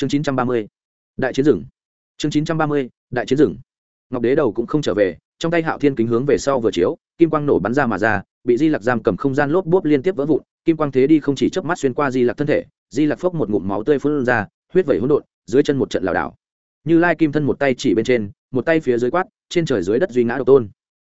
chương chín trăm ba mươi, đại chiến rừng. Chương chín trăm ba mươi, đại chiến rừng. Ngọc đế đầu cũng không trở về, trong tay hạo thiên kính hướng về sau vừa chiếu, kim quang nổ bắn ra mà ra, bị di lặc giam cầm không gian lốp bốp liên tiếp vỡ vụn, kim quang thế đi không chỉ chớp mắt xuyên qua di lặc thân thể, di lặc phốc một ngụm máu tươi phun ra, huyết vẩy hỗn độn, dưới chân một trận lảo đảo. Như lai kim thân một tay chỉ bên trên, một tay phía dưới quát, trên trời dưới đất duy ngã độc tôn.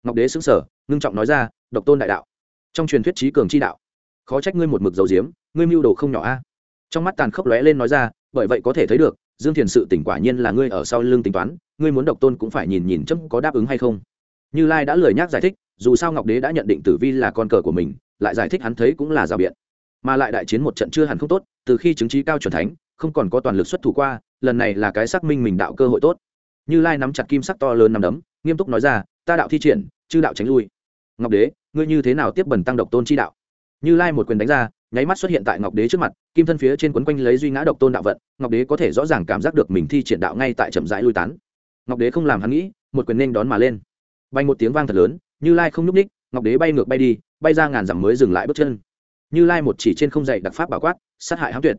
Ngọc đế xứng sở ngưng trọng nói ra, độc tôn đại đạo, trong truyền thuyết trí cường chi đạo, khó trách ngươi một mực dầu diếm ngươi mưu đồ không nhỏ a. Trong mắt tàn khốc lóe lên nói ra bởi vậy có thể thấy được, dương thiền sự tỉnh quả nhiên là ngươi ở sau lưng tính toán, ngươi muốn độc tôn cũng phải nhìn nhìn chấm có đáp ứng hay không. Như lai đã lười nhác giải thích, dù sao ngọc đế đã nhận định tử vi là con cờ của mình, lại giải thích hắn thấy cũng là rào biện. Mà lại đại chiến một trận chưa hẳn không tốt, từ khi chứng trí cao c thánh, không còn có toàn lực xuất thủ qua, lần này là cái xác minh mình đạo cơ hội tốt. Như lai nắm chặt kim sắc to lớn nằm đấm, nghiêm túc nói ra, ta đạo thi triển, chư đạo tránh lui. Ngọc đế, ngươi như thế nào tiếp bẩn tăng độc tôn chi đạo? Như lai một quyền đánh ra nháy mắt xuất hiện tại ngọc đế trước mặt, kim thân phía trên quấn quanh lấy duy ngã độc tôn đạo vận, ngọc đế có thể rõ ràng cảm giác được mình thi triển đạo ngay tại chậm rãi lui tán. Ngọc đế không làm hắn nghĩ, một quyền nên đón mà lên. Bay một tiếng vang thật lớn, như lai không n ú c ních ngọc đế bay ngược bay đi, bay ra ngàn dặm mới dừng lại bước chân. Như lai một chỉ trên không dậy đặc pháp bảo quát, sát hại hám tuyệt.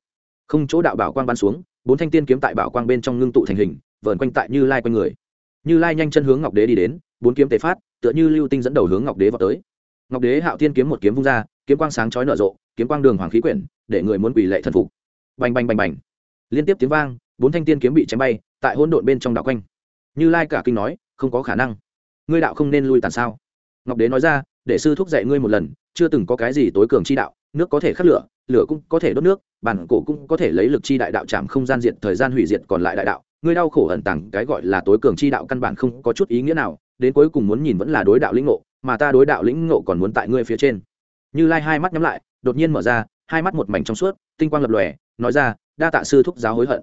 Không chỗ đạo bảo quang bắn xuống, bốn thanh tiên kiếm tại bảo quang bên trong ngưng tụ thành hình, vờn quanh tại như lai quanh người. Như lai nhanh chân hướng ngọc đế đi đến, bốn kiếm tế phát, tựa như lưu tinh dẫn đầu hướng ngọc đế vào tới. Ngọc đế hạo thiên kiếm một kiếm vung ra, kiếm quang sáng chói nở rộ kiếm quang đường hoàng khí quyển, để người muốn quỳ lệ thần phục. Bành bành bành bành. Liên tiếp tiếng vang, bốn thanh tiên kiếm bị chém bay, tại hỗn độn bên trong đạo quanh. Như lai cả kinh nói, không có khả năng. Ngươi đạo không nên lui tàn sao? Ngọc đế nói ra, để sư thúc dạy ngươi một lần, chưa từng có cái gì tối cường chi đạo, nước có thể khắc lửa lửa cũng có thể đốt nước, bản cổ cũng có thể lấy lực chi đại đạo chạm không gian diệt, thời gian hủy diệt còn lại đại đạo. Ngươi đau khổ ẩn tàng, cái gọi là tối cường chi đạo căn bản không có chút ý nghĩa nào, đến cuối cùng muốn nhìn vẫn là đối đạo lĩnh ngộ, mà ta đối đạo lĩnh ngộ còn muốn tại ngươi phía trên. Như lai hai mắt nhắm lại đột nhiên mở ra, hai mắt một mảnh trong suốt, tinh quang lập lòe, nói ra, đa tạ sư thúc giáo hối hận.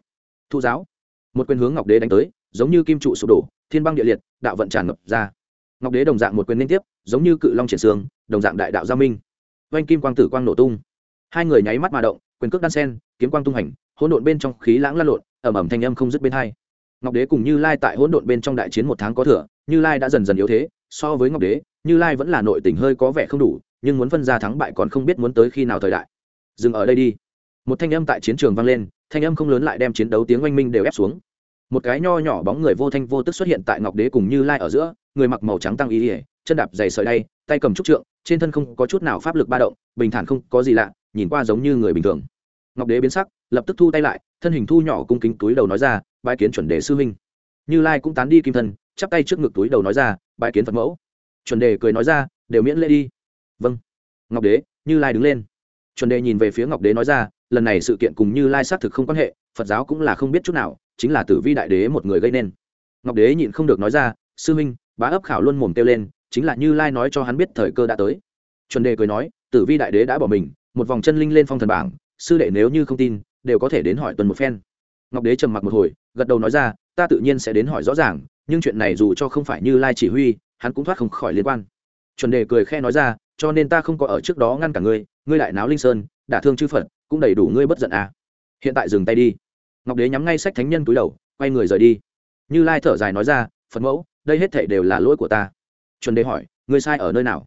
Thu giáo? Một quyền hướng ngọc đế đánh tới, giống như kim trụ sụp đổ, thiên băng địa liệt, đạo vận tràn ngập ra. Ngọc đế đồng dạng một quyền liên tiếp, giống như cự long triển sương, đồng dạng đại đạo gia minh. Oanh kim quang tử quang nổ tung. Hai người nháy mắt mà động, quyền cước đan sen, kiếm quang tung hành, hỗn độn bên trong khí lãng lan lộn ẩm ẩm thanh âm không dứt bên hai. Ngọc đế cùng như lai tại hỗn độn bên trong đại chiến một tháng có thừa, như lai đã dần dần yếu thế, so với ngọc đế, như lai vẫn là nội tình hơi có vẻ không đủ nhưng muốn phân ra thắng bại còn không biết muốn tới khi nào thời đại. Dừng ở đây đi. Một thanh âm tại chiến trường vang lên, thanh âm không lớn lại đem chiến đấu tiếng oanh minh đều ép xuống. Một cái nho nhỏ bóng người vô thanh vô tức xuất hiện tại ngọc đế cùng như lai ở giữa, người mặc màu trắng tăng ý ỉa chân đạp dày sợi đay, tay cầm trúc trượng, trên thân không có chút nào pháp lực ba động, bình thản không có gì lạ, nhìn qua giống như người bình thường. Ngọc đế biến sắc, lập tức thu tay lại, thân hình thu nhỏ cung kính túi đầu nói ra bãi kiến chuẩn đề sư huynh. Như lai cũng tán đi kim thân, chắp tay trước ngực túi đầu nói ra bãi kiến phật mẫu. Chuẩn đề cười nói ra, đều miễn lễ đi vâng. Ngọc đế, như lai đứng lên. Chuẩn đề nhìn về phía ngọc đế nói ra, lần này sự kiện cùng như lai xác thực không quan hệ, phật giáo cũng là không biết chút nào, chính là tử vi đại đế một người gây nên. Ngọc đế nhịn không được nói ra, sư minh, bá ấp khảo luôn mồm kêu lên, chính là như lai nói cho hắn biết thời cơ đã tới. Chuẩn đề cười nói, tử vi đại đế đã bỏ mình, một vòng chân linh lên phong thần bảng, sư đệ nếu như không tin, đều có thể đến hỏi tuần một phen. Ngọc đế trầm mặc một hồi, gật đầu nói ra, ta tự nhiên sẽ đến hỏi rõ ràng, nhưng chuyện này dù cho không phải như lai chỉ huy, hắn cũng thoát không khỏi liên quan. Chuẩn đề cười khe nói ra cho nên ta không có ở trước đó ngăn cả ngươi ngươi lại náo linh sơn, đả thương chư phật, cũng đầy đủ ngươi bất giận à. hiện tại dừng tay đi. Ngọc đế nhắm ngay sách thánh nhân túi đầu, quay người rời đi. Như lai thở dài nói ra, phật mẫu, đây hết thể đều là lỗi của ta. Chuẩn đề hỏi, ngươi sai ở nơi nào?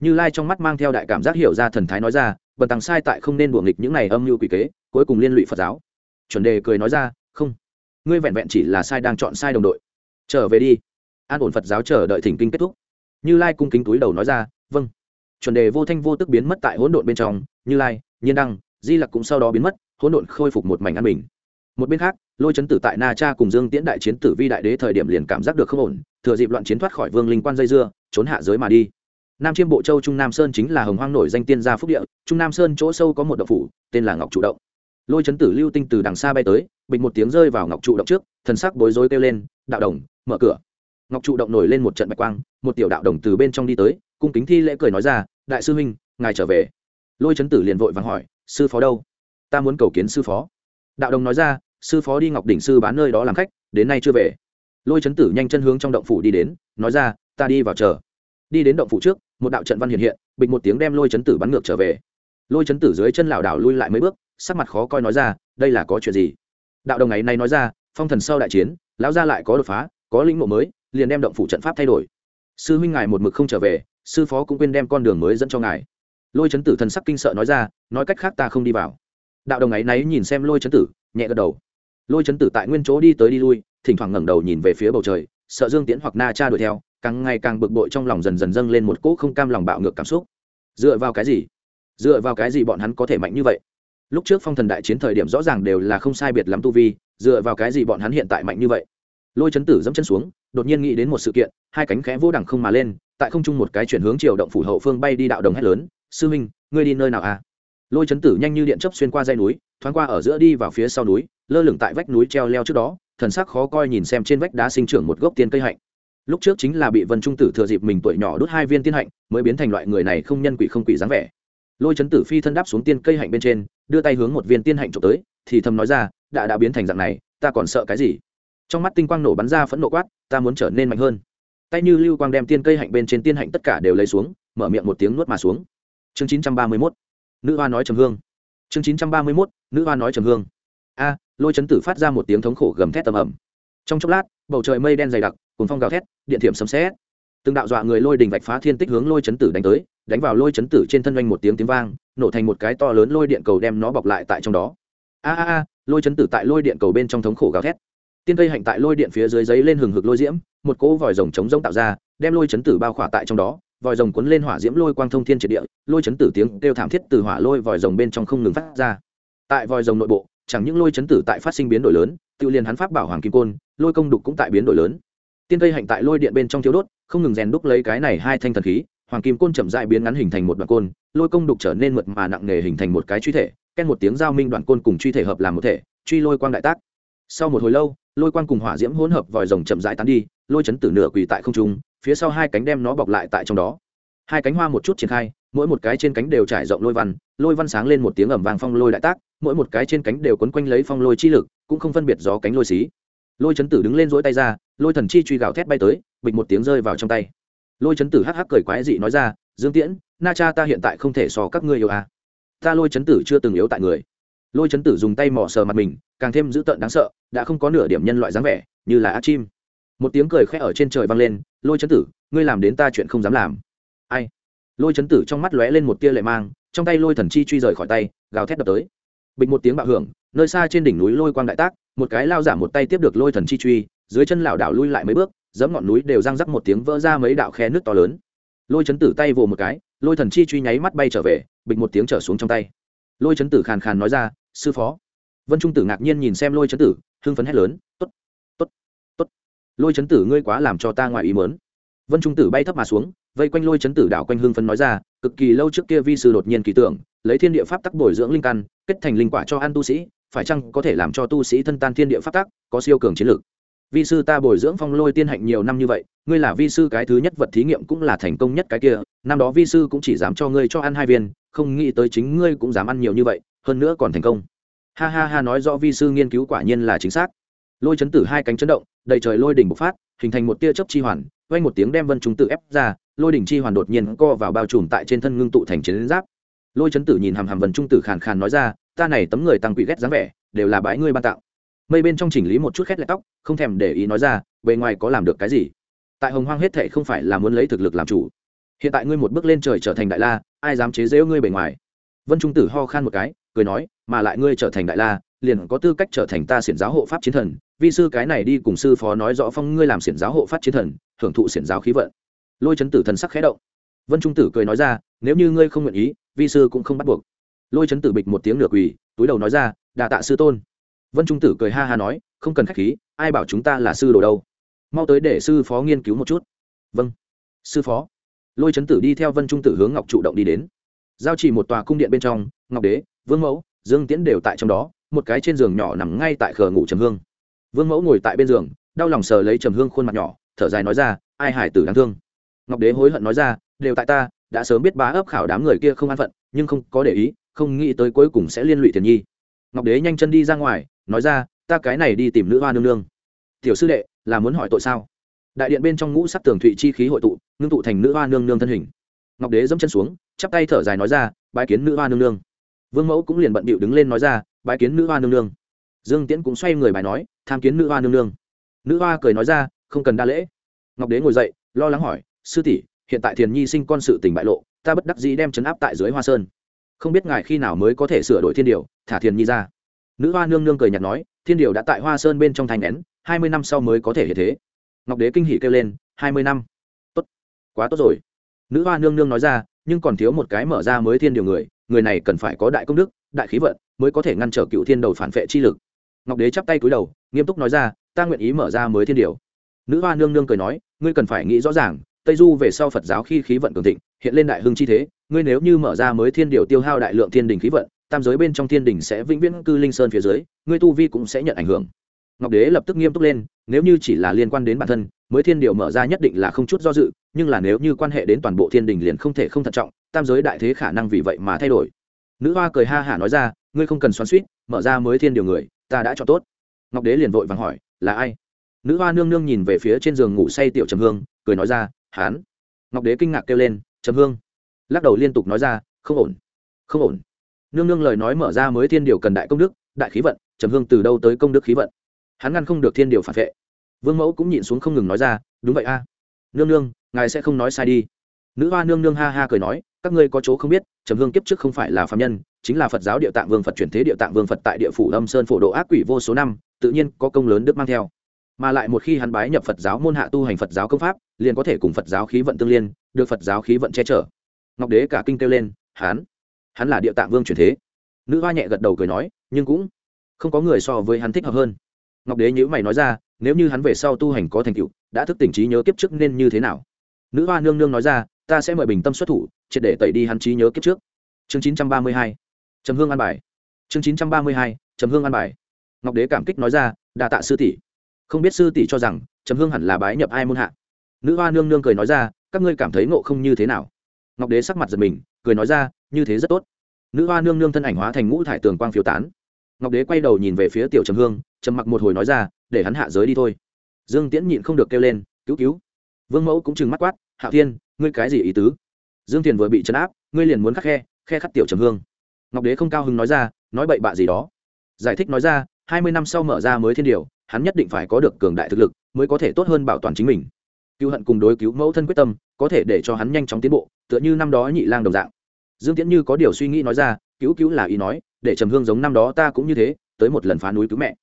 Như lai trong mắt mang theo đại cảm giác hiểu ra thần thái nói ra, bần tăng sai tại không nên đùa nghịch những này âm mưu quỷ kế, cuối cùng liên lụy phật giáo. Chuẩn đề cười nói ra, không, ngươi vẹn vẹn chỉ là sai đang chọn sai đồng đội. Trở về đi. An ổn phật giáo chờ đợi thỉnh kinh kết thúc. Như lai cung kính túi đầu nói ra vâng chuẩn đề vô thanh vô tức biến mất tại hỗn độn bên trong, như lai, nhiên đăng, di lặc cũng sau đó biến mất, hỗn độn khôi phục một mảnh an bình. Một bên khác, lôi chấn tử tại na cha cùng dương tiễn đại chiến tử vi đại đế thời điểm liền cảm giác được không ổn, thừa dịp loạn chiến thoát khỏi vương linh quan dây dưa, trốn hạ giới mà đi. Nam chiêm bộ châu trung nam sơn chính là hồng hoang nổi danh tiên gia phúc địa, trung nam sơn chỗ sâu có một động phủ, tên là ngọc trụ động. Lôi chấn tử lưu tinh từ đằng xa bay tới bịch một tiếng rơi vào ngọc trụ động trước, thần sắc bối rối kêu lên, đạo đồng, mở cửa. Ngọc trụ động nổi lên một trận bạch quang, một tiểu đạo đồng từ bên trong đi tới, cung kính thi lễ cười nói ra đại sư huynh, ngài trở về. Lôi chấn tử liền vội vàng hỏi, sư phó đâu? Ta muốn cầu kiến sư phó. Đạo đồng nói ra, sư phó đi ngọc đỉnh sư bán nơi đó làm khách, đến nay chưa về. Lôi chấn tử nhanh chân hướng trong động phủ đi đến, nói ra, ta đi vào chờ. Đi đến động phủ trước, một đạo trận văn hiện hiện, bịch một tiếng đem lôi chấn tử bắn ngược trở về. Lôi chấn tử dưới chân lảo đảo lui lại mấy bước, sắc mặt khó coi nói ra, đây là có chuyện gì? Đạo đồng ấy này nói ra, phong thần sau đại chiến, lão gia lại có đột phá, có lĩnh mộ mới, liền đem động phủ trận pháp thay đổi. Sư huynh ngài một mực không trở về sư phó cũng quên đem con đường mới dẫn cho ngài. Lôi chấn tử thần sắc kinh sợ nói ra, nói cách khác ta không đi vào. Đạo đồng ấy náy nhìn xem lôi chấn tử, nhẹ gật đầu. Lôi chấn tử tại nguyên chỗ đi tới đi lui, thỉnh thoảng ngẩng đầu nhìn về phía bầu trời, sợ dương tiễn hoặc na cha đuổi theo, càng ngày càng bực bội trong lòng dần dần dâng lên một cỗ không cam lòng bạo ngược cảm xúc. Dựa vào cái gì? Dựa vào cái gì bọn hắn có thể mạnh như vậy? Lúc trước phong thần đại chiến thời điểm rõ ràng đều là không sai biệt lắm tu vi, dựa vào cái gì bọn hắn hiện tại mạnh như vậy? Lôi chấn tử dẫm chân xuống, đột nhiên nghĩ đến một sự kiện, hai cánh khẽ vô đẳng không mà lên tại không trung một cái chuyển hướng chiều động phủ hậu phương bay đi đạo đồng hét lớn, sư minh, ngươi đi nơi nào à? Lôi chấn tử nhanh như điện chấp xuyên qua dây núi, thoáng qua ở giữa đi vào phía sau núi, lơ lửng tại vách núi treo leo trước đó, thần sắc khó coi nhìn xem trên vách đá sinh trưởng một gốc tiên cây hạnh. Lúc trước chính là bị vân trung tử thừa dịp mình tuổi nhỏ đốt hai viên tiên hạnh, mới biến thành loại người này không nhân quỷ không quỷ dáng vẻ. Lôi chấn tử phi thân đáp xuống tiên cây hạnh bên trên, đưa tay hướng một viên tiên hạnh trộm tới, thì thầm nói ra, đã đã biến thành dạng này, ta còn sợ cái gì? Trong mắt tinh quang nổ bắn ra phẫn nộ quát, ta muốn trở nên mạnh hơn tay như lưu quang đem tiên cây hạnh bên trên tiên hạnh tất cả đều lấy xuống, mở miệng một tiếng nuốt mà xuống. Chương chín trăm ba mươi mốt, nữ hoa nói trầm hương. Chương chín trăm ba mươi mốt, nữ hoa nói trầm hương. A, lôi chấn tử phát ra một tiếng thống khổ gầm thét tầm ầm. trong chốc lát, bầu trời mây đen dày đặc cùng phong gào thét, điện thiểm sấm xé từng đạo dọa người lôi đình vạch phá thiên tích hướng lôi chấn tử đánh tới, đánh vào lôi chấn tử trên thân doanh một tiếng tiếng vang, nổ thành một cái to lớn lôi điện cầu đem nó bọc lại tại trong đó. A a a, lôi chấn tử tại lôi điện cầu bên trong thống khổ gào thét. Tiên cây hạnh tại lôi điện phía dưới giấy lên hừng hực lôi diễm một cỗ vòi rồng chống rông tạo ra, đem lôi chấn tử bao khỏa tại trong đó, vòi rồng cuốn lên hỏa diễm lôi quang thông thiên triệt địa, lôi chấn tử tiếng kêu thảm thiết từ hỏa lôi vòi rồng bên trong không ngừng phát ra. Tại vòi rồng nội bộ, chẳng những lôi chấn tử tại phát sinh biến đổi lớn, tự liền hắn pháp bảo hoàng kim côn, lôi công đục cũng tại biến đổi lớn. Tiên cây hạnh tại lôi điện bên trong thiếu đốt, không ngừng rèn đúc lấy cái này hai thanh thần khí, hoàng kim côn chậm dại biến ngắn hình thành một đoạn côn, lôi công đục trở nên mượt mà nặng nề hình thành một cái truy thể, ken một tiếng giao minh đoạn côn cùng truy thể hợp làm một thể, truy lôi quang đại tác. Sau một hồi lâu, lôi quang cùng hỏa diễm hỗn hợp vòi rồng chậm rãi tán đi lôi chấn tử nửa quỳ tại không trung, phía sau hai cánh đem nó bọc lại tại trong đó. Hai cánh hoa một chút triển khai, mỗi một cái trên cánh đều trải rộng lôi văn lôi văn sáng lên một tiếng ẩm vàng phong lôi đại tác, mỗi một cái trên cánh đều quấn quanh lấy phong lôi chi lực, cũng không phân biệt gió cánh lôi xí. Lôi chấn tử đứng lên dỗi tay ra, lôi thần chi truy gào thét bay tới, bịch một tiếng rơi vào trong tay. Lôi chấn tử hắc hắc cười quái dị nói ra, dương tiễn, na cha ta hiện tại không thể so các ngươi yêu à. ta lôi chấn tử chưa từng yếu tại người. Lôi chấn tử dùng tay mỏ sờ mặt mình, càng thêm dữ tợn đáng sợ, đã không có nửa điểm nhân loại dáng vẻ, như là ác chim một tiếng cười khẽ ở trên trời vang lên, lôi chấn tử, ngươi làm đến ta chuyện không dám làm. Ai? Lôi chấn tử trong mắt lóe lên một tia lệ mang, trong tay lôi thần chi truy rời khỏi tay, gào thét đập tới. Bịch một tiếng bạo hưởng, nơi xa trên đỉnh núi lôi quang đại tác, một cái lao giả một tay tiếp được lôi thần chi truy, dưới chân lảo đảo lui lại mấy bước, giẫm ngọn núi đều răng rắc một tiếng vỡ ra mấy đạo khe nước to lớn. Lôi chấn tử tay vồ một cái, lôi thần chi truy nháy mắt bay trở về, bịch một tiếng trở xuống trong tay. Lôi chấn tử khàn khàn nói ra, sư phó. Vân trung tử ngạc nhiên nhìn xem lôi chấn tử, hưng phấn hét lớn t ố t lôi chấn tử ngươi quá làm cho ta ngoài ý mớn vân trung tử bay thấp mà xuống, vây quanh lôi chấn tử đảo quanh hương phấn nói ra, cực kỳ lâu trước kia vi sư đột nhiên kỳ tưởng, lấy thiên địa pháp tắc bồi dưỡng linh căn, kết thành linh quả cho an tu sĩ, phải chăng có thể làm cho tu sĩ thân tan thiên địa pháp tắc, có siêu cường chiến lược? Vi sư ta bồi dưỡng phong lôi tiên hạnh nhiều năm như vậy, ngươi là vi sư cái thứ nhất vật thí nghiệm cũng là thành công nhất cái kia, năm đó vi sư cũng chỉ dám cho ngươi cho ăn hai viên, không nghĩ tới chính ngươi cũng dám ăn nhiều như vậy, hơn nữa còn thành công. Ha ha ha, nói rõ vi sư nghiên cứu quả nhiên là chính xác lôi chấn tử hai cánh chấn động, đầy trời lôi đỉnh bộc phát, hình thành một tia chớp chi hoàn quanh một tiếng đem vân chúng tự ép ra, lôi đỉnh chi hoàn đột nhiên co vào bao trùm tại trên thân ngưng tụ thành chiến giáp. Lôi chấn tử nhìn hàm hàm vân trung tử khàn khàn nói ra, ta này tấm người tăng quỷ ghét dáng vẻ, đều là bãi ngươi ban tạo. Mây bên trong chỉnh lý một chút khét lại tóc, không thèm để ý nói ra, bề ngoài có làm được cái gì? Tại hồng hoang hết thệ không phải là muốn lấy thực lực làm chủ. Hiện tại ngươi một bước lên trời trở thành đại la, ai dám chế giễu ngươi bề ngoài? Vân trung tử ho khan một cái, cười nói, mà lại ngươi trở thành đại la, liền có tư cách trở thành ta xiển giáo hộ pháp chiến thần vi sư cái này đi cùng sư phó nói rõ phong ngươi làm xiển giáo hộ pháp chiến thần, hưởng thụ xiển giáo khí vận. Lôi chấn tử thần sắc khẽ động. Vân trung tử cười nói ra, nếu như ngươi không nguyện ý, vi sư cũng không bắt buộc. Lôi chấn tử bịch một tiếng nửa quỳ, túi đầu nói ra đà tạ sư tôn. Vân trung tử cười ha ha nói, không cần khách khí, ai bảo chúng ta là sư đồ đâu. Mau tới để sư phó nghiên cứu một chút. Vâng. Sư phó. Lôi chấn tử đi theo vân trung tử hướng ngọc trụ động đi đến. Giao chỉ một tòa cung điện bên trong, ngọc đế, vương mẫu, dương tiễn đều tại trong đó, một cái trên giường nhỏ nằm ngay tại khờ ngủ trầm hương vương mẫu ngồi tại bên giường, đau lòng sờ lấy trầm hương khuôn mặt nhỏ, thở dài nói ra, ai hải tử đáng thương? Ngọc đế hối hận nói ra, đều tại ta, đã sớm biết bá ấp khảo đám người kia không an phận, nhưng không có để ý, không nghĩ tới cuối cùng sẽ liên lụy thiền nhi. Ngọc đế nhanh chân đi ra ngoài, nói ra, ta cái này đi tìm nữ hoa nương nương. Tiểu sư đệ, là muốn hỏi tội sao? Đại điện bên trong ngũ sắc tường thụy chi khí hội tụ, ngưng tụ thành nữ hoa nương nương thân hình. Ngọc đế dẫm chân xuống, chắp tay thở dài nói ra, bái kiến nữ hoa nương nương. Vương mẫu cũng liền bận bịu đứng lên nói ra, bái kiến nữ hoa nương nương dương tiễn cũng xoay người bài nói, tham kiến nữ hoa nương nương. Nữ hoa cười nói ra, không cần đa lễ. Ngọc đế ngồi dậy, lo lắng hỏi, sư tỷ, hiện tại thiền nhi sinh con sự tình bại lộ, ta bất đắc dĩ đem chấn áp tại dưới hoa sơn. Không biết ngài khi nào mới có thể sửa đổi thiên điều, thả thiền nhi ra. Nữ hoa nương nương cười nhạt nói, thiên điều đã tại hoa sơn bên trong thành nén, hai mươi năm sau mới có thể hiện thế. Ngọc đế kinh hỉ kêu lên, hai mươi năm. Tốt. Quá tốt rồi. Nữ hoa nương nương nói ra, nhưng còn thiếu một cái mở ra mới thiên điều người người này cần phải có đại công đức, đại khí vận, mới có thể ngăn trở cựu thiên đầu phản vệ chi lực ngọc đế chắp tay cúi đầu, nghiêm túc nói ra, ta nguyện ý mở ra mới thiên điều. Nữ hoa nương nương cười nói, ngươi cần phải nghĩ rõ ràng, tây du về sau phật giáo khi khí vận cường thịnh, hiện lên đại hưng chi thế, ngươi nếu như mở ra mới thiên điều tiêu hao đại lượng thiên đình khí vận, tam giới bên trong thiên đình sẽ vĩnh viễn cư linh sơn phía dưới, ngươi tu vi cũng sẽ nhận ảnh hưởng. Ngọc đế lập tức nghiêm túc lên, nếu như chỉ là liên quan đến bản thân, mới thiên điều mở ra nhất định là không chút do dự, nhưng là nếu như quan hệ đến toàn bộ thiên đình liền không thể không thận trọng, tam giới đại thế khả năng vì vậy mà thay đổi. Nữ hoa cười ha hả nói ra, ngươi không cần xoắn suýt mở ra mới thiên điều người ta đã cho tốt. Ngọc đế liền vội vàng hỏi, là ai? Nữ hoa nương nương nhìn về phía trên giường ngủ say tiểu trầm hương, cười nói ra, hán. Ngọc đế kinh ngạc kêu lên, trầm hương. Lắc đầu liên tục nói ra, không ổn không ổn. Nương nương lời nói mở ra mới thiên điều cần đại công đức, đại khí vận, trầm hương từ đâu tới công đức khí vận? Hắn ngăn không được thiên điều phản vệ. Vương mẫu cũng nhịn xuống không ngừng nói ra, đúng vậy a. Nương nương, ngài sẽ không nói sai đi. Nữ hoa nương nương ha ha cười nói, các ngươi có chỗ không biết trầm hương kiếp trước không phải là phạm nhân, chính là phật giáo địa tạng vương phật, chuyển thế địa tạng vương phật tại địa phủ âm sơn phổ độ ác quỷ vô số năm, tự nhiên có công lớn đức mang theo. Mà lại một khi hắn bái nhập phật giáo môn hạ tu hành phật giáo công pháp, liền có thể cùng phật giáo khí vận tương liên, được phật giáo khí vận che chở. Ngọc đế cả kinh kêu lên, hắn hắn là địa tạng vương chuyển thế. Nữ hoa nhẹ gật đầu cười nói, nhưng cũng không có người so với hắn thích hợp hơn. Ngọc đế nhữ mày nói ra, nếu như hắn về sau tu hành có thành tựu, đã thức tỉnh trí nhớ kiếp trước nên như thế nào? Nữ hoa nương nương nói ra ta sẽ mời bình tâm xuất thủ, triệt để tẩy đi hắn trí nhớ kiếp trước. Chương chín trăm ba mươi hai, trầm hương an bài. Chương chín trăm ba mươi hai, trầm hương an bài. Ngọc đế cảm kích nói ra, đa tạ sư tỷ. Không biết sư tỷ cho rằng, trầm hương hẳn là bái nhập ai môn hạ. Nữ hoa nương nương cười nói ra, các ngươi cảm thấy ngộ không như thế nào? Ngọc đế sắc mặt giật mình, cười nói ra, như thế rất tốt. Nữ hoa nương nương thân ảnh hóa thành ngũ thải tường quang phiếu tán. Ngọc đế quay đầu nhìn về phía tiểu trầm hương, trầm mặc một hồi nói ra, để hắn hạ giới đi thôi. Dương tiễn nhịn không được kêu lên, cứu cứu. Vương mẫu cũng chừng mắt quát hạ thiên ngươi cái gì ý tứ? Dương thiền vừa bị chấn áp, ngươi liền muốn khắc khe khe khắc tiểu trầm hương. Ngọc đế không cao hứng nói ra, nói bậy bạ gì đó. Giải thích nói ra, hai mươi năm sau mở ra mới thiên điều, hắn nhất định phải có được cường đại thực lực, mới có thể tốt hơn bảo toàn chính mình. Cứu hận cùng đối cứu mẫu thân quyết tâm, có thể để cho hắn nhanh chóng tiến bộ, tựa như năm đó nhị lang đồng dạng. Dương tiễn như có điều suy nghĩ nói ra, cứu cứu là ý nói, để trầm hương giống năm đó ta cũng như thế, tới một lần phá núi cứu mẹ.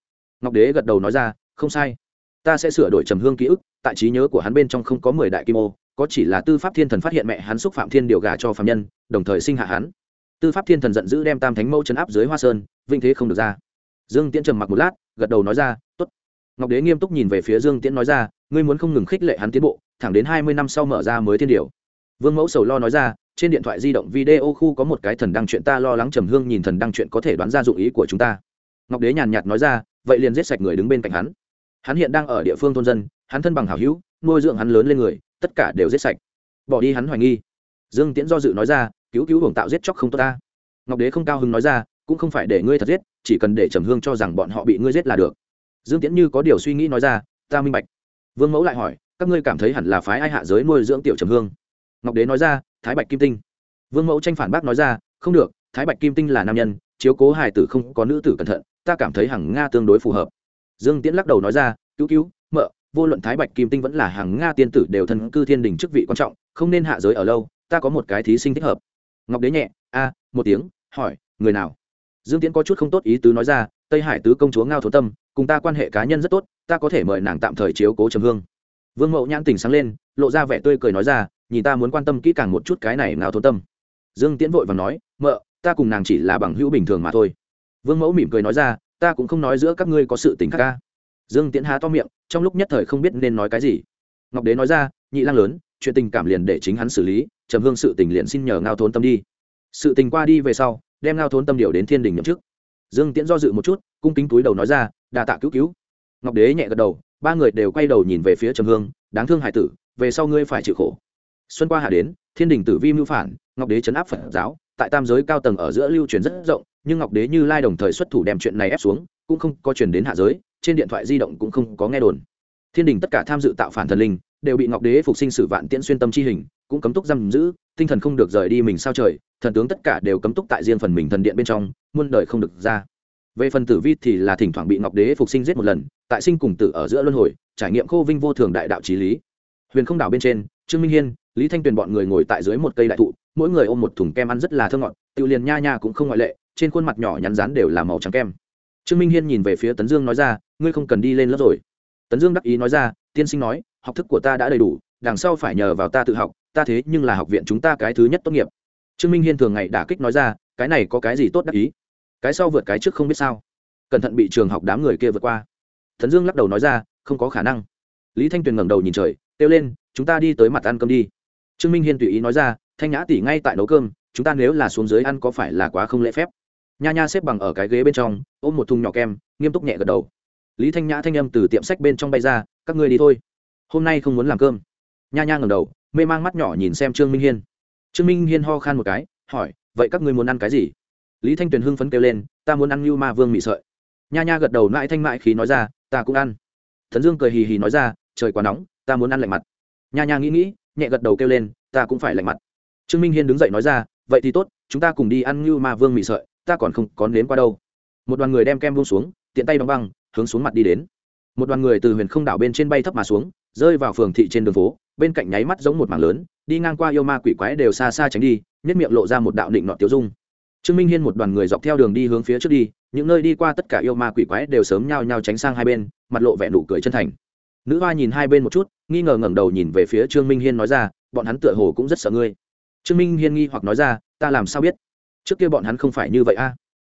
Ngọc đế gật đầu nói ra, không sai. Ta sẽ sửa đổi trầm hương ký ức, tại trí nhớ của hắn bên trong không có mười đại kim ô có chỉ là tư pháp thiên thần phát hiện mẹ hắn xúc phạm thiên điều gà cho phạm nhân, đồng thời sinh hạ hắn. Tư pháp thiên thần giận dữ đem tam thánh mẫu chấn áp dưới hoa sơn vinh thế không được ra. Dương tiễn trầm mặc một lát, gật đầu nói ra t ố t ngọc đế nghiêm túc nhìn về phía dương tiễn nói ra, ngươi muốn không ngừng khích lệ hắn tiến bộ, thẳng đến hai mươi năm sau mở ra mới thiên điều. Vương mẫu sầu lo nói ra, trên điện thoại di động video khu có một cái thần đăng chuyện ta lo lắng trầm hương nhìn thần đăng chuyện có thể đoán ra dụng ý của chúng ta. Ngọc đế nhàn nhạt nói ra, vậy liền giết sạch người đứng bên cạnh hắn. Hắn hiện đang ở địa phương thôn dân, hắn thân bằng hảo hữu, nuôi dưỡng hắn lớn lên người tất cả đều giết sạch. Bỏ đi hắn hoài nghi. Dương tiễn do dự nói ra, cứu cứu hưởng tạo giết chóc không tốt ta. Ngọc đế không cao hứng nói ra, cũng không phải để ngươi thật giết, chỉ cần để trầm hương cho rằng bọn họ bị ngươi giết là được. Dương tiễn như có điều suy nghĩ nói ra, ta minh bạch. Vương mẫu lại hỏi, các ngươi cảm thấy hẳn là phái ai hạ giới nuôi dưỡng tiểu trầm hương? Ngọc đế nói ra, thái bạch kim tinh. Vương mẫu tranh phản bác nói ra, không được, thái bạch kim tinh là nam nhân, chiếu cố hài tử không có nữ tử cẩn thận, ta cảm thấy hằng nga tương đối phù hợp. Dương tiễn lắc đầu nói ra, cứu cứu vô luận thái bạch kim tinh vẫn là hàng nga tiên tử đều thân cư thiên đình chức vị quan trọng, không nên hạ giới ở lâu, ta có một cái thí sinh thích hợp. Ngọc đế nhẹ, a, một tiếng, hỏi, người nào? Dương tiễn có chút không tốt ý tứ nói ra, tây hải tứ công chúa ngao thố tâm, cùng ta quan hệ cá nhân rất tốt, ta có thể mời nàng tạm thời chiếu cố trầm hương. Vương mậu nhãn tình sáng lên, lộ ra vẻ tươi cười nói ra, nhìn ta muốn quan tâm kỹ càng một chút cái này ngao thố tâm. Dương tiễn vội và nói, mợ, ta cùng nàng chỉ là bằng hữu bình thường mà thôi. Vương mẫu mỉm cười nói ra, ta cũng không nói giữa các ngươi có sự tình khác ca dương tiễn há to miệng, trong lúc nhất thời không biết nên nói cái gì. Ngọc đế nói ra, nhị lang lớn, chuyện tình cảm liền để chính hắn xử lý, trầm hương sự tình liền xin nhờ ngao thốn tâm đi. Sự tình qua đi về sau, đem ngao thốn tâm điều đến thiên đình nhậm chức. Dương tiễn do dự một chút, cung kính túi đầu nói ra đà tạ cứu cứu. Ngọc đế nhẹ gật đầu, ba người đều quay đầu nhìn về phía trầm hương, đáng thương hải tử, về sau ngươi phải chịu khổ. Xuân qua hạ đến, thiên đình tử vi mưu phản, ngọc đế chấn áp phật giáo, tại tam giới cao tầng ở giữa lưu truyền rất rộng, nhưng ngọc đế như lai đồng thời xuất thủ đem chuyện này ép xuống, cũng không có truyền đến hạ giới trên điện thoại di động cũng không có nghe đồn. Thiên đình tất cả tham dự tạo phản thần linh đều bị ngọc đế phục sinh sử vạn tiễn xuyên tâm chi hình, cũng cấm túc giam giữ, tinh thần không được rời đi mình sao trời, thần tướng tất cả đều cấm túc tại riêng phần mình thần điện bên trong, muôn đời không được ra. Về phần tử vi thì là thỉnh thoảng bị ngọc đế phục sinh giết một lần, tại sinh cùng tử ở giữa luân hồi, trải nghiệm khô vinh vô thường đại đạo trí lý. Huyền không đảo bên trên, trương minh hiên, lý thanh tuyền bọn người ngồi tại dưới một cây đại thụ, mỗi người ôm một thùng kem ăn rất là thơ ngọt tự liền nha nha cũng không ngoại lệ, trên khuôn mặt nhỏ nhắn rán đều là màu trắng kem trương minh hiên nhìn về phía tấn dương nói ra, ngươi không cần đi lên lớp rồi. Tấn dương đắc ý nói ra, tiên sinh nói, học thức của ta đã đầy đủ, đằng sau phải nhờ vào ta tự học, ta thế nhưng là học viện chúng ta cái thứ nhất tốt nghiệp. Trương minh hiên thường ngày đả kích nói ra, cái này có cái gì tốt đắc ý? Cái sau vượt cái trước không biết sao. Cẩn thận bị trường học đám người kia vượt qua. Tấn dương lắc đầu nói ra, không có khả năng. Lý thanh tuyền ngẩng đầu nhìn trời, kêu lên, chúng ta đi tới mặt ăn cơm đi. Trương minh hiên tùy ý nói ra, thanh nhã tỷ ngay tại nấu cơm, chúng ta nếu là xuống dưới ăn có phải là quá không lễ phép? Nha nha xếp bằng ở cái ghế bên trong, ôm một thùng nhỏ kem, nghiêm túc nhẹ gật đầu. Lý thanh nhã thanh âm từ tiệm sách bên trong bay ra, các ngươi đi thôi. Hôm nay không muốn làm cơm. Nha nha ngầm đầu, mê mang mắt nhỏ nhìn xem trương minh hiên. Trương minh hiên ho khan một cái, hỏi, vậy các ngươi muốn ăn cái gì? Lý thanh tuyền hưng phấn kêu lên, ta muốn ăn như ma vương mị sợi. Nha nha gật đầu mãi thanh mãi khí nói ra, ta cũng ăn. Thần dương cười hì hì nói ra, trời quá nóng, ta muốn ăn lạnh mặt. Nha nha nghĩ nghĩ, nhẹ gật đầu kêu lên, ta cũng phải lạnh mặt. Trương minh hiên đứng dậy nói ra, vậy thì tốt, chúng ta cùng đi ăn như ma vương mị sợi ta còn không có nếm qua đâu. Một đoàn người đem kem buông xuống, tiện tay đóng băng, hướng xuống mặt đi đến. Một đoàn người từ huyền không đảo bên trên bay thấp mà xuống, rơi vào phường thị trên đường phố, bên cạnh nháy mắt giống một mảng lớn, đi ngang qua yêu ma quỷ quái đều xa xa tránh đi, nhất miệng lộ ra một đạo định nọ tiêu dung. Trương minh hiên một đoàn người dọc theo đường đi hướng phía trước đi, những nơi đi qua tất cả yêu ma quỷ quái đều sớm nhao nhao tránh sang hai bên, mặt lộ vẻ nụ cười chân thành. Nữ hoa nhìn hai bên một chút, nghi ngờ ngẩng đầu nhìn về phía trương minh hiên nói ra, bọn hắn tựa hồ cũng rất sợ ngươi. Trương minh hiên nghi hoặc nói ra, ta làm sao biết? Trước kia bọn hắn không phải như vậy a.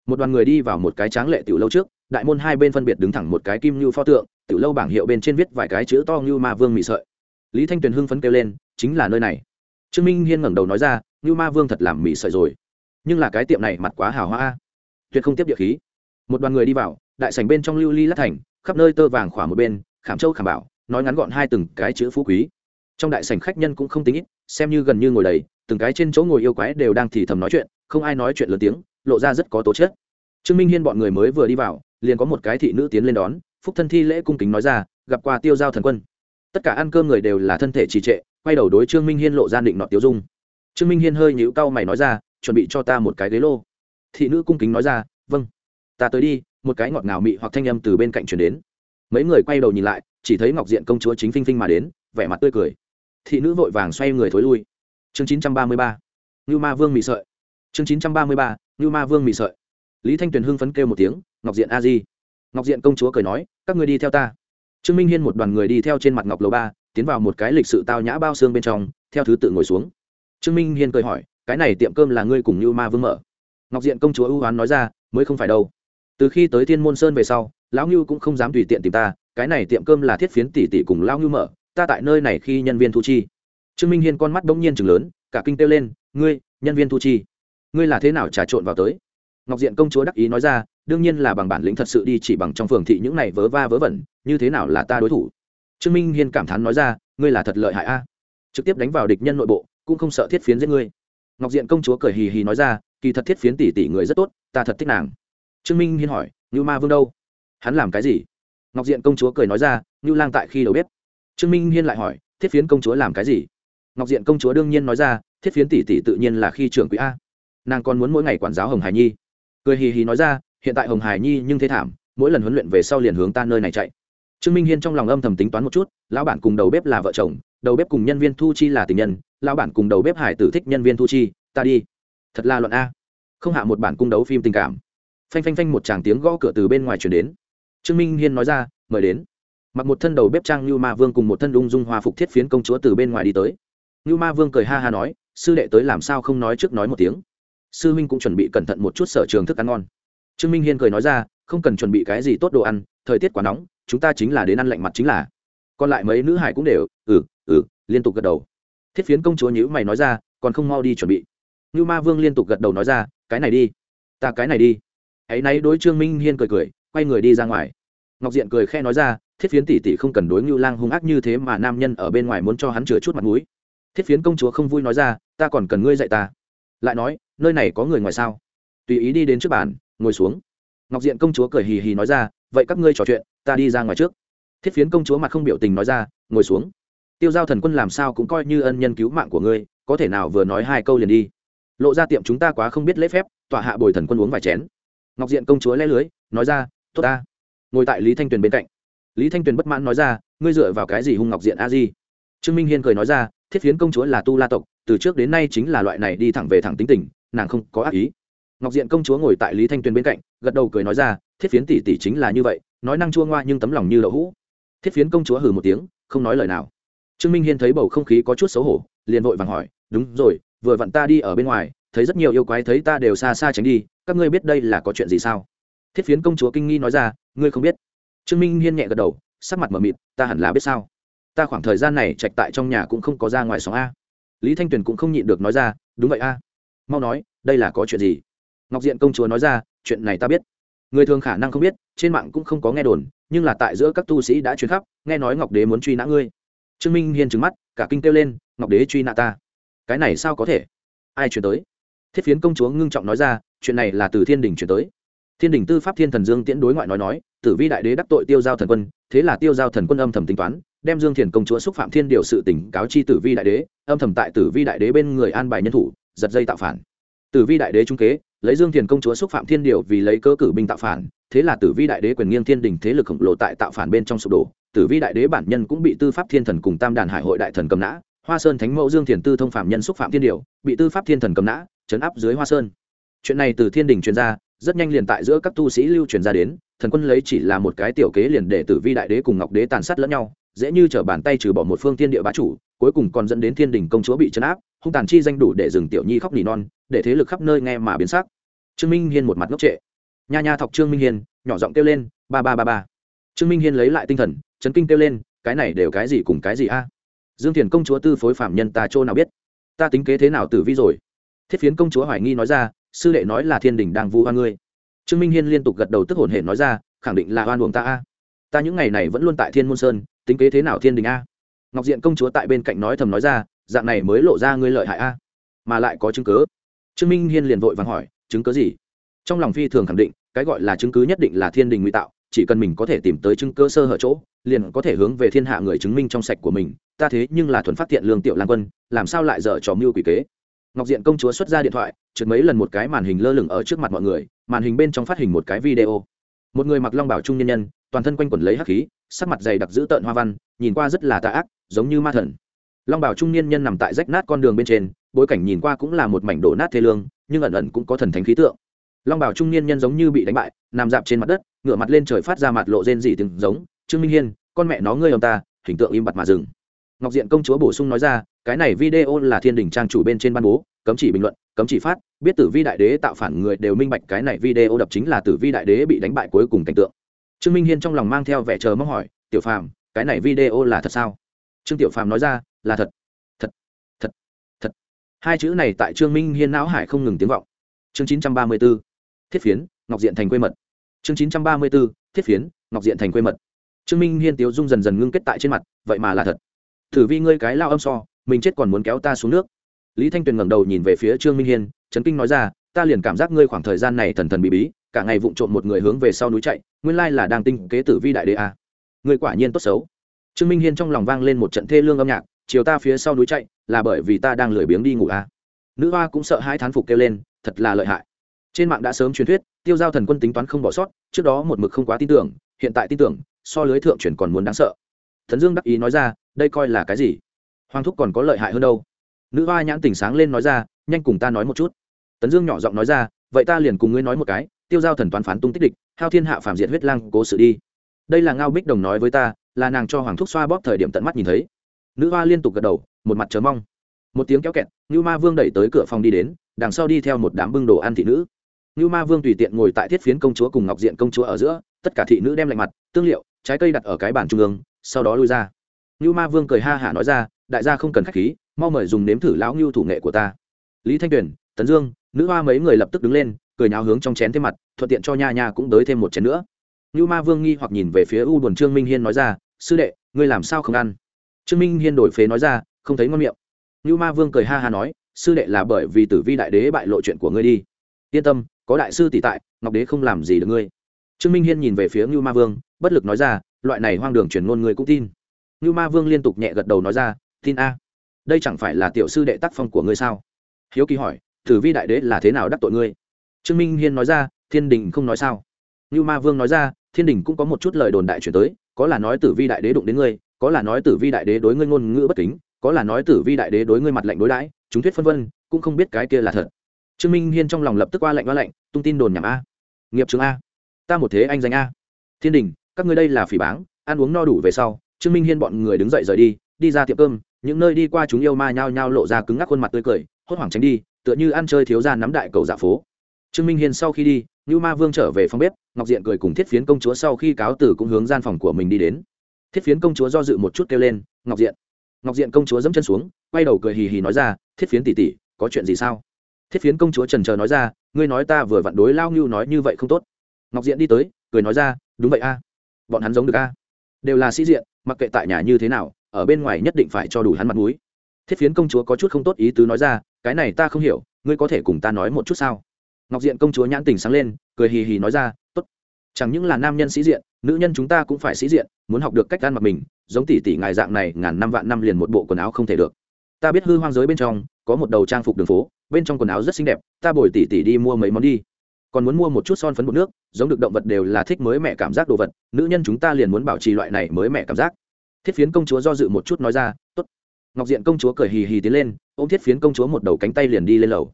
Một đoàn người đi vào một cái tráng lệ tiểu lâu trước, đại môn hai bên phân biệt đứng thẳng một cái kim như pho tượng, tiểu lâu bảng hiệu bên trên viết vài cái chữ to như ma vương mị sợi. Lý thanh tuyền hưng phấn kêu lên, chính là nơi này. Trương minh hiên ngẩng đầu nói ra, như ma vương thật làm mị sợi rồi. Nhưng là cái tiệm này mặt quá hào hoa tuyệt không tiếp địa khí. Một đoàn người đi vào, đại sảnh bên trong lưu ly lát thành, khắp nơi tơ vàng khỏa một bên, khảm châu khảm bảo, nói ngắn gọn hai từng cái chữ phú quý trong đại sảnh khách nhân cũng không tính ít, xem như gần như ngồi đầy, từng cái trên chỗ ngồi yêu quái đều đang thì thầm nói chuyện, không ai nói chuyện lớn tiếng, lộ ra rất có tố chất. Trương minh hiên bọn người mới vừa đi vào, liền có một cái thị nữ tiến lên đón, phúc thân thi lễ cung kính nói ra, gặp qua tiêu giao thần quân. Tất cả ăn cơm người đều là thân thể trì trệ, quay đầu đối trương minh hiên lộ ra định nọ tiêu dung. Trương minh hiên hơi nhíu cau mày nói ra, chuẩn bị cho ta một cái ghế lô. Thị nữ cung kính nói ra vâng. Ta tới đi, một cái ngọt ngào mị hoặc thanh âm từ bên cạnh chuyển đến. Mấy người quay đầu nhìn lại, chỉ thấy ngọc diện công chúa chính phinh phinh mà đến, vẻ mặt tươi cười thị nữ vội vàng xoay người thối lui. Chương chín trăm ba mươi ba, ngưu ma vương mị sợi. Chương chín trăm ba mươi ba, ngưu ma vương mị sợi. Lý thanh tuyền hưng phấn kêu một tiếng, ngọc diện a di. Ngọc diện công chúa cười nói, các người đi theo ta. Trương minh hiên một đoàn người đi theo trên mặt ngọc lầu ba, tiến vào một cái lịch sự tao nhã bao xương bên trong, theo thứ tự ngồi xuống. Trương minh hiên cười hỏi, cái này tiệm cơm là ngươi cùng như ma vương mở? Ngọc diện công chúa ưu hoán nói ra, mới không phải đâu. Từ khi tới thiên môn sơn về sau, lão ngưu cũng không dám tùy tiện tìm ta, cái này tiệm cơm là thiết phiến tỷ tỷ cùng lão ngưu mở ta tại nơi này khi nhân viên thu chi. Trương minh hiên con mắt bỗng nhiên chừng lớn, cả kinh kêu lên, ngươi, nhân viên thu chi? Ngươi là thế nào trà trộn vào tới? Ngọc diện công chúa đắc ý nói ra, đương nhiên là bằng bản lĩnh thật sự đi chỉ bằng trong phường thị những này vớ va vớ vẩn, như thế nào là ta đối thủ? Trương minh hiên cảm thán nói ra, ngươi là thật lợi hại a. Trực tiếp đánh vào địch nhân nội bộ, cũng không sợ thiết phiến giết ngươi. Ngọc diện công chúa cười hì hì nói ra, kỳ thật thiết phiến tỷ tỷ người rất tốt, ta thật thích nàng. Trương minh hiên hỏi như ma vương đâu? Hắn làm cái gì? Ngọc diện công chúa cười nói ra như lang tại khi đầu bếp trương minh hiên lại hỏi, thiết phiến công chúa làm cái gì? Ngọc diện công chúa đương nhiên nói ra, thiết phiến tỷ tỷ tự nhiên là khi trưởng quỹ a. Nàng còn muốn mỗi ngày quản giáo hồng hải nhi. Cười hì hì nói ra, hiện tại hồng hải nhi nhưng thế thảm, mỗi lần huấn luyện về sau liền hướng ta nơi này chạy. Trương minh hiên trong lòng âm thầm tính toán một chút, lão bản cùng đầu bếp là vợ chồng, đầu bếp cùng nhân viên thu chi là tình nhân, lão bản cùng đầu bếp hải tử thích nhân viên thu chi, ta đi. Thật là luận a. Không hạ một bản cung đấu phim tình cảm. Phanh phanh phanh một tràng tiếng gõ cửa từ bên ngoài chuyển đến. Trương minh hiên nói ra, mời đến mặc một thân đầu bếp trang như ma vương cùng một thân ung dung hoa phục thiết phiến công chúa từ bên ngoài đi tới. Như ma vương cười ha ha nói, sư đệ tới làm sao không nói trước nói một tiếng? Sư Minh cũng chuẩn bị cẩn thận một chút sở trường thức ăn ngon. Trương minh hiên cười nói ra, không cần chuẩn bị cái gì tốt đồ ăn, thời tiết quá nóng, chúng ta chính là đến ăn lạnh mặt chính là. Còn lại mấy nữ hải cũng đều ừ ừ liên tục gật đầu. Thiết phiến công chúa nhữ mày nói ra, còn không mau đi chuẩn bị. Như ma vương liên tục gật đầu nói ra, cái này đi, ta cái này đi. Hãy nay đối trương minh hiên cười cười, quay người đi ra ngoài. Ngọc diện cười khe nói ra thiết phiến tỷ tỷ không cần đối ngưu lang hung ác như thế mà nam nhân ở bên ngoài muốn cho hắn chừa chút mặt mũi. Thiết phiến công chúa không vui nói ra, ta còn cần ngươi dạy ta. Lại nói, nơi này có người ngoài sao? Tùy ý đi đến trước bàn, ngồi xuống. Ngọc diện công chúa cười hì hì nói ra, vậy các ngươi trò chuyện, ta đi ra ngoài trước. Thiết phiến công chúa mặt không biểu tình nói ra, ngồi xuống. Tiêu giao thần quân làm sao cũng coi như ân nhân cứu mạng của ngươi, có thể nào vừa nói hai câu liền đi? Lộ ra tiệm chúng ta quá không biết lễ phép, tọa hạ bồi thần quân uống vài chén. Ngọc diện công chúa lẽ lưới, nói ra, tốt ta. Ngồi tại lý thanh tuyền bên cạnh lý thanh tuyền bất mãn nói ra, ngươi dựa vào cái gì hung ngọc diện a di? Trương minh hiên cười nói ra, thiết phiến công chúa là tu la tộc, từ trước đến nay chính là loại này đi thẳng về thẳng tính tình, nàng không có ác ý. Ngọc diện công chúa ngồi tại lý thanh tuyền bên cạnh, gật đầu cười nói ra, thiết phiến tỷ tỷ chính là như vậy, nói năng chua ngoa nhưng tấm lòng như đậu hũ. Thiết phiến công chúa hừ một tiếng, không nói lời nào. Trương minh hiên thấy bầu không khí có chút xấu hổ, liền vội vàng hỏi, đúng rồi, vừa vặn ta đi ở bên ngoài, thấy rất nhiều yêu quái thấy ta đều xa xa tránh đi, các ngươi biết đây là có chuyện gì sao? Thiết phiến công chúa kinh nghi nói ra, ngươi không biết trương minh hiên nhẹ gật đầu, sắc mặt mờ mịt, ta hẳn là biết sao? Ta khoảng thời gian này trạch tại trong nhà cũng không có ra ngoài sóng a. Lý thanh tuyền cũng không nhịn được nói ra, đúng vậy a. Mau nói, đây là có chuyện gì? Ngọc diện công chúa nói ra, chuyện này ta biết. Người thường khả năng không biết, trên mạng cũng không có nghe đồn, nhưng là tại giữa các tu sĩ đã truyền khắp, nghe nói ngọc đế muốn truy nã ngươi. Trương minh hiên trứng mắt, cả kinh kêu lên, ngọc đế truy nã ta? Cái này sao có thể? Ai chuyển tới? Thiết phiến công chúa ngưng trọng nói ra, chuyện này là từ thiên đình chuyển tới thiên đình tư pháp thiên thần dương tiễn đối ngoại nói nói, tử vi đại đế đắc tội tiêu giao thần quân, thế là tiêu giao thần quân âm thầm tính toán, đem dương thiền công chúa xúc phạm thiên điều sự tỉnh cáo chi tử vi đại đế, âm thầm tại tử vi đại đế bên người an bài nhân thủ, giật dây tạo phản. Tử vi đại đế trung kế, lấy dương thiền công chúa xúc phạm thiên điều vì lấy cơ cử binh tạo phản, thế là tử vi đại đế quyền nghiêng thiên đình thế lực khổng lồ tại tạo phản bên trong sụp đổ. Tử vi đại đế bản nhân cũng bị tư pháp thiên thần cùng tam đàn hải hội đại thần cầm nã, hoa sơn thánh mẫu dương thiền tư thông phạm nhân xúc phạm thiên điều, bị tư pháp thiên thần cầm nã chấn áp dưới hoa sơn. Chuyện này từ thiên đình truyền ra rất nhanh liền tại giữa các tu sĩ lưu truyền ra đến, thần quân lấy chỉ là một cái tiểu kế liền để tử vi đại đế cùng ngọc đế tàn sát lẫn nhau, dễ như t bàn tay trừ bỏ một phương thiên địa bá chủ, cuối cùng còn dẫn đến thiên đình công chúa bị chấn áp, hung tàn chi danh đủ để dừng tiểu nhi khóc nỉ non, để thế lực khắp nơi nghe mà biến sắc. Trương minh hiên một mặt ngốc trệ. Nha nha thọc trương minh hiên, nhỏ giọng kêu lên, ba ba ba ba. Trương minh hiên lấy lại tinh thần, chấn kinh kêu lên, cái này đều cái gì cùng cái gì a? Dương thiền công chúa tư phối phạm nhân ta chỗ nào biết? Ta tính kế thế nào tử vi rồi? Thiết phiến công chúa hoài nghi nói ra sư đệ nói là thiên đình đang vu oan ngươi. Trương minh hiên liên tục gật đầu tức hồn hển nói ra, khẳng định là oan uổng ta a. Ta những ngày này vẫn luôn tại thiên môn sơn, tính kế thế nào thiên đình a? Ngọc diện công chúa tại bên cạnh nói thầm nói ra, dạng này mới lộ ra ngươi lợi hại a. Mà lại có chứng cứ. trương minh hiên liền vội vàng hỏi, chứng cứ gì? Trong lòng phi thường khẳng định, cái gọi là chứng cứ nhất định là thiên đình ngụy tạo, chỉ cần mình có thể tìm tới chứng cơ sơ hở chỗ, liền có thể hướng về thiên hạ người chứng minh trong sạch của mình. Ta thế nhưng là thuần phát thiện lương tiểu lan quân, làm sao lại dở trò mưu quỷ kế? Ngọc diện công chúa xuất ra điện thoại, trượt mấy lần một cái màn hình lơ lửng ở trước mặt mọi người, màn hình bên trong phát hình một cái video. Một người mặc long bảo trung nhân nhân, toàn thân quanh quẩn lấy hắc khí, sắc mặt dày đặc dữ tợn hoa văn, nhìn qua rất là tà ác, giống như ma thần. Long bảo trung niên nhân nằm tại rách nát con đường bên trên, bối cảnh nhìn qua cũng là một mảnh đổ nát thê lương, nhưng ẩn ẩn cũng có thần thánh khí tượng. Long bảo trung niên nhân giống như bị đánh bại, nằm dạp trên mặt đất ngựa mặt lên trời phát ra mặt lộ rên dị từng giống, trương minh hiên, con mẹ nó ngươi ông ta, hình tượng im bặt mà dừng. Ngọc diện công chúa bổ sung nói ra cái này video là thiên đình trang chủ bên trên ban bố, cấm chỉ bình luận, cấm chỉ phát, biết tử vi đại đế tạo phản người đều minh bạch cái này video đập chính là tử vi đại đế bị đánh bại cuối cùng cảnh tượng. Trương minh hiên trong lòng mang theo vẻ chờ mong hỏi, tiểu phàm, cái này video là thật sao? Trương tiểu phàm nói ra, là thật thật thật thật. Hai chữ này tại trương minh hiên não hải không ngừng tiếng vọng. Chương chín trăm ba mươi b ố thiết phiến, ngọc diện thành quê mật. Chương chín trăm ba mươi b ố thiết phiến, ngọc diện thành quê mật. Trương minh hiên tiếu dung dần dần ngưng kết tại trên mặt, vậy mà là thật. Thử vi ngươi cái lao âm so mình chết còn muốn kéo ta xuống nước. Lý thanh tuyền ngẩng đầu nhìn về phía trương minh hiên trấn kinh nói ra, ta liền cảm giác ngươi khoảng thời gian này thần thần bí bí, cả ngày vụng trộm một người hướng về sau núi chạy, nguyên lai là đang tinh kế tử vi đại đế a à. người quả nhiên tốt xấu. Trương minh hiên trong lòng vang lên một trận thê lương âm nhạc, chiều ta phía sau núi chạy, là bởi vì ta đang lười biếng đi ngủ a à. nữ hoa cũng sợ hai thán phục kêu lên, thật là lợi hại. Trên mạng đã sớm truyền thuyết, tiêu giao thần quân tính toán không bỏ sót, trước đó một mực không quá tin tưởng, hiện tại tin tưởng, so lưới thượng truyền còn muốn đáng sợ. Thần dương đắc ý nói ra, đây coi là cái gì? Hoàng thúc còn có lợi hại hơn đâu. Nữ hoa nhãn tỉnh sáng lên nói ra, nhanh cùng ta nói một chút. Tấn dương nhỏ giọng nói ra, vậy ta liền cùng ngươi nói một cái, tiêu giao thần toán phán tung tích địch, hao thiên hạ phạm diện huyết lang cố sự đi. Đây là ngao bích đồng nói với ta, là nàng cho hoàng thúc xoa bóp thời điểm tận mắt nhìn thấy. Nữ hoa liên tục gật đầu, một mặt chờ mong. Một tiếng kéo kẹt như ma vương đẩy tới cửa phòng đi đến, đằng sau đi theo một đám bưng đồ ăn thị nữ. Như ma vương tùy tiện ngồi tại thiết phiến công chúa cùng ngọc diện công chúa ở giữa, tất cả thị nữ đem lạnh mặt, tương liệu, trái cây đặt ở cái bàn trung ương, sau đó lui ra. Như ma vương cười ha hả nói ra đại gia không cần khách khí, mau mời dùng nếm thử lão ngưu thủ nghệ của ta. Lý thanh tuyền, tấn dương, nữ hoa mấy người lập tức đứng lên, cười nháo hướng trong chén thêm mặt, thuận tiện cho nha nha cũng đới thêm một chén nữa. Như ma vương nghi hoặc nhìn về phía u buồn trương minh hiên nói ra, sư đệ, ngươi làm sao không ăn? Trương minh hiên đổi phế nói ra, không thấy ngon miệng. Như ma vương cười ha ha nói, sư đệ là bởi vì tử vi đại đế bại lộ chuyện của ngươi đi. Yên tâm, có đại sư tỷ tại, ngọc đế không làm gì được ngươi. Trương minh hiên nhìn về phía như ma vương, bất lực nói ra, loại này hoang đường truyền ngôn ngươi cũng tin. Như ma vương liên tục nhẹ gật đầu nói ra tin a. Đây chẳng phải là tiểu sư đệ tác phong của ngươi sao? Hiếu kỳ hỏi, tử vi đại đế là thế nào đắc tội ngươi? Trương minh hiên nói ra, thiên đình không nói sao. Như ma vương nói ra, thiên đình cũng có một chút lời đồn đại chuyển tới, có là nói tử vi đại đế đụng đến ngươi, có là nói tử vi đại đế đối ngươi ngôn ngữ bất kính, có là nói tử vi đại đế đối ngươi mặt lạnh đối đãi, chúng thuyết phân vân, cũng không biết cái kia là thật. Trương minh hiên trong lòng lập tức qua lạnh qua lạnh, tung tin đồn nhảm a. Nghiệp trường a. Ta một thế anh danh a. Thiên đình, các ngươi đây là phỉ báng, ăn uống no đủ về sau, trương minh hiên bọn người đứng dậy rời đi đi ra tiệm cơm những nơi đi qua chúng yêu ma nhao nhao lộ ra cứng ngắc khuôn mặt tươi cười, hốt hoảng tránh đi, tựa như ăn chơi thiếu ra nắm đại cầu dạ phố. Trương minh hiên sau khi đi như ma vương trở về phòng bếp, ngọc diện cười cùng thiết phiến công chúa sau khi cáo tử cũng hướng gian phòng của mình đi đến. Thiết phiến công chúa do dự một chút kêu lên, ngọc diện. Ngọc diện công chúa dẫm chân xuống, quay đầu cười hì hì nói ra, thiết phiến tỉ tỉ có chuyện gì sao? Thiết phiến công chúa trần trờ nói ra, ngươi nói ta vừa vặn đối lao ngưu nói như vậy không tốt. Ngọc diện đi tới, cười nói ra, đúng vậy a, bọn hắn giống được a. Đều là sĩ diện, mặc kệ tại nhà như thế nào ở bên ngoài nhất định phải cho đủ hắn mặt mũi. Thiết phiến công chúa có chút không tốt ý tứ nói ra, cái này ta không hiểu, ngươi có thể cùng ta nói một chút sao? Ngọc diện công chúa nhãn tình sáng lên, cười hì hì nói ra, tốt. Chẳng những là nam nhân sĩ diện, nữ nhân chúng ta cũng phải sĩ diện, muốn học được cách ăn mặc mình, giống tỷ tỷ ngài dạng này, ngàn năm vạn năm liền một bộ quần áo không thể được. Ta biết hư hoang giới bên trong, có một đầu trang phục đường phố, bên trong quần áo rất xinh đẹp, ta bồi tỷ tỷ đi mua mấy món đi. Còn muốn mua một chút son phấn bột nước, giống được động vật đều là thích mới mẹ cảm giác đồ vật, nữ nhân chúng ta liền muốn bảo trì loại này mới mẹ cảm giác thiết phiến công chúa do dự một chút nói ra, tốt. Ngọc diện công chúa cười hì hì tiến lên, ôm thiết phiến công chúa một đầu cánh tay liền đi lên lầu.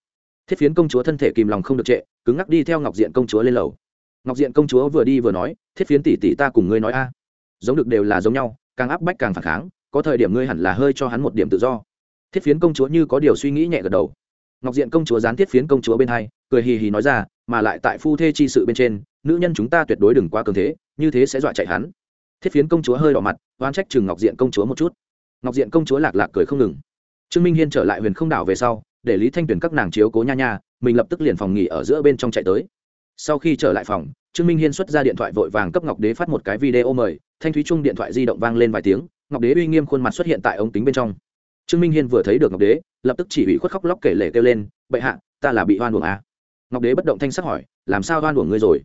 Thiết phiến công chúa thân thể kìm lòng không được trệ, cứng ngắc đi theo ngọc diện công chúa lên lầu. Ngọc diện công chúa vừa đi vừa nói, thiết phiến tỷ tỷ ta cùng ngươi nói a. Giống được đều là giống nhau, càng áp bách càng phản kháng, có thời điểm ngươi hẳn là hơi cho hắn một điểm tự do. Thiết phiến công chúa như có điều suy nghĩ nhẹ gật đầu. Ngọc diện công chúa gián thiết phiến công chúa bên hai, cười hì hì nói ra, mà lại tại phu thê chi sự bên trên, nữ nhân chúng ta tuyệt đối đừng quá cường thế, như thế sẽ dọa chạy hắn thiết phiến công chúa hơi đỏ mặt oan trách chừng ngọc diện công chúa một chút. Ngọc diện công chúa lạc lạc cười không ngừng. Trương minh hiên trở lại huyền không đảo về sau, để lý thanh tuyền các nàng chiếu cố nha nha, mình lập tức liền phòng nghỉ ở giữa bên trong chạy tới. Sau khi trở lại phòng, trương minh hiên xuất ra điện thoại vội vàng cấp ngọc đế phát một cái video mời, thanh thúy Trung điện thoại di động vang lên vài tiếng, ngọc đế uy nghiêm khuôn mặt xuất hiện tại ống kính bên trong. Trương minh hiên vừa thấy được ngọc đế, lập tức chỉ bị khuất khóc lóc kể lể kêu lên, bệ hạ, ta là bị hoan uổng à. ngọc đế bất động thanh sắc hỏi, làm sao hoan uổng ngươi rồi?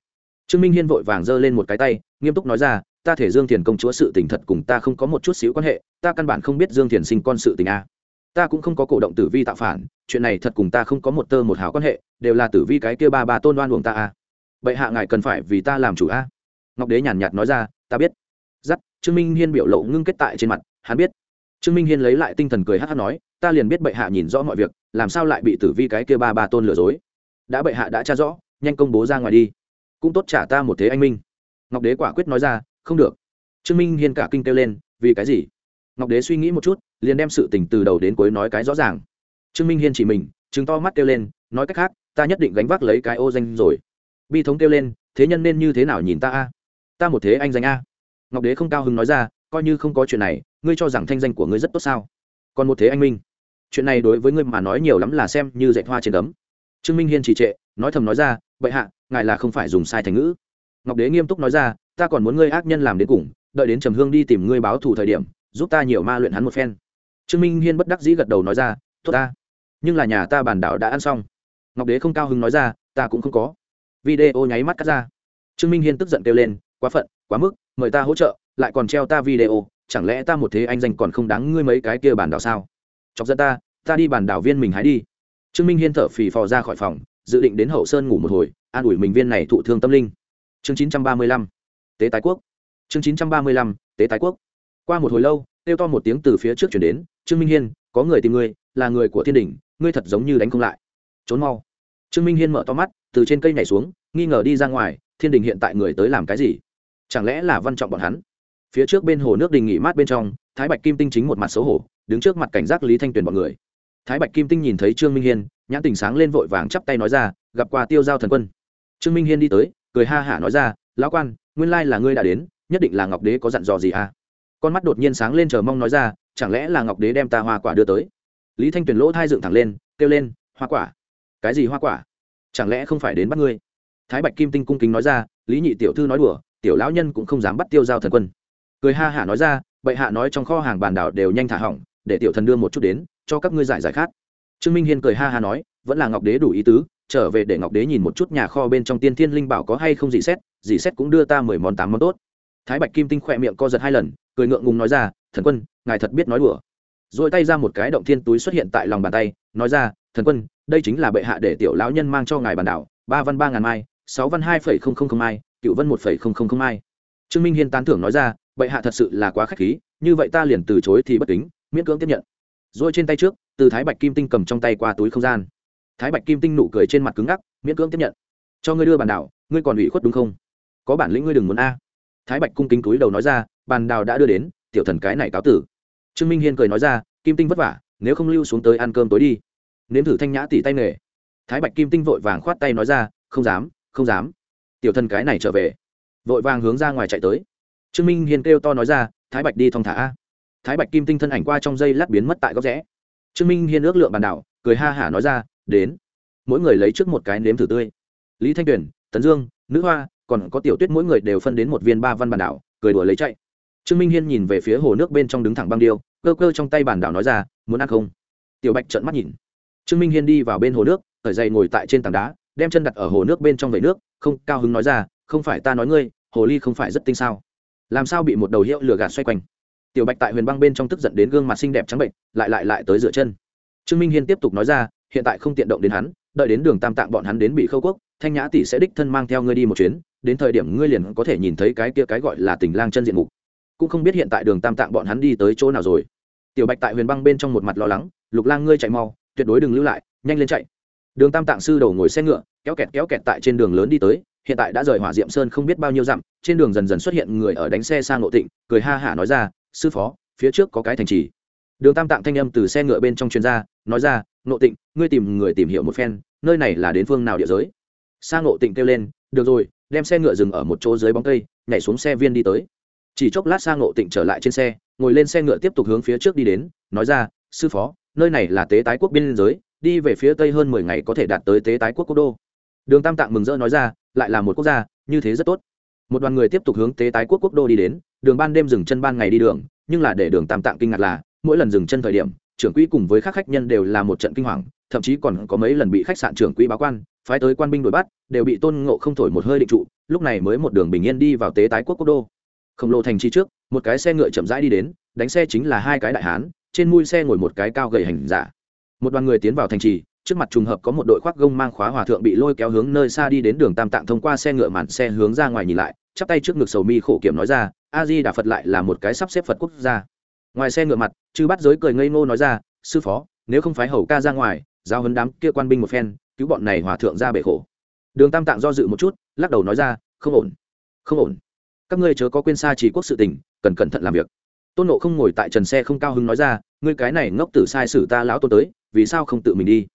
Trương minh hiên vội vàng giơ lên một cái tay, nghiêm túc nói ra ta thể dương thiền công chúa sự tình thật cùng ta không có một chút xíu quan hệ, ta căn bản không biết dương thiền sinh con sự tình a à. ta cũng không có cổ động tử vi tạo phản, chuyện này thật cùng ta không có một tơ một hào quan hệ, đều là tử vi cái kia ba ba tôn đoan luồng ta a à. bệ hạ ngài cần phải vì ta làm chủ a à. ngọc đế nhàn nhạt nói ra, ta biết giắt, trương minh hiên biểu lộ ngưng kết tại trên mặt, hắn biết trương minh hiên lấy lại tinh thần cười hát hát nói, ta liền biết bệ hạ nhìn rõ mọi việc, làm sao lại bị tử vi cái kia ba ba tôn lừa dối đã bệ hạ đã tra rõ, nhanh công bố ra ngoài đi cũng tốt trả ta một thế anh minh ngọc đế quả quyết nói ra không được. Trương minh hiên cả kinh kêu lên, vì cái gì? Ngọc đế suy nghĩ một chút, liền đem sự tình từ đầu đến cuối nói cái rõ ràng. Trương minh hiên chỉ mình chứng to mắt kêu lên, nói cách khác, ta nhất định gánh vác lấy cái ô danh rồi. Bi thống kêu lên, thế nhân nên như thế nào nhìn ta a? Ta một thế anh danh a. Ngọc đế không cao hứng nói ra, coi như không có chuyện này, ngươi cho rằng thanh danh của ngươi rất tốt sao? Còn một thế anh minh. Chuyện này đối với ngươi mà nói nhiều lắm là xem như dạy hoa trên tấm trương minh hiên chỉ trệ, nói thầm nói ra vậy hạ, ngài là không phải dùng sai thành ngữ. Ngọc đế nghiêm túc nói ra ta còn muốn ngươi ác nhân làm đến cùng, đợi đến trầm hương đi tìm ngươi báo thù thời điểm, giúp ta nhiều ma luyện hắn một phen. Trương minh hiên bất đắc dĩ gật đầu nói ra, tốt ta, nhưng là nhà ta bản đảo đã ăn xong. Ngọc đế không cao hứng nói ra, ta cũng không có. Video nháy mắt cắt ra. Trương minh hiên tức giận kêu lên, quá phận, quá mức, mời ta hỗ trợ, lại còn treo ta video, chẳng lẽ ta một thế anh danh còn không đáng ngươi mấy cái kia bản đảo sao? Chọc dẫn ta ta đi bản đảo viên mình hái đi. Trương minh hiên thở phì phò ra khỏi phòng, dự định đến hậu sơn ngủ một hồi, an ủi mình viên này thụ thương tâm linh. Chương chín trăm ba mươi lăm tế tái quốc. Chương chín trăm ba mươi lăm, tế tái quốc. Qua một hồi lâu, kêu to một tiếng từ phía trước chuyển đến, trương minh hiên, có người tìm ngươi, là người của thiên đình, ngươi thật giống như đánh không lại. Trốn mau. Trương minh hiên mở to mắt, từ trên cây nhảy xuống, nghi ngờ đi ra ngoài, thiên đình hiện tại người tới làm cái gì? Chẳng lẽ là văn trọng bọn hắn? Phía trước bên hồ nước đình nghỉ mát bên trong, thái bạch kim tinh chính một mặt xấu hổ, đứng trước mặt cảnh giác lý thanh tuyền bọn người. Thái bạch kim tinh nhìn thấy trương minh hiên, nhãn tình sáng lên vội vàng chắp tay nói ra, gặp qua tiêu giao thần quân. Trương minh hiên đi tới, cười ha hả nói ra, lão quan nguyên lai là ngươi đã đến, nhất định là ngọc đế có dặn dò gì à? Con mắt đột nhiên sáng lên chờ mong nói ra, chẳng lẽ là ngọc đế đem ta hoa quả đưa tới? Lý thanh tuyền lỗ thai dựng thẳng lên, kêu lên, hoa quả? Cái gì hoa quả? Chẳng lẽ không phải đến bắt ngươi? Thái bạch kim tinh cung kính nói ra, lý nhị tiểu thư nói đùa, tiểu lão nhân cũng không dám bắt tiêu giao thần quân. Cười ha hả nói ra, bệ hạ nói trong kho hàng bàn đảo đều nhanh thả hỏng, để tiểu thần đưa một chút đến, cho các ngươi giải giải khát. Trương minh hiên cười ha ha nói, vẫn là ngọc đế đủ ý tứ trở về để ngọc đế nhìn một chút nhà kho bên trong tiên thiên linh bảo có hay không dị xét dị xét cũng đưa ta mười món tám món tốt. Thái bạch kim tinh khỏe miệng co giật hai lần, cười ngượng ngùng nói ra, thần quân, ngài thật biết nói đùa. Rồi tay ra một cái động thiên túi xuất hiện tại lòng bàn tay, nói ra, thần quân, đây chính là bệ hạ để tiểu lão nhân mang cho ngài bàn đảo, ba văn ba ngàn mai, sáu văn hai phẩy không không không mai, cựu văn một phẩy không không không mai. Trương minh hiên tán thưởng nói ra, bệ hạ thật sự là quá k h á c h khí, như vậy ta liền từ chối thì bất kính, miễn cưỡng tiếp nhận. Rồi trên tay trước, từ thái bạch kim tinh cầm trong tay qua túi không gian thái bạch kim tinh nụ cười trên mặt cứng ngắc, miễn cưỡng tiếp nhận. Cho ngươi đưa bàn đảo, ngươi còn ủy khuất đúng không? Có bản lĩnh ngươi đừng muốn a. Thái bạch cung kính túi đầu nói ra, bàn đào đã đưa đến, tiểu thần cái này cáo tử. Trương minh hiên cười nói ra, kim tinh vất vả, nếu không lưu xuống tới ăn cơm tối đi. Nếm thử thanh nhã tỉ tay nghề. Thái bạch kim tinh vội vàng khoát tay nói ra, không dám không dám. Tiểu thần cái này trở về. Vội vàng hướng ra ngoài chạy tới. Trương minh hiên kêu to nói ra, thái bạch đi thong thả a. Thái bạch kim tinh thân ảnh qua trong dây lát biến mất tại góc rẽ. Trương minh hiên ước lượng bàn đảo, cười ha hả nói ra đến. Mỗi người lấy trước một cái nếm thử tươi. Lý thanh tuyền, tấn dương, nữ hoa, còn có tiểu tuyết mỗi người đều phân đến một viên ba văn Bản đảo, cười đùa lấy chạy. Trương minh hiên nhìn về phía hồ nước bên trong đứng thẳng băng điêu, cơ cơ trong tay bản đảo nói ra, muốn ăn không? Tiểu bạch trợn mắt nhìn. Trương minh hiên đi vào bên hồ nước ở dậy ngồi tại trên tảng đá, đem chân đặt ở hồ nước bên trong vẩy nước, không, cao hứng nói ra, không phải ta nói ngươi, hồ ly không phải rất tinh sao? Làm sao bị một đầu hiệu lửa gạt xoay quanh? Tiểu bạch tại huyền băng bên trong tức giận đến gương mặt xinh đẹp trắng bệnh, lại lại lại tới dựa chân. Trương minh hiên tiếp tục nói ra hiện tại không tiện động đến hắn, đợi đến đường tam tạng bọn hắn đến bị khâu quốc, thanh nhã tỷ sẽ đích thân mang theo ngươi đi một chuyến, đến thời điểm ngươi liền có thể nhìn thấy cái kia cái gọi là tình lang chân diện mục. Cũng không biết hiện tại đường tam tạng bọn hắn đi tới chỗ nào rồi. Tiểu bạch tại huyền băng bên trong một mặt lo lắng, lục lang ngươi chạy mau, tuyệt đối đừng lưu lại, nhanh lên chạy. Đường tam tạng sư đầu ngồi xe ngựa, kéo kẹt kéo kẹt tại trên đường lớn đi tới, hiện tại đã rời hỏa diệm sơn không biết bao nhiêu dặm, trên đường dần dần xuất hiện người ở đánh xe sang ngộ tịnh, cười ha hả nói ra, sư phó, phía trước có cái thành trì. Đường tam tạng thanh âm từ xe ngựa bên trong chuyên gia nói ra nộ tịnh, ngươi tìm người tìm hiểu một phen, nơi này là đến phương nào địa giới? Sang ngộ tịnh kêu lên, được rồi, đem xe ngựa dừng ở một chỗ dưới bóng cây, nhảy xuống xe viên đi tới. Chỉ chốc lát sang ngộ tịnh trở lại trên xe, ngồi lên xe ngựa tiếp tục hướng phía trước đi đến, nói ra, sư phó, nơi này là tế tái quốc biên giới, đi về phía tây hơn mười ngày có thể đạt tới tế tái quốc quốc đô. Đường tam tạng mừng rỡ nói ra, lại là một quốc gia, như thế rất tốt. Một đoàn người tiếp tục hướng tế tái quốc quốc đô đi đến, đường ban đêm dừng chân ban ngày đi đường, nhưng là để đường tam tạng kinh ngạc là, mỗi lần dừng chân thời điểm trưởng quỹ cùng với các khách nhân đều là một trận kinh hoàng, thậm chí còn có mấy lần bị khách sạn trưởng quỹ báo quan, phái tới quan binh đuổi bắt, đều bị tôn ngộ không thổi một hơi định trụ, lúc này mới một đường bình yên đi vào tế tái quốc quốc đô. Khổng lồ thành chi trước, một cái xe ngựa chậm rãi đi đến, đánh xe chính là hai cái đại hán, trên mui xe ngồi một cái cao gầy hành giả. Một đoàn người tiến vào thành trì, trước mặt trùng hợp có một đội khoác gông mang khóa hòa thượng bị lôi kéo hướng nơi xa đi đến đường tam tạng thông qua xe ngựa màn xe hướng ra ngoài nhìn lại, chắp tay trước ngực sầu mi khổ kiểm nói ra, a di đà phật lại là một cái sắp xếp phật quốc gia ngoài xe ngựa mặt, chư bắt giới cười ngây ngô nói ra, sư phó, nếu không phái hầu ca ra ngoài giao hấn đám kia quan binh một phen, cứu bọn này hòa thượng ra bể khổ. Đường tam tạng do dự một chút, lắc đầu nói ra, không ổn không ổn. Các ngươi chớ có quên xa chỉ quốc sự tình, cần cẩn thận làm việc. Tôn nộ không ngồi tại trần xe không cao hứng nói ra, ngươi cái này ngốc tử sai sử ta lão tôn tới, vì sao không tự mình đi?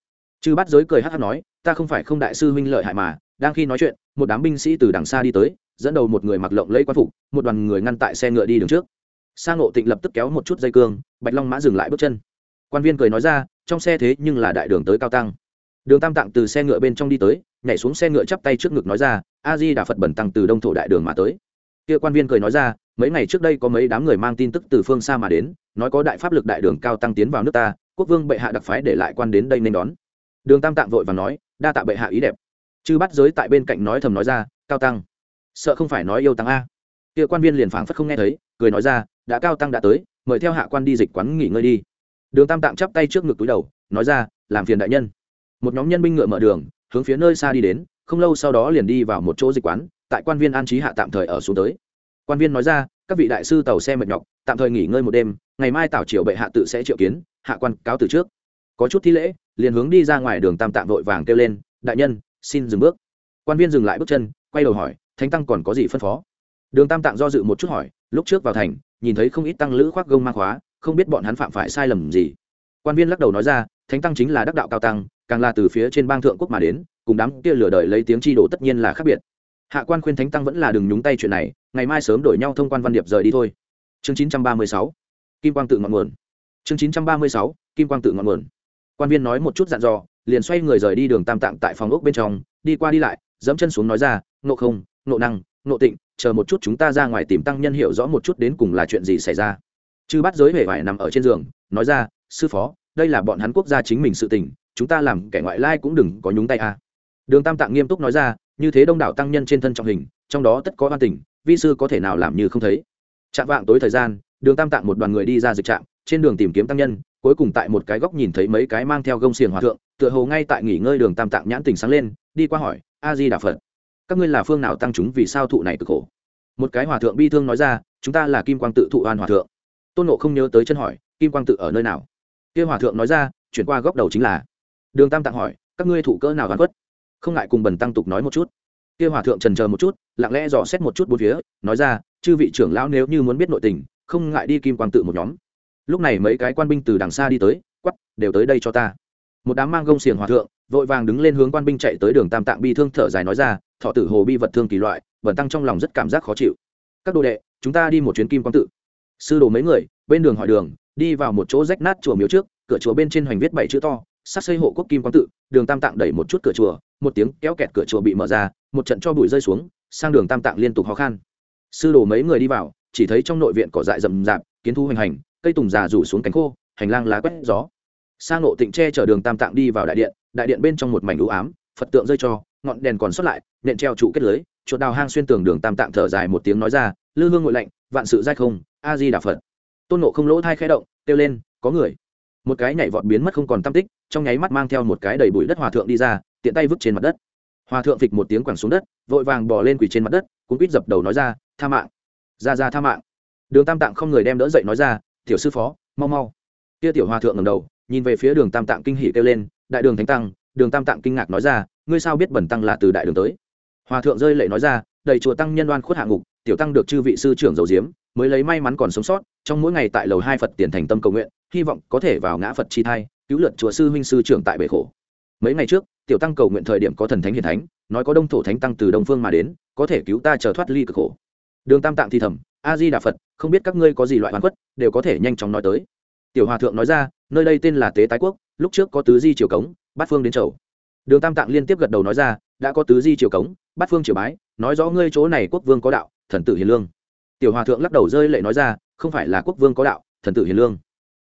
Chư bắt giới cười hát hát nói, ta không phải không đại sư huynh lợi hại mà, đang khi nói chuyện, một đám binh sĩ từ đằng xa đi tới, dẫn đầu một người mặc lộng lấy quan phục, một đoàn người ngăn tại xe ngựa đi đường trước sa ngộ tịnh lập tức kéo một chút dây cương, bạch long mã dừng lại bước chân. Quan viên cười nói ra, trong xe thế nhưng là đại đường tới cao tăng. Đường tam tạng từ xe ngựa bên trong đi tới, nhảy xuống xe ngựa chắp tay trước ngực nói ra, a di đà phật bẩn tăng từ đông thổ đại đường mà tới. Kia quan viên cười nói ra, mấy ngày trước đây có mấy đám người mang tin tức từ phương xa mà đến, nói có đại pháp lực đại đường cao tăng tiến vào nước ta, quốc vương bệ hạ đặc phái để lại quan đến đây nên đón. Đường tam tạng vội và nói, đa tạ bệ hạ ý đẹp. Chư bắt giới tại bên cạnh nói thầm nói ra, cao tăng, sợ không phải nói yêu tăng a kia quan viên liền phảng phất không nghe thấy, cười nói ra, đã cao tăng đã tới, mời theo hạ quan đi dịch quán nghỉ ngơi đi. Đường tam tạm chắp tay trước ngực túi đầu, nói ra, làm phiền đại nhân. Một nhóm nhân binh ngựa mở đường, hướng phía nơi xa đi đến, không lâu sau đó liền đi vào một chỗ dịch quán, tại quan viên an trí hạ tạm thời ở xuống tới. Quan viên nói ra, các vị đại sư tàu xe mệt nhọc, tạm thời nghỉ ngơi một đêm, ngày mai tảo triều bệ hạ tự sẽ triệu kiến, hạ quan cáo từ trước. Có chút thi lễ, liền hướng đi ra ngoài đường tam tạm vội vàng kêu lên, đại nhân, xin dừng bước. Quan viên dừng lại bước chân, quay đầu hỏi, thánh tăng còn có gì phân phó? Đường tam tạng do dự một chút hỏi, lúc trước vào thành, nhìn thấy không ít tăng lữ khoác gông mang khóa, không biết bọn hắn phạm phải sai lầm gì. Quan viên lắc đầu nói ra, thánh tăng chính là đắc đạo cao tăng, càng là từ phía trên bang thượng quốc mà đến, cùng đám kia lửa đời lấy tiếng chi đổ tất nhiên là khác biệt. Hạ quan khuyên thánh tăng vẫn là đừng nhúng tay chuyện này, ngày mai sớm đổi nhau thông quan văn điệp rời đi thôi. Chương chín trăm ba mươi sáu, kim quang tự ngọn nguồn. Chương chín trăm ba mươi sáu, kim quang tự ngọn nguồn. Quan viên nói một chút dặn dò, liền xoay người rời đi đường tam tạng tại phòng ốc bên trong, đi qua đi lại, dẫm chân xuống nói ra nộ không nộ năng nộ tịnh chờ một chút chúng ta ra ngoài tìm tăng nhân hiểu rõ một chút đến cùng là chuyện gì xảy ra. Chư bắt giới hề vải nằm ở trên giường, nói ra, sư phó, đây là bọn hắn quốc gia chính mình sự tình, chúng ta làm kẻ ngoại lai cũng đừng có nhúng tay a. Đường tam tạng nghiêm túc nói ra, như thế đông đảo tăng nhân trên thân trọng hình, trong đó tất có an tình, vi sư có thể nào làm như không thấy? Chạm vạng tối thời gian, đường tam tạng một đoàn người đi ra dịch trạm, trên đường tìm kiếm tăng nhân, cuối cùng tại một cái góc nhìn thấy mấy cái mang theo gông xiềng hòa thượng, tựa hồ ngay tại nghỉ ngơi đường tam tạng nhãn tình sáng lên, đi qua hỏi, a di đà phật các ngươi là phương nào tăng chúng vì sao thụ này cực khổ? Một cái hòa thượng bi thương nói ra, chúng ta là kim quang tự thụ oan hòa thượng. Tôn nộ không nhớ tới chân hỏi, kim quang tự ở nơi nào? Kia hòa thượng nói ra, chuyển qua góc đầu chính là. Đường tam tạng hỏi, các ngươi thụ cỡ nào hoàn quất không ngại cùng bần tăng tục nói một chút. Kia hòa thượng trần chờ một chút, lặng lẽ dò xét một chút bốn phía, nói ra, chư vị trưởng lão nếu như muốn biết nội tình, không ngại đi kim quang tự một nhóm. Lúc này mấy cái quan binh từ đằng xa đi tới, quắp, đều tới đây cho ta. Một đám mang gông xiềng hòa thượng, vội vàng đứng lên hướng quan binh chạy tới đường tam tạng bi thương thở dài nói ra thọ tử hồ bi vật thương kỳ loại vẩn tăng trong lòng rất cảm giác khó chịu. Các đồ đệ, chúng ta đi một chuyến kim quang tự. Sư đồ mấy người, bên đường hỏi đường, đi vào một chỗ rách nát chùa miếu trước, cửa chùa bên trên hoành viết bảy chữ to sát xây hộ quốc kim quang tự, đường tam tạng đẩy một chút cửa chùa, một tiếng kéo kẹt cửa chùa bị mở ra, một trận cho bụi rơi xuống, sang đường tam tạng liên tục khó khăn sư đồ mấy người đi vào, chỉ thấy trong nội viện cỏ dại rậm rạp, kiến thu hoành hành, cây tùng già rủ xuống cánh khô, hành lang lá quét gió. Sang nộ tịnh tre chở đường tam tạng đi vào đại điện đại điện bên trong một mảnh ưu ám, phật tượng rơi cho ngọn đèn còn sót lại, nện treo trụ kết lưới, chuột đào hang xuyên tường đường tam tạng thở dài một tiếng nói ra, lư hương ngội lạnh, vạn sự dai không, a di đà phật. Tôn nộ không lỗ thai khẽ động, kêu lên, có người. Một cái nhảy vọt biến mất không còn tam tích, trong nháy mắt mang theo một cái đầy bụi đất hòa thượng đi ra, tiện tay vứt trên mặt đất. Hòa thượng phịch một tiếng quẳng xuống đất, vội vàng bò lên quỳ trên mặt đất cũng quýt dập đầu nói ra, tha mạng. Ra ra, tha mạng. Đường tam tạng không người đem đỡ dậy nói ra, tiểu sư phó, mau mau. Kia tiểu hòa thượng ngầm đầu, nhìn về phía đường tam tạng kinh hỉ kêu lên, đại đường thánh tăng đường tam tạng kinh ngạc nói ra, ngươi sao biết bẩn tăng là từ đại đường tới? Hòa thượng rơi lệ nói ra, đầy chùa tăng nhân đoan khuất hạ ngục, tiểu tăng được chư vị sư trưởng dầu diếm mới lấy may mắn còn sống sót, trong mỗi ngày tại lầu hai phật tiền thành tâm cầu nguyện, hy vọng có thể vào ngã phật chi thai, cứu lượt chùa sư huynh sư trưởng tại bể khổ. Mấy ngày trước, tiểu tăng cầu nguyện thời điểm có thần thánh hiền thánh, nói có đông thổ thánh tăng từ đông phương mà đến, có thể cứu ta chờ thoát ly cực khổ. Đường tam tạng thì thầm, a di đà phật, không biết các ngươi có gì loại hoàn quất đều có thể nhanh chóng nói tới. Tiểu hòa thượng nói ra, nơi đây tên là tế tái quốc, lúc trước có tứ di triều cống bát phương đến chầu. Đường tam tạng liên tiếp gật đầu nói ra, đã có tứ di triều cống, bát phương triều bái, nói rõ ngươi chỗ này quốc vương có đạo, thần tử hiền lương. Tiểu hòa thượng lắc đầu rơi lệ nói ra, không phải là quốc vương có đạo, thần tử hiền lương.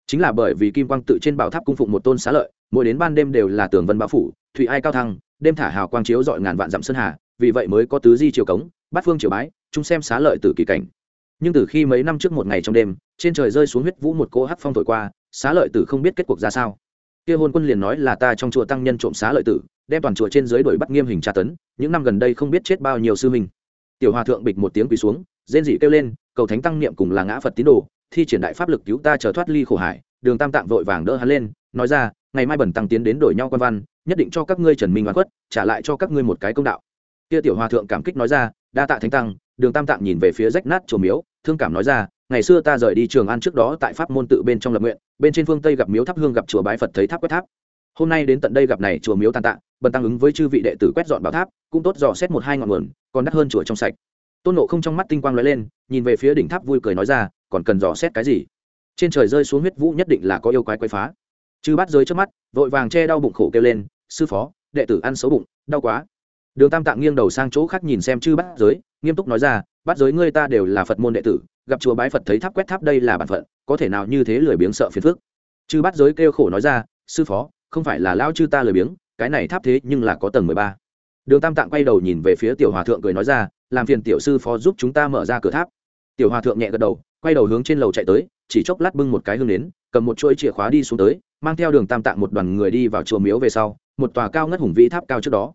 Chính là bởi vì kim quang tự trên bảo tháp cung phụng một tôn xá lợi, mỗi đến ban đêm đều là tường vân bao phủ, thủy ai cao thăng, đêm thả hào quang chiếu dọi ngàn vạn dặm sơn hà, vì vậy mới có tứ di triều cống, bát phương triều bái chúng xem xá lợi từ kỳ cảnh. Nhưng từ khi mấy năm trước một ngày trong đêm, trên trời rơi xuống huyết vũ một cỗ hắc phong thổi qua, xá lợi tử không biết kết cuộc ra sao kia hôn quân liền nói là ta trong chùa tăng nhân trộm xá lợi tử, đem toàn chùa trên dưới đuổi bắt nghiêm hình tra tấn, những năm gần đây không biết chết bao nhiêu sư minh tiểu hòa thượng bịch một tiếng quỳ xuống, rên dị kêu lên, cầu thánh tăng niệm cùng là ngã phật tín đồ, thi triển đại pháp lực cứu ta chờ thoát ly khổ hải, đường tam tạng vội vàng đỡ hắn lên, nói ra, ngày mai bẩn tăng tiến đến đổi nhau quan văn, nhất định cho các ngươi trần minh oan khuất, trả lại cho các ngươi một cái công đạo. Kia tiểu hòa thượng cảm kích nói ra, đa tạ thánh tăng, đường tam tạng nhìn về phía rách nát chùa miếu, thương cảm nói ra ngày xưa ta rời đi trường an trước đó tại pháp môn tự bên trong lập nguyện, bên trên phương tây gặp miếu thắp hương gặp chùa bái phật thấy tháp quét tháp. Hôm nay đến tận đây gặp này chùa miếu tàn tạ, bần tăng ứng với chư vị đệ tử quét dọn bảo tháp, cũng tốt dò xét một hai ngọn nguồn, còn đắt hơn chùa trong sạch. Tôn nộ không trong mắt tinh quang lóe lên, nhìn về phía đỉnh tháp vui cười nói ra, còn cần dò xét cái gì? Trên trời rơi xuống huyết vũ nhất định là có yêu quái quay phá. Chư bắt rơi trước mắt, vội vàng che đau bụng khổ kêu lên, sư phó, đệ tử ăn xấu bụng, đau quá đường tam tạng nghiêng đầu sang chỗ khác nhìn xem chư Bát giới, nghiêm túc nói ra, Bát giới ngươi ta đều là phật môn đệ tử, gặp chùa bái phật thấy tháp quét tháp đây là bản phận, có thể nào như thế lười biếng sợ phiền phức? Chư Bát giới kêu khổ nói ra, sư phó, không phải là lao chư ta lười biếng, cái này tháp thế nhưng là có tầng mười ba. Đường tam tạng quay đầu nhìn về phía tiểu hòa thượng cười nói ra, làm phiền tiểu sư phó giúp chúng ta mở ra cửa tháp. Tiểu hòa thượng nhẹ gật đầu, quay đầu hướng trên lầu chạy tới, chỉ chốc lát bưng một cái hương đến cầm một chuỗi chìa khóa đi xuống tới, mang theo đường tam tạng một đoàn người đi vào chùa miếu về sau, một tòa cao ngất hùng vĩ tháp cao trước đó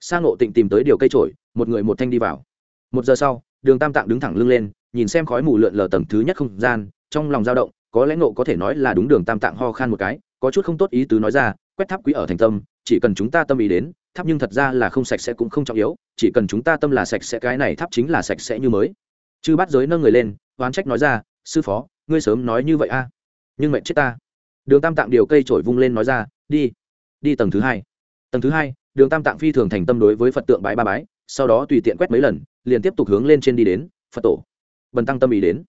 sang ngộ tịnh tìm tới điều cây trổi, một người một thanh đi vào. Một giờ sau, đường tam tạng đứng thẳng lưng lên, nhìn xem khói mù lượn lờ tầng thứ nhất không gian, trong lòng dao động, có lẽ ngộ có thể nói là đúng đường tam tạng ho khan một cái, có chút không tốt ý tứ nói ra, quét tháp quý ở thành tâm, chỉ cần chúng ta tâm ý đến, tháp nhưng thật ra là không sạch sẽ cũng không trọng yếu, chỉ cần chúng ta tâm là sạch sẽ cái này tháp chính là sạch sẽ như mới. Chư bắt giới nâng người lên, oán trách nói ra, sư phó, ngươi sớm nói như vậy a, nhưng mệnh chết ta. Đường tam tạng điều cây trổi vung lên nói ra, đi đi tầng thứ hai. Tầng thứ hai đường tam tạng phi thường thành tâm đối với phật tượng bái ba bái sau đó tùy tiện quét mấy lần liền tiếp tục hướng lên trên đi đến phật tổ bần tăng tâm ý đến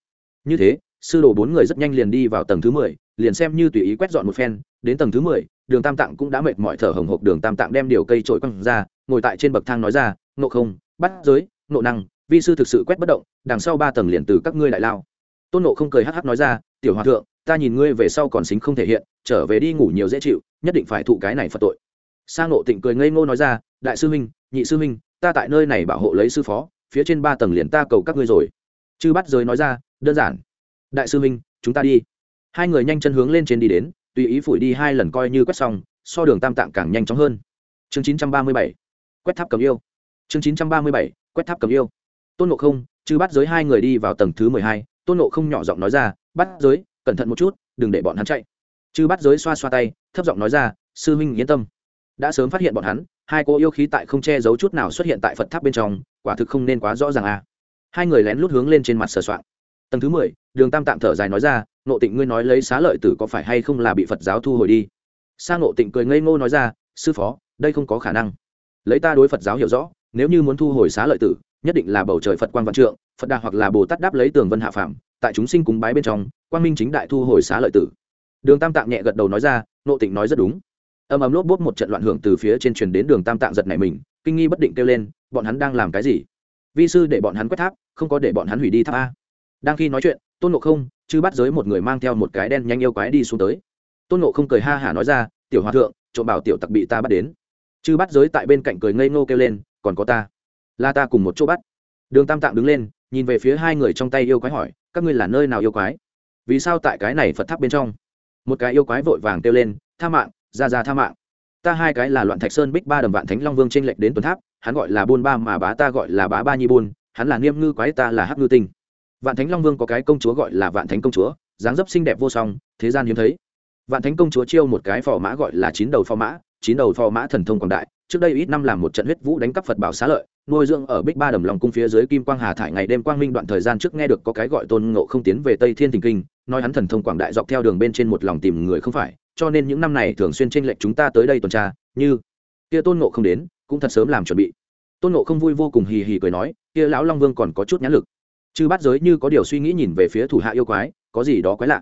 như thế sư đồ bốn người rất nhanh liền đi vào tầng thứ mười, liền xem như tùy ý quét dọn một phen đến tầng thứ mười, đường tam tạng cũng đã mệt mỏi thở hồng hộc đường tam tạng đem điều cây trội quăng ra ngồi tại trên bậc thang nói ra nộ không bắt giới nộ năng vi sư thực sự quét bất động đằng sau ba tầng liền từ các ngươi lại lao tôn nộ không cười hắc hắc nói ra tiểu hòa thượng ta nhìn ngươi về sau còn xính không thể hiện trở về đi ngủ nhiều dễ chịu nhất định phải thụ cái này phật tội sang nộ tịnh cười ngây ngô nói ra, đại sư huynh, nhị sư huynh, ta tại nơi này bảo hộ lấy sư phó, phía trên ba tầng liền ta cầu các ngươi rồi. Chư bắt giới nói ra, đơn giản. Đại sư huynh, chúng ta đi. Hai người nhanh chân hướng lên trên đi đến, tùy ý phủi đi hai lần coi như quét xong, so đường tam tạng càng nhanh chóng hơn. Chương chín trăm ba mươi bảy. Quét tháp cầm yêu. Chương chín trăm ba mươi bảy. Quét tháp cầm yêu. Tôn nộ không, chư bắt giới hai người đi vào tầng thứ mười hai, tôn nộ không nhỏ giọng nói ra bắt giới, cẩn thận một chút, đừng để bọn hắn chạy. Chư bắt giới xoa xoa tay, thấp giọng nói ra, sư huynh, yên tâm đã sớm phát hiện bọn hắn, hai cô yêu khí tại không che giấu chút nào xuất hiện tại phật tháp bên trong, quả thực không nên quá rõ ràng à. Hai người lén lút hướng lên trên mặt sờ soạn tầng thứ mười, đường tam tạm thở dài nói ra nộ tịnh ngươi nói lấy xá lợi tử có phải hay không là bị phật giáo thu hồi đi? Sa nộ tịnh cười ngây ngô nói ra, sư phó, đây không có khả năng. Lấy ta đối phật giáo hiểu rõ, nếu như muốn thu hồi xá lợi tử, nhất định là bầu trời phật quan văn trượng, phật đà hoặc là bồ tát đáp lấy tường vân hạ phạm tại chúng sinh cúng bái bên trong, quang minh chính đại thu hồi xá lợi tử. Đường tam tạng nhẹ gật đầu nói ra nộ tịnh nói rất đúng âm ấm lốp bốt một trận loạn hưởng từ phía trên truyền đến đường tam tạng giật này mình, kinh nghi bất định kêu lên, bọn hắn đang làm cái gì? Vi sư để bọn hắn quét tháp, không có để bọn hắn hủy đi tháp a. Đang khi nói chuyện, tôn nộ không chứ bắt giới một người mang theo một cái đen nhanh yêu quái đi xuống tới. Tôn nộ không cười ha hả nói ra, tiểu hòa thượng, trộm bảo tiểu tặc bị ta bắt đến. Chư bắt giới tại bên cạnh cười ngây ngô kêu lên, còn có ta, là ta cùng một chỗ bắt. Đường tam tạng đứng lên, nhìn về phía hai người trong tay yêu quái hỏi, các ngươi là nơi nào yêu quái? Vì sao tại cái này phật tháp bên trong? Một cái yêu quái vội vàng kêu lên, tha mạng ra ra tha mạng. Ta hai cái là loạn thạch sơn bích ba đầm vạn thánh long vương t r ê n lệch đến tuần tháp, hắn gọi là buôn ba mà bá ta gọi là bá ba nhi buôn, hắn là niêm ngư quái ta là hắc ngư tinh. Vạn thánh long vương có cái công chúa gọi là vạn thánh công chúa, dáng dấp xinh đẹp vô song, thế gian hiếm thấy. Vạn thánh công chúa chiêu một cái phò mã gọi là chín đầu phò mã, chín đầu phò mã thần thông quảng đại, trước đây ít năm làm một trận huyết vũ đánh cắp phật bảo xá lợi, nuôi dưỡng ở bích ba đầm lòng cung phía dưới kim quang hà thải ngày đêm quang minh đoạn thời gian trước nghe được có cái gọi tôn ngộ không tiến về tây thiên thình kinh, nói hắn thần thông quảng đại dọc theo đường bên trên một lòng tìm người không phải cho nên những năm này thường xuyên tranh lệch chúng ta tới đây tuần tra, như, kia tôn ngộ không đến, cũng thật sớm làm chuẩn bị. Tôn ngộ không vui vô cùng hì hì cười nói, kia lão long vương còn có chút nhãn lực. Chư bắt giới như có điều suy nghĩ nhìn về phía thủ hạ yêu quái, có gì đó quái lạ.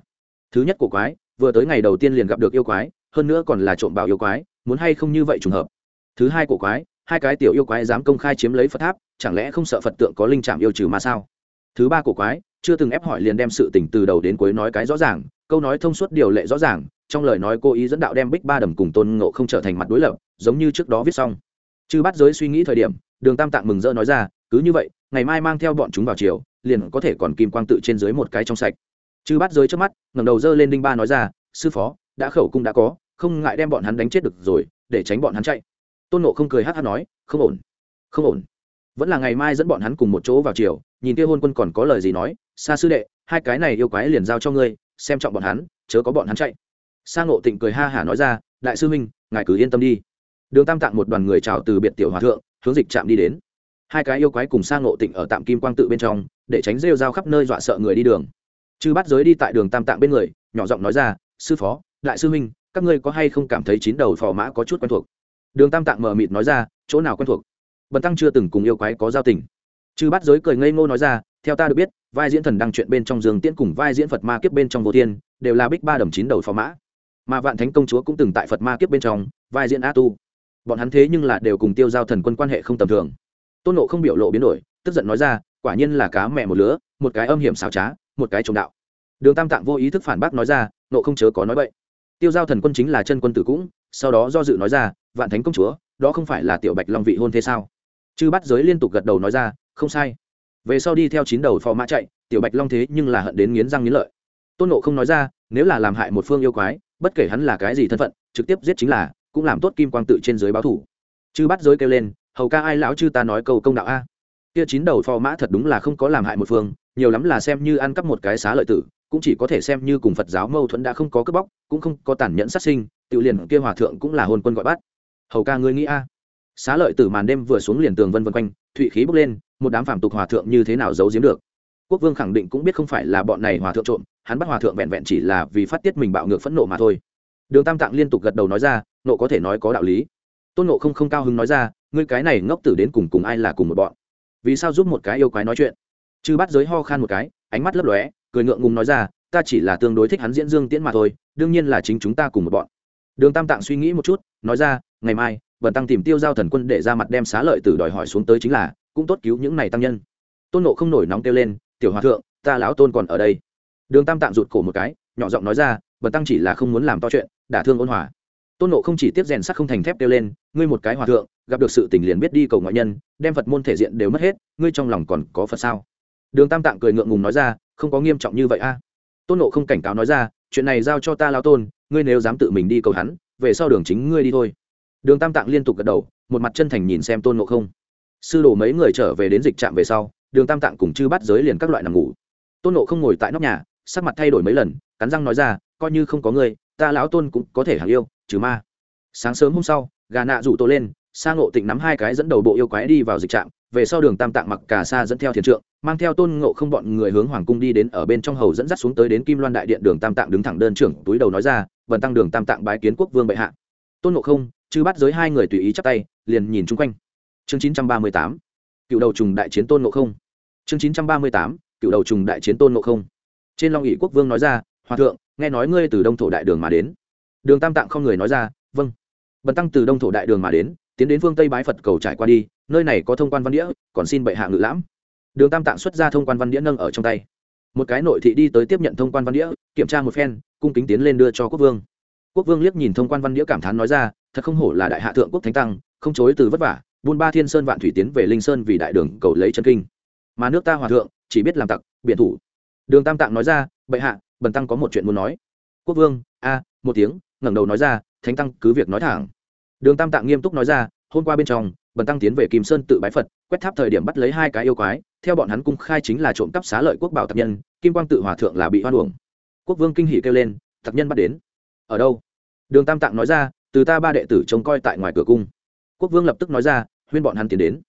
Thứ nhất của quái, vừa tới ngày đầu tiên liền gặp được yêu quái, hơn nữa còn là trộm bảo yêu quái, muốn hay không như vậy trùng hợp. Thứ hai của quái, hai cái tiểu yêu quái dám công khai chiếm lấy phật tháp, chẳng lẽ không sợ phật tượng có linh trạm yêu trừ mà sao? Thứ ba của quái chưa từng ép hỏi liền đem sự tình từ đầu đến cuối nói cái rõ ràng, câu nói thông suốt điều lệ rõ ràng, trong lời nói cô ý dẫn đạo đem bích ba đầm cùng tôn ngộ không trở thành mặt đối lập, giống như trước đó viết xong. Chư bắt giới suy nghĩ thời điểm, đường tam tạng mừng rỡ nói ra, cứ như vậy, ngày mai mang theo bọn chúng vào chiều liền có thể còn kim quang tự trên dưới một cái trong sạch. Chư bắt giới trước mắt, ngẩng đầu dơ lên đinh ba nói ra, sư phó, đã khẩu cung đã có, không ngại đem bọn hắn đánh chết được rồi, để tránh bọn hắn chạy. Tôn nộ không cười hát hát nói, không ổn không ổn. Vẫn là ngày mai dẫn bọn hắn cùng một chỗ vào chiều nhìn kia hôn quân còn có lời gì nói xa sư đệ, hai cái này yêu quái liền giao cho ngươi, xem trọng bọn hắn, chớ có bọn hắn chạy. Sa ngộ tịnh cười ha hả nói ra, đại sư huynh, ngài cứ yên tâm đi. Đường tam tạng một đoàn người chào từ biệt tiểu hòa thượng, hướng dịch trạm đi đến. Hai cái yêu quái cùng sa ngộ tịnh ở tạm kim quang tự bên trong, để tránh rêu rao khắp nơi dọa sợ người đi đường. Chư bắt giới đi tại đường tam tạng bên người, nhỏ giọng nói ra, sư phó, đại sư huynh, các ngươi có hay không cảm thấy chín đầu phò mã có chút quen thuộc? Đường tam tạng mờ mịt nói ra, chỗ nào quen thuộc? Bần tăng chưa từng cùng yêu quái có giao tình. Chư bắt giới cười ngây ngô nói ra theo ta được biết, vai diễn thần đăng chuyện bên trong dương tiễn cùng vai diễn phật ma kiếp bên trong vô thiên đều là bích ba đầm chín đầu phò mã. Mà vạn thánh công chúa cũng từng tại phật ma kiếp bên trong vai diễn a tu. Bọn hắn thế nhưng là đều cùng tiêu giao thần quân quan hệ không tầm thường. Tôn nộ không biểu lộ biến đổi, tức giận nói ra, quả nhiên là cá mẹ một lứa, một cái âm hiểm xảo trá, một cái trồng đạo. Đường tam tạng vô ý thức phản bác nói ra nộ không chớ có nói vậy tiêu giao thần quân chính là chân quân tử cũng, sau đó do dự nói ra, vạn thánh công chúa, đó không phải là tiểu bạch long vị hôn thế sao? Chư bắt giới liên tục gật đầu nói ra, không sai về sau đi theo chín đầu phò mã chạy, tiểu bạch long thế nhưng là hận đến nghiến răng nghiến lợi. Tôn nộ không nói ra, nếu là làm hại một phương yêu quái, bất kể hắn là cái gì thân phận, trực tiếp giết chính là, cũng làm tốt kim quang tự trên dưới báo thủ. Chư bắt giới kêu lên, hầu ca ai lão chư ta nói câu công đạo a? Kia chín đầu phò mã thật đúng là không có làm hại một phương, nhiều lắm là xem như ăn cắp một cái xá lợi tử, cũng chỉ có thể xem như cùng phật giáo mâu thuẫn đã không có cướp bóc, cũng không có tàn nhẫn sát sinh tự liền kia hòa thượng cũng là hôn quân gọi bắt. Hầu ca ngươi nghĩ a? Xá lợi từ màn đêm vừa xuống liền tường vân vân quanh, thụy khí bốc lên, một đám phạm tục hòa thượng như thế nào giấu giếm được. Quốc vương khẳng định cũng biết không phải là bọn này hòa thượng trộm, hắn bắt hòa thượng vẹn vẹn chỉ là vì phát tiết mình bạo ngược phẫn nộ mà thôi. Đường tam tạng liên tục gật đầu nói ra, nộ có thể nói có đạo lý. Tôn nộ không không cao hứng nói ra, ngươi cái này ngốc tử đến cùng cùng ai là cùng một bọn? Vì sao giúp một cái yêu quái nói chuyện? Chư bắt giới ho khan một cái, ánh mắt lấp lóe, cười ngượng ngùng nói ra, ta chỉ là tương đối thích hắn diễn dương tiễn mà thôi, đương nhiên là chính chúng ta cùng một bọn. Đường tam tạng suy nghĩ một chút, nói ra, ngày mai bần tăng tìm tiêu giao thần quân để ra mặt đem xá lợi tử đòi hỏi xuống tới chính là, cũng tốt cứu những này tăng nhân. Tôn nộ không nổi nóng kêu lên, tiểu hòa thượng, ta lão tôn còn ở đây. Đường tam tạng rụt cổ một cái, nhỏ giọng nói ra, bần tăng chỉ là không muốn làm to chuyện, đả thương ôn hòa. Tôn nộ không chỉ tiếp rèn sắc không thành thép kêu lên, ngươi một cái hòa thượng, gặp được sự tình liền biết đi cầu ngoại nhân, đem phật môn thể diện đều mất hết, ngươi trong lòng còn có phật sao? Đường tam tạng cười ngượng ngùng nói ra, không có nghiêm trọng như vậy a. Tôn nộ không cảnh cáo nói ra, chuyện này giao cho ta lao tôn, ngươi nếu dám tự mình đi cầu hắn, về sau đường chính ngươi đi thôi đường tam tạng liên tục gật đầu một mặt chân thành nhìn xem tôn ngộ không. Sư đồ mấy người trở về đến dịch trạm về sau đường tam tạng cùng chư bắt giới liền các loại nằm ngủ. Tôn nộ không ngồi tại nóc nhà sắc mặt thay đổi mấy lần cắn răng nói ra coi như không có người, ta lão tôn cũng có thể hàng yêu trừ ma. Sáng sớm hôm sau gà nạ rủ tô lên sa ngộ tịnh nắm hai cái dẫn đầu bộ yêu quái đi vào dịch trạm về sau đường tam tạng mặc cả sa dẫn theo thiền trượng mang theo tôn ngộ không bọn người hướng hoàng cung đi đến ở bên trong hầu dẫn dắt xuống tới đến kim loan đại điện đường tam tạng đứng thẳng đơn trưởng túi đầu nói ra vần tăng đường tam tạng bái kiến quốc vương bệ hạ. Tôn ngộ không chứ bắt giới hai người tùy ý chắp tay, liền nhìn chung quanh. Chương chín trăm ba mươi tám, cựu đầu trùng đại chiến tôn ngộ không. Chương chín trăm ba mươi tám, cựu đầu trùng đại chiến tôn ngộ không. Trên long ỵ quốc vương nói ra, hòa thượng, nghe nói ngươi từ đông thổ đại đường mà đến. Đường tam tạng không người nói ra vâng. Bần tăng từ đông thổ đại đường mà đến, tiến đến phương tây bái phật cầu trải qua đi, nơi này có thông quan văn đĩa, còn xin bệ hạ ngự lãm. Đường tam tạng xuất ra thông quan văn đĩa nâng ở trong tay. Một cái nội thị đi tới tiếp nhận thông quan văn đĩa, kiểm tra một phen, cung kính tiến lên đưa cho quốc vương. Quốc vương liếc nhìn thông quan văn đĩa cảm thán nói ra thật không hổ là đại hạ thượng quốc thánh tăng, không chối từ vất vả, buôn ba thiên sơn vạn thủy tiến về linh sơn vì đại đường cầu lấy chân kinh. Mà nước ta hòa thượng, chỉ biết làm tặc, biện thủ. Đường tam tạng nói ra, bệ hạ, bần tăng có một chuyện muốn nói. Quốc vương, a, một tiếng, ngẩng đầu nói ra, thánh tăng cứ việc nói thẳng. Đường tam tạng nghiêm túc nói ra, hôm qua bên trong, bần tăng tiến về kim sơn tự bái phật, quét tháp thời điểm bắt lấy hai cái yêu quái, theo bọn hắn cung khai chính là trộm cắp xá lợi quốc bảo tặc nhân, kim quang tự hòa thượng là bị hoan uổng. Quốc vương kinh hỉ kêu lên, tặc nhân bắt đến. Ở đâu? Đường tam tạng nói ra từ ta ba đệ tử trông coi tại ngoài cửa cung. Quốc vương lập tức nói ra, huyên bọn hắn tiến đến.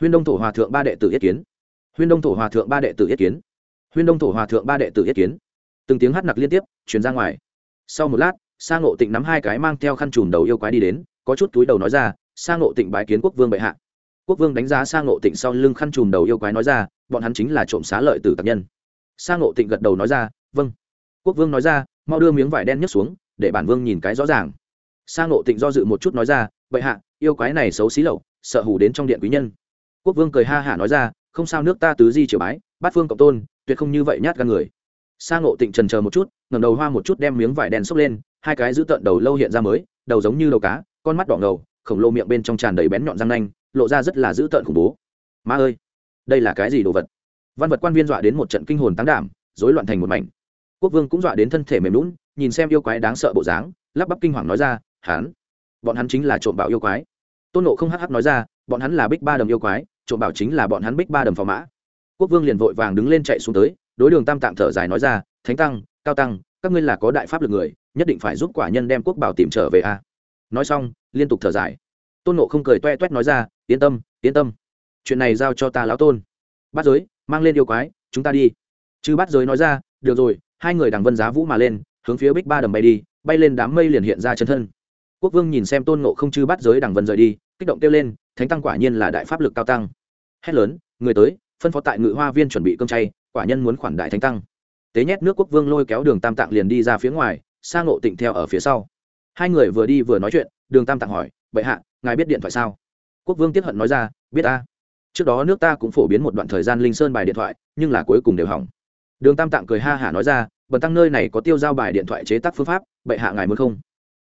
Huyên đông thổ hòa thượng ba đệ tử yết kiến. Huyên đông thổ hòa thượng ba đệ tử yết kiến. Huyên đông thổ hòa thượng ba đệ tử yết kiến. Từng tiếng hát nặc liên tiếp chuyển ra ngoài. Sau một lát, sa ngộ tịnh nắm hai cái mang theo khăn chùm đầu yêu quái đi đến, có chút túi đầu nói ra, sa ngộ tịnh bái kiến quốc vương bệ hạ. Quốc vương đánh giá sa ngộ tịnh sau lưng khăn chùm đầu yêu quái nói ra, bọn hắn chính là trộm xá lợi từ tạc nhân. Sa ngộ tịnh gật đầu nói ra vâng. Quốc vương nói ra, mau đưa miếng vải đen nhấc xuống, để bản vương nhìn cái rõ ràng sa ngộ tịnh do dự một chút nói ra, bệ hạ, yêu quái này xấu xí lậu, sợ hủ đến trong điện quý nhân. Quốc vương cười ha hả nói ra, không sao nước ta tứ di triều bái, bát phương cộng tôn, tuyệt không như vậy nhát gan người. Sa ngộ tịnh trần chờ một chút, ngẩng đầu hoa một chút đem miếng vải đen xốc lên, hai cái giữ tợn đầu lâu hiện ra mới, đầu giống như đầu cá, con mắt đỏ ngầu, khổng lồ miệng bên trong tràn đầy bén nhọn răng nanh, lộ ra rất là dữ tợn khủng bố. Ma ơi, đây là cái gì đồ vật? Văn vật quan viên dọa đến một trận kinh hồn tán đảm, rối loạn thành một mảnh. Quốc vương cũng dọa đến thân thể mềm lún nhìn xem yêu quái đáng sợ bộ dáng, lắp bắp kinh hoàng nói ra hắn, bọn hắn chính là trộm bảo yêu quái. Tôn nộ không hắc hắc nói ra bọn hắn là bích ba đầm yêu quái trộm bảo chính là bọn hắn bích ba đầm phò mã. Quốc vương liền vội vàng đứng lên chạy xuống tới đối đường tam tạng thở dài nói ra thánh tăng cao tăng các ngươi là có đại pháp lực người nhất định phải giúp quả nhân đem quốc bảo tìm trở về a. Nói xong liên tục thở dài. Tôn nộ không cười toe toét nói ra yên tâm yên tâm. Chuyện này giao cho ta lão tôn. Bắt giới mang lên yêu quái chúng ta đi. Chứ bắt giới nói ra được rồi hai người đằng vân giá vũ mà lên hướng phía bích ba đầm bay đi bay lên đám mây liền hiện ra chân thân quốc vương nhìn xem tôn nộ không chư bắt giới đằng vân rời đi, kích động kêu lên, thánh tăng quả nhiên là đại pháp lực cao tăng. Hét lớn, người tới, phân phó tại ngự hoa viên chuẩn bị cơm chay, quả nhân muốn khoản đại thánh tăng. Tế nhét nước quốc vương lôi kéo đường tam tạng liền đi ra phía ngoài, sa ngộ tịnh theo ở phía sau. Hai người vừa đi vừa nói chuyện, đường tam tạng hỏi, bệ hạ, ngài biết điện thoại sao? Quốc vương tiếp hận nói ra, biết ta. Trước đó nước ta cũng phổ biến một đoạn thời gian linh sơn bài điện thoại, nhưng là cuối cùng đều hỏng. Đường tam tạng cười ha hả nói ra, bần tăng nơi này có tiêu giao bài điện thoại chế tác phương pháp, bệ hạ ngài muốn không?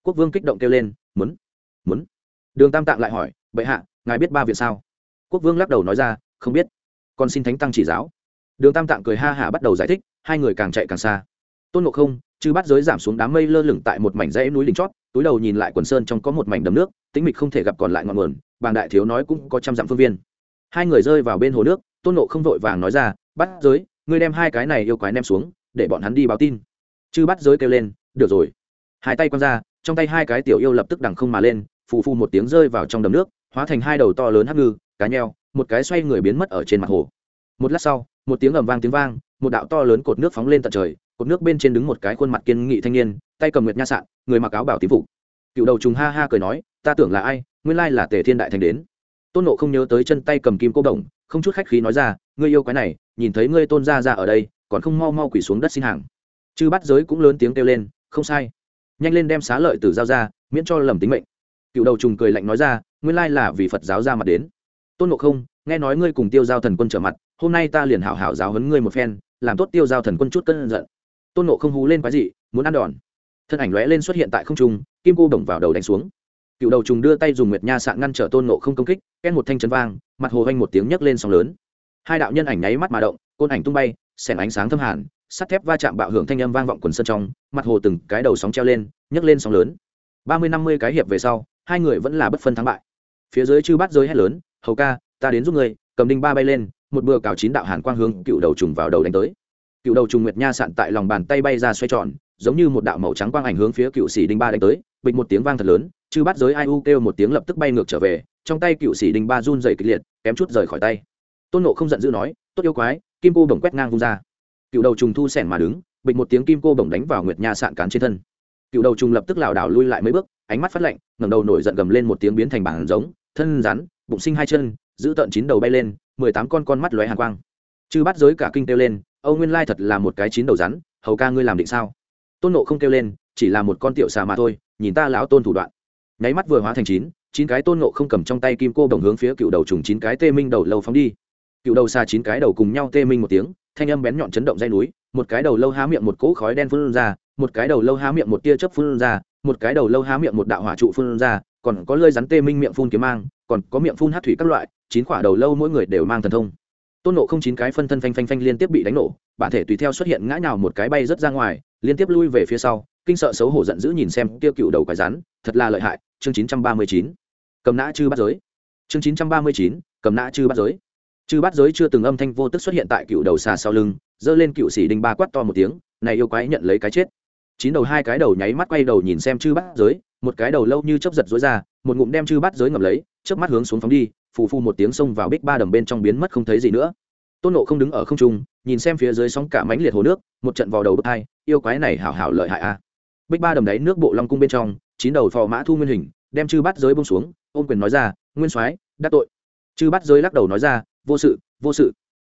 Quốc vương kích động kêu lên, muốn muốn. Đường tam tạng lại hỏi, bệ hạ, ngài biết ba viện sao? Quốc vương lắc đầu nói ra, không biết. Con xin thánh tăng chỉ giáo. Đường tam tạng cười ha hả bắt đầu giải thích, hai người càng chạy càng xa. Tôn ngộ không, chư bắt giới giảm xuống đám mây lơ lửng tại một mảnh dãy núi đỉnh chót, túi đầu nhìn lại quần sơn trong có một mảnh đầm nước, tĩnh mịch không thể gặp còn lại ngọn nguồn, bàng đại thiếu nói cũng có trăm dặm phương viên. Hai người rơi vào bên hồ nước, tôn nộ không vội vàng nói ra bắt giới, ngươi đem hai cái này yêu quái nem xuống, để bọn hắn đi báo tin. Chư bắt giới kêu lên, được rồi. Hai tay quăng ra trong tay hai cái tiểu yêu lập tức đằng không mà lên, phù phù một tiếng rơi vào trong đầm nước, hóa thành hai đầu to lớn hắc ngư, cá nheo, một cái xoay người biến mất ở trên mặt hồ. Một lát sau, một tiếng ầm vang tiếng vang, một đạo to lớn cột nước phóng lên tận trời, cột nước bên trên đứng một cái khuôn mặt kiên nghị thanh niên, tay cầm nguyệt nha sạn, người mặc áo bảo tím phục. Cựu đầu trùng ha ha cười nói, ta tưởng là ai, nguyên lai là tề thiên đại thành đến. Tôn nộ không nhớ tới chân tay cầm kim cô đồng, không chút khách khí nói ra, ngươi yêu cái này, nhìn thấy ngươi tôn ra ra ở đây, còn không mau mau quỷ xuống đất xin hàng. Chư bắt giới cũng lớn tiếng kêu lên, không sai nhanh lên đem xá lợi từ giao ra, miễn cho lầm tính mệnh. Cựu đầu trùng cười lạnh nói ra, nguyên lai là vì phật giáo ra mặt đến. Tôn ngộ không, nghe nói ngươi cùng tiêu giao thần quân trở mặt, hôm nay ta liền hảo hảo giáo hấn ngươi một phen, làm tốt tiêu giao thần quân chút cân giận. Tôn ngộ không hú lên quái dị, muốn ăn đòn. Thân ảnh lóe lên xuất hiện tại không trung, kim cô bổng vào đầu đánh xuống. Cựu đầu trùng đưa tay dùng nguyệt nha sạn ngăn trở tôn ngộ không công kích ken một thanh chấn vang, mặt hồ hoanh một tiếng nhấc lên sóng lớn. Hai đạo nhân ảnh nháy mắt mà động, côn ảnh tung bay, xẻng ánh sáng thâm hàn sắt thép va chạm bạo hưởng thanh âm vang vọng quần sân trong, mặt hồ từng cái đầu sóng treo lên, nhấc lên sóng lớn. Ba mươi năm mươi cái hiệp về sau, hai người vẫn là bất phân thắng bại. Phía dưới chư bắt giới hét lớn, hầu ca, ta đến giúp người cầm đinh ba bay lên, một bừa cào chín đạo hàn quang hướng cựu đầu trùng vào đầu đánh tới. Cựu đầu trùng nguyệt nha sạn tại lòng bàn tay bay ra xoay tròn, giống như một đạo màu trắng quang ảnh hướng phía cựu sĩ đinh ba đánh tới, bịch một tiếng vang thật lớn, chư bắt giới ai u kêu một tiếng lập tức bay ngược trở về, trong tay cựu sĩ đinh ba run dày kịch liệt, kém chút rời khỏi tay. Tôn nộ không giận dữ nói, tốt yêu quái, kim cô bổng quét ngang vung ra cựu đầu trùng thu sẻn mà đứng, bịch một tiếng kim cô bổng đánh vào nguyệt nha sạn cán trên thân. Cựu đầu trùng lập tức lảo đảo lui lại mấy bước, ánh mắt phát lạnh, ngẩng đầu nổi giận gầm lên một tiếng biến thành bản giống, thân rắn, bụng sinh hai chân, giữ tận chín đầu bay lên, mười tám con con mắt lóe hàn quang. Chư bắt giới cả kinh kêu lên, âu nguyên lai thật là một cái chín đầu rắn, hầu ca ngươi làm định sao? Tôn nộ không kêu lên, chỉ là một con tiểu xà mà thôi, nhìn ta lão tôn thủ đoạn. Nháy mắt vừa hóa thành chín chín cái tôn nộ không cầm trong tay kim cô đồng hướng phía cựu đầu trùng chín cái tê minh đầu lâu phóng đi. Cựu đầu xa chín cái đầu cùng nhau tê minh một tiếng thanh âm bén nhọn chấn động dây núi, một cái đầu lâu há miệng một cỗ khói đen phun ra, một cái đầu lâu há miệng một tia chớp phun ra, một cái đầu lâu há miệng một đạo hỏa trụ phun ra, còn có lơi rắn tê minh miệng phun kiếm mang, còn có miệng phun hát thủy các loại, chín quả đầu lâu mỗi người đều mang thần thông. Tôn nộ không chín cái phân thân phanh phanh phanh liên tiếp bị đánh nổ, bản thể tùy theo xuất hiện ngã nhào một cái bay rớt ra ngoài, liên tiếp lui về phía sau, kinh sợ xấu hổ giận dữ nhìn xem tiêu cựu đầu quái rắn, thật là lợi hại, chương chín trăm ba mươi chín. Cầm nã chư bắt giới. Chương chín trăm ba mươi chín, cầm nã chư bắt giới chư bát giới chưa từng âm thanh vô tức xuất hiện tại cựu đầu xà sau lưng, giơ lên cựu sĩ đinh ba quát to một tiếng, này yêu quái nhận lấy cái chết. Chín đầu hai cái đầu nháy mắt quay đầu nhìn xem chư bát giới, một cái đầu lâu như chấp giật dối ra, một ngụm đem chư bát giới ngầm lấy trước mắt hướng xuống phóng đi, phù phu một tiếng xông vào bích ba đầm bên trong biến mất không thấy gì nữa. Tôn nộ không đứng ở không trung, nhìn xem phía dưới sóng cả mánh liệt hồ nước, một trận vào đầu bước hai, yêu quái này hảo hảo lợi hại a. Bích ba đầm đáy nước bộ long cung bên trong, chín đầu phò mã thu nguyên hình, đem chư bát giới bông xuống, ôm quyền nói ra, nguyên soái, đắc tội. Chư bát giới lắc đầu nói ra vô sự vô sự.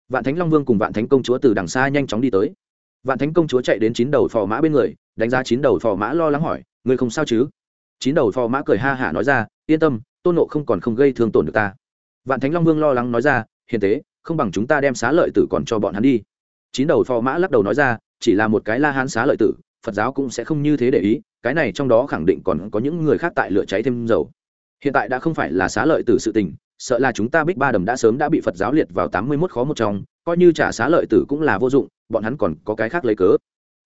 Vạn thánh long vương cùng vạn thánh công chúa từ đằng xa nhanh chóng đi tới. Vạn thánh công chúa chạy đến chín đầu phò mã bên người, đánh giá chín đầu phò mã lo lắng hỏi người không sao chứ? Chín đầu phò mã cười ha hả nói ra, yên tâm, tôn nộ không còn không gây thương tổn được ta. Vạn thánh long vương lo lắng nói ra, hiền tế, không bằng chúng ta đem xá lợi tử còn cho bọn hắn đi. Chín đầu phò mã lắc đầu nói ra, chỉ là một cái la hán xá lợi tử, phật giáo cũng sẽ không như thế để ý, cái này trong đó khẳng định còn có những người khác tại lửa cháy thêm dầu. Hiện tại đã không phải là xá lợi tử sự tình sợ là chúng ta bích ba đầm đã sớm đã bị phật giáo liệt vào tám mươi mốt khó một trong, coi như trả xá lợi tử cũng là vô dụng, bọn hắn còn có cái khác lấy cớ.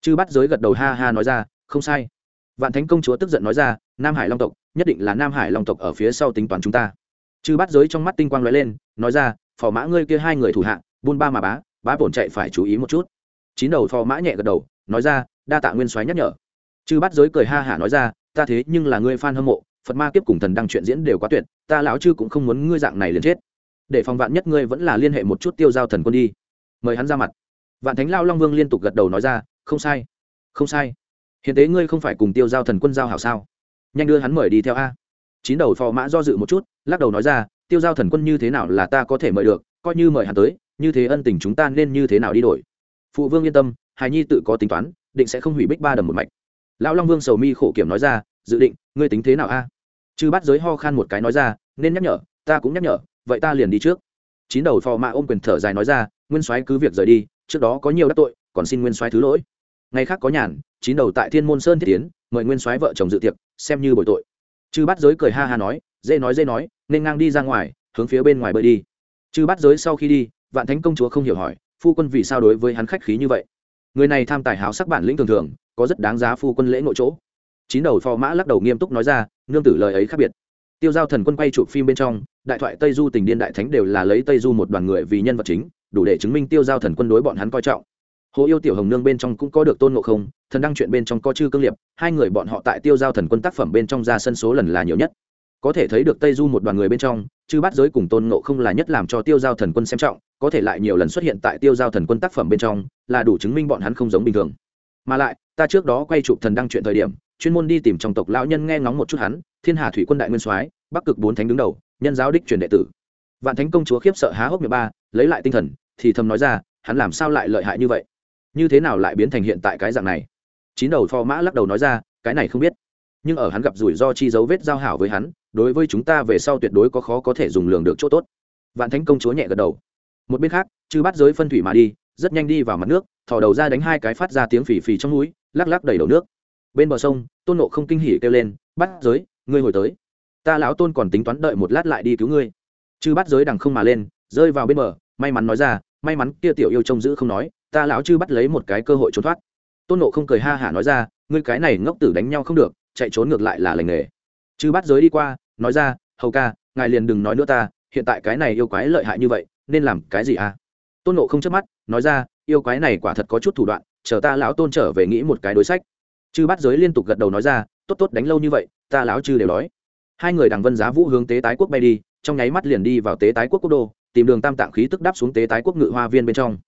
Chư bắt giới gật đầu ha ha nói ra, không sai. Vạn thánh công chúa tức giận nói ra, nam hải long tộc, nhất định là nam hải long tộc ở phía sau tính toán chúng ta. Chư bắt giới trong mắt tinh quang lóe lên, nói ra, phò mã ngươi kia hai người thủ hạ, buôn ba mà bá bá bổn chạy phải chú ý một chút. Chín đầu phò mã nhẹ gật đầu, nói ra, đa tạ nguyên soái nhắc nhở. Chư bắt giới cười ha hả nói ra, ta thế nhưng là ngươi fan hâm mộ phật ma kiếp cùng thần đăng chuyện diễn đều quá tuyệt, ta lão chư cũng không muốn ngươi dạng này liền chết. Để phòng vạn nhất ngươi vẫn là liên hệ một chút tiêu giao thần quân đi. Mời hắn ra mặt. Vạn thánh lao long vương liên tục gật đầu nói ra, không sai không sai. Hiện tế ngươi không phải cùng tiêu giao thần quân giao hảo sao? Nhanh đưa hắn mời đi theo a. Chín đầu phò mã do dự một chút, lắc đầu nói ra, tiêu giao thần quân như thế nào là ta có thể mời được, coi như mời hắn tới, như thế ân tình chúng ta nên như thế nào đi đổi? Phụ vương yên tâm, hài nhi tự có tính toán, định sẽ không hủy bích ba đầm một mạch. Lão long vương sầu mi khổ kiểm nói ra, dự định, ngươi tính thế nào a? Chư bắt giới ho khan một cái nói ra, nên nhắc nhở, ta cũng nhắc nhở, vậy ta liền đi trước. Chín đầu phò mạ ôm quyền thở dài nói ra, nguyên soái cứ việc rời đi, trước đó có nhiều đắc tội, còn xin nguyên soái thứ lỗi. Ngày khác có nhàn, chín đầu tại thiên môn sơn thiết tiến, mời nguyên soái vợ chồng dự tiệc, xem như bồi tội. Chư bắt giới cười ha ha nói, dễ nói dễ nói, nên ngang đi ra ngoài, hướng phía bên ngoài bơi đi. Chư bắt giới sau khi đi, vạn thánh công chúa không hiểu hỏi, phu quân vì sao đối với hắn khách khí như vậy? Người này tham tài háo sắc bản lĩnh thường thường, có rất đáng giá phu quân lễ nội chỗ chín đầu phò mã lắc đầu nghiêm túc nói ra, nương tử lời ấy khác biệt. Tiêu giao thần quân quay chụp phim bên trong, đại thoại tây du tình điên đại thánh đều là lấy tây du một đoàn người vì nhân vật chính, đủ để chứng minh tiêu giao thần quân đối bọn hắn coi trọng. Hồ yêu tiểu hồng nương bên trong cũng có được tôn ngộ không, thần đăng chuyện bên trong có chư cương liệp, hai người bọn họ tại tiêu giao thần quân tác phẩm bên trong ra sân số lần là nhiều nhất. Có thể thấy được tây du một đoàn người bên trong, chư bát giới cùng tôn ngộ không là nhất làm cho tiêu giao thần quân xem trọng, có thể lại nhiều lần xuất hiện tại tiêu giao thần quân tác phẩm bên trong, là đủ chứng minh bọn hắn không giống bình thường. Mà lại, ta trước đó quay chụp thần đăng chuyện thời điểm chuyên môn đi tìm trong tộc lão nhân nghe ngóng một chút hắn, thiên hà thủy quân đại nguyên soái, bắc cực bốn thánh đứng đầu, nhân giáo đích truyền đệ tử. Vạn thánh công chúa khiếp sợ há hốc miệng ba, lấy lại tinh thần, thì thầm nói ra, hắn làm sao lại lợi hại như vậy? Như thế nào lại biến thành hiện tại cái dạng này? Chín đầu phò mã lắc đầu nói ra, cái này không biết. Nhưng ở hắn gặp rủi ro chi dấu vết giao hảo với hắn, đối với chúng ta về sau tuyệt đối có khó có thể dùng lường được chỗ tốt. Vạn thánh công chúa nhẹ gật đầu. Một bên khác, chư bắt giới phân thủy mà đi, rất nhanh đi vào mặt nước, thò đầu ra đánh hai cái phát ra tiếng phì phì trong núi, lắc lắc đầy đầu nước bên bờ sông, tôn nộ không kinh hỉ kêu lên bắt giới, ngươi hồi tới. Ta lão tôn còn tính toán đợi một lát lại đi cứu ngươi. Chư bắt giới đằng không mà lên, rơi vào bên bờ, may mắn nói ra, may mắn kia tiểu yêu trông giữ không nói, ta lão chư bắt lấy một cái cơ hội trốn thoát. Tôn nộ không cười ha hả nói ra, ngươi cái này ngốc tử đánh nhau không được, chạy trốn ngược lại là lành nghề. Chư bắt giới đi qua, nói ra, hầu ca, ngài liền đừng nói nữa ta, hiện tại cái này yêu quái lợi hại như vậy, nên làm cái gì à? Tôn nộ không chớp mắt, nói ra, yêu quái này quả thật có chút thủ đoạn, chờ ta lão tôn trở về nghĩ một cái đối sách chư bát giới liên tục gật đầu nói ra, tốt tốt, đánh lâu như vậy, ta lão chư đều đói. Hai người đằng vân giá vũ hướng tế tái quốc bay đi, trong nháy mắt liền đi vào tế tái quốc quốc đô, tìm đường tam tạng khí tức đáp xuống tế tái quốc ngự hoa viên bên trong.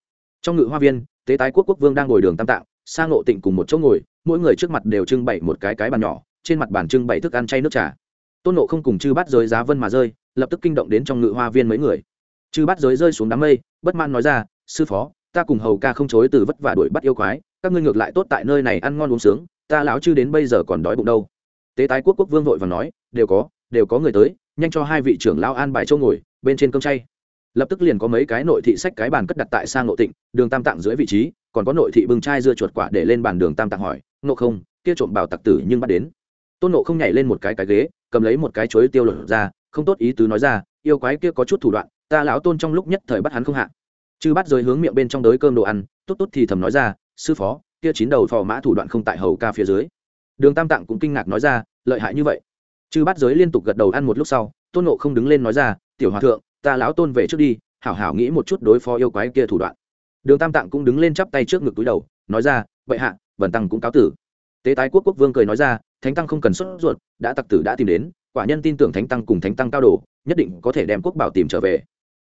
Trong ngự hoa viên, tế tái quốc quốc vương đang ngồi đường tam tạng sang ngộ tịnh cùng một chỗ ngồi, mỗi người trước mặt đều trưng bày một cái cái bàn nhỏ, trên mặt bàn trưng bày thức ăn chay nước trà. Tôn nộ không cùng chư bát giới giá vân mà rơi, lập tức kinh động đến trong ngự hoa viên mấy người. Chư bát giới rơi xuống đám mây, bất man nói ra, sư phó, ta cùng hầu ca không chối từ vất vả đuổi bắt yêu quái, các ngươi ngược lại tốt tại nơi này ăn ngon uống sướng ta lão chư đến bây giờ còn đói bụng đâu. Tế tái quốc quốc vương vội và nói, đều có đều có người tới, nhanh cho hai vị trưởng lao an bài châu ngồi, bên trên cơm chay. Lập tức liền có mấy cái nội thị sách cái bàn cất đặt tại sang nội tịnh đường tam tạng dưới vị trí, còn có nội thị bưng chai dưa chuột quả để lên bàn đường tam tạng hỏi nộ không, kia trộm bảo tặc tử nhưng bắt đến. Tôn nộ không nhảy lên một cái cái ghế, cầm lấy một cái chuối tiêu lột ra, không tốt ý tứ nói ra, yêu quái kia có chút thủ đoạn, ta lão tôn trong lúc nhất thời bắt hắn không hạ. Chư bắt rồi hướng miệng bên trong đới cơm đồ ăn, tốt tốt thì thầm nói ra, sư phó kia chín đầu phò mã thủ đoạn không tại hầu ca phía dưới. Đường tam tạng cũng kinh ngạc nói ra lợi hại như vậy. Chư bắt giới liên tục gật đầu ăn một lúc sau tôn nộ không đứng lên nói ra tiểu hòa thượng ta lão tôn về trước đi hảo hảo nghĩ một chút đối phó yêu quái kia thủ đoạn. Đường tam tạng cũng đứng lên chắp tay trước ngực túi đầu nói ra vậy hạ vần tăng cũng cáo tử. Tế tái quốc quốc vương cười nói ra thánh tăng không cần sốt ruột đã tặc tử đã tìm đến quả nhân tin tưởng thánh tăng cùng thánh tăng cao đồ nhất định có thể đem quốc bảo tìm trở về.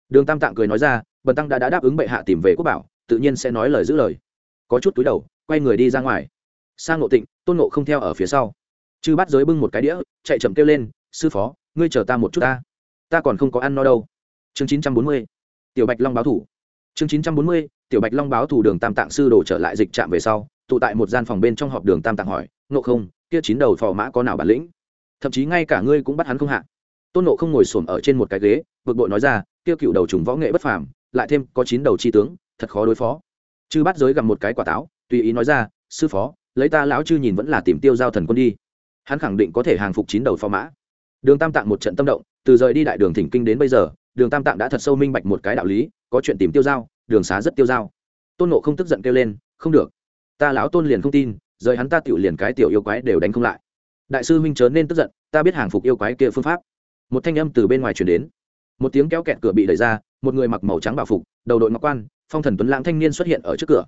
Đường tam tạng cười nói ra bần tăng đã, đã đáp ứng bệ hạ tìm về quốc bảo tự nhiên sẽ nói lời giữ lời. Có chút túi đầu quay người đi ra ngoài. Sang ngộ tịnh, tôn ngộ không theo ở phía sau. Chư bắt giới bưng một cái đĩa, chạy chậm kêu lên, sư phó, ngươi chờ ta một chút ta. Ta còn không có ăn no đâu. Chương chín trăm bốn mươi, tiểu bạch long báo thủ. Chương chín trăm bốn mươi, tiểu bạch long báo thủ đường tam tạng sư đổ trở lại dịch trạm về sau, tụ tại một gian phòng bên trong họp đường tam tạng hỏi, ngộ không, kia chín đầu phò mã có nào bản lĩnh? Thậm chí ngay cả ngươi cũng bắt hắn không hạ. Tôn nộ không ngồi xổm ở trên một cái ghế vượt bội nói ra, kia cựu đầu trùng võ nghệ bất phàm, lại thêm có chín đầu chi tướng, thật khó đối phó. Chư bắt giới gặm một cái quả táo tùy ý nói ra, sư phó, lấy ta lão chư nhìn vẫn là tìm tiêu giao thần quân đi. Hắn khẳng định có thể hàng phục chín đầu phò mã. Đường tam tạng một trận tâm động, từ rời đi đại đường thỉnh kinh đến bây giờ, đường tam tạng đã thật sâu minh bạch một cái đạo lý, có chuyện tìm tiêu giao, đường xá rất tiêu giao. Tôn nộ không tức giận kêu lên, không được, ta lão tôn liền không tin, rời hắn ta tiểu liền cái tiểu yêu quái đều đánh không lại. Đại sư huynh chớ nên tức giận, ta biết hàng phục yêu quái kia phương pháp. Một thanh âm từ bên ngoài chuyển đến. Một tiếng kéo kẹt cửa bị đẩy ra, một người mặc màu trắng bảo phục, đầu đội ngọc quan, phong thần tuấn lãng thanh niên xuất hiện ở trước cửa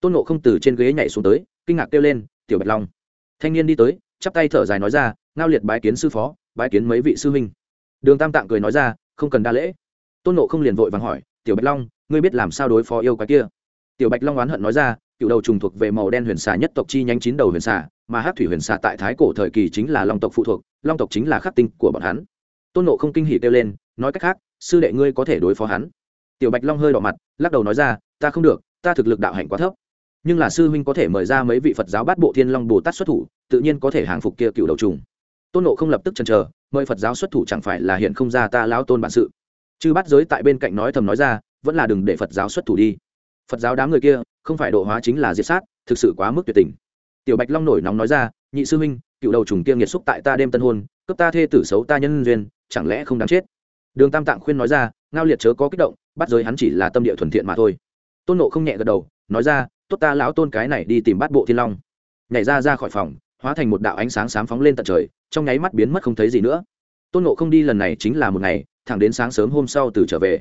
tôn nộ không từ trên ghế nhảy xuống tới, kinh ngạc kêu lên, tiểu bạch long. Thanh niên đi tới, chắp tay thở dài nói ra, ngao liệt bái kiến sư phó, bái kiến mấy vị sư huynh. Đường tam tạng cười nói ra, không cần đa lễ. Tôn nộ không liền vội vàng hỏi, tiểu bạch long, ngươi biết làm sao đối phó yêu quái kia? Tiểu bạch long oán hận nói ra, cựu đầu trùng thuộc về màu đen huyền xà nhất tộc chi nhánh chín đầu huyền xà, mà hát thủy huyền xà tại thái cổ thời kỳ chính là long tộc phụ thuộc, long tộc chính là khắc tinh của bọn hắn. Tôn nộ không kinh hỉ kêu lên, nói cách khác, sư đệ ngươi có thể đối phó hắn. Tiểu bạch long hơi đỏ mặt, lắc đầu nói ra, ta không được, ta thực lực đạo hạnh quá thấp nhưng là sư huynh có thể mời ra mấy vị phật giáo bát bộ thiên long bồ tát xuất thủ, tự nhiên có thể hàng phục kia cựu đầu trùng. Tôn nộ không lập tức chần chờ, mời phật giáo xuất thủ chẳng phải là hiện không ra ta lão tôn bản sự. Chứ bắt giới tại bên cạnh nói thầm nói ra, vẫn là đừng để phật giáo xuất thủ đi. Phật giáo đám người kia, không phải độ hóa chính là diệt sát, thực sự quá mức tuyệt tình. Tiểu bạch long nổi nóng nói ra, nhị sư huynh, cựu đầu trùng kia nghiệt xúc tại ta đêm tân hôn cấp ta thê tử xấu ta nhân duyên, chẳng lẽ không đáng chết? Đường tam tạng khuyên nói ra, ngao liệt chớ có kích động bắt giới hắn chỉ là tâm địa thuần thiện mà thôi. Tôn nộ không nhẹ gật đầu, nói ra tốt ta lão tôn cái này đi tìm bắt bộ thiên long. Nhảy ra ra khỏi phòng, hóa thành một đạo ánh sáng sáng phóng lên tận trời, trong nháy mắt biến mất không thấy gì nữa. Tôn nộ không đi lần này chính là một ngày, thẳng đến sáng sớm hôm sau từ trở về.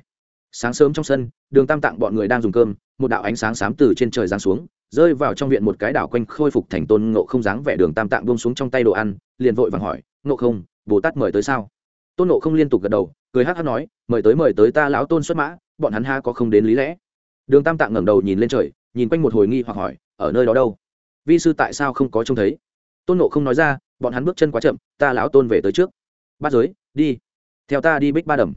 Sáng sớm trong sân, đường tam tạng bọn người đang dùng cơm, một đạo ánh sáng xám từ trên trời giáng xuống, rơi vào trong viện một cái đảo quanh khôi phục thành tôn ngộ không dáng vẻ đường tam tạng bông xuống trong tay đồ ăn, liền vội vàng hỏi, ngộ không, bồ tát mời tới sao? Tôn ngộ không liên tục gật đầu, cười hát hát nói, mời tới mời tới ta lão tôn xuất mã, bọn hắn ha có không đến lý lẽ. Đường tam tạng ngẩng đầu nhìn lên trời nhìn quanh một hồi nghi hoặc hỏi, ở nơi đó đâu? Vi sư tại sao không có trông thấy? Tôn Nộ không nói ra, bọn hắn bước chân quá chậm, ta lão tôn về tới trước. Bát giới, đi. Theo ta đi bích ba đầm.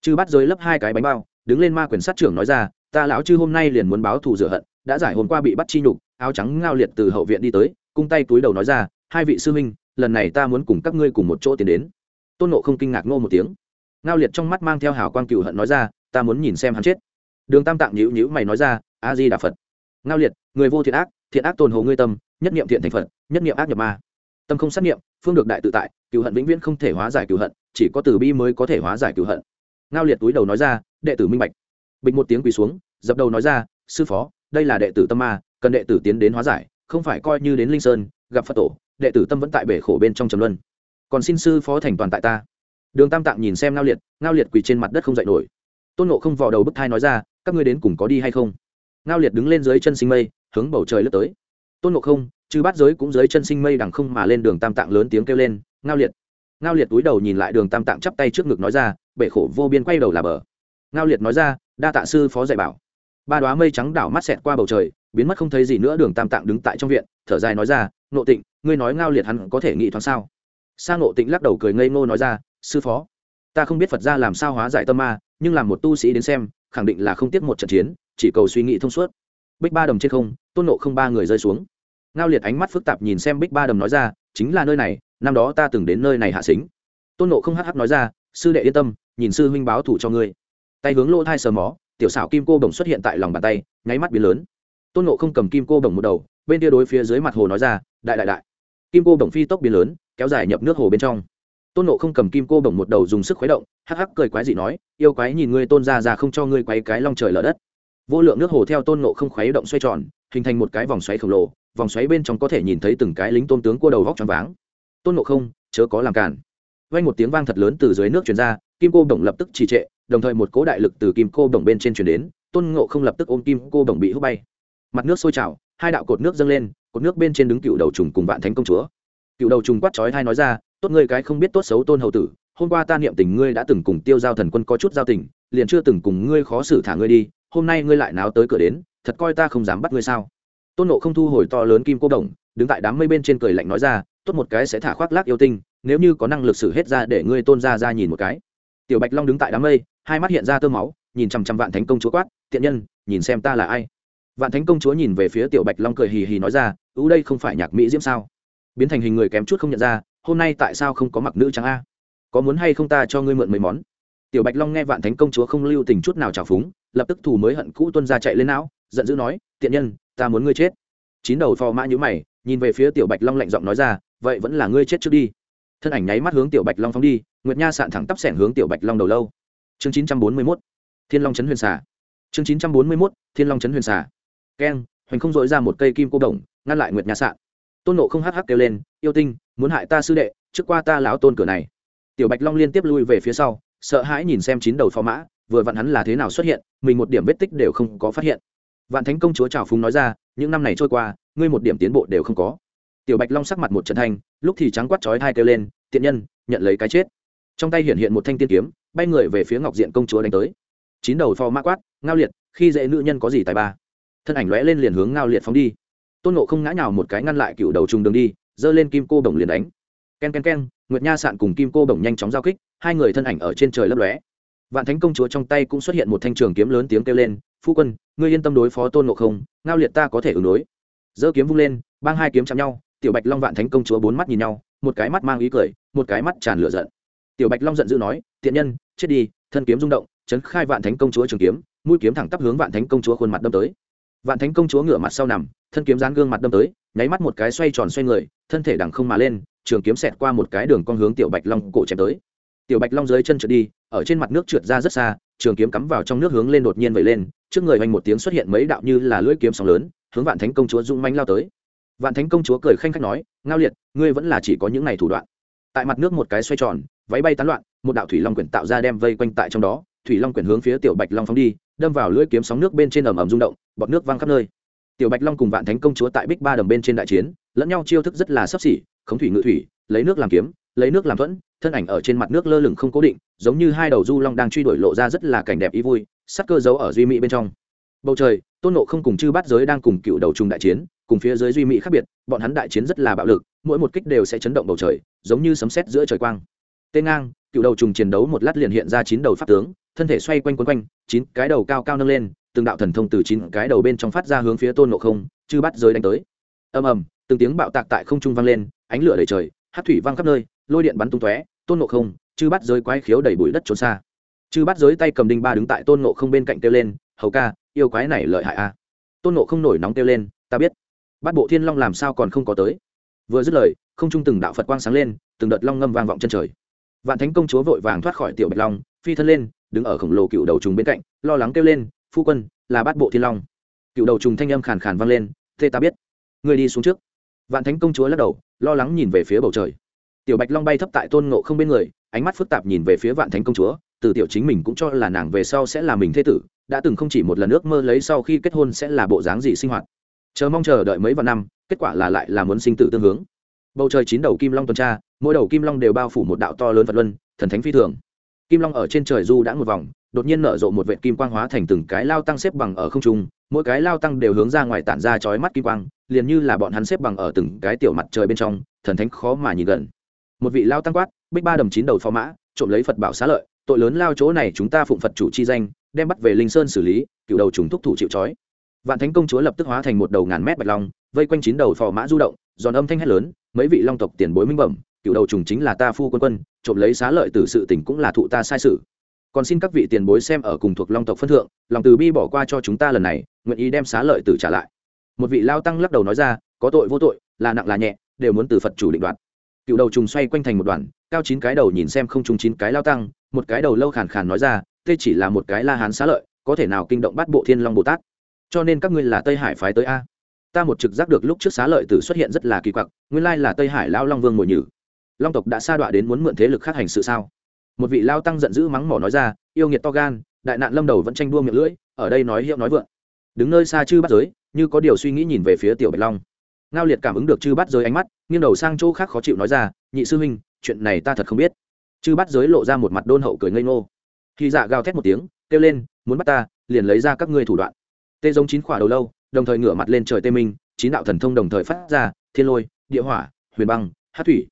Chư bắt giới lấp hai cái bánh bao, đứng lên ma quyền sát trưởng nói ra, ta lão chư hôm nay liền muốn báo thù rửa hận, đã giải hôm qua bị bắt chi nhục, áo trắng ngao liệt từ hậu viện đi tới, cung tay túi đầu nói ra, hai vị sư huynh, lần này ta muốn cùng các ngươi cùng một chỗ tiến đến. Tôn nộ không kinh ngạc ngô một tiếng. Ngao liệt trong mắt mang theo hào quang cựu hận nói ra, ta muốn nhìn xem hắn chết. Đường tam tạng nhữ nhữ mày nói ra, a di đà phật ngao liệt, người vô thiện ác thiện ác tồn hồ ngươi tâm, nhất niệm thiện thành phật, nhất niệm ác nhập ma. Tâm không sát niệm, phương được đại tự tại cựu hận vĩnh viễn không thể hóa giải cựu hận, chỉ có từ bi mới có thể hóa giải cựu hận. Ngao liệt túi đầu nói ra, đệ tử minh bạch. Bịch một tiếng quỳ xuống, dập đầu nói ra, sư phó, đây là đệ tử tâm ma, cần đệ tử tiến đến hóa giải, không phải coi như đến linh sơn, gặp phật tổ, đệ tử tâm vẫn tại bể khổ bên trong trầm luân. Còn xin sư phó thành toàn tại ta. Đường tam tạng nhìn xem ngao liệt ngao liệt quỳ trên mặt đất không dậy nổi. Tôn nộ không vò đầu bức thai nói ra, các ngươi đến cùng có đi hay không? Ngao liệt đứng lên dưới chân sinh mây, hướng bầu trời lướt tới. Tôn nộ không, chư bát giới cũng dưới chân sinh mây đằng không mà lên đường tam tạng lớn tiếng kêu lên, ngao liệt. Ngao liệt túi đầu nhìn lại đường tam tạng chắp tay trước ngực nói ra, bể khổ vô biên quay đầu là bờ. Ngao liệt nói ra, đa tạ sư phó dạy bảo. Ba đoá mây trắng đảo mắt xẹt qua bầu trời, biến mất không thấy gì nữa đường tam tạng đứng tại trong viện, thở dài nói ra nộ tịnh, ngươi nói ngao liệt hắn có thể nghĩ thoáng sao? Sang nộ tịnh lắc đầu cười ngây ngô nói ra, sư phó, ta không biết phật ra làm sao hóa giải tâm ma, nhưng làm một tu sĩ đến xem, khẳng định là không tiếc một trận chiến chỉ cầu suy nghĩ thông suốt. Bích ba đầm trên không, tôn nộ không ba người rơi xuống. Ngao liệt ánh mắt phức tạp nhìn xem bích ba đầm nói ra, chính là nơi này, năm đó ta từng đến nơi này hạ xính. Tôn nộ không hắc hắc nói ra, sư đệ yên tâm, nhìn sư huynh báo thủ cho ngươi. Tay hướng lỗ thai sờ mó, tiểu xảo kim cô bồng xuất hiện tại lòng bàn tay, nháy mắt biến lớn. Tôn nộ không cầm kim cô bồng một đầu, bên tia đối phía dưới mặt hồ nói ra, đại đại đại. Kim cô bồng phi tốc biến lớn, kéo dài nhập nước hồ bên trong. Tôn nộ không cầm kim cô bồng một đầu dùng sức khuấy động, hắc hắc cười quái dị nói, yêu quái nhìn ngươi tôn ra ra không cho ngươi quay cái long trời lở đất vô lượng nước hồ theo tôn nộ không khuấy động xoay tròn, hình thành một cái vòng xoáy khổng lồ, vòng xoáy bên trong có thể nhìn thấy từng cái lính tôn tướng cua đầu vóc tròn váng. Tôn nộ không, chớ có làm cản. Vang một tiếng vang thật lớn từ dưới nước truyền ra, kim cô bổng lập tức trì trệ, đồng thời một cố đại lực từ kim cô bổng bên trên truyền đến, tôn ngộ không lập tức ôm kim cô bổng bị hút bay. Mặt nước sôi trào, hai đạo cột nước dâng lên, cột nước bên trên đứng cựu đầu trùng cùng vạn thánh công chúa. Cựu đầu trùng quát chói hai nói ra, tốt ngươi cái không biết tốt xấu tôn hậu tử, hôm qua ta niệm tình ngươi đã từng cùng tiêu giao thần quân có chút giao tình, liền chưa từng cùng ngươi khó xử thả ngươi đi hôm nay ngươi lại náo tới cửa đến, thật coi ta không dám bắt ngươi sao? Tôn nộ không thu hồi to lớn kim cô đồng, đứng tại đám mây bên trên cười lạnh nói ra, tốt một cái sẽ thả khoác lác yêu tinh, nếu như có năng lực xử hết ra để ngươi tôn ra ra nhìn một cái. Tiểu bạch long đứng tại đám mây, hai mắt hiện ra tơ máu, nhìn chằm chằm vạn thánh công chúa quát thiện nhân, nhìn xem ta là ai? Vạn thánh công chúa nhìn về phía tiểu bạch long cười hì hì nói ra ứ đây không phải nhạc mỹ diễm sao? Biến thành hình người kém chút không nhận ra, hôm nay tại sao không có mặc nữ trắng a? Có muốn hay không ta cho ngươi mượn mấy món? Tiểu bạch long nghe vạn thánh công chúa không lưu tình chút nào trào phúng lập tức thủ mới hận cũ tuân ra chạy lên não, giận dữ nói, tiện nhân, ta muốn ngươi chết. Chín đầu phò mã nhữ mày, nhìn về phía tiểu bạch long lạnh giọng nói ra, vậy vẫn là ngươi chết trước đi. Thân ảnh nháy mắt hướng tiểu bạch long phóng đi, nguyệt nha sạn thẳng tắp sẻn hướng tiểu bạch long đầu lâu. Chương chín trăm bốn mươi mốt, thiên long trấn huyền xà. Chương chín trăm bốn mươi mốt, thiên long trấn huyền xà. Keng, hoành không dội ra một cây kim cô đồng, ngăn lại nguyệt nha sạn. Tôn nộ không hắc hắc kêu lên, yêu tinh, muốn hại ta sư đệ, trước qua ta lão tôn cửa này. Tiểu bạch long liên tiếp lui về phía sau, sợ hãi nhìn xem chín đầu phó mã vừa vặn hắn là thế nào xuất hiện, mình một điểm vết tích đều không có phát hiện. Vạn thánh công chúa trào phúng nói ra, những năm này trôi qua, ngươi một điểm tiến bộ đều không có. Tiểu bạch long sắc mặt một trận thanh, lúc thì trắng quát chói hai kêu lên, tiện nhân, nhận lấy cái chết. Trong tay hiện hiện một thanh tiên kiếm, bay người về phía ngọc diện công chúa đánh tới. Chín đầu phò mã quát, ngao liệt, khi dễ nữ nhân có gì tài ba? Thân ảnh lóe lên liền hướng ngao liệt phóng đi. Tôn nộ không ngã nhào một cái ngăn lại cựu đầu trùng đường đi, giơ lên kim cô đồng liền đánh. K e n k e n k e n nguyệt nha sạn cùng kim cô đồng nhanh chóng giao kích, hai người thân ảnh ở trên trời lấp lóe vạn thánh công chúa trong tay cũng xuất hiện một thanh trường kiếm lớn tiếng kêu lên, phu quân, ngươi yên tâm đối phó tôn ngộ không, ngao liệt ta có thể ứng đối. Dỡ kiếm vung lên, bang hai kiếm chạm nhau, tiểu bạch long vạn thánh công chúa bốn mắt nhìn nhau, một cái mắt mang ý cười, một cái mắt tràn lửa giận. Tiểu bạch long giận dữ nói, tiện nhân, chết đi. Thân kiếm rung động, chấn khai vạn thánh công chúa trường kiếm, mũi kiếm thẳng tắp hướng vạn thánh công chúa khuôn mặt đâm tới. Vạn thánh công chúa ngửa mặt sau nằm, thân kiếm dán gương mặt đâm tới, nháy mắt một cái xoay tròn xoay người, thân thể đằng không mà lên, trường kiếm xẹt qua một cái đường con hướng tiểu bạch long cổ chém tới tiểu bạch long dưới chân trượt đi, ở trên mặt nước trượt ra rất xa, trường kiếm cắm vào trong nước hướng lên đột nhiên vẩy lên, trước người hoành một tiếng xuất hiện mấy đạo như là lưỡi kiếm sóng lớn, hướng vạn thánh công chúa dung manh lao tới. Vạn thánh công chúa cười khanh khách nói, ngao liệt, ngươi vẫn là chỉ có những này thủ đoạn. Tại mặt nước một cái xoay tròn, váy bay tán loạn, một đạo thủy long quyển tạo ra đem vây quanh tại trong đó, thủy long quyển hướng phía tiểu bạch long phóng đi, đâm vào lưỡi kiếm sóng nước bên trên ầm ầm rung động, bọt nước văng khắp nơi. Tiểu bạch long cùng vạn thánh công chúa tại bích ba đầm bên trên đại chiến, lẫn nhau chiêu thức rất là sấp xỉ, khống thủy ngự thủy lấy nước làm kiếm, lấy nước làm thuẫn, thân ảnh ở trên mặt nước lơ lửng không cố định, giống như hai đầu du long đang truy đuổi lộ ra rất là cảnh đẹp ý vui, sắc cơ giấu ở duy mỹ bên trong. Bầu trời, tôn nộ không cùng chư bát giới đang cùng cựu đầu trùng đại chiến, cùng phía dưới duy mỹ khác biệt, bọn hắn đại chiến rất là bạo lực, mỗi một kích đều sẽ chấn động bầu trời, giống như sấm sét giữa trời quang. Tên ngang, cựu đầu trùng chiến đấu một lát liền hiện ra chín đầu pháp tướng, thân thể xoay quanh quấn quanh, chín cái đầu cao cao nâng lên, từng đạo thần thông từ chín cái đầu bên trong phát ra hướng phía tôn nộ không, chư bát giới đánh tới. Ầm ầm, từng tiếng bạo tạc tại không trung vang lên, ánh lửa đầy trời hát thủy vang khắp nơi, lôi điện bắn tung tóe, tôn nộ không, chư bắt giới quái khiếu đầy bụi đất trốn xa. Chư bắt giới tay cầm đinh ba đứng tại tôn nộ không bên cạnh kêu lên, hầu ca, yêu quái này lợi hại a. À. tôn nộ không nổi nóng kêu lên, ta biết. Bắt bộ thiên long làm sao còn không có tới? Vừa dứt lời, không trung từng đạo phật quang sáng lên, từng đợt long ngâm vang vọng chân trời. Vạn thánh công chúa vội vàng thoát khỏi tiểu bạch long, phi thân lên, đứng ở khổng lồ cựu đầu trùng bên cạnh, lo lắng kêu lên, phu quân, là bắt bộ thiên long. Cựu đầu trùng thanh âm khàn khàn vang lên, thế ta biết. Người đi xuống trước. Vạn thánh công chúa lắc đầu lo lắng nhìn về phía bầu trời. Tiểu bạch long bay thấp tại tôn ngộ không bên người, ánh mắt phức tạp nhìn về phía vạn thánh công chúa, từ tiểu chính mình cũng cho là nàng về sau sẽ là mình thế tử, đã từng không chỉ một lần ước mơ lấy sau khi kết hôn sẽ là bộ dáng gì sinh hoạt. Chờ mong chờ đợi mấy vạn năm, kết quả là lại là muốn sinh tử tương hướng. Bầu trời chín đầu kim long tuần tra, mỗi đầu kim long đều bao phủ một đạo to lớn vật luân, thần thánh phi thường. Kim long ở trên trời du đã một vòng, đột nhiên nở rộ một vệ kim quang hóa thành từng cái lao tăng xếp bằng ở không trung, mỗi cái lao tăng đều hướng ra ngoài tản ra chói mắt kim quang liền như là bọn hắn xếp bằng ở từng cái tiểu mặt trời bên trong, thần thánh khó mà nhìn gần. Một vị lao tăng quát, bích ba đầm chín đầu phó mã, trộm lấy phật bảo xá lợi, tội lớn lao chỗ này chúng ta phụng phật chủ chi danh, đem bắt về linh sơn xử lý, cựu đầu chúng thúc thủ chịu trói. Vạn thánh công chúa lập tức hóa thành một đầu ngàn mét bạch long, vây quanh chín đầu phò mã du động, giòn âm thanh hét lớn, mấy vị long tộc tiền bối minh bẩm, cựu đầu trùng chính là ta phu quân quân, trộm lấy xá lợi từ sự tỉnh cũng là thụ ta sai sự. Còn xin các vị tiền bối xem ở cùng thuộc long tộc phân thượng, lòng từ bi bỏ qua cho chúng ta lần này, nguyện ý đem xá lợi từ trả lại một vị lao tăng lắc đầu nói ra, có tội vô tội, là nặng là nhẹ, đều muốn từ phật chủ định đoạt. Cựu đầu trùng xoay quanh thành một đoàn, cao chín cái đầu nhìn xem không trùng chín cái lao tăng, một cái đầu lâu khàn khàn nói ra, tê chỉ là một cái la hán xá lợi, có thể nào kinh động bắt bộ thiên long bồ tát? Cho nên các ngươi là tây hải phái tới a? Ta một trực giác được lúc trước xá lợi tử xuất hiện rất là kỳ quặc, nguyên lai là tây hải lao long vương mồi nhử. Long tộc đã sa đọa đến muốn mượn thế lực khác hành sự sao? Một vị lao tăng giận dữ mắng mỏ nói ra, yêu nghiệt to gan, đại nạn lâm đầu vẫn tranh đua miệng lưỡi, ở đây nói hiệu nói vượng đứng nơi xa chư bắt giới, như có điều suy nghĩ nhìn về phía tiểu bạch long. Ngao liệt cảm ứng được chư bắt giới ánh mắt, nghiêng đầu sang chỗ khác khó chịu nói ra, nhị sư huynh, chuyện này ta thật không biết. Chư bắt giới lộ ra một mặt đôn hậu cười ngây ngô. Khi dạ gào thét một tiếng, kêu lên, muốn bắt ta, liền lấy ra các ngươi thủ đoạn. Tê giống chín khỏa đầu lâu, đồng thời ngửa mặt lên trời tê minh, chín đạo thần thông đồng thời phát ra, thiên lôi, địa hỏa, huyền băng, hát thủy.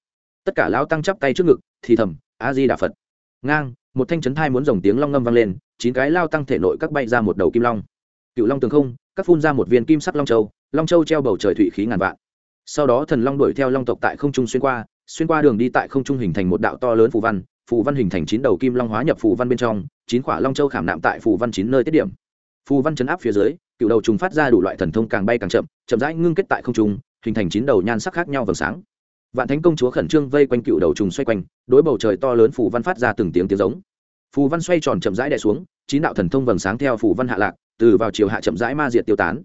Tất cả lão tăng chắp tay trước ngực, thì thầm a di đà phật. Ngang, một thanh chấn thai muốn dòng tiếng long ngâm vang lên, chín cái lao tăng thể nội các bay ra một đầu kim long cựu long tường không, các phun ra một viên kim sắc long châu long châu treo bầu trời thủy khí ngàn vạn. Sau đó thần long đuổi theo long tộc tại không trung xuyên qua xuyên qua đường đi tại không trung hình thành một đạo to lớn phù văn phù văn hình thành chín đầu kim long hóa nhập phù văn bên trong, chín quả long châu khảm nạm tại phù văn chín nơi tiết điểm. Phù văn chấn áp phía dưới, cựu đầu trùng phát ra đủ loại thần thông càng bay càng chậm chậm rãi ngưng kết tại không trung, hình thành chín đầu nhan sắc khác nhau vầng sáng. Vạn thánh công chúa khẩn trương vây quanh cựu đầu trùng xoay quanh, đối bầu trời to lớn phù văn phát ra từng tiếng tiếng giống. Phù văn xoay tròn chậm rãi đè xuống, chín đạo thần thông vầng sáng theo phù văn hạ lạc từ vào chiều hạ chậm rãi ma diệt tiêu tán.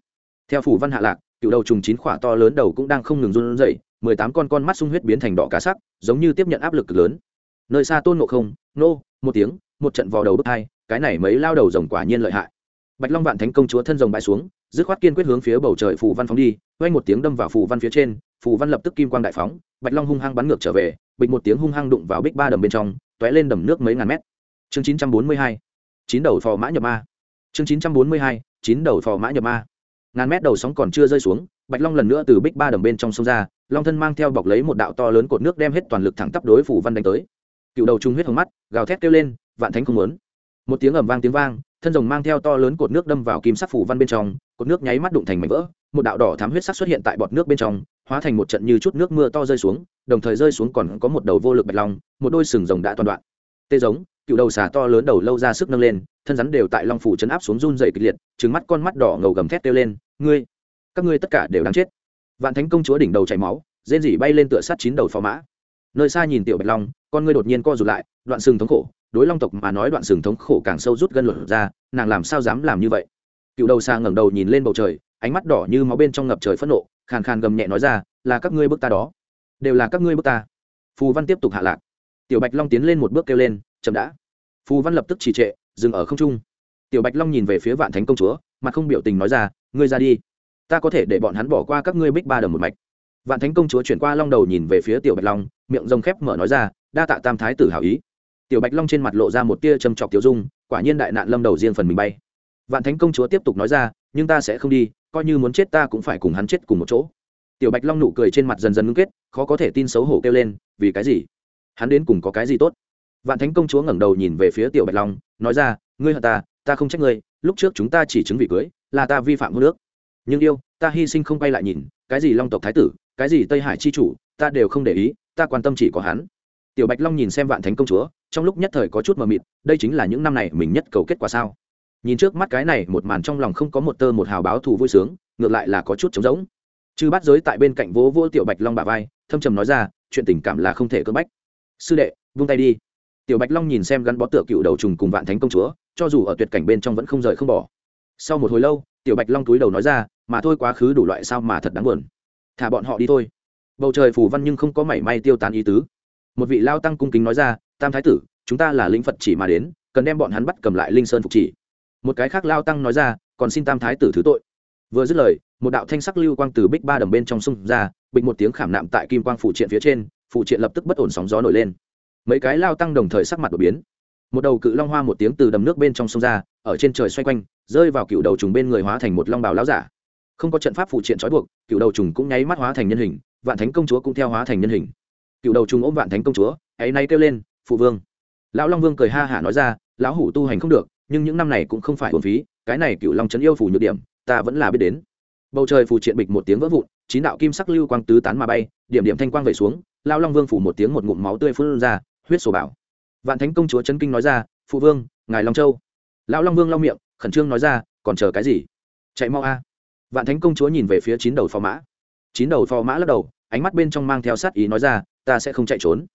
Theo phủ văn hạ lạc, cựu đầu trùng chín khỏa to lớn đầu cũng đang không ngừng run rẩy, mười tám con con mắt sung huyết biến thành đỏ cá sắc, giống như tiếp nhận áp lực lớn. Nơi xa tôn ngộ không, nô, một tiếng, một trận vò đầu bức hai, cái này mấy lao đầu rồng quả nhiên lợi hại. Bạch long vạn thánh công chúa thân rồng bãi xuống, dứt khoát kiên quyết hướng phía bầu trời phù văn phóng đi, quay một tiếng đâm vào phù văn phía trên phù văn lập tức kim quang đại phóng, bạch long hung hăng bắn ngược trở về bịch một tiếng hung hăng đụng vào bích ba đầm bên trong t ó é lên đầm nước mấy ngàn mét. Chương chín trăm bốn mươi hai, chín đầu phò mã nhập ma chương chín trăm bốn mươi hai, chín đầu phò mã nhập ma. Ngàn mét đầu sóng còn chưa rơi xuống, bạch long lần nữa từ bích ba đầm bên trong sông ra, long thân mang theo bọc lấy một đạo to lớn cột nước đem hết toàn lực thẳng tắp đối phủ văn đánh tới. Cựu đầu trung huyết hồng mắt, gào thét kêu lên, vạn thánh không muốn. Một tiếng ầm vang tiếng vang, thân rồng mang theo to lớn cột nước đâm vào kim sắc phủ văn bên trong, cột nước nháy mắt đụng thành mảnh vỡ, một đạo đỏ thám huyết sắc xuất hiện tại bọt nước bên trong, hóa thành một trận như chút nước mưa to rơi xuống, đồng thời rơi xuống còn có một đầu vô lực bạch long, một đôi sừng rồng đã toàn đoạn. Tê giống, cựu đầu xà to lớn đầu lâu ra sức nâng lên thân rắn đều tại long phủ chấn áp xuống run dày kịch liệt trứng mắt con mắt đỏ ngầu gầm thét kêu lên, ngươi, các ngươi tất cả đều đáng chết. Vạn thánh công chúa đỉnh đầu chảy máu, rên rỉ bay lên tựa sát chín đầu phò mã. Nơi xa nhìn tiểu bạch long, con ngươi đột nhiên co rụt lại, đoạn sừng thống khổ, đối long tộc mà nói đoạn sừng thống khổ càng sâu rút gân luật ra, nàng làm sao dám làm như vậy? Cựu đầu xa ngẩng đầu nhìn lên bầu trời, ánh mắt đỏ như máu bên trong ngập trời phẫn nộ, khàn khàn gầm nhẹ nói ra, là các ngươi bước ta đó. Đều là các ngươi bước ta. Phù văn tiếp tục hạ lạc. Tiểu bạch long tiến lên một bước kêu lên, chậm đã. Phù văn lập tức trì trệ dừng ở không trung. Tiểu bạch long nhìn về phía vạn thánh công chúa, mặt không biểu tình nói ra, ngươi ra đi. Ta có thể để bọn hắn bỏ qua các ngươi bích ba đồng một mạch. Vạn thánh công chúa chuyển qua long đầu nhìn về phía tiểu bạch long, miệng rồng khép mở nói ra, đa tạ tam thái tử hảo ý. Tiểu bạch long trên mặt lộ ra một tia châm chọc tiểu dung, quả nhiên đại nạn lâm đầu riêng phần mình bay. Vạn thánh công chúa tiếp tục nói ra, nhưng ta sẽ không đi, coi như muốn chết ta cũng phải cùng hắn chết cùng một chỗ. Tiểu bạch long nụ cười trên mặt dần dần ngưng kết, khó có thể tin xấu hổ kêu lên, vì cái gì? Hắn đến cùng có cái gì tốt? Vạn thánh công chúa ngẩng đầu nhìn về phía tiểu bạch long nói ra, ngươi hận ta ta không trách ngươi, lúc trước chúng ta chỉ chứng vị cưới, là ta vi phạm hô nước nhưng yêu, ta hy sinh không quay lại nhìn, cái gì long tộc thái tử, cái gì tây hải chi chủ, ta đều không để ý, ta quan tâm chỉ có hắn. Tiểu bạch long nhìn xem vạn thánh công chúa, trong lúc nhất thời có chút mờ mịt, đây chính là những năm này mình nhất cầu kết quả sao? Nhìn trước mắt cái này, một màn trong lòng không có một tơ một hào báo thù vui sướng, ngược lại là có chút trống rỗng. Chư bắt giới tại bên cạnh vỗ vỗ tiểu bạch long bà vai, thâm trầm nói ra, chuyện tình cảm là không thể cưỡng bách. Sư đệ, vung tay đi tiểu bạch long nhìn xem gắn bó tựa cựu đầu trùng cùng vạn thánh công chúa, cho dù ở tuyệt cảnh bên trong vẫn không rời không bỏ. Sau một hồi lâu, tiểu bạch long túi đầu nói ra, mà thôi quá khứ đủ loại sao mà thật đáng buồn. Thả bọn họ đi thôi. Bầu trời phủ văn nhưng không có mảy may tiêu tán ý tứ. Một vị lao tăng cung kính nói ra, tam thái tử, chúng ta là lĩnh phật chỉ mà đến, cần đem bọn hắn bắt cầm lại linh sơn phục chỉ. Một cái khác lao tăng nói ra, còn xin tam thái tử thứ tội. Vừa dứt lời, một đạo thanh sắc lưu quang từ bích ba đầm bên trong sông ra, bịch một tiếng khảm nạm tại kim quang phụ triện phía trên phụ triện lập tức bất ổn sóng gió nổi lên mấy cái lao tăng đồng thời sắc mặt đột biến. Một đầu cự long hoa một tiếng từ đầm nước bên trong sông ra, ở trên trời xoay quanh, rơi vào cựu đầu trùng bên người hóa thành một long bào lão giả. Không có trận pháp phụ triện trói buộc, cựu đầu trùng cũng nháy mắt hóa thành nhân hình, vạn thánh công chúa cũng theo hóa thành nhân hình. Cựu đầu trùng ôm vạn thánh công chúa, ấy nay kêu lên, phụ vương. Lão long vương cười ha hả nói ra, lão hủ tu hành không được, nhưng những năm này cũng không phải hồn phí, cái này cựu long trấn yêu phủ nhược điểm, ta vẫn là biết đến. Bầu trời phù triện bịch một tiếng vỡ vụn, chín đạo kim sắc lưu quang tứ tán mà bay, điểm điểm thanh quang về xuống lao long vương phủ một tiếng một ngụm máu tươi phun ra huyết sổ bảo. Vạn thánh công chúa trấn kinh nói ra, phụ vương, ngài long châu. Lão long vương long miệng, khẩn trương nói ra, còn chờ cái gì? Chạy mau a. Vạn thánh công chúa nhìn về phía chín đầu phò mã. Chín đầu phò mã lắc đầu, ánh mắt bên trong mang theo sát ý nói ra, ta sẽ không chạy trốn.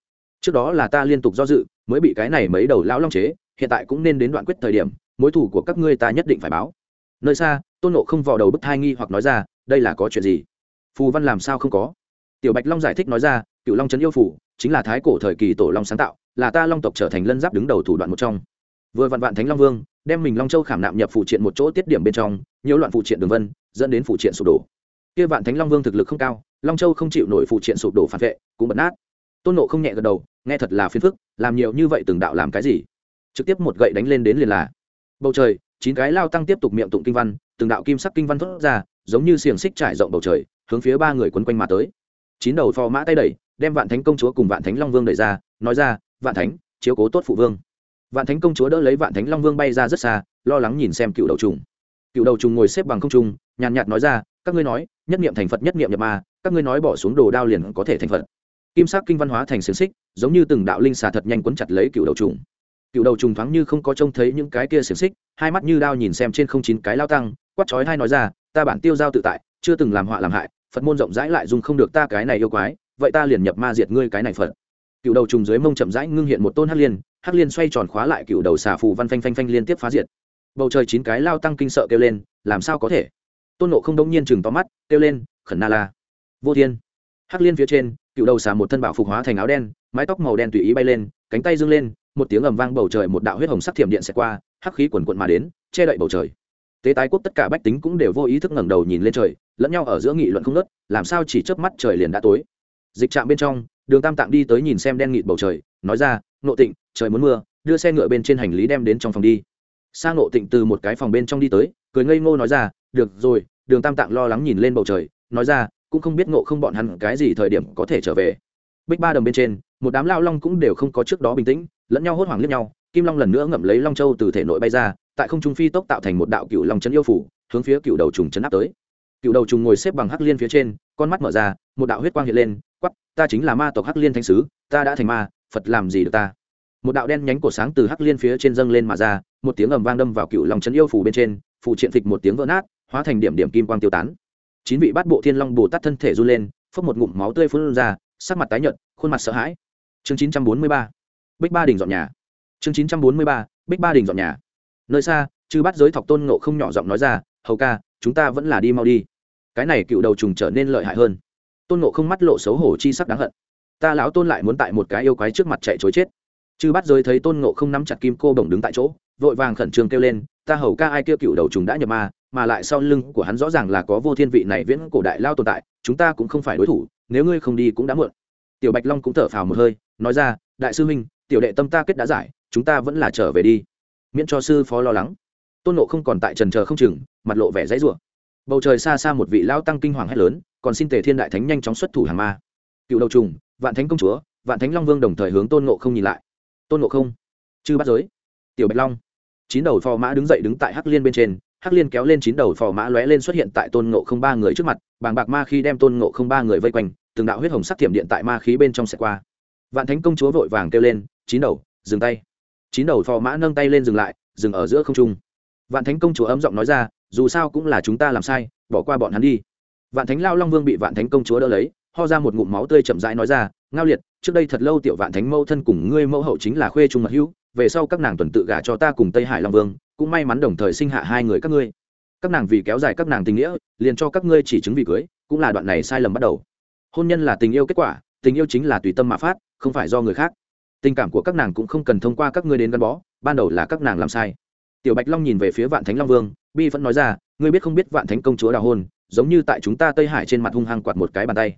Trước đó là ta liên tục do dự, mới bị cái này mấy đầu lão long chế, hiện tại cũng nên đến đoạn quyết thời điểm, mối thủ của các ngươi ta nhất định phải báo. Nơi xa, tôn nộ không vò đầu bức thai nghi hoặc nói ra, đây là có chuyện gì? Phù văn làm sao không có? Tiểu bạch long giải thích nói ra cựu long trấn yêu phủ, chính là thái cổ thời kỳ tổ long sáng tạo, là ta long tộc trở thành lân giáp đứng đầu thủ đoạn một trong. Vừa vạn vạn thánh long vương, đem mình long châu khảm nạm nhập phụ triện một chỗ tiết điểm bên trong nhiều loạn phụ triện đường vân, dẫn đến phụ triện sụp đổ. Kia vạn thánh long vương thực lực không cao, long châu không chịu nổi phụ triện sụp đổ phản vệ, cũng bật nát. Tôn nộ không nhẹ gật đầu, nghe thật là phiền phức, làm nhiều như vậy từng đạo làm cái gì? Trực tiếp một gậy đánh lên đến liền là. Bầu trời, chín cái lao tăng tiếp tục miệng tụng kinh văn, từng đạo kim sắc kinh văn thốt ra, giống như xiềng xích trải rộng bầu trời, hướng phía ba người quấn quanh mà tới chín đầu phò mã tay đẩy, đem vạn thánh công chúa cùng vạn thánh long vương đẩy ra, nói ra, vạn thánh, chiếu cố tốt phụ vương. Vạn thánh công chúa đỡ lấy vạn thánh long vương bay ra rất xa, lo lắng nhìn xem cựu đầu trùng. Cựu đầu trùng ngồi xếp bằng không trung, nhàn nhạt nói ra, các ngươi nói, nhất niệm thành phật, nhất niệm nhập ma, các ngươi nói bỏ xuống đồ đao liền có thể thành phật. Kim sắc kinh văn hóa thành xiềng xích, giống như từng đạo linh xà thật nhanh quấn chặt lấy cựu đầu trùng. Cựu đầu trùng thoáng như không có trông thấy những cái kia xiềng xích, hai mắt như đao nhìn xem trên không chín cái lao tăng, quát chói hai nói ra, ta bản tiêu giao tự tại, chưa từng làm họa làm hại phật môn rộng rãi lại dùng không được ta cái này yêu quái, vậy ta liền nhập ma diệt ngươi cái này phật. Cựu đầu trùng dưới mông chậm rãi ngưng hiện một tôn hắc liên hắc liên xoay tròn khóa lại cựu đầu xà phù văn phanh phanh phanh liên tiếp phá diệt. Bầu trời chín cái lao tăng kinh sợ kêu lên, làm sao có thể? Tôn nộ không đông nhiên chừng to mắt, kêu lên, khẩn na la. Vô thiên. Hắc liên phía trên, cựu đầu xà một thân bảo phục hóa thành áo đen, mái tóc màu đen tùy ý bay lên, cánh tay dâng lên, một tiếng ầm vang bầu trời một đạo huyết hồng sắc thiểm điện sẽ qua, hắc khí quần quận mà đến, che đậy bầu trời tế tái quốc tất cả bách tính cũng đều vô ý thức ngẩng đầu nhìn lên trời, lẫn nhau ở giữa nghị luận không nớt làm sao chỉ chớp mắt trời liền đã tối. Dịch trạm bên trong, đường tam tạng đi tới nhìn xem đen nghịt bầu trời, nói ra nộ tịnh, trời muốn mưa, đưa xe ngựa bên trên hành lý đem đến trong phòng đi. Sang nộ tịnh từ một cái phòng bên trong đi tới, cười ngây ngô nói ra, được rồi. Đường tam tạng lo lắng nhìn lên bầu trời, nói ra, cũng không biết ngộ không bọn hắn cái gì thời điểm có thể trở về. Bích ba đồng bên trên, một đám lao long cũng đều không có trước đó bình tĩnh, lẫn nhau hốt hoảng liếc nhau, kim long lần nữa ngậm lấy long châu từ thể nội bay ra tại không trung phi tốc tạo thành một đạo cựu long chấn yêu phủ, hướng phía cựu đầu trùng chấn áp tới. Cựu đầu trùng ngồi xếp bằng hắc liên phía trên, con mắt mở ra, một đạo huyết quang hiện lên quắp ta chính là ma tộc hắc liên thanh sứ, ta đã thành ma, phật làm gì được ta? Một đạo đen nhánh cổ sáng từ hắc liên phía trên dâng lên mà ra, một tiếng ầm vang đâm vào cựu long chấn yêu phủ bên trên phụ triện phịch một tiếng vỡ nát, hóa thành điểm điểm kim quang tiêu tán. Chín vị bát bộ thiên long bồ tát thân thể run lên, phốc một ngụm máu tươi phun ra, sắc mặt tái nhợt, khuôn mặt sợ hãi. Chương chín trăm bốn mươi ba, bích ba đình dọn nhà. Chương chín trăm bốn mươi ba, bích ba đình dọn nhà nơi xa, chư bắt giới thọc tôn ngộ không nhỏ giọng nói ra, hầu ca, chúng ta vẫn là đi mau đi. Cái này cựu đầu trùng trở nên lợi hại hơn. Tôn ngộ không mắt lộ xấu hổ chi sắc đáng hận. Ta lão tôn lại muốn tại một cái yêu quái trước mặt chạy chối chết. Chư bắt giới thấy tôn ngộ không nắm chặt kim cô bồng đứng tại chỗ, vội vàng khẩn trương kêu lên, ta hầu ca, ai kêu cựu đầu trùng đã nhập ma, mà lại sau lưng của hắn rõ ràng là có vô thiên vị này viễn cổ đại lao tồn tại, chúng ta cũng không phải đối thủ, nếu ngươi không đi cũng đã muộn. Tiểu bạch long cũng thở phào một hơi, nói ra, đại sư huynh, tiểu đệ tâm ta kết đã giải, chúng ta vẫn là trở về đi miễn cho sư phó lo lắng. Tôn nộ không còn tại trần chờ không chừng, mặt lộ vẻ dãy rủa. Bầu trời xa xa một vị lao tăng kinh hoàng hét lớn, còn xin tề thiên đại thánh nhanh chóng xuất thủ hàng ma. Cựu đầu trùng, vạn thánh công chúa, vạn thánh long vương đồng thời hướng tôn nộ không nhìn lại. Tôn nộ không, chư bắt giới. Tiểu bạch long, chín đầu phò mã đứng dậy đứng tại hắc liên bên trên, hắc liên kéo lên chín đầu phò mã lóe lên xuất hiện tại tôn ngộ không ba người trước mặt, bàng bạc ma khi đem tôn ngộ không ba người vây quanh, từng đạo huyết hồng sắc thiểm điện tại ma khí bên trong xẻ qua. Vạn thánh công chúa vội vàng kêu lên, chín đầu, dừng tay chín đầu phò mã nâng tay lên dừng lại, dừng ở giữa không trung. Vạn thánh công chúa ấm giọng nói ra, dù sao cũng là chúng ta làm sai, bỏ qua bọn hắn đi. Vạn thánh lao long vương bị vạn thánh công chúa đỡ lấy, ho ra một ngụm máu tươi chậm rãi nói ra, ngao liệt, trước đây thật lâu tiểu vạn thánh mẫu thân cùng ngươi mẫu hậu chính là khuê trung mật hữu, về sau các nàng tuần tự gả cho ta cùng tây hải long vương, cũng may mắn đồng thời sinh hạ hai người các ngươi. Các nàng vì kéo dài các nàng tình nghĩa, liền cho các ngươi chỉ chứng vì cưới, cũng là đoạn này sai lầm bắt đầu. Hôn nhân là tình yêu kết quả, tình yêu chính là tùy tâm mà phát, không phải do người khác tình cảm của các nàng cũng không cần thông qua các ngươi đến gắn bó, ban đầu là các nàng làm sai. Tiểu bạch long nhìn về phía vạn thánh long vương, bi vẫn nói ra, ngươi biết không biết vạn thánh công chúa đào hôn, giống như tại chúng ta tây hải trên mặt hung hăng quạt một cái bàn tay.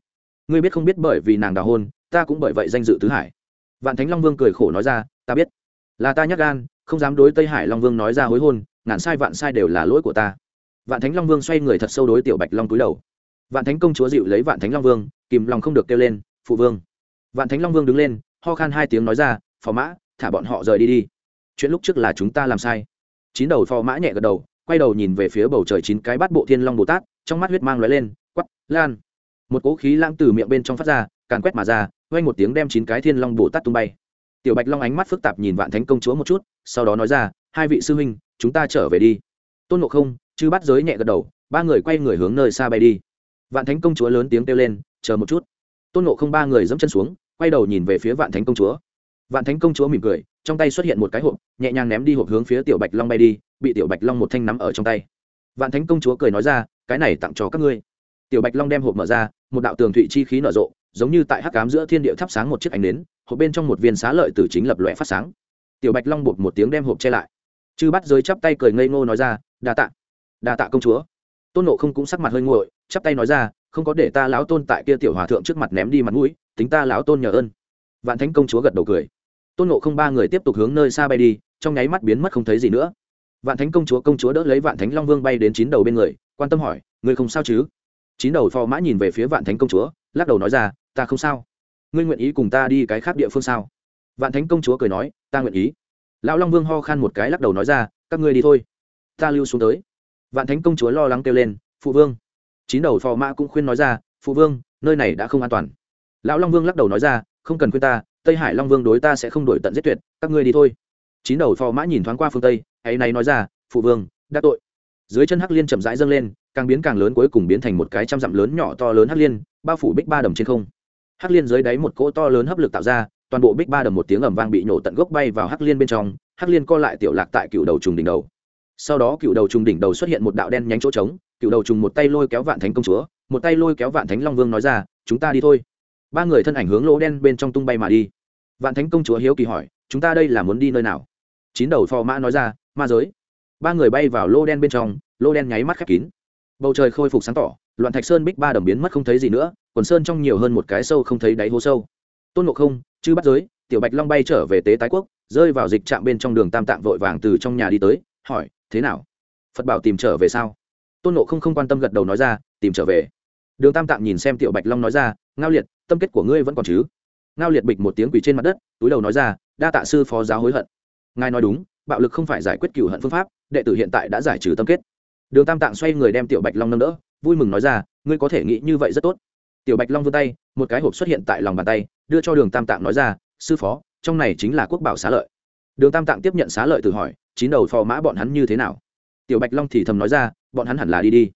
Ngươi biết không biết bởi vì nàng đào hôn, ta cũng bởi vậy danh dự tứ hải. Vạn thánh long vương cười khổ nói ra, ta biết. Là ta nhắc gan, không dám đối tây hải long vương nói ra hối hôn, ngàn sai vạn sai đều là lỗi của ta. Vạn thánh long vương xoay người thật sâu đối tiểu bạch long túi đầu. Vạn thánh công chúa dịu lấy vạn thánh long vương, kìm lòng không được kêu lên, phụ vương. Vạn thánh long vương đứng lên ho khan hai tiếng nói ra, phò mã, thả bọn họ rời đi đi. Chuyện lúc trước là chúng ta làm sai. Chín đầu phò mã nhẹ gật đầu, quay đầu nhìn về phía bầu trời chín cái bát bộ thiên long bồ tát, trong mắt huyết mang lóe lên quắp lan. Một cỗ khí lãng từ miệng bên trong phát ra, càn quét mà ra quanh một tiếng đem chín cái thiên long bồ tát tung bay. Tiểu bạch long ánh mắt phức tạp nhìn vạn thánh công chúa một chút, sau đó nói ra, hai vị sư huynh, chúng ta trở về đi. Tôn ngộ không chứ bắt giới nhẹ gật đầu, ba người quay người hướng nơi xa bay đi. Vạn thánh công chúa lớn tiếng kêu lên, chờ một chút. Tôn ngộ không ba người dẫm chân xuống quay đầu nhìn về phía vạn thánh công chúa. Vạn thánh công chúa mỉm cười, trong tay xuất hiện một cái hộp, nhẹ nhàng ném đi hộp hướng phía tiểu bạch long bay đi, bị tiểu bạch long một thanh nắm ở trong tay. Vạn thánh công chúa cười nói ra, cái này tặng cho các ngươi. Tiểu bạch long đem hộp mở ra, một đạo tường thụy chi khí nở rộ, giống như tại hắc cám giữa thiên địa thắp sáng một chiếc ánh nến, hộp bên trong một viên xá lợi tử chính lập lòe phát sáng. Tiểu bạch long bột một tiếng đem hộp che lại. Chư bắt giới chắp tay cười ngây ngô nói ra, đa tạ đa tạ công chúa. Tôn nộ không cũng sắc mặt hơi nguội, chắp tay nói ra, không có để ta lão tôn tại kia tiểu hòa thượng trước mặt ném đi mặt mũi tính ta lão tôn nhờ ơn. Vạn thánh công chúa gật đầu cười. Tôn nộ không ba người tiếp tục hướng nơi xa bay đi, trong nháy mắt biến mất không thấy gì nữa. Vạn thánh công chúa công chúa đỡ lấy vạn thánh long vương bay đến chín đầu bên người, quan tâm hỏi, ngươi không sao chứ? Chín đầu phò mã nhìn về phía vạn thánh công chúa, lắc đầu nói ra, ta không sao. Ngươi nguyện ý cùng ta đi cái khác địa phương sao? Vạn thánh công chúa cười nói, ta nguyện ý. Lão long vương ho khan một cái lắc đầu nói ra, các ngươi đi thôi. Ta lưu xuống tới. Vạn thánh công chúa lo lắng kêu lên, phụ vương. Chín đầu phò mã cũng khuyên nói ra, phụ vương, nơi này đã không an toàn lão long vương lắc đầu nói ra, không cần khuyên ta, tây hải long vương đối ta sẽ không đổi tận giết tuyệt, các ngươi đi thôi. Chín đầu phò mã nhìn thoáng qua phương tây, ấy này nói ra, phụ vương, đã tội. Dưới chân hắc liên chậm rãi dâng lên, càng biến càng lớn cuối cùng biến thành một cái trăm dặm lớn nhỏ to lớn hắc liên, bao phủ bích ba đầm trên không. Hắc liên dưới đáy một cỗ to lớn hấp lực tạo ra, toàn bộ bích ba đầm một tiếng ầm vang bị nổ tận gốc bay vào hắc liên bên trong, hắc liên co lại tiểu lạc tại cựu đầu trùng đỉnh đầu. Sau đó cựu đầu trùng đỉnh đầu xuất hiện một đạo đen nhánh chỗ trống, cựu đầu trùng một tay lôi kéo vạn thánh công chúa, một tay lôi kéo vạn thánh long vương nói ra, chúng ta đi thôi ba người thân ảnh hướng lỗ đen bên trong tung bay mà đi. Vạn thánh công chúa hiếu kỳ hỏi, chúng ta đây là muốn đi nơi nào? Chín đầu phò mã nói ra, ma giới. Ba người bay vào lô đen bên trong lô đen nháy mắt khép kín. Bầu trời khôi phục sáng tỏ, loạn thạch sơn bích ba đồng biến mất không thấy gì nữa, quần sơn trong nhiều hơn một cái sâu không thấy đáy hố sâu. Tôn ngộ không chứ bắt giới, tiểu bạch long bay trở về tế tái quốc, rơi vào dịch trạm bên trong đường tam tạng vội vàng từ trong nhà đi tới, hỏi, thế nào? Phật bảo tìm trở về sao? Tôn ngộ không không quan tâm gật đầu nói ra, tìm trở về. Đường tam tạng nhìn xem tiểu bạch long nói ra ngao liệt, tâm kết của ngươi vẫn còn chứ? Ngao liệt bịch một tiếng quỳ trên mặt đất, túi đầu nói ra, đa tạ sư phó giáo hối hận. Ngài nói đúng, bạo lực không phải giải quyết cựu hận phương pháp, đệ tử hiện tại đã giải trừ tâm kết. Đường tam tạng xoay người đem tiểu bạch long nâng đỡ, vui mừng nói ra, ngươi có thể nghĩ như vậy rất tốt. Tiểu bạch long vươn tay, một cái hộp xuất hiện tại lòng bàn tay, đưa cho đường tam tạng nói ra, sư phó, trong này chính là quốc bảo xá lợi. Đường tam tạng tiếp nhận xá lợi từ hỏi, chín đầu phò mã bọn hắn như thế nào? Tiểu bạch long thì thầm nói ra, bọn hắn hẳn là đi đi.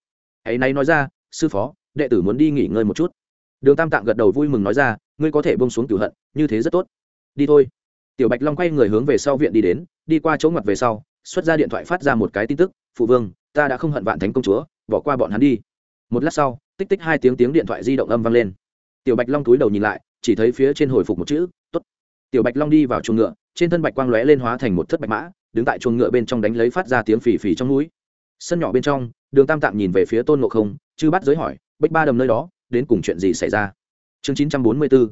Hãy nay nói ra, sư phó, đệ tử muốn đi nghỉ ngơi một chút đường tam tạng gật đầu vui mừng nói ra, ngươi có thể bông xuống cửu hận, như thế rất tốt. Đi thôi. Tiểu bạch long quay người hướng về sau viện đi đến, đi qua chỗ ngặt về sau, xuất ra điện thoại phát ra một cái tin tức, phụ vương, ta đã không hận vạn thánh công chúa, bỏ qua bọn hắn đi. Một lát sau, tích tích hai tiếng tiếng điện thoại di động âm vang lên. Tiểu bạch long túi đầu nhìn lại, chỉ thấy phía trên hồi phục một chữ t ố t tiểu bạch long đi vào chuồng ngựa, trên thân bạch quang lóe lên hóa thành một thất bạch mã, đứng tại chuồng ngựa bên trong đánh lấy phát ra tiếng phì phì trong núi. Sân nhỏ bên trong, đường tam tạm nhìn về phía tôn ngộ không, chư bắt giới hỏi, bách ba đầm nơi đó đến cùng chuyện gì xảy ra? Chương chín trăm bốn mươi b ố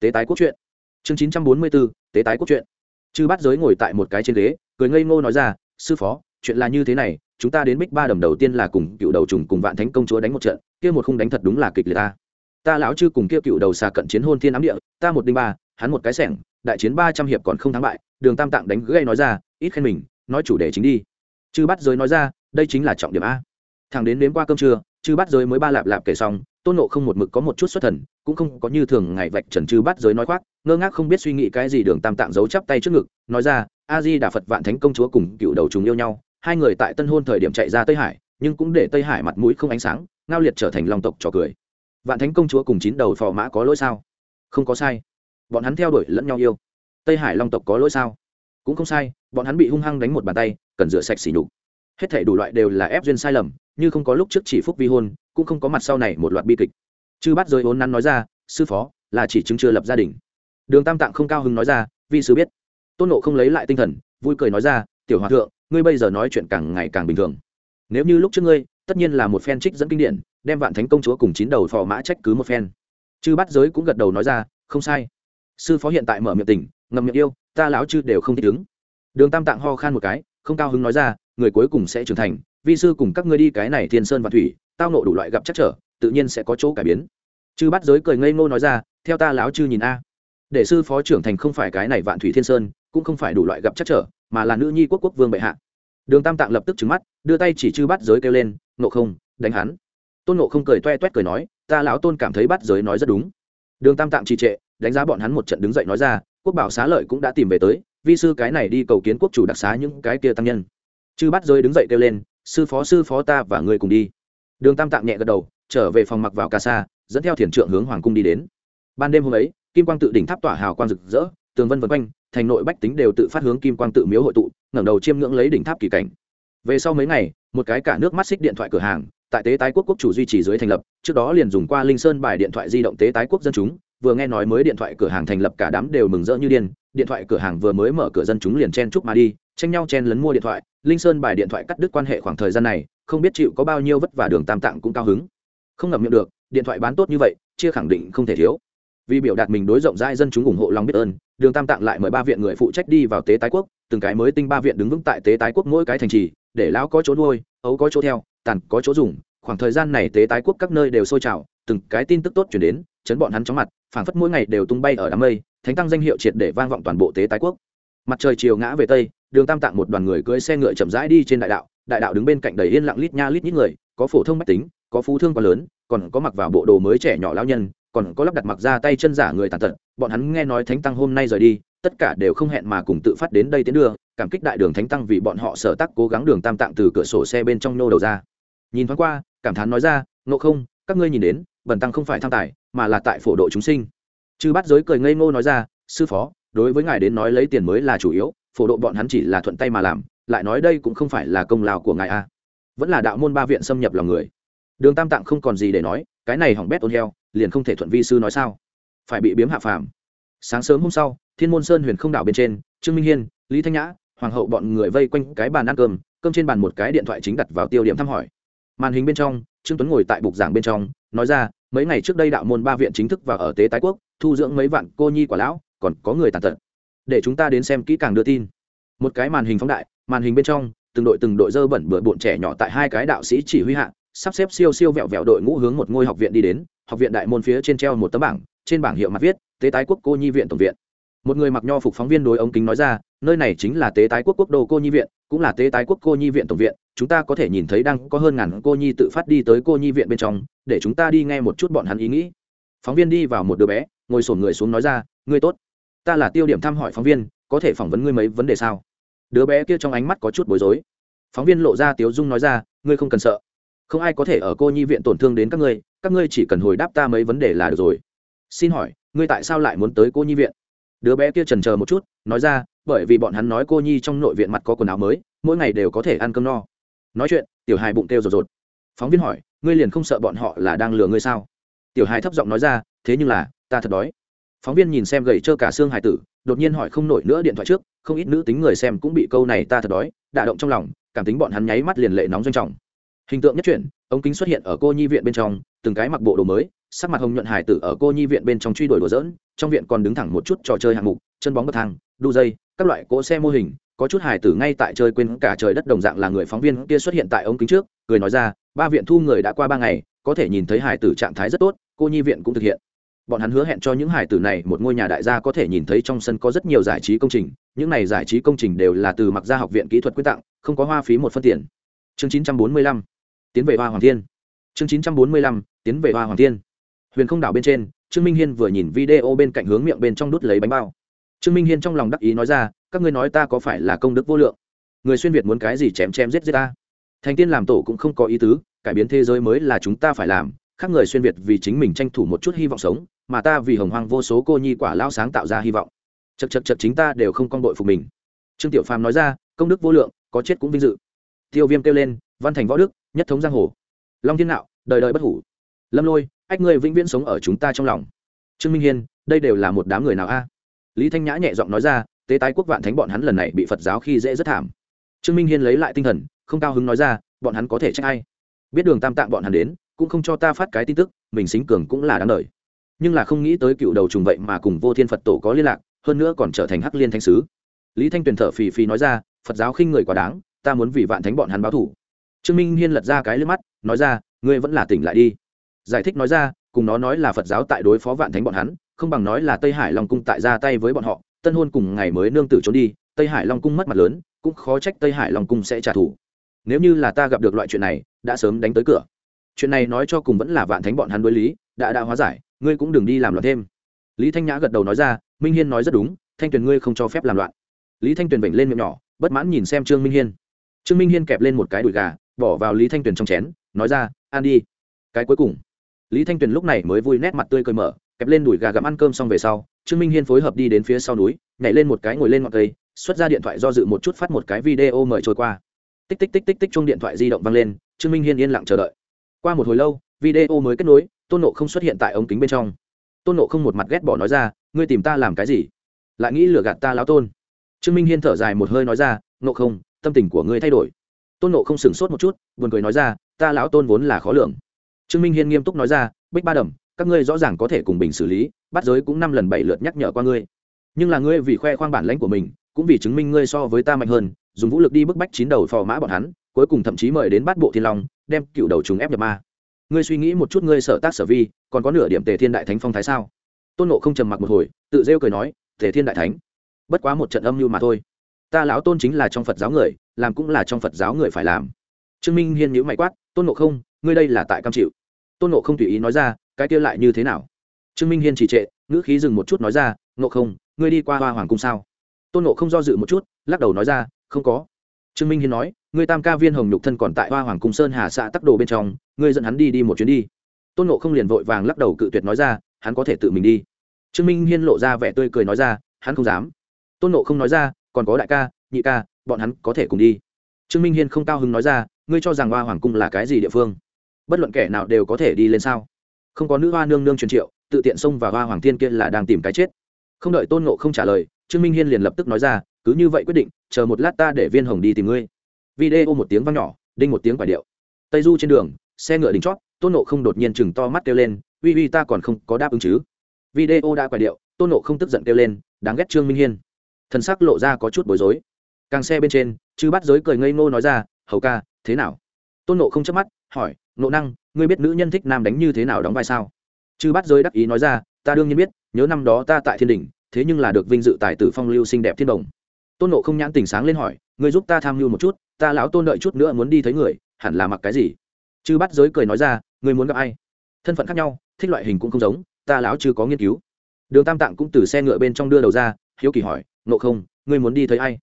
tế tái quốc chuyện chương chín trăm bốn mươi b ố tế tái quốc chuyện chư Bát giới ngồi tại một cái trên ghế, cười ngây ngô nói ra, sư phó, chuyện là như thế này, chúng ta đến bích ba đầm đầu tiên là cùng cựu đầu trùng cùng vạn thánh công chúa đánh một trận, kia một khung đánh thật đúng là kịch liệt ta. Ta lão chư cùng kia cựu đầu xà cận chiến hôn thiên ám địa, ta một đinh ba, hắn một cái sẻng, đại chiến ba trăm hiệp còn không thắng bại, đường tam tạng đánh gây nói ra, ít khen mình, nói chủ đề chính đi. Chư bắt giới nói ra, đây chính là trọng điểm a. Thằng đến đến qua cơm trưa, chư bắt giới mới ba lạp lạp kể xong tôn nộ không một mực có một chút xuất thần, cũng không có như thường ngày vạch trần chư bắt giới nói khoác, ngơ ngác không biết suy nghĩ cái gì đường tam tạng giấu chắp tay trước ngực, nói ra a di đà phật vạn thánh công chúa cùng cựu đầu chúng yêu nhau, hai người tại tân hôn thời điểm chạy ra tây hải, nhưng cũng để tây hải mặt mũi không ánh sáng, ngao liệt trở thành lòng tộc trò cười. Vạn thánh công chúa cùng chín đầu phò mã có lỗi sao? Không có sai. Bọn hắn theo đuổi lẫn nhau yêu. Tây hải long tộc có lỗi sao? Cũng không sai, bọn hắn bị hung hăng đánh một bàn tay, cần rửa sạch xỉ nhục. Hết thể đủ loại đều là ép duyên sai lầm, như không có lúc trước chỉ phúc vi hôn cũng không có mặt sau này một loạt bi kịch. Chư bắt giới vốn nắn nói ra, sư phó, là chỉ chứng chưa lập gia đình. Đường tam tạng không cao hứng nói ra vi sư biết. Tôn nộ không lấy lại tinh thần, vui cười nói ra, tiểu hòa thượng, ngươi bây giờ nói chuyện càng ngày càng bình thường. Nếu như lúc trước ngươi, tất nhiên là một phen trích dẫn kinh điển, đem vạn thánh công chúa cùng chín đầu phò mã trách cứ một phen. Chư bắt giới cũng gật đầu nói ra, không sai. Sư phó hiện tại mở miệng tỉnh ngầm miệng yêu, ta lão chư đều không thích ứng. Đường tam tạng ho khan một cái, không cao hứng nói ra, người cuối cùng sẽ trưởng thành, vi sư cùng các ngươi đi cái này thiên sơn và thủy tao nộ đủ loại gặp chắc trở, tự nhiên sẽ có chỗ cải biến. Chư bắt giới cười ngây ngô nói ra, theo ta lão chư nhìn a. Để sư phó trưởng thành không phải cái này vạn thủy thiên sơn, cũng không phải đủ loại gặp chắc trở, mà là nữ nhi quốc quốc vương bệ hạ. Đường tam tạng lập tức trứng mắt, đưa tay chỉ chư bắt giới kêu lên nộ không, đánh hắn. Tôn nộ không cười toe toét cười nói, ta lão tôn cảm thấy bắt giới nói rất đúng. Đường tam tạng trì trệ, đánh giá bọn hắn một trận đứng dậy nói ra, quốc bảo xá lợi cũng đã tìm về tới, vi sư cái này đi cầu kiến quốc chủ đặc xá những cái kia tăng nhân. Chư bắt giới đứng dậy kêu lên, sư phó sư phó ta và ngươi cùng đi đường tam tạng nhẹ gật đầu, trở về phòng mặc vào ca sa, dẫn theo thiền trượng hướng hoàng cung đi đến. Ban đêm hôm ấy, kim quang tự đỉnh tháp tỏa hào quang rực rỡ, tường vân vân quanh, thành nội bách tính đều tự phát hướng kim quang tự miếu hội tụ, ngẩng đầu chiêm ngưỡng lấy đỉnh tháp kỳ cảnh. Về sau mấy ngày, một cái cả nước mắt xích điện thoại cửa hàng, tại tế tái quốc quốc chủ duy trì dưới thành lập, trước đó liền dùng qua linh sơn bài điện thoại di động tế tái quốc dân chúng, vừa nghe nói mới điện thoại cửa hàng thành lập cả đám đều mừng rỡ như điên, điện thoại cửa hàng vừa mới mở cửa dân chúng liền chen chúc mà đi, tranh nhau chen lấn mua điện thoại, linh sơn bài điện thoại cắt đứt quan hệ khoảng thời gian này không biết chịu có bao nhiêu vất vả đường tam tạng cũng cao hứng. Không ngậm miệng được, điện thoại bán tốt như vậy, chia khẳng định không thể thiếu. Vì biểu đạt mình đối rộng rãi dân chúng ủng hộ lòng biết ơn, đường tam tạng lại mời ba viện người phụ trách đi vào tế tái quốc, từng cái mới tinh ba viện đứng vững tại tế tái quốc mỗi cái thành trì, để lão có chỗ nuôi, ấu có chỗ theo, tàn có chỗ dùng. Khoảng thời gian này tế tái quốc các nơi đều sôi trào, từng cái tin tức tốt chuyển đến, chấn bọn hắn chóng mặt, phảng phất mỗi ngày đều tung bay ở đám mây, thánh tăng danh hiệu triệt để vang vọng toàn bộ tế tái quốc. Mặt trời chiều ngã về tây, đường tam tạng một đoàn người cưỡi xe ngựa chậm rãi đi trên đại đạo đại đạo đứng bên cạnh đầy yên lặng lít nha lít nhít người, có phổ thông mách tính, có phú thương quá lớn, còn có mặc vào bộ đồ mới trẻ nhỏ lao nhân, còn có lắp đặt mặc ra tay chân giả người tàn tật. Bọn hắn nghe nói thánh tăng hôm nay rời đi, tất cả đều không hẹn mà cùng tự phát đến đây tiến đưa, cảm kích đại đường thánh tăng vì bọn họ sở tác cố gắng đường tam tạng từ cửa sổ xe bên trong nô đầu ra. Nhìn thoáng qua, cảm thán nói ra, ngộ không, các ngươi nhìn đến, bần tăng không phải tham tài, mà là tại phổ độ chúng sinh. Chư bát giới cười ngây ngô nói ra, sư phó, đối với ngài đến nói lấy tiền mới là chủ yếu, phổ độ bọn hắn chỉ là thuận tay mà làm lại nói đây cũng không phải là công lao của ngài a vẫn là đạo môn ba viện xâm nhập lòng người. Đường tam tạng không còn gì để nói, cái này hỏng bét ôn heo, liền không thể thuận vi sư nói sao. Phải bị biếm hạ phàm. Sáng sớm hôm sau, thiên môn sơn huyền không đảo bên trên, trương minh hiên, lý thanh nhã, hoàng hậu bọn người vây quanh cái bàn ăn cơm cơm trên bàn một cái điện thoại chính đặt vào tiêu điểm thăm hỏi. Màn hình bên trong, trương tuấn ngồi tại bục giảng bên trong, nói ra, mấy ngày trước đây đạo môn ba viện chính thức vào ở tế tái quốc, thu dưỡng mấy vạn cô nhi quả lão, còn có người tàn tật. Để chúng ta đến xem kỹ càng đưa tin. Một cái màn hình phóng đại màn hình bên trong, từng đội từng đội dơ bẩn bừa bộn trẻ nhỏ tại hai cái đạo sĩ chỉ huy hạ, sắp xếp siêu siêu vẹo vẹo đội ngũ hướng một ngôi học viện đi đến, học viện đại môn phía trên treo một tấm bảng, trên bảng hiệu mặt viết, tế tái quốc cô nhi viện tổng viện. Một người mặc nho phục phóng viên đối ống kính nói ra, nơi này chính là tế tái quốc quốc đô cô nhi viện, cũng là tế tái quốc cô nhi viện tổng viện, chúng ta có thể nhìn thấy đang có hơn ngàn cô nhi tự phát đi tới cô nhi viện bên trong, để chúng ta đi nghe một chút bọn hắn ý nghĩ. Phóng viên đi vào một đứa bé, ngồi sổn người xuống nói ra, ngươi tốt, ta là tiêu điểm thăm hỏi phóng viên, có thể phỏng vấn ngươi mấy vấn đề sao? Đứa bé kia trong ánh mắt có chút bối rối. Phóng viên lộ ra tiếu dung nói ra, ngươi không cần sợ. Không ai có thể ở cô nhi viện tổn thương đến các ngươi các ngươi chỉ cần hồi đáp ta mấy vấn đề là được rồi. Xin hỏi, ngươi tại sao lại muốn tới cô nhi viện? Đứa bé kia trần chờ một chút, nói ra, bởi vì bọn hắn nói cô nhi trong nội viện mặt có quần áo mới, mỗi ngày đều có thể ăn cơm no. Nói chuyện, tiểu hài bụng kêu rột rột. Phóng viên hỏi, ngươi liền không sợ bọn họ là đang lừa ngươi sao? Tiểu hài thấp giọng nói ra, thế nhưng là, ta thật đói. Phóng viên nhìn xem gầy trơ cả xương hài tử đột nhiên hỏi không nổi nữa điện thoại trước, không ít nữ tính người xem cũng bị câu này ta thật đói, đả động trong lòng, cảm tính bọn hắn nháy mắt liền lệ nóng doanh trọng. Hình tượng nhất chuyển, ống kính xuất hiện ở cô nhi viện bên trong, từng cái mặc bộ đồ mới, sắc mặt hồng nhuận hải tử ở cô nhi viện bên trong truy đuổi đùa dỡn trong viện còn đứng thẳng một chút trò chơi hạng mục, chân bóng bậc thang, đu dây, các loại cỗ xe mô hình, có chút hải tử ngay tại chơi quên cả trời đất đồng dạng là người phóng viên kia xuất hiện tại ống kính trước người nói ra, ba viện thu người đã qua ba ngày, có thể nhìn thấy hải tử trạng thái rất tốt, cô nhi viện cũng thực hiện bọn hắn hứa hẹn cho những hải tử này một ngôi nhà đại gia có thể nhìn thấy trong sân có rất nhiều giải trí công trình, những này giải trí công trình đều là từ mặc ra học viện kỹ thuật quyết tặng, không có hoa phí một phân tiền. Chương chín trăm bốn mươi lăm, tiến về hoa hoàng thiên. Chương chín trăm bốn mươi lăm, tiến về hoa hoàng thiên. Huyền không đảo bên trên, trương minh hiên vừa nhìn video bên cạnh hướng miệng bên trong đút lấy bánh bao. Trương minh hiên trong lòng đắc ý nói ra, các ngươi nói ta có phải là công đức vô lượng? Người xuyên việt muốn cái gì chém chém giết giết ta? Thành tiên làm tổ cũng không có ý tứ, cải biến thế giới mới là chúng ta phải làm, khác người xuyên việt vì chính mình tranh thủ một chút hy vọng sống mà ta vì hồng hoang vô số cô nhi quả lao sáng tạo ra hy vọng. Chật chật chật chính ta đều không con đội phục mình. Trương tiểu phàm nói ra, công đức vô lượng, có chết cũng vinh dự. Tiêu viêm kêu lên, văn thành võ đức, nhất thống giang hồ. Long thiên nạo, đời đời bất hủ. Lâm lôi, ách ngươi vĩnh viễn sống ở chúng ta trong lòng. Trương minh hiên, đây đều là một đám người nào a? Lý thanh nhã nhẹ giọng nói ra, tế tái quốc vạn thánh bọn hắn lần này bị phật giáo khi dễ rất thảm. Trương minh hiên lấy lại tinh thần, không cao hứng nói ra, bọn hắn có thể trách ai? Biết đường tam tạng bọn hắn đến, cũng không cho ta phát cái tin tức, mình xính cường cũng là đáng đời nhưng là không nghĩ tới cựu đầu trùng vậy mà cùng vô thiên phật tổ có liên lạc, hơn nữa còn trở thành hắc liên thanh sứ. Lý thanh tuyền thở phì phì nói ra, phật giáo khinh người quá đáng, ta muốn vì vạn thánh bọn hắn báo thủ. Trương minh hiên lật ra cái lướt mắt, nói ra, ngươi vẫn là tỉnh lại đi. Giải thích nói ra, cùng nó nói là phật giáo tại đối phó vạn thánh bọn hắn, không bằng nói là tây hải long cung tại ra tay với bọn họ, tân hôn cùng ngày mới nương tử trốn đi, tây hải long cung mất mặt lớn, cũng khó trách tây hải long cung sẽ trả thù. Nếu như là ta gặp được loại chuyện này, đã sớm đánh tới cửa. Chuyện này nói cho cùng vẫn là vạn thánh bọn hắn đối lý, đã đã hóa giải ngươi cũng đừng đi làm loạn thêm. Lý thanh nhã gật đầu nói ra, minh hiên nói rất đúng, thanh tuyền ngươi không cho phép làm loạn. Lý thanh tuyền vểnh lên miệng nhỏ, bất mãn nhìn xem trương minh hiên. Trương minh hiên kẹp lên một cái đùi gà, bỏ vào lý thanh tuyền trong chén, nói ra, ăn đi. Cái cuối cùng, lý thanh tuyền lúc này mới vui nét mặt tươi cười mở, kẹp lên đùi gà gặm ăn cơm xong về sau, trương minh hiên phối hợp đi đến phía sau núi, nhảy lên một cái ngồi lên ngọn cây, xuất ra điện thoại do dự một chút phát một cái video mời trôi qua. Tích tích tích tích tích chung điện thoại di động vang lên, trương minh hiên yên lặng chờ đợi. Qua một hồi lâu, video mới kết nối tôn nộ không xuất hiện tại ống kính bên trong tôn nộ không một mặt ghét bỏ nói ra ngươi tìm ta làm cái gì lại nghĩ lừa gạt ta lão tôn trương minh hiên thở dài một hơi nói ra nộ không tâm tình của ngươi thay đổi tôn nộ không sửng sốt một chút buồn cười nói ra ta lão tôn vốn là khó lường trương minh hiên nghiêm túc nói ra bích ba đầm các ngươi rõ ràng có thể cùng bình xử lý bắt giới cũng năm lần bảy lượt nhắc nhở qua ngươi nhưng là ngươi vì khoe khoang bản lãnh của mình cũng vì chứng minh ngươi so với ta mạnh hơn dùng vũ lực đi bức bách chín đầu phò mã bọn hắn cuối cùng thậm chí mời đến bát bộ thiên long đem cựu đầu chúng ép nhập ma ngươi suy nghĩ một chút ngươi sở tác sở vi, còn có nửa điểm tề thiên đại thánh phong thái sao? Tôn nộ không trầm mặc một hồi, tự rêu cười nói, tề thiên đại thánh, bất quá một trận âm mưu mà thôi. Ta lão tôn chính là trong phật giáo người, làm cũng là trong phật giáo người phải làm. Trương minh hiên nhữ mày quát, tôn nộ không, ngươi đây là tại cam chịu. Tôn nộ không tùy ý nói ra, cái kia lại như thế nào? Trương minh hiên trì trệ, ngữ khí dừng một chút nói ra nộ không, ngươi đi qua hoa hoàng cung sao? Tôn nộ không do dự một chút, lắc đầu nói ra, không có trương minh hiên nói, ngươi tam ca viên hồng nhục thân còn tại hoa hoàng cung sơn hà xã tắc đồ bên trong, ngươi dẫn hắn đi đi một chuyến đi. Tôn nộ không liền vội vàng lắc đầu cự tuyệt nói ra, hắn có thể tự mình đi. Trương minh hiên lộ ra vẻ tươi cười nói ra, hắn không dám. Tôn nộ không nói ra, còn có đại ca, nhị ca, bọn hắn có thể cùng đi. Trương minh hiên không cao hứng nói ra, ngươi cho rằng hoa hoàng cung là cái gì địa phương? Bất luận kẻ nào đều có thể đi lên sao? Không có nữ hoa nương nương truyền triệu, tự tiện xông vào hoa hoàng thiên kia là đang tìm cái chết. Không đợi tôn nộ không trả lời, trương minh hiên liền lập tức nói ra cứ như vậy quyết định, chờ một lát ta để viên hồng đi tìm ngươi. Video một tiếng văng nhỏ, đinh một tiếng quả điệu. Tây du trên đường, xe ngựa đình chót, tôn nộ không đột nhiên chừng to mắt kêu lên, uy uy, ta còn không có đáp ứng chứ? Video đã quả điệu, tôn nộ không tức giận kêu lên, đáng ghét trương minh hiên. Thần sắc lộ ra có chút bối rối. Càng xe bên trên chứ bắt giới cười ngây ngô nói ra, hầu ca, thế nào? Tôn nộ không chớp mắt, hỏi, nộ năng, ngươi biết nữ nhân thích nam đánh như thế nào đóng vai sao? Chư bắt giới đắc ý nói ra, ta đương nhiên biết, nhớ năm đó ta tại thiên đình thế nhưng là được vinh dự tài tử phong lưu xinh đẹp thiên đồng tôn nộ không nhãn tình sáng lên hỏi, ngươi giúp ta tham mưu một chút, ta lão tôn đợi chút nữa muốn đi thấy người, hẳn là mặc cái gì? Chư bắt giới cười nói ra, ngươi muốn gặp ai? Thân phận khác nhau, thích loại hình cũng không giống, ta lão chưa có nghiên cứu. Đường tam tạng cũng từ xe ngựa bên trong đưa đầu ra, hiếu kỳ hỏi, nộ không, ngươi muốn đi thấy ai?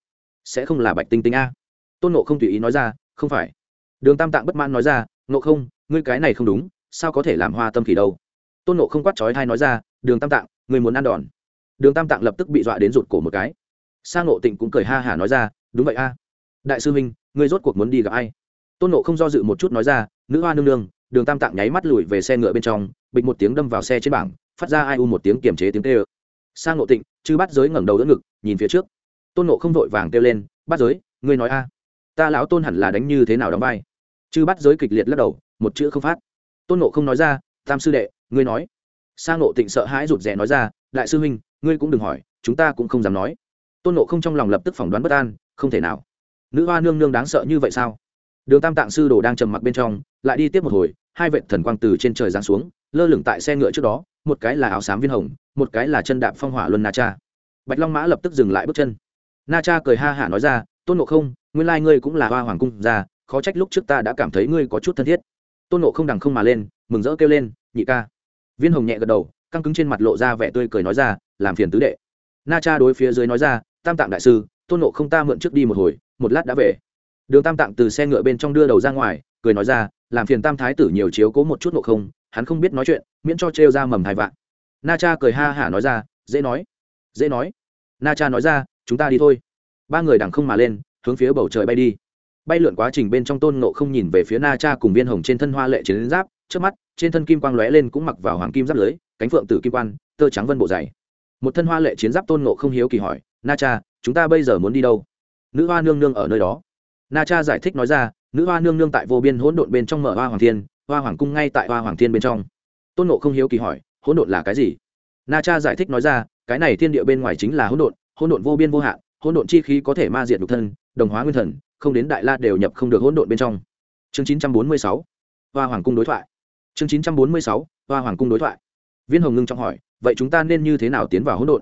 Sẽ không là bạch tinh tinh a? Tôn nộ không tùy ý nói ra, không phải. Đường tam tạng bất mãn nói ra, nộ không, ngươi cái này không đúng, sao có thể làm hoa tâm khỉ đâu? Tôn nộ không quát trói thai nói ra, đường tam tạng người muốn ăn đòn. Đường tam tạng lập tức bị dọa đến rụt cổ một cái sa ngộ tịnh cũng cười ha hả nói ra, đúng vậy a. Đại sư minh ngươi rốt cuộc muốn đi gặp ai? Tôn nộ không do dự một chút nói ra, nữ hoa nương nương. Đường tam tạng nháy mắt lùi về xe ngựa bên trong, bịch một tiếng đâm vào xe trên bảng, phát ra ai u một tiếng kiềm chế tiếng tê ơ sa ngộ tịnh, chư bắt giới ngẩng đầu đỡ ngực, nhìn phía trước. Tôn nộ không vội vàng kêu lên bắt giới, ngươi nói a. Ta lão tôn hẳn là đánh như thế nào đóng vai? Chư bắt giới kịch liệt lắc đầu, một chữ không phát. Tôn nộ không nói ra, tam sư đệ, ngươi nói. Sa ngộ tịnh sợ hãi rụt rè nói ra, đại sư huynh, ngươi cũng đừng hỏi, chúng ta cũng không dám nói tôn nộ không trong lòng lập tức phỏng đoán bất an, không thể nào. Nữ hoa nương nương đáng sợ như vậy sao? Đường tam tạng sư đồ đang trầm mặc bên trong, lại đi tiếp một hồi, hai vệ thần quang từ trên trời giáng xuống, lơ lửng tại xe ngựa trước đó, một cái là áo xám viên hồng, một cái là chân đạp phong hỏa luân na cha. Bạch long mã lập tức dừng lại bước chân. Na cha cười ha hả nói ra, tôn nộ không, nguyên lai ngươi cũng là hoa hoàng cung ra, khó trách lúc trước ta đã cảm thấy ngươi có chút thân thiết. Tôn nộ không đằng không mà lên, mừng rỡ kêu lên, nhị ca. Viên hồng nhẹ gật đầu, căng cứng trên mặt lộ ra vẻ tươi cười nói ra, làm phiền tứ đệ. Na cha đối phía dưới nói ra tam tạng đại sư, tôn nộ không ta mượn trước đi một hồi, một lát đã về. Đường tam tạng từ xe ngựa bên trong đưa đầu ra ngoài, cười nói ra, làm phiền tam thái tử nhiều chiếu cố một chút nộ không, hắn không biết nói chuyện, miễn cho trêu ra mầm hai vạn. Na cha cười ha hả nói ra, dễ nói dễ nói. Na cha nói ra, chúng ta đi thôi. Ba người đằng không mà lên, hướng phía bầu trời bay đi. Bay lượn quá trình bên trong tôn nộ không nhìn về phía na cha cùng viên hồng trên thân hoa lệ chiến giáp, trước mắt, trên thân kim quang lóe lên cũng mặc vào hoàng kim giáp lưới, cánh phượng tử kim quan, tơ trắng vân bộ dày. Một thân hoa lệ chiến giáp tôn nộ không hiếu kỳ hỏi na cha, chúng ta bây giờ muốn đi đâu? Nữ hoa nương nương ở nơi đó. Na cha giải thích nói ra, nữ hoa nương nương tại vô biên hỗn độn bên trong mở hoa hoàng thiên, hoa hoàng cung ngay tại hoa hoàng thiên bên trong. Tôn nộ không hiếu kỳ hỏi, hỗn độn là cái gì? Na cha giải thích nói ra, cái này thiên địa bên ngoài chính là hỗn độn hỗn độn vô biên vô hạn, hỗn độn chi khí có thể ma diệt nhục thân, đồng hóa nguyên thần, không đến đại la đều nhập không được hỗn độn bên trong. Chương chín trăm bốn mươi sáu, hoa hoàng cung đối thoại. Chương chín trăm bốn mươi sáu, hoa hoàng cung đối thoại. Viên hồng ngưng trọng hỏi, vậy chúng ta nên như thế nào tiến vào hỗn độn?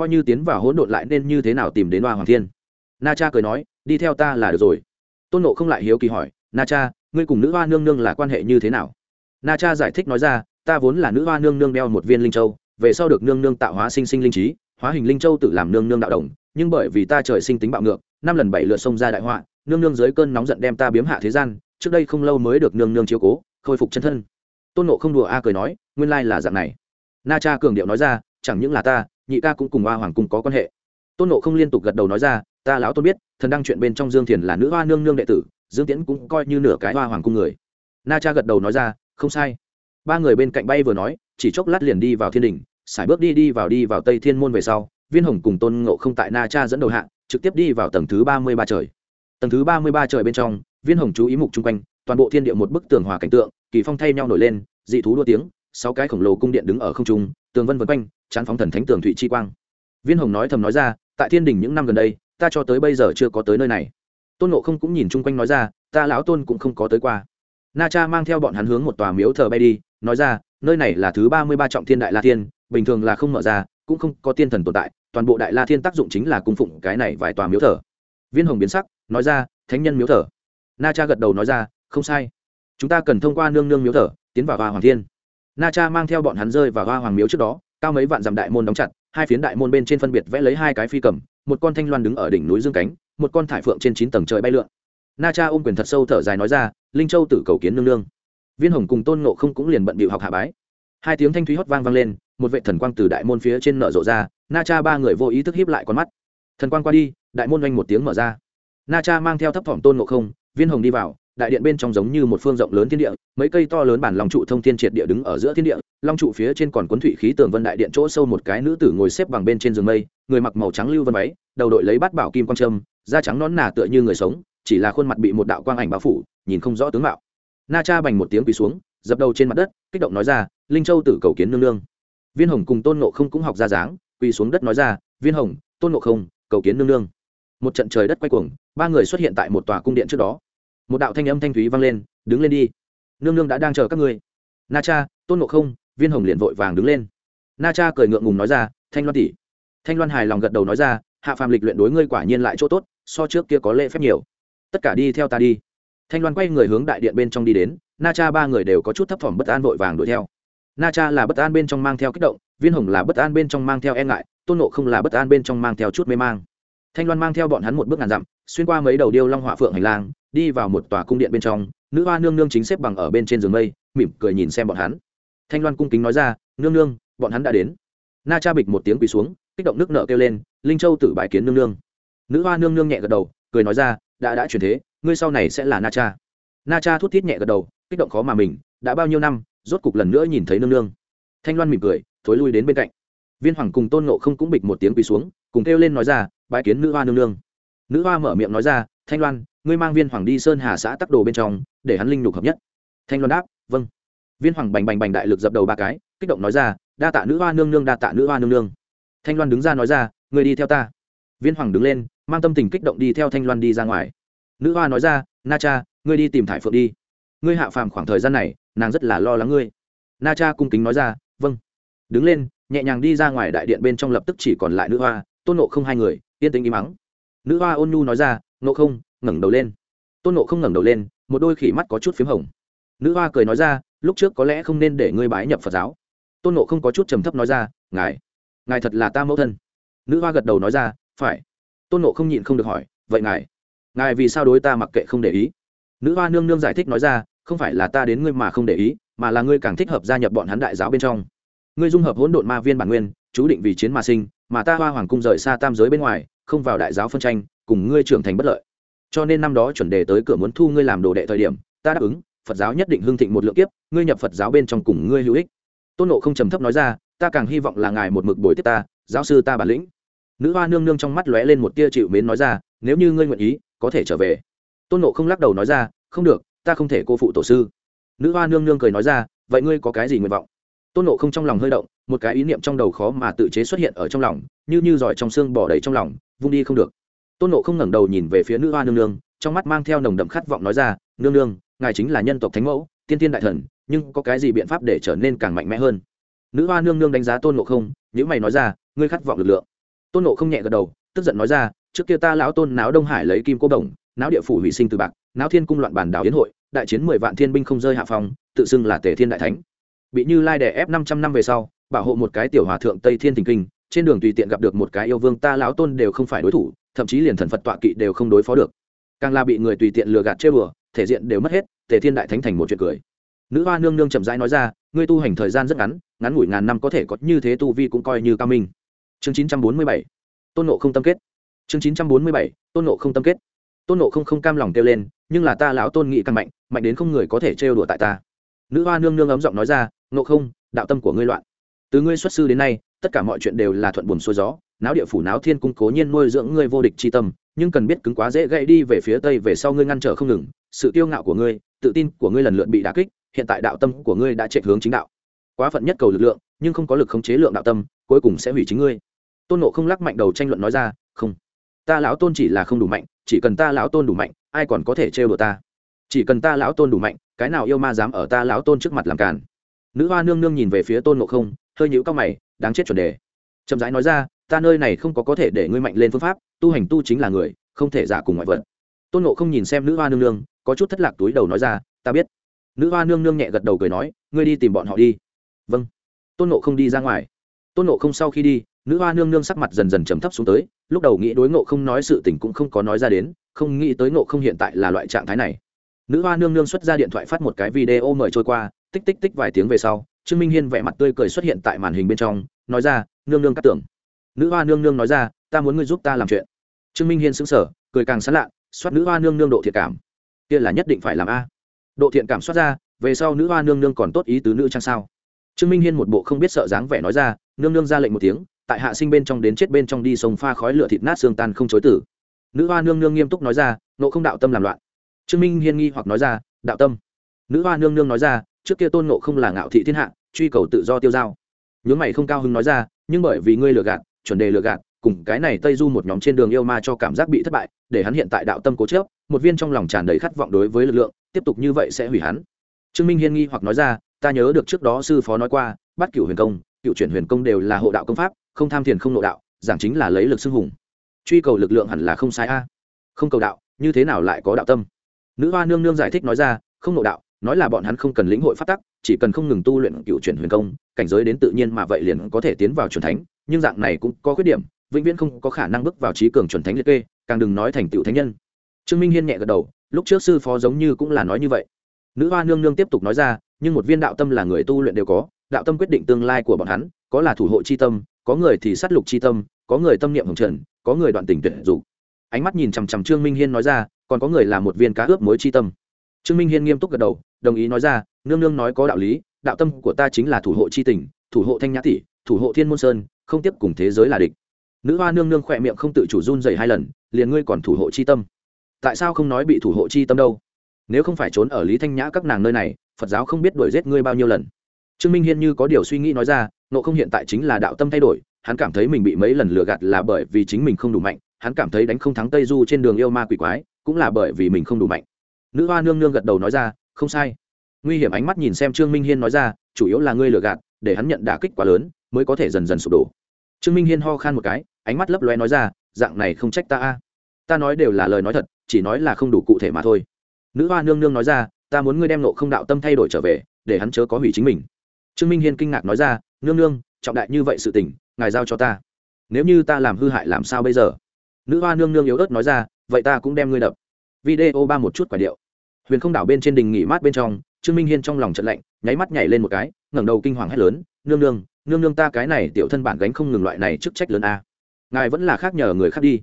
Coi như tiến vào hỗn độn lại nên như thế nào tìm đến hoa hoàng thiên? Na cha cười nói, đi theo ta là được rồi. Tôn nộ không lại hiếu kỳ hỏi, na cha, ngươi cùng nữ hoa nương nương là quan hệ như thế nào? Na cha giải thích nói ra, ta vốn là nữ hoa nương nương đeo một viên linh châu, về sau được nương nương tạo hóa sinh sinh linh trí, hóa hình linh châu tự làm nương nương đạo đồng, nhưng bởi vì ta trời sinh tính bạo ngược, năm lần bảy lượt xông ra đại họa, nương nương dưới cơn nóng giận đem ta biếm hạ thế gian, trước đây không lâu mới được nương nương chiếu cố, khôi phục chân thân. Tôn nộ không đùa a cười nói, nguyên lai là dạng này. Na cha cường điệu nói ra, chẳng những là ta nhị ca cũng cùng hoa hoàng cung có quan hệ. Tôn nộ không liên tục gật đầu nói ra, ta lão tôn biết, thần đăng chuyện bên trong dương thiền là nữ hoa nương nương đệ tử, dương tiễn cũng coi như nửa cái hoa hoàng cung người. Na cha gật đầu nói ra, không sai. Ba người bên cạnh bay vừa nói, chỉ chốc lát liền đi vào thiên đình, sải bước đi đi vào đi vào tây thiên môn về sau, viên hồng cùng tôn ngộ không tại na cha dẫn đầu hạng trực tiếp đi vào tầng thứ ba mươi ba trời. Tầng thứ ba mươi ba trời bên trong, viên hồng chú ý mục chung quanh, toàn bộ thiên địa một bức tường hòa cảnh tượng, kỳ phong thay nhau nổi lên, dị thú đua tiếng, sáu cái khổng lồ cung điện đứng ở không trung, tường vân vân quanh chán phóng thần thánh tường thụy chi quang. Viên hồng nói thầm nói ra, tại thiên đình những năm gần đây, ta cho tới bây giờ chưa có tới nơi này. Tôn nộ không cũng nhìn chung quanh nói ra, ta lão tôn cũng không có tới qua. Na cha mang theo bọn hắn hướng một tòa miếu thờ bay đi, nói ra, nơi này là thứ ba mươi ba trọng thiên đại la thiên, bình thường là không mở ra, cũng không có tiên thần tồn tại, toàn bộ đại la thiên tác dụng chính là cung phụng cái này vài tòa miếu thờ. Viên hồng biến sắc, nói ra, thánh nhân miếu thờ. Na cha gật đầu nói ra, không sai. Chúng ta cần thông qua nương nương miếu thờ, tiến vào hoa hoàng thiên. Na cha mang theo bọn hắn rơi vào hoa hoàng miếu trước đó cao mấy vạn dặm đại môn đóng chặt, hai phiến đại môn bên trên phân biệt vẽ lấy hai cái phi cầm, một con thanh loan đứng ở đỉnh núi dương cánh, một con thải phượng trên chín tầng trời bay lượn. Na cha ôm quyền thật sâu thở dài nói ra, linh châu tử cầu kiến nương nương. Viên hồng cùng tôn nộ không cũng liền bận bịu học hạ bái. Hai tiếng thanh thúy hót vang vang lên, một vệ thần quang từ đại môn phía trên nở rộ ra, na cha ba người vô ý thức hiếp lại con mắt. Thần quang qua đi, đại môn oanh một tiếng mở ra. Na cha mang theo thấp thỏm tôn nộ không, viên hồng đi vào đại điện bên trong giống như một phương rộng lớn thiên địa, mấy cây to lớn bản long trụ thông thiên triệt địa đứng ở giữa thiên địa, long trụ phía trên còn cuốn thủy khí tường vân đại điện chỗ sâu một cái nữ tử ngồi xếp bằng bên trên giường mây, người mặc màu trắng lưu vân váy, đầu đội lấy bát bảo kim quang trâm, da trắng nón nà tựa như người sống, chỉ là khuôn mặt bị một đạo quang ảnh bao phủ, nhìn không rõ tướng mạo. Na cha bành một tiếng quỳ xuống, dập đầu trên mặt đất, kích động nói ra, linh châu tử cầu kiến nương nương. Viên hồng cùng tôn nộ không cũng học ra dáng, quỳ xuống đất nói ra, viên hồng, tôn nộ không, cầu kiến nương nương. Một trận trời đất quay cuồng, ba người xuất hiện tại một tòa cung điện trước đó một đạo thanh âm thanh thúy vang lên, đứng lên đi. Nương nương đã đang chờ các ngươi. Na cha, tôn ngộ không. Viên hồng liền vội vàng đứng lên. Na cha cười ngượng ngùng nói ra, thanh loan tỷ. Thanh loan hài lòng gật đầu nói ra, hạ phàm lịch luyện đối ngươi quả nhiên lại chỗ tốt, so trước kia có lễ phép nhiều. Tất cả đi theo ta đi. Thanh loan quay người hướng đại điện bên trong đi đến, na cha ba người đều có chút thấp thỏm bất an vội vàng đuổi theo. Na cha là bất an bên trong mang theo kích động, viên hồng là bất an bên trong mang theo e ngại, tôn nộ không là bất an bên trong mang theo chút mê mang. Thanh loan mang theo bọn hắn một bước ngàn dặm, xuyên qua mấy đầu điêu long họa phượng hành lang đi vào một tòa cung điện bên trong, nữ hoa nương nương chính xếp bằng ở bên trên giường mây, mỉm cười nhìn xem bọn hắn. Thanh loan cung kính nói ra, nương nương, bọn hắn đã đến. Na cha bịch một tiếng quỳ xuống, kích động nước nợ kêu lên, linh châu tự bài kiến nương nương. Nữ hoa nương nương nhẹ gật đầu, cười nói ra, đã đã chuyển thế, ngươi sau này sẽ là na cha. Na cha thút thít nhẹ gật đầu, kích động khó mà mình, đã bao nhiêu năm, rốt cục lần nữa nhìn thấy nương nương. Thanh loan mỉm cười, thối lui đến bên cạnh. Viên hoàng cùng tôn nộ không cũng bịch một tiếng quỳ xuống, cùng kêu lên nói ra bãi kiến nữ hoa nương nương. Nữ hoa mở miệng nói ra, thanh loan ngươi mang viên hoàng đi sơn hà xã tắc đồ bên trong, để hắn linh nhục hợp nhất. Thanh loan đáp vâng. Viên hoàng bành bành bành đại lực dập đầu ba cái, kích động nói ra, đa tạ nữ hoa nương nương, đa tạ nữ hoa nương nương. Thanh loan đứng ra nói ra người đi theo ta. Viên hoàng đứng lên, mang tâm tình kích động đi theo thanh loan đi ra ngoài. Nữ hoa nói ra, na cha, ngươi đi tìm thải phượng đi. Ngươi hạ phàm khoảng thời gian này, nàng rất là lo lắng ngươi. Na cha cung kính nói ra vâng. Đứng lên, nhẹ nhàng đi ra ngoài đại điện bên trong lập tức chỉ còn lại nữ hoa, tôn nộ không hai người, yên tĩnh im mắng nữ hoa ôn nhu nói ra nộ không ngẩng đầu lên. Tôn nộ không ngẩng đầu lên, một đôi khỉ mắt có chút p h í m hồng. Nữ hoa cười nói ra, lúc trước có lẽ không nên để ngươi bái nhập phật giáo. Tôn nộ không có chút trầm thấp nói ra, ngài ngài thật là ta mẫu thân. Nữ hoa gật đầu nói ra, phải. Tôn nộ không nhịn không được hỏi, vậy ngài ngài vì sao đối ta mặc kệ không để ý? Nữ hoa nương nương giải thích nói ra, không phải là ta đến ngươi mà không để ý, mà là ngươi càng thích hợp gia nhập bọn hắn đại giáo bên trong. Ngươi dung hợp hỗn độn ma viên bản nguyên, chú định vì chiến mà sinh, mà ta hoa hoàng cung rời xa tam giới bên ngoài, không vào đại giáo phân tranh, cùng ngươi trưởng thành bất lợi cho nên năm đó chuẩn đề tới cửa muốn thu ngươi làm đồ đệ thời điểm, ta đáp ứng, phật giáo nhất định hưng thịnh một lượng kiếp, ngươi nhập phật giáo bên trong cùng ngươi hữu ích. Tôn nộ không trầm thấp nói ra, ta càng hy vọng là ngài một mực bồi tiếp ta, giáo sư ta bản lĩnh. Nữ hoa nương nương trong mắt lóe lên một tia chịu mến nói ra, nếu như ngươi nguyện ý, có thể trở về. Tôn nộ không lắc đầu nói ra, không được, ta không thể cô phụ tổ sư. Nữ hoa nương nương cười nói ra, vậy ngươi có cái gì nguyện vọng? Tôn nộ không trong lòng hơi động, một cái ý niệm trong đầu khó mà tự chế xuất hiện ở trong lòng, như như giỏi trong xương bỏ đầy trong lòng, vung đi không được tôn nộ không ngẩng đầu nhìn về phía nữ hoa nương nương, trong mắt mang theo nồng đậm khát vọng nói ra, nương nương, ngài chính là nhân tộc thánh mẫu, tiên tiên đại thần, nhưng có cái gì biện pháp để trở nên càng mạnh mẽ hơn? Nữ hoa nương nương đánh giá tôn nộ không những mày nói ra, ngươi khát vọng lực lượng. Tôn nộ không nhẹ gật đầu, tức giận nói ra, trước kia ta lão tôn náo đông hải lấy kim cô đồng, náo địa phủ hủy sinh từ bạc, náo thiên cung loạn bản đảo yến hội, đại chiến mười vạn thiên binh không rơi hạ phòng tự xưng là tề thiên đại thánh. Bị như lai đè ép năm trăm năm về sau, bảo hộ một cái tiểu hòa thượng tây thiên thình kinh, trên đường tùy tiện gặp được một cái yêu vương, ta lão tôn đều không phải đối thủ thậm chí liền thần phật tọa kỵ đều không đối phó được. Càng là bị người tùy tiện lừa gạt chơi bừa, thể diện đều mất hết, tề thiên đại thánh thành một chuyện cười. Nữ hoa nương nương chậm rãi nói ra, ngươi tu hành thời gian rất ngắn ngắn ngủi ngàn năm có thể có như thế tu vi cũng coi như cao minh. Chương chín trăm bốn mươi bảy, tôn nộ không tâm kết. Chương chín trăm bốn mươi bảy, tôn nộ không tâm kết. Tôn nộ không không cam lòng kêu lên, nhưng là ta lão tôn nghị căn mạnh mạnh đến không người có thể trêu đùa tại ta. Nữ hoa nương nương ấm giọng nói ra nộ không, đạo tâm của ngươi loạn. Từ ngươi xuất sư đến nay, tất cả mọi chuyện đều là thuận buồm xuôi gió náo địa phủ náo thiên cung cố nhiên nuôi dưỡng ngươi vô địch c tâm, nhưng cần biết cứng quá dễ gãy đi về phía tây về sau ngươi ngăn trở không ngừng, sự kiêu ngạo của ngươi, tự tin của ngươi lần lượt bị đà kích, hiện tại đạo tâm của ngươi đã chạy hướng chính đạo. Quá phận nhất cầu lực lượng, nhưng không có lực khống chế lượng đạo tâm, cuối cùng sẽ hủy chính ngươi. Tôn nộ không lắc mạnh đầu tranh luận nói ra, không, ta lão tôn chỉ là không đủ mạnh, chỉ cần ta lão tôn đủ mạnh, ai còn có thể trêu đùa ta? Chỉ cần ta lão tôn đủ mạnh, cái nào yêu ma dám ở ta lão tôn trước mặt làm cản nữ hoa nương nương nhìn về phía tôn nộ không, hơi nhũ cao mày, đáng chết chuẩn đề. Chậm rãi nói ra ta nơi này không có có thể để ngươi mạnh lên phương pháp, tu hành tu chính là người, không thể giả cùng ngoại vật. Tôn nộ không nhìn xem nữ hoa nương nương, có chút thất lạc túi đầu nói ra, ta biết. Nữ hoa nương nương nhẹ gật đầu cười nói, ngươi đi tìm bọn họ đi. Vâng. Tôn nộ không đi ra ngoài. Tôn nộ không sau khi đi, nữ hoa nương nương sắc mặt dần dần trầm thấp xuống tới, lúc đầu nghĩ đối ngộ không nói sự tình cũng không có nói ra đến, không nghĩ tới ngộ không hiện tại là loại trạng thái này. Nữ hoa nương nương xuất ra điện thoại phát một cái video mời trôi qua, tích tích tích vài tiếng về sau, trương minh hiên vẻ mặt tươi cười xuất hiện tại màn hình bên trong, nói ra, nương nương cắt tưởng nữ hoa nương nương nói ra, ta muốn ngươi giúp ta làm chuyện. Trương minh hiên xứng sở cười càng sán lạ soát nữ hoa nương nương độ thiệt cảm. Kia là nhất định phải làm a. Độ thiện cảm soát ra, về sau nữ hoa nương nương còn tốt ý tứ nữ trang sao? Trương minh hiên một bộ không biết sợ dáng vẻ nói ra, nương nương ra lệnh một tiếng, tại hạ sinh bên trong đến chết bên trong đi sông pha khói lửa thịt nát xương tan không chối tử. Nữ hoa nương nương nghiêm túc nói ra, nộ không đạo tâm làm loạn. Trương minh hiên nghi hoặc nói ra, đạo tâm. Nữ hoa nương nương nói ra, trước kia tôn nộ không là ngạo thị thiên hạ, truy cầu tự do tiêu dao nhướng mày không cao hứng nói ra, nhưng bởi vì ngươi lừa gạt chuẩn đề lừa gạt, cùng cái này tây du một nhóm trên đường yêu ma cho cảm giác bị thất bại, để hắn hiện tại đạo tâm cố chớp, một viên trong lòng tràn đầy khát vọng đối với lực lượng, tiếp tục như vậy sẽ hủy hắn. Trương minh hiên nghi hoặc nói ra, ta nhớ được trước đó sư phó nói qua, bắt cửu huyền công cựu chuyển huyền công đều là hộ đạo công pháp, không tham thiền không nội đạo, giảng chính là lấy lực xưng hùng. Truy cầu lực lượng hẳn là không sai a. Không cầu đạo, như thế nào lại có đạo tâm? Nữ hoa nương nương giải thích nói ra, không nội đạo, nói là bọn hắn không cần lĩnh hội phát tắc, chỉ cần không ngừng tu luyện cựu chuyển huyền công, cảnh giới đến tự nhiên mà vậy liền có thể tiến vào chuẩn thánh nhưng dạng này cũng có khuyết điểm, vĩnh viễn không có khả năng bước vào trí cường chuẩn thánh liệt kê, càng đừng nói thành tựu thánh nhân. Trương minh hiên nhẹ gật đầu, lúc trước sư phó giống như cũng là nói như vậy. Nữ hoa nương nương tiếp tục nói ra, nhưng một viên đạo tâm là người tu luyện đều có, đạo tâm quyết định tương lai của bọn hắn, có là thủ hộ c h i tâm, có người thì sát lục c h i tâm, có người tâm niệm hồng trần, có người đoạn tình tuyệt dục. Ánh mắt nhìn chằm chằm trương minh hiên nói ra, còn có người là một viên cá ướp mối c h i tâm. Trương minh hiên nghiêm túc gật đầu, đồng ý nói ra, nương nương nói có đạo lý, đạo tâm của ta chính là thủ hộ c h i tình, thủ hộ thanh nhã tỷ, thủ hộ thiên môn sơn không tiếp cùng thế giới là địch. Nữ hoa nương nương khỏe miệng không tự chủ run dày hai lần, liền ngươi còn thủ hộ chi tâm. Tại sao không nói bị thủ hộ chi tâm đâu? Nếu không phải trốn ở lý thanh nhã các nàng nơi này, phật giáo không biết đuổi giết ngươi bao nhiêu lần. Trương minh hiên như có điều suy nghĩ nói ra nộ không hiện tại chính là đạo tâm thay đổi, hắn cảm thấy mình bị mấy lần lừa gạt là bởi vì chính mình không đủ mạnh, hắn cảm thấy đánh không thắng tây du trên đường yêu ma quỷ quái, cũng là bởi vì mình không đủ mạnh. Nữ hoa nương nương gật đầu nói ra, không sai. Nguy hiểm ánh mắt nhìn xem trương minh hiên nói ra, chủ yếu là ngươi lừa gạt, để hắn nhận đả kích quá lớn, mới có thể dần dần sụp đổ trương minh hiên ho khan một cái, ánh mắt lấp loe nói ra, dạng này không trách ta a. Ta nói đều là lời nói thật, chỉ nói là không đủ cụ thể mà thôi. Nữ hoa nương nương nói ra, ta muốn ngươi đem nộ không đạo tâm thay đổi trở về, để hắn chớ có hủy chính mình. Trương minh hiên kinh ngạc nói ra, nương nương, trọng đại như vậy sự tình, ngài giao cho ta. Nếu như ta làm hư hại làm sao bây giờ? Nữ hoa nương nương yếu ớt nói ra, vậy ta cũng đem ngươi đập. Video ba một chút quả điệu. Huyền không đảo bên trên đình nghỉ mát bên trong, trương minh hiên trong lòng trận lạnh nháy mắt nhảy lên một cái, ngẩng đầu kinh hoàng hét lớn, nương nương nương nương ta cái này tiểu thân bản gánh không ngừng loại này chức trách lớn a. Ngài vẫn là khác nhờ người khác đi.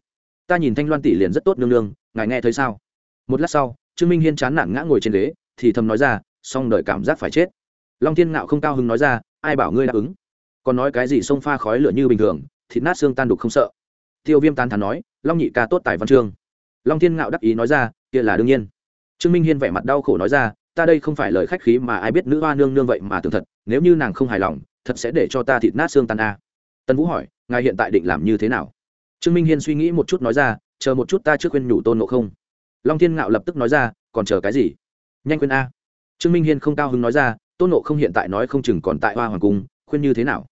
Ta nhìn thanh loan tỷ liền rất tốt, nương nương, ngài nghe thấy sao? Một lát sau, trương minh hiên chán nản ngã ngồi trên ghế, thì thầm nói ra, xong đợi cảm giác phải chết. Long thiên ngạo không cao hứng nói ra, ai bảo ngươi đáp ứng? Còn nói cái gì xông pha khói lửa như bình thường, thịt nát xương tan đục không sợ. Tiêu viêm tán thán nói, long nhị ca tốt tài văn chương. Long thiên ngạo đắc ý nói ra, kia là đương nhiên. Trương minh hiên vẻ mặt đau khổ nói ra ta đây không phải lời khách khí mà ai biết nữ hoa nương nương vậy mà tưởng thật, nếu như nàng không hài lòng, thật sẽ để cho ta thịt nát xương tan a. Tân vũ hỏi, ngài hiện tại định làm như thế nào? Trương minh hiên suy nghĩ một chút nói ra, chờ một chút ta trước khuyên nhủ tôn nộ không. Long thiên ngạo lập tức nói ra, còn chờ cái gì? Nhanh khuyên a. Trương minh hiên không cao hứng nói ra, tôn nộ không hiện tại nói không chừng còn tại hoa hoàng cung, khuyên như thế nào?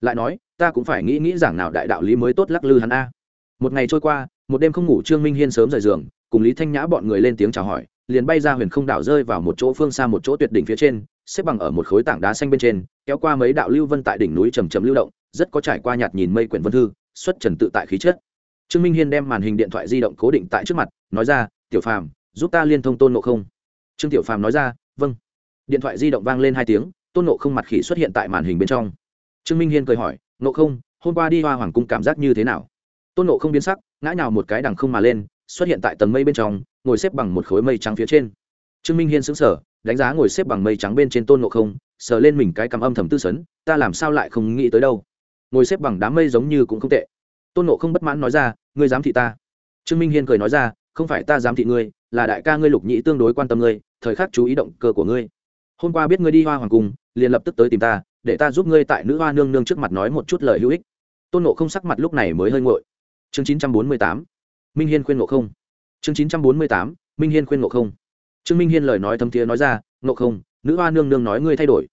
Lại nói, ta cũng phải nghĩ nghĩ rằng nào đại đạo lý mới tốt lắc lư hắn a. Một ngày trôi qua, một đêm không ngủ trương minh hiên sớm rời giường, cùng lý thanh nhã bọn người lên tiếng chào hỏi liền bay ra huyền không đảo rơi vào một chỗ phương xa một chỗ tuyệt đỉnh phía trên, xếp bằng ở một khối tảng đá xanh bên trên, kéo qua mấy đạo lưu vân tại đỉnh núi trầm trầm lưu động, rất có trải qua nhạt nhìn mây quyển vân thư, xuất trần tự tại khí chất. Trương minh hiên đem màn hình điện thoại di động cố định tại trước mặt, nói ra, tiểu phàm, giúp ta liên thông tôn nộ không. Trương tiểu phàm nói ra vâng. Điện thoại di động vang lên hai tiếng, tôn nộ không mặt khỉ xuất hiện tại màn hình bên trong. Trương minh hiên cười hỏi nộ không, hôm qua đi hoa hoàng cung cảm giác như thế nào? Tôn nộ không biến sắc, ngã nhào một cái đằng không mà lên xuất hiện tại tầng mây bên trong, ngồi xếp bằng một khối mây trắng phía trên. Trương minh hiên xứng sở đánh giá ngồi xếp bằng mây trắng bên trên tôn nộ không, sờ lên mình cái cằm âm thầm tư sấn, ta làm sao lại không nghĩ tới đâu. Ngồi xếp bằng đám mây giống như cũng không tệ. Tôn nộ không bất mãn nói ra, ngươi dám thị ta. Trương minh hiên cười nói ra, không phải ta dám thị ngươi, là đại ca ngươi lục nhĩ tương đối quan tâm ngươi, thời khắc chú ý động cơ của ngươi. Hôm qua biết ngươi đi hoa hoàng cung, liền lập tức tới tìm ta, để ta giúp ngươi tại nữ hoa nương nương trước mặt nói một chút lời hữu ích. Tôn nộ không sắc mặt lúc này mới hơi ngội chương chín trăm bốn mươi tám minh hiên khuyên nộ không. Chương chín trăm bốn mươi tám, minh hiên khuyên nộ không. Trương minh hiên lời nói thấm thiế nói ra nộ không, nữ hoa nương nương nói ngươi thay đổi.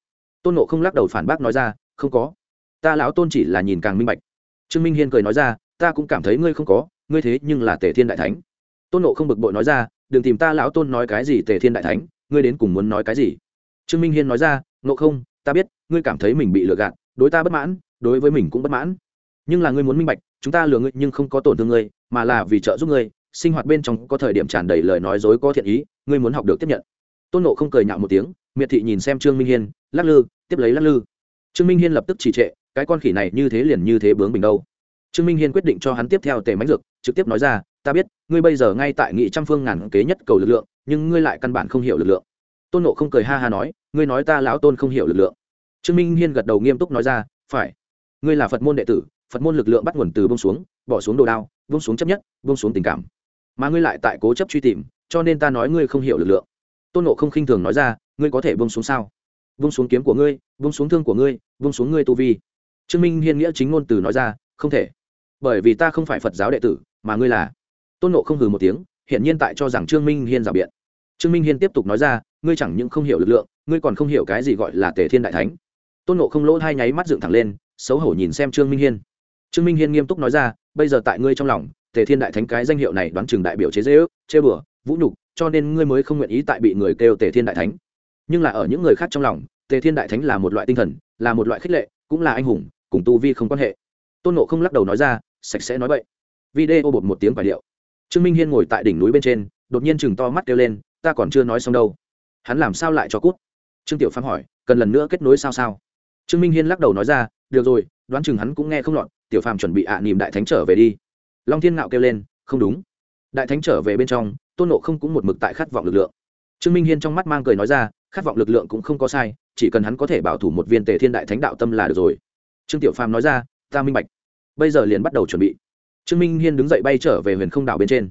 Tôn nộ không lắc đầu phản bác nói ra, không có. Ta lão tôn chỉ là nhìn càng minh bạch. Trương minh hiên cười nói ra, ta cũng cảm thấy ngươi không có, ngươi thế nhưng là tề thiên đại thánh. Tôn nộ không bực bội nói ra, đừng tìm ta lão tôn nói cái gì tề thiên đại thánh, ngươi đến cùng muốn nói cái gì? Trương minh hiên nói ra nộ không, ta biết, ngươi cảm thấy mình bị lừa gạt, đối ta bất mãn, đối với mình cũng bất mãn. Nhưng là ngươi muốn minh bạch, chúng ta lừa ngươi nhưng không có tổn thương ngươi mà là vì trợ giúp ngươi, sinh hoạt bên trong có thời điểm tràn đầy lời nói dối có thiện ý, ngươi muốn học được tiếp nhận. Tôn nộ không cười nhạo một tiếng, miệt thị nhìn xem trương minh hiên, lắc lư, tiếp lấy lắc lư. Trương minh hiên lập tức trì trệ, cái con khỉ này như thế liền như thế bướng bình đâu. Trương minh hiên quyết định cho hắn tiếp theo tề mánh dược, trực tiếp nói ra, ta biết, ngươi bây giờ ngay tại nghị trăm phương ngàn kế nhất cầu lực lượng, nhưng ngươi lại căn bản không hiểu lực lượng. Tôn nộ không cười ha ha nói, ngươi nói ta lão tôn không hiểu lực lượng. Trương minh hiên gật đầu nghiêm túc nói ra, phải. Ngươi là phật môn đệ tử, phật môn lực lượng bắt nguồn từ bông xuống, bỏ xuống đồ đao vung xuống chấp nhất, vung xuống tình cảm. Mà ngươi lại tại cố chấp truy tìm, cho nên ta nói ngươi không hiểu lực lượng. Tôn nộ không khinh thường nói ra, ngươi có thể vung xuống sao? Vung xuống kiếm của ngươi, vung xuống thương của ngươi, vung xuống ngươi tu vi. Trương minh hiên nghĩa chính ngôn từ nói ra, không thể. Bởi vì ta không phải phật giáo đệ tử, mà ngươi là. Tôn nộ không hừ một tiếng hiện nhiên tại cho rằng trương minh hiên rào biện. Trương minh hiên tiếp tục nói ra, ngươi chẳng những không hiểu lực lượng, ngươi còn không hiểu cái gì gọi là tề thiên đại thánh. Tôn nộ không lỗ hai nháy mắt dựng thẳng lên, xấu hổ nhìn xem trương minh hiên trương minh hiên nghiêm túc nói ra, bây giờ tại ngươi trong lòng, tề thiên đại thánh cái danh hiệu này đoán chừng đại biểu chế dễ ước chê bửa vũ nhục, cho nên ngươi mới không nguyện ý tại bị người kêu tề thiên đại thánh. Nhưng là ở những người khác trong lòng, tề thiên đại thánh là một loại tinh thần, là một loại khích lệ, cũng là anh hùng, cùng tu vi không quan hệ. Tôn nộ không lắc đầu nói ra, sạch sẽ nói vậy video bột một tiếng quả điệu. Trương minh hiên ngồi tại đỉnh núi bên trên, đột nhiên chừng to mắt kêu lên, ta còn chưa nói xong đâu. Hắn làm sao lại cho cút? Trương tiểu phàm hỏi, cần lần nữa kết nối sao sao? Trương minh hiên lắc đầu nói ra, được rồi, đoán chừng hắn cũng nghe không lọt tiểu phàm chuẩn bị ạ à đại thánh trở về đi. Long thiên ngạo kêu lên, không đúng. Đại thánh trở về bên trong, tôn nộ không cũng một mực tại khát vọng lực lượng. Trương minh hiên trong mắt mang cười nói ra, khát vọng lực lượng cũng không có sai, chỉ cần hắn có thể bảo thủ một viên tề thiên đại thánh đạo tâm là được rồi. Trương tiểu phàm nói ra, ta minh bạch. Bây giờ liền bắt đầu chuẩn bị. Trương minh hiên đứng dậy bay trở về huyền không đảo bên trên.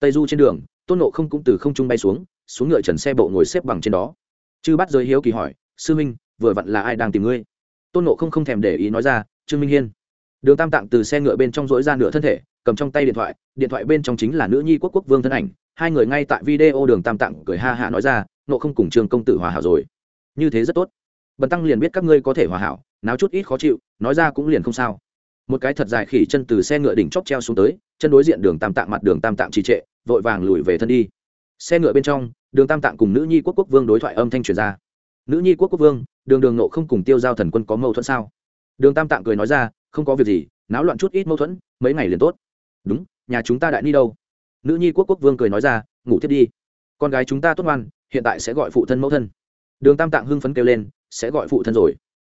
Tây du trên đường, tôn nộ không cũng từ không trung bay xuống xuống ngựa trần xe bộ ngồi xếp bằng trên đó. Chư bắt giới hiếu kỳ hỏi, sư minh, vừa vặn là ai đang tìm ngươi? Tôn nộ không không thèm để ý nói ra, trương minh hiên đường tam tạng từ xe ngựa bên trong dỗi ra nửa thân thể, cầm trong tay điện thoại điện thoại bên trong chính là nữ nhi quốc quốc vương thân ảnh. Hai người ngay tại video đường tam tạng cười ha hạ nói ra nộ không cùng trường công tử hòa hảo rồi. Như thế rất tốt. Bần tăng liền biết các ngươi có thể hòa hảo, náo chút ít khó chịu, nói ra cũng liền không sao. Một cái thật dài khỉ chân từ xe ngựa đỉnh chóp treo xuống tới, chân đối diện đường tam tạng mặt đường tam tạng trì trệ, vội vàng lùi về thân đi. Xe ngựa bên trong, đường tam tạng cùng nữ nhi quốc quốc vương đối thoại âm thanh truyền ra. Nữ nhi quốc quốc vương, đường đường nộ không cùng tiêu giao thần quân có mâu thuẫn sao? Đường tam tạng cười nói ra không có việc gì, náo loạn chút ít mâu thuẫn, mấy ngày liền tốt. Đúng, nhà chúng ta đại ni đâu? Nữ nhi quốc quốc vương cười nói ra, ngủ thiết đi. Con gái chúng ta tốt ngoan, hiện tại sẽ gọi phụ thân mẫu thân. Đường tam tạng hưng phấn kêu lên, sẽ gọi phụ thân rồi.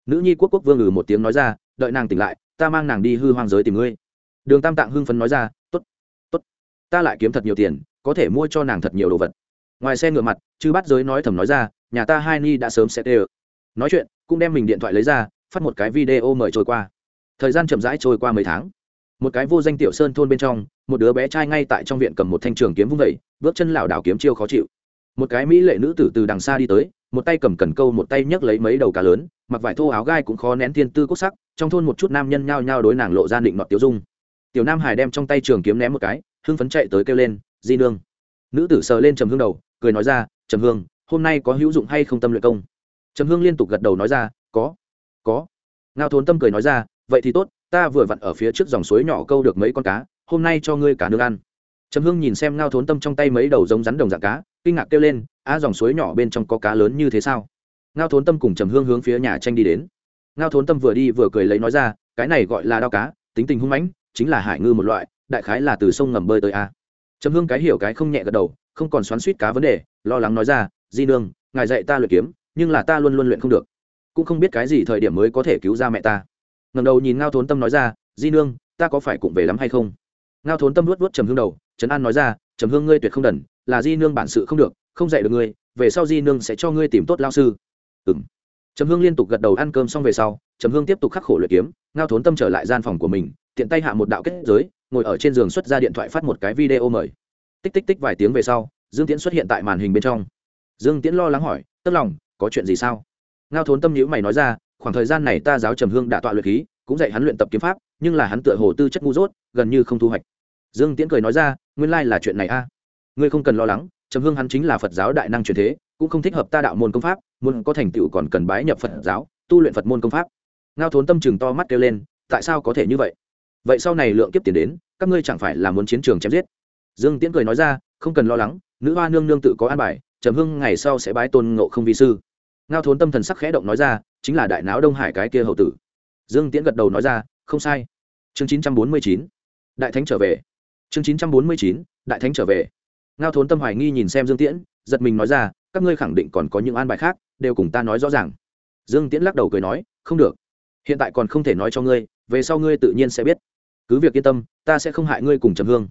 Nữ nhi quốc quốc vương ngừ một tiếng nói ra, đợi nàng tỉnh lại, ta mang nàng đi hư hoang giới tìm ngươi. Đường tam tạng hưng phấn nói ra t ố t t ố t ta lại kiếm thật nhiều tiền, có thể mua cho nàng thật nhiều đồ vật. Ngoài xe ngựa mặt, chư bắt giới nói thầm nói ra, nhà ta hai ni đã sớm sẽ tê ơ. Nói chuyện, cũng đem mình điện thoại lấy ra, phát một cái video mời trôi qua thời gian chậm rãi trôi qua mấy tháng. Một cái vô danh tiểu sơn thôn bên trong, một đứa bé trai ngay tại trong viện cầm một thanh trường kiếm vung vẩy bước chân lảo đảo kiếm chiêu khó chịu. Một cái mỹ lệ nữ tử từ đằng xa đi tới, một tay cầm cần câu một tay nhấc lấy mấy đầu cá lớn, mặc vải thô áo gai cũng khó nén thiên tư cốt sắc, trong thôn một chút nam nhân nhao nhao đối nàng lộ ra định nọt tiêu dung. Tiểu nam hải đem trong tay trường kiếm ném một cái, hưng phấn chạy tới kêu lên, di nương. Nữ tử sờ lên trầm hương đầu, cười nói ra, trầm hương, hôm nay có hữu dụng hay không tâm luyện công? Trầm hương liên tục gật đầu nói ra, có có. Ngao thốn tâm cười nói ra vậy thì tốt, ta vừa vặn ở phía trước dòng suối nhỏ câu được mấy con cá, hôm nay cho ngươi cả nước ăn. Trầm hương nhìn xem ngao thốn tâm trong tay mấy đầu giống rắn đồng dạng cá, kinh ngạc kêu lên à dòng suối nhỏ bên trong có cá lớn như thế sao? Ngao thốn tâm cùng trầm hương hướng phía nhà tranh đi đến. Ngao thốn tâm vừa đi vừa cười lấy nói ra, cái này gọi là đao cá, tính tình hung mãnh, chính là hải ngư một loại, đại khái là từ sông ngầm bơi tới a. Trầm hương cái hiểu cái không nhẹ gật đầu, không còn xoắn suýt cá vấn đề, lo lắng nói ra, di nương, ngài dạy ta luyện kiếm, nhưng là ta luôn luôn luyện không được. Cũng không biết cái gì thời điểm mới có thể cứu ra mẹ ta ngầm đầu nhìn ngao thốn tâm nói ra, di nương, ta có phải cũng về lắm hay không? Ngao thốn tâm luốt luốt trầm hương đầu, trấn an nói ra, trầm hương ngươi tuyệt không đần, là di nương bản sự không được, không dạy được ngươi, về sau di nương sẽ cho ngươi tìm tốt lao sư. Ừng trầm hương liên tục gật đầu ăn cơm xong về sau, trầm hương tiếp tục khắc khổ luyện kiếm, ngao thốn tâm trở lại gian phòng của mình, tiện tay hạ một đạo kết giới, ngồi ở trên giường xuất ra điện thoại phát một cái video mời. Tích tích tích vài tiếng về sau, dương tiễn xuất hiện tại màn hình bên trong. Dương tiễn lo lắng hỏi tức lòng có chuyện gì sao? Ngao thốn tâm nhữ mày nói ra khoảng thời gian này ta giáo trầm hương đã tọa luyện khí, cũng dạy hắn luyện tập kiếm pháp, nhưng là hắn tựa hồ tư chất ngu dốt, gần như không thu hoạch. Dương tiễn cười nói ra, nguyên lai là chuyện này a. Ngươi không cần lo lắng, trầm hương hắn chính là phật giáo đại năng truyền thế, cũng không thích hợp ta đạo môn công pháp, muốn có thành tựu còn cần bái nhập phật giáo, tu luyện phật môn công pháp. Ngao thốn tâm chừng to mắt kêu lên, tại sao có thể như vậy? Vậy sau này lượng kiếp tiền đến, các ngươi chẳng phải là muốn chiến trường chém giết? Dương tiễn cười nói ra, không cần lo lắng, nữ hoa nương nương tự có an bài, trầm hưng ngày sau sẽ bái tôn ngộ không vi sư ngao thốn tâm thần sắc khẽ động nói ra, chính là đại náo đông hải cái kia hậu tử. Dương tiễn gật đầu nói ra, không sai. Chương chín trăm bốn mươi chín, đại thánh trở về. Chương chín trăm bốn mươi chín, đại thánh trở về. Ngao thốn tâm hoài nghi nhìn xem dương tiễn, giật mình nói ra, các ngươi khẳng định còn có những an bài khác, đều cùng ta nói rõ ràng. Dương tiễn lắc đầu cười nói, không được. Hiện tại còn không thể nói cho ngươi, về sau ngươi tự nhiên sẽ biết. Cứ việc yên tâm, ta sẽ không hại ngươi cùng trầm hương.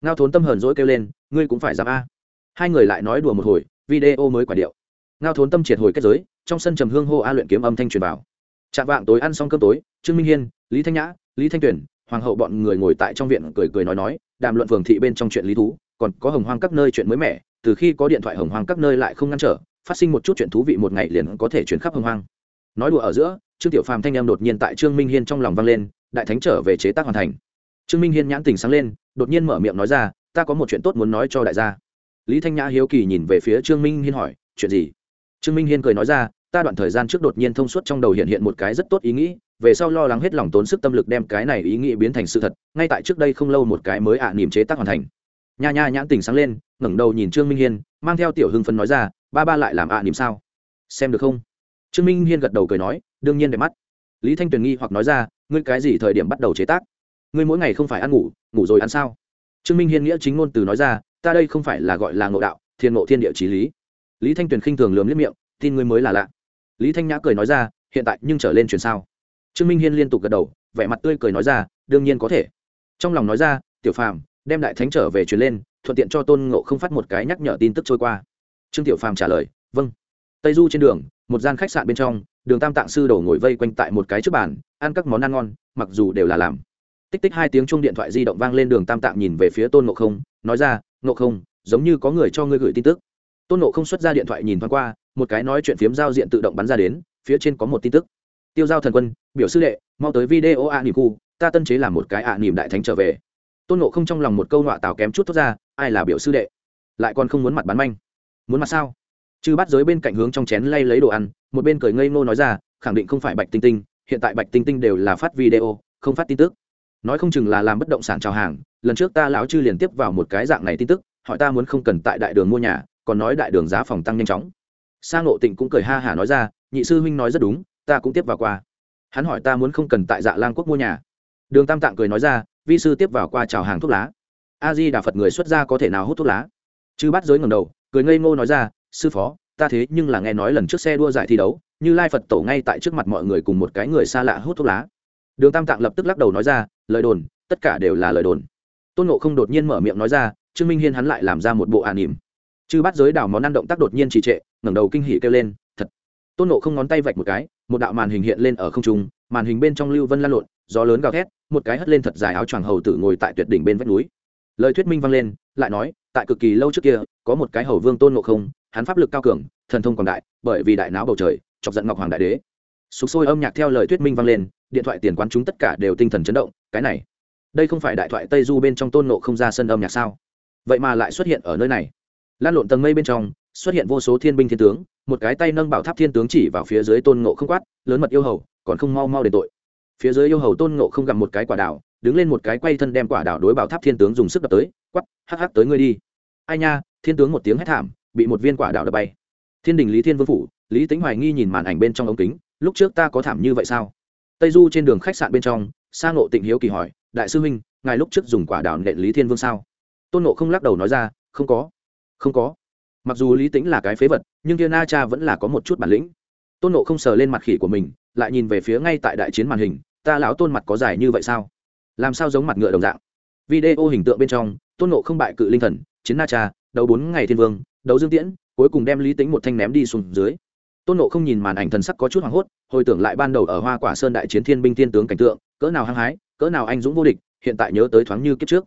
Ngao thốn tâm hờn dỗi kêu lên, ngươi cũng phải dám a. Hai người lại nói đùa một hồi, video mới quả điệu ngao thốn tâm triệt hồi kết giới, trong sân trầm hương hô a luyện kiếm âm thanh truyền vào. Chạm vạng tối ăn xong cơm tối, trương minh hiên, lý thanh nhã, lý thanh tuyển, hoàng hậu bọn người ngồi tại trong viện cười cười nói nói, đàm luận phường thị bên trong chuyện lý thú, còn có hồng hoang các nơi chuyện mới mẻ, từ khi có điện thoại hồng hoang các nơi lại không ngăn trở, phát sinh một chút chuyện thú vị một ngày liền có thể chuyển khắp hồng hoang. Nói đùa ở giữa, trương tiểu phàm thanh em đột nhiên tại trương minh hiên trong lòng vang lên, đại thánh trở về chế tác hoàn thành. Trương minh hiên nhãn tình sáng lên, đột nhiên mở miệng nói ra, ta có một chuyện tốt muốn nói cho đại gia. Lý thanh nhã hiếu kỳ nhìn về phía trương minh hiên hỏi, chuyện gì? Trương minh hiên cười nói ra, ta đoạn thời gian trước đột nhiên thông suốt trong đầu hiện hiện một cái rất tốt ý nghĩ, về sau lo lắng hết lòng tốn sức tâm lực đem cái này ý nghĩ biến thành sự thật, ngay tại trước đây không lâu một cái mới ạ à niềm chế tác hoàn thành. Nha nha nhãn tình sáng lên, ngẩng đầu nhìn trương minh hiên, mang theo tiểu hưng phấn nói ra, ba ba lại làm ạ à niềm sao? Xem được không? Trương minh hiên gật đầu cười nói, đương nhiên đẹp mắt. Lý thanh tuyền nghi hoặc nói ra, ngươi cái gì thời điểm bắt đầu chế tác? Ngươi mỗi ngày không phải ăn ngủ ngủ rồi ăn sao? Trương minh hiên nghĩa chính ngôn từ nói ra, ta đây không phải là gọi là ngộ đạo, thiên ngộ thiên địa trí lý lý thanh tuyền khinh thường lườm liếc miệng, tin ngươi mới là lạ. Lý thanh nhã cười nói ra, hiện tại nhưng trở lên chuyển sao? Trương minh hiên liên tục gật đầu, vẻ mặt tươi cười nói ra, đương nhiên có thể. Trong lòng nói ra, tiểu phàm, đem đại thánh trở về chuyển lên, thuận tiện cho tôn ngộ không phát một cái nhắc nhở tin tức trôi qua. Trương tiểu phàm trả lời vâng. Tây du trên đường, một gian khách sạn bên trong, đường tam tạng sư đổ ngồi vây quanh tại một cái trước bàn, ăn các món ăn ngon, mặc dù đều là làm. Tích tích hai tiếng chung điện thoại di động vang lên đường tam tạng nhìn về phía tôn ngộ không, nói ra, ngộ không, giống như có người cho ngươi gửi tin tức tôn ngộ không xuất ra điện thoại nhìn thoáng qua, một cái nói chuyện phiếm giao diện tự động bắn ra đến, phía trên có một tin tức. Tiêu giao thần quân, biểu sư đệ, mau tới video ạ nỉm khu, ta tân chế làm một cái ạ nỉm đại thánh trở về. Tôn nộ không trong lòng một câu nọa tào kém chút thốt ra, ai là biểu sư đệ? Lại còn không muốn mặt bán manh. Muốn mặt sao? Chư bắt giới bên cạnh hướng trong chén lay lấy đồ ăn, một bên cười ngây ngô nói ra, khẳng định không phải bạch tinh tinh, hiện tại bạch tinh tinh đều là phát video, không phát tin tức. Nói không chừng là làm bất động sản trào hàng, lần trước ta lão chư liền tiếp vào một cái dạng này tin tức, hỏi ta muốn không cần tại đại đường mua nhà còn nói đại đường giá phòng tăng nhanh chóng. Sang ngộ tịnh cũng cười ha hả nói ra, nhị sư huynh nói rất đúng, ta cũng tiếp vào qua. Hắn hỏi ta muốn không cần tại dạ lang quốc mua nhà. Đường tam tạng cười nói ra, vi sư tiếp vào qua chào hàng thuốc lá. A di đà phật người xuất gia có thể nào hút thuốc lá? Chư bắt giới ngầm đầu, cười ngây ngô nói ra, sư phó, ta thế nhưng là nghe nói lần trước xe đua giải thi đấu, như lai phật tổ ngay tại trước mặt mọi người cùng một cái người xa lạ hút thuốc lá. Đường tam tạng lập tức lắc đầu nói ra, lời đồn, tất cả đều là lời đồn. Tôn nộ không đột nhiên mở miệng nói ra, trương minh hiên hắn lại làm ra một bộ ả nỉm chư bắt giới đảo món ăn động tác đột nhiên trì trệ, ngẩng đầu kinh hỉ kêu lên, thật. Tôn nộ không ngón tay vạch một cái, một đạo màn hình hiện lên ở không trung, màn hình bên trong lưu vân lan lộn, gió lớn gào thét, một cái hất lên thật dài áo choàng hầu tử ngồi tại tuyệt đỉnh bên vách núi. Lời thuyết minh vang lên, lại nói, tại cực kỳ lâu trước kia, có một cái hầu vương tôn nộ không, hắn pháp lực cao cường, thần thông quảng đại, bởi vì đại não bầu trời, chọc giận ngọc hoàng đại đế. Sục sôi âm nhạc theo lời thuyết minh vang lên, điện thoại tiền quán chúng tất cả đều tinh thần chấn động, cái này, đây không phải đại thoại tây du bên trong tôn nộ không ra sân âm nhạc sao? Vậy mà lại xuất hiện ở nơi này lan lộn tầng mây bên trong, xuất hiện vô số thiên binh thiên tướng, một cái tay nâng bảo tháp thiên tướng chỉ vào phía dưới tôn ngộ không quát, lớn mật yêu hầu, còn không mau mau đền tội. Phía dưới yêu hầu tôn ngộ không gặp một cái quả đảo, đứng lên một cái quay thân đem quả đảo đối bảo tháp thiên tướng dùng sức đập tới quắp hắc hắc, tới ngươi đi. Ai nha? Thiên tướng một tiếng hét thảm, bị một viên quả đảo đập bay. Thiên đình lý thiên vương phủ, lý tính hoài nghi nhìn màn ảnh bên trong ống kính, lúc trước ta có thảm như vậy sao? Tây du trên đường khách sạn bên trong, sa ngộ tịnh hiếu kỳ hỏi, đại sư huynh, ngài lúc trước dùng quả đảo nện lý thiên vương sao? Tôn nộ không lắc đầu nói ra, không có không có. Mặc dù lý tính là cái phế vật, nhưng kia na cha vẫn là có một chút bản lĩnh. Tôn nộ không sờ lên mặt khỉ của mình, lại nhìn về phía ngay tại đại chiến màn hình, ta lão tôn mặt có dài như vậy sao? Làm sao giống mặt ngựa đồng dạng? Video hình tượng bên trong, tôn nộ không bại cự linh thần, chiến na cha, đấu bốn ngày thiên vương, đấu dương tiễn, cuối cùng đem lý tính một thanh ném đi xuống dưới. Tôn nộ không nhìn màn ảnh thần sắc có chút hoảng hốt, hồi tưởng lại ban đầu ở hoa quả sơn đại chiến thiên binh thiên tướng cảnh tượng, cỡ nào hăng hái, cỡ nào anh dũng vô địch, hiện tại nhớ tới thoáng như kiếp trước.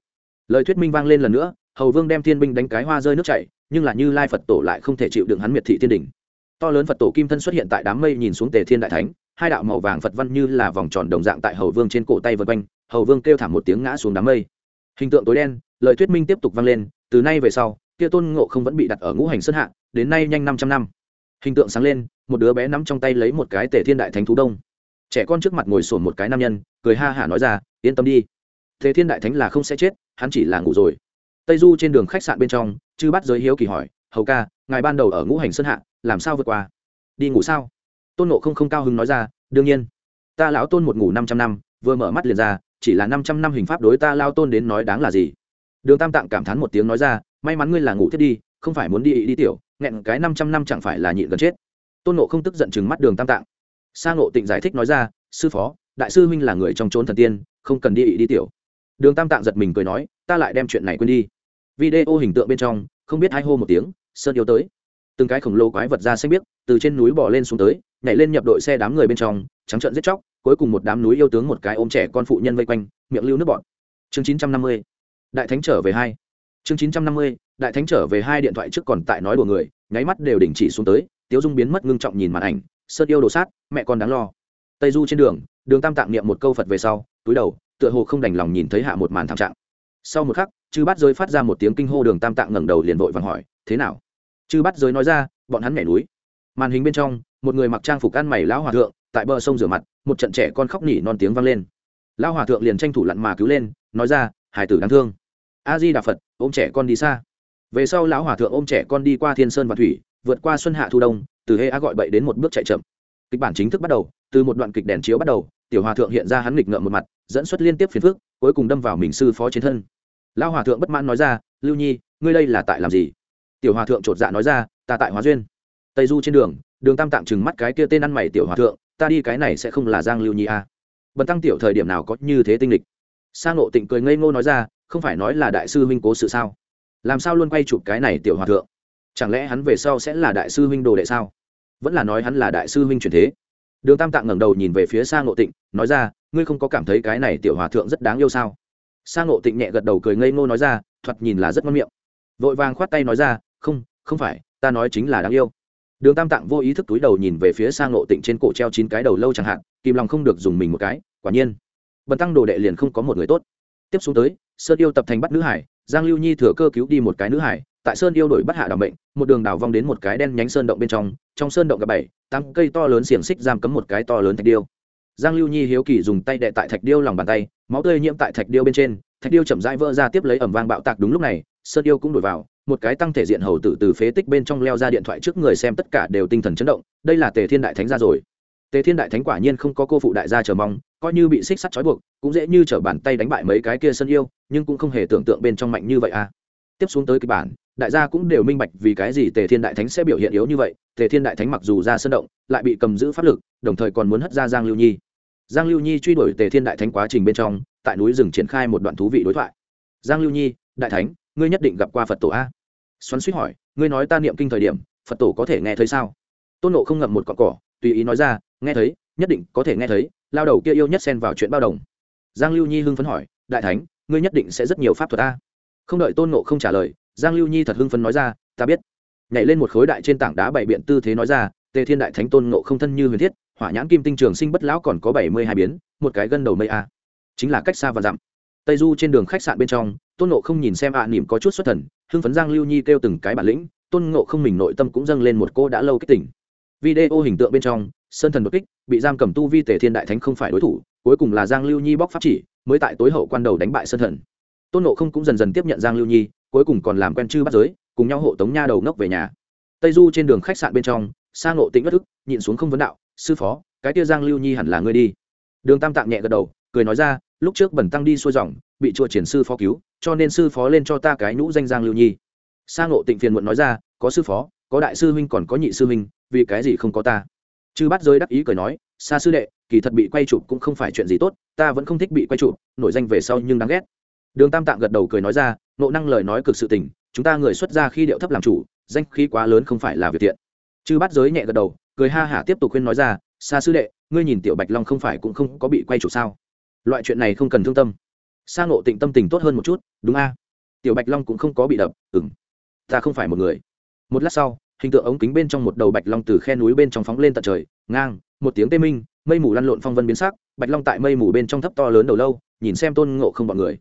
Lời thuyết minh vang lên lần nữa hầu vương đem thiên binh đánh cái hoa rơi nước chảy, nhưng là như lai phật tổ lại không thể chịu đựng hắn miệt thị thiên đình. To lớn phật tổ kim thân xuất hiện tại đám mây nhìn xuống tề thiên đại thánh, hai đạo màu vàng phật văn như là vòng tròn đồng dạng tại hầu vương trên cổ tay vân quanh, hầu vương kêu thảm một tiếng ngã xuống đám mây. Hình tượng tối đen, lời thuyết minh tiếp tục vang lên, từ nay về sau, kia tôn ngộ không vẫn bị đặt ở ngũ hành sơn hạ, đến nay nhanh năm trăm năm. Hình tượng sáng lên, một đứa bé nắm trong tay lấy một cái tề thiên đại thánh thú đông. Trẻ con trước mặt ngồi sổn một cái nam nhân, cười ha hả nói ra, yên tâm đi. Tề thiên đại thánh là không sẽ chết, hắn chỉ là ngủ rồi tây du trên đường khách sạn bên trong, chư bắt giới hiếu kỳ hỏi, hầu ca, ngài ban đầu ở ngũ hành sơn hạ, làm sao vượt qua? Đi ngủ sao? Tôn nộ không không cao hứng nói ra, đương nhiên. Ta lão tôn một ngủ năm trăm năm, vừa mở mắt liền ra, chỉ là năm trăm năm hình pháp đối ta lao tôn đến nói đáng là gì? Đường tam tạng cảm thán một tiếng nói ra, may mắn ngươi là ngủ thiết đi, không phải muốn đi đi tiểu, nghẹn cái năm trăm năm chẳng phải là nhịn gần chết. Tôn nộ không tức giận chừng mắt đường tam tạng. Sa ngộ tịnh giải thích nói ra, sư phó, đại sư huynh là người trong trốn thần tiên, không cần đi đi tiểu đường tam tạng giật mình cười nói, ta lại đem chuyện này quên đi. Video hình tượng bên trong, không biết hai hô một tiếng, sơn yêu tới. Từng cái khổng lồ quái vật ra xanh biếc, từ trên núi bỏ lên xuống tới, nhảy lên nhập đội xe đám người bên trong, trắng trợn giết chóc, cuối cùng một đám núi yêu tướng một cái ôm trẻ con phụ nhân vây quanh, miệng lưu nước bọn chương chín trăm năm mươi, đại thánh trở về hai. Chương chín trăm năm mươi, đại thánh trở về hai điện thoại trước còn tại nói đùa người, nháy mắt đều đình chỉ xuống tới, tiếu dung biến mất ngưng trọng nhìn màn ảnh, sơn yêu đồ sát, mẹ con đáng lo. Tây du trên đường đường tam tạng niệm một câu phật về sau, túi đầu tựa hồ không đành lòng nhìn thấy hạ một màn thảm trạng. Sau một khắc, chư bắt giới phát ra một tiếng kinh hô đường tam tạng ngẩng đầu liền vội vàng hỏi, thế nào? Chư bắt giới nói ra, bọn hắn nhảy núi. Màn hình bên trong, một người mặc trang phục ăn mày lão hòa thượng, tại bờ sông rửa mặt, một trận trẻ con khóc nỉ non tiếng vang lên. Lão hòa thượng liền tranh thủ lặn mà cứu lên, nói ra, hải tử đáng thương. A di đà phật, ôm trẻ con đi xa. Về sau lão hòa thượng ôm trẻ con đi qua thiên sơn và thủy, vượt qua xuân hạ thu đông, từ hê a gọi bậy đến một bước chạy chậm. Kịch bản chính thức bắt đầu, từ một đoạn kịch đèn chiếu bắt đầu, tiểu hòa thượng hiện ra hắn nghịch ngợm một mặt dẫn xuất liên tiếp phiền phức, cuối cùng đâm vào mình sư phó chiến thân. Lão hòa thượng bất mãn nói ra, lưu nhi, ngươi đây là tại làm gì? Tiểu hòa thượng chột dạ nói ra, ta tại hóa duyên. Tây du trên đường đường tam tạng chừng mắt cái kia tên ăn mày tiểu hòa thượng, ta đi cái này sẽ không là giang lưu nhi à. bần tăng tiểu thời điểm nào có như thế tinh lịch sang ngộ tịnh cười ngây ngô nói ra, không phải nói là đại sư huynh cố sự sao? Làm sao luôn quay chụp cái này tiểu hòa thượng? Chẳng lẽ hắn về sau sẽ là đại sư huynh đồ đệ sao? Vẫn là nói hắn là đại sư huynh truyền thế đường tam tạng ngẩng đầu nhìn về phía sang ngộ tịnh, nói ra, ngươi không có cảm thấy cái này tiểu hòa thượng rất đáng yêu sao? Sang ngộ tịnh nhẹ gật đầu cười ngây ngô nói ra, thoạt nhìn là rất ngon miệng. Vội vàng khoát tay nói ra, không không phải, ta nói chính là đáng yêu. Đường tam tạng vô ý thức túi đầu nhìn về phía sang ngộ tịnh trên cổ treo chín cái đầu lâu chẳng hạn, kìm lòng không được dùng mình một cái, quả nhiên. Bần tăng đồ đệ liền không có một người tốt. Tiếp xuống tới, sơn yêu tập thành bắt nữ hải, giang lưu nhi thừa cơ cứu đi một cái nữ hải tại sơn yêu đổi bắt hạ đ bệnh một đường đào vong đến một cái đen nhánh sơn động bên trong trong sơn động gặp bảy, tám cây to lớn xiềng xích giam cấm một cái to lớn thạch điêu. Giang lưu nhi hiếu kỳ dùng tay đệ tại thạch điêu lòng bàn tay, máu tươi nhiễm tại thạch điêu bên trên, thạch điêu chậm rãi vỡ ra tiếp lấy ẩm vang bạo tạc đúng lúc này, sơn yêu cũng đổi vào, một cái tăng thể diện hầu tử từ phế tích bên trong leo ra điện thoại trước người xem tất cả đều tinh thần chấn động, đây là tề thiên đại thánh ra rồi. Tề thiên đại thánh quả nhiên không có cô phụ đại gia chờ mong, coi như bị xích sắt trói buộc, cũng dễ như t bàn tay đánh bại mấy cái kia sân yêu, nhưng cũng không hề tưởng tượng bên trong mạnh như vậy à. Tiếp xuống tới kịch bản đại gia cũng đều minh bạch vì cái gì tề thiên đại thánh sẽ biểu hiện yếu như vậy. Tề thiên đại thánh mặc dù ra sân động, lại bị cầm giữ pháp lực, đồng thời còn muốn hất ra giang lưu nhi. Giang lưu nhi truy đuổi tề thiên đại thánh quá trình bên trong, tại núi rừng triển khai một đoạn thú vị đối thoại. Giang lưu nhi, đại thánh, ngươi nhất định gặp qua phật tổ a. Xoắn suýt hỏi, ngươi nói ta niệm kinh thời điểm, phật tổ có thể nghe thấy sao? Tôn nộ không ngậm một cọn cỏ, tùy ý nói ra, nghe thấy, nhất định có thể nghe thấy, lao đầu kia yêu nhất xen vào chuyện bao đồng. Giang lưu nhi hưng phấn hỏi, đại thánh, ngươi nhất định sẽ rất nhiều pháp thuật ta không đợi tôn nộ không trả lời giang lưu nhi thật hưng phấn nói ra ta biết. Nhảy lên một khối đại trên tảng đá bảy biện tư thế nói ra tề thiên đại thánh tôn ngộ không thân như huyền thiết hỏa nhãn kim tinh trường sinh bất lão còn có bảy mươi hai biến một cái gân đầu mây a. Chính là cách xa và dặm. Tây du trên đường khách sạn bên trong tôn ngộ không nhìn xem ạ à, nỉm có chút xuất thần hưng phấn giang lưu nhi kêu từng cái bản lĩnh tôn ngộ không mình nội tâm cũng dâng lên một cô đã lâu kích tỉnh. Video hình tượng bên trong sơn thần đột kích bị giam cầm tu vi tề thiên đại thánh không phải đối thủ cuối cùng là giang lưu nhi bóc pháp chỉ mới tại tối hậu quan đầu đánh bại sơn thần. Tôn ngộ không cũng dần dần tiếp nhận giang lưu nhi cuối cùng còn làm quen chư bắt giới, cùng nhau hộ tống nha đầu ngốc về nhà. Tây du trên đường khách sạn bên trong sang ngộ tĩnh bất ức, nhịn xuống không vấn đạo, sư phó, cái tia giang lưu nhi hẳn là ngươi đi. Đường tam tạng nhẹ gật đầu, cười nói ra, lúc trước bẩn tăng đi xuôi dòng, bị chùa triển sư phó cứu, cho nên sư phó lên cho ta cái nhũ danh giang lưu nhi. Sang ngộ tịnh phiền muộn nói ra, có sư phó, có đại sư huynh còn có nhị sư huynh, vì cái gì không có ta? Chư bắt giới đắc ý cười nói xa sư đệ, kỳ thật bị quay chụp cũng không phải chuyện gì tốt, ta vẫn không thích bị quay chụp, nổi danh về sau nhưng đáng ghét đường tam tạng gật đầu cười nói ra nộ năng lời nói cực sự tình, chúng ta người xuất ra khi điệu thấp làm chủ, danh khí quá lớn không phải là việc thiện. Chư bắt giới nhẹ gật đầu, cười ha hả tiếp tục khuyên nói ra xa sư đệ, ngươi nhìn tiểu bạch long không phải cũng không có bị quay chủ sao? Loại chuyện này không cần thương tâm. Sa ngộ tịnh tâm tình tốt hơn một chút, đúng a? Tiểu bạch long cũng không có bị đập ừng ta không phải một người. Một lát sau, hình tượng ống kính bên trong một đầu bạch long từ khe núi bên trong phóng lên tận trời, ngang, một tiếng tê minh, mây mù lăn lộn phong vân biến sắc, bạch long tại mây mù bên trong thấp to lớn đầu lâu, nhìn xem tôn ngộ không bọn người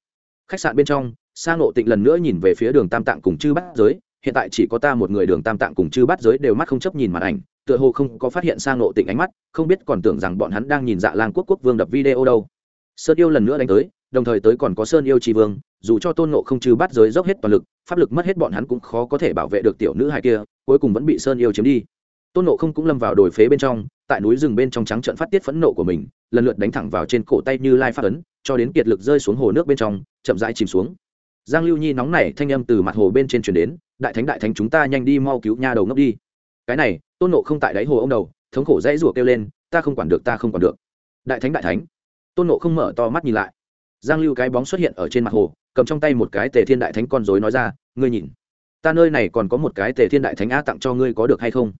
khách sạn bên trong sang ngộ tịnh lần nữa nhìn về phía đường tam tạng cùng chư bát giới. Hiện tại chỉ có ta một người đường tam tạng cùng chư bát giới đều mắt không chấp nhìn màn ảnh, tựa hồ không có phát hiện sang ngộ tịnh ánh mắt, không biết còn tưởng rằng bọn hắn đang nhìn dạ lang quốc quốc vương đập video đâu. Sơn yêu lần nữa đánh tới, đồng thời tới còn có sơn yêu tri vương, dù cho tôn ngộ không chư bắt giới dốc hết toàn lực, pháp lực mất hết bọn hắn cũng khó có thể bảo vệ được tiểu nữ hai kia, cuối cùng vẫn bị sơn yêu chiếm đi. Tôn ngộ không cũng lâm vào đồi phế bên trong tại núi rừng bên trong trắng trận phát tiết phẫn nộ của mình, lần lượt đánh thẳng vào trên cổ tay như lai phát ấn, cho đến kiệt lực rơi xuống hồ nước bên trong, chậm rãi chìm xuống. Giang lưu nhi nóng nảy, thanh âm từ mặt hồ bên trên chuyển đến, đại thánh đại thánh, chúng ta nhanh đi mau cứu nha đầu ngốc đi. Cái này, tôn nộ không tại đáy hồ ông đầu, thống khổ dãy rủa kêu lên, ta không quản được, ta không quản được. Đại thánh đại thánh. Tôn nộ không mở to mắt nhìn lại. Giang lưu cái bóng xuất hiện ở trên mặt hồ, cầm trong tay một cái tề thiên đại thánh con dối nói ra, ngươi nhìn, ta nơi này còn có một cái tề thiên đại thánh a tặng cho ngươi có được hay không?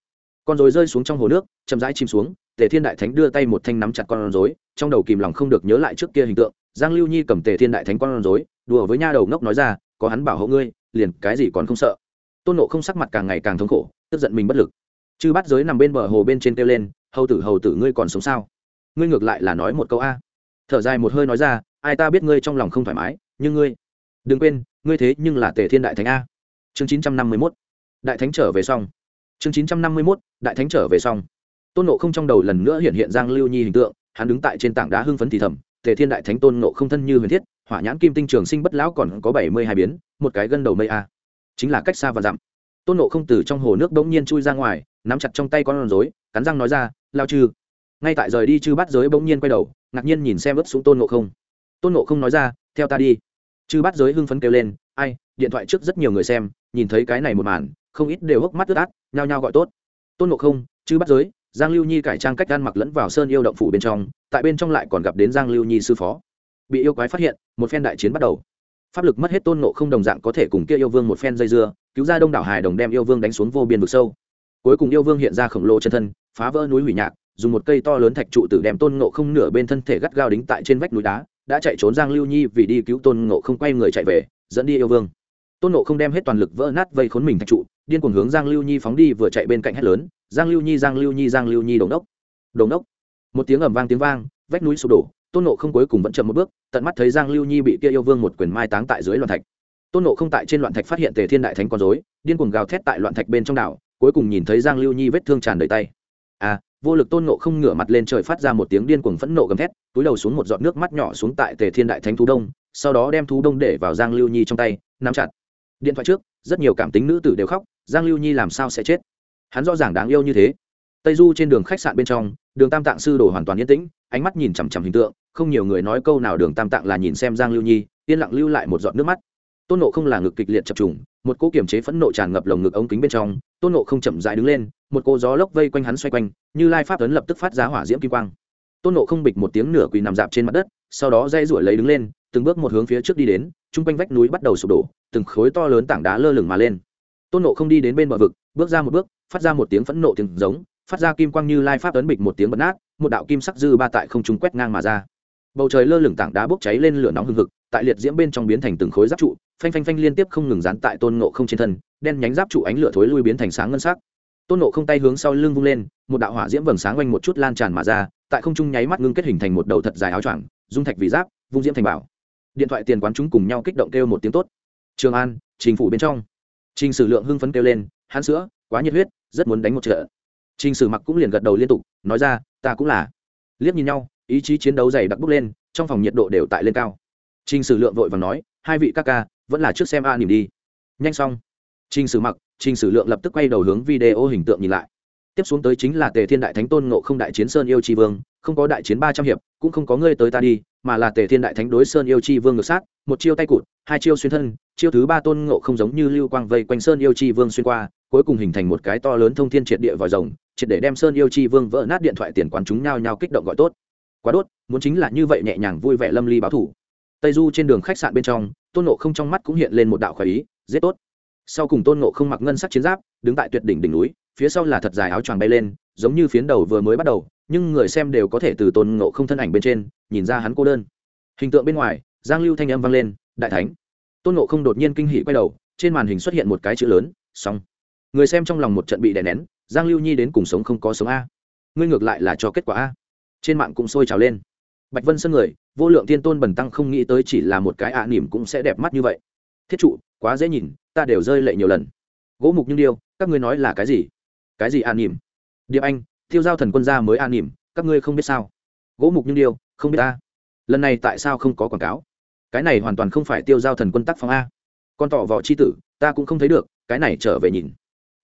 Con rối rơi xuống trong hồ nước chậm rãi chìm xuống tề thiên đại thánh đưa tay một thanh nắm chặt con rối, trong đầu kìm lòng không được nhớ lại trước kia hình tượng giang lưu nhi cầm tề thiên đại thánh con rối, đùa với nha đầu ngốc nói ra có hắn bảo hộ ngươi liền cái gì còn không sợ. Tôn nộ không sắc mặt càng ngày càng thống khổ tức giận mình bất lực. Chư bắt giới nằm bên bờ hồ bên trên kêu lên hầu tử hầu tử ngươi còn sống sao? Ngươi ngược lại là nói một câu a. Thở dài một hơi nói ra ai ta biết ngươi trong lòng không thoải mái nhưng ngươi đừng quên ngươi thế nhưng là tề thiên đại thánh a. Chương chín trăm năm mươi mốt đại thánh trở về xong chương chín trăm năm mươi mốt, đại thánh trở về xong. Tôn nộ không trong đầu lần nữa hiện hiện giang lưu nhi hình tượng, hắn đứng tại trên tảng đá hưng phấn thì thầm, tề thiên đại thánh tôn nộ không thân như huyền thiết, hỏa nhãn kim tinh trường sinh bất lão còn có bảy mươi hai biến, một cái gân đầu mây a. Chính là cách xa và dặm. Tôn nộ không từ trong hồ nước bỗng nhiên chui ra ngoài, nắm chặt trong tay con rối, cắn răng nói ra, lao chư ngay tại rời đi chư bắt giới bỗng nhiên quay đầu, ngạc nhiên nhìn xem ướt xuống tôn nộ không. Tôn nộ không nói ra, theo ta đi. Chư bắt giới hưng phấn kêu lên, ai, điện thoại trước rất nhiều người xem, nhìn thấy cái này một màn không ít đều hốc mắt ướt át, nhao nhao gọi tốt. Tôn ngộ không chứ bắt giới, giang lưu nhi cải trang cách ăn mặc lẫn vào sơn yêu động phủ bên trong, tại bên trong lại còn gặp đến giang lưu nhi sư phó. Bị yêu quái phát hiện, một phen đại chiến bắt đầu. Pháp lực mất hết tôn ngộ không đồng dạng có thể cùng kia yêu vương một phen dây dưa, cứu ra đông đảo hài đồng đem yêu vương đánh xuống vô biên vực sâu. Cuối cùng yêu vương hiện ra khổng lồ chân thân, phá vỡ núi hủy nhạc, dùng một cây to lớn thạch trụ tử đem tôn ngộ không nửa bên thân thể gắt gao đính tại trên vách núi đá, đã chạy trốn giang lưu nhi vì đi cứu tôn ngộ không quay người chạy về, dẫn đi yêu vương. Tôn ngộ không đem hết toàn lực vỡ nát vây khốn mình thạch trụ điên cuồng hướng giang lưu nhi phóng đi, vừa chạy bên cạnh hét lớn, giang lưu nhi, giang lưu nhi, giang lưu nhi, đồn đốc đồn đốc. Một tiếng ầm vang tiếng vang, vách núi sụp đổ, tôn nộ không cuối cùng vẫn chậm một bước, tận mắt thấy giang lưu nhi bị kia yêu vương một quyền mai táng tại dưới loạn thạch. Tôn nộ không tại trên loạn thạch phát hiện tề thiên đại thánh con dối điên cuồng gào thét tại loạn thạch bên trong đảo, cuối cùng nhìn thấy giang lưu nhi vết thương tràn đầy tay. À vô lực tôn nộ không ngửa mặt lên trời phát ra một tiếng điên cuồng phẫn nộ gầm thét, túi đầu xuống một giọt nước mắt nhỏ xuống tại tề thiên đại thánh thú đông, sau đó đem thú đông để vào giang lưu nhi trong tay, nắm chặt. Điện thoại trước rất nhiều cảm tính nữ tử đều khóc, giang lưu nhi làm sao sẽ chết? Hắn rõ ràng đáng yêu như thế. Tây du trên đường khách sạn bên trong, đường tam tạng sư đồ hoàn toàn yên tĩnh, ánh mắt nhìn chằm chằm hình tượng, không nhiều người nói câu nào đường tam tạng là nhìn xem giang lưu nhi, yên lặng lưu lại một giọt nước mắt. Tôn nộ không là ngực kịch liệt chập trùng, một cô kiềm chế phẫn nộ tràn ngập lồng ngực ống kính bên trong, tôn nộ không chậm dại đứng lên, một cô gió lốc vây quanh hắn xoay quanh, như lai pháp ấn lập tức phát ra hỏa diễm kim quang. Tôn nộ không bịch một tiếng nửa quỳ nằm dạp trên mặt đất, sau đó dây ruổi lấy đứng lên, từng bước một hướng phía trước đi đến, chung quanh vách núi bắt đầu sụp đổ từng khối to lớn tảng đá lơ lửng mà lên. Tôn nộ không đi đến bên bờ vực, bước ra một bước, phát ra một tiếng phẫn nộ tiếng giống, phát ra kim quang như lai pháp ấn bịch một tiếng bật nát, một đạo kim sắc dư ba tại không trung quét ngang mà ra. Bầu trời lơ lửng tảng đá bốc cháy lên lửa nóng hừng hực, tại liệt diễm bên trong biến thành từng khối giáp trụ, phanh phanh phanh liên tiếp không ngừng dán tại tôn ngộ không trên thân, đen nhánh giáp trụ ánh lửa thối lui biến thành sáng ngân sắc. Tôn nộ không tay hướng sau lưng vung lên, một đạo hỏa diễm vầng sáng quanh một chút lan tràn mà ra, tại không trung nháy mắt ngưng kết hình thành một đầu thật dài áo choàng, dung thạch vì giáp, vung diễm thành bảo. Điện thoại tiền quán chúng cùng nhau kích động kêu một tiếng tốt trường an, trình phủ bên trong. Trình sử lượng hưng phấn kêu lên, hắn sữa, quá nhiệt huyết, rất muốn đánh một trận. Trình sử mặc cũng liền gật đầu liên tục, nói ra, ta cũng là. Liếc nhìn nhau, ý chí chiến đấu dày đặc bốc lên, trong phòng nhiệt độ đều tại lên cao. Trình sử lượng vội và nói, hai vị các ca, vẫn là trước xem a nỉm đi. Nhanh xong. Trình sử mặc, trình sử lượng lập tức quay đầu hướng video hình tượng nhìn lại. Tiếp xuống tới chính là tề thiên đại thánh tôn ngộ không đại chiến sơn yêu chi vương, không có đại chiến ba trăm hiệp, cũng không có ngươi tới ta đi, mà là tề thiên đại thánh đối sơn yêu chi vương ngược sát, một chiêu tay cụt hai chiêu xuyên thân, chiêu thứ ba tôn ngộ không giống như lưu quang vây quanh sơn yêu chi vương xuyên qua, cuối cùng hình thành một cái to lớn thông thiên triệt địa vòi rồng, triệt để đem sơn yêu chi vương vỡ nát điện thoại tiền quán chúng nhao nhao kích động gọi tốt. Quá đốt, muốn chính là như vậy nhẹ nhàng vui vẻ lâm ly báo thủ. Tây du trên đường khách sạn bên trong, tôn nộ không trong mắt cũng hiện lên một đạo khởi ý, giết tốt. Sau cùng tôn nộ không mặc ngân sắc chiến giáp, đứng tại tuyệt đỉnh đỉnh núi, phía sau là thật dài áo choàng bay lên, giống như phiến đầu vừa mới bắt đầu, nhưng người xem đều có thể từ tôn nộ không thân ảnh bên trên, nhìn ra hắn cô đơn. Hình tượng bên ngoài, giang lưu thanh âm vang lên đại thánh. Tôn nộ không đột nhiên kinh hỉ quay đầu, trên màn hình xuất hiện một cái chữ lớn xong người xem trong lòng một trận bị đè nén, giang lưu nhi đến cùng sống không có sống a. Ngươi ngược lại là cho kết quả a. Trên mạng cũng sôi trào lên. Bạch vân sân người, vô lượng thiên tôn bần tăng không nghĩ tới chỉ là một cái ạ nỉm cũng sẽ đẹp mắt như vậy. Thiết trụ, quá dễ nhìn, ta đều rơi lệ nhiều lần. Gỗ mục như điêu, các ngươi nói là cái gì? Cái gì an nỉm điệp anh tiêu giao thần quân gia mới an nỉm các ngươi không biết sao? Gỗ mục như điêu, không biết ta. Lần này tại sao không có quảng cáo? Cái này hoàn toàn không phải tiêu giao thần quân tác phong a. Con tỏ vỏ c h i tử, ta cũng không thấy được, cái này trở về nhìn.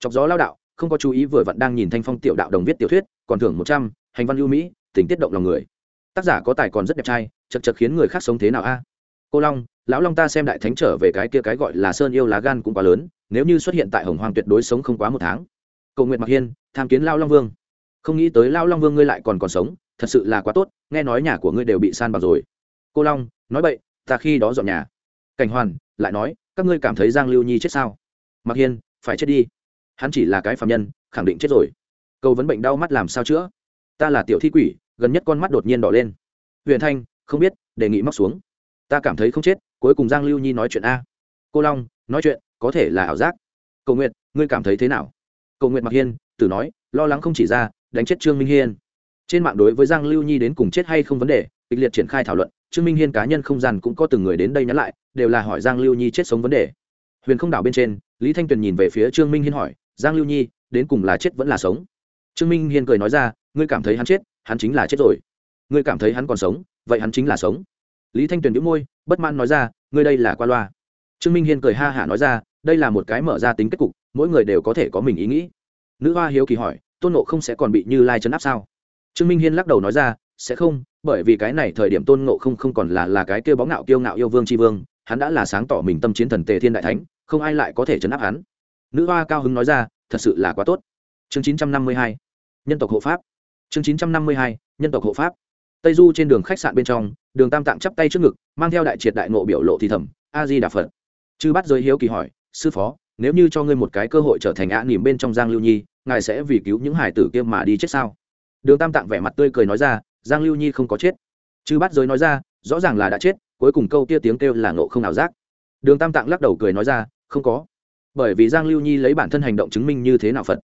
Chọc gió lao đạo, không có chú ý vừa vặn đang nhìn thanh phong tiểu đạo đồng viết tiểu thuyết, còn thưởng một trăm, hành văn lưu mỹ, tình tiết động lòng người. Tác giả có tài còn rất đẹp trai, chật chật khiến người khác sống thế nào a? Cô long, lão long ta xem đại thánh trở về cái kia cái gọi là sơn yêu lá gan cũng quá lớn, nếu như xuất hiện tại hồng hoàng tuyệt đối sống không quá một tháng. Cầu nguyện mặc hiên, tham kiến lao long vương. Không nghĩ tới lao long vương ngươi lại còn còn sống, thật sự là quá tốt, nghe nói nhà của ngươi đều bị san bằng rồi. Cô long, nói vậy ta khi đó dọn nhà. Cảnh hoàn lại nói, các ngươi cảm thấy giang lưu nhi chết sao? Mặc hiên, phải chết đi. Hắn chỉ là cái phạm nhân, khẳng định chết rồi. Cầu vấn bệnh đau mắt làm sao chữa? Ta là tiểu thi quỷ, gần nhất con mắt đột nhiên đỏ lên. Huyền thanh, không biết, đề nghị móc xuống. Ta cảm thấy không chết, cuối cùng giang lưu nhi nói chuyện a. Cô long, nói chuyện, có thể là ảo giác. Cầu nguyện ngươi cảm thấy thế nào? Cầu nguyện mặc hiên, tử nói, lo lắng không chỉ ra, đánh chết trương minh hiên. Trên mạng đối với giang lưu nhi đến cùng chết hay không vấn đề, kịch liệt triển khai thảo luận trương minh hiên cá nhân không gian cũng có từng người đến đây nhắn lại, đều là hỏi giang lưu nhi chết sống vấn đề. Huyền không đảo bên trên, lý thanh tuyền nhìn về phía trương minh hiên hỏi, giang lưu nhi, đến cùng là chết vẫn là sống? Trương minh hiên cười nói ra, ngươi cảm thấy hắn chết, hắn chính là chết rồi. Ngươi cảm thấy hắn còn sống, vậy hắn chính là sống. Lý thanh tuyền đĩu môi, bất mãn nói ra, ngươi đây là qua loa. Trương minh hiên cười ha hả nói ra, đây là một cái mở ra tính kết cục, mỗi người đều có thể có mình ý nghĩ. Nữ hoa hiếu kỳ hỏi, tôn nộ không sẽ còn bị như lai chấn áp sao? Trương minh hiên lắc đầu nói ra, sẽ không bởi vì cái này thời điểm tôn ngộ không không còn là là cái kêu bóng ngạo kiêu ngạo yêu vương tri vương, hắn đã là sáng tỏ mình tâm chiến thần tề thiên đại thánh, không ai lại có thể chấn áp hắn. Nữ hoa cao hứng nói ra, thật sự là quá tốt. Chương chín trăm năm mươi hai, nhân tộc hộ pháp. Chương chín trăm năm mươi hai, nhân tộc hộ pháp. Tây du trên đường khách sạn bên trong, đường tam tạng chắp tay trước ngực, mang theo đại triệt đại ngộ biểu lộ thì thầm, a di đà phật. Chư bắt giới hiếu kỳ hỏi, sư phó, nếu như cho ngươi một cái cơ hội trở thành ạ nỉm bên trong giang lưu nhi, ngài sẽ vì cứu những hải tử kia mà đi chết sao? Đường tam tạng vẻ mặt tươi cười nói ra giang lưu nhi không có chết. Chư bắt giới nói ra, rõ ràng là đã chết, cuối cùng câu kia tiếng kêu là nộ không nào giác. Đường tam tạng lắc đầu cười nói ra, không có. Bởi vì giang lưu nhi lấy bản thân hành động chứng minh như thế nào phật.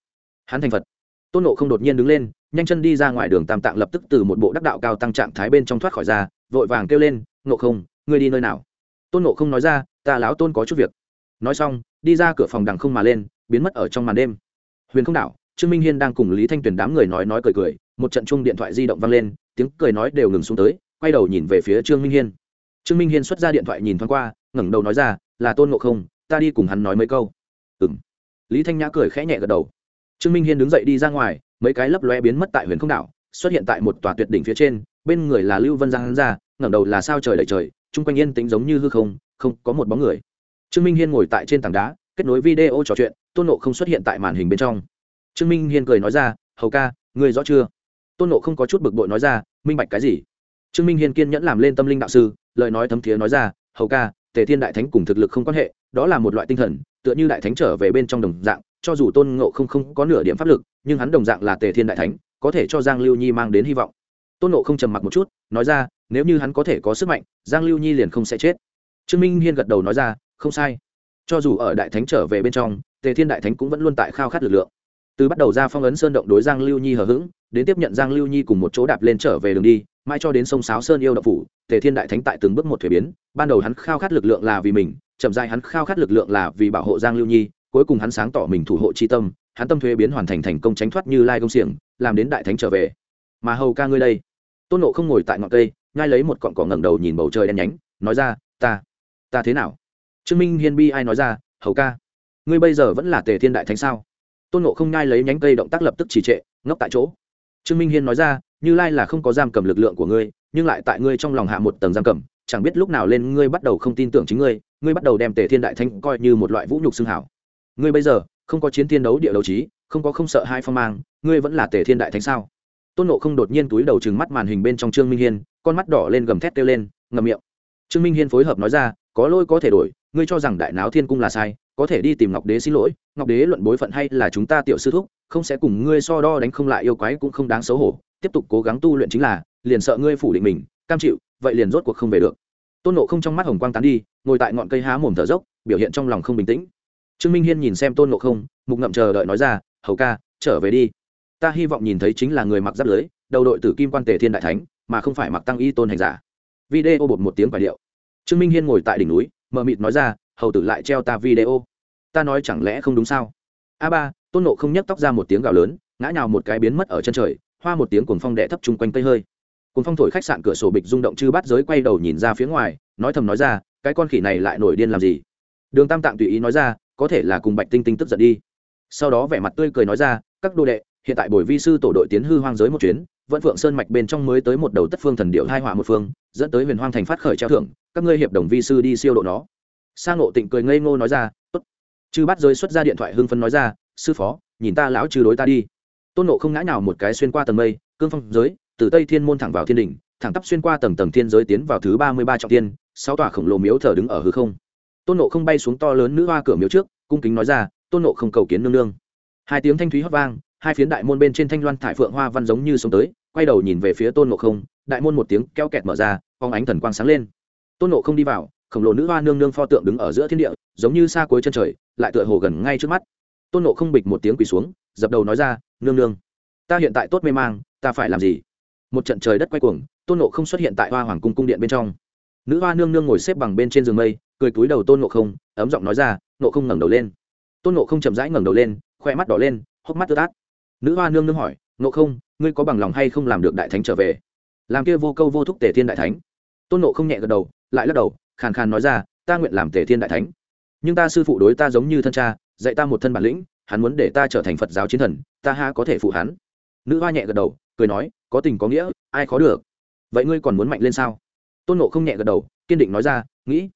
Hắn thành phật. Tôn nộ không đột nhiên đứng lên, nhanh chân đi ra ngoài đường tam tạng lập tức từ một bộ đắc đạo cao tăng trạng thái bên trong thoát khỏi ra, vội vàng kêu lên nộ không, ngươi đi nơi nào? Tôn nộ không nói ra, ta lão tôn có chút việc. Nói xong, đi ra cửa phòng đằng không mà lên, biến mất ở trong màn đêm. Huyền không đảo, trương minh hiên đang cùng lý thanh tuyền đám người nói nói cười cười, một trận chung điện thoại di động vang lên tiếng cười nói đều ngừng xuống tới, quay đầu nhìn về phía trương minh hiên. Trương minh hiên xuất ra điện thoại nhìn thoáng qua, ngẩng đầu nói ra, là tôn ngộ không, ta đi cùng hắn nói mấy câu. Ừ m lý thanh nhã cười khẽ nhẹ gật đầu. Trương minh hiên đứng dậy đi ra ngoài, mấy cái lấp loe biến mất tại huyền không đảo, xuất hiện tại một tòa tuyệt đỉnh phía trên, bên người là lưu vân giang hắn ra, ngẩng đầu là sao trời đầy trời, chung quanh yên tĩnh giống như hư không không có một bóng người. Trương minh hiên ngồi tại trên tảng đá, kết nối video trò chuyện, tôn nộ không xuất hiện tại màn hình bên trong. Trương minh hiên cười nói ra, hầu ca người rõ chưa? Tôn nộ không có chút bực bội nói ra, minh bạch cái gì? Trương minh hiên kiên nhẫn làm lên tâm linh đạo sư, lời nói thấm thiế nói ra, hầu ca, tề thiên đại thánh cùng thực lực không quan hệ, đó là một loại tinh thần, tựa như đại thánh trở về bên trong đồng dạng, cho dù tôn ngộ không không có nửa điểm pháp lực, nhưng hắn đồng dạng là tề thiên đại thánh, có thể cho giang lưu nhi mang đến hy vọng. Tôn ngộ không trầm mặc một chút, nói ra, nếu như hắn có thể có sức mạnh, giang lưu nhi liền không sẽ chết. Trương minh hiên gật đầu nói ra, không sai. Cho dù ở đại thánh trở về bên trong, tề thiên đại thánh cũng vẫn luôn tại khao khát lực lượng từ bắt đầu ra phong ấn sơn động đối giang lưu nhi hờ hững, đến tiếp nhận giang lưu nhi cùng một chỗ đạp lên trở về đường đi, mãi cho đến sông sáo sơn yêu động phủ, tề thiên đại thánh tại từng bước một thuế biến. Ban đầu hắn khao khát lực lượng là vì mình, chậm dài hắn khao khát lực lượng là vì bảo hộ giang lưu nhi, cuối cùng hắn sáng tỏ mình thủ hộ c tâm, hắn tâm thuế biến hoàn thành thành công tránh thoát như lai công xiềng, làm đến đại thánh trở về. Mà hầu ca ngươi đây. Tôn nộ không ngồi tại ngọn cây ngay lấy một cọn cỏ ngẩng đầu nhìn bầu trời đen nhánh, nói ra, ta ta thế nào? Trương minh hiên bi ai nói ra, hầu ca, ngươi bây giờ vẫn là tề thiên đại thánh sao? Tôn nộ không nhai lấy nhánh cây động tác lập tức trì trệ, ngốc tại chỗ. Trương minh hiên nói ra, như lai là không có giam cầm lực lượng của ngươi, nhưng lại tại ngươi trong lòng hạ một tầng giam cầm, chẳng biết lúc nào lên ngươi bắt đầu không tin tưởng chính ngươi ngươi bắt đầu đem tề thiên đại thánh coi như một loại vũ nhục xương hảo. Ngươi bây giờ, không có chiến thiên đấu địa đấu trí, không có không sợ hai phong mang, ngươi vẫn là tề thiên đại thánh sao? Tôn nộ không đột nhiên túi đầu chừng mắt màn hình bên trong trương minh hiên, con mắt đỏ lên gầm thét kêu lên ngầm miệng. Trương minh hiên phối hợp nói ra, có lôi có thể đổi, ngươi cho rằng đại náo thiên cung là sai có thể đi tìm ngọc đế xin lỗi, ngọc đế luận bối phận hay là chúng ta tiểu sư thúc, không sẽ cùng ngươi so đo đánh không lại yêu quái cũng không đáng xấu hổ, tiếp tục cố gắng tu luyện chính là, liền sợ ngươi phủ định mình, cam chịu, vậy liền rốt cuộc không về được. Tôn nộ không trong mắt hồng quang tán đi, ngồi tại ngọn cây há mồm thở dốc, biểu hiện trong lòng không bình tĩnh. Trương minh hiên nhìn xem tôn nộ không, mục ngậm chờ đợi nói ra, hầu ca, trở về đi. Ta hy vọng nhìn thấy chính là người mặc giáp lưới, đầu đội tử kim quan tề thiên đại thánh, mà không phải mặc tăng y tôn hành giả. Video bột một tiếng quả điệu. Trương minh hiên ngồi tại đỉnh núi mờ mịt nói ra hầu tử lại treo ta video. Ta nói chẳng lẽ không đúng sao? A ba, tôn nộ không nhấc tóc ra một tiếng gào lớn, ngã nhào một cái biến mất ở chân trời, hoa một tiếng cuồng phong đệ thấp chung quanh cây hơi. Cuồng phong thổi khách sạn cửa sổ bịch rung động chư bắt giới quay đầu nhìn ra phía ngoài, nói thầm nói ra, cái con khỉ này lại nổi điên làm gì? Đường tam tạng tùy ý nói ra, có thể là cùng bạch tinh tinh tức giận đi. Sau đó vẻ mặt tươi cười nói ra, các đô đệ, hiện tại bồi vi sư tổ đội tiến hư hoang giới một chuyến, vẫn phượng sơn mạch bên trong mới tới một đầu tất phương thần điệu hai họa một phương, dẫn tới huyền hoang thành phát khởi treo thưởng, các ngươi hiệp đồng vi sư đi siêu độ nó sang ngộ tịnh cười ngây ngô nói ra, tốt. Chư bắt rơi xuất ra điện thoại hưng phấn nói ra, sư phó, nhìn ta lão chư đối ta đi. Tôn nộ không ngã nào một cái xuyên qua tầng mây, cương phong giới, từ tây thiên môn thẳng vào thiên đỉnh, thẳng tắp xuyên qua tầng tầng thiên giới tiến vào thứ ba mươi ba trọng tiên sáu tòa khổng lồ miếu thờ đứng ở hư không. Tôn nộ không bay xuống to lớn nữ hoa cửa miếu trước, cung kính nói ra, tôn nộ không cầu kiến nương nương. Hai tiếng thanh thúy hót vang, hai phiến đại môn bên trên thanh loan thải phượng hoa văn giống như sống tới, quay đầu nhìn về phía tôn nộ không, đại môn một tiếng keo kẹt mở ra, phóng ánh thần quang sáng lên. Tôn nộ không đi vào khổng lồ nữ hoa nương nương pho tượng đứng ở giữa thiên địa, giống như xa cuối chân trời, lại tựa hồ gần ngay trước mắt. Tôn nộ không bịch một tiếng quỳ xuống, dập đầu nói ra, nương nương, ta hiện tại tốt mê mang, ta phải làm gì? Một trận trời đất quay cuồng, tôn nộ không xuất hiện tại hoa hoàng cung cung điện bên trong. Nữ hoa nương nương ngồi xếp bằng bên trên giường mây, cười túi đầu tôn nộ không, ấm giọng nói ra nộ không ngẩng đầu lên. Tôn nộ không chậm rãi ngẩng đầu lên khoe mắt đỏ lên, hốc mắt tơ tát nữ hoa nương nương hỏi nộ không, ngươi có bằng lòng hay không làm được đại thánh trở về? Làm kia vô câu vô thúc tề thiên đại thánh. Tôn nộ không nhẹ gật đầu, lại lắc đầu khàn khàn nói ra, ta nguyện làm tề thiên đại thánh. Nhưng ta sư phụ đối ta giống như thân cha, dạy ta một thân bản lĩnh, hắn muốn để ta trở thành phật giáo chiến thần, ta ha có thể phụ hắn? Nữ hoa nhẹ gật đầu, cười nói, có tình có nghĩa, ai khó được. Vậy ngươi còn muốn mạnh lên sao? Tôn nộ không nhẹ gật đầu, kiên định nói ra, nghĩ.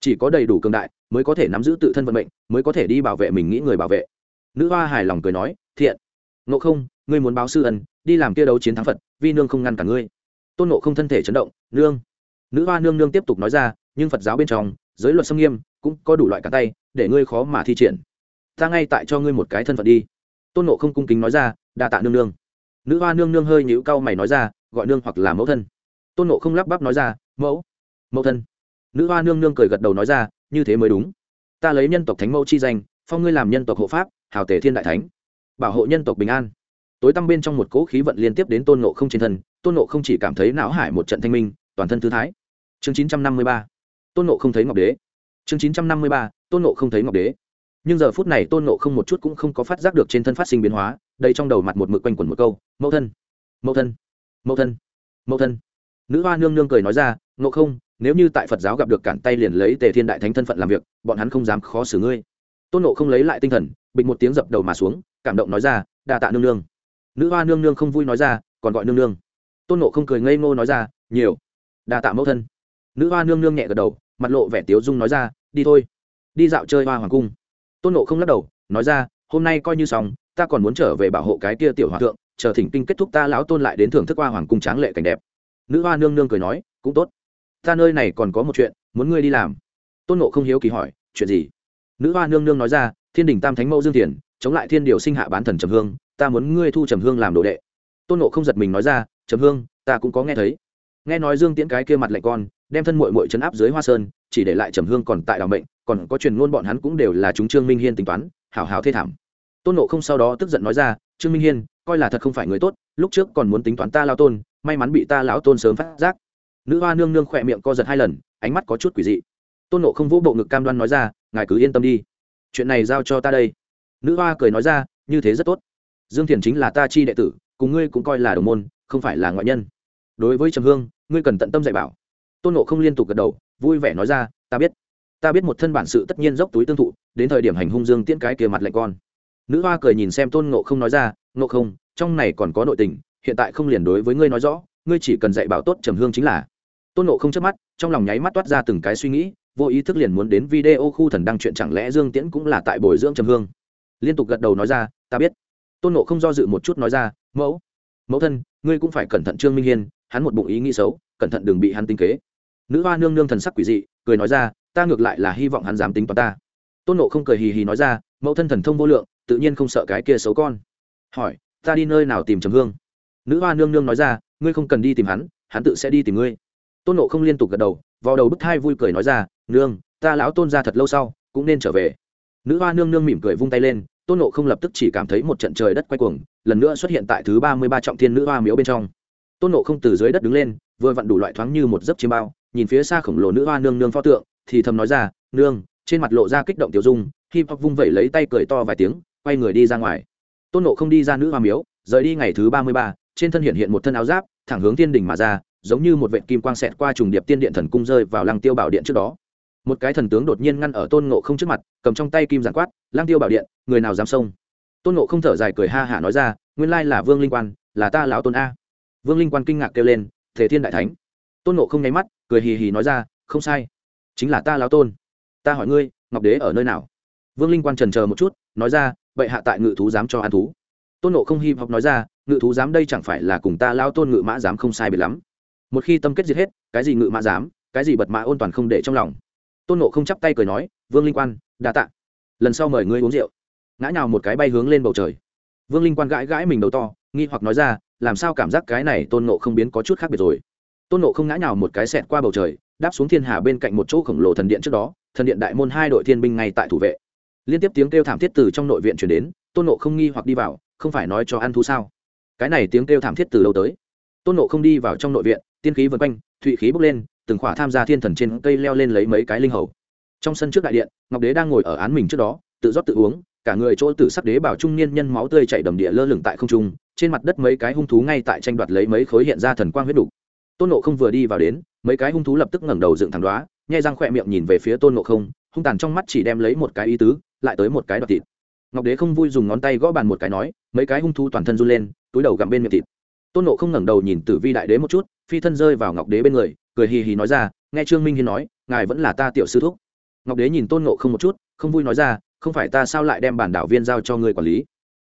Chỉ có đầy đủ cường đại mới có thể nắm giữ tự thân vận mệnh, mới có thể đi bảo vệ mình nghĩ người bảo vệ. Nữ hoa hài lòng cười nói, thiện. Nộ không, ngươi muốn báo sư ân, đi làm kia đấu chiến thắng phật, vi nương không ngăn cả ngươi. Tôn nộ không thân thể chấn động, nương. Nữ hoa nương nương tiếp tục nói ra nhưng phật giáo bên trong, giới luật xâm nghiêm cũng có đủ loại cả tay, để ngươi khó mà thi triển. Ta ngay tại cho ngươi một cái thân phận đi. Tôn nộ không cung kính nói ra, đa tạ nương nương. Nữ hoa nương nương hơi nhũ cau mày nói ra, gọi nương hoặc là mẫu thân. Tôn nộ không lắp bắp nói ra, mẫu mẫu thân. Nữ hoa nương nương cười gật đầu nói ra, như thế mới đúng. Ta lấy nhân tộc thánh mẫu chi danh, phong ngươi làm nhân tộc hộ pháp, hào tể thiên đại thánh, bảo hộ nhân tộc bình an. Tối tăm bên trong một cỗ khí vận liên tiếp đến tôn nộ không trên thân, tôn nộ không chỉ cảm thấy não hải một trận thanh minh, toàn thân thư thái. Chương chín trăm năm mươi ba tôn nộ không thấy ngọc đế. Chương chín trăm năm mươi ba, tôn nộ không thấy ngọc đế. Nhưng giờ phút này tôn nộ không một chút cũng không có phát giác được trên thân phát sinh biến hóa đây trong đầu mặt một mực quanh quẩn một câu, mẫu thân mẫu thân mẫu thân mẫu thân. Nữ hoa nương nương cười nói ra nộ không, nếu như tại phật giáo gặp được cản tay liền lấy tề thiên đại thánh thân phận làm việc, bọn hắn không dám khó xử ngươi. Tôn nộ không lấy lại tinh thần bịch một tiếng dập đầu mà xuống, cảm động nói ra đà tạ nương nương. Nữ hoa nương nương không vui nói ra, còn gọi nương nương. Tôn nộ không cười ngây ngô nói ra, nhiều. Đà tạ mẫu thân nữ hoa nương nương nhẹ gật đầu, mặt lộ vẻ tiếu dung nói ra, đi thôi. Đi dạo chơi hoa hoàng cung. Tôn nộ không lắc đầu, nói ra, hôm nay coi như xong, ta còn muốn trở về bảo hộ cái kia tiểu hòa thượng, chờ thỉnh kinh kết thúc ta lão tôn lại đến thưởng thức hoa hoàng cung tráng lệ cảnh đẹp. Nữ hoa nương nương cười nói, cũng tốt. Ta nơi này còn có một chuyện, muốn ngươi đi làm. Tôn nộ không hiếu kỳ hỏi, chuyện gì? Nữ hoa nương nương nói ra, thiên đình tam thánh mẫu dương thiền, chống lại thiên điều sinh hạ bán thần trầm hương, ta muốn ngươi thu trầm hương làm đồ đệ. Tôn nộ không giật mình nói ra, trầm hương, ta cũng có nghe thấy. Nghe nói dương tiễn cái kia mặt lạnh con đem thân mội mội chấn áp dưới hoa sơn, chỉ để lại trầm hương còn tại đào mệnh, còn có truyền ngôn bọn hắn cũng đều là chúng trương minh hiên tính toán, hảo hảo thê thảm. Tôn nộ không sau đó tức giận nói ra, trương minh hiên, coi là thật không phải người tốt, lúc trước còn muốn tính toán ta lao tôn, may mắn bị ta lão tôn sớm phát giác. Nữ hoa nương nương khỏe miệng co giật hai lần, ánh mắt có chút quỷ dị. Tôn nộ không vũ bộ ngực cam đoan nói ra, ngài cứ yên tâm đi. Chuyện này giao cho ta đây. Nữ hoa cười nói ra, như thế rất tốt. Dương thiền chính là ta chi đệ tử, cùng ngươi cũng coi là đồng môn, không phải là ngoại nhân. Đối với trầm hương, ngươi cần tận tâm dạy bảo tôn nộ không liên tục gật đầu, vui vẻ nói ra, ta biết ta biết một thân bản sự tất nhiên dốc túi tương thụ, đến thời điểm hành hung dương tiễn cái kia mặt lạnh con. Nữ hoa cười nhìn xem tôn nộ không nói ra nộ không, trong này còn có nội tình, hiện tại không liền đối với ngươi nói rõ, ngươi chỉ cần dạy bảo tốt trầm hương chính là. Tôn nộ không chớp mắt, trong lòng nháy mắt toát ra từng cái suy nghĩ, vô ý thức liền muốn đến video khu thần đăng chuyện chẳng lẽ dương tiễn cũng là tại bồi dưỡng trầm hương. Liên tục gật đầu nói ra, ta biết. Tôn nộ không do dự một chút nói ra, mẫu mẫu thân, ngươi cũng phải cẩn thận trương minh hiên, hắn một bụng ý nghĩ xấu, cẩn thận đừng bị hắn tinh kế nữ hoa nương nương thần sắc quỷ dị, cười nói ra, ta ngược lại là hy vọng hắn dám tính toán ta. Tôn nộ không cười hì hì nói ra, mẫu thân thần thông vô lượng, tự nhiên không sợ cái kia xấu con. Hỏi, ta đi nơi nào tìm trầm hương? Nữ hoa nương nương nói ra, ngươi không cần đi tìm hắn hắn tự sẽ đi tìm ngươi. Tôn nộ không liên tục gật đầu vào đầu bức thai vui cười nói ra, nương, ta lão tôn ra thật lâu sau, cũng nên trở về. Nữ hoa nương nương mỉm cười vung tay lên, tôn nộ không lập tức chỉ cảm thấy một trận trời đất quay cuồng, lần nữa xuất hiện tại thứ ba mươi ba trọng thiên nữ hoa miếu bên trong. Tôn nộ không từ dưới đất đứng lên, vừa vặn đủ loại thoáng như một giấc chiêm bao nhìn phía xa khổng lồ nữ hoa nương nương pho tượng, thì thầm nói ra, nương. Trên mặt lộ ra kích động tiểu dung, hip hop vung vẩy lấy tay cười to vài tiếng, quay người đi ra ngoài. Tôn nộ không đi ra nữ hoa miếu, rời đi ngày thứ ba mươi ba, trên thân hiện hiện một thân áo giáp, thẳng hướng thiên đỉnh mà ra, giống như một vệ kim quang xẹt qua trùng điệp tiên điện thần cung rơi vào lăng tiêu bảo điện trước đó. Một cái thần tướng đột nhiên ngăn ở tôn ngộ không trước mặt, cầm trong tay kim giản quát, lăng tiêu bảo điện, người nào dám xông? Tôn ngộ không thở dài cười ha hả nói ra, nguyên lai là vương linh quan, là ta lão tôn a. Vương linh quan kinh ngạc kêu lên, thể thiên đại thánh. Tôn ngộ không nháy mắt cười hì hì nói ra, không sai, chính là ta lão tôn. Ta hỏi ngươi, ngọc đế ở nơi nào? Vương linh quan trần chờ một chút, nói ra vậy hạ tại ngự thú dám cho ăn thú. Tôn nộ không hy vọng nói ra, ngự thú dám đây chẳng phải là cùng ta lao tôn ngự mã dám không sai biệt lắm. Một khi tâm kết diệt hết, cái gì ngự mã dám cái gì bật mã ôn toàn không để trong lòng. Tôn nộ không chắp tay cười nói, vương linh quan đa tạ. Lần sau mời ngươi uống rượu. Ngã nào một cái bay hướng lên bầu trời. Vương linh quan gãi gãi mình đầu to, nghi hoặc nói ra, làm sao cảm giác cái này tôn nộ không biến có chút khác biệt rồi? Tôn nộ không ngã nào một cái xẹt qua bầu trời, đáp xuống thiên hà bên cạnh một chỗ khổng lồ thần điện trước đó, thần điện đại môn hai đội thiên binh ngay tại thủ vệ. Liên tiếp tiếng kêu thảm thiết từ trong nội viện chuyển đến, tôn nộ không nghi hoặc đi vào, không phải nói cho ăn thú sao? Cái này tiếng kêu thảm thiết từ lâu tới? Tôn nộ không đi vào trong nội viện, tiên khí vân quanh, thụy khí bốc lên, từng khỏa tham gia thiên thần trên cây leo lên lấy mấy cái linh hầu. Trong sân trước đại điện, ngọc đế đang ngồi ở án mình trước đó, tự rót tự uống, cả người chỗ tử sắc đế bảo trung niên nhân máu tươi chảy đầm địa lơ lửng tại không trung, trên mặt đất mấy cái hung thú ngay tại tranh đoạt lấy mấy khối hiện ra thần quang huyết đủ tôn nộ không vừa đi vào đến, mấy cái hung thú lập tức ngẩng đầu dựng thẳng đoá nhai răng khỏe miệng nhìn về phía tôn nộ không, hung tàn trong mắt chỉ đem lấy một cái ý tứ, lại tới một cái đoạt thịt. Ngọc đế không vui dùng ngón tay gõ bàn một cái nói, mấy cái hung thú toàn thân run lên, túi đầu gặm bên miệng thịt. Tôn nộ không ngẩng đầu nhìn tử vi đại đế một chút, phi thân rơi vào ngọc đế bên người, cười hì hì nói ra, nghe trương minh hiên nói, ngài vẫn là ta tiểu sư thúc. Ngọc đế nhìn tôn nộ không một chút, không vui nói ra, không phải ta sao lại đem bản đảo viên giao cho ngươi quản lý?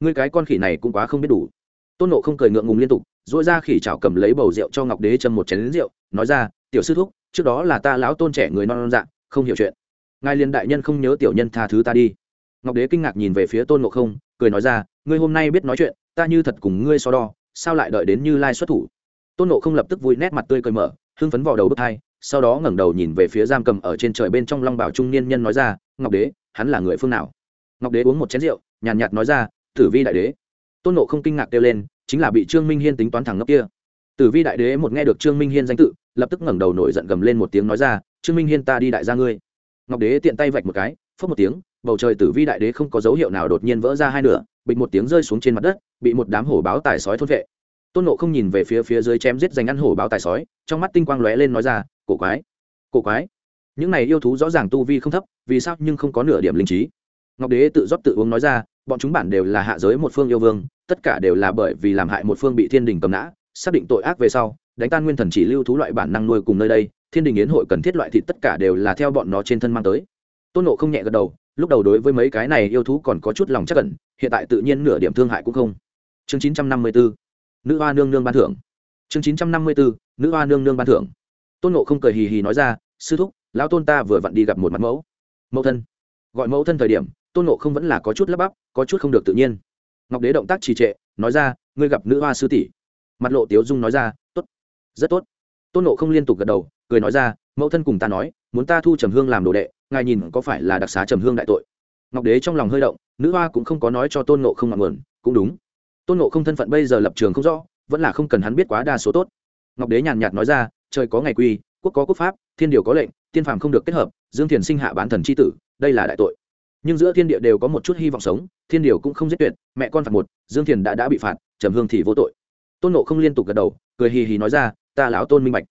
Ngươi cái con khỉ này cũng quá không biết đủ. Tôn nộ không cười ngượng ngùng liên tục dỗi ra khỉ chảo cầm lấy bầu rượu cho ngọc đế châm một chén lính rượu nói ra tiểu sư thúc trước đó là ta lão tôn trẻ người non non dạng không hiểu chuyện. Ngài liền đại nhân không nhớ tiểu nhân tha thứ ta đi. Ngọc đế kinh ngạc nhìn về phía tôn ngộ không cười nói ra ngươi hôm nay biết nói chuyện ta như thật cùng ngươi so đo sao lại đợi đến như lai xuất thủ? Tôn ngộ không lập tức vui nét mặt tươi cười mở hưng phấn vào đầu bước hai sau đó ngẩng đầu nhìn về phía giam cầm ở trên trời bên trong long bảo trung niên nhân nói ra ngọc đế hắn là người phương nào? Ngọc đế uống một chén rượu nhàn nhạt, nhạt nói ra tử vi đại đế. Tôn nộ không kinh ngạc kêu lên chính là bị trương minh hiên tính toán thẳng ngốc kia. Tử vi đại đế một nghe được trương minh hiên danh tự, lập tức ngẩng đầu nổi giận gầm lên một tiếng nói ra, trương minh hiên ta đi đại gia ngươi. Ngọc đế tiện tay vạch một cái phớt một tiếng, bầu trời tử vi đại đế không có dấu hiệu nào đột nhiên vỡ ra hai nửa, bịch một tiếng rơi xuống trên mặt đất, bị một đám hổ báo tài sói thôn vệ. Tôn nộ không nhìn về phía phía dưới chém giết giành ăn hổ báo tài sói, trong mắt tinh quang lóe lên nói ra, cổ quái cổ quái, những này yêu thú rõ ràng tu vi không thấp, vì sao nhưng không có nửa điểm linh trí? Ngọc đế tự rót tự uống nói ra bọn chúng bản đều là hạ giới một phương yêu vương, tất cả đều là bởi vì làm hại một phương bị thiên đình cầm nã, xác định tội ác về sau, đánh tan nguyên thần chỉ lưu thú loại bản năng nuôi cùng nơi đây, thiên đình yến hội cần thiết loại thịt tất cả đều là theo bọn nó trên thân mang tới. Tôn nộ không nhẹ gật đầu, lúc đầu đối với mấy cái này yêu thú còn có chút lòng chắc cẩn hiện tại tự nhiên nửa điểm thương hại cũng không. Chương chín trăm năm mươi bốn nữ hoa nương nương ban thưởng. Chương chín trăm năm mươi bốn nữ hoa nương nương ban thưởng. Tôn nộ không cười hì hì nói ra, sư thúc, lão tôn ta vừa vặn đi gặp một mặt mẫu. Mẫu thân. Gọi mẫu thân thời điểm tôn nộ không vẫn là có chút lắp bắp, có chút không được tự nhiên. Ngọc đế động tác trì trệ, nói ra, ngươi gặp nữ hoa sư tỷ. Mặt lộ tiếu dung nói ra, tốt, rất tốt. Tôn nộ không liên tục gật đầu, cười nói ra, mẫu thân cùng ta nói, muốn ta thu trầm hương làm đồ đệ, ngài nhìn có phải là đặc xá trầm hương đại tội? Ngọc đế trong lòng hơi động, nữ hoa cũng không có nói cho tôn nộ không ngọn nguồn, cũng đúng. Tôn nộ không thân phận bây giờ lập trường không rõ, vẫn là không cần hắn biết quá đa số tốt. Ngọc đế nhàn nhạt nói ra, trời có ngày quy, quốc có quốc pháp, thiên điều có lệnh, tiên phàm không được kết hợp, dương thiền sinh hạ bán thần c h i tử, đây là đại tội nhưng giữa thiên địa đều có một chút hy vọng sống, thiên điều cũng không giết tuyệt, mẹ con phạt một, dương thiền đã đã bị phạt, trầm hương thì vô tội. Tôn nộ không liên tục gật đầu, cười hì hì nói ra, ta lão tôn minh bạch.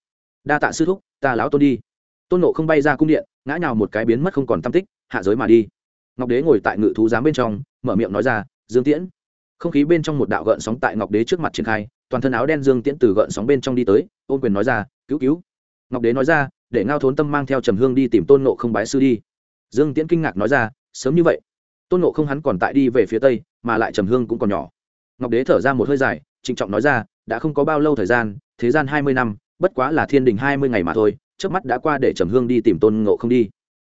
Đa tạ sư thúc, ta lão tôn đi. Tôn nộ không bay ra cung điện, ngã nhào một cái biến mất không còn tam tích, hạ giới mà đi. Ngọc đế ngồi tại ngự thú giám bên trong, mở miệng nói ra, dương tiễn. Không khí bên trong một đạo gợn sóng tại ngọc đế trước mặt triển khai, toàn thân áo đen dương tiễn từ gợn sóng bên trong đi tới, ôn quyền nói ra, cứu cứu. Ngọc đế nói ra, để ngao thốn tâm mang theo trầm hương đi tìm tôn nộ không bái sư đi. Dương tiễn kinh ngạc nói ra sớm như vậy. Tôn nộ không hắn còn tại đi về phía tây, mà lại trầm hương cũng còn nhỏ. Ngọc đế thở ra một hơi dài, trịnh trọng nói ra, đã không có bao lâu thời gian, thế gian hai mươi năm, bất quá là thiên đình hai mươi ngày mà thôi, trước mắt đã qua để trầm hương đi tìm tôn ngộ không đi.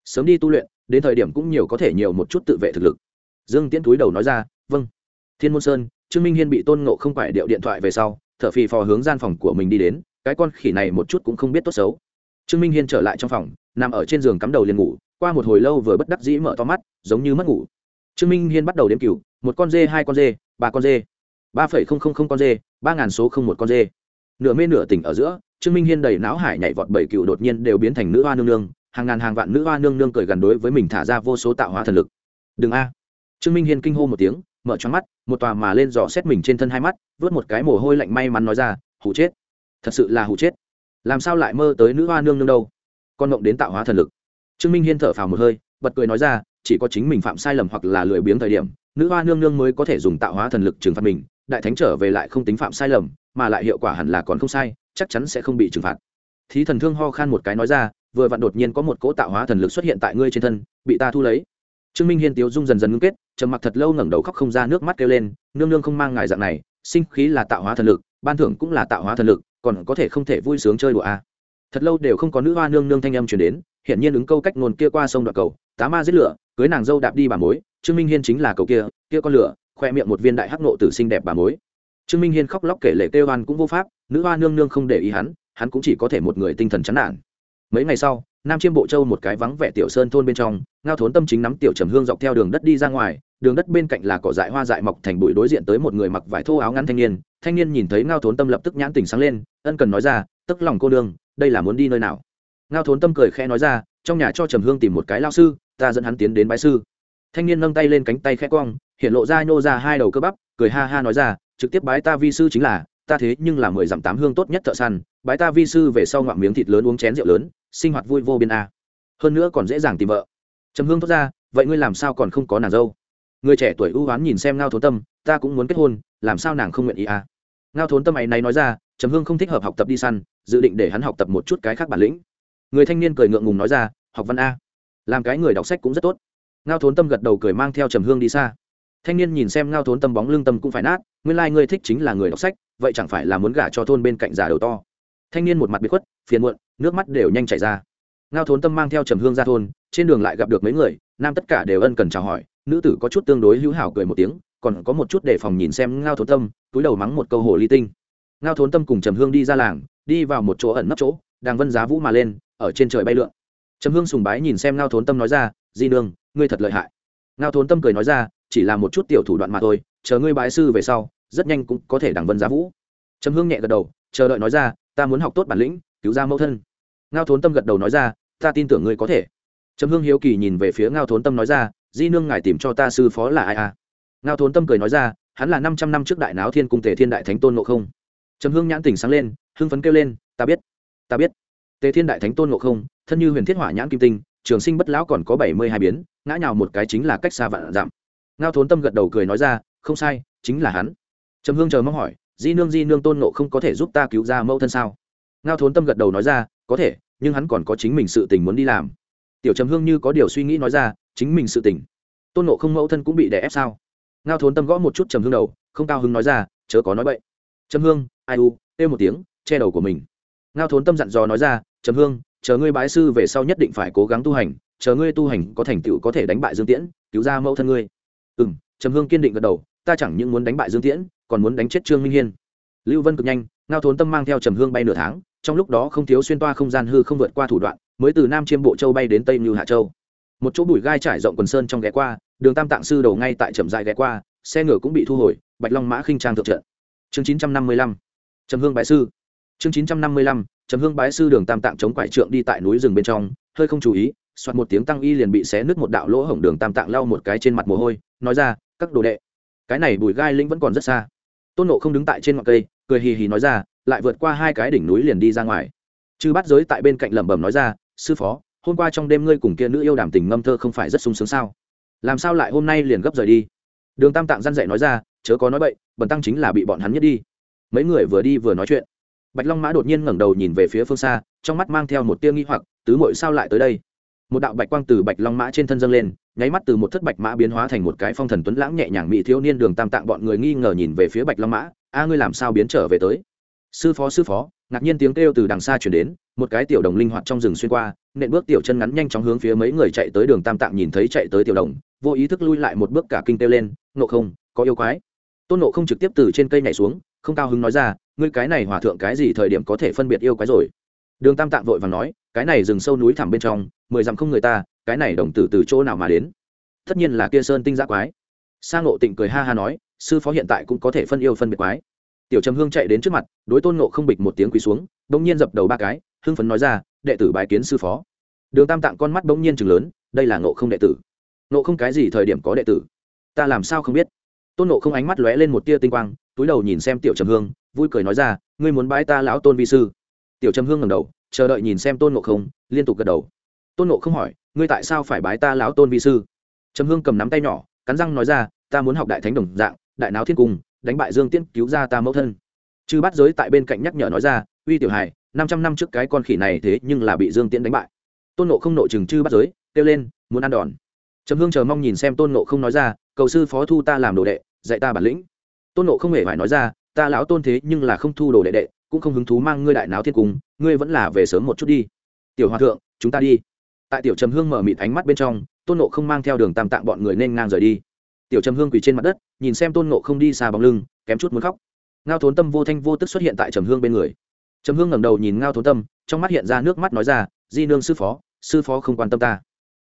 Sớm đi tu luyện, đến thời điểm cũng nhiều có thể nhiều một chút tự vệ thực lực. Dương tiễn túi đầu nói ra vâng. Thiên môn sơn, trương minh hiên bị tôn ngộ không phải điệu điện thoại về sau, thở phì phò hướng gian phòng của mình đi đến, cái con khỉ này một chút cũng không biết tốt xấu. Trương minh hiên trở lại trong phòng, nằm ở trên giường cắm đầu liền ngủ qua một hồi lâu vừa bất đắc dĩ mở to mắt, giống như mất ngủ. Trương minh hiên bắt đầu đếm cừu một con dê, hai con dê, ba con dê. Ba phẩy không không không con dê, ba ngàn số không một con dê. Nửa mê nửa tỉnh ở giữa, trương minh hiên đầy não hải nhảy vọt bảy cựu đột nhiên đều biến thành nữ hoa nương nương, hàng ngàn hàng vạn nữ hoa nương nương cười gần đối với mình thả ra vô số tạo hóa thần lực. Đừng a. Trương minh hiên kinh hô một tiếng, mở choáng mắt, một tòa mà lên dò xét mình trên thân hai mắt, vớt một cái mồ hôi lạnh may mắn nói ra hụ chết. Thật sự là hụ chết. Làm sao lại mơ tới nữ hoa nương nương đâu? Con mộng đến tạo hóa thần lực trương minh hiên thở phào một hơi, bật cười nói ra, chỉ có chính mình phạm sai lầm hoặc là lười biếng thời điểm, nữ hoa nương nương mới có thể dùng tạo hóa thần lực trừng phạt mình, đại thánh trở về lại không tính phạm sai lầm, mà lại hiệu quả hẳn là còn không sai, chắc chắn sẽ không bị trừng phạt thí thần thương ho khan một cái nói ra, vừa vặn đột nhiên có một cỗ tạo hóa thần lực xuất hiện tại ngươi trên thân, bị ta thu lấy trương minh hiên tiếu dung dần dần ngưng kết, trầm mặc thật lâu ngẩng đầu khóc không ra nước mắt kêu lên, nương nương không mang ngài dạng này, sinh khí là tạo hóa thần lực, ban thưởng cũng là tạo hóa thần lực, còn có thể không thể vui sướng chơi đùa à. thật lâu đều không có nữ hoa nương nương thanh âm chuyển đến hiện nhiên ứng câu cách ngôn kia qua sông đoạn cầu, tá ma giết lửa, cưới nàng dâu đạp đi bà mối. Trương minh hiên chính là cầu kia kia con lửa, khoe miệng một viên đại hắc nộ tử xinh đẹp bà mối. Trương minh hiên khóc lóc kể lệ kêu oan cũng vô pháp, nữ hoa nương nương không để ý hắn hắn cũng chỉ có thể một người tinh thần chán nản. Mấy ngày sau, nam chiêm bộ châu một cái vắng vẻ tiểu sơn thôn bên trong, ngao thốn tâm chính nắm tiểu trầm hương dọc theo đường đất đi ra ngoài, đường đất bên cạnh là cỏ dại hoa dại mọc thành bụi đối diện tới một người mặc vải thô áo ngắn thanh niên. Thanh niên nhìn thấy ngao thốn tâm lập tức nhãn tình sáng lên, ân cần nói ra, tức lòng cô đương đây là muốn đi nơi nào? Ngao thốn tâm cười khẽ nói ra, trong nhà cho trầm hương tìm một cái lao sư, ta dẫn hắn tiến đến bái sư. Thanh niên nâng tay lên cánh tay khẽ cong hiện lộ ra nhô ra hai đầu cơ bắp, cười ha ha nói ra, trực tiếp bái ta vi sư chính là, ta thế nhưng là mười dặm tám hương tốt nhất thợ săn, bái ta vi sư về sau ngoạm miếng thịt lớn uống chén rượu lớn, sinh hoạt vui vô biên a. Hơn nữa còn dễ dàng tìm vợ. Trầm hương thốt ra, vậy ngươi làm sao còn không có nàng dâu? Người trẻ tuổi ưu oán nhìn xem ngao thốn tâm, ta cũng muốn kết hôn, làm sao nàng không nguyện ý a? Ngao thốn tâm ấy này nói ra, trầm hương không thích hợp học tập đi săn, dự định để hắn học tập một chút cái khác bản lĩnh người thanh niên cười ngượng ngùng nói ra, học văn a. Làm cái người đọc sách cũng rất tốt. Ngao thốn tâm gật đầu cười mang theo trầm hương đi xa. Thanh niên nhìn xem ngao thốn tâm bóng lưng tâm cũng phải nát, nguyên lai、like、ngươi thích chính là người đọc sách, vậy chẳng phải là muốn gả cho thôn bên cạnh già đầu to. Thanh niên một mặt bị khuất, phiền muộn, nước mắt đều nhanh chảy ra. Ngao thốn tâm mang theo trầm hương ra thôn, trên đường lại gặp được mấy người, nam tất cả đều ân cần chào hỏi, nữ tử có chút tương đối hữu hảo cười một tiếng, còn có một chút đề phòng nhìn xem ngao thốn tâm, túi đầu mắng một câu hồ ly tinh. Ngao thốn tâm cùng trầm hương đi ra làng, đi vào một chỗ ẩn nấp chỗ đang vân giá vũ mà lên ở trên trời bay lượn. Trầm hương sùng bái nhìn xem ngao thốn tâm nói ra, di nương, ngươi thật lợi hại. Ngao thốn tâm cười nói ra, chỉ là một chút tiểu thủ đoạn mà thôi, chờ ngươi bái sư về sau, rất nhanh cũng có thể đẳng vân giá vũ. Trầm hương nhẹ gật đầu, chờ đợi nói ra, ta muốn học tốt bản lĩnh, cứu ra mẫu thân. Ngao thốn tâm gật đầu nói ra, ta tin tưởng ngươi có thể. Trầm hương hiếu kỳ nhìn về phía ngao thốn tâm nói ra, di nương ngài tìm cho ta sư phó là ai à? Ngao thốn tâm cười nói ra, hắn là năm trăm năm trước đại náo thiên cung tề thiên đại thánh tôn ngộ không. Trầm hương nhãn tỉnh sáng lên, hưng phấn kêu lên, ta biết ta biết tề thiên đại thánh tôn ngộ không, thân như huyền thiết hỏa nhãn kim tinh, trường sinh bất lão còn có bảy mươi hai biến, ngã nhào một cái chính là cách xa vạn giảm ngao thốn tâm gật đầu cười nói ra, không sai, chính là hắn. Trầm hương chờ mong hỏi, di nương di nương tôn nộ không có thể giúp ta cứu ra mẫu thân sao? Ngao thốn tâm gật đầu nói ra, có thể, nhưng hắn còn có chính mình sự tình muốn đi làm. Tiểu trầm hương như có điều suy nghĩ nói ra, chính mình sự tình? Tôn nộ không mẫu thân cũng bị đè ép sao? Ngao thốn tâm gõ một chút trầm hương đầu, không cao hứng nói ra, chớ có nói vậy trầm hương, ai u, kêu một tiếng, che đầu của mình ngao thốn tâm dặn dò nói ra, trầm hương, chờ ngươi bái sư về sau nhất định phải cố gắng tu hành, chờ ngươi tu hành có thành tựu có thể đánh bại dương tiễn, cứu ra mẫu thân ngươi. Ừ m trầm hương kiên định gật đầu, ta chẳng những muốn đánh bại dương tiễn, còn muốn đánh chết trương minh hiên. Lưu vân cực nhanh, ngao thốn tâm mang theo trầm hương bay nửa tháng, trong lúc đó không thiếu xuyên toa không gian hư không vượt qua thủ đoạn, mới từ nam chiêm bộ châu bay đến tây như hạ châu. Một chỗ bụi gai trải rộng quần sơn trong ghé qua, đường tam tạng sư đầu ngay tại trầm dài ghé qua, xe ngựa cũng bị thu hồi, bạch long mã khinh trang thượng trận. Chương chín trăm năm mươi lăm. Trầm hương bái sư chương chín trăm năm mươi lăm, trầm hương bái sư đường tam tạng chống quải trượng đi tại núi rừng bên trong, hơi không chú ý, soạt một tiếng tăng y liền bị xé nứt một đạo lỗ hổng đường tam tạng lau một cái trên mặt mồ hôi, nói ra, các đồ đệ, cái này bùi gai linh vẫn còn rất xa. Tôn nộ không đứng tại trên ngọn cây, cười hì hì nói ra, lại vượt qua hai cái đỉnh núi liền đi ra ngoài. Chư bắt giới tại bên cạnh lẩm bẩm nói ra, sư phó, hôm qua trong đêm ngươi cùng kia nữ yêu đàm tình ngâm thơ không phải rất sung sướng sao? Làm sao lại hôm nay liền gấp rời đi? Đường tam tạng răn dậy nói ra, chớ có nói bậy, bần tăng chính là bị bọn hắn nhất đi. Mấy người vừa đi vừa nói chuyện bạch long mã đột nhiên ngẩng đầu nhìn về phía phương xa, trong mắt mang theo một tia nghi hoặc, tứ mội sao lại tới đây? Một đạo bạch quang từ bạch long mã trên thân dâng lên, nháy mắt từ một thất bạch mã biến hóa thành một cái phong thần tuấn lãng nhẹ nhàng mỹ thiếu niên đường tam tạng bọn người nghi ngờ nhìn về phía bạch long mã, a ngươi làm sao biến trở về tới? Sư phó sư phó, ngạc nhiên tiếng kêu từ đằng xa chuyển đến, một cái tiểu đồng linh hoạt trong rừng xuyên qua, nện bước tiểu chân ngắn nhanh chóng hướng phía mấy người chạy tới đường tam tạng nhìn thấy chạy tới tiểu đồng, vô ý thức lui lại một bước cả kinh kêu lên nộ không, có yêu quái. Tôn nộ không trực tiếp từ trên cây nhảy xuống không cao hứng nói ra, ngươi cái này hòa thượng cái gì thời điểm có thể phân biệt yêu quái rồi? Đường tam tạng vội và nói, cái này rừng sâu núi thẳm bên trong, mười dặm không người ta, cái này đồng tử từ chỗ nào mà đến? Tất nhiên là kia sơn tinh giã quái. Sang ngộ tịnh cười ha ha nói, sư phó hiện tại cũng có thể phân yêu phân biệt quái. Tiểu trầm hương chạy đến trước mặt, đối tôn ngộ không bịch một tiếng quỳ xuống, bỗng nhiên dập đầu ba cái, hưng phấn nói ra, đệ tử bái kiến sư phó. Đường tam tạng con mắt bỗng nhiên chừng lớn, đây là ngộ không đệ tử. Ngộ không cái gì thời điểm có đệ tử? Ta làm sao không biết? Tôn ngộ không ánh mắt lóe lên một tia tinh quang túi đầu nhìn xem tiểu trầm hương, vui cười nói ra, ngươi muốn bái ta lão tôn vi sư? Tiểu trầm hương ngầm đầu, chờ đợi nhìn xem tôn ngộ không, liên tục gật đầu. Tôn ngộ không hỏi, ngươi tại sao phải bái ta lão tôn vi sư? Trầm hương cầm nắm tay nhỏ, cắn răng nói ra, ta muốn học đại thánh đồng dạng, đại náo thiên cung đánh bại dương tiễn, cứu ra ta mẫu thân. Chư bắt giới tại bên cạnh nhắc nhở nói ra, uy tiểu hài, năm trăm năm trước cái con khỉ này thế nhưng là bị dương tiễn đánh bại. Tôn nộ không nộ chừng chư bắt giới, kêu lên, muốn ăn đòn. Trầm hương chờ mong nhìn xem tôn nộ không nói ra, cầu sư phó thu ta làm đồ đệ, dạy ta bản lĩnh tôn nộ không hề phải nói ra, ta lão tôn thế nhưng là không thu đồ đệ đệ, cũng không hứng thú mang ngươi đại náo thiên cung, ngươi vẫn là về sớm một chút đi. Tiểu hòa thượng, chúng ta đi. Tại tiểu trầm hương mở mịt ánh mắt bên trong, tôn nộ không mang theo đường tam tạng bọn người nên ngang rời đi. Tiểu trầm hương quỳ trên mặt đất, nhìn xem tôn nộ không đi xa bóng lưng, kém chút muốn khóc. Ngao thốn tâm vô thanh vô tức xuất hiện tại trầm hương bên người. Trầm hương ngẩng đầu nhìn ngao thốn tâm, trong mắt hiện ra nước mắt nói ra, di nương sư phó sư phó không quan tâm ta.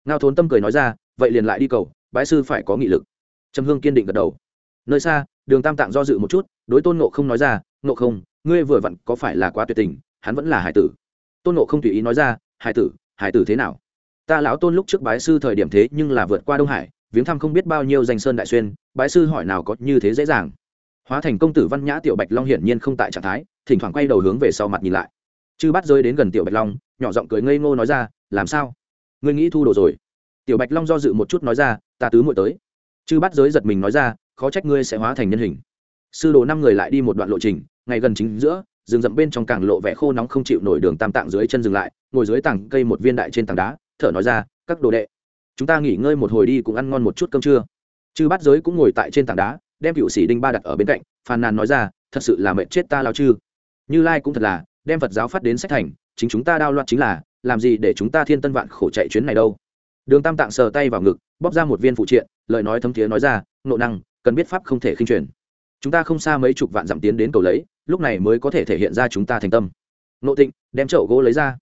Ngao thốn tâm cười nói ra, vậy liền lại đi cầu bãi sư phải có nghị lực. Trầm hương kiên định gật đầu. Nơi xa đường tam tạng do dự một chút, đối tôn nộ không nói ra nộ không, ngươi vừa vặn có phải là quá tuyệt tình, hắn vẫn là hải tử. Tôn nộ không tùy ý nói ra, hải tử hải tử thế nào? Ta lão tôn lúc trước bái sư thời điểm thế nhưng là vượt qua đông hải, viếng thăm không biết bao nhiêu danh sơn đại xuyên, bái sư hỏi nào có như thế dễ dàng. Hóa thành công tử văn nhã tiểu bạch long hiển nhiên không tại trạng thái, thỉnh thoảng quay đầu hướng về sau mặt nhìn lại. Chư bắt rơi đến gần tiểu bạch long, nhỏ giọng cười ngây ngô nói ra, làm sao? Ngươi nghĩ thu đồ rồi? Tiểu bạch long do dự một chút nói ra, ta tứ muội tới. Chư bắt giới giật mình nói ra khó trách ngươi sẽ hóa thành nhân hình. Sư đồ năm người lại đi một đoạn lộ trình, ngày gần chính giữa, rừng rậm bên trong càng lộ vẻ khô nóng không chịu nổi đường tam tạng dưới chân dừng lại, ngồi dưới tảng cây một viên đại trên tảng đá, thở nói ra, các đồ đệ, chúng ta nghỉ ngơi một hồi đi cũng ăn ngon một chút cơm trưa. Chư bát giới cũng ngồi tại trên tảng đá, đem cựu sĩ đinh ba đặt ở bên cạnh, phàn nàn nói ra, thật sự là mệt chết ta lao chư. Như lai cũng thật là, đem phật giáo phát đến sách thành, chính chúng ta đao loạn chính là, làm gì để chúng ta thiên tân vạn khổ chạy chuyến này đâu? Đường tam tạng sờ tay vào ngực, bóp ra một viên phụ triện, lời nói thấm thiế nói ra nộ năng cần biết pháp không thể khinh truyền. Chúng ta không xa mấy chục vạn dặm tiến đến cầu lấy, lúc này mới có thể thể hiện ra chúng ta thành tâm. Nộ tịnh, đem chậu gỗ lấy ra.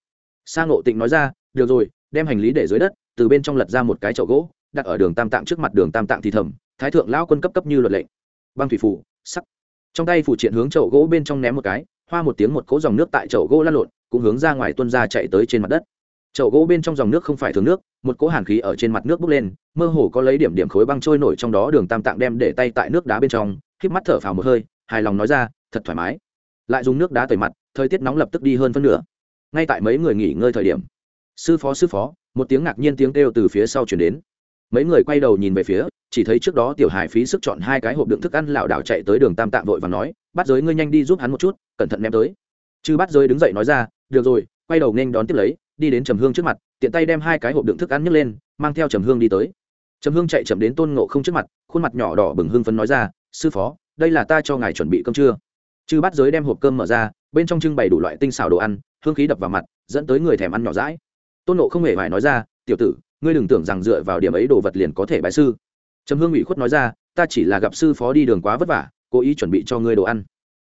Sa nộ tịnh nói ra, được rồi, đem hành lý để dưới đất, từ bên trong lật ra một cái chậu gỗ, đặt ở đường tam tạng trước mặt đường tam tạng thì thầm, thái thượng lão quân cấp cấp như luật lệnh. Băng thủy phủ, sắc. Trong tay phủ triện hướng chậu gỗ bên trong ném một cái, hoa một tiếng một cỗ dòng nước tại chậu gỗ lăn lộn, cũng hướng ra ngoài tuân ra chạy tới trên mặt đất chậu gỗ bên trong dòng nước không phải thường nước, một cỗ hàn khí ở trên mặt nước bốc lên, mơ hồ có lấy điểm điểm khối băng trôi nổi trong đó đường tam tạng đem để tay tại nước đá bên trong, híp mắt thở phào một hơi, hài lòng nói ra, thật thoải mái. Lại dùng nước đá tẩy mặt, thời tiết nóng lập tức đi hơn phân nửa. Ngay tại mấy người nghỉ ngơi thời điểm, sư phó sư phó, một tiếng ngạc nhiên tiếng kêu từ phía sau chuyển đến. Mấy người quay đầu nhìn về phía, chỉ thấy trước đó tiểu hải phí sức chọn hai cái hộp đựng thức ăn lảo đảo chạy tới đường tam tạng vội và nói, bắt giới ngươi nhanh đi giúp hắn một chút, cẩn thận ném tới. Chứ bắt giới đứng dậy nói ra, được rồi, quay đầu nên đón tiếp lấy đi đến trầm hương trước mặt, tiện tay đem hai cái hộp đựng thức ăn nhấc lên, mang theo trầm hương đi tới. Trầm hương chạy chậm đến tôn ngộ không trước mặt, khuôn mặt nhỏ đỏ bừng hương phấn nói ra, sư phó, đây là ta cho ngài chuẩn bị cơm trưa. Chư bắt giới đem hộp cơm mở ra, bên trong trưng bày đủ loại tinh xào đồ ăn, hương khí đập vào mặt, dẫn tới người thèm ăn nhỏ rãi. Tôn nộ không hề phải nói ra, tiểu tử, ngươi đừng tưởng rằng dựa vào điểm ấy đồ vật liền có thể bài sư. Trầm hương ủy khuất nói ra, ta chỉ là gặp sư phó đi đường quá vất vả, cố ý chuẩn bị cho ngươi đồ ăn.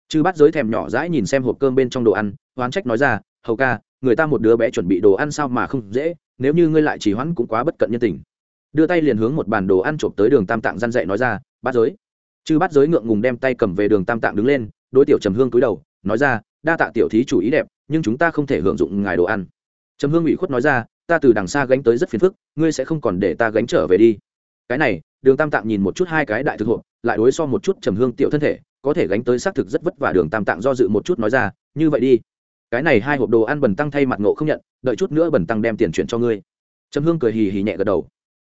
Chư bắt giới thèm nhỏ rãi nhìn xem hộp cơm bên trong đồ ăn, oán trách nói ra, hầu ca người ta một đứa bé chuẩn bị đồ ăn sao mà không dễ, nếu như ngươi lại chỉ hoãn cũng quá bất cận nhân tình. Đưa tay liền hướng một bàn đồ ăn trộm tới đường tam tạng răn dậy nói ra bắt giới. Chư bắt giới ngượng ngùng đem tay cầm về đường tam tạng đứng lên, đối tiểu trầm hương cúi đầu, nói ra, đa tạ tiểu thí chủ ý đẹp, nhưng chúng ta không thể hưởng dụng ngài đồ ăn. Trầm hương ủy khuất nói ra, ta từ đằng xa gánh tới rất phiền phức, ngươi sẽ không còn để ta gánh trở về đi. Cái này, đường tam tạng nhìn một chút hai cái đại thực hộ, lại đối so một chút trầm hương tiểu thân thể, có thể gánh tới xác thực rất vất vả đường tam tạng do dự một chút nói ra, như vậy đi cái này hai hộp đồ ăn bẩn tăng thay mặt ngộ không nhận, đợi chút nữa bẩn tăng đem tiền chuyển cho ngươi. Trầm hương cười hì hì nhẹ gật đầu.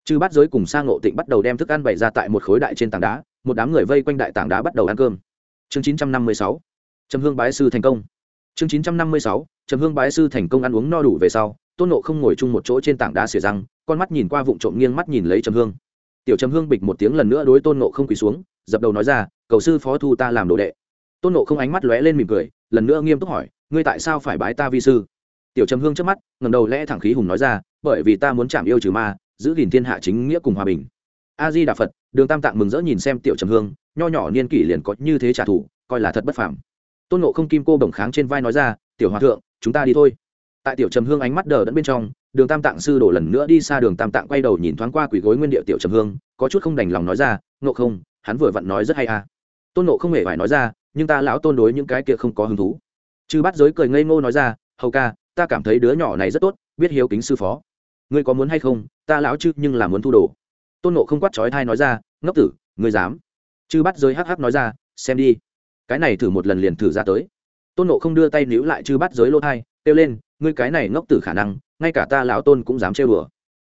Chư bát giới cùng sang ngộ tịnh bắt đầu đem thức ăn bày ra tại một khối đại trên tảng đá, một đám người vây quanh đại tảng đá bắt đầu ăn cơm. Chương chín trăm năm mươi sáu, trầm hương bái sư thành công. Chương chín trăm năm mươi sáu, trầm hương bái sư thành công ăn uống no đủ về sau, tôn nộ không ngồi chung một chỗ trên tảng đá xỉa răng, con mắt nhìn qua vụng trộm nghiêng mắt nhìn lấy trầm hương. Tiểu trầm hương bịch một tiếng lần nữa đối tôn nộ không quỳ xuống, dập đầu nói ra, cầu sư phó thu ta làm đồ đệ. Tôn nộ không ánh mắt lóe lên mỉm cười, lần nữa nghiêm túc hỏi ngươi tại sao phải bái ta vi sư? Tiểu trầm hương trước mắt ngầm đầu lẽ thẳng khí hùng nói ra, bởi vì ta muốn chạm yêu trừ ma, giữ gìn thiên hạ chính nghĩa cùng hòa bình. A di đà phật đường tam tạng mừng rỡ nhìn xem tiểu trầm hương, nho nhỏ niên kỷ liền có như thế trả thù, coi là thật bất phàm. Tôn nộ không kim cô đồng kháng trên vai nói ra, tiểu hòa thượng, chúng ta đi thôi. Tại tiểu trầm hương ánh mắt đờ đẫn bên trong, đường tam tạng sư đổ lần nữa đi xa đường tam tạng quay đầu nhìn thoáng qua quỷ gối nguyên địa tiểu trầm hương, có chút không đành lòng nói ra nộ không, hắn vừa vặn nói rất hay à. Tôn nộ không hề phải nói ra, nhưng ta lão tôn đối những cái kia không có hứng thú chư bắt giới cười ngây ngô nói ra, hầu ca, ta cảm thấy đứa nhỏ này rất tốt, biết hiếu kính sư phó. Ngươi có muốn hay không? Ta lão chư nhưng là muốn thu đồ. Tôn nộ không quát trói thai nói ra, ngốc tử, ngươi dám? Chư bắt giới hắc hắc nói ra, xem đi. Cái này thử một lần liền thử ra tới. Tôn nộ không đưa tay níu lại chư bắt giới lỗ thai kêu lên, ngươi cái này ngốc tử khả năng, ngay cả ta lão tôn cũng dám trêu đùa.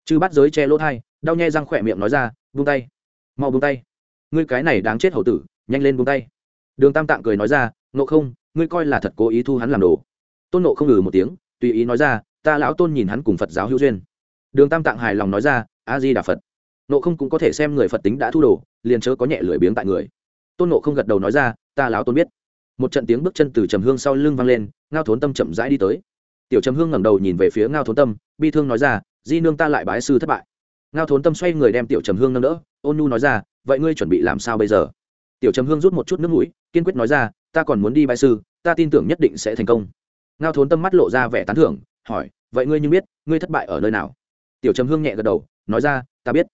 Chư bắt giới che lỗ thai đau nhe răng khỏe miệng nói ra vung tay. Mau vung tay. Ngươi cái này đáng chết hậu tử, nhanh lên vung tay. Đường tam tạng cười nói ra nộ không ngươi coi là thật cố ý thu hắn làm đồ. Tôn nộ không ngừ một tiếng, tùy ý nói ra, ta lão tôn nhìn hắn cùng phật giáo hữu duyên. Đường tam tạng hài lòng nói ra a di đà phật. Nộ không cũng có thể xem người phật tính đã thu đồ, liền chớ có nhẹ lưỡi biếng tại người. Tôn nộ không gật đầu nói ra, ta lão tôn biết. Một trận tiếng bước chân từ trầm hương sau lưng vang lên, ngao thốn tâm chậm rãi đi tới. Tiểu trầm hương ngẩng đầu nhìn về phía ngao thốn tâm, bi thương nói ra, di nương ta lại bái sư thất bại. Ngao thốn tâm xoay người đem tiểu trầm hương nâng đỡ, ôn nhu nói ra, vậy ngươi chuẩn bị làm sao bây giờ? Tiểu trầm hương rút một chút nước mũi, kiên quyết nói ra ta còn muốn đi bái sư, ta tin tưởng nhất định sẽ thành công. Ngao thốn tâm mắt lộ ra vẻ tán thưởng, hỏi, vậy ngươi như biết, ngươi thất bại ở nơi nào? Tiểu trầm hương nhẹ gật đầu, nói ra, ta biết.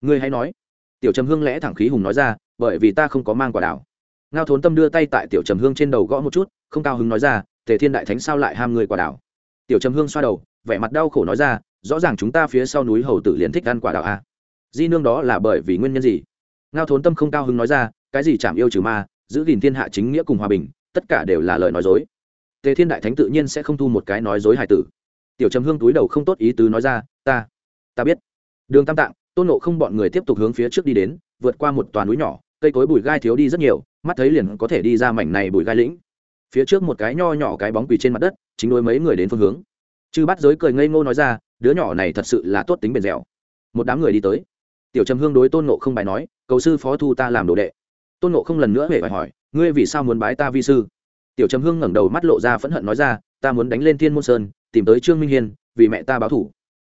Ngươi hãy nói. Tiểu trầm hương lẽ thẳng khí hùng nói ra, bởi vì ta không có mang quả đảo. Ngao thốn tâm đưa tay tại tiểu trầm hương trên đầu gõ một chút, không cao hứng nói ra, tề thiên đại thánh sao lại ham người quả đảo? Tiểu trầm hương xoa đầu, vẻ mặt đau khổ nói ra, rõ ràng chúng ta phía sau núi hầu tử liền thích ăn quả đảo a à? di nương đó là bởi vì nguyên nhân gì? Ngao thốn tâm không cao hứng nói ra, cái gì chạm yêu trừ ma giữ gìn thiên hạ chính nghĩa cùng hòa bình, tất cả đều là lời nói dối. Tề thiên đại thánh tự nhiên sẽ không thu một cái nói dối hài tử. Tiểu trầm hương túi đầu không tốt ý tứ nói ra, ta ta biết. Đường tam tạng, tôn nộ không bọn người tiếp tục hướng phía trước đi đến, vượt qua một toàn núi nhỏ, cây cối bụi gai thiếu đi rất nhiều, mắt thấy liền có thể đi ra mảnh này bụi gai lĩnh. Phía trước một cái nho nhỏ cái bóng quỳ trên mặt đất, chính đối mấy người đến phương hướng. Chư bắt giới cười ngây ngô nói ra, đứa nhỏ này thật sự là tốt tính bền dẻo. Một đám người đi tới. Tiểu trầm hương đối tôn nộ không bài nói, cầu sư phó thu ta làm đồ đệ tôn nộ không lần nữa hề phải hỏi, ngươi vì sao muốn bái ta vi sư? Tiểu trầm hương ngẩng đầu mắt lộ ra phẫn hận nói ra, ta muốn đánh lên thiên môn sơn, tìm tới trương minh hiên, vì mẹ ta báo thủ.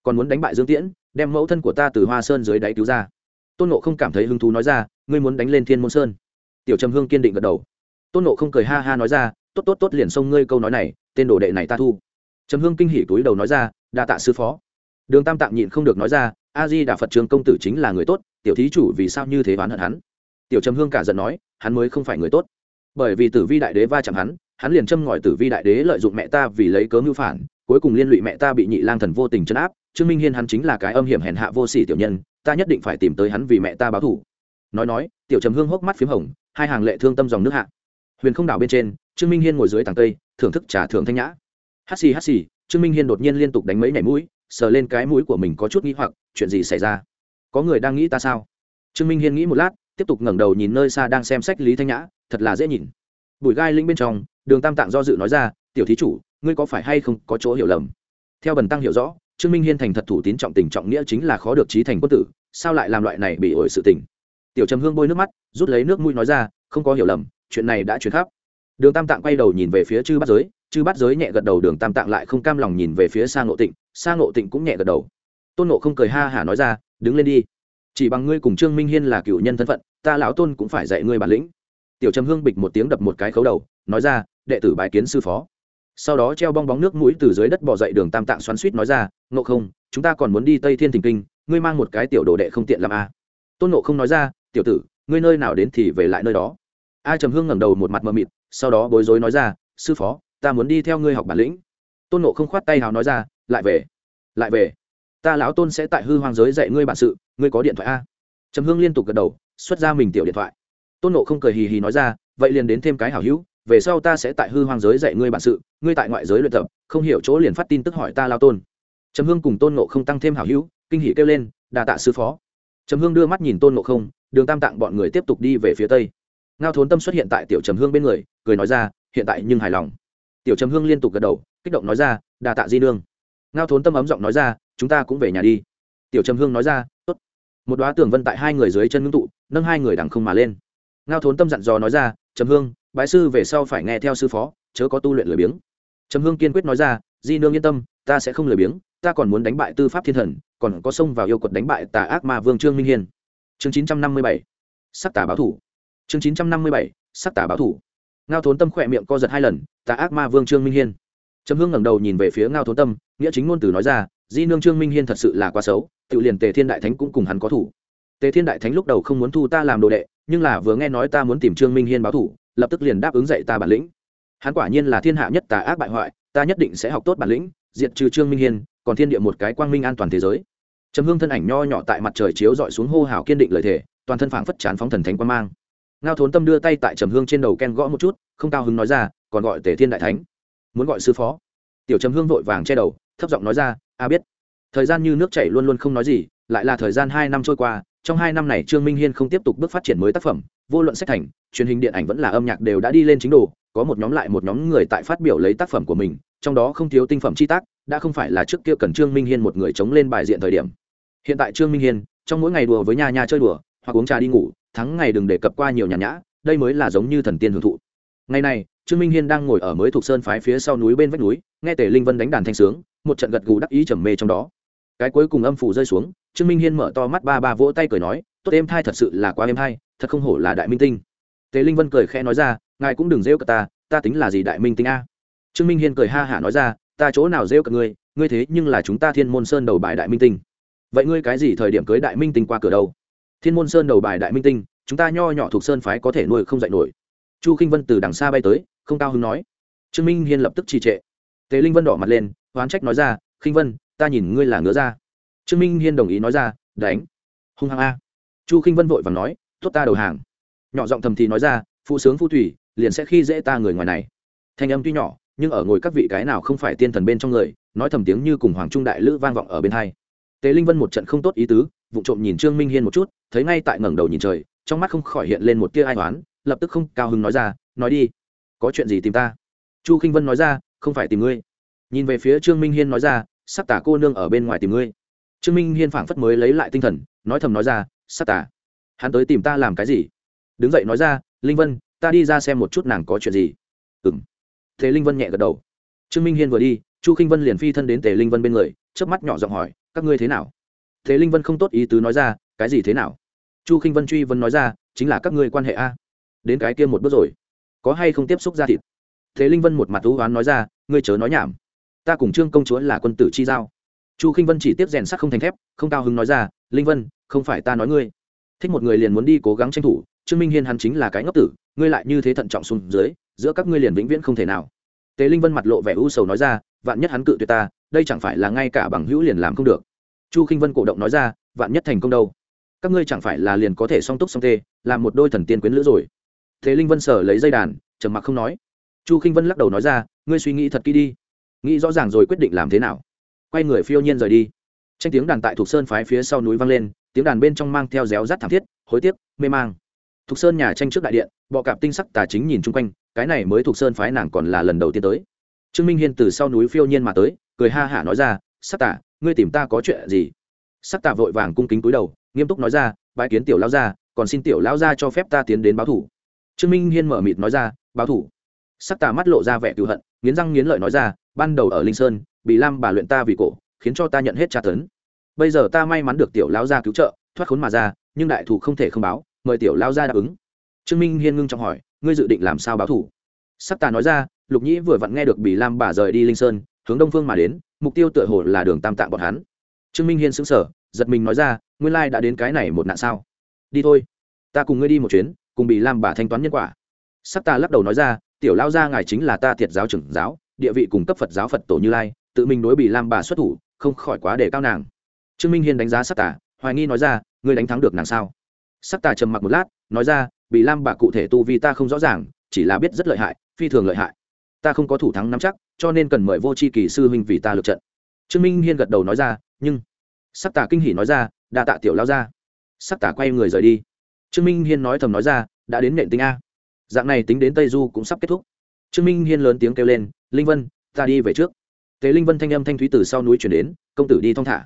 Còn muốn đánh bại dương tiễn, đem mẫu thân của ta từ hoa sơn dưới đáy cứu ra. Tôn nộ không cảm thấy hứng thú nói ra, ngươi muốn đánh lên thiên môn sơn? Tiểu trầm hương kiên định gật đầu. Tôn nộ không cười ha ha nói ra, tốt tốt tốt, liền xông ngươi câu nói này, tên đồ đệ này ta thu. Trầm hương kinh hỉ túi đầu nói ra, đa tạ sư phó. Đường tam tạng nhịn không được nói ra, a di đà phật trường công tử chính là người tốt, tiểu thí chủ vì sao như thế oán hận hắn? Tiểu trầm hương cả giận nói, hắn mới không phải người tốt. Bởi vì tử vi đại đế va chạm hắn hắn liền châm ngòi tử vi đại đế lợi dụng mẹ ta vì lấy cớ mưu phản, cuối cùng liên lụy mẹ ta bị nhị lang thần vô tình chấn áp. Trương minh hiên hắn chính là cái âm hiểm hèn hạ vô sỉ tiểu nhân, ta nhất định phải tìm tới hắn vì mẹ ta báo thủ nói nói, tiểu trầm hương hốc mắt p h í m hồng, hai hàng lệ thương tâm dòng nước hạ. Huyền không đảo bên trên, trương minh hiên ngồi dưới tàng tây thưởng thức trả thưởng thanh nhã. Hát xì hát xì, trương minh hiên đột nhiên liên tục đánh mấy nhảy mũi, sờ lên cái mũi của mình có chút nghĩ hoặc, chuyện gì xảy ra? Có người đang nghĩ ta sao? Trương minh hiên nghĩ một lát tiếp tục ngẩng đầu nhìn nơi xa đang xem sách lý thanh nhã, thật là dễ nhìn. Bùi gai linh bên trong, đường tam tạng do dự nói ra, tiểu thí chủ, ngươi có phải hay không có chỗ hiểu lầm? Theo bần tăng hiểu rõ, trương minh hiên thành thật thủ tín trọng tình trọng nghĩa chính là khó được trí thành quân tử, sao lại làm loại này bị ổi sự tình? Tiểu trầm hương bôi nước mắt, rút lấy nước mũi nói ra, không có hiểu lầm, chuyện này đã chuyển khắp. Đường tam tạng quay đầu nhìn về phía chư bát giới, chư bát giới nhẹ gật đầu, đường tam tạng lại không cam lòng nhìn về phía sa ngộ tịnh, sa ngộ tịnh cũng nhẹ gật đầu. Tôn nộ không cười ha hả nói ra, đứng lên đi, chỉ bằng ngươi cùng trương minh hiên là cựu nhân thân phận ta lão tôn cũng phải dạy ngươi bản lĩnh. Tiểu trầm hương bịch một tiếng đập một cái khấu đầu, nói ra, đệ tử bái kiến sư phó. Sau đó treo bong bóng nước mũi từ dưới đất bỏ dậy đường tam tạng xoắn suýt nói ra nộ không, chúng ta còn muốn đi tây thiên thình kinh, ngươi mang một cái tiểu đồ đệ không tiện làm a. À. tôn nộ không nói ra, tiểu tử, ngươi nơi nào đến thì về lại nơi đó. A trầm hương ngẩng đầu một mặt mờ mịt, sau đó bối rối nói ra, sư phó, ta muốn đi theo ngươi học bản lĩnh. Tôn nộ không khoát tay hào nói ra, lại về lại về. Ta lão tôn sẽ tại hư hoàng giới dạy ngươi bản sự, ngươi có điện thoại a? Trầm hương liên tục gật đầu xuất ra mình tiểu điện thoại. Tôn nộ không cười hì hì nói ra, vậy liền đến thêm cái hảo hữu, về sau ta sẽ tại hư hoang giới dạy ngươi bản sự, ngươi tại ngoại giới luyện tập, không hiểu chỗ liền phát tin tức hỏi ta lao tôn. Trầm hương cùng tôn nộ không tăng thêm hảo hữu, kinh hỷ kêu lên đà tạ sư phó. Trầm hương đưa mắt nhìn tôn nộ không, đường tam tạng bọn người tiếp tục đi về phía tây. Ngao thốn tâm xuất hiện tại tiểu trầm hương bên người, cười nói ra, hiện tại nhưng hài lòng. Tiểu trầm hương liên tục gật đầu, kích động nói ra đà tạ di nương. Ngao thốn tâm ấm giọng nói ra, chúng ta cũng về nhà đi. Tiểu trầm hương nói ra, tốt. Một đoá tường vân tại hai người dưới chân ngưng tụ nâng hai người đằng không mà lên. Ngao thốn tâm dặn dò nói ra, trầm hương, bái sư về sau phải nghe theo sư phó, chớ có tu luyện lười biếng. Trầm hương kiên quyết nói ra, di nương yên tâm, ta sẽ không lười biếng, ta còn muốn đánh bại tư pháp thiên thần, còn có xông vào yêu quật đánh bại tà ác ma vương trương minh hiên. Chương chín trăm năm mươi bảy, sắc tà báo thủ. Chương chín trăm năm mươi bảy, sắc tà báo thủ. Ngao thốn tâm khỏe miệng co giật hai lần, tà ác ma vương trương minh hiên. Trầm hương ngẩng đầu nhìn về phía ngao thốn tâm, nghĩa chính ngôn từ nói ra, di nương trương minh hiên thật sự là quá xấu, tự liền tề thiên đại thánh cũng cùng hắn có thủ tề thiên đại thánh lúc đầu không muốn thu ta làm đồ đệ, nhưng là vừa nghe nói ta muốn tìm trương minh hiên báo thủ, lập tức liền đáp ứng dạy ta bản lĩnh. Hắn quả nhiên là thiên hạ nhất tà ác bại hoại, ta nhất định sẽ học tốt bản lĩnh, diệt trừ trương minh hiên, còn thiên địa một cái quang minh an toàn thế giới. Trầm hương thân ảnh nho nhỏ tại mặt trời chiếu dọi xuống hô hào kiên định lời thề, toàn thân phảng phất chán phóng thần thánh quan mang. Ngao thốn tâm đưa tay tại trầm hương trên đầu ken gõ một chút, không cao hứng nói ra, còn gọi tề thiên đại thánh. Muốn gọi sư phó. Tiểu trầm hương vội vàng che đầu, thấp giọng nói ra, a biết. Thời gian như nước chảy luôn luôn không nói gì, lại là thời gian hai năm trôi qua trong hai năm này trương minh hiên không tiếp tục bước phát triển mới tác phẩm, vô luận sách thành, truyền hình điện ảnh vẫn là âm nhạc đều đã đi lên chính đồ, có một nhóm lại một nhóm người tại phát biểu lấy tác phẩm của mình, trong đó không thiếu tinh phẩm chi tác, đã không phải là trước kia cần trương minh hiên một người chống lên bài diện thời điểm. Hiện tại trương minh hiên, trong mỗi ngày đùa với nhà nhà chơi đùa, hoặc uống trà đi ngủ, thắng ngày đừng đề cập qua nhiều nhàn nhã, đây mới là giống như thần tiên hưởng thụ. Ngày này, trương minh hiên đang ngồi ở mới thuộc sơn phái phía sau núi bên vách núi, nghe tề linh vân đánh đàn thanh sướng, một trận gật gù đắc ý trầm mê trong đó cái cuối cùng âm phủ rơi xuống, trương minh hiên mở to mắt ba ba vỗ tay cười nói, tốt em thai thật sự là quá em thai, thật không hổ là đại minh tinh. Tề linh vân cười khẽ nói ra, ngài cũng đừng rêu cả ta ta tính là gì đại minh tinh a? Trương minh hiên cười ha hả nói ra, ta chỗ nào rêu cả ngươi ngươi thế nhưng là chúng ta thiên môn sơn đầu bài đại minh tinh. Vậy ngươi cái gì thời điểm cưới đại minh tinh qua cửa đâu? Thiên môn sơn đầu bài đại minh tinh, chúng ta nho nhỏ thuộc sơn phái có thể nuôi không dạy nổi. Chu k i n h vân từ đằng xa bay tới, không cao hứng nói. Trương minh hiên lập tức trì trệ. Tề linh vân đỏ mặt lên oán trách nói ra, khinh vân ta nhìn ngươi là ngứa ra. Trương minh hiên đồng ý nói ra, đánh. Hung hăng a. Chu k i n h vân vội và nói, tốt ta đầu hàng. Nhỏ giọng thầm thì nói ra, phụ sướng phu thủy, liền sẽ khi dễ ta người ngoài này. Thanh âm tuy nhỏ, nhưng ở ngồi các vị cái nào không phải tiên thần bên trong người, nói thầm tiếng như cùng hoàng trung đại lữ vang vọng ở bên hai. Tế linh vân một trận không tốt ý tứ vụ trộm nhìn trương minh hiên một chút, thấy ngay tại ngẩng đầu nhìn trời, trong mắt không khỏi hiện lên một tia ai toán lập tức không cao hứng nói ra, nói đi. Có chuyện gì tìm ta? Chu k i n h vân nói ra, không phải tìm ngươi. Nhìn về phía trương minh hiên nói ra sắc tà cô nương ở bên ngoài tìm ngươi. Trương minh hiên phảng phất mới lấy lại tinh thần, nói thầm nói ra, sắc tà, hắn tới tìm ta làm cái gì? Đứng dậy nói ra, linh vân, ta đi ra xem một chút nàng có chuyện gì. Ừ m thế linh vân nhẹ gật đầu. Trương minh hiên vừa đi, chu k i n h vân liền phi thân đến tề linh vân bên người trước mắt nhỏ giọng hỏi, các ngươi thế nào? Thế linh vân không tốt ý tứ nói ra, cái gì thế nào? Chu k i n h vân truy vân nói ra, chính là các ngươi quan hệ a. Đến cái kia một bước rồi. Có hay không tiếp xúc ra thịt? Thế linh vân một mặt thú oán nói ra, ngươi chớ nói nhảm ta cùng trương công chúa là quân tử chi giao. Chu k i n h vân chỉ tiếp rèn sắt không thành thép, không cao hứng nói ra, linh vân, không phải ta nói ngươi. Thích một người liền muốn đi cố gắng tranh thủ, trương minh hiên hắn chính là cái ngốc tử, ngươi lại như thế thận trọng xuống dưới, giữa các ngươi liền vĩnh viễn không thể nào. Tề linh vân mặt lộ vẻ u sầu nói ra, vạn nhất hắn cự tuyệt ta, đây chẳng phải là ngay cả bằng hữu liền làm không được. Chu k i n h vân cổ động nói ra, vạn nhất thành công đâu? Các ngươi chẳng phải là liền có thể song túc song tê, làm một đôi thần tiên quyến lữ rồi? Thế linh vân sở lấy dây đàn, trầm mặc không nói. Chu k i n h vân lắc đầu nói ra, ngươi suy nghĩ thật kỹ đi nghĩ rõ ràng rồi quyết định làm thế nào. Quay người phiêu nhiên rời đi. Tranh tiếng đàn tại thục sơn phái phía sau núi vang lên, tiếng đàn bên trong mang theo réo rắt thảm thiết, hối tiếc, mê mang. Thục sơn nhà tranh trước đại điện, bọ cạp tinh sắc tà chính nhìn chung quanh, cái này mới thục sơn phái nàng còn là lần đầu tiên tới. Trương minh hiên từ sau núi phiêu nhiên mà tới, cười ha hả nói ra, sắc tà, ngươi tìm ta có chuyện gì? Sắc tà vội vàng cung kính túi đầu, nghiêm túc nói ra bãi kiến tiểu lão gia, còn xin tiểu lão gia cho phép ta tiến đến báo thủ. Trương minh hiên mở mịt nói ra, báo thủ. Sắc tà mắt lộ ra vẻ cựu hận nghiến răng nghiến lợi nói ra, ban đầu ở linh sơn, bị lam bà luyện ta vì cổ, khiến cho ta nhận hết tra tấn. Bây giờ ta may mắn được tiểu lão gia cứu trợ, thoát khốn mà ra, nhưng đại thủ không thể không báo, mời tiểu lão gia đáp ứng. Trương minh hiên ngưng trọng hỏi, ngươi dự định làm sao báo thủ? Sắc tà nói ra, lục nhĩ vừa vặn nghe được bỉ lam bà rời đi linh sơn, hướng đông phương mà đến, mục tiêu tựa hồ là đường tam tạng bọn hắn. Trương minh hiên xứng sở giật mình nói ra, nguyên lai đã đến cái này một nạn sao? Đi thôi, ta cùng ngươi đi một chuyến, cùng bị lam bà thanh toán nhân quả. Sắc ta lắc đầu nói ra tiểu lao gia ngài chính là ta thiệt giáo trưởng giáo, địa vị cùng cấp phật giáo phật tổ như lai, tự mình đối bị lam bà xuất thủ, không khỏi quá để cao nàng. Trương minh hiên đánh giá sắc tà, hoài nghi nói ra, ngươi đánh thắng được nàng sao? Sắc tà trầm mặc một lát, nói ra bị lam bà cụ thể tu vi ta không rõ ràng, chỉ là biết rất lợi hại, phi thường lợi hại. Ta không có thủ thắng nắm chắc, cho nên cần mời vô c h i kỳ sư huynh vì ta lượt trận. Trương minh hiên gật đầu nói ra, nhưng sắc tà kinh hỉ nói ra, đa tạ tiểu lao ra sắc tà quay người rời đi. Trương minh hiên nói thầm nói ra, đã đến nện tinh a dạng này tính đến tây du cũng sắp kết thúc. Trương minh hiên lớn tiếng kêu lên, linh vân, ta đi về trước. Tế linh vân thanh âm thanh thúy từ sau núi chuyển đến, công tử đi thong thả.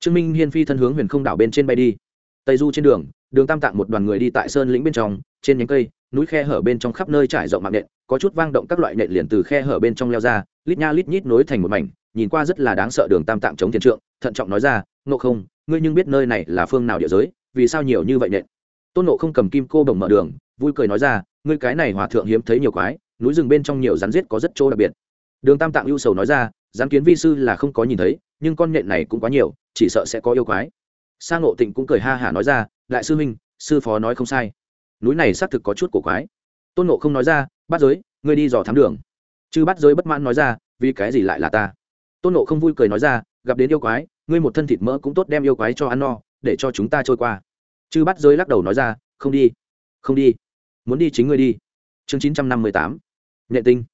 Trương minh hiên phi thân hướng huyền không đảo bên trên bay đi. Tây du trên đường đường tam tạng một đoàn người đi tại sơn lĩnh bên trong, trên nhánh cây, núi khe hở bên trong khắp nơi trải rộng mạng nện, có chút vang động các loại nện liền từ khe hở bên trong leo ra, lít nha lít nhít nối thành một mảnh, nhìn qua rất là đáng sợ đường tam tạng chống thiên trượng, thận trọng nói ra nộ không, ngươi nhưng biết nơi này là phương nào địa giới, vì sao nhiều như vậy nện? Tôn nộ không cầm kim cô bồng mở đường, vui cười nói ra ngươi cái này hòa thượng hiếm thấy nhiều quái, núi rừng bên trong nhiều rắn giết có rất chỗ đặc biệt. Đường tam tạng ưu sầu nói ra, rắn kiến vi sư là không có nhìn thấy, nhưng con nhện này cũng quá nhiều, chỉ sợ sẽ có yêu quái. Sa ngộ tịnh cũng cười ha hả nói ra, đại sư huynh, sư phó nói không sai. Núi này xác thực có chút cổ quái. Tôn nộ không nói ra bắt giới, ngươi đi dò thám đường. Chứ bắt giới bất mãn nói ra, vì cái gì lại là ta? Tôn nộ không vui cười nói ra, gặp đến yêu quái, ngươi một thân thịt mỡ cũng tốt đem yêu quái cho ăn no, để cho chúng ta trôi qua. Chứ bắt giới lắc đầu nói ra, không đi không đi muốn đi chính ngươi đi. Chương chín trăm năm mươi tám nhẹ tinh.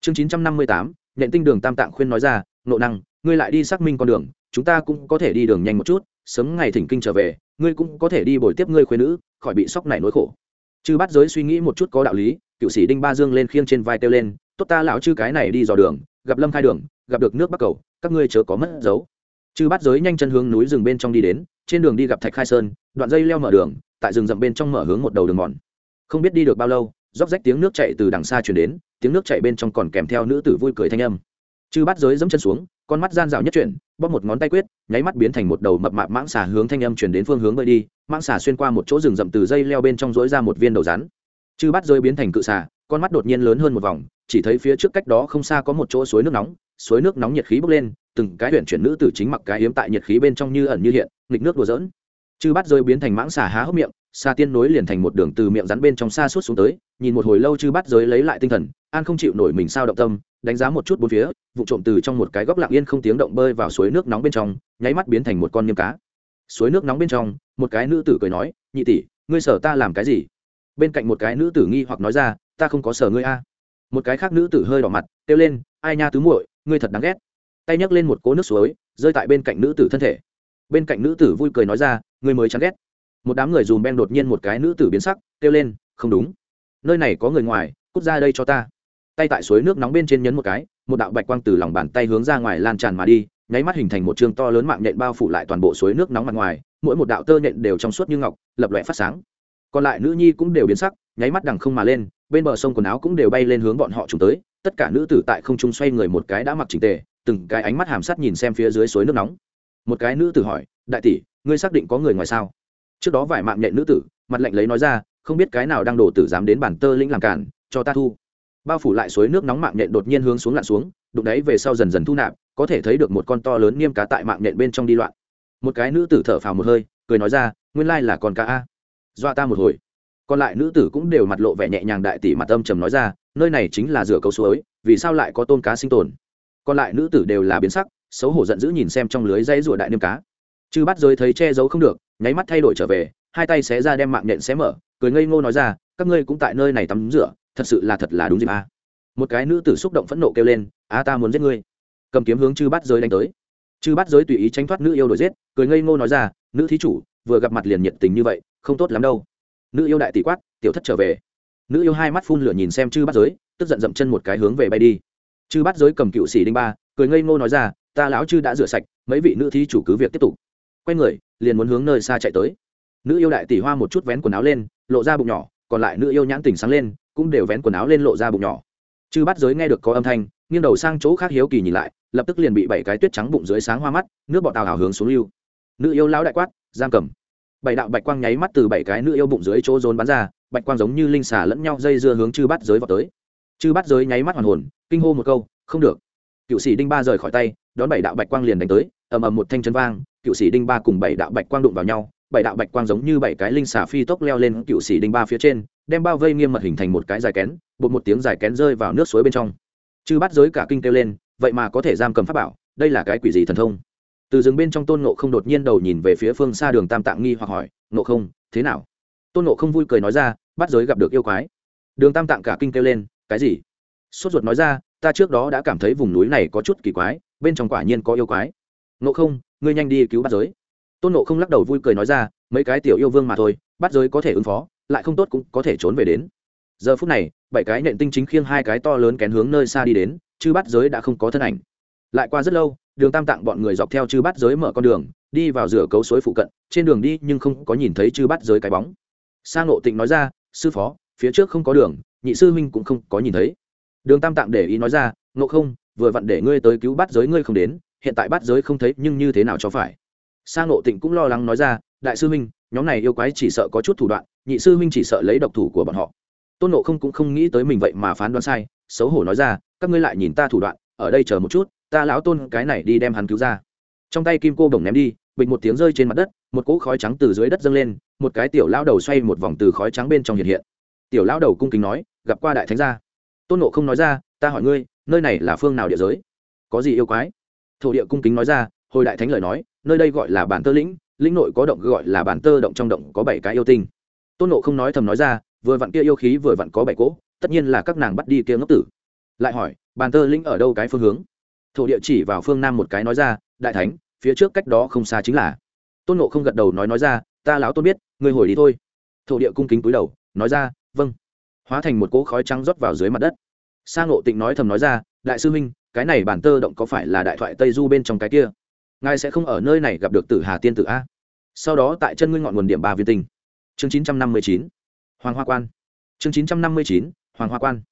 Chương chín trăm năm mươi tám nhẹ tinh đường tam tạng khuyên nói ra, nộ năng, ngươi lại đi xác minh con đường, chúng ta cũng có thể đi đường nhanh một chút, sớm ngày thỉnh kinh trở về, ngươi cũng có thể đi bồi tiếp ngươi khuyên nữ, khỏi bị sóc này nỗi khổ. Chư bắt giới suy nghĩ một chút có đạo lý, cựu sĩ đinh ba dương lên khiêng trên vai kêu lên, tốt ta, lão chư cái này đi dò đường, gặp lâm khai đường, gặp được nước bắc cầu, các ngươi chớ có mất dấu. Chư bắt giới nhanh chân hướng núi rừng bên trong đi đến, trên đường đi gặp thạch khai sơn, đoạn dây leo mở đường, tại rừng rậm bên trong mở hướng một đầu đường mòn không biết đi được bao lâu, róc rách tiếng nước chạy từ đằng xa chuyển đến, tiếng nước chạy bên trong còn kèm theo nữ tử vui cười thanh âm. Chư bắt giới dẫm chân xuống, con mắt gian rào nhất chuyển, bóp một ngón tay quyết, nháy mắt biến thành một đầu mập mạp mãng xà hướng thanh âm chuyển đến phương hướng bơi đi, mãng xà xuyên qua một chỗ rừng rậm từ dây leo bên trong dối ra một viên đầu rắn. Chư bắt giới biến thành cự xà, con mắt đột nhiên lớn hơn một vòng, chỉ thấy phía trước cách đó không xa có một chỗ suối nước nóng, suối nước nóng nhiệt khí bốc lên, từng cái huyện chuyển nữ tử chính mặc cái hiếm tại nhiệt khí bên trong như ẩn như hiện, nghịch nước đùa dỡn chư bắt rơi biến thành mãng xà há hốc miệng xa tiên nối liền thành một đường từ miệng rắn bên trong xa suốt xuống tới, nhìn một hồi lâu chư bắt giới lấy lại tinh thần, an không chịu nổi mình sao động tâm, đánh giá một chút bốn phía, vụ trộm từ trong một cái góc lặng yên không tiếng động bơi vào suối nước nóng bên trong, nháy mắt biến thành một con niêm cá. Suối nước nóng bên trong, một cái nữ tử cười nói, nhị tỷ, ngươi sở ta làm cái gì? Bên cạnh một cái nữ tử nghi hoặc nói ra, ta không có sở ngươi a. Một cái khác nữ tử hơi đỏ mặt, kêu lên, ai nha tứ muội, ngươi thật đáng ghét. Tay nhấc lên một cỗ nước suối, rơi tại bên cạnh nữ tử thân thể. Bên cạnh nữ tử vui cười nói ra, ngươi mới chán ghét một đám người dùm ben đột nhiên một cái nữ tử biến sắc, kêu lên, không đúng. Nơi này có người ngoài, cút ra đây cho ta. Tay tại suối nước nóng bên trên nhấn một cái, một đạo bạch quang từ lòng bàn tay hướng ra ngoài lan tràn mà đi, nháy mắt hình thành một chương to lớn mạng nhện bao phủ lại toàn bộ suối nước nóng mặt ngoài, mỗi một đạo tơ nhện đều trong suốt như ngọc, lập lòe phát sáng. Còn lại nữ nhi cũng đều biến sắc, nháy mắt đằng không mà lên, bên bờ sông quần áo cũng đều bay lên hướng bọn họ chúng tới, tất cả nữ tử tại không trung xoay người một cái đã mặc chỉnh tề, từng cái ánh mắt hàm sát nhìn xem phía dưới suối nước nóng. Một cái nữ tử hỏi, đại tỷ, ngươi xác định có người ngoài sao? Trước đó vài mạng nhện nữ tử, mặt lạnh lấy nói ra, không biết cái nào đang đổ tử dám đến bản tơ lĩnh làm cản, cho ta thu. Bao phủ lại suối nước nóng mạng nhện đột nhiên hướng xuống lặn xuống, đụng đấy về sau dần dần thu nạp, có thể thấy được một con to lớn niêm cá tại mạng nhện bên trong đi loạn. Một cái nữ tử thở phào một hơi, cười nói ra, nguyên lai là con cá a. Dọa ta một hồi. Còn lại nữ tử cũng đều mặt lộ vẻ nhẹ nhàng đại tỷ mặt âm trầm nói ra, nơi này chính là rửa câu suối, vì sao lại có tôm cá sinh tồn? Còn lại nữ tử đều là biến sắc, xấu hổ giận dữ nhìn xem trong lưới dây rùa đại niêm cá chư bắt giới thấy che giấu không được, nháy mắt thay đổi trở về, hai tay xé ra đem mạng nhện xé mở, cười ngây ngô nói ra, các ngươi cũng tại nơi này tắm rửa, thật sự là thật là đúng dịp a. Một cái nữ tử xúc động phẫn nộ kêu lên, a, ta muốn giết ngươi. Cầm kiếm hướng chư bắt giới đánh tới. Chư bắt giới tùy ý tránh thoát nữ yêu đổi giết, cười ngây ngô nói ra, nữ thí chủ, vừa gặp mặt liền nhiệt tình như vậy, không tốt lắm đâu. Nữ yêu đại tỷ quát, tiểu thất trở về. Nữ yêu hai mắt phun lửa nhìn xem chư bắt giới, tức giận dậm chân một cái hướng về bay đi. Chư bắt giới cầm cựu sĩ đinh ba, cười ngây ngô nói ra, ta lão chư đã rửa sạch, mấy vị nữ thí chủ cứ việc tiếp tục quay người, liền muốn hướng nơi xa chạy tới. Nữ yêu đại tỷ hoa một chút vén quần áo lên, lộ ra bụng nhỏ, còn lại nữ yêu nhãn tỉnh sáng lên, cũng đều vén quần áo lên lộ ra bụng nhỏ. Chư bắt giới nghe được có âm thanh, nghiêng đầu sang chỗ khác hiếu kỳ nhìn lại, lập tức liền bị bảy cái tuyết trắng bụng dưới sáng hoa mắt, nước bọt tào hào hướng xuống lưu. Nữ yêu lão đại quát, giam cầm. Bảy đạo bạch quang nháy mắt từ bảy cái nữ yêu bụng dưới chỗ rốn bắn ra, bạch quang giống như linh xà lẫn nhau dây dưa hướng chư bắt giới vào tới. Chư bắt giới nháy mắt hoàn hồn, kinh hô một câu, không được. Cựu sĩ đinh ba rời khỏi tay, đón bảy đạo bạch quang liền đánh tới ầm ầm một thanh chân vang, cựu sĩ đinh ba cùng bảy đạo bạch quang đụng vào nhau, bảy đạo bạch quang giống như bảy cái linh xà phi tốc leo lên cựu sĩ đinh ba phía trên, đem bao vây nghiêm mật hình thành một cái dài kén, bột một tiếng dài kén rơi vào nước suối bên trong. Chư bắt giới cả kinh kêu lên, vậy mà có thể giam cầm pháp bảo, đây là cái quỷ gì thần thông? Từ rừng bên trong tôn nộ không đột nhiên đầu nhìn về phía phương xa đường tam tạng nghi hoặc hỏi nộ không, thế nào? Tôn nộ không vui cười nói ra bắt giới gặp được yêu quái. Đường tam tạng cả kinh kêu lên, cái gì? Sốt ruột nói ra, ta trước đó đã cảm thấy vùng núi này có chút kỳ quái, bên trong quả nhiên có yêu quái nộ không, ngươi nhanh đi cứu bắt giới. Tôn nộ không lắc đầu vui cười nói ra, mấy cái tiểu yêu vương mà thôi bắt giới có thể ứng phó, lại không tốt cũng có thể trốn về đến. Giờ phút này, bảy cái nện tinh chính khiêng hai cái to lớn kén hướng nơi xa đi đến, chư bắt giới đã không có thân ảnh. Lại qua rất lâu, đường tam tạng bọn người dọc theo chư bắt giới mở con đường, đi vào rửa cấu suối phụ cận, trên đường đi nhưng không có nhìn thấy chư bắt giới cái bóng. Sang ngộ tịnh nói ra, sư phó, phía trước không có đường, nhị sư huynh cũng không có nhìn thấy. Đường tam tạng để ý nói ra, ngộ không, vừa vặn để ngươi tới cứu bắt giới ngươi không đến hiện tại bắt giới không thấy nhưng như thế nào cho phải. Sa ngộ tịnh cũng lo lắng nói ra, đại sư huynh, nhóm này yêu quái chỉ sợ có chút thủ đoạn, nhị sư huynh chỉ sợ lấy độc thủ của bọn họ. Tôn nộ không cũng không nghĩ tới mình vậy mà phán đoán sai, xấu hổ nói ra, các ngươi lại nhìn ta thủ đoạn, ở đây chờ một chút, ta lão tôn cái này đi đem hắn cứu ra. Trong tay kim cô bổng ném đi bịch một tiếng rơi trên mặt đất, một cỗ khói trắng từ dưới đất dâng lên, một cái tiểu lão đầu xoay một vòng từ khói trắng bên trong hiện hiện. Tiểu lão đầu cung kính nói, gặp qua đại thánh gia. Tôn nộ không nói ra, ta hỏi ngươi, nơi này là phương nào địa giới? Có gì yêu quái? Thổ địa cung kính nói ra, hồi đại thánh lời nói, nơi đây gọi là bản tơ lĩnh lĩnh nội có động gọi là bản tơ động, trong động có bảy cái yêu tinh. Tôn nộ không nói thầm nói ra, vừa vặn kia yêu khí vừa vặn có bảy cỗ, tất nhiên là các nàng bắt đi kia ngốc tử. Lại hỏi bàn tơ lĩnh ở đâu cái phương hướng? Thổ địa chỉ vào phương nam một cái nói ra, đại thánh, phía trước cách đó không xa chính là. Tôn nộ không gật đầu nói nói ra, ta láo tôn biết, ngươi hồi đi thôi. Thổ địa cung kính túi đầu, nói ra vâng. Hóa thành một cỗ khói trắng rót vào dưới mặt đất. Sa ngộ tịnh nói thầm nói ra, đại sư huynh cái này bản tơ động có phải là đại thoại tây du bên trong cái kia? Ngài sẽ không ở nơi này gặp được tử hà tiên tử a? Sau đó tại chân ngươi ngọn nguồn điểm ba viên tinh. Chương chín trăm năm mươi chín, hoàng hoa quan. Chương chín trăm năm mươi chín, hoàng hoa quan.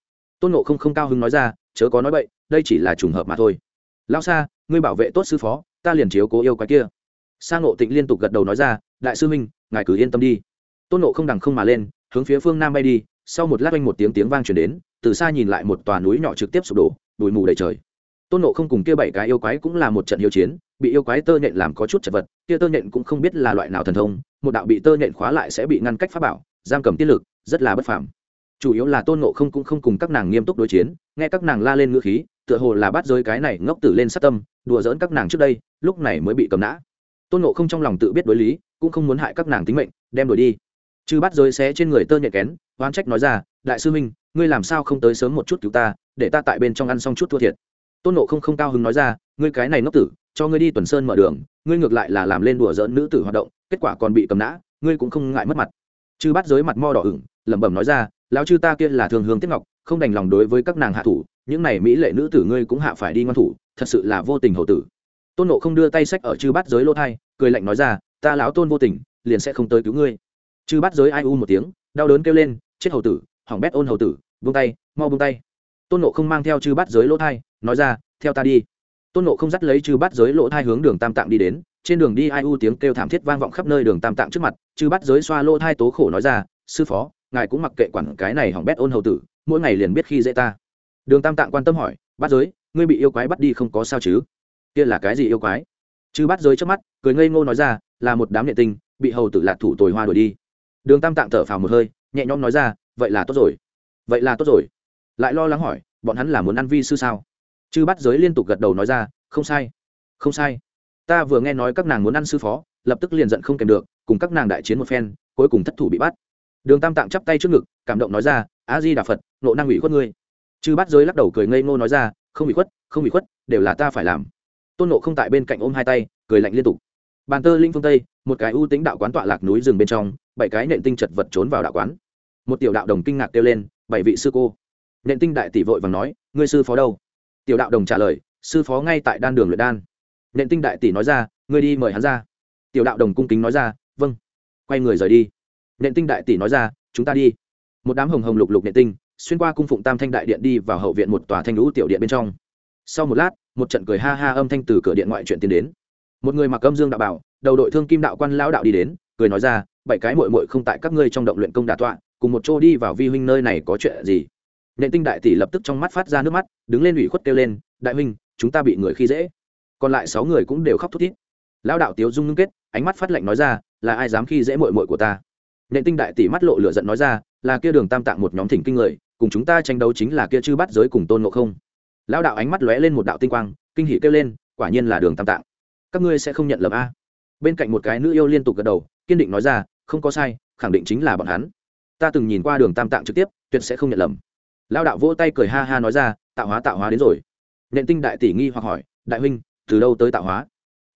Tôn nộ không không cao hứng nói ra, chớ có nói bậy, đây chỉ là trùng hợp mà thôi. Lao xa ngươi bảo vệ tốt sư phó, ta liền chiếu cố yêu cái kia. Sa ngộ tịnh liên tục gật đầu nói ra, đại sư minh ngài cứ yên tâm đi. Tôn nộ không đằng không mà lên, hướng phía phương nam bay đi, sau một lát oanh một tiếng tiếng vang chuyển đến, từ xa nhìn lại một tòa núi nhỏ trực tiếp sụp đổ, bụi mù đầy trời tôn nộ không cùng kia bảy cái yêu quái cũng là một trận yêu chiến, bị yêu quái tơ nhện làm có chút chật vật, kia tơ nhện cũng không biết là loại nào thần thông, một đạo bị tơ nhện khóa lại sẽ bị ngăn cách pháp bảo, giam cầm tiết lực, rất là bất phàm. Chủ yếu là tôn nộ không cũng không cùng các nàng nghiêm túc đối chiến, nghe các nàng la lên ngữ khí, tựa hồ là bắt rơi cái này ngốc tử lên sát tâm, đùa dỡn các nàng trước đây, lúc này mới bị cầm nã. Tôn nộ không trong lòng tự biết đối lý, cũng không muốn hại các nàng tính mệnh, đem đổi đi. Chứ bắt rơi xé trên người tơ nhện kén, oán trách nói ra, đại sư minh, ngươi làm sao không tới sớm một chút cứu ta, để ta tại bên trong ăn xong chút thua thiệt tôn nộ không không cao hứng nói ra, ngươi cái này ngốc tử, cho ngươi đi tuần sơn mở đường, ngươi ngược lại là làm lên đùa dỡn nữ tử hoạt động, kết quả còn bị cầm nã, ngươi cũng không ngại mất mặt. Chư bắt giới mặt mo đỏ ửng, lẩm bẩm nói ra, lão chư ta kia là thường hương tiếp ngọc, không đành lòng đối với các nàng hạ thủ, những này mỹ lệ nữ tử ngươi cũng hạ phải đi ngoan thủ, thật sự là vô tình hậu tử. Tôn nộ không đưa tay sách ở chư bắt giới lỗ thai, cười lạnh nói ra, ta lão tôn vô tình, liền sẽ không tới cứu ngươi. Chư bắt giới ai u một tiếng, đau đớn kêu lên, chết hậu tử, hỏng bét ôn hậu tử vung tay, mau vung tay. Tôn nộ không mang theo chư bắt giới lỗ thai nói ra, theo ta đi. Tôn nộ không dắt lấy chư bắt giới lỗ thai hướng đường tam tạng đi đến, trên đường đi ai u tiếng kêu thảm thiết vang vọng khắp nơi đường tam tạng trước mặt chư bắt giới xoa lỗ thai tố khổ nói ra, sư phó, ngài cũng mặc kệ quản cái này hỏng bét ôn hầu tử, mỗi ngày liền biết khi dễ ta. Đường tam tạng quan tâm hỏi bắt giới, ngươi bị yêu quái bắt đi không có sao chứ? Kia là cái gì yêu quái? Chư bắt giới trước mắt, cười ngây ngô nói ra, là một đám nghệ tinh, bị hầu tử lạc thủ tồi hoa đuổi đi. Đường tam tạng thở phào một hơi, nhẹ nhõm nói ra, vậy là tốt rồi. Vậy là tốt rồi. Lại lo lắng hỏi, bọn hắn là muốn ăn vi sư sao? Chư bắt giới liên tục gật đầu nói ra, không sai không sai. Ta vừa nghe nói các nàng muốn ăn sư phó, lập tức liền giận không kèm được, cùng các nàng đại chiến một phen, cuối cùng thất thủ bị bắt. Đường tam tạng chắp tay trước ngực, cảm động nói ra, a di đà phật, nộ năng ủy khuất ngươi. Chư bắt giới lắc đầu cười ngây ngô nói ra, không ủy khuất, không ủy khuất, đều là ta phải làm. Tôn nộ không tại bên cạnh ôm hai tay, cười lạnh liên tục. Bàn tơ linh phương tây, một cái ưu tính đạo quán tọa lạc núi rừng bên trong, bảy cái nện tinh chật vật trốn vào đạo quán. Một tiểu đạo đồng kinh ngạc kêu lên, bảy vị sư cô. Nện tinh đại tỷ vội vàng nói, ngươi sư phó đâu? Tiểu đạo đồng trả lời, sư phó ngay tại đan đường luyện đan. Nện tinh đại tỷ nói ra, ngươi đi mời hắn ra. Tiểu đạo đồng cung kính nói ra vâng. Quay người rời đi. Nện tinh đại tỷ nói ra, chúng ta đi. Một đám hồng hồng lục lục nện tinh, xuyên qua cung phụng tam thanh đại điện đi vào hậu viện một tòa thanh lũ tiểu điện bên trong. Sau một lát, một trận cười ha ha âm thanh từ cửa điện ngoại chuyện tiến đến. Một người mặc âm dương đạo bảo, đầu đội thương kim đạo quan lão đạo đi đến, cười nói ra, bảy cái mội mội không tại các ngươi trong động luyện công đà tọa, cùng một chỗ đi vào vi huynh nơi này có chuyện gì? Nện tinh đại tỷ lập tức trong mắt phát ra nước mắt, đứng lên ủy khuất kêu lên, đại huynh, chúng ta bị người khi dễ. Còn lại sáu người cũng đều khóc thút thít. Lão đạo tiếu dung ngưng kết, ánh mắt phát lạnh nói ra, là ai dám khi dễ mội mội của ta? Nện tinh đại tỷ mắt lộ lửa giận nói ra, là kia đường tam tạng một nhóm thỉnh kinh người, cùng chúng ta tranh đấu chính là kia chư bắt giới cùng tôn ngộ không? Lão đạo ánh mắt lóe lên một đạo tinh quang, kinh hỉ kêu lên, quả nhiên là đường tam tạng. Các ngươi sẽ không nhận lầm a. Bên cạnh một cái nữ yêu liên tục gật đầu, kiên định nói ra, không có sai, khẳng định chính là bọn hắn. Ta từng nhìn qua đường tam tạng trực tiếp, tuyệt sẽ không nhận lầm lao đạo vỗ tay cười ha ha nói ra, tạo hóa tạo hóa đến rồi. Nện tinh đại tỷ nghi hoặc hỏi, đại huynh, từ đâu tới tạo hóa?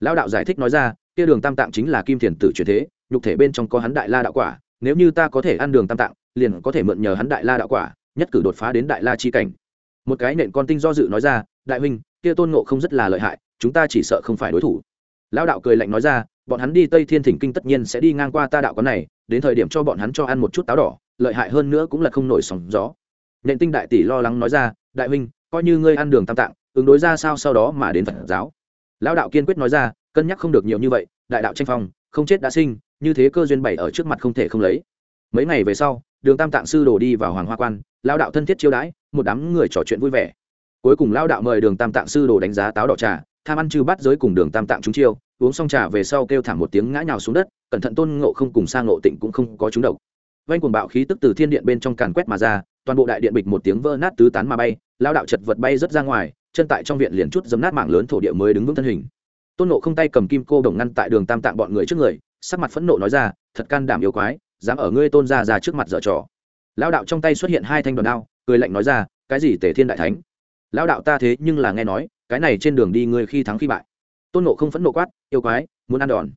Lao đạo giải thích nói ra, kia đường tam tạng chính là kim thiền tử truyền thế, nhục thể bên trong có hắn đại la đạo quả, nếu như ta có thể ăn đường tam tạng, liền có thể mượn nhờ hắn đại la đạo quả, nhất cử đột phá đến đại la chi cảnh. Một cái nện con tinh do dự nói ra, đại huynh, kia tôn ngộ không rất là lợi hại, chúng ta chỉ sợ không phải đối thủ. Lão đạo cười lạnh nói ra, bọn hắn đi tây thiên thỉnh kinh tất nhiên sẽ đi ngang qua ta đạo quán này, đến thời điểm cho bọn hắn cho ăn một chút táo đỏ, lợi hại hơn nữa cũng là không nổi sóng gió nện tinh đại tỷ lo lắng nói ra, đại huynh, coi như ngươi ăn đường tam tạng, ứng đối ra sao sau đó mà đến phật giáo. Lão đạo kiên quyết nói ra, cân nhắc không được nhiều như vậy, đại đạo tranh phong, không chết đã sinh, như thế cơ duyên bảy ở trước mặt không thể không lấy. Mấy ngày về sau, đường tam tạng sư đổ đi vào hoàng hoa quan, lão đạo thân thiết chiêu đãi, một đám người trò chuyện vui vẻ. Cuối cùng lão đạo mời đường tam tạng sư đồ đánh giá táo đỏ trà, tham ăn chư bắt giới cùng đường tam tạng chúng chiêu, uống xong trà về sau kêu thảm một tiếng ngã nhào xuống đất, cẩn thận tôn ngộ không cùng sang ngộ tịnh cũng không có chúng độc. Vanh cuồng bạo khí tức từ thiên điện bên trong càn quét mà ra toàn bộ đại điện bịch một tiếng vỡ nát tứ tán mà bay, lao đạo chật vật bay rất ra ngoài, chân tại trong viện liền chút dấm nát mảng lớn thổ địa mới đứng vững thân hình. Tôn nộ không tay cầm kim cô đồng ngăn tại đường tam tạng bọn người trước người, sắc mặt phẫn nộ nói ra, thật can đảm yêu quái, dám ở ngươi tôn ra ra trước mặt dở trò. Lao đạo trong tay xuất hiện hai thanh đoàn đao, cười lạnh nói ra, cái gì tể thiên đại thánh? Lao đạo ta thế nhưng là nghe nói, cái này trên đường đi ngươi khi thắng khi bại. Tôn nộ không phẫn nộ quát, yêu quái, muốn ăn đòn.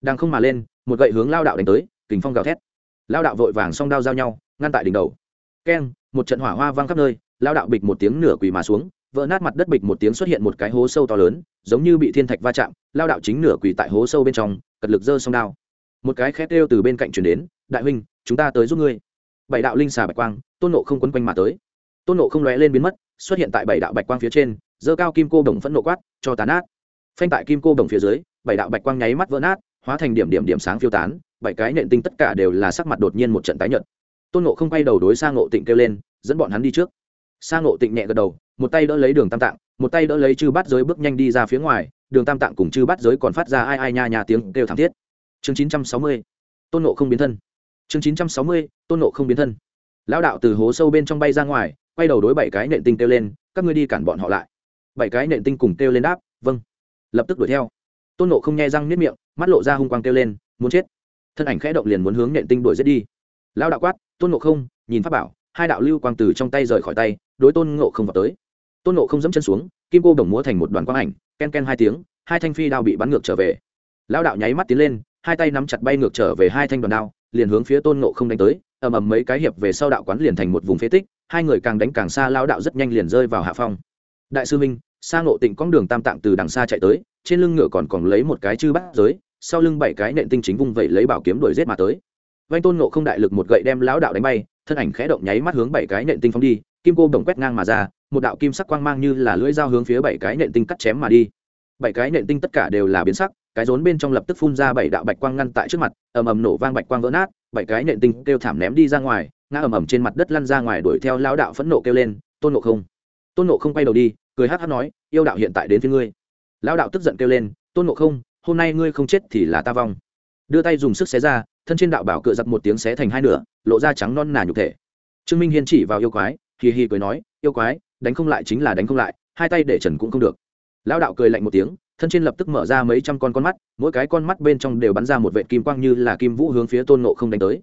Đang không mà lên, một gậy hướng lao đạo đánh tới, kình phong gào thét. Lao đạo vội vàng song đao giao nhau, ngăn tại đỉnh đầu keng, một trận hỏa hoa vang khắp nơi lao đạo bịch một tiếng nửa quỳ mà xuống, vỡ nát mặt đất bịch một tiếng xuất hiện một cái hố sâu to lớn, giống như bị thiên thạch va chạm lao đạo chính nửa quỳ tại hố sâu bên trong, cật lực giơ song đao. Một cái khét đeo từ bên cạnh chuyển đến, đại huynh, chúng ta tới giúp ngươi. Bảy đạo linh xà bạch quang, tôn nộ không quấn quanh mà tới. Tôn nộ không lóe lên biến mất, xuất hiện tại bảy đạo bạch quang phía trên dơ cao kim cô đồng phẫn nộ quát, cho tán át phanh tại kim cô đồng phía dưới, bảy đạo bạch quang nháy mắt vỡ nát, hóa thành điểm điểm điểm sáng phiêu tán, bảy cái nện tinh tất cả đều là sắc mặt đột nhiên một trận tái nhợt tôn nộ không quay đầu đối sang ngộ tịnh kêu lên, dẫn bọn hắn đi trước. Sang ngộ tịnh nhẹ gật đầu, một tay đỡ lấy đường tam tạng, một tay đỡ lấy chư bát giới bước nhanh đi ra phía ngoài, đường tam tạng cùng chư bát giới còn phát ra ai ai nha nha tiếng kêu thảm thiết. Chương chín trăm sáu mươi, tôn nộ không biến thân. Chương chín trăm sáu mươi, tôn nộ không biến thân. Lão đạo từ hố sâu bên trong bay ra ngoài, quay đầu đối bảy cái nện tinh kêu lên, các ngươi đi cản bọn họ lại. Bảy cái nện tinh cùng kêu lên đáp vâng. Lập tức đuổi theo. Tôn nộ không nghe răng nếp miệng, mắt lộ ra hung quang kêu lên, muốn chết. Thân ảnh khẽ động liền muốn hướng nện tinh đuổi giết đi. Lão đạo quát tôn nộ không nhìn pháp bảo, hai đạo lưu quang từ trong tay rời khỏi tay, đối tôn ngộ không vào tới. Tôn ngộ không dẫm chân xuống, kim cô đồng múa thành một đoàn quang ảnh, ken ken hai tiếng, hai thanh phi đao bị bắn ngược trở về. Lão đạo nháy mắt tiến lên, hai tay nắm chặt bay ngược trở về hai thanh đoàn đao, liền hướng phía tôn ngộ không đánh tới, ầm ầm mấy cái hiệp về sau đạo quán liền thành một vùng phế tích, hai người càng đánh càng xa, lão đạo rất nhanh liền rơi vào hạ phong. Đại sư minh xa ngộ tịnh con đường tam tạng từ đằng xa chạy tới, trên lưng ngựa còn còn lấy một cái chư bát giới, sau lưng bảy cái nện tinh chính vung vẩy lấy bảo kiếm đuổi giết mà tới vanh tôn ngộ không đại lực một gậy đem lão đạo đánh bay, thân ảnh khẽ động nháy mắt hướng bảy cái nện tinh phóng đi, kim cô đồng quét ngang mà ra, một đạo kim sắc quang mang như là lưỡi dao hướng phía bảy cái nện tinh cắt chém mà đi. Bảy cái nện tinh tất cả đều là biến sắc, cái rốn bên trong lập tức phun ra bảy đạo bạch quang ngăn tại trước mặt, ầm ầm nổ vang bạch quang vỡ nát, bảy cái nện tinh kêu thảm ném đi ra ngoài, ngã ầm ầm trên mặt đất lăn ra ngoài đuổi theo lão đạo phẫn nộ kêu lên, tôn nộ không! Tôn nộ không quay đầu đi, cười hắt hắt nói, yêu đạo hiện tại đến phía ngươi. Lão đạo tức giận kêu lên, tôn nộ không, hôm nay ngươi không chết thì là ta vong. Đưa tay dùng sức xé ra thân trên đạo bảo cựa giặc một tiếng xé thành hai nửa, lộ ra trắng non nà nhục thể. Trương minh hiên chỉ vào yêu quái, hì hì cười nói, yêu quái, đánh không lại chính là đánh không lại, hai tay để trần cũng không được. Lão đạo cười lạnh một tiếng, thân trên lập tức mở ra mấy trăm con con mắt, mỗi cái con mắt bên trong đều bắn ra một vệ kim quang như là kim vũ hướng phía tôn nộ không đánh tới.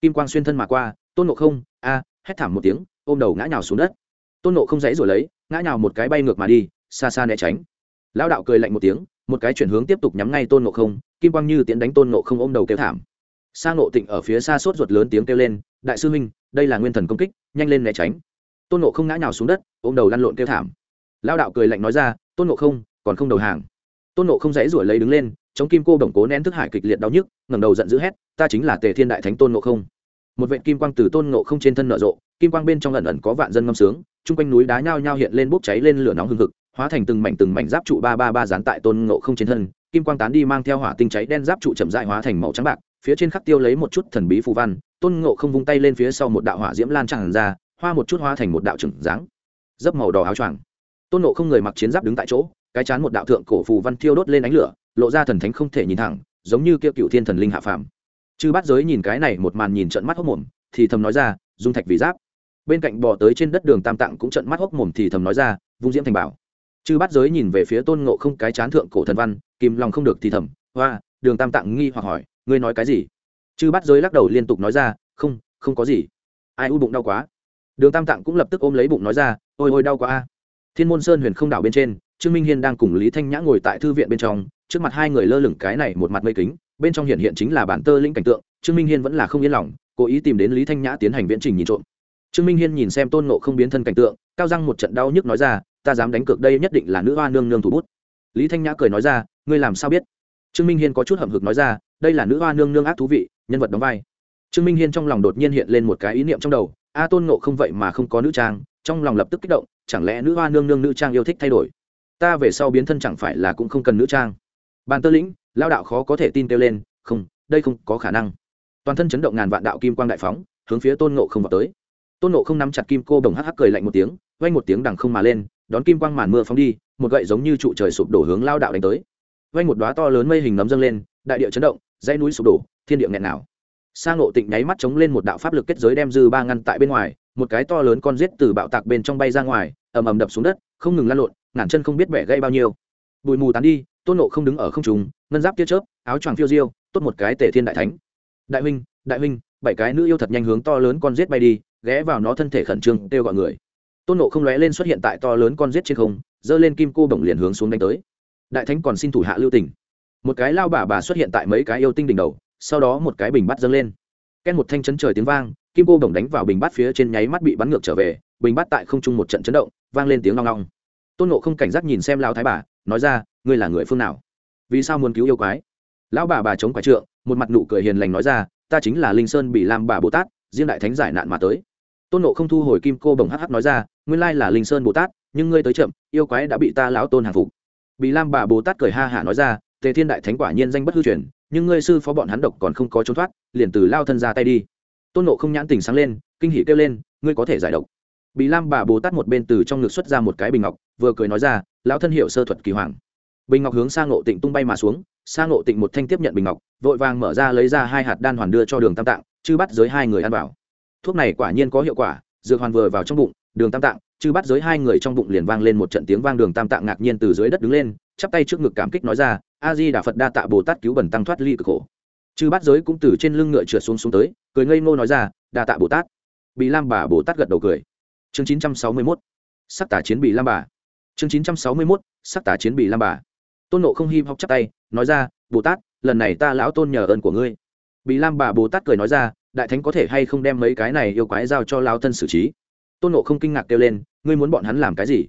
Kim quang xuyên thân mà qua, tôn nộ không, a, hét thảm một tiếng, ôm đầu ngã nhào xuống đất. Tôn nộ không dãy rồi lấy, ngã nhào một cái bay ngược mà đi, xa xa né tránh. Lão đạo cười lạnh một tiếng, một cái chuyển hướng tiếp tục nhắm ngay tôn nộ không, kim quang như tiến đánh tôn nộ không ôm đầu kêu thảm sang nộ tịnh ở phía xa sốt ruột lớn tiếng kêu lên, đại sư huynh, đây là nguyên thần công kích, nhanh lên né tránh. Tôn nộ không ngã nhào xuống đất, ôm đầu lăn lộn kêu thảm. Lao đạo cười lạnh nói ra, tôn nộ không, còn không đầu hàng. Tôn nộ không dãy ruổi lấy đứng lên, chống kim cô đồng cố nén thức hải kịch liệt đau nhức, ngẩng đầu giận dữ hét, ta chính là tề thiên đại thánh tôn nộ không. Một vệt kim quang từ tôn nộ không trên thân nở rộ, kim quang bên trong ẩn ẩn có vạn dân ngâm sướng, chung quanh núi đá nhao nhao hiện lên bốc cháy lên lửa nóng hừng hực, hóa thành từng mảnh từng mảnh giáp trụ ba ba ba dán tại tôn nộ không trên thân, kim quang tán đi mang theo hỏa tinh cháy đen giáp trụ chậm dại hóa thành màu trắng bạc phía trên khắc tiêu lấy một chút thần bí phù văn, tôn ngộ không vung tay lên phía sau một đạo hỏa diễm lan tràn ra, hoa một chút hoa thành một đạo trừng dáng, dấp màu đỏ áo choàng. Tôn ngộ không người mặc chiến giáp đứng tại chỗ, cái chán một đạo thượng cổ phù văn thiêu đốt lên ánh lửa, lộ ra thần thánh không thể nhìn thẳng, giống như kia cựu thiên thần linh hạ phàm. Chư bát giới nhìn cái này một màn nhìn trận mắt hốc mồm, thì thầm nói ra, dung thạch vì giáp. Bên cạnh bò tới trên đất đường tam tạng cũng trận mắt hốc mồm thì thầm nói ra, vung diễm thành bảo. Chư bát giới nhìn về phía tôn ngộ không cái chán thượng cổ thần văn, kìm lòng không được thì thầm, hoa, đường tam tạng nghi hoặc hỏi ngươi nói cái gì? Chư bát giới lắc đầu liên tục nói ra, không không có gì. Ai u bụng đau quá? Đường tam tạng cũng lập tức ôm lấy bụng nói ra, ôi ôi đau quá a. Thiên môn sơn huyền không đảo bên trên, trương minh hiên đang cùng lý thanh nhã ngồi tại thư viện bên trong, trước mặt hai người lơ lửng cái này một mặt mây kính, bên trong hiện hiện chính là bản tơ linh cảnh tượng, trương minh hiên vẫn là không yên lòng, cố ý tìm đến lý thanh nhã tiến hành viễn trình nhìn trộm. Trương minh hiên nhìn xem tôn nộ không biến thân cảnh tượng, cao răng một trận đau nhức nói ra, ta dám đánh cược đây nhất định là nữ hoa nương nương thủ bút. Lý thanh nhã cười nói ra, ngươi làm sao biết? Trương minh hiên có chút hậm hực nói ra đây là nữ hoa nương nương ác thú vị, nhân vật đóng vai. Trương minh hiên trong lòng đột nhiên hiện lên một cái ý niệm trong đầu, a tôn nộ không vậy mà không có nữ trang, trong lòng lập tức kích động, chẳng lẽ nữ hoa nương nương nữ trang yêu thích thay đổi? Ta về sau biến thân chẳng phải là cũng không cần nữ trang? Bàn tơ lĩnh lao đạo khó có thể tin kêu lên, không, đây không có khả năng. Toàn thân chấn động ngàn vạn đạo kim quang đại phóng, hướng phía tôn nộ không vào tới. Tôn nộ không nắm chặt kim cô đồng hắc hắc cười lạnh một tiếng vay một tiếng đằng không mà lên, đón kim quang màn mưa phóng đi, một gậy giống như trụ trời sụp đổ hướng lao đạo đánh tới. Vay một đoá to lớn mây hình nấm dâng lên, đại địa chấn động dãy núi sụp đổ, thiên địa nghẹn nào sa ngộ tịnh nháy mắt chống lên một đạo pháp lực kết giới đem dư ba ngăn tại bên ngoài, một cái to lớn con rết từ bạo tạc bên trong bay ra ngoài, ầm ầm đập xuống đất, không ngừng lan lộn, ngàn chân không biết bẻ gây bao nhiêu. Bụi mù tán đi, tôn nộ không đứng ở không trùng ngân giáp tia chớp, áo choàng phiêu diêu, tốt một cái tể thiên đại thánh. Đại huynh đại huynh, bảy cái nữ yêu thật nhanh hướng to lớn con rết bay đi, ghé vào nó thân thể khẩn trương, kêu gọi người. Tôn nộ không lóe lên xuất hiện tại to lớn con rết trên không, giơ lên kim cô bổng liền hướng xuống đánh tới. Đại thánh còn xin thủ hạ lưu tình một cái lao bà bà xuất hiện tại mấy cái yêu tinh đỉnh đầu, sau đó một cái bình bắt dâng lên. Ken một thanh chấn trời tiếng vang, kim cô đồng đánh vào bình bát phía trên nháy mắt bị bắn ngược trở về, bình bát tại không trung một trận chấn động, vang lên tiếng long long tôn nộ không cảnh giác nhìn xem lao thái bà, nói ra, ngươi là người phương nào? Vì sao muốn cứu yêu quái? Lão bà bà chống quái trượng, một mặt nụ cười hiền lành nói ra, ta chính là linh sơn bị lam bà bồ tát, riêng đại thánh giải nạn mà tới. Tôn nộ không thu hồi kim cô bồng hh nói ra, nguyên lai là linh sơn bồ tát, nhưng ngươi tới chậm, yêu quái đã bị ta lão tôn hàng phục. Bị lam bà bồ tát cười ha hả nói ra tề thiên đại thánh quả nhiên danh bất hư truyền, nhưng ngươi sư phó bọn hắn độc còn không có trốn thoát, liền từ lao thân ra tay đi. Tôn nộ không nhãn tình sáng lên, kinh hỉ kêu lên, ngươi có thể giải độc. Bị lam bà bồ tát một bên từ trong ngực xuất ra một cái bình ngọc, vừa cười nói ra, lão thân hiệu sơ thuật kỳ hoàng. Bình ngọc hướng sang ngộ tịnh tung bay mà xuống sang ngộ tịnh một thanh tiếp nhận bình ngọc, vội vàng mở ra lấy ra hai hạt đan hoàn đưa cho đường tam tạng, chư bắt giới hai người ăn vào. Thuốc này quả nhiên có hiệu quả, dược hoàn vừa vào trong bụng đường tam tạng, chư bắt giới hai người trong bụng liền vang lên một trận tiếng vang đường tam tạng ngạc nhiên từ dưới đất đứng lên, chắp tay trước ngực cảm kích nói ra, a di đà phật đa tạ bồ tát cứu bẩn tăng thoát ly cực khổ. Chư bắt giới cũng từ trên lưng ngựa trượt xuống xuống tới, cười ngây ngô nói ra, đa tạ bồ tát. Bị lam bà bồ tát gật đầu cười. Chương chín trăm sáu mươi mốt. Sắc tả chiến bị lam bà. Chương chín trăm sáu mươi mốt. Sắc tả chiến bị lam bà. Tôn nộ không hi hóc chắp tay, nói ra, bồ tát, lần này ta lão tôn nhờ ơn của ngươi. Bị lam bà bồ tát cười nói ra, đại thánh có thể hay không đem mấy cái này yêu quái giao cho lao thân xử trí? Tôn nộ không kinh ngạc kêu lên, ngươi muốn bọn hắn làm cái gì?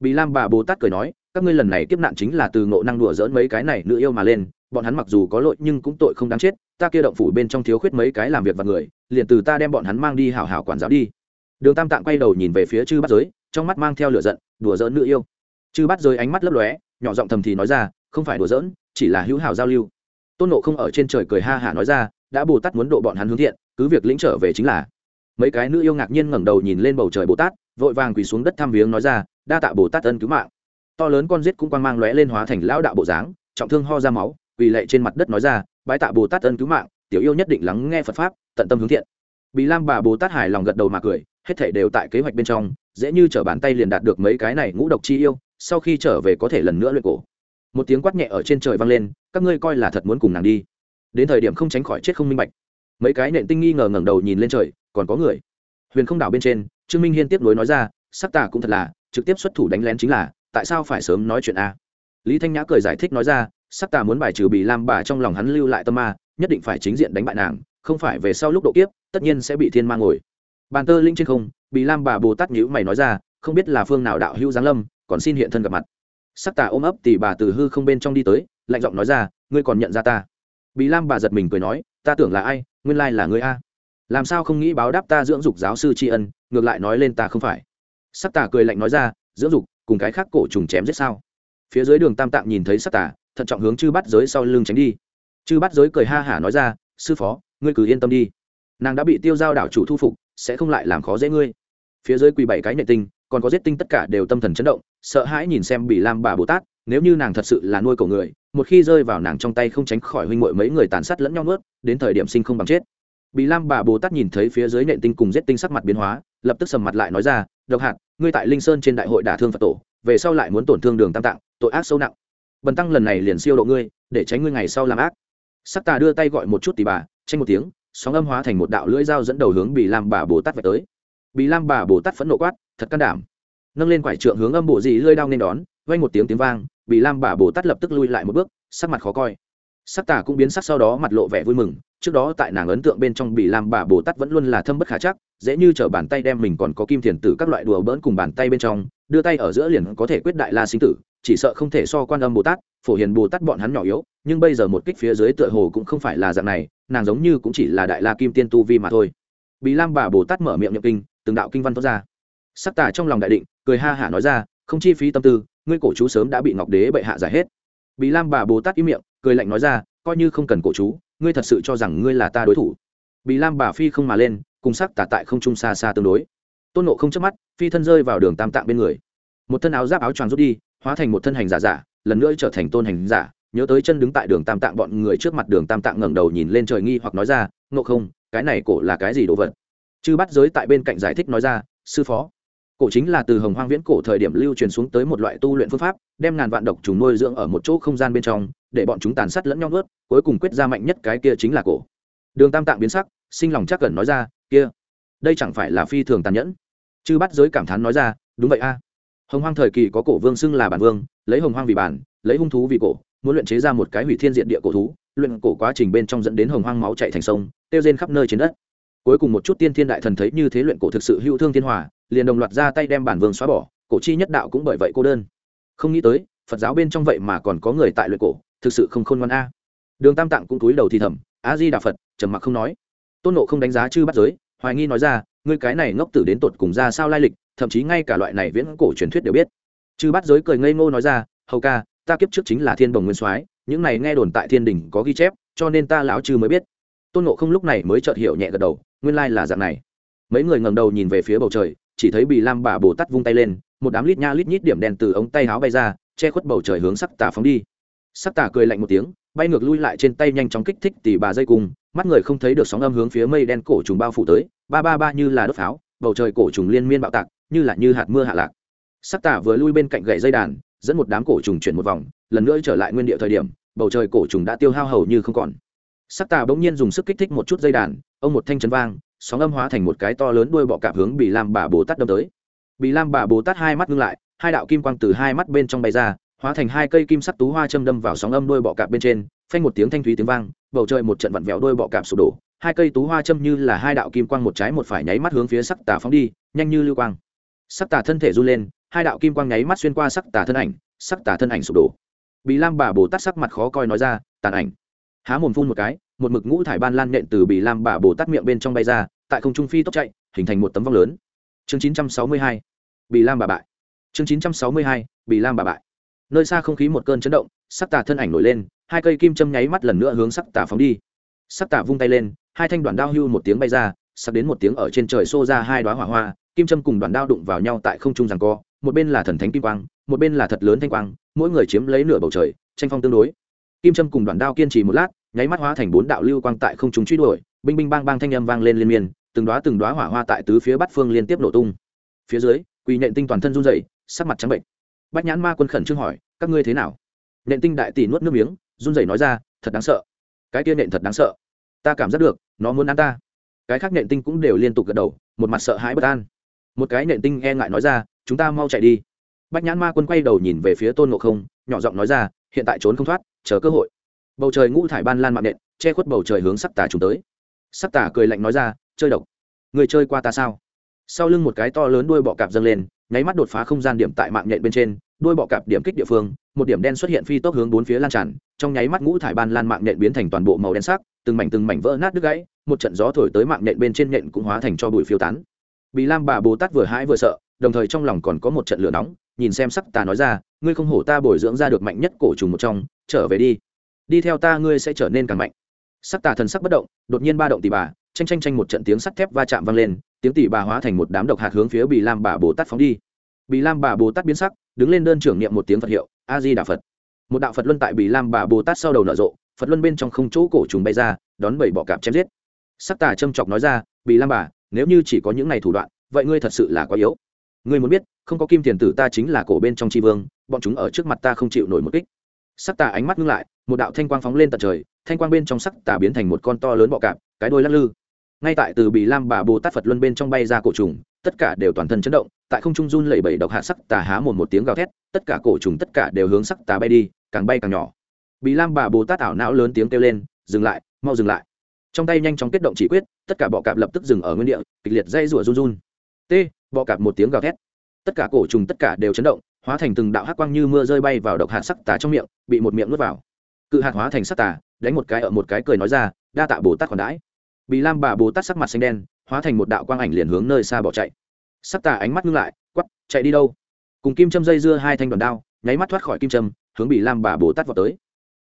Bị lam bà bồ tát cười nói, các ngươi lần này kiếp nạn chính là từ ngộ năng đùa dỡn mấy cái này nữ yêu mà lên, bọn hắn mặc dù có lỗi nhưng cũng tội không đáng chết, ta kia động phủ bên trong thiếu khuyết mấy cái làm việc và người, liền từ ta đem bọn hắn mang đi hảo hảo quản giáo đi. Đường tam tạng quay đầu nhìn về phía chư bát giới, trong mắt mang theo lửa giận, đùa dỡn nữ yêu. Chư bát giới ánh mắt lấp lóe, nhỏ giọng thầm thì nói ra, không phải đùa dỡn chỉ là hữu hảo giao lưu. Tôn nộ không ở trên trời cười ha hả nói ra, đã bồ tát muốn độ bọn hắn hướng thiện, cứ việc lĩnh trở về chính là mấy cái nữ yêu ngạc nhiên ngẩng đầu nhìn lên bầu trời bồ tát, vội vàng quỳ xuống đất thăm viếng nói ra, đa tạ bồ tát ân cứu mạng. To lớn con giết cũng quang mang lóe lên hóa thành lão đạo bộ dáng, trọng thương ho ra máu, quỳ lệ trên mặt đất nói ra, bái tạ bồ tát ân cứu mạng, tiểu yêu nhất định lắng nghe phật pháp, tận tâm hướng thiện. Bị lam bà bồ tát hài lòng gật đầu mà cười, hết thể đều tại kế hoạch bên trong, dễ như t bàn tay liền đạt được mấy cái này ngũ độc chi yêu, sau khi trở về có thể lần nữa luyện cổ. Một tiếng quát nhẹ ở trên trời vang lên, các ngươi coi là thật muốn cùng nàng đi. Đến thời điểm không tránh khỏi chết không minh bạch. Mấy cái nện tinh nghi ngờ ngẩng đầu nhìn lên trời còn có người. Huyền không đảo bên trên, trương minh hiên tiếp nối nói ra, sắc tà cũng thật là, trực tiếp xuất thủ đánh lén chính là, tại sao phải sớm nói chuyện a? Lý thanh nhã cười giải thích nói ra, sắc tà muốn bài trừ bị lam bà trong lòng hắn lưu lại tâm ma, nhất định phải chính diện đánh bại nàng, không phải về sau lúc độ kiếp, tất nhiên sẽ bị thiên ma ngồi. Bàn tơ linh trên không, bị lam bà bồ tát nhữ mày nói ra, không biết là phương nào đạo hữu giáng lâm, còn xin hiện thân gặp mặt. Sắc tà ôm ấp tỷ bà từ hư không bên trong đi tới, lạnh giọng nói ra, ngươi còn nhận ra ta. Bị lam bà giật mình cười nói, ta tưởng là ai, nguyên lai là ngươi a làm sao không nghĩ báo đáp ta dưỡng dục giáo sư tri ân, ngược lại nói lên ta không phải. Sắc tà cười lạnh nói ra, dưỡng dục, cùng cái khác cổ trùng chém giết sao? Phía dưới đường tam tạng nhìn thấy sắc tà, thận trọng hướng chư bắt giới sau lưng tránh đi. Chư bắt giới cười ha hả nói ra, sư phó, ngươi cứ yên tâm đi. Nàng đã bị tiêu giao đảo chủ thu phục, sẽ không lại làm khó dễ ngươi. Phía dưới quỳ bảy cái nhện tinh, còn có giết tinh tất cả đều tâm thần chấn động, sợ hãi nhìn xem bị lam bà bồ tát, nếu như nàng thật sự là nuôi cổ người, một khi rơi vào nàng trong tay không tránh khỏi huynh mội mấy người tàn sát lẫn nhau nuốt, đến thời điểm sinh không bằng chết bị lam bà bồ tát nhìn thấy phía dưới nện tinh cùng giết tinh sắc mặt biến hóa, lập tức sầm mặt lại nói ra, độc hạt ngươi tại linh sơn trên đại hội đả thương phật tổ, về sau lại muốn tổn thương đường tam tạng, tội ác sâu nặng. Bần tăng lần này liền siêu độ ngươi, để tránh ngươi ngày sau làm ác. Sắc tà đưa tay gọi một chút tỷ bà, tranh một tiếng, sóng âm hóa thành một đạo lưỡi dao dẫn đầu hướng bị lam bà bồ tát về tới. Bị lam bà bồ tát phẫn nộ quát, thật can đảm. Nâng lên quải trượng hướng âm bộ dị lưỡi đao nên đón, vang một tiếng tiếng vang bị lam bà bồ tát lập tức lui lại một bước, sắc mặt khó coi sắc tà cũng biến sắc sau đó mặt lộ vẻ vui mừng, trước đó tại nàng ấn tượng bên trong bị lam bà bồ tát vẫn luôn là thâm bất khả chắc, dễ như t bàn tay đem mình còn có kim thiền tử các loại đùa bỡn cùng bàn tay bên trong, đưa tay ở giữa liền có thể quyết đại la sinh tử, chỉ sợ không thể so quan âm bồ tát, phổ hiền bồ tát bọn hắn nhỏ yếu, nhưng bây giờ một kích phía dưới tựa hồ cũng không phải là dạng này, nàng giống như cũng chỉ là đại la kim tiên tu vi mà thôi. Bị lam bà bồ tát mở miệng nhậm kinh, từng đạo kinh văn thoát ra. Sắc tà trong lòng đại định, cười ha hả nói ra, không chi phí tâm tư, ngươi cổ chú sớm đã bị ngọc đế bệ hạ giải hết. Bị lam bà bồ tát im miệng cười lạnh nói ra, coi như không cần cổ chú, ngươi thật sự cho rằng ngươi là ta đối thủ. Bị lam bà phi không mà lên, cùng sắc tà tại không trung xa xa tương đối. Tôn nộ không chớp mắt, phi thân rơi vào đường tam tạng bên người. Một thân áo giáp áo choàng rút đi, hóa thành một thân hành giả giả, lần nữa trở thành tôn hành giả, nhớ tới chân đứng tại đường tam tạng bọn người trước mặt đường tam tạng ngẩng đầu nhìn lên trời nghi hoặc nói ra nộ không, cái này cổ là cái gì đồ vật? Chư bắt giới tại bên cạnh giải thích nói ra, sư phó cổ chính là từ hồng hoang viễn cổ thời điểm lưu truyền xuống tới một loại tu luyện phương pháp, đem ngàn vạn độc trùng nuôi dưỡng ở một chỗ không gian bên trong, để bọn chúng tàn sát lẫn nhau ướt cuối cùng quyết ra mạnh nhất cái kia chính là cổ. Đường tam tạng biến sắc, sinh lòng chắc gần nói ra, kia, đây chẳng phải là phi thường tàn nhẫn? Chư bắt giới cảm thán nói ra, đúng vậy a. Hồng hoang thời kỳ có cổ vương xưng là bản vương, lấy hồng hoang vì bản, lấy hung thú vì cổ, muốn luyện chế ra một cái hủy thiên diện địa cổ thú, luyện cổ quá trình bên trong dẫn đến hồng hoang máu chạy thành sông, tiêu rên khắp nơi trên đất. Cuối cùng một chút tiên thiên đại thần thấy như thế luyện cổ thực sự hữu thương thiên hòa liền đồng loạt ra tay đem bản vương xóa bỏ, cổ chi nhất đạo cũng bởi vậy cô đơn. Không nghĩ tới, phật giáo bên trong vậy mà còn có người tại luyện cổ, thực sự không khôn ngoan a. Đường tam tạng cũng túi đầu thì thầm, a di đà phật, trầm mặc không nói. Tôn nộ không đánh giá chư bắt giới, hoài nghi nói ra, ngươi cái này ngốc tử đến tột cùng ra sao lai lịch, thậm chí ngay cả loại này viễn cổ truyền thuyết đều biết. Chư bắt giới cười ngây ngô nói ra, hầu ca, ta kiếp trước chính là thiên đồng nguyên soái, những này nghe đồn tại thiên đình có ghi chép, cho nên ta lão chư mới biết. Tôn nộ không lúc này mới chợt hiểu nhẹ gật đầu, nguyên lai là dạng này. Mấy người ngầm đầu nhìn về phía bầu trời chỉ thấy bị lam bà bồ tát vung tay lên, một đám lít nha lít nhít điểm đen từ ống tay áo bay ra, che khuất bầu trời hướng sắc tà phóng đi. Sắc tà cười lạnh một tiếng, bay ngược lui lại trên tay nhanh chóng kích thích tỉ bà dây cung, mắt người không thấy được sóng âm hướng phía mây đen cổ trùng bao phủ tới, ba ba ba như là đốt pháo, bầu trời cổ trùng liên miên bạo tạc, như là như hạt mưa hạ lạc. Sắc tà vừa lui bên cạnh gậy dây đàn, dẫn một đám cổ trùng chuyển một vòng, lần nữa trở lại nguyên địa thời điểm, bầu trời cổ trùng đã tiêu hao hầu như không còn. Sắc tà bỗng nhiên dùng sức kích thích một chút dây đàn, ông một thanh chấn vang sóng âm hóa thành một cái to lớn đuôi bọ cạp hướng bị lam bà bồ tát đâm tới. Bị lam bà bồ tát hai mắt ngưng lại, hai đạo kim quang từ hai mắt bên trong bay ra, hóa thành hai cây kim sắc tú hoa châm đâm vào sóng âm đuôi bọ cạp bên trên, phanh một tiếng thanh thúy tiếng vang, bầu trời một trận vặn vẹo đuôi bọ cạp sụp đổ. Hai cây tú hoa châm như là hai đạo kim quang một trái một phải nháy mắt hướng phía sắc tà phóng đi, nhanh như lưu quang. Sắc tà thân thể run lên, hai đạo kim quang nháy mắt xuyên qua sắc tà thân ảnh, sắc tà thân ảnh sụp đổ. Bị lam bà bồ tát sắc mặt khó coi nói ra, tàn ảnh. Há mồm phun một cái một mực ngũ thải ban lan nện từ bị lam bà bồ tát miệng bên trong bay ra, tại không trung phi tốc chạy, hình thành một tấm vong lớn. Chương 962 bị lam bà bại. Chương 962 bị lam bà bại. Nơi xa không khí một cơn chấn động, sắc tà thân ảnh nổi lên, hai cây kim châm nháy mắt lần nữa hướng sắc tà phóng đi. Sắc tà vung tay lên, hai thanh đoàn đao hưu một tiếng bay ra sắc đến một tiếng ở trên trời xô ra hai đoá hỏa hoa, kim châm cùng đoàn đao đụng vào nhau tại không trung rằng co, một bên là thần thánh kim quang, một bên là thật lớn thanh quang, mỗi người chiếm lấy nửa bầu trời, tranh phong tương đối. Kim châm cùng đoàn đao kiên trì một lát nháy mắt hóa thành bốn đạo lưu quang tại không trung truy đuổi, binh binh bang bang thanh âm vang lên liên miên, từng đóa từng đóa hỏa hoa tại tứ phía bát phương liên tiếp nổ tung. Phía dưới, quỳ nện tinh toàn thân run rẩy, sắc mặt trắng bệnh. Bách nhãn ma quân khẩn trương hỏi, các ngươi thế nào? Nện tinh đại tỷ nuốt nước miếng, run rẩy nói ra, thật đáng sợ. Cái kia nện thật đáng sợ. Ta cảm giác được, nó muốn ăn ta. Cái khác nện tinh cũng đều liên tục gật đầu, một mặt sợ hãi bất an. Một cái nện tinh e ngại nói ra, chúng ta mau chạy đi. Bách nhãn ma quân quay đầu nhìn về phía tôn ngộ không, nhỏ giọng nói ra, hiện tại trốn không thoát, chờ cơ hội bầu trời ngũ thải ban lan mạng nện, che khuất bầu trời hướng sắc tà trùng tới. Sắc tà cười lạnh nói ra, chơi độc, người chơi qua ta sao? Sau lưng một cái to lớn đuôi bọ cạp dâng lên, nháy mắt đột phá không gian điểm tại mạng nhện bên trên, đuôi bọ cạp điểm kích địa phương, một điểm đen xuất hiện phi tốc hướng bốn phía lan tràn, trong nháy mắt ngũ thải ban lan mạng nhện biến thành toàn bộ màu đen sắc, từng mảnh từng mảnh vỡ nát đứt gãy, một trận gió thổi tới mạng nhện bên trên nhện cũng hóa thành cho bụi phiêu tán. Bị lam bà bồ tát vừa hãi vừa sợ, đồng thời trong lòng còn có một trận lửa nóng, nhìn xem sắc tà nói ra, ngươi không hổ ta bồi dưỡng ra được mạnh nhất cổ trùng một trong, trở về đi đi theo ta ngươi sẽ trở nên càng mạnh. Sắc tà thần sắc bất động, đột nhiên ba động tỷ bà tranh tranh tranh một trận tiếng sắt thép va chạm vang lên, tiếng tỷ bà hóa thành một đám độc hạt hướng phía bị lam bà bồ tát phóng đi. Bị lam bà bồ tát biến sắc, đứng lên đơn trưởng niệm một tiếng phật hiệu, a di đà phật. Một đạo phật luân tại bị lam bà bồ tát sau đầu nở rộ, phật luân bên trong không chỗ cổ trùng bay ra, đón bảy bọ cạp chém giết. Sắc tà châm chọc nói ra bị lam bà, nếu như chỉ có những này thủ đoạn, vậy ngươi thật sự là quá yếu. Ngươi muốn biết, không có kim tiền tử ta chính là cổ bên trong tri vương, bọn chúng ở trước mặt ta không chịu nổi một kích. Sắc tà ánh mắt ngưng lại một đạo thanh quang phóng lên tận trời, thanh quang bên trong sắc tà biến thành một con to lớn bọ cạp, cái đôi lắc lư. Ngay tại từ bị lam bà bồ tát phật luân bên trong bay ra cổ trùng, tất cả đều toàn thân chấn động, tại không trung run lẩy bẩy độc hạ sắc tà há một một tiếng gào thét, tất cả cổ trùng tất cả đều hướng sắc tà bay đi, càng bay càng nhỏ. Bị lam bà bồ tát ảo não lớn tiếng kêu lên, dừng lại, mau dừng lại. Trong tay nhanh chóng kết động chỉ quyết, tất cả bọ cạp lập tức dừng ở nguyên địa, kịch liệt dây rủa run run. T, bọ cạp một tiếng gào thét. Tất cả cổ trùng tất cả đều chấn động, hóa thành từng đạo hắc quang như mưa rơi bay vào độc hạ sắc tà trong miệng, bị một miệng nuốt vào cự hạt hóa thành sắc tà, đánh một cái ở một cái cười nói ra, đa tạ bồ tát còn đãi. Bị lam bà bồ tát sắc mặt xanh đen, hóa thành một đạo quang ảnh liền hướng nơi xa bỏ chạy. Sắc tà ánh mắt ngưng lại quắp chạy đi đâu? Cùng kim châm dây dưa hai thanh đoàn đao, nháy mắt thoát khỏi kim châm, hướng bị lam bà bồ tát vào tới.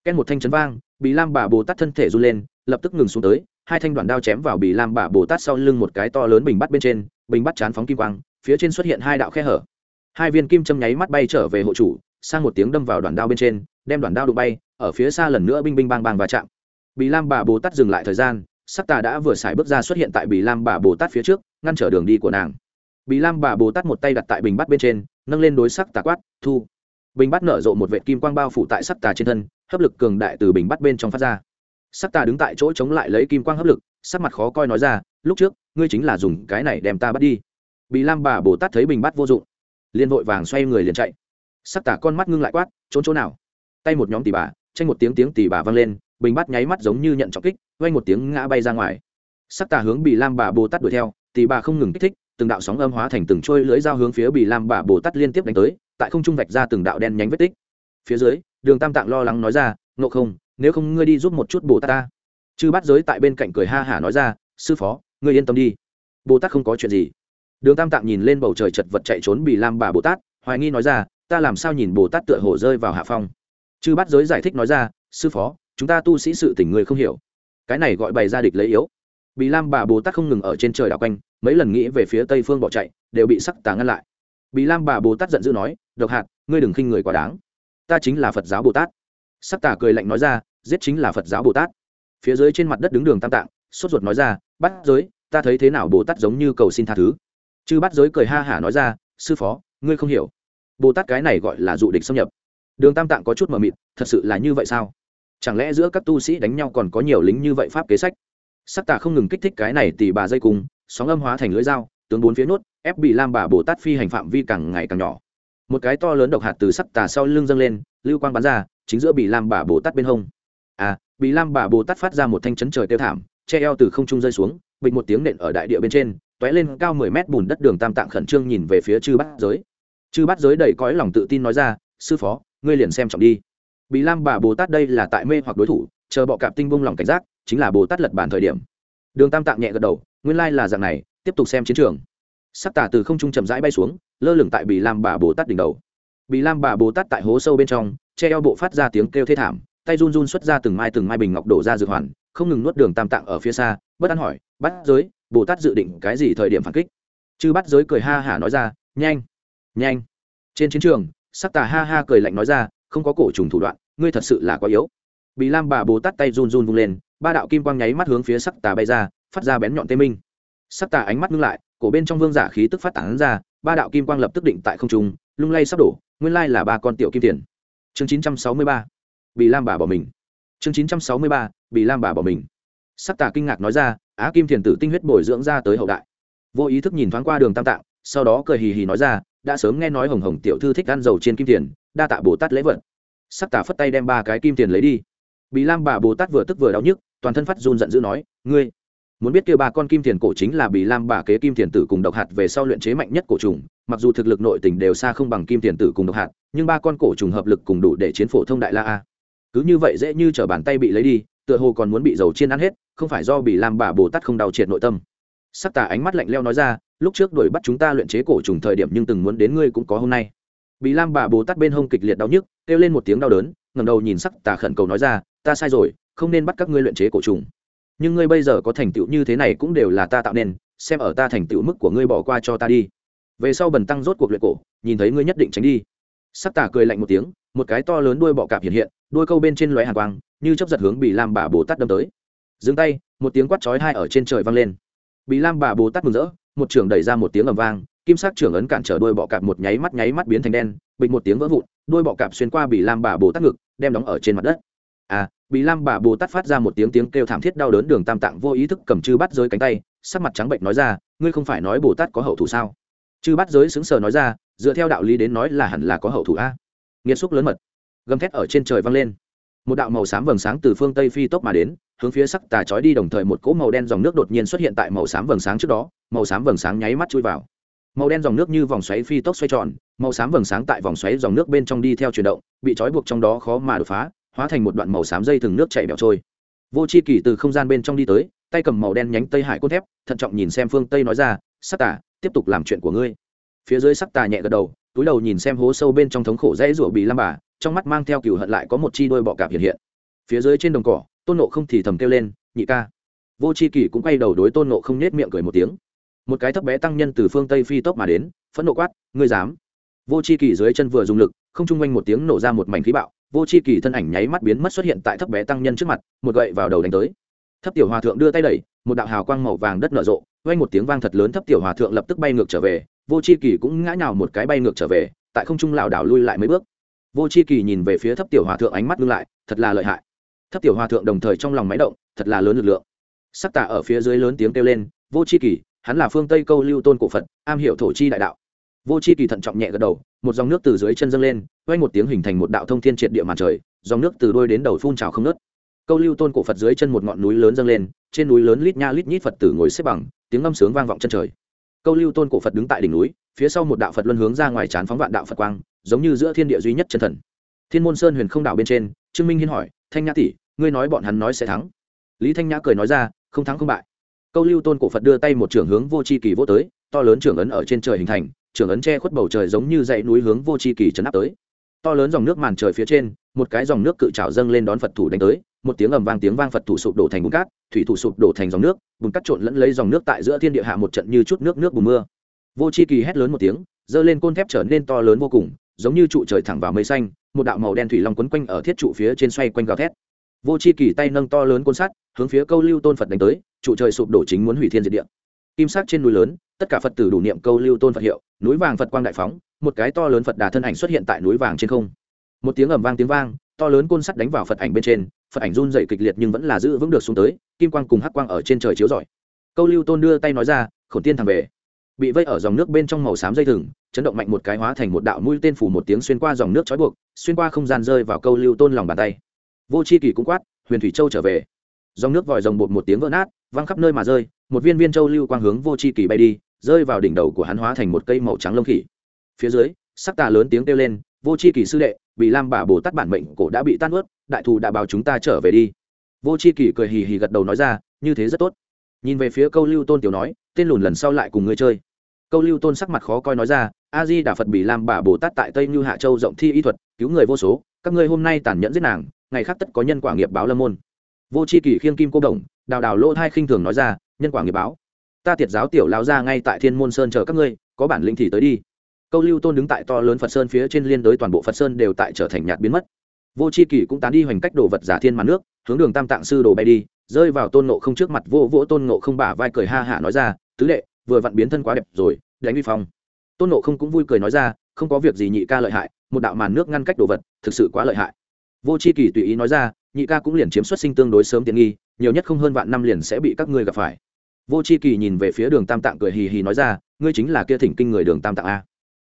Ken một thanh chấn vang bị lam bà bồ tát thân thể run lên, lập tức ngừng xuống tới, hai thanh đoàn đao chém vào bị lam bà bồ tát sau lưng một cái to lớn bình bắt bên trên, bình bắt chán phóng kim quang, phía trên xuất hiện hai đạo khe hở. Hai viên kim châm nháy mắt bay trở về hộ chủ, sang một tiếng đâm vào đoàn đao bên trên, đem đoàn đao đụng bay ở phía xa lần nữa binh binh bang bang và chạm. Bị lam bà bồ tát dừng lại thời gian, sắc tà đã vừa xài bước ra xuất hiện tại bì lam bà bồ tát phía trước, ngăn trở đường đi của nàng. Bì lam bà bồ tát một tay đặt tại bình bát bên trên, nâng lên đối sắc tà quát, thu. Bình bát nở rộ một vệ kim quang bao phủ tại sắc tà trên thân, hấp lực cường đại từ bình bát bên trong phát ra. Sắc tà đứng tại chỗ chống lại lấy kim quang hấp lực, sắc mặt khó coi nói ra, lúc trước, ngươi chính là dùng cái này đem ta bắt đi. Bì lam bà bồ tát thấy bình bát vô dụng, liền vội vàng xoay người liền chạy. Sắc tà con mắt ngưng lại quát, trốn chỗ nào? Tay một nhóm tỷ bà tranh một tiếng tiếng tỷ bà vang lên, bình Bát nháy mắt giống như nhận trọng kích vay một tiếng ngã bay ra ngoài. Sắc tà hướng bị lam bà bồ tát đuổi theo tỷ bà không ngừng kích thích, từng đạo sóng âm hóa thành từng trôi lưỡi dao hướng phía bị lam bà bồ tát liên tiếp đánh tới, tại không trung vạch ra từng đạo đen nhánh vết tích. Phía dưới, đường tam tạng lo lắng nói ra, ngộ không, nếu không ngươi đi giúp một chút bồ tát ta. Chư bắt giới tại bên cạnh cười ha hả nói ra, sư phó, ngươi yên tâm đi. Bồ tát không có chuyện gì. Đường tam tạng nhìn lên bầu trời chật vật chạy trốn bị lam bà bồ tát, hoài nghi nói ra, ta làm sao nhìn bồ tát tựa hồ rơi vào hạ phong? Chư bát giới giải thích nói ra, sư phó, chúng ta tu sĩ sự tỉnh người không hiểu. Cái này gọi bày ra địch lấy yếu. Bị lam bà bồ tát không ngừng ở trên trời đảo quanh, mấy lần nghĩ về phía tây phương bỏ chạy, đều bị sắc tà ngăn lại. Bị lam bà bồ tát giận dữ nói, độc hạt, ngươi đừng khinh người quá đáng. Ta chính là phật giáo bồ tát. Sắc tà cười lạnh nói ra, giết chính là phật giáo bồ tát. Phía dưới trên mặt đất đứng đường tam tạng, sốt ruột nói ra bắt giới, ta thấy thế nào bồ tát giống như cầu xin tha thứ? Chư bắt giới cười ha hả nói ra, sư phó, ngươi không hiểu. Bồ tát cái này gọi là dụ địch xâm nhập đường tam tạng có chút mờ mịt, thật sự là như vậy sao? Chẳng lẽ giữa các tu sĩ đánh nhau còn có nhiều lính như vậy pháp kế sách? Sắc tà không ngừng kích thích cái này tỉ bà dây cùng sóng âm hóa thành lưỡi dao, tướng bốn phía nốt, ép bị lam bà bồ tát phi hành phạm vi càng ngày càng nhỏ. Một cái to lớn độc hạt từ sắc tà sau lưng dâng lên, lưu quang bắn ra, chính giữa bị lam bà bồ tát bên hông. À bị lam bà bồ tát phát ra một thanh chấn trời tiêu thảm, che eo từ không trung rơi xuống, bịch một tiếng nện ở đại địa bên trên t ó é lên cao mười mét bùn đất đường tam tạng khẩn trương nhìn về phía chư bát giới. Chư bát giới đầy cõi lòng tự tin nói ra, sư phó ngươi liền xem trọng đi. Bị lam bà bồ tát đây là tại mê hoặc đối thủ, chờ bọ cạp tinh bông lòng cảnh giác, chính là bồ tát lật bàn thời điểm. Đường tam tạng nhẹ gật đầu, nguyên lai là dạng này, tiếp tục xem chiến trường. Sắc tả từ không trung chậm rãi bay xuống, lơ lửng tại bị lam bà bồ tát đỉnh đầu. Bị lam bà bồ tát tại hố sâu bên trong, che eo bộ phát ra tiếng kêu thê thảm, tay run run xuất ra từng mai từng mai bình ngọc đổ ra dược hoàn, không ngừng nuốt đường tam tạng ở phía xa, bất an hỏi bắt giới, bồ tát dự định cái gì thời điểm phản kích? Chư bắt giới cười ha hả nói ra, nhanh nhanh. Trên chiến trường sắc tà ha ha cười lạnh nói ra, không có cổ trùng thủ đoạn, ngươi thật sự là quá yếu. Bị lam bà bồ tát tay run run vung lên, ba đạo kim quang nháy mắt hướng phía sắc tà bay ra, phát ra bén nhọn tê minh. Sắc tà ánh mắt ngưng lại, cổ bên trong vương giả khí tức phát tán ra, ba đạo kim quang lập tức định tại không trung, lung lay sắp đổ, nguyên lai là ba con tiểu kim tiền. Chương chín trăm sáu mươi ba bị lam bà bỏ mình. Chương chín trăm sáu mươi ba bị lam bà bỏ mình. Sắc tà kinh ngạc nói ra, á, kim thiền tử tinh huyết bồi dưỡng ra tới hậu đại. Vô ý thức nhìn thoáng qua đường tam tạng, sau đó cười hì hì nói ra đã sớm nghe nói hồng hồng tiểu thư thích ăn dầu trên kim tiền, đa tạ bồ tát lễ vật. Sắc tà phất tay đem ba cái kim tiền lấy đi. Bị lam bà bồ tát vừa tức vừa đau nhức, toàn thân phát run giận dữ nói, ngươi, muốn biết kia ba con kim tiền cổ chính là bị lam bà kế kim tiền tử cùng độc hạt về sau luyện chế mạnh nhất cổ trùng, mặc dù thực lực nội tình đều xa không bằng kim tiền tử cùng độc hạt, nhưng ba con cổ trùng hợp lực cùng đủ để chiến phổ thông đại la a. Cứ như vậy dễ như t bàn tay bị lấy đi, tựa hồ còn muốn bị dầu chiên ăn hết, không phải do bị lam bà bồ tát không đau triệt nội tâm sắc tà ánh mắt lạnh leo nói ra, lúc trước đuổi bắt chúng ta luyện chế cổ trùng thời điểm nhưng từng muốn đến ngươi cũng có hôm nay. Bị lam bà bồ tát bên hông kịch liệt đau nhức, kêu lên một tiếng đau đớn ngầm đầu nhìn sắc tà khẩn cầu nói ra, ta sai rồi, không nên bắt các ngươi luyện chế cổ trùng. Nhưng ngươi bây giờ có thành tựu như thế này cũng đều là ta tạo nên, xem ở ta thành tựu mức của ngươi bỏ qua cho ta đi. Về sau bần tăng rốt cuộc luyện cổ, nhìn thấy ngươi nhất định tránh đi. Sắc tà cười lạnh một tiếng, một cái to lớn đuôi bọ cạp hiện hiện, đuôi câu bên trên lóe hàn quang, như chấp giật hướng bị lam bà bồ tát đâm tới. Dừng tay, một tiếng quát chói hai ở trên trời vang lên bị lam bà bồ tát mừng rỡ, một trưởng đẩy ra một tiếng ầm vang, kim sắc trưởng ấn cản trở đuôi bọ cạp một nháy mắt nháy mắt biến thành đen bịch một tiếng vỡ vụn đuôi bọ cạp xuyên qua bị lam bà bồ tát ngực, đem đóng ở trên mặt đất. À bị lam bà bồ tát phát ra một tiếng tiếng kêu thảm thiết đau đớn đường tam tạng vô ý thức cầm chư bắt giới cánh tay, sắc mặt trắng bệnh nói ra, ngươi không phải nói bồ tát có hậu thủ sao? Chư bắt giới xứng sờ nói ra, dựa theo đạo lý đến nói là hẳn là có hậu thủ a. Nghiêm xúc lớn mật, gầm thét ở trên trời vang lên. Một đạo màu xám vầng sáng từ phương tây phi tốc mà đến hướng phía sắc tà chói đi đồng thời một cỗ màu đen dòng nước đột nhiên xuất hiện tại màu xám vầng sáng trước đó, màu xám vầng sáng nháy mắt chui vào. Màu đen dòng nước như vòng xoáy phi tốc xoay tròn, màu xám vầng sáng tại vòng xoáy dòng nước bên trong đi theo chuyển động, bị trói buộc trong đó khó mà đột phá, hóa thành một đoạn màu xám dây thừng nước chảy bẹo trôi. Vô c h i kỳ từ không gian bên trong đi tới, tay cầm màu đen nhánh tây hải cốt thép, thận trọng nhìn xem phương tây nói ra, sắc tà, tiếp tục làm chuyện của ngươi. Phía dưới sắc tà nhẹ gật đầu, túi đầu nhìn xem hố sâu bên trong thống khổ rẽ rủa bị lam bà, trong mắt mang theo cừu hận lại có một chi đôi bọ cạp hiện hiện. Phía dưới trên đồng cỏ tôn nộ không thì thầm kêu lên, nhị ca. Vô c h i kỳ cũng quay đầu đối tôn nộ không nết miệng cười một tiếng. Một cái thấp bé tăng nhân từ phương tây phi tốc mà đến, phẫn nộ quát, ngươi dám? Vô c h i kỳ dưới chân vừa dùng lực, không chung quanh một tiếng nổ ra một mảnh khí bạo. Vô c h i kỳ thân ảnh nháy mắt biến mất xuất hiện tại thấp bé tăng nhân trước mặt, một gậy vào đầu đánh tới. Thấp tiểu hòa thượng đưa tay đẩy, một đạo hào quang màu vàng đất nở rộ, quanh một tiếng vang thật lớn thấp tiểu hòa thượng lập tức bay ngược trở về, vô c h i kỳ cũng ngã nhào một cái bay ngược trở về, tại không trung lảo đảo lui lại mấy bước. Vô c h i kỳ nhìn về phía thấp tiểu hòa thượng ánh mắt ngưng lại, thật là lợi hại thấp tiểu hòa thượng đồng thời trong lòng máy động, thật là lớn lực lượng. Sắc tả ở phía dưới lớn tiếng kêu lên, vô c h i kỳ, hắn là phương tây câu lưu tôn cổ phật, am hiểu thổ chi đại đạo. Vô c h i kỳ thận trọng nhẹ gật đầu, một dòng nước từ dưới chân dâng lên quay một tiếng hình thành một đạo thông thiên triệt địa màn trời, dòng nước từ đôi đến đầu phun trào không nớt câu lưu tôn cổ phật dưới chân một ngọn núi lớn dâng lên, trên núi lớn lít nha lít nhít phật tử ngồi xếp bằng, tiếng ngâm sướng vang vọng chân trời. Câu lưu tôn cổ phật đứng tại đỉnh núi, phía sau một đạo phật luân hướng ra ngoài trán phóng vạn đạo phật quang, giống như giữa thiên địa duy nhất chân thần. Thiên môn sơn huyền không đạo bên trên, trương minh hiên hỏi thanh nhã tỷ, ngươi nói bọn hắn nói sẽ thắng. Lý thanh nhã cười nói ra, không thắng không bại. Câu lưu tôn cổ phật đưa tay một trưởng hướng vô c h i kỳ vô tới, to lớn trưởng ấn ở trên trời hình thành, trưởng ấn che khuất bầu trời giống như dãy núi hướng vô c h i kỳ chấn áp tới. To lớn dòng nước màn trời phía trên, một cái dòng nước cự trào dâng lên đón phật thủ đánh tới, một tiếng ầm vang tiếng vang phật thủ sụp đổ thành bùn cát, thủy thủ sụp đổ thành dòng nước, bùn cát trộn lẫn lấy dòng nước tại giữa thiên địa hạ một trận như chút nước nước bùn mưa. Vô c h i kỳ hét lớn một tiếng, giơ lên côn thép trở nên to lớn vô cùng, giống như trụ trời thẳng vào mây xanh một đạo màu đen thủy long quấn quanh ở thiết trụ phía trên xoay quanh gào thét. Vô c h i kỳ tay nâng to lớn côn sắt, hướng phía câu lưu tôn phật đánh tới, trụ trời sụp đổ chính muốn hủy thiên diệt địa. Kim sắc trên núi lớn, tất cả phật tử đủ niệm câu lưu tôn phật hiệu, núi vàng phật quang đại phóng, một cái to lớn phật đà thân ảnh xuất hiện tại núi vàng trên không. Một tiếng ầm vang tiếng vang, to lớn côn sắt đánh vào phật ảnh bên trên, phật ảnh run rẩy kịch liệt nhưng vẫn là giữ vững được xuống tới, kim quang cùng hắc quang ở trên trời chiếu rọi. Câu lưu tôn đưa tay nói ra, khổn tiên thằng về bị vây ở dòng nước bên trong màu xám dây thừng, chấn động mạnh một cái hóa thành một đạo mũi tên phủ một tiếng xuyên qua dòng nước trói buộc, xuyên qua không gian rơi vào câu lưu tôn lòng bàn tay. Vô c h i kỳ cũng quát, huyền thủy châu trở về. Dòng nước vòi rồng bột một tiếng vỡ nát, văng khắp nơi mà rơi, một viên viên châu lưu quang hướng vô c h i kỳ bay đi, rơi vào đỉnh đầu của hắn hóa thành một cây màu trắng lông khỉ. Phía dưới, sắc tà lớn tiếng kêu lên, vô c h i kỳ sư đệ bị lam bà bồ tát bản mệnh cổ đã bị tan ướt, đại thù đã báo chúng ta trở về đi. Vô c h i kỳ cười hì hì gật đầu nói ra, như thế rất tốt. Nhìn về phía câu lưu tôn tiểu nói, tên lùn lần sau lại cùng ngươi chơi câu lưu tôn sắc mặt khó coi nói ra, a di đà phật bị làm bà bồ tát tại tây như hạ châu rộng thi y thuật, cứu người vô số, các ngươi hôm nay tàn nhẫn giết nàng, ngày khác tất có nhân quả nghiệp báo lâm môn. Vô c h i kỷ khiêng kim cô đồng, đào đào lỗ thai khinh thường nói ra, nhân quả nghiệp báo. Ta tiệt giáo tiểu lao ra ngay tại thiên môn sơn chờ các ngươi, có bản lĩnh thì tới đi. Câu lưu tôn đứng tại to lớn phật sơn phía trên liên đối toàn bộ phật sơn đều tại trở thành nhạt biến mất. Vô c h i kỷ cũng tán đi hoành cách đồ vật giả thiên mặt nước, hướng đường tam tạng sư đồ bay đi, rơi vào tôn nộ không trước mặt, vô vỗ tôn nộ không bả vai cười ha hạ nói ra, tứ đệ vừa vặn biến thân quá đẹp rồi, đánh vi phong. Tôn nộ không cũng vui cười nói ra, không có việc gì nhị ca lợi hại, một đạo màn nước ngăn cách đồ vật, thực sự quá lợi hại. Vô c h i kỳ tùy ý nói ra, nhị ca cũng liền chiếm xuất sinh tương đối sớm tiện nghi, nhiều nhất không hơn vạn năm liền sẽ bị các ngươi gặp phải. Vô c h i kỳ nhìn về phía đường tam tạng cười hì hì nói ra, ngươi chính là kia thỉnh kinh người đường tam tạng a.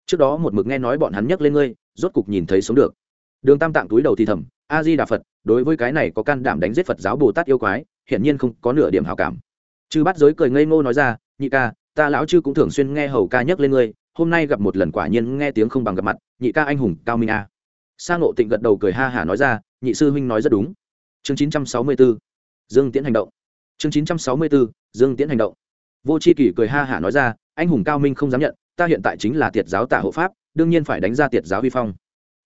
Trước đó một mực nghe nói bọn hắn nhắc lên ngươi, rốt cục nhìn thấy sống được. Đường tam tạng túi đầu thì thầm, a di đà phật, đối với cái này có can đảm đánh giết phật giáo bồ tát yêu quái, hiển nhiên không có nửa điểm hào cảm. Chư bắt giới cười ngây ngô nói ra, nhị ca ta lão chư cũng thường xuyên nghe hầu ca nhắc lên ngươi, hôm nay gặp một lần quả nhiên nghe tiếng không bằng gặp mặt, nhị ca anh hùng, cao minh a. Sa ngộ tịnh gật đầu cười ha hả nói ra, nhị sư huynh nói rất đúng. Chương chín trăm sáu mươi 964 dương tiễn hành động. Chương chín trăm sáu mươi 964 dương tiễn hành động. Vô c h i kỷ cười ha hả nói ra, anh hùng cao minh không dám nhận, ta hiện tại chính là tiệt giáo tả hộ pháp, đương nhiên phải đánh ra tiệt giáo vi phong.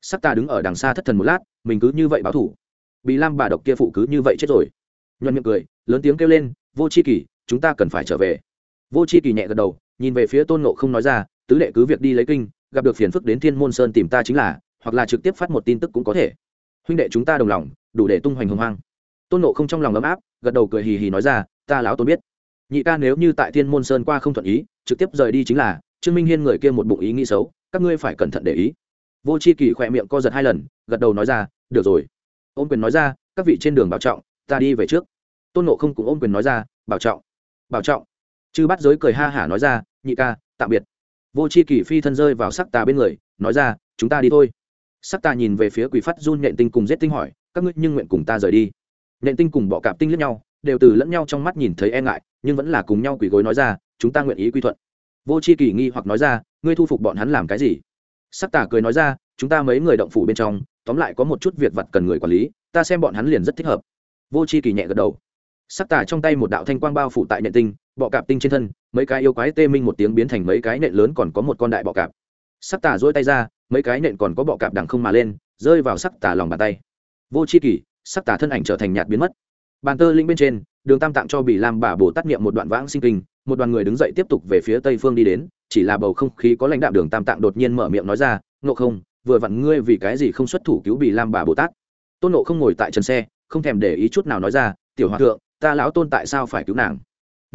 Sắc ta đứng ở đằng xa thất thần một lát, mình cứ như vậy báo thủ. Bị lam bà độc kia phụ cứ như vậy chết rồi. Nhuận miệng cười, lớn tiếng kêu lên, vô c h i kỷ, chúng ta cần phải trở về vô c h i kỳ nhẹ gật đầu, nhìn về phía tôn nộ không nói ra, tứ đệ cứ việc đi lấy kinh, gặp được phiền phức đến thiên môn sơn tìm ta chính là, hoặc là trực tiếp phát một tin tức cũng có thể. Huynh đệ chúng ta đồng lòng, đủ để tung hoành hồng hoang. Tôn nộ không trong lòng ấm áp, gật đầu cười hì hì nói ra, ta láo tôn biết. Nhị ca nếu như tại thiên môn sơn qua không thuận ý, trực tiếp rời đi chính là, trương minh hiên người kia một bụng ý nghĩ xấu, các ngươi phải cẩn thận để ý. Vô c h i kỳ khỏe miệng co giật hai lần, gật đầu nói ra, được rồi. Ôm quyền nói ra, các vị trên đường bảo trọng, ta đi về trước. Tôn nộ không cũng ôm quyền nói ra, bảo trọng bảo trọng chư bắt giới cười ha hả nói ra, nhị ca, tạm biệt. Vô c h i kỳ phi thân rơi vào sắc tà bên người, nói ra, chúng ta đi thôi. Sắc tà nhìn về phía quỷ phát run nhện tinh cùng giết tinh hỏi, các ngươi nhưng nguyện cùng ta rời đi? Nhện tinh cùng bọ cạp tinh lẫn nhau, đều từ lẫn nhau trong mắt nhìn thấy e ngại, nhưng vẫn là cùng nhau quỷ gối nói ra, chúng ta nguyện ý quy thuận. Vô c h i kỳ nghi hoặc nói ra, ngươi thu phục bọn hắn làm cái gì? Sắc tà cười nói ra, chúng ta mấy người động phủ bên trong, tóm lại có một chút việc vặt cần người quản lý, ta xem bọn hắn liền rất thích hợp. Vô c h i kỳ nhẹ gật đầu. Sắc tà trong tay một đạo thanh quang bao phủ tại nhện tinh bọ cạp tinh trên thân, mấy cái yêu quái tê minh một tiếng biến thành mấy cái nện lớn còn có một con đại bọ cạp. Sắc tà dỗi tay ra, mấy cái nện còn có bọ cạp đằng không mà lên, rơi vào sắc tà lòng bàn tay. Vô c h i kỷ, sắc tà thân ảnh trở thành nhạt biến mất. Bàn tơ linh bên trên, đường tam tạng cho bị lam bà bồ tát niệm một đoạn vãng sinh kinh, một đoàn người đứng dậy tiếp tục về phía tây phương đi đến, chỉ là bầu không khí có lãnh đạo đường tam tạng đột nhiên mở miệng nói ra, ngộ không, vừa vặn ngươi vì cái gì không xuất thủ cứu bị lam bà bồ tát? Tôn nộ không ngồi tại trần xe, không thèm để ý chút nào nói ra, tiểu hòa thượng, ta lão tôn tại sao phải cứu nàng?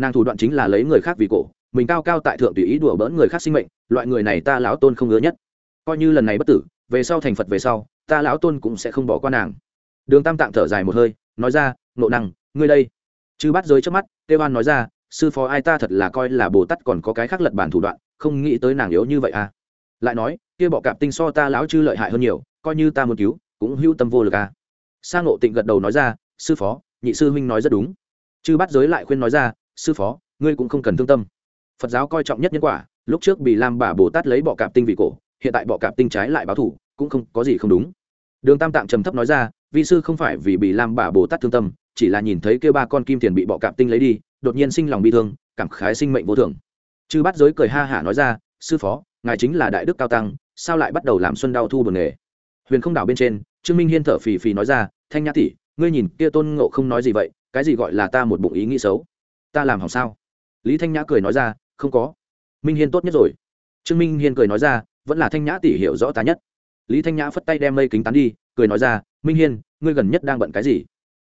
Nàng thủ đoạn chính là lấy người khác vì cổ, mình cao cao tại thượng tùy ý đùa bỡn người khác sinh mệnh, loại người này ta lão tôn không ngứa nhất. Coi như lần này bất tử, về sau thành phật về sau, ta lão tôn cũng sẽ không bỏ qua nàng. Đường tam tạng thở dài một hơi, nói ra nộ năng, ngươi đây. Chứ bắt giới trước mắt, tê oan nói ra, sư phó ai ta thật là coi là bồ tát còn có cái khác lật bản thủ đoạn, không nghĩ tới nàng yếu như vậy à. Lại nói, kia bọ cạp tinh so ta lão chư lợi hại hơn nhiều, coi như ta muốn cứu, cũng hữu tâm vô lực à. Sang ngộ tịnh gật đầu nói ra, sư phó, nhị sư huynh nói rất đúng. Chư bắt giới lại khuyên nói ra sư phó, ngươi cũng không cần thương tâm. Phật giáo coi trọng nhất nhân quả, lúc trước bị lam bà bồ tát lấy bọ cạp tinh vị cổ, hiện tại bọ cạp tinh trái lại báo thủ, cũng không có gì không đúng. Đường tam tạng trầm thấp nói ra, vi sư không phải vì bị lam bà bồ tát thương tâm, chỉ là nhìn thấy kêu ba con kim tiền bị bọ cạp tinh lấy đi, đột nhiên sinh lòng bi thương, cảm khái sinh mệnh vô thường. Chư bắt giới cười ha hả nói ra, sư phó, ngài chính là đại đức cao tăng, sao lại bắt đầu làm xuân đau thu bừng nghề? Huyền không đảo bên trên, trương minh hiên thở phì phì nói ra, thanh nhã tỷ, ngươi nhìn kia tôn ngộ không nói gì vậy, cái gì gọi là ta một bụng ý nghĩ xấu? Ta làm hỏng sao? Lý thanh nhã cười nói ra, không có. Minh hiên tốt nhất rồi. Trương minh hiên cười nói ra, vẫn là thanh nhã tỷ hiểu rõ ta nhất. Lý thanh nhã phất tay đem mây kính tán đi, cười nói ra, minh hiên, ngươi gần nhất đang bận cái gì?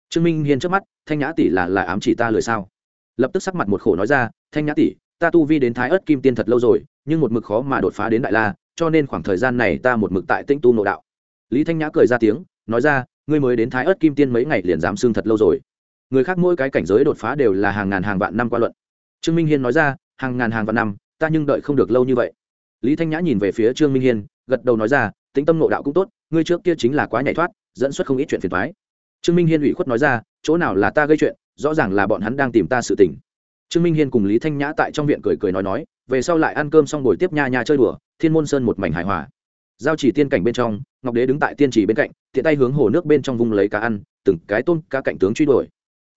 Trương minh hiên trước mắt, thanh nhã tỷ là là ám chỉ ta lười sao? Lập tức sắc mặt một khổ nói ra, thanh nhã tỷ, ta tu vi đến thái ớt kim tiên thật lâu rồi, nhưng một mực khó mà đột phá đến đại la, cho nên khoảng thời gian này ta một mực tại tĩnh tu nội đạo. Lý thanh nhã cười ra tiếng, nói ra, ngươi mới đến thái ớt kim tiên mấy ngày liền dám xương thật lâu rồi người khác mỗi cái cảnh giới đột phá đều là hàng ngàn hàng vạn năm qua luận. Trương minh hiên nói ra, hàng ngàn hàng vạn năm, ta nhưng đợi không được lâu như vậy. Lý thanh nhã nhìn về phía trương minh hiên, gật đầu nói ra tính tâm nộ đạo cũng tốt, ngươi trước kia chính là quá nhảy thoát, dẫn xuất không ít chuyện phiền thoái trương minh hiên ủy khuất nói ra, chỗ nào là ta gây chuyện, rõ ràng là bọn hắn đang tìm ta sự tình. Trương minh hiên cùng lý thanh nhã tại trong viện cười cười nói nói, về sau lại ăn cơm xong buổi tiếp nha nha chơi đùa, thiên môn sơn một mảnh hài hòa. Giao chỉ tiên cảnh bên trong, ngọc đế đứng tại tiên trì bên cạnh, tiện tay hướng hồ nước bên trong vùng lấy cá ăn, từng cái tôm cá cạnh tướng truy đuổi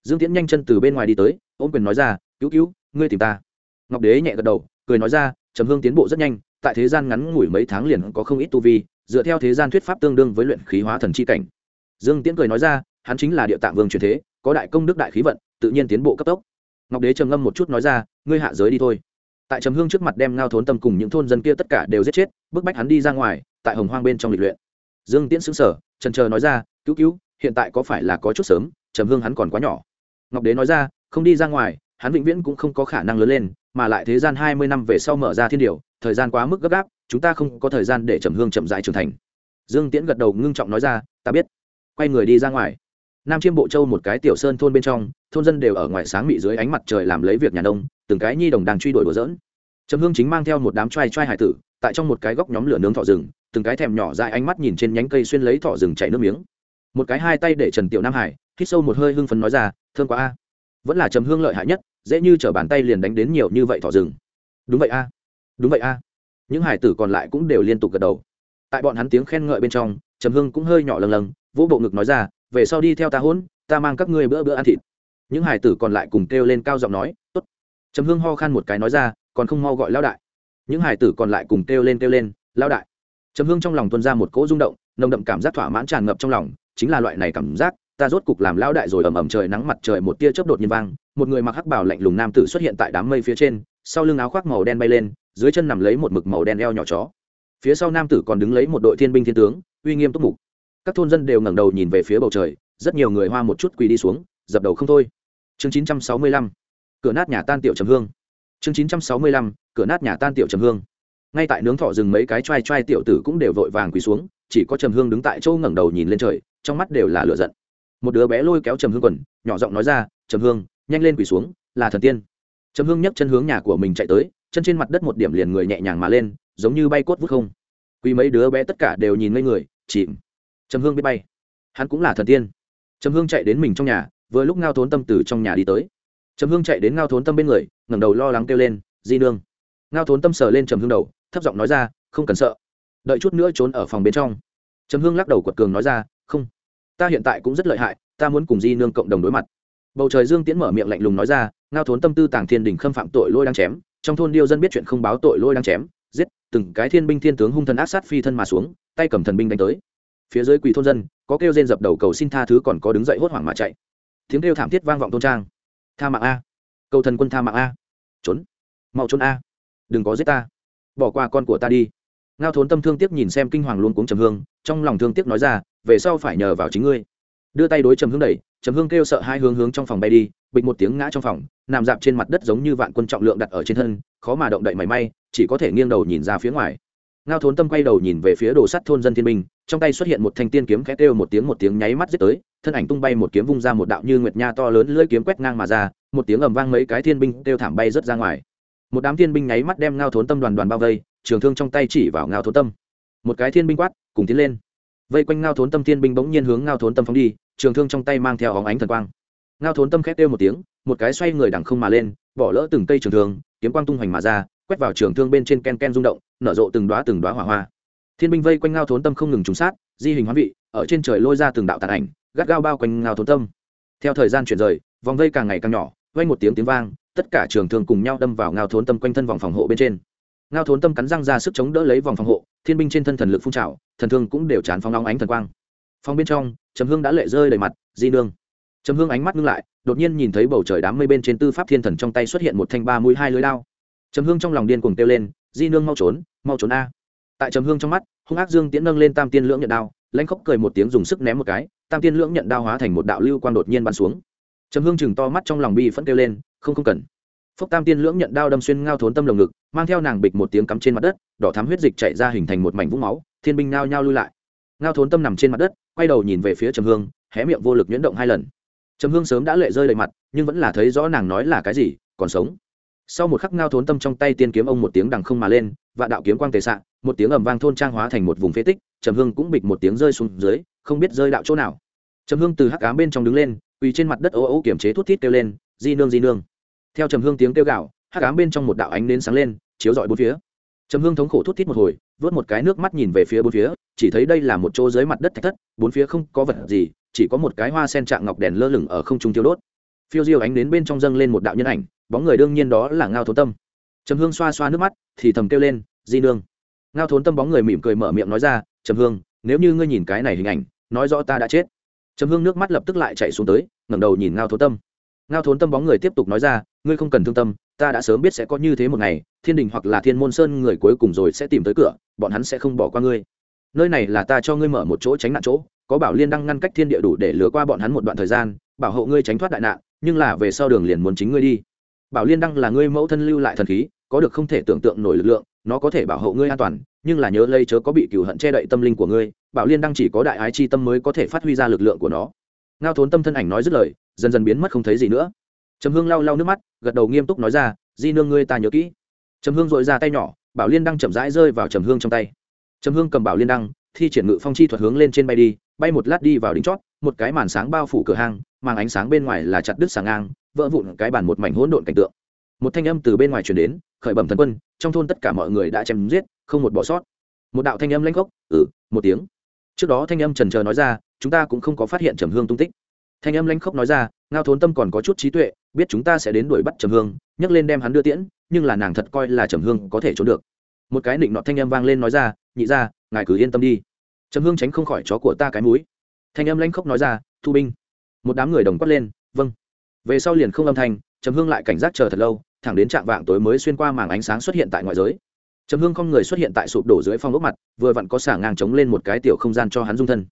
dương tiễn nhanh chân từ bên ngoài đi tới, ôm quyền nói ra, cứu cứu, ngươi tìm ta. Ngọc đế nhẹ gật đầu, cười nói ra, trầm hương tiến bộ rất nhanh, tại thế gian ngắn ngủi mấy tháng liền có không ít tu vi, dựa theo thế gian thuyết pháp tương đương với luyện khí hóa thần c h i cảnh. Dương tiễn cười nói ra, hắn chính là địa tạng vương truyền thế, có đại công đức đại khí vận, tự nhiên tiến bộ cấp tốc. Ngọc đế trầm ngâm một chút nói ra, ngươi hạ giới đi thôi. Tại trầm hương trước mặt đem ngao thốn tâm cùng những thôn dân kia tất cả đều giết chết, bức bách hắn đi ra ngoài, tại hồng hoang bên trong lịch luyện. Dương tiễn xứng sở trần chờ nói ra, cứu cứu, hiện tại có phải là có chút sớm, trầm hương hắn còn quá nhỏ ngọc đế nói ra, không đi ra ngoài, hắn vĩnh viễn cũng không có khả năng lớn lên, mà lại thế gian hai mươi năm về sau mở ra thiên điều, thời gian quá mức gấp gáp, chúng ta không có thời gian để trầm hương chậm dại trưởng thành. Dương tiễn gật đầu ngưng trọng nói ra, ta biết. Quay người đi ra ngoài. Nam chiêm bộ châu một cái tiểu sơn thôn bên trong, thôn dân đều ở ngoài sáng mị dưới ánh mặt trời làm lấy việc nhà nông, từng cái nhi đồng đang truy đuổi đùa dỡn trầm hương chính mang theo một đám t r a i t r a i hải tử, tại trong một cái góc nhóm lửa nướng thọ rừng, từng cái thèm nhỏ dại ánh mắt nhìn trên nhánh cây xuyên lấy thọ rừng chảy nước miếng. Một cái hai tay để trần tiểu nam hải hít sâu một hơi hưng phấn nói ra thương quá a, vẫn là trầm hương lợi hại nhất, dễ như t bàn tay liền đánh đến nhiều như vậy thỏ rừng. Đúng vậy a, đúng vậy a. Những hải tử còn lại cũng đều liên tục gật đầu. Tại bọn hắn tiếng khen ngợi bên trong trầm hương cũng hơi nhỏ lầng lầng vỗ bộ ngực nói ra, về sau đi theo ta hôn, ta mang các ngươi bữa bữa ăn thịt. Những hải tử còn lại cùng kêu lên cao giọng nói, tốt. Trầm hương ho khan một cái nói ra, còn không mau gọi lao đại. Những hải tử còn lại cùng kêu lên kêu lên, lao đại. Trầm hương trong lòng tuân ra một cỗ rung động, nồng đậm cảm giác thỏa mãn tràn ngập trong lòng, chính là loại này cảm giác ta rốt cục làm lão đại rồi, ầm ầm trời nắng mặt trời một tia chớp đột nhiên vang, một người mặc hắc bảo lạnh lùng nam tử xuất hiện tại đám mây phía trên, sau lưng áo khoác màu đen bay lên, dưới chân nằm lấy một mực màu đen eo nhỏ chó. Phía sau nam tử còn đứng lấy một đội thiên binh thiên tướng, uy nghiêm túc mục. Các thôn dân đều ngẩng đầu nhìn về phía bầu trời, rất nhiều người hoa một chút quỳ đi xuống, dập đầu không thôi. Chương 965 cửa nát nhà tan tiểu trầm hương. Chương 965 cửa nát nhà tan tiểu trầm hương. Ngay tại nướng thọ rừng mấy cái trai trai tiểu tử cũng đều vội vàng quỳ xuống, chỉ có trầm hương đứng tại chỗ ngẩng đầu nhìn lên trời, trong mắt đều là lửa giận một đứa bé lôi kéo trầm hương quần, nhỏ giọng nói ra, trầm hương, nhanh lên quỳ xuống, là thần tiên. Trầm hương nhấc chân hướng nhà của mình chạy tới, chân trên mặt đất một điểm liền người nhẹ nhàng mà lên, giống như bay cốt vút không. Quỳ mấy đứa bé tất cả đều nhìn ngây người, chìm. Trầm hương biết bay. Hắn cũng là thần tiên. Trầm hương chạy đến mình trong nhà, vừa lúc ngao thốn tâm từ trong nhà đi tới. Trầm hương chạy đến ngao thốn tâm bên người, ngẩng đầu lo lắng kêu lên, di nương. Ngao thốn tâm sờ lên trầm hương đầu, thấp giọng nói ra, không cần sợ. Đợi chút nữa trốn ở phòng bên trong. Trầm hương lắc đầu quật cường nói ra, không ta hiện tại cũng rất lợi hại, ta muốn cùng di nương cộng đồng đối mặt. Bầu trời dương tiễn mở miệng lạnh lùng nói ra, ngao thốn tâm tư tàng thiên đình khâm phạm tội lôi đang chém, trong thôn điêu dân biết chuyện không báo tội lôi đang chém, giết, từng cái thiên binh thiên tướng hung thần ác sát phi thân mà xuống, tay cầm thần binh đánh tới. Phía dưới quỳ thôn dân, có kêu rên dập đầu cầu xin tha thứ còn có đứng dậy hốt hoảng mà chạy. Tiếng kêu thảm thiết vang vọng thôn trang. Tha mạng a. Cầu thần quân tha mạng a. Trốn. Mau trốn a. Đừng có giết ta. Bỏ qua con của ta đi. Ngao thốn tâm thương tiếc nhìn xem kinh hoàng luôn cuống trầm hương, trong lòng thương tiếc nói ra về sau phải nhờ vào chính ngươi. Đưa tay đối trầm hương đẩy, trầm hương kêu sợ hai hướng hướng trong phòng bay đi, bịch một tiếng ngã trong phòng, nằm dạp trên mặt đất giống như vạn quân trọng lượng đặt ở trên thân, khó mà động đậy mảy may, chỉ có thể nghiêng đầu nhìn ra phía ngoài. Ngao thốn tâm quay đầu nhìn về phía đồ sắt thôn dân thiên minh trong tay xuất hiện một thanh tiên kiếm khét kêu một tiếng một tiếng nháy mắt giết tới, thân ảnh tung bay một kiếm vung ra một đạo như nguyệt nha to lớn lưỡi kiếm quét ngang mà ra, một tiếng ầm vang mấy cái thiên binh kêu thảm bay rớt ra ngoài. Một đám thiên binh nháy mắt đem ngao thốn tâm đoàn đoàn bao vây, trường thương trong tay chỉ vào ngao thốn tâm. Một cái thiên binh quát, cùng tiến lên vây quanh ngao thốn tâm thiên binh bỗng nhiên hướng ngao thốn tâm phóng đi, trường thương trong tay mang theo hóng ánh thần quang. Ngao thốn tâm khét kêu một tiếng, một cái xoay người đằng không mà lên, bỏ lỡ từng cây trường thương, kiếm quang tung hoành mà ra, quét vào trường thương bên trên ken ken rung động, nở rộ từng đoá từng đoá hỏa hoa. Thiên binh vây quanh ngao thốn tâm không ngừng trúng sát, di hình hóa vị, ở trên trời lôi ra từng đạo tàn ảnh, gắt gao bao quanh ngao thốn tâm. Theo thời gian chuyển rời, vòng vây càng ngày càng nhỏ vây một tiếng tiếng vang, tất cả trường thương cùng nhau đâm vào ngao thốn tâm quanh thân vòng phòng hộ bên trên. Ngao thốn tâm cắn răng ra sức chống đỡ lấy vòng phòng hộ thiên binh trên thân thần lực phun trào, thần thương cũng đều chán phóng nóng ánh thần quang. Phong bên trong, trầm hương đã lệ rơi đầy mặt, di nương. Trầm hương ánh mắt ngưng lại, đột nhiên nhìn thấy bầu trời đám mây bên trên tư pháp thiên thần trong tay xuất hiện một thanh ba mũi hai lưới lao trầm hương trong lòng điên cuồng kêu lên, di nương mau trốn mau trốn a. Tại trầm hương trong mắt, hung ác dương tiễn nâng lên tam tiên lưỡng nhận đao, lãnh khóc cười một tiếng dùng sức ném một cái, tam tiên lưỡng nhận đao hóa thành một đạo lưu quang đột nhiên bắn xuống. Trầm hương chừng to mắt trong lòng bi phẫn kêu lên, không không cần phúc tam tiên lưỡng nhận đao đâm xuyên ngao thốn tâm lồng ngực, mang theo nàng bịch một tiếng cắm trên mặt đất, đỏ thắm huyết dịch chạy ra hình thành một mảnh vũng máu, thiên binh nao nhao lui lại. Ngao thốn tâm nằm trên mặt đất, quay đầu nhìn về phía trầm hương, hé miệng vô lực nhuyễn động hai lần. Trầm hương sớm đã lệ rơi đầy mặt, nhưng vẫn là thấy rõ nàng nói là cái gì, còn sống. Sau một khắc ngao thốn tâm trong tay tiên kiếm ông một tiếng đằng không mà lên và đạo kiếm quang tề xạ, một tiếng ầm vang thôn trang hóa thành một vùng phế tích, trầm hương cũng bịch một tiếng rơi xuống dưới, không biết rơi đạo chỗ nào. Trầm hương từ hắc ám bên trong đứng lên, quỳ trên mặt đất ố ố kiểm chế thút thít kêu lên, di nương di nương theo trầm hương tiếng kêu gạo hắc ám bên trong một đạo ánh nến sáng lên, chiếu rọi bốn phía. Trầm hương thống khổ thút thít một hồi, vớt một cái nước mắt nhìn về phía bốn phía, chỉ thấy đây là một chỗ dưới mặt đất thạch thất, bốn phía không có vật gì, chỉ có một cái hoa sen trạng ngọc đèn lơ lửng ở không trung tiêu đốt. Phiêu diêu ánh đến bên trong dâng lên một đạo nhân ảnh, bóng người đương nhiên đó là ngao thốn tâm. Trầm hương xoa xoa nước mắt, thì thầm kêu lên, di nương. Ngao thốn tâm bóng người mỉm cười mở miệng nói ra, trầm hương, nếu như ngươi nhìn cái này hình ảnh, nói rõ ta đã chết. Trầm hương nước mắt lập tức lại chạy xuống tới, ngẩng đầu nhìn ngao thốn tâm. Ngao thốn tâm bóng người tiếp tục nói ra ngươi không cần thương tâm, ta đã sớm biết sẽ có như thế một ngày, thiên đình hoặc là thiên môn sơn người cuối cùng rồi sẽ tìm tới cửa, bọn hắn sẽ không bỏ qua ngươi. Nơi này là ta cho ngươi mở một chỗ tránh nạn chỗ, có bảo liên đang ngăn cách thiên địa đủ để lừa qua bọn hắn một đoạn thời gian, bảo hộ ngươi tránh thoát đại nạn, nhưng là về sau đường liền muốn chính ngươi đi. Bảo liên đăng là ngươi mẫu thân lưu lại thần khí, có được không thể tưởng tượng nổi lực lượng, nó có thể bảo hộ ngươi an toàn, nhưng là nhớ lây chớ có bị cựu hận che đậy tâm linh của ngươi, bảo liên đăng chỉ có đại ái chi tâm mới có thể phát huy ra lực lượng của nó. Ngao thốn tâm thân ảnh nói dứt lời, dần dần biến mất không thấy gì nữa trầm hương lau lau nước mắt, gật đầu nghiêm túc nói ra, di nương ngươi ta nhớ kỹ. Trầm hương dội ra tay nhỏ, bảo liên đăng chậm rãi rơi vào trầm hương trong tay. Trầm hương cầm bảo liên đăng, thi triển ngự phong chi thuật hướng lên trên bay đi, bay một lát đi vào đính chót, một cái màn sáng bao phủ cửa hang mang ánh sáng bên ngoài là chặt đứt sàng ngang, vỡ vụn cái bàn một mảnh hỗn độn cảnh tượng. Một thanh âm từ bên ngoài truyền đến, khởi bẩm thần quân, trong thôn tất cả mọi người đã chém giết, không một bỏ sót. Một đạo thanh âm lanh gốc ừ một tiếng. Trước đó thanh âm trần trờ nói ra, chúng ta cũng không có phát hiện trầm hương tung tích. Thanh âm lanh khốc nói ra ngao thốn tâm còn có chút trí tuệ, biết chúng ta sẽ đến đuổi bắt trầm hương, nhấc lên đem hắn đưa tiễn, nhưng là nàng thật coi là trầm hương có thể trốn được. Một cái định nọ thanh âm vang lên nói ra, nhị ra ngài cứ yên tâm đi. Trầm hương tránh không khỏi chó của ta cái mũi. thanh âm lãnh khốc nói ra, thu binh. Một đám người đồng quát lên vâng. Về sau liền không âm thanh, trầm hương lại cảnh giác chờ thật lâu, thẳng đến trạm vạng tối mới xuyên qua màng ánh sáng xuất hiện tại ngoại giới. Trầm hương không người xuất hiện tại sụp đổ dưới phong ốc mặt, vừa vặn có xả ngang trống lên một cái tiểu không gian cho hắn dung thân.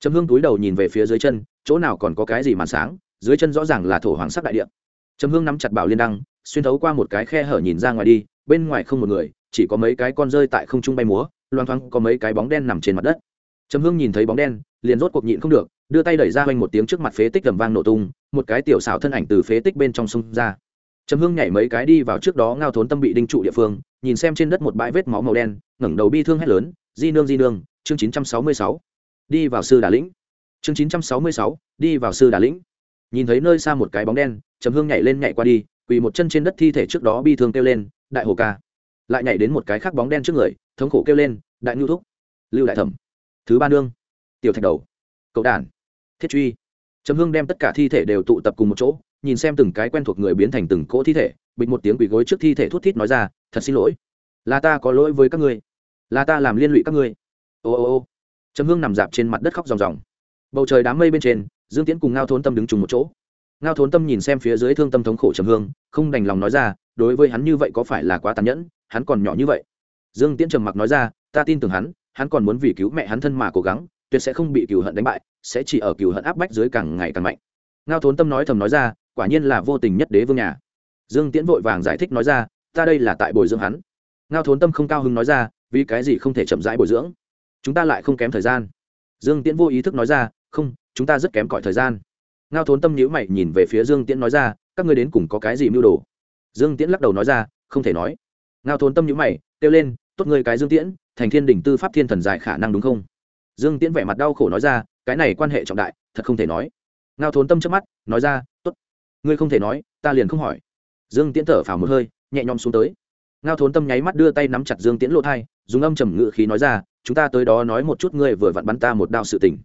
Trầm hương túi đầu nhìn về phía dưới chân, chỗ nào còn có cái gì màn sáng dưới chân rõ ràng là thổ hoàng sắc đại địa. Trầm hương nắm chặt bảo liên đăng, xuyên thấu qua một cái khe hở nhìn ra ngoài đi, bên ngoài không một người, chỉ có mấy cái con rơi tại không trung bay múa, loang thoáng có mấy cái bóng đen nằm trên mặt đất. Trầm hương nhìn thấy bóng đen, liền rốt cuộc nhịn không được, đưa tay đẩy ra quanh một tiếng trước mặt phế tích gầm vang nổ tung, một cái tiểu xảo thân ảnh từ phế tích bên trong sông ra. Trầm hương nhảy mấy cái đi vào trước đó ngao thốn tâm bị đinh trụ địa phương, nhìn xem trên đất một bãi vết máu màu đen, ngẩng đầu bi thương hét lớn, di nương di nương, chương chín trăm sáu mươi sáu, đi vào sư đà lĩnh. Chương chín trăm sáu mươi sáu, đi vào sư đà lĩnh nhìn thấy nơi xa một cái bóng đen, trầm hương nhảy lên nhảy qua đi, quỳ một chân trên đất thi thể trước đó bi thương kêu lên, đại hồ ca. Lại nhảy đến một cái khác bóng đen trước người, thống khổ kêu lên, đại ngưu thúc, lưu đại thẩm, thứ ba nương, tiểu thạch đầu, cậu đản thiết truy. Trầm hương đem tất cả thi thể đều tụ tập cùng một chỗ, nhìn xem từng cái quen thuộc người biến thành từng cỗ thi thể, bịch một tiếng quỳ gối trước thi thể thút thít nói ra, thật xin lỗi, là ta có lỗi với các ngươi, là ta làm liên lụy các ngươi. Ô ô ô, trầm hương nằm dạp trên mặt đất khóc ròng ròng. Bầu trời đám mây bên trên dương tiễn cùng ngao thốn tâm đứng chung một chỗ. Ngao thốn tâm nhìn xem phía dưới thương tâm thống khổ trầm hương, không đành lòng nói ra, đối với hắn như vậy có phải là quá tàn nhẫn, hắn còn nhỏ như vậy. Dương tiễn trầm mặc nói ra, ta tin tưởng hắn hắn còn muốn vì cứu mẹ hắn thân mà cố gắng, tuyệt sẽ không bị cừu hận đánh bại, sẽ chỉ ở cừu hận áp bách dưới càng ngày càng mạnh. Ngao thốn tâm nói thầm nói ra, quả nhiên là vô tình nhất đế vương nhà. Dương tiễn vội vàng giải thích nói ra, ta đây là tại bồi dưỡng hắn. Ngao thốn tâm không cao hứng nói ra, vì cái gì không thể chậm rãi bồi dưỡng? Chúng ta lại không kém thời gian. Dương tiễn vô ý thức nói ra, không chúng ta rất kém cỏi thời gian. Ngao thốn tâm nhữ mày nhìn về phía dương tiễn nói ra, các ngươi đến cùng có cái gì mưu đồ? Dương tiễn lắc đầu nói ra, không thể nói. Ngao thốn tâm nhữ mày, kêu lên, tốt ngươi cái dương tiễn, thành thiên đỉnh tư pháp thiên thần dài khả năng đúng không? Dương tiễn vẻ mặt đau khổ nói ra, cái này quan hệ trọng đại, thật không thể nói. Ngao thốn tâm trước mắt, nói ra, tốt. Ngươi không thể nói, ta liền không hỏi. Dương tiễn thở phào một hơi, nhẹ nhõm xuống tới. Ngao thốn tâm nháy mắt đưa tay nắm chặt dương tiễn lộ thai, dùng âm trầm ngự khí nói ra, chúng ta tới đó nói một chút, ngươi vừa vặn bắn ta một đao sự tình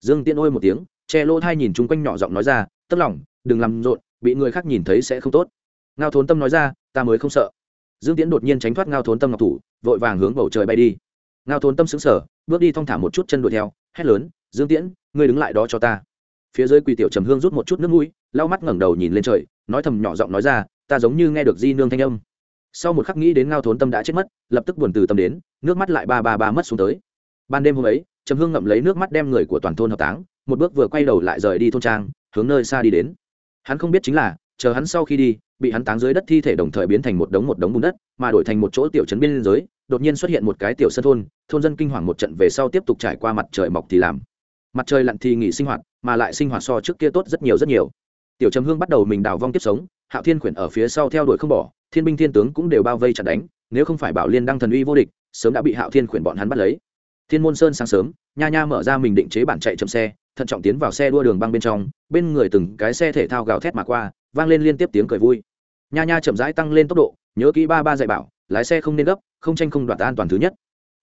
dương tiễn ôi một tiếng, che lỗ thai nhìn chung quanh nhỏ giọng nói ra tất lòng, đừng làm rộn, bị người khác nhìn thấy sẽ không tốt. Ngao thốn tâm nói ra, ta mới không sợ. Dương tiễn đột nhiên tránh thoát ngao thốn tâm ngọc thủ, vội vàng hướng bầu trời bay đi. Ngao thốn tâm xứng sở bước đi thong thả một chút chân đuổi theo, hét lớn, dương tiễn, ngươi đứng lại đó cho ta. Phía dưới quỳ tiểu trầm hương rút một chút nước mũi, lau mắt ngẩng đầu nhìn lên trời, nói thầm nhỏ giọng nói ra, ta giống như nghe được di nương thanh âm. Sau một khắc nghĩ đến ngao thốn tâm đã chết mất, lập tức buồn từ tâm đến, nước mắt lại ba ba ba mất xuống tới ban đêm hôm ấy, trầm hương ngậm lấy nước mắt đem người của toàn thôn hợp táng, một bước vừa quay đầu lại rời đi thôn trang, hướng nơi xa đi đến. Hắn không biết chính là, chờ hắn sau khi đi, bị hắn táng dưới đất thi thể đồng thời biến thành một đống một đống bùn đất, mà đổi thành một chỗ tiểu trấn biên giới, đột nhiên xuất hiện một cái tiểu sân thôn thôn dân kinh hoàng một trận về sau tiếp tục trải qua mặt trời mọc thì làm. Mặt trời lặn thì nghỉ sinh hoạt, mà lại sinh hoạt so trước kia tốt rất nhiều rất nhiều. Tiểu trầm hương bắt đầu mình đào vong tiếp sống, hạo thiên khuyển ở phía sau theo đuổi không bỏ, thiên binh thiên tướng cũng đều bao vây chặt đánh, nếu không phải bảo liên đăng thần uy vô địch, sớm đã bị hạo thiên khuyển bọn hắn bắt lấy thiên môn sơn sáng sớm, nha nha mở ra mình định chế bản chạy chậm xe, thận trọng tiến vào xe đua đường băng bên trong, bên người từng cái xe thể thao gào thét mà qua, vang lên liên tiếp tiếng cười vui. Nha nha chậm rãi tăng lên tốc độ, nhớ kỹ ba ba dạy bảo, lái xe không nên gấp, không tranh không đoạt an toàn thứ nhất.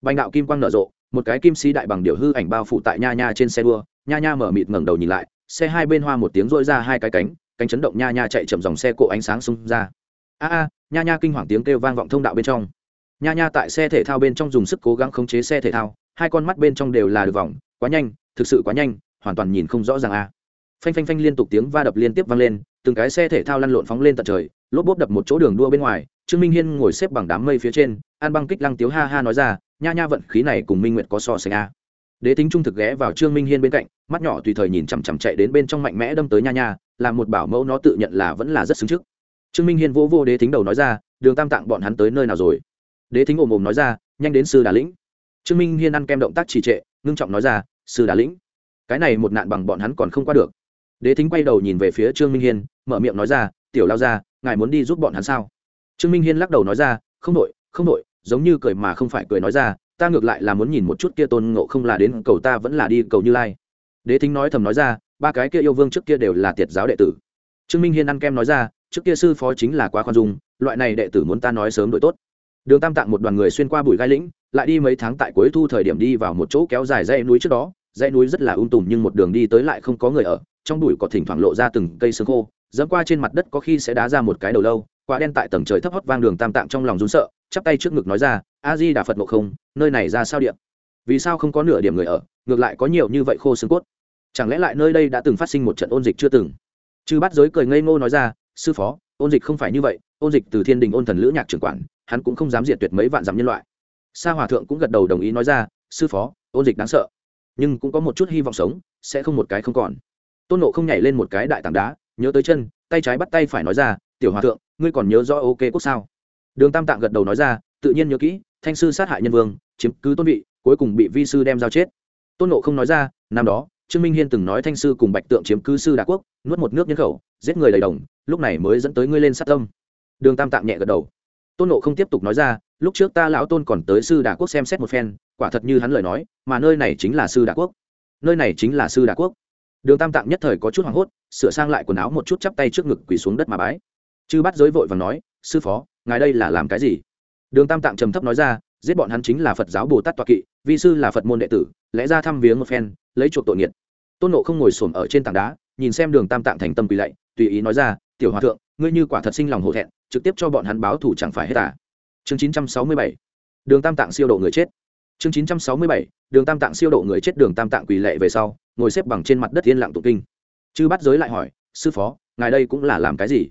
Bành đạo kim quang nở rộ, một cái kim sĩ đại bằng điệu hư ảnh bao phủ tại nha nha trên xe đua, nha nha mở mịt ngẩng đầu nhìn lại, xe hai bên hoa một tiếng rỗi ra hai cái cánh cánh chấn động nha nha chạy chậm dòng xe cộ ánh sáng xung ra. A a, nha nha kinh hoàng tiếng kêu vang vọng thông đạo bên trong. Nha nha tại xe thể thao bên trong dùng sức cố gắng khống chế xe thể thao hai con mắt bên trong đều là được vòng, quá nhanh, thực sự quá nhanh, hoàn toàn nhìn không rõ ràng a. Phanh phanh phanh liên tục tiếng va đập liên tiếp vang lên, từng cái xe thể thao lăn lộn phóng lên tận trời, lốp bốp đập một chỗ đường đua bên ngoài, trương minh hiên ngồi xếp bằng đám mây phía trên, an băng kích lăng tiếu ha ha nói ra, nha nha vận khí này cùng minh nguyệt có so sánh a. Đế tính trung thực ghé vào trương minh hiên bên cạnh, mắt nhỏ tùy thời nhìn chằm chằm chạy đến bên trong mạnh mẽ đâm tới nha nha làm một bảo mẫu nó tự nhận là vẫn là rất xứng trước. Trương minh hiên vỗ vô đế tính đầu nói ra, đường tam tạng bọn hắn tới nơi nào rồi? Đế tính ồm ồm nói ra, nhanh đến sư đà lĩnh trương minh hiên ăn kem động tác trì trệ, ngưng trọng nói ra, sư đà lĩnh, cái này một nạn bằng bọn hắn còn không qua được. Đế Thính quay đầu nhìn về phía trương minh hiên, mở miệng nói ra, tiểu lao ra ngài muốn đi giúp bọn hắn sao? Trương minh hiên lắc đầu nói ra, không đội không đội, giống như cười mà không phải cười nói ra, ta ngược lại là muốn nhìn một chút kia tôn ngộ không là đến cầu ta vẫn là đi cầu như lai. Đế thính nói thầm nói ra, ba cái kia yêu vương trước kia đều là tiệt giáo đệ tử. Trương minh hiên ăn kem nói ra, trước kia sư phó chính là quá khoan dung, loại này đệ tử muốn ta nói sớm đội tốt. Đường tam tạng một đoàn người xuyên qua bụi gai lĩnh lại đi mấy tháng tại cuối thu thời điểm đi vào một chỗ kéo dài dãy núi trước đó. Dãy núi rất là ung tùm nhưng một đường đi tới lại không có người ở. Trong bụi có thỉnh thoảng lộ ra từng cây xương khô. Dẫm qua trên mặt đất có khi sẽ đá ra một cái đầu lâu. Quả đen tại tầng trời thấp hót vang đường tam tạng trong lòng run sợ, chắp tay trước ngực nói ra, a di đà phật ngộ không, nơi này ra sao điện vì sao không có nửa điểm người ở, ngược lại có nhiều như vậy khô xương cốt? Chẳng lẽ lại nơi đây đã từng phát sinh một trận ôn dịch chưa từng? Chư bắt giới cười ngây ngô nói ra, sư phó, ôn dịch không phải như vậy. Ôn dịch từ thiên đình ôn thần lữ nhạc trưởng quản, hắn cũng không dám diệt tuyệt mấy vạn dặm nhân loại sa hòa thượng cũng gật đầu đồng ý nói ra, sư phó, ôn dịch đáng sợ. Nhưng cũng có một chút hy vọng sống, sẽ không một cái không còn. Tôn nộ không nhảy lên một cái đại tảng đá, nhớ tới chân, tay trái bắt tay phải nói ra, tiểu hòa thượng, ngươi còn nhớ rõ ok quốc sao? Đường tam tạng gật đầu nói ra, tự nhiên nhớ kỹ, thanh sư sát hại nhân vương, chiếm cứ tôn vị, cuối cùng bị vi sư đem giao chết. Tôn nộ không nói ra, năm đó, trương minh hiên từng nói thanh sư cùng bạch tượng chiếm cứ sư đà quốc, nuốt một nước nhân khẩu, giết người đầy đồng, lúc này mới dẫn tới ngươi lên sát tâm. Đường tam tạng nhẹ gật đầu. Tôn nộ không tiếp tục nói ra lúc trước ta lão tôn còn tới sư đà quốc xem xét một phen, quả thật như hắn lời nói, mà nơi này chính là sư đà quốc. Nơi này chính là sư đà quốc. Đường tam tạng nhất thời có chút hoảng hốt, sửa sang lại quần áo một chút chắp tay trước ngực quỳ xuống đất mà bái. Chư bắt giới vội và nói, sư phó, ngài đây là làm cái gì? Đường tam tạng trầm thấp nói ra, giết bọn hắn chính là phật giáo bồ tát toa kỵ, vi sư là phật môn đệ tử, lẽ ra thăm viếng một phen, lấy chuộc tội nghiệt. Tôn nộ không ngồi xổm ở trên tảng đá, nhìn xem đường tam tạng thành tâm quỳ lạy, tùy ý nói ra, tiểu hòa thượng, ngươi như quả thật sinh lòng hổ thẹn, trực tiếp cho bọn hắn báo thủ chẳng phải hết à chương chín trăm sáu mươi bảy. Đường tam tạng siêu độ người chết. Chương chín trăm sáu mươi bảy, đường tam tạng siêu độ người chết đường tam tạng quỳ lệ về sau, ngồi xếp bằng trên mặt đất yên lặng tụng kinh. Chư bắt giới lại hỏi, sư phó, ngài đây cũng là làm cái gì?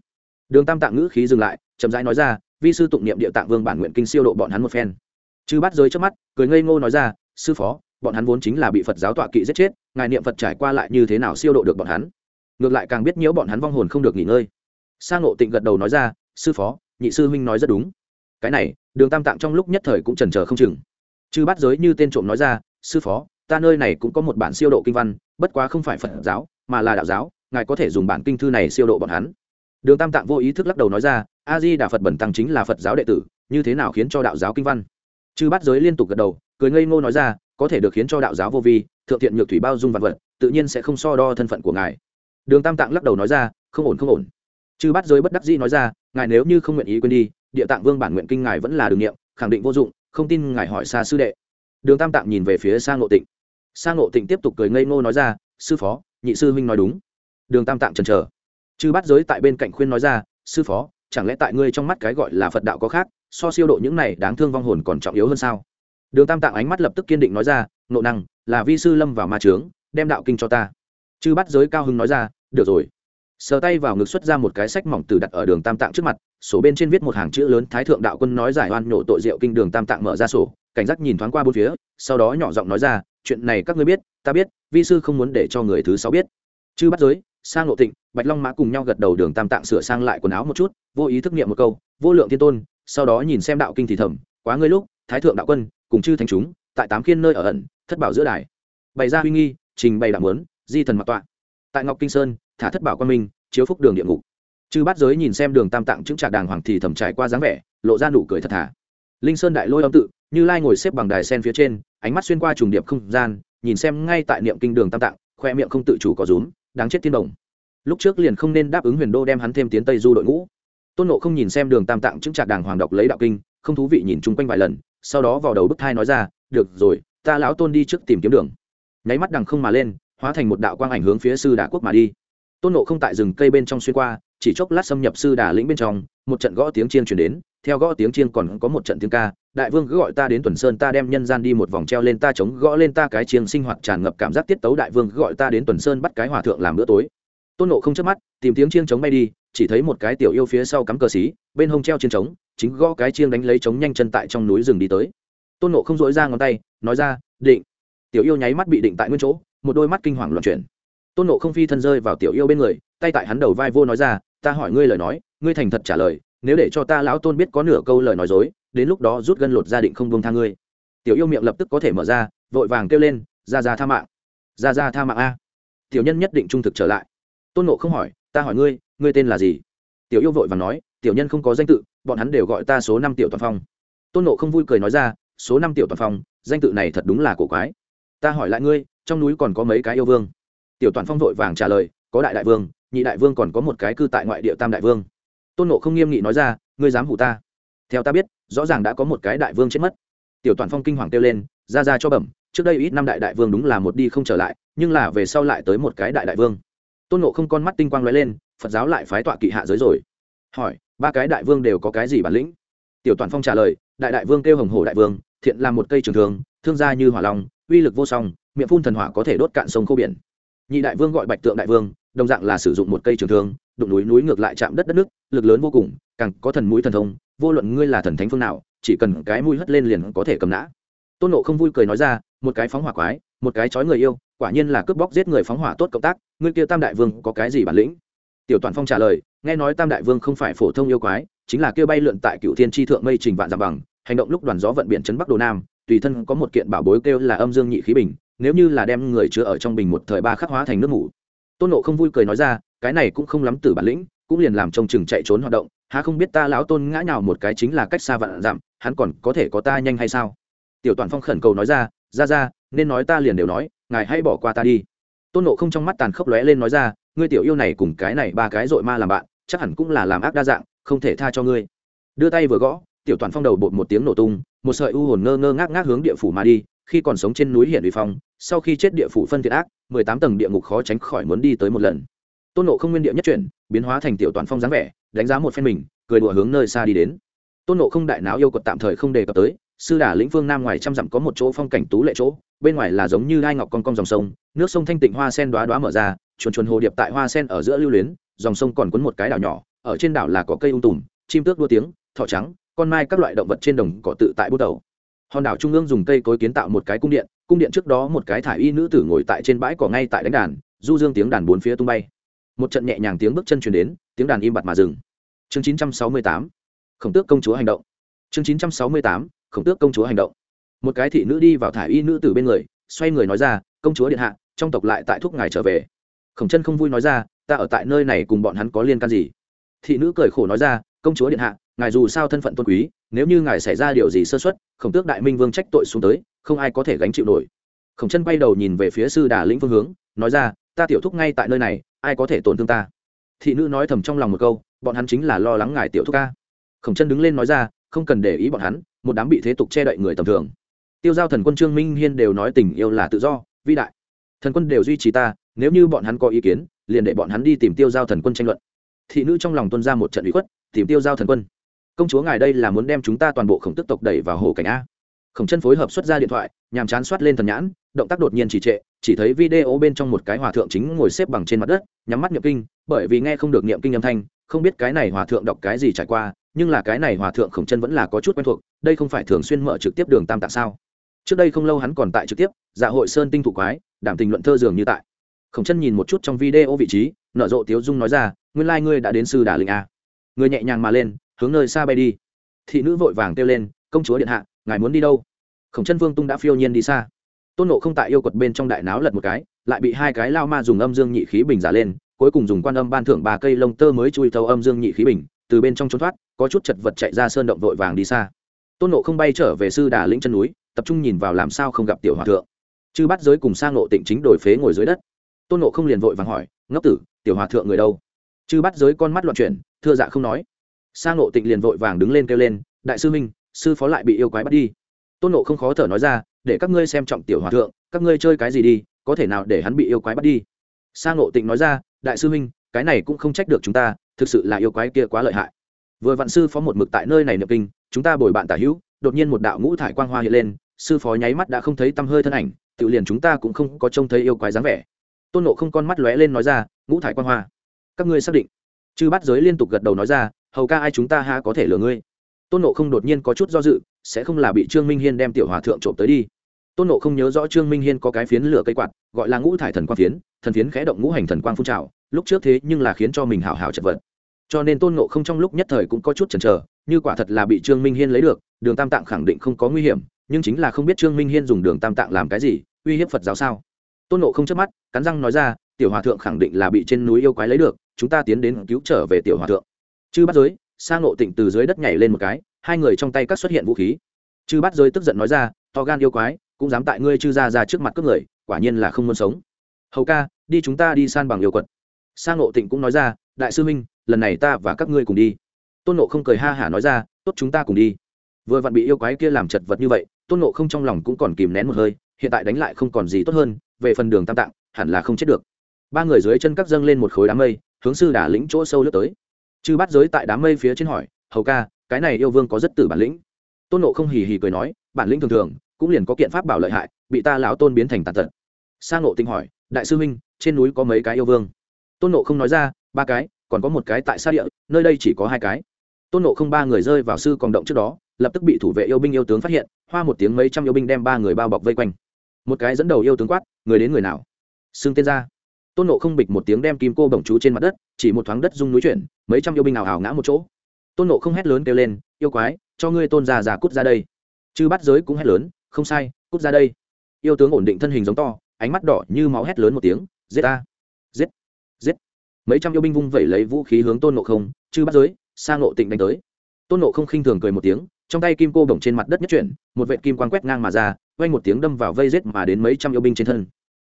Đường tam tạng ngữ khí dừng lại, chậm rãi nói ra, vi sư tụng niệm địa tạng vương bản nguyện kinh siêu độ bọn hắn một phen. Chư bắt giới trước mắt, cười ngây ngô nói ra, sư phó, bọn hắn vốn chính là bị phật giáo tọa kỵ giết chết, ngài niệm phật trải qua lại như thế nào siêu độ được bọn hắn? Ngược lại càng biết nhiễu bọn hắn vong hồn không được nghỉ ngơi. Sang ngộ tịnh gật đầu nói ra, sư phó, nhị sư huynh nói rất đúng cái này, đường tam tạng trong lúc nhất thời cũng trần trờ không chừng. Chư bắt giới như tên trộm nói ra, sư phó, ta nơi này cũng có một bản siêu độ kinh văn, bất quá không phải phật giáo, mà là đạo giáo, ngài có thể dùng bản kinh thư này siêu độ bọn hắn. Đường tam tạng vô ý thức lắc đầu nói ra, a di đà phật bẩn tăng chính là phật giáo đệ tử, như thế nào khiến cho đạo giáo kinh văn? Chư bắt giới liên tục gật đầu, cười ngây ngô nói ra, có thể được khiến cho đạo giáo vô vi, thượng thiện nhược thủy bao dung vật vật, tự nhiên sẽ không so đo thân phận của ngài. Đường tam tạng lắc đầu nói ra, không ổn không ổn. Chư bắt giới bất đắc dĩ nói ra, ngài nếu như không nguyện ý quên đi địa tạng vương bản nguyện kinh ngài vẫn là đường nghiệm, khẳng định vô dụng, không tin ngài hỏi xa sư đệ. Đường tam tạng nhìn về phía sang ngộ tịnh. Sang ngộ tịnh tiếp tục cười ngây ngô nói ra, sư phó, nhị sư huynh nói đúng. Đường tam tạng trần chờ. Chư bắt giới tại bên cạnh khuyên nói ra, sư phó, chẳng lẽ tại ngươi trong mắt cái gọi là phật đạo có khác, so siêu độ những này đáng thương vong hồn còn trọng yếu hơn sao? Đường tam tạng ánh mắt lập tức kiên định nói ra nộ năng, là vi sư lâm vào ma trướng đem đạo kinh cho ta. Chư bắt giới cao hưng nói ra, được rồi. Sờ tay vào ngực xuất ra một cái sách mỏng từ đặt ở đường tam tạng trước mặt sổ bên trên viết một hàng chữ lớn, thái thượng đạo quân nói giải oan nhổ tội rượu kinh đường tam tạng mở ra sổ, cảnh giác nhìn thoáng qua bốn phía, sau đó nhỏ giọng nói ra, chuyện này các ngươi biết, ta biết, vi sư không muốn để cho người thứ sáu biết. Chư bắt giới sang lộ tịnh, bạch long mã cùng nhau gật đầu đường tam tạng sửa sang lại quần áo một chút, vô ý thức niệm một câu, vô lượng thiên tôn, sau đó nhìn xem đạo kinh thì thầm, quá ngươi lúc, thái thượng đạo quân, cùng chư thành chúng, tại tám khiên nơi ở ẩn, thất bảo giữa đài. Bày ra huy nghi, trình bày đạo mớn di thần mặc tọa. Tại ngọc kinh sơn, thả thất bảo quan minh, chiếu phúc đường địa ngục chư bát giới nhìn xem đường tam tạng chứng trạc đàng hoàng thì thầm trải qua dáng vẻ, lộ ra nụ cười thật thà. Linh sơn đại lôi âm tự, như lai ngồi xếp bằng đài sen phía trên, ánh mắt xuyên qua trùng điệp không gian, nhìn xem ngay tại niệm kinh đường tam tạng, khoe miệng không tự chủ có rúm, đáng chết tiên đồng. Lúc trước liền không nên đáp ứng huyền đô đem hắn thêm tiến tây du đội ngũ. Tôn nộ không nhìn xem đường tam tạng chứng trạc đàng hoàng đọc lấy đạo kinh, không thú vị nhìn chung quanh vài lần, sau đó vào đầu bức thai nói ra, được rồi, ta lão tôn đi trước tìm kiếm đường. Nháy mắt đằng không mà lên, hóa thành một đạo quang ảnh hướng phía sư đà quốc mà đi. Tôn nộ không tại rừng cây bên trong xuyên qua chỉ chốc lát xâm nhập sư đà lĩnh bên trong, một trận gõ tiếng chiên chuyển đến, theo gõ tiếng chiên còn có một trận tiếng ca, đại vương cứ gọi ta đến tuần sơn ta đem nhân gian đi một vòng treo lên ta chống gõ lên ta cái chiêng sinh hoạt tràn ngập cảm giác tiết tấu đại vương cứ gọi ta đến tuần sơn bắt cái hòa thượng làm bữa tối. Tôn nộ không chớp mắt, tìm tiếng chiêng chống bay đi, chỉ thấy một cái tiểu yêu phía sau cắm cờ xí, bên hông treo chiêng trống, chính gõ cái chiêng đánh lấy trống nhanh chân tại trong núi rừng đi tới. Tôn nộ không dỗi ra ngón tay, nói ra, định. Tiểu yêu nháy mắt bị định tại nguyên chỗ, một đôi mắt kinh hoàng loạn chuyển. Tôn nộ không phi thân rơi vào tiểu yêu bên người, tay tại hắn đầu vai vô nói ra ta hỏi ngươi lời nói, ngươi thành thật trả lời, nếu để cho ta lão tôn biết có nửa câu lời nói dối, đến lúc đó rút gân lột gia định không buông tha ngươi. Tiểu yêu miệng lập tức có thể mở ra, vội vàng kêu lên, ra ra tha mạng. Ra ra tha mạng a. Tiểu nhân nhất định trung thực trở lại. Tôn nộ không hỏi, ta hỏi ngươi ngươi tên là gì? Tiểu yêu vội vàng nói, tiểu nhân không có danh tự, bọn hắn đều gọi ta số năm tiểu toàn phong. Tôn nộ không vui cười nói ra, số năm tiểu toàn phong, danh tự này thật đúng là cổ quái. Ta hỏi lại ngươi, trong núi còn có mấy cái yêu vương? Tiểu toàn phong vội vàng trả lời, có đại đại vương nhị đại vương còn có một cái cư tại ngoại địa tam đại vương. Tôn nộ không nghiêm nghị nói ra, ngươi dám hủ ta? Theo ta biết, rõ ràng đã có một cái đại vương chết mất. Tiểu toàn phong kinh hoàng kêu lên, ra ra cho bẩm, trước đây ít năm đại đại vương đúng là một đi không trở lại, nhưng là về sau lại tới một cái đại đại vương. Tôn nộ không con mắt tinh quang l ó e lên, phật giáo lại phái tọa kỵ hạ giới rồi. Hỏi, ba cái đại vương đều có cái gì bản lĩnh? Tiểu toàn phong trả lời, đại đại vương kêu hồng hổ đại vương, thiện là một cây trường thường thương gia như hỏa long, uy lực vô song, miệng phun thần hỏa có thể đốt cạn sông khô biển. Nhị đại vương gọi bạch tượng đại vương đồng dạng là sử dụng một cây trường thương, đụng núi núi ngược lại chạm đất đất nước, lực lớn vô cùng, càng có thần mũi thần thông, vô luận ngươi là thần thánh phương nào, chỉ cần cái mũi hất lên liền có thể cầm nã tôn nộ không vui cười nói ra, một cái phóng hỏa quái, một cái chói người yêu, quả nhiên là cướp bóc giết người phóng hỏa tốt cộng tác, ngươi kia tam đại vương có cái gì bản lĩnh tiểu toàn phong trả lời, nghe nói tam đại vương không phải phổ thông yêu quái, chính là kia bay lượn tại cựu thiên tri thượng mây trình vạn dặm bằng, hành động lúc đoàn gió vận biển chấn bắc đồ nam, tùy thân có một kiện bảo bối kêu là âm dương nhị khí bình, nếu như là đem người chứa ở trong bình một thời ba khắc hóa thành nước ngủ tôn nộ không vui cười nói ra, cái này cũng không lắm từ bản lĩnh, cũng liền làm trông chừng chạy trốn hoạt động, há không biết ta lão tôn ngã nhào một cái chính là cách xa vạn dặm, hắn còn có thể có ta nhanh hay sao? Tiểu toàn phong khẩn cầu nói ra ra ra, nên nói ta liền đều nói, ngài hãy bỏ qua ta đi. Tôn nộ không trong mắt tàn khốc lóe lên nói ra, ngươi tiểu yêu này cùng cái này ba cái dội ma làm bạn, chắc hẳn cũng là làm ác đa dạng, không thể tha cho ngươi. Đưa tay vừa gõ, tiểu toàn phong đầu bột một tiếng nổ tung, một sợi u hồn ngơ ngơ ngác ngác hướng địa phủ mà đi khi còn sống trên núi hiển uy phong, sau khi chết địa phủ phân thiệt ác, mười tám tầng địa ngục khó tránh khỏi muốn đi tới một lần. Tôn nộ không nguyên địa nhất chuyển, biến hóa thành tiểu toàn phong dáng vẻ, đánh giá một phen mình, cười đùa hướng nơi xa đi đến. Tôn nộ không đại não yêu quật tạm thời không đề cập tới, sư đà lĩnh phương nam ngoài trăm dặm có một chỗ phong cảnh tú lệ chỗ, bên ngoài là giống như đai ngọc con con dòng sông, nước sông thanh tịnh hoa sen đoá đoá mở ra, chuồn chuồn hồ điệp tại hoa sen ở giữa lưu luyến, dòng sông còn quấn một cái đảo nhỏ, ở trên đảo là có cây ung tùm, chim tước đua tiếng, thỏ trắng, con mai các loại động vật trên đồng cỏ tự tại bút đầu hòn đảo trung ương dùng cây cối kiến tạo một cái cung điện cung điện trước đó một cái thả y nữ tử ngồi tại trên bãi cỏ ngay tại đánh đàn, du dương tiếng đàn bốn phía tung bay. Một trận nhẹ nhàng tiếng bước chân chuyển đến, tiếng đàn im bặt mà dừng. Chương 968 khổng tước công chúa hành động. Chương 968 khổng tước công chúa hành động. Một cái thị nữ đi vào thả y nữ tử bên người, xoay người nói ra, công chúa điện hạ, trong tộc lại tại thúc ngài trở về. Khổng chân không vui nói ra, ta ở tại nơi này cùng bọn hắn có liên can gì? Thị nữ cười khổ nói ra, công chúa điện hạ, ngài dù sao thân phận tôn quý nếu như ngài xảy ra điều gì sơ xuất khổng tước đại minh vương trách tội xuống tới, không ai có thể gánh chịu nổi. Khổng chân quay đầu nhìn về phía sư đà lĩnh phương hướng, nói ra, ta tiểu thúc ngay tại nơi này, ai có thể tổn thương ta? Thị nữ nói thầm trong lòng một câu, bọn hắn chính là lo lắng ngài tiểu thúc ca. Khổng chân đứng lên nói ra, không cần để ý bọn hắn, một đám bị thế tục che đậy người tầm thường. Tiêu giao thần quân trương minh hiên đều nói tình yêu là tự do, vĩ đại. Thần quân đều duy trì ta, nếu như bọn hắn có ý kiến, liền để bọn hắn đi tìm tiêu giao thần quân tranh luận. Thị nữ trong lòng tuân ra một trận ủy khuất, tìm tiêu giao thần quân công chúa ngài đây là muốn đem chúng ta toàn bộ khổng tức tộc đẩy vào hồ cảnh a. Khổng chân phối hợp xuất ra điện thoại, nhàm chán soát lên thần nhãn, động tác đột nhiên trì trệ, chỉ thấy video bên trong một cái hòa thượng chính ngồi xếp bằng trên mặt đất, nhắm mắt niệm kinh, bởi vì nghe không được niệm kinh âm thanh, không biết cái này hòa thượng đọc cái gì trải qua, nhưng là cái này hòa thượng khổng chân vẫn là có chút quen thuộc, đây không phải thường xuyên mở trực tiếp đường tam tạng sao? Trước đây không lâu hắn còn tại trực tiếp dạ hội sơn tinh thủ quái, đảm tình luận thơ dường như tại. Khổng chân nhìn một chút trong video vị trí, nở rộ tiếu dung nói ra, nguyên lai、like、ngươi đã đến sư đà linh a. Người nhẹ nhàng mà lên hướng nơi xa bay đi. Thị nữ vội vàng kêu lên, công chúa điện hạ, ngài muốn đi đâu? Khổng chân vương tung đã phiêu nhiên đi xa. Tôn nộ không tại yêu quật bên trong đại náo lật một cái, lại bị hai cái lao ma dùng âm dương nhị khí bình giả lên, cuối cùng dùng quan âm ban thưởng ba cây lông tơ mới chui thâu âm dương nhị khí bình, từ bên trong trốn thoát, có chút chật vật chạy ra sơn động vội vàng đi xa. Tôn nộ không bay trở về sư đà lĩnh chân núi, tập trung nhìn vào làm sao không gặp tiểu hòa thượng. Chư bắt giới cùng sang nộ tịnh chính đổi phế ngồi dưới đất. Tôn nộ không liền vội vàng hỏi, ngốc tử, tiểu hòa thượng người đâu? Chư bắt giới con mắt loạn chuyển, thưa dạ không nói sang nộ tịnh liền vội vàng đứng lên kêu lên, đại sư minh sư phó lại bị yêu quái bắt đi. Tôn nộ không khó thở nói ra, để các ngươi xem trọng tiểu hòa thượng, các ngươi chơi cái gì đi, có thể nào để hắn bị yêu quái bắt đi? Sang nộ tịnh nói ra, đại sư minh cái này cũng không trách được chúng ta, thực sự là yêu quái kia quá lợi hại. Vừa vạn sư phó một mực tại nơi này niệm kinh, chúng ta bồi bạn tả hữu, đột nhiên một đạo ngũ thải quang hoa hiện lên, sư phó nháy mắt đã không thấy tăm hơi thân ảnh, tự liền chúng ta cũng không có trông thấy yêu quái dáng vẻ. Tôn nộ không con mắt lóe lên nói ra, ngũ thải quang hoa, các ngươi xác định? Chư bắt giới liên tục gật đầu nói ra hầu ca ai chúng ta ha có thể lừa ngươi? Tôn nộ không đột nhiên có chút do dự, sẽ không là bị trương minh hiên đem tiểu hòa thượng trộm tới đi. Tôn nộ không nhớ rõ trương minh hiên có cái phiến lửa cây quạt, gọi là ngũ thải thần quang phiến, thần phiến khẽ động ngũ hành thần quang phun trào, lúc trước thế nhưng là khiến cho mình hào hào chật vật. Cho nên tôn nộ không trong lúc nhất thời cũng có chút chần chờ, như quả thật là bị trương minh hiên lấy được, đường tam tạng khẳng định không có nguy hiểm, nhưng chính là không biết trương minh hiên dùng đường tam tạng làm cái gì, uy hiếp phật giáo sao? Tôn nộ không chớp mắt, cắn răng nói ra, tiểu hòa thượng khẳng định là bị trên núi yêu quái lấy được, chúng ta tiến đến cứu trở về tiểu hòa thượng chư bắt giới sang nộ tịnh từ dưới đất nhảy lên một cái, hai người trong tay các xuất hiện vũ khí. Chư bắt giới tức giận nói ra, to gan yêu quái, cũng dám tại ngươi chư ra ra trước mặt cướp người, quả nhiên là không muốn sống. Hầu ca, đi chúng ta đi san bằng yêu quật. Sang nộ tịnh cũng nói ra, đại sư minh, lần này ta và các ngươi cùng đi. Tôn nộ không cười ha hả nói ra, tốt chúng ta cùng đi. Vừa vặn bị yêu quái kia làm chật vật như vậy, tôn nộ không trong lòng cũng còn kìm nén một hơi, hiện tại đánh lại không còn gì tốt hơn, về phần đường tam tạng, hẳn là không chết được. Ba người dưới chân cắt dâng lên một khối đám mây, hướng sư đà lĩnh chỗ sâu lướt tới chư bắt giới tại đám mây phía trên hỏi, hầu ca, cái này yêu vương có rất tử bản lĩnh. Tôn nộ không hì hì cười nói, bản lĩnh thường thường, cũng liền có kiện pháp bảo lợi hại, bị ta lão tôn biến thành tàn tật. Sang nộ tinh hỏi, đại sư huynh, trên núi có mấy cái yêu vương? Tôn nộ không nói ra, ba cái, còn có một cái tại xa địa, nơi đây chỉ có hai cái. Tôn nộ không ba người rơi vào sư còn động trước đó, lập tức bị thủ vệ yêu binh yêu tướng phát hiện, hoa một tiếng mấy trăm yêu binh đem ba người bao bọc vây quanh. Một cái dẫn đầu yêu tướng quát, người đến người nào? Xưng tên ra tôn nộ không bịch một tiếng đem kim cô bổng chú trên mặt đất, chỉ một thoáng đất rung núi chuyển, mấy trăm yêu binh nào hào ngã một chỗ. Tôn nộ không hét lớn kêu lên, yêu quái, cho ngươi tôn già già cút ra đây. Chư bắt giới cũng hét lớn, không sai, cút ra đây. Yêu tướng ổn định thân hình giống to, ánh mắt đỏ như máu hét lớn một tiếng, giết ta! Giết! Giết! Mấy trăm yêu binh vung vẩy lấy vũ khí hướng tôn nộ không, chư bắt giới sang nộ tịnh đánh tới. Tôn nộ không khinh thường cười một tiếng, trong tay kim cô bổng trên mặt đất nhất chuyển, một vệ kim quan quét ngang mà ra vay một tiếng đâm vào vây giết mà đến mấy trăm yêu binh trên thân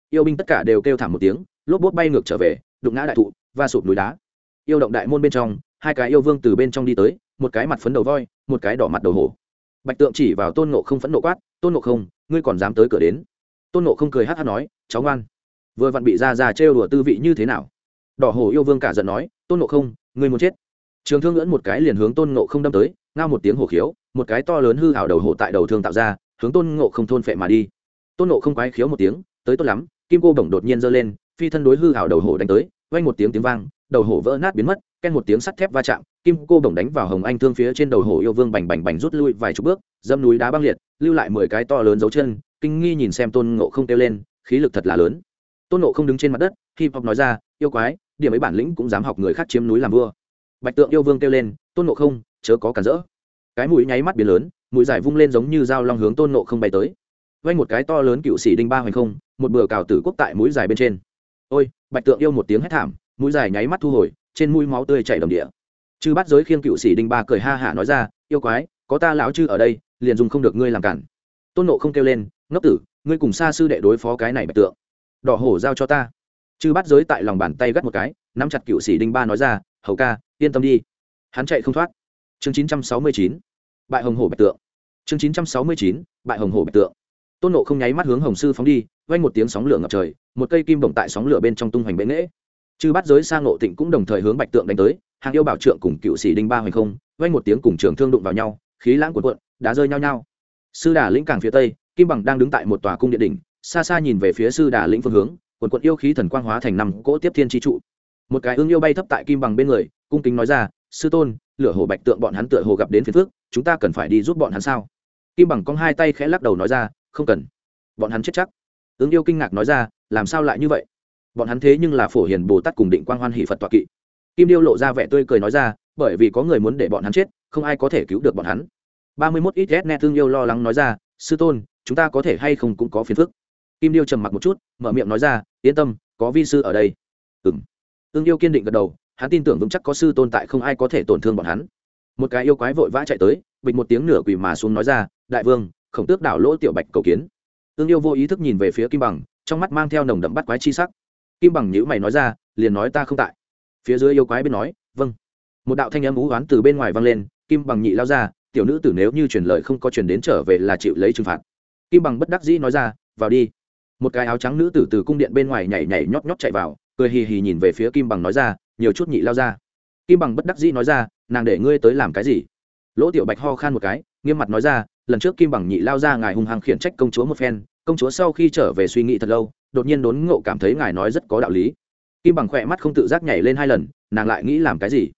yêu binh tất cả đều kêu thảm một tiếng, lốp bốt bay ngược trở về, đụng ngã đại thụ và sụp núi đá. Yêu động đại môn bên trong, hai cái yêu vương từ bên trong đi tới, một cái mặt phấn đầu voi, một cái đỏ mặt đầu hổ. Bạch tượng chỉ vào tôn nộ không phẫn nộ quát, tôn nộ không, ngươi còn dám tới cửa đến? Tôn nộ không cười hát hát nói, cháu ngoan. Vừa vặn bị ra ra trêu đùa tư vị như thế nào? Đỏ hổ yêu vương cả giận nói, tôn nộ không, ngươi muốn chết. Trường thương ngưỡn một cái liền hướng tôn nộ không đâm tới, ngao một tiếng hổ khiếu, một cái to lớn hư hảo đầu hổ tại đầu thương tạo ra, hướng tôn nộ không thôn phệ mà đi. Tôn nộ không quái khiếu một tiếng, tới tốt lắm kim cô bổng đột nhiên giơ lên, phi thân đối hư hảo đầu hổ đánh tới, vang một tiếng tiếng vang, đầu hổ vỡ nát biến mất, ken một tiếng sắt thép va chạm, kim cô bổng đánh vào hồng anh thương phía trên đầu hổ yêu vương bành bành bành rút lui vài chục bước, dâm núi đá băng liệt, lưu lại mười cái to lớn dấu chân, kinh nghi nhìn xem tôn ngộ không kêu lên, khí lực thật là lớn. Tôn ngộ không đứng trên mặt đất, hip hop nói ra, yêu quái, điểm ấy bản lĩnh cũng dám học người khác chiếm núi làm vua. Bạch tượng yêu vương kêu lên, tôn ngộ không, chớ có cản rỡ. Cái mũi nháy mắt biến lớn, mũi dài vung lên giống như dao long hướng tôn ngộ không bay tới. Vay một cái to lớn cựu sĩ đinh ba hoành không một bừa cào tử quốc tại mũi dài bên trên. Ôi, bạch tượng yêu một tiếng hét thảm, mũi dài nháy mắt thu hồi, trên mũi máu tươi chảy đầm địa. Chư bắt giới khiêng cựu sĩ đinh ba cười ha hả nói ra, yêu quái, có ta lão chư ở đây, liền dùng không được ngươi làm cản. Tôn nộ không kêu lên, ngốc tử, ngươi cùng xa sư đệ đối phó cái này bạch tượng. Đỏ hổ giao cho ta. Chư bắt giới tại lòng bàn tay gắt một cái, nắm chặt cựu sĩ đinh ba nói ra, hầu ca, yên tâm đi. Hắn chạy không thoát. Chương chín trăm sáu mươi chín, bại hồng hổ bạch tượng. Chương chín trăm sáu mươi chín, bại hồng hổ bạch tượng. Tôn nộ không nháy mắt hướng hồng sư phóng đi vang một tiếng sóng lửa ngập trời một cây kim bổng tại sóng lửa bên trong tung hoành bệ nghệ, chư bắt giới sang ngộ tịnh cũng đồng thời hướng bạch tượng đánh tới hàng yêu bảo trượng cùng cựu sĩ đinh ba hoành không vang một tiếng cùng trường thương đụng vào nhau khí lãng cuộn cuộn đá rơi nhau nhau. Sư đà lĩnh cảng phía tây kim bằng đang đứng tại một tòa cung điện đỉnh xa xa nhìn về phía sư đà lĩnh phương hướng quần cuộn yêu khí thần quang hóa thành năm cỗ tiếp thiên chi trụ. Một cái ương yêu bay thấp tại kim bằng bên người cung kính nói ra sư tôn lửa hồ bạch tượng bọn hắn tựa hồ gặp đến phiền phức, chúng ta cần phải đi giúp bọn hắn sao? Kim bằng cong hai tay khẽ lắc đầu nói ra không cần. Bọn hắn chết chắc ứng yêu kinh ngạc nói ra, làm sao lại như vậy? Bọn hắn thế nhưng là phổ hiền bồ tát cùng định quang hoan hỷ phật tọa kỵ. Kim điêu lộ ra vẻ tươi cười nói ra, bởi vì có người muốn để bọn hắn chết, không ai có thể cứu được bọn hắn. Ba mươi mốt ít ghét nghe thương yêu lo lắng nói ra, sư tôn, chúng ta có thể hay không cũng có phiền phức. Kim điêu trầm mặc một chút, mở miệng nói ra, yên tâm, có vi sư ở đây. Ừ m yêu kiên định gật đầu, hắn tin tưởng vững chắc có sư tôn tại không ai có thể tổn thương bọn hắn. Một cái yêu quái vội vã chạy tới, bịch một tiếng nửa quỳ mà xuống nói ra, đại vương, khổng tước đảo lỗ tiểu bạch cầu kiến ương yêu vô ý thức nhìn về phía kim bằng, trong mắt mang theo nồng đậm bắt quái chi sắc. Kim bằng nhữ mày nói ra, liền nói ta không tại. Phía dưới yêu quái bên nói vâng. Một đạo thanh âm ú oán từ bên ngoài vang lên, kim bằng nhị lao ra, tiểu nữ tử nếu như truyền lời không có truyền đến trở về là chịu lấy trừng phạt. Kim bằng bất đắc dĩ nói ra, vào đi. Một cái áo trắng nữ tử từ cung điện bên ngoài nhảy nhảy nhót nhót chạy vào, cười hì hì nhìn về phía kim bằng nói ra, nhiều chút nhị lao ra. Kim bằng bất đắc dĩ nói ra, nàng để ngươi tới làm cái gì? Lỗ tiểu bạch ho khan một cái, nghiêm mặt nói ra, lần trước kim bằng nhị lao ra ngài hung hăng khiển trách công chúa một phen công chúa sau khi trở về suy nghĩ thật lâu, đột nhiên đốn ngộ cảm thấy ngài nói rất có đạo lý. Kim bằng khỏe mắt không tự giác nhảy lên hai lần, nàng lại nghĩ làm cái gì?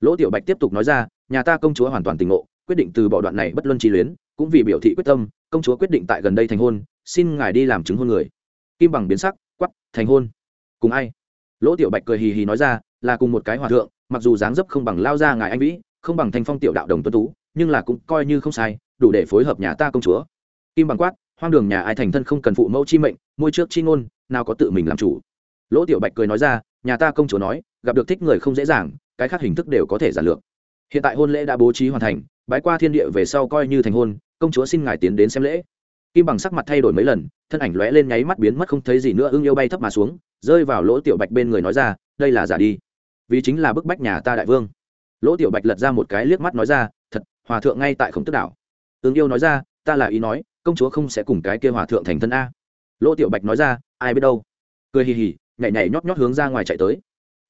Lỗ tiểu bạch tiếp tục nói ra, nhà ta công chúa hoàn toàn tình ngộ, quyết định từ bỏ đoạn này bất luân chi luyến, cũng vì biểu thị quyết tâm, công chúa quyết định tại gần đây thành hôn, xin ngài đi làm chứng hôn người. Kim bằng biến sắc quắp thành hôn. Cùng ai? Lỗ tiểu bạch cười hì hì nói ra, là cùng một cái hòa thượng, mặc dù dáng dấp không bằng lao ra ngài anh vĩ, không bằng thanh phong tiểu đạo đồng tuân tú, nhưng là cũng coi như không sai, đủ để phối hợp nhà ta công chúa. Kim bằng quát hoang đường nhà ai thành thân không cần phụ mẫu chi mệnh, môi trước chi ngôn, nào có tự mình làm chủ. Lỗ tiểu bạch cười nói ra, nhà ta công chúa nói, gặp được thích người không dễ dàng, cái khác hình thức đều có thể giản lược. Hiện tại hôn lễ đã bố trí hoàn thành, bái qua thiên địa về sau coi như thành hôn, công chúa xin ngài tiến đến xem lễ. Kim bằng sắc mặt thay đổi mấy lần, thân ảnh lóe lên nháy mắt biến mất không thấy gì nữa, ưng yêu bay thấp mà xuống, rơi vào lỗ tiểu bạch bên người nói ra, đây là giả đi. Vì chính là bức bách nhà ta đại vương. Lỗ tiểu bạch lật ra một cái liếc mắt nói ra, thật, hòa thượng ngay tại khổng tức đảo. Ưng yêu nói ra ta là ý nói, công chúa không sẽ cùng cái kia hòa thượng thành thân a. Lỗ tiểu bạch nói ra, ai biết đâu. Cười hì hì, nhảy nhảy nhót nhót hướng ra ngoài chạy tới.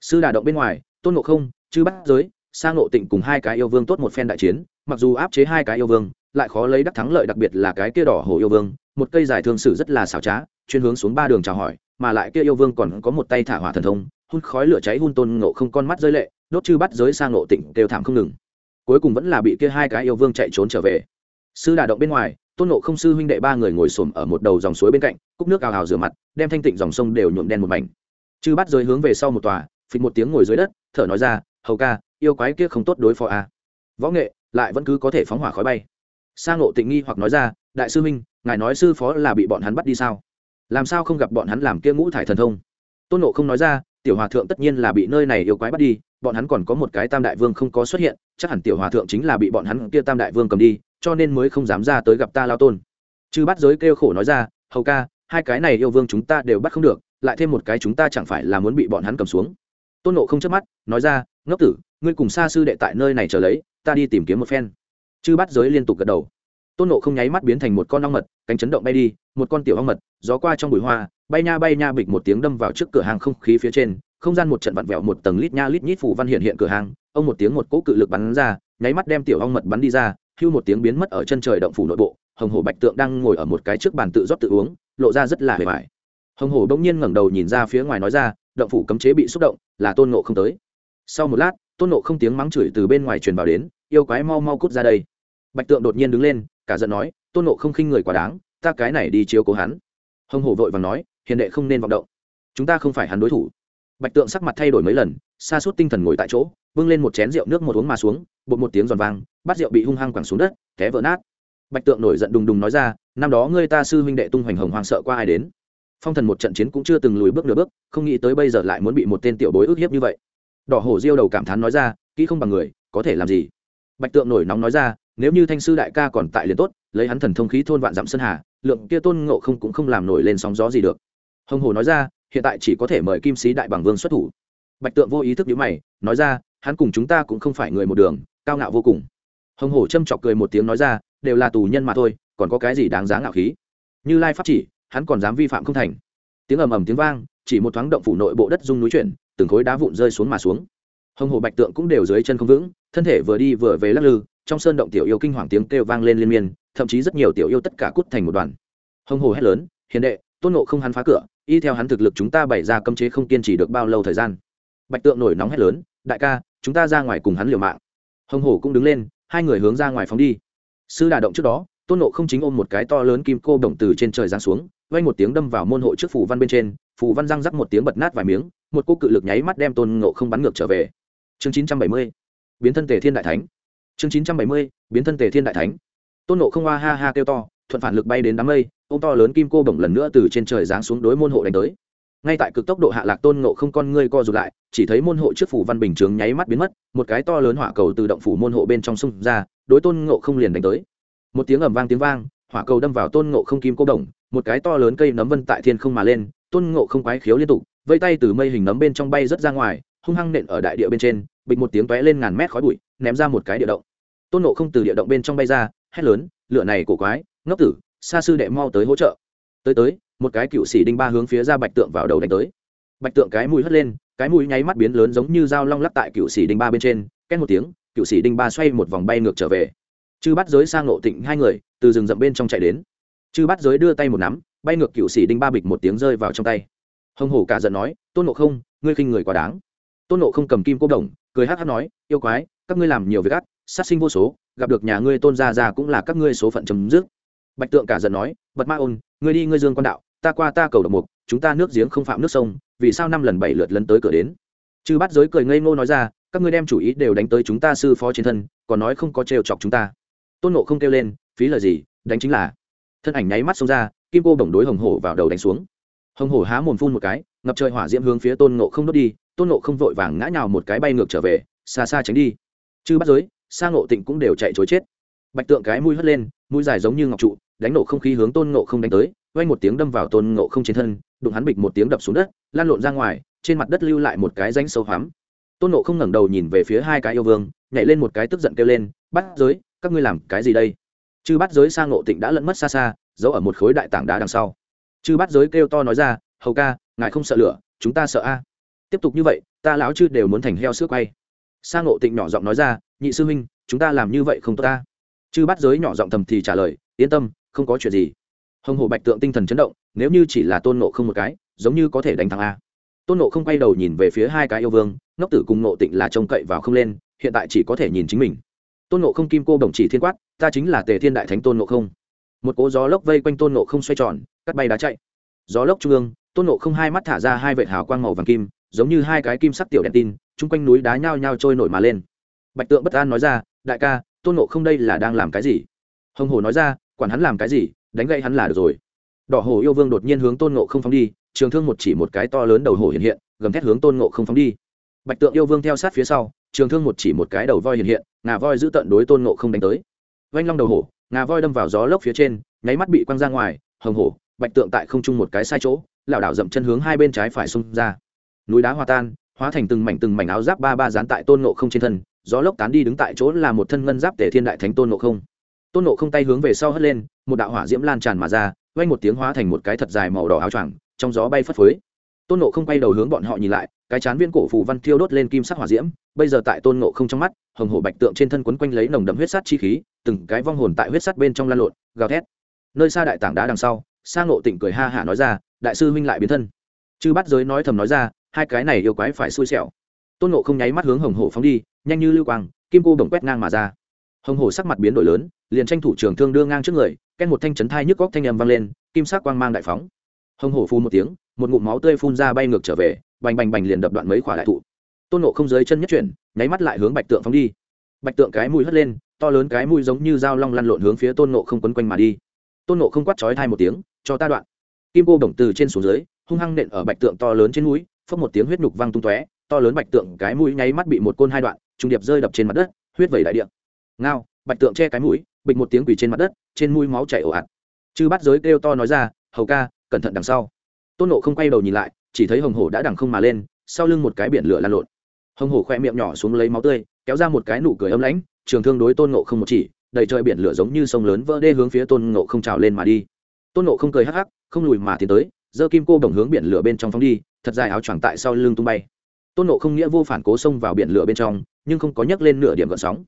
Sư đà động bên ngoài, tôn ngộ không, chư bắt giới sang ngộ tịnh cùng hai cái yêu vương tốt một phen đại chiến, mặc dù áp chế hai cái yêu vương, lại khó lấy đắc thắng lợi đặc biệt là cái kia đỏ hổ yêu vương, một cây dài thương sử rất là xảo trá, chuyên hướng xuống ba đường chào hỏi, mà lại kia yêu vương còn có một tay thả hỏa thần thông, hun khói lửa cháy hun tôn ngộ không con mắt rơi lệ, đốt chư bắt giới sang ngộ tịnh đều thảm không ngừng. Cuối cùng vẫn là bị kia hai cái yêu vương chạy trốn trở về sư đà động bên ngoài tôn ngộ không sư huynh đệ ba người ngồi xổm ở một đầu dòng suối bên cạnh cúc nước ào ào rửa mặt đem thanh tịnh dòng sông đều nhuộm đen một mảnh. Chư bắt giới hướng về sau một tòa phịch một tiếng ngồi dưới đất thở nói ra hầu ca yêu quái kia không tốt đối phó a. À. võ nghệ lại vẫn cứ có thể phóng hỏa khói bay. Sang ngộ tịnh nghi hoặc nói ra đại sư huynh, ngài nói sư phó là bị bọn hắn bắt đi sao? Làm sao không gặp bọn hắn làm kia ngũ thải thần thông? Tôn nộ không nói ra tiểu hòa thượng tất nhiên là bị nơi này yêu quái bắt đi bọn hắn còn có một cái tam đại vương không có xuất hiện chắc hẳn tiểu hòa thượng chính là bị bọn hắn kia tam đại vương cầm đi cho nên mới không dám ra tới gặp ta lao tôn. Chư bắt giới kêu khổ nói ra, hầu ca, hai cái này yêu vương chúng ta đều bắt không được, lại thêm một cái chúng ta chẳng phải là muốn bị bọn hắn cầm xuống. Tôn nộ không chớp mắt, nói ra, ngốc tử, ngươi cùng xa sư đệ tại nơi này chờ lấy, ta đi tìm kiếm một phen. Chư bắt giới liên tục gật đầu. Tôn nộ không nháy mắt biến thành một con ong mật, cánh chấn động bay đi, một con tiểu ong mật, gió qua trong bụi hoa, bay nha bay nha bịch một tiếng đâm vào trước cửa hàng không khí phía trên, không gian một trận vặn vẹo một tầng lít nha lít nhít phủ văn hiện hiện cửa hàng, ông một tiếng một cỗ cự lực bắn ra, nháy mắt đem tiểu ong mật bắn đi ra hưu một tiếng biến mất ở chân trời động phủ nội bộ, hồng hổ bạch tượng đang ngồi ở một cái trước bàn tự rót tự uống, lộ ra rất là hề vải hồng hổ bỗng nhiên ngẩng đầu nhìn ra phía ngoài nói ra, động phủ cấm chế bị xúc động, là tôn nộ không tới. Sau một lát, tôn nộ không tiếng mắng chửi từ bên ngoài truyền vào đến, yêu quái mau mau cút ra đây. Bạch tượng đột nhiên đứng lên, cả giận nói, tôn nộ không khinh người quá đáng, ta cái này đi chiếu cố hắn. Hồng hổ vội và nói, hiền đệ không nên vọng động. Chúng ta không phải hắn đối thủ bạch tượng sắc mặt thay đổi mấy lần xa suốt tinh thần ngồi tại chỗ vâng lên một chén rượu nước một uống mà xuống, bột một tiếng giòn vang, bát rượu bị hung hăng quẳng xuống đất, té vỡ nát. Bạch tượng nổi giận đùng đùng nói ra, năm đó ngươi ta sư huynh đệ tung hoành hồng hoang sợ qua ai đến? Phong thần một trận chiến cũng chưa từng lùi bước nửa bước, không nghĩ tới bây giờ lại muốn bị một tên tiểu bối ức hiếp như vậy. Đỏ hổ diêu đầu cảm thán nói ra, kỹ không bằng người, có thể làm gì? Bạch tượng nổi nóng nói ra, nếu như thanh sư đại ca còn tại liền tốt, lấy hắn thần thông khí thôn vạn dặm sơn hà, lượng kia tôn ngộ không cũng không làm nổi lên sóng gió gì được. Hồng hồ nói ra hiện tại chỉ có thể mời kim sĩ đại bằng vương xuất thủ. Bạch tượng vô ý thức nhữ mày, nói ra, hắn cùng chúng ta cũng không phải người một đường, cao ngạo vô cùng. Hồng hổ châm chọc cười một tiếng nói ra, đều là tù nhân mà thôi, còn có cái gì đáng giá ngạo khí? Như lai pháp chỉ, hắn còn dám vi phạm không thành. Tiếng ầm ầm tiếng vang, chỉ một thoáng động phủ nội bộ đất rung núi chuyển, từng khối đá vụn rơi xuống mà xuống. Hồng hổ bạch tượng cũng đều dưới chân không vững, thân thể vừa đi vừa về lắc lư, trong sơn động tiểu yêu kinh hoàng tiếng kêu vang lên liên miên, thậm chí rất nhiều tiểu yêu tất cả cút thành một đoàn. Hồng hổ hét lớn, hiền đệ tôn nộ không hắn phá cửa, y theo hắn thực lực chúng ta bày ra cấm chế không kiên trì được bao lâu thời gian. Bạch tượng nổi nóng hét lớn, đại ca, chúng ta ra ngoài cùng hắn liều mạng. Hồng hổ cũng đứng lên, hai người hướng ra ngoài phóng đi. Sư đà động trước đó, tôn nộ không chính ôm một cái to lớn kim cô đồng từ trên trời giáng xuống vay một tiếng đâm vào môn hộ trước phủ văn bên trên phủ văn răng rắc một tiếng bật nát vài miếng, một cô cự lực nháy mắt đem tôn nộ không bắn ngược trở về. Chương chín trăm bảy mươi, biến thân tề thiên đại thánh. Chương chín trăm bảy mươi, biến thân tề thiên đại thánh. Tôn nộ không hoa ha ha kêu to thuận phản lực bay đến đám mây ô to lớn kim cô bổng lần nữa từ trên trời giáng xuống đối môn hộ đánh tới. Ngay tại cực tốc độ hạ lạc tôn ngộ không con ngươi co rụt lại, chỉ thấy môn hộ trước phủ văn bình chướng nháy mắt biến mất, một cái to lớn hỏa cầu từ động phủ môn hộ bên trong sông ra, đối tôn ngộ không liền đánh tới. Một tiếng ầm vang tiếng vang, hỏa cầu đâm vào tôn ngộ không kim cô đồng một cái to lớn cây nấm vân tại thiên không mà lên, tôn ngộ không quái khiếu liên tục, vây tay từ mây hình nấm bên trong bay rớt ra ngoài, hung hăng nện ở đại địa bên trên, bịch một tiếng tóe lên ngàn mét khói bụi, ném ra một cái địa động. Tôn ngộ không từ địa động bên trong bay ra, hét lớn, lửa này cổ quái ngốc tử, xa sư đệ mau tới hỗ trợ. Tới tới, một cái cựu sĩ đinh ba hướng phía ra bạch tượng vào đầu đánh tới. Bạch tượng cái mũi hất lên, cái mũi nháy mắt biến lớn giống như dao long lắc tại cựu sĩ đinh ba bên trên, két một tiếng, cựu sĩ đinh ba xoay một vòng bay ngược trở về. Chư bắt giới sang nộ tịnh hai người, từ rừng rậm bên trong chạy đến. Chư bắt giới đưa tay một nắm, bay ngược cựu sĩ đinh ba bịch một tiếng rơi vào trong tay. Hồng hổ cả giận nói, tôn nộ không, ngươi khinh người quá đáng. Tôn nộ không cầm kim cô đồng, cười hát hát nói, yêu quái, các ngươi làm nhiều việc gắt sát sinh vô số, gặp được nhà ngươi tôn gia già cũng là các ngươi số phận chấm dứt bạch tượng cả giận nói bật ma ôn, ngươi đi ngươi dương quan đạo, ta qua ta cầu độc mục, chúng ta nước giếng không phạm nước sông, vì sao năm lần bảy lượt lấn tới cửa đến? Chư bắt giới cười ngây ngô nói ra, các ngươi đem chủ ý đều đánh tới chúng ta sư phó trên thân, còn nói không có trêu chọc chúng ta. Tôn nộ không kêu lên, phí lời gì, đánh chính là. Thân ảnh nháy mắt xông ra, kim cô bổng đối hồng hổ vào đầu đánh xuống. Hồng hổ há mồm phun một cái, ngập trời hỏa diễm hướng phía tôn nộ không đốt đi, tôn nộ không vội vàng ngã nhào một cái bay ngược trở về, xa xa tránh đi. Chư bắt giới sang nộ tịnh cũng đều chạy chối chết. Bạch tượng cái mũi hất lên, mũi dài giống như ngọc trụ đánh nổ không khí hướng tôn ngộ không đánh tới, vang một tiếng đâm vào tôn ngộ không trên thân, đụng hắn bịch một tiếng đập xuống đất, lan lộn ra ngoài, trên mặt đất lưu lại một cái rãnh sâu hoắm. Tôn nộ không ngẩng đầu nhìn về phía hai cái yêu vương, nhảy lên một cái tức giận kêu lên, bắt giới, các ngươi làm cái gì đây? Chư bắt giới sang ngộ tịnh đã lẫn mất xa xa, giấu ở một khối đại tảng đá đằng sau. Chư bắt giới kêu to nói ra, hầu ca, ngài không sợ lửa, chúng ta sợ a. Tiếp tục như vậy, ta lão chư đều muốn thành heo sữa quay. Sang ngộ tịnh nhỏ giọng nói ra, nhị sư huynh, chúng ta làm như vậy không tốt ta. Chư bắt giới nhỏ giọng thầm thì trả lời, yên tâm không có chuyện gì. Hồng hồ bạch tượng tinh thần chấn động, nếu như chỉ là tôn nộ không một cái, giống như có thể đánh thắng a. Tôn nộ không quay đầu nhìn về phía hai cái yêu vương, ngốc tử cùng nộ tịnh là trông cậy vào không lên, hiện tại chỉ có thể nhìn chính mình. Tôn nộ không kim cô đồng chỉ thiên quát, ta chính là tề thiên đại thánh tôn nộ không. Một cỗ gió lốc vây quanh tôn nộ không xoay tròn, cắt bay đá chạy. Gió lốc trung ương, tôn nộ không hai mắt thả ra hai vệ hào quang màu vàng kim, giống như hai cái kim sắc tiểu đèn tin, chung quanh núi đá nhao nhao trôi nổi mà lên. Bạch tượng bất an nói ra, đại ca, tôn nộ không đây là đang làm cái gì? Hồng hồ nói ra quản hắn làm cái gì, đánh gậy hắn là được rồi. Đỏ hổ yêu vương đột nhiên hướng tôn nộ không phóng đi, trường thương một chỉ một cái to lớn đầu hổ hiện hiện, gầm thét hướng tôn nộ không phóng đi. Bạch tượng yêu vương theo sát phía sau, trường thương một chỉ một cái đầu voi hiện hiện, ngà voi giữ tận đối tôn nộ không đánh tới. Vanh long đầu hổ, ngà voi đâm vào gió lốc phía trên, nháy mắt bị quăng ra ngoài, hồng hổ, bạch tượng tại không trung một cái sai chỗ, lảo đảo dậm chân hướng hai bên trái phải xung ra. Núi đá hòa tan, hóa thành từng mảnh từng mảnh áo giáp ba ba dán tại tôn nộ không trên thân, gió lốc tán đi đứng tại chỗ là một thân ngân giáp tể thiên đại thánh tôn nộ không tôn nộ không tay hướng về sau hất lên, một đạo hỏa diễm lan tràn mà ra, vang một tiếng hóa thành một cái thật dài màu đỏ áo choàng, trong gió bay phất phới. Tôn nộ không quay đầu hướng bọn họ nhìn lại, cái chán viên cổ phù văn thiêu đốt lên kim sắc hỏa diễm, bây giờ tại tôn nộ không trong mắt, hồng hổ bạch tượng trên thân quấn quanh lấy nồng đậm huyết sắt chi khí, từng cái vong hồn tại huyết sắt bên trong lan lộn, gào thét. Nơi xa đại tảng đá đằng sau, sa ngộ tịnh cười ha hả nói ra, đại sư huynh lại biến thân. Chư bắt giới nói thầm nói ra, hai cái này yêu quái phải xui xẻo. Tôn nộ không nháy mắt hướng hồng hổ phóng đi, nhanh như lưu quang, kim cô đồng quét ngang mà ra. Hồng hổ sắc mặt biến đổi lớn liền tranh thủ trường thương đưa ngang trước người ken một thanh chấn thai nhức góc thanh âm vang lên, kim sắc quang mang đại phóng. Hồng hổ phun một tiếng, một ngụm máu tươi phun ra bay ngược trở về, bành bành bành liền đập đoạn mấy khỏa đại thụ. Tôn nộ không dưới chân nhất chuyển, nháy mắt lại hướng bạch tượng phóng đi. Bạch tượng cái mũi hất lên, to lớn cái mũi giống như dao long lăn lộn hướng phía tôn nộ không quấn quanh mà đi. Tôn nộ không quát chói thai một tiếng, cho ta đoạn. Kim cô bổng từ trên xuống dưới, hung hăng nện ở bạch tượng to lớn trên mũi, phốc một tiếng huyết nhục văng tung tóe, to lớn bạch tượng cái mũi nháy mắt bị một côn hai đoạn trùng điệp rơi đập trên mặt đất, huyết vẩy đại địa. Ngao, bạch tượng che cái mũi bịch một tiếng quỳ trên mặt đất, trên mũi máu chảy ồ ạt. Chư bắt giới kêu to nói ra, hầu ca, cẩn thận đằng sau. Tôn nộ không quay đầu nhìn lại, chỉ thấy hồng hổ đã đằng không mà lên, sau lưng một cái biển lửa lan lộn. Hồng hổ khoe miệng nhỏ xuống lấy máu tươi, kéo ra một cái nụ cười âm lãnh, trường thương đối tôn nộ không một chỉ, đầy trời biển lửa giống như sông lớn vỡ đê hướng phía tôn nộ không trào lên mà đi. Tôn nộ không cười hắc hắc, không lùi mà tiến tới, giơ kim cô đồng hướng biển lửa bên trong phóng đi, thật dài áo choàng tại sau lưng tung bay. Tôn nộ không nghĩa vô phản cố xông vào biển lửa bên trong, nhưng không có nhấc lên nửa điểm gợn sóng.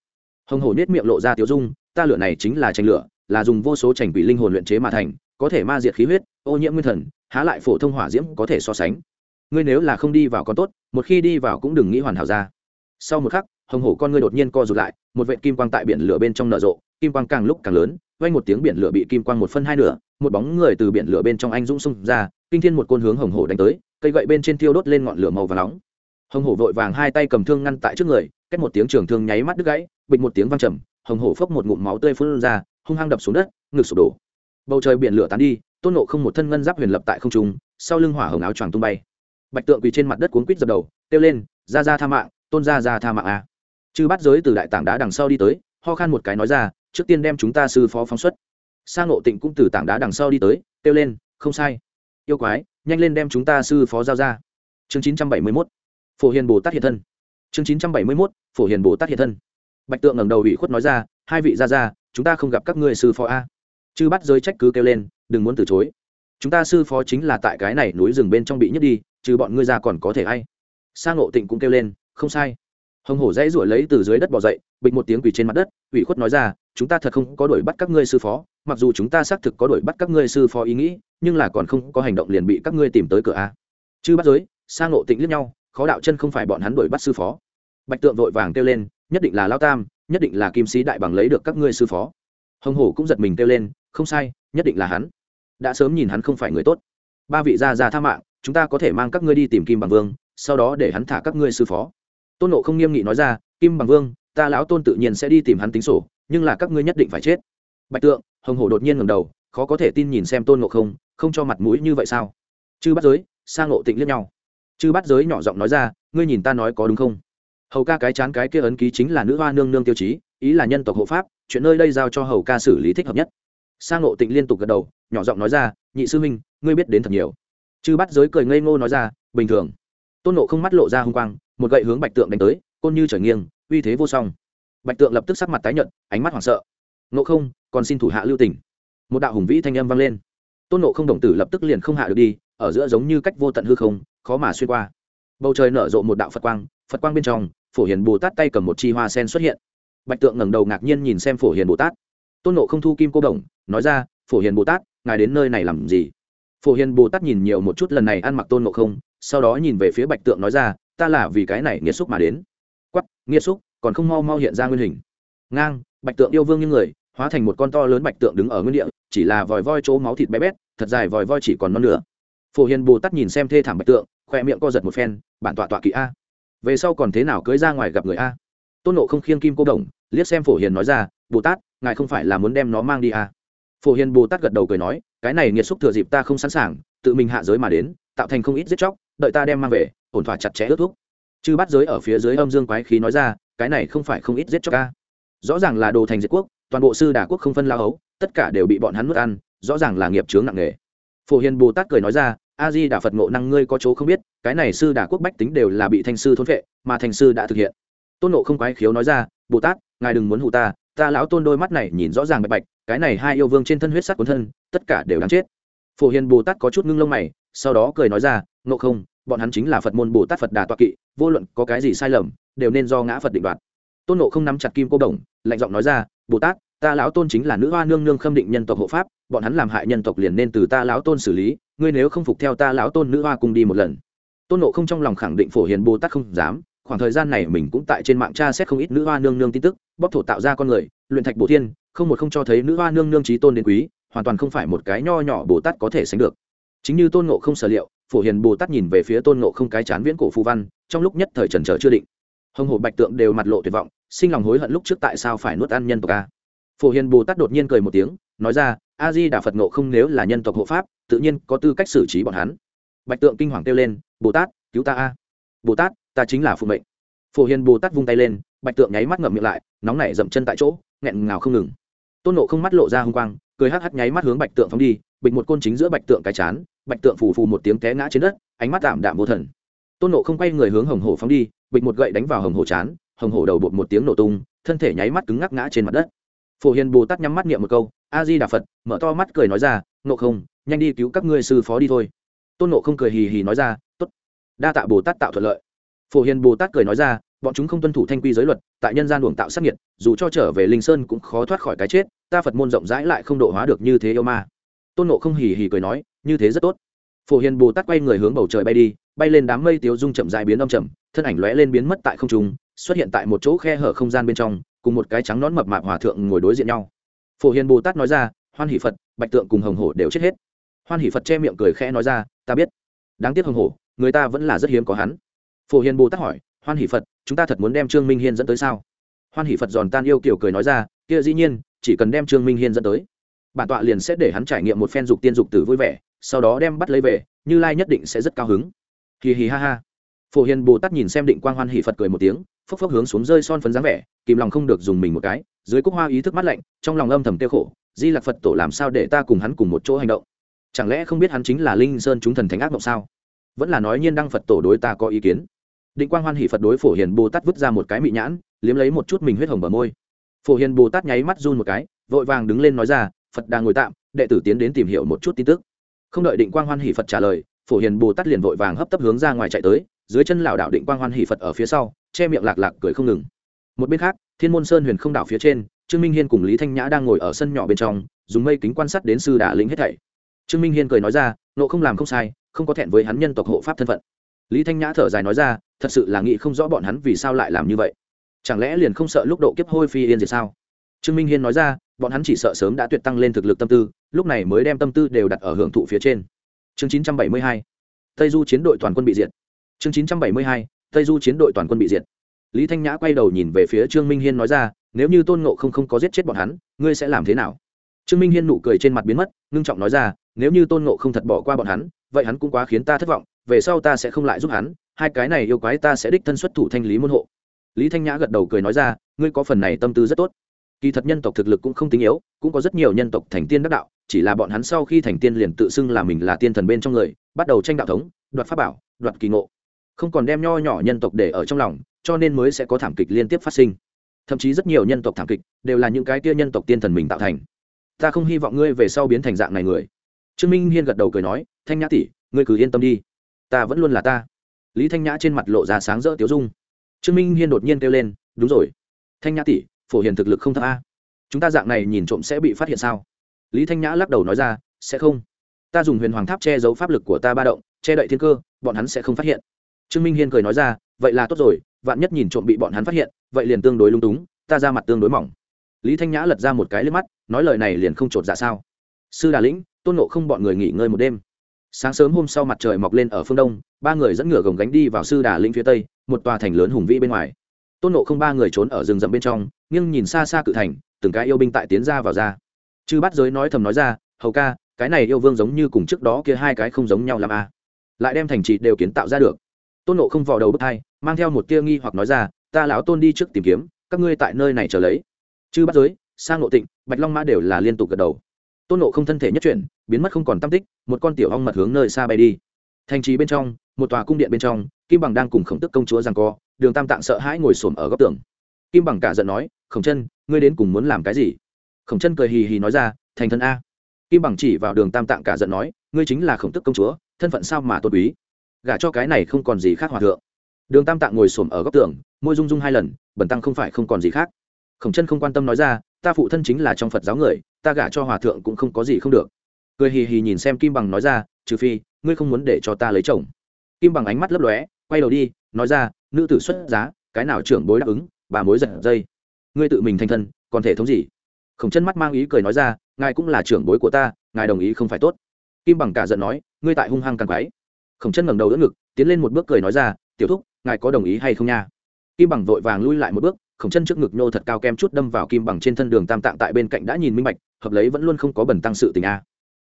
Hồng hổ nết miệng lộ ra tiếu dung ta lửa này chính là tranh lửa, là dùng vô số trành quỷ linh hồn luyện chế mà thành, có thể ma diệt khí huyết, ô nhiễm nguyên thần, há lại phổ thông hỏa diễm có thể so sánh. Ngươi nếu là không đi vào còn tốt, một khi đi vào cũng đừng nghĩ hoàn hảo ra. Sau một khắc, hồng hổ con ngươi đột nhiên co rụt lại, một vệ kim quang tại biển lửa bên trong nở rộ, kim quang càng lúc càng lớn, vang một tiếng biển lửa bị kim quang một phân hai nửa, một bóng người từ biển lửa bên trong anh dũng xung ra, kinh thiên một côn hướng hồng hổ đánh tới, cây gậy bên trên thiêu đốt lên ngọn lửa màu và nóng. Hồng hổ vội vàng hai tay cầm thương ngăn tại trước người cách một tiếng trường thương nháy mắt đứt gãy, bịch một tiếng vang trầm hồng hổ phốc một ngụm máu tươi phun ra, hung hăng đập xuống đất, ngực sụp đổ. Bầu trời biển lửa tán đi, tôn nộ không một thân ngân giáp huyền lập tại không trung, sau lưng hỏa hồng áo choàng tung bay. Bạch tượng quỳ trên mặt đất cuốn quýt dập đầu, kêu lên, ra ra tha mạng, tôn ra ra tha mạng a. À. chư bắt giới từ đại tảng đá đằng sau đi tới, ho khan một cái nói ra, trước tiên đem chúng ta sư phó phóng xuất. Sang ngộ tịnh cũng từ tảng đá đằng sau đi tới, kêu lên, không sai. Yêu quái, nhanh lên đem chúng ta sư phó giao ra. Chương chín trăm bảy mươi mốt, phổ hiền bồ tát hiện thân. Chương chín trăm bảy mươi mốt, phổ hiền bồ tát hiện thân bạch tượng ngẩng đầu ủy khuất nói ra, hai vị ra ra chúng ta không gặp các ngươi sư phó a. Chư bắt giới trách cứ kêu lên, đừng muốn từ chối. Chúng ta sư phó chính là tại cái này núi rừng bên trong bị nhất đi, trừ bọn ngươi ra còn có thể hay sang ngộ tịnh cũng kêu lên, không sai. Hồng hổ dãy ruổi lấy từ dưới đất bỏ dậy, bịch một tiếng quỳ trên mặt đất, ủy khuất nói ra, chúng ta thật không có đuổi bắt các ngươi sư phó, mặc dù chúng ta xác thực có đuổi bắt các ngươi sư phó ý nghĩ, nhưng là còn không có hành động liền bị các ngươi tìm tới cửa a. Chư bắt giới sang ngộ tịnh liếc nhau, khó đạo chân không phải bọn hắn đuổi bắt sư phó. Bạch tượng vội vàng kêu lên nhất định là lao tam, nhất định là kim sĩ đại bằng lấy được các ngươi sư phó. Hồng hổ cũng giật mình kêu lên, không sai, nhất định là hắn. Đã sớm nhìn hắn không phải người tốt. Ba vị gia gia tha mạng, chúng ta có thể mang các ngươi đi tìm kim bằng vương, sau đó để hắn thả các ngươi sư phó. Tôn nộ không nghiêm nghị nói ra, kim bằng vương, ta lão tôn tự nhiên sẽ đi tìm hắn tính sổ, nhưng là các ngươi nhất định phải chết. Bạch tượng, hồng hổ đột nhiên ngầm đầu, khó có thể tin nhìn xem tôn nộ không không cho mặt mũi như vậy sao? Chư bắt giới sang ngộ tịnh liếc nhau. Chư bắt giới nhỏ giọng nói ra, ngươi nhìn ta nói có đúng không? Hầu ca cái chán cái kia ấn ký chính là nữ hoa nương nương tiêu chí, ý là nhân tộc hộ pháp, chuyện nơi đây giao cho hầu ca xử lý thích hợp nhất. Sang ngộ tịnh liên tục gật đầu, nhỏ giọng nói ra, nhị sư huynh, ngươi biết đến thật nhiều. Chư bắt giới cười ngây ngô nói ra, bình thường. Tôn nộ không mắt lộ ra h u n g quang, một gậy hướng bạch tượng đánh tới, côn như trở nghiêng, uy thế vô song. Bạch tượng lập tức sắc mặt tái nhận ánh mắt hoảng sợ. Nộ không, còn xin thủ hạ lưu tỉnh một đạo hùng vĩ thanh âm vang lên. Tôn nộ không đồng tử lập tức liền không hạ được đi, ở giữa giống như cách vô tận hư không, khó mà xuyên qua. Bầu trời nở rộ một đạo phật quang phật quang bên trong phổ hiền bồ tát tay cầm một chi hoa sen xuất hiện. Bạch tượng ngẩng đầu ngạc nhiên nhìn xem phổ hiền bồ tát. Tôn nộ không thu kim cô đồng, nói ra, phổ hiền bồ tát, ngài đến nơi này làm gì? Phổ hiền bồ tát nhìn nhiều một chút lần này ăn mặc tôn Nộ không, sau đó nhìn về phía bạch tượng nói ra, ta là vì cái này nghiệt xúc mà đến. Quắp nghiệt xúc, còn không mau mau hiện ra nguyên hình. Ngang, bạch tượng yêu vương như người, hóa thành một con to lớn bạch tượng đứng ở nguyên địa, chỉ là vòi voi chỗ máu thịt bé bét, thật dài vòi voi chỉ còn non nửa. Phổ hiền bồ tát nhìn xem thê thảm bạch tượng, khoe miệng co giật một phen, bản tọa tọa kỵ a về sau còn thế nào cưới ra ngoài gặp người a? Tôn nộ không khiêng kim cô đồng, liếc xem phổ hiền nói ra, bồ tát, ngài không phải là muốn đem nó mang đi a? Phổ hiền bồ tát gật đầu cười nói, cái này nghiệt xúc thừa dịp ta không sẵn sàng, tự mình hạ giới mà đến, tạo thành không ít giết chóc, đợi ta đem mang về, ổn thỏa chặt chẽ ướt thuốc chư bắt giới ở phía dưới âm dương quái khí nói ra, cái này không phải không ít giết chóc ca rõ ràng là đồ thành diệt quốc, toàn bộ sư đà quốc không phân lao ấu tất cả đều bị bọn hắn nuốt ăn, rõ ràng là nghiệp chướng nặng nề. Phổ hiền bồ tát cười nói ra, a di đà phật ngộ năng ngươi có chỗ không biết cái này sư đà quốc bách tính đều là bị thanh sư thôn vệ mà thanh sư đã thực hiện. Tôn nộ không quái khiếu nói ra bồ tát ngài đừng muốn hụ ta ta lão tôn đôi mắt này nhìn rõ ràng bạch bạch, cái này hai yêu vương trên thân huyết sắc cuốn thân, tất cả đều đáng chết. Phổ hiền bồ tát có chút ngưng lông mày, sau đó cười nói ra nộ không, bọn hắn chính là phật môn bồ tát phật đà toa kỵ, vô luận có cái gì sai lầm, đều nên do ngã phật định đoạt. Tôn nộ không nắm chặt kim cô đồng, lạnh giọng nói ra bồ tát ta lão tôn chính là nữ hoa nương nương khâm định nhân tộc hộ pháp, bọn hắn làm hại nhân tộc liền nên từ ta lão tôn xử lý, ngươi nếu không phục theo ta lão tôn nữ hoa cùng đi một lần tôn nộ không trong lòng khẳng định phổ hiền bồ tát không dám, khoảng thời gian này mình cũng tại trên mạng tra xét không ít nữ hoa nương nương tin tức bóc thổ tạo ra con người, luyện thạch bổ thiên, không một không cho thấy nữ hoa nương nương trí tôn đến quý, hoàn toàn không phải một cái nho nhỏ bồ tát có thể sánh được. Chính như tôn nộ không sở liệu, phổ hiền bồ tát nhìn về phía tôn nộ không cái chán viễn cổ phù văn, trong lúc nhất thời trần trở chưa định. Hồng hồ bạch tượng đều mặt lộ tuyệt vọng, sinh lòng hối hận lúc trước tại sao phải nuốt ăn nhân tộc a? Phổ hiền bồ tát đột nhiên cười một tiếng, nói ra, a di đà phật nộ không nếu là nhân tộc hộ pháp, tự nhiên có tư cách xử trí bọn hắn. Bạch tượng kinh hoàng kêu lên bồ tát cứu ta a. Bồ tát ta chính là phụ mệnh. Phổ hiền bồ tát vung tay lên, bạch tượng nháy mắt ngậm miệng lại, nóng nảy dậm chân tại chỗ, nghẹn ngào không ngừng. Tôn nộ không mắt lộ ra h u n g quang, cười hắc hắc nháy mắt hướng bạch tượng phóng đi bịch một côn chính giữa bạch tượng cái chán, bạch tượng phù phù một tiếng té ngã trên đất, ánh mắt tạm đạm vô thần. Tôn nộ không quay người hướng hồng hổ phóng đi bịch một gậy đánh vào hồng hổ chán, hồng hổ đầu bột một tiếng nổ tung, thân thể nháy mắt cứng ngắc ngã trên mặt đất. Phổ hiền bồ tát nhắm mắt niệm một câu, a di đà phật, mở to mắt cười nói ra nộ không, nhanh đi cứu các ngươi sư phó đi thôi tôn nộ không cười hì hì nói ra t ố t đa tạ bồ tát tạo thuận lợi. Phổ hiền bồ tát cười nói ra, bọn chúng không tuân thủ thanh quy giới luật, tại nhân gian luồng tạo sát nhiệt dù cho trở về linh sơn cũng khó thoát khỏi cái chết, ta phật môn rộng rãi lại không độ hóa được như thế yêu ma. Tôn nộ không hì hì cười nói, như thế rất tốt. Phổ hiền bồ tát quay người hướng bầu trời bay đi, bay lên đám mây tiếu dung chậm dài biến âm chậm, thân ảnh lóe lên biến mất tại không trung, xuất hiện tại một chỗ khe hở không gian bên trong, cùng một cái trắng nón mập mạp hòa thượng ngồi đối diện nhau. Phổ hiền bồ tát nói ra, hoan hỷ phật, bạch tượng cùng hồng hổ đều chết hết hoan hỷ phật che miệng cười khẽ nói ra, ta biết. Đáng tiếc hồng hổ, người ta vẫn là rất hiếm có hắn. Phổ hiền bồ tát hỏi, hoan hỷ phật, chúng ta thật muốn đem trương minh hiên dẫn tới sao? Hoan hỷ phật giòn tan yêu kiểu cười nói ra, kia dĩ nhiên, chỉ cần đem trương minh hiên dẫn tới, bản tọa liền sẽ để hắn trải nghiệm một phen dục tiên dục tử vui vẻ, sau đó đem bắt lấy về, như lai nhất định sẽ rất cao hứng. Hì hì ha ha. Phổ hiền bồ tát nhìn xem định quang hoan hỷ phật cười một tiếng, phốc phốc hướng xuống rơi son phấn dáng vẻ, kìm lòng không được dùng mình một cái, dưới cúc hoa ý thức mắt lạnh, trong lòng âm thầm tiêu khổ, di lạc phật tổ làm sao để ta cùng hắn cùng một chỗ hành động? Chẳng lẽ không biết hắn chính là linh sơn chúng thần thánh ác mộng sao? Vẫn là nói nhiên đăng phật tổ đối ta có ý kiến. Định quang hoan hỷ phật đối phổ hiền bồ tát vứt ra một cái mị nhãn, liếm lấy một chút mình huyết hồng bờ môi. Phổ hiền bồ tát nháy mắt run một cái, vội vàng đứng lên nói ra, phật đang ngồi tạm, đệ tử tiến đến tìm hiểu một chút tin tức. Không đợi định quang hoan hỷ phật trả lời, phổ hiền bồ tát liền vội vàng hấp tấp hướng ra ngoài chạy tới, dưới chân lảo đạo định quang hoan hỷ phật ở phía sau, che miệng lạc lạc cười không ngừng. Một bên khác, thiên môn sơn huyền không đảo phía trên, trương minh hiên cùng lý thanh nhã đang ngồi ở sân nhỏ bên trong, dùng mây kính quan sát đến sư đà lĩnh hết thảy trương minh hiên cười nói ra, nộ không làm không sai, không có thẹn với hắn nhân tộc hộ pháp thân phận. Lý thanh nhã thở dài nói ra, thật sự là nghĩ không rõ bọn hắn vì sao lại làm như vậy. Chẳng lẽ liền không sợ lúc độ kiếp hôi phi yên gì sao? Trương minh hiên nói ra, bọn hắn chỉ sợ sớm đã tuyệt tăng lên thực lực tâm tư, lúc này mới đem tâm tư đều đặt ở hưởng thụ phía trên. Chương 972 tây du chiến đội toàn quân bị diệt. Chương 972 tây du chiến đội toàn quân bị diệt. Lý thanh nhã quay đầu nhìn về phía trương minh hiên nói ra, nếu như tôn ngộ không không có giết chết bọn hắn, ngươi sẽ làm thế nào? Trương minh hiên nụ cười trên mặt biến mất, ngưng trọng nói ra nếu như tôn ngộ không thật bỏ qua bọn hắn, vậy hắn cũng quá khiến ta thất vọng, về sau ta sẽ không lại giúp hắn, hai cái này yêu quái ta sẽ đích thân xuất thủ thanh lý môn hộ. Lý thanh nhã gật đầu cười nói ra, ngươi có phần này tâm tư rất tốt. Kỳ thật nhân tộc thực lực cũng không tính yếu, cũng có rất nhiều nhân tộc thành tiên đắc đạo, chỉ là bọn hắn sau khi thành tiên liền tự xưng là mình là tiên thần bên trong người, bắt đầu tranh đạo thống, đoạt pháp bảo, đoạt kỳ ngộ. Không còn đem nho nhỏ nhân tộc để ở trong lòng, cho nên mới sẽ có thảm kịch liên tiếp phát sinh. Thậm chí rất nhiều nhân tộc thảm kịch đều là những cái kia nhân tộc tiên thần mình tạo thành. Ta không hy vọng ngươi về sau biến thành dạng này người trương minh hiên gật đầu cười nói, thanh nhã tỷ, ngươi cứ yên tâm đi. Ta vẫn luôn là ta. Lý thanh nhã trên mặt lộ ra sáng rỡ tiếu dung. Trương minh hiên đột nhiên kêu lên, đúng rồi. Thanh nhã tỷ, phổ hiền thực lực không thấp a. Chúng ta dạng này nhìn trộm sẽ bị phát hiện sao? Lý thanh nhã lắc đầu nói ra, sẽ không. Ta dùng huyền hoàng tháp che giấu pháp lực của ta ba động, che đậy thiên cơ, bọn hắn sẽ không phát hiện. Trương minh hiên cười nói ra, vậy là tốt rồi, vạn nhất nhìn trộm bị bọn hắn phát hiện, vậy liền tương đối lung túng, ta ra mặt tương đối mỏng. Lý thanh nhã lật ra một cái lên mắt, nói lời này liền không chột dạ sao. Sư đà lĩnh tôn nộ không bọn người nghỉ ngơi một đêm. Sáng sớm hôm sau mặt trời mọc lên ở phương đông, ba người dẫn ngựa gồng gánh đi vào sư đà linh phía tây, một tòa thành lớn hùng vĩ bên ngoài. Tôn nộ không ba người trốn ở rừng rậm bên trong nhưng nhìn xa xa cự thành, từng cái yêu binh tại tiến ra vào ra. Chư bắt giới nói thầm nói ra, hầu ca, cái này yêu vương giống như cùng trước đó kia hai cái không giống nhau làm a. À. lại đem thành trì đều kiến tạo ra được. Tôn nộ không vào đầu bước hai, mang theo một tia nghi hoặc nói ra, ta lão tôn đi trước tìm kiếm, các ngươi tại nơi này chờ lấy. Chư bắt giới, sang nộ tịnh, bạch long mã đều là liên tục gật đầu tôn nộ không thân thể nhất chuyển, biến mất không còn tam tích, một con tiểu hong mật hướng nơi xa bay đi. Thành trì bên trong, một tòa cung điện bên trong, kim bằng đang cùng khổng tức công chúa rằng co, đường tam tạng sợ hãi ngồi xổm ở góc tường. Kim bằng cả giận nói, khổng chân, ngươi đến cùng muốn làm cái gì? Khổng chân cười hì hì nói ra, thành thân a. Kim bằng chỉ vào đường tam tạng cả giận nói, ngươi chính là khổng tức công chúa, thân phận sao mà tôn quý? Gả cho cái này không còn gì khác hòa thượng. Đường tam tạng ngồi xổm ở góc tường, môi rung rung hai lần bẩn tăng không phải không còn gì khác. Khổng chân không quan tâm nói ra, ta phụ thân chính là trong phật giáo người ta gả cho hòa thượng cũng không có gì không được. Cười hì hì nhìn xem kim bằng nói ra, trừ phi, ngươi không muốn để cho ta lấy chồng. Kim bằng ánh mắt lấp lóe, quay đầu đi, nói ra, nữ tử xuất giá, cái nào trưởng bối đáp ứng, bà mối giật dây. Ngươi tự mình thành thân, còn thể thống gì? Khổng chân mắt mang ý cười nói ra, ngài cũng là trưởng bối của ta, ngài đồng ý không phải tốt. Kim bằng cả giận nói, ngươi tại hung hăng càng quái. Khổng chân ngẩng đầu đỡ ngực, tiến lên một bước cười nói ra, tiểu thúc, ngài có đồng ý hay không nha? Kim bằng vội vàng lui lại một bước khổng chân trước ngực nhô thật cao kem chút đâm vào kim bằng trên thân đường tam tạng tại bên cạnh đã nhìn minh bạch, hợp lấy vẫn luôn không có bẩn tăng sự tình a.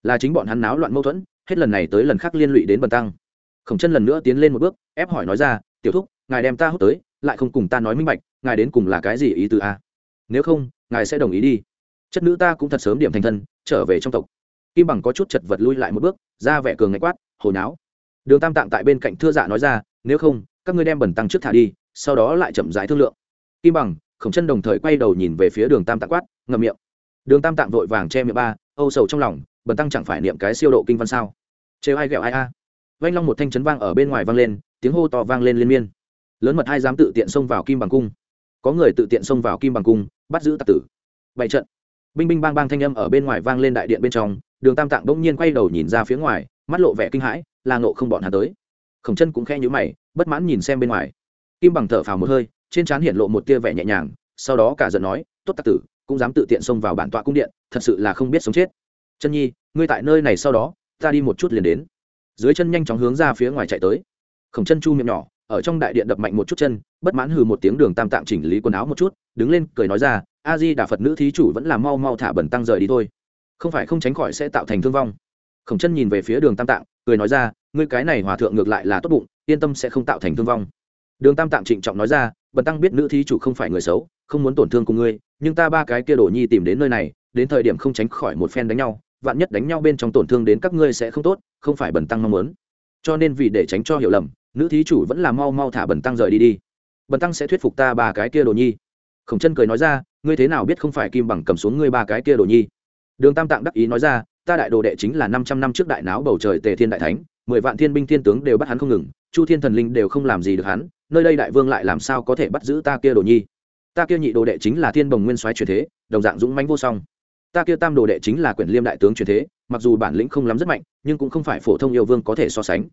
Là chính bọn hắn náo loạn mâu thuẫn, hết lần này tới lần khác liên lụy đến bẩn tăng. Khổng chân lần nữa tiến lên một bước, ép hỏi nói ra, tiểu thúc, ngài đem ta hút tới, lại không cùng ta nói minh bạch, ngài đến cùng là cái gì ý từ a? Nếu không, ngài sẽ đồng ý đi. Chất nữ ta cũng thật sớm điểm thành thân, trở về trong tộc. Kim bằng có chút chật vật lui lại một bước, ra vẻ cường ngạch quát hồi náo đường tam tạng tại bên cạnh thưa dạ nói ra, nếu không, các ngươi đem bẩn tăng trước thả đi, sau đó lại chậm rãi thương lượng kim bằng, khổng chân đồng thời quay đầu nhìn về phía đường tam tạng quát, ngậm miệng. Đường tam tạng vội vàng che miệng ba, âu sầu trong lòng, bần tăng chẳng phải niệm cái siêu độ kinh văn sao? Trêu ai ghẹo ai a? À. vanh long một thanh chấn vang ở bên ngoài vang lên, tiếng hô to vang lên liên miên. Lớn mật hai dám tự tiện xông vào kim bằng cung. Có người tự tiện xông vào kim bằng cung, bắt giữ tặc tử. Bảy trận. Binh binh bang bang thanh âm ở bên ngoài vang lên đại điện bên trong, đường tam tạng bỗng nhiên quay đầu nhìn ra phía ngoài, mắt lộ vẻ kinh hãi, là ngộ không bọn hà tới. Khổng chân cũng khe nhữ mày, bất mãn nhìn xem bên ngoài. Kim bằng thở phào một hơi trên trán hiện lộ một tia vẻ nhẹ nhàng, sau đó cả giận nói, tốt tặc tử, cũng dám tự tiện xông vào bản tọa cung điện, thật sự là không biết sống chết. Chân nhi, ngươi tại nơi này sau đó, ta đi một chút liền đến. Dưới chân nhanh chóng hướng ra phía ngoài chạy tới. Khổng chân chu miệng nhỏ, ở trong đại điện đập mạnh một chút chân, bất mãn hừ một tiếng đường tam tạng chỉnh lý quần áo một chút, đứng lên, cười nói ra, a di đà phật nữ thí chủ vẫn là mau mau thả bẩn tăng rời đi thôi. Không phải không tránh khỏi sẽ tạo thành thương vong. Khổng chân nhìn về phía đường tam tạng, cười nói ra, ngươi cái này hòa thượng ngược lại là tốt bụng, yên tâm sẽ không tạo thành thương vong. Đường tam tạng trịnh trọng nói ra bần tăng biết nữ thí chủ không phải người xấu, không muốn tổn thương cùng ngươi, nhưng ta ba cái kia đổ nhi tìm đến nơi này, đến thời điểm không tránh khỏi một phen đánh nhau, vạn nhất đánh nhau bên trong tổn thương đến các ngươi sẽ không tốt, không phải bần tăng mong muốn. Cho nên vì để tránh cho hiểu lầm, nữ thí chủ vẫn là mau mau thả bần tăng rời đi đi. Bần tăng sẽ thuyết phục ta ba cái kia đồ nhi. Khổng chân cười nói ra, ngươi thế nào biết không phải kim bằng cầm xuống ngươi ba cái kia đồ nhi? Đường tam tạng đắc ý nói ra, ta đại đồ đệ chính là năm trăm năm trước đại náo bầu trời tề thiên đại thánh, mười vạn thiên binh thiên tướng đều bắt hắn không ngừng chu thiên thần linh đều không làm gì được hắn, nơi đây đại vương lại làm sao có thể bắt giữ ta kia đồ nhi? Ta kia nhị đồ đệ chính là thiên bồng nguyên soái truyền thế, đồng dạng dũng mãnh vô song. Ta kia tam đồ đệ chính là quyển liêm đại tướng truyền thế, mặc dù bản lĩnh không lắm rất mạnh, nhưng cũng không phải phổ thông yêu vương có thể so sánh.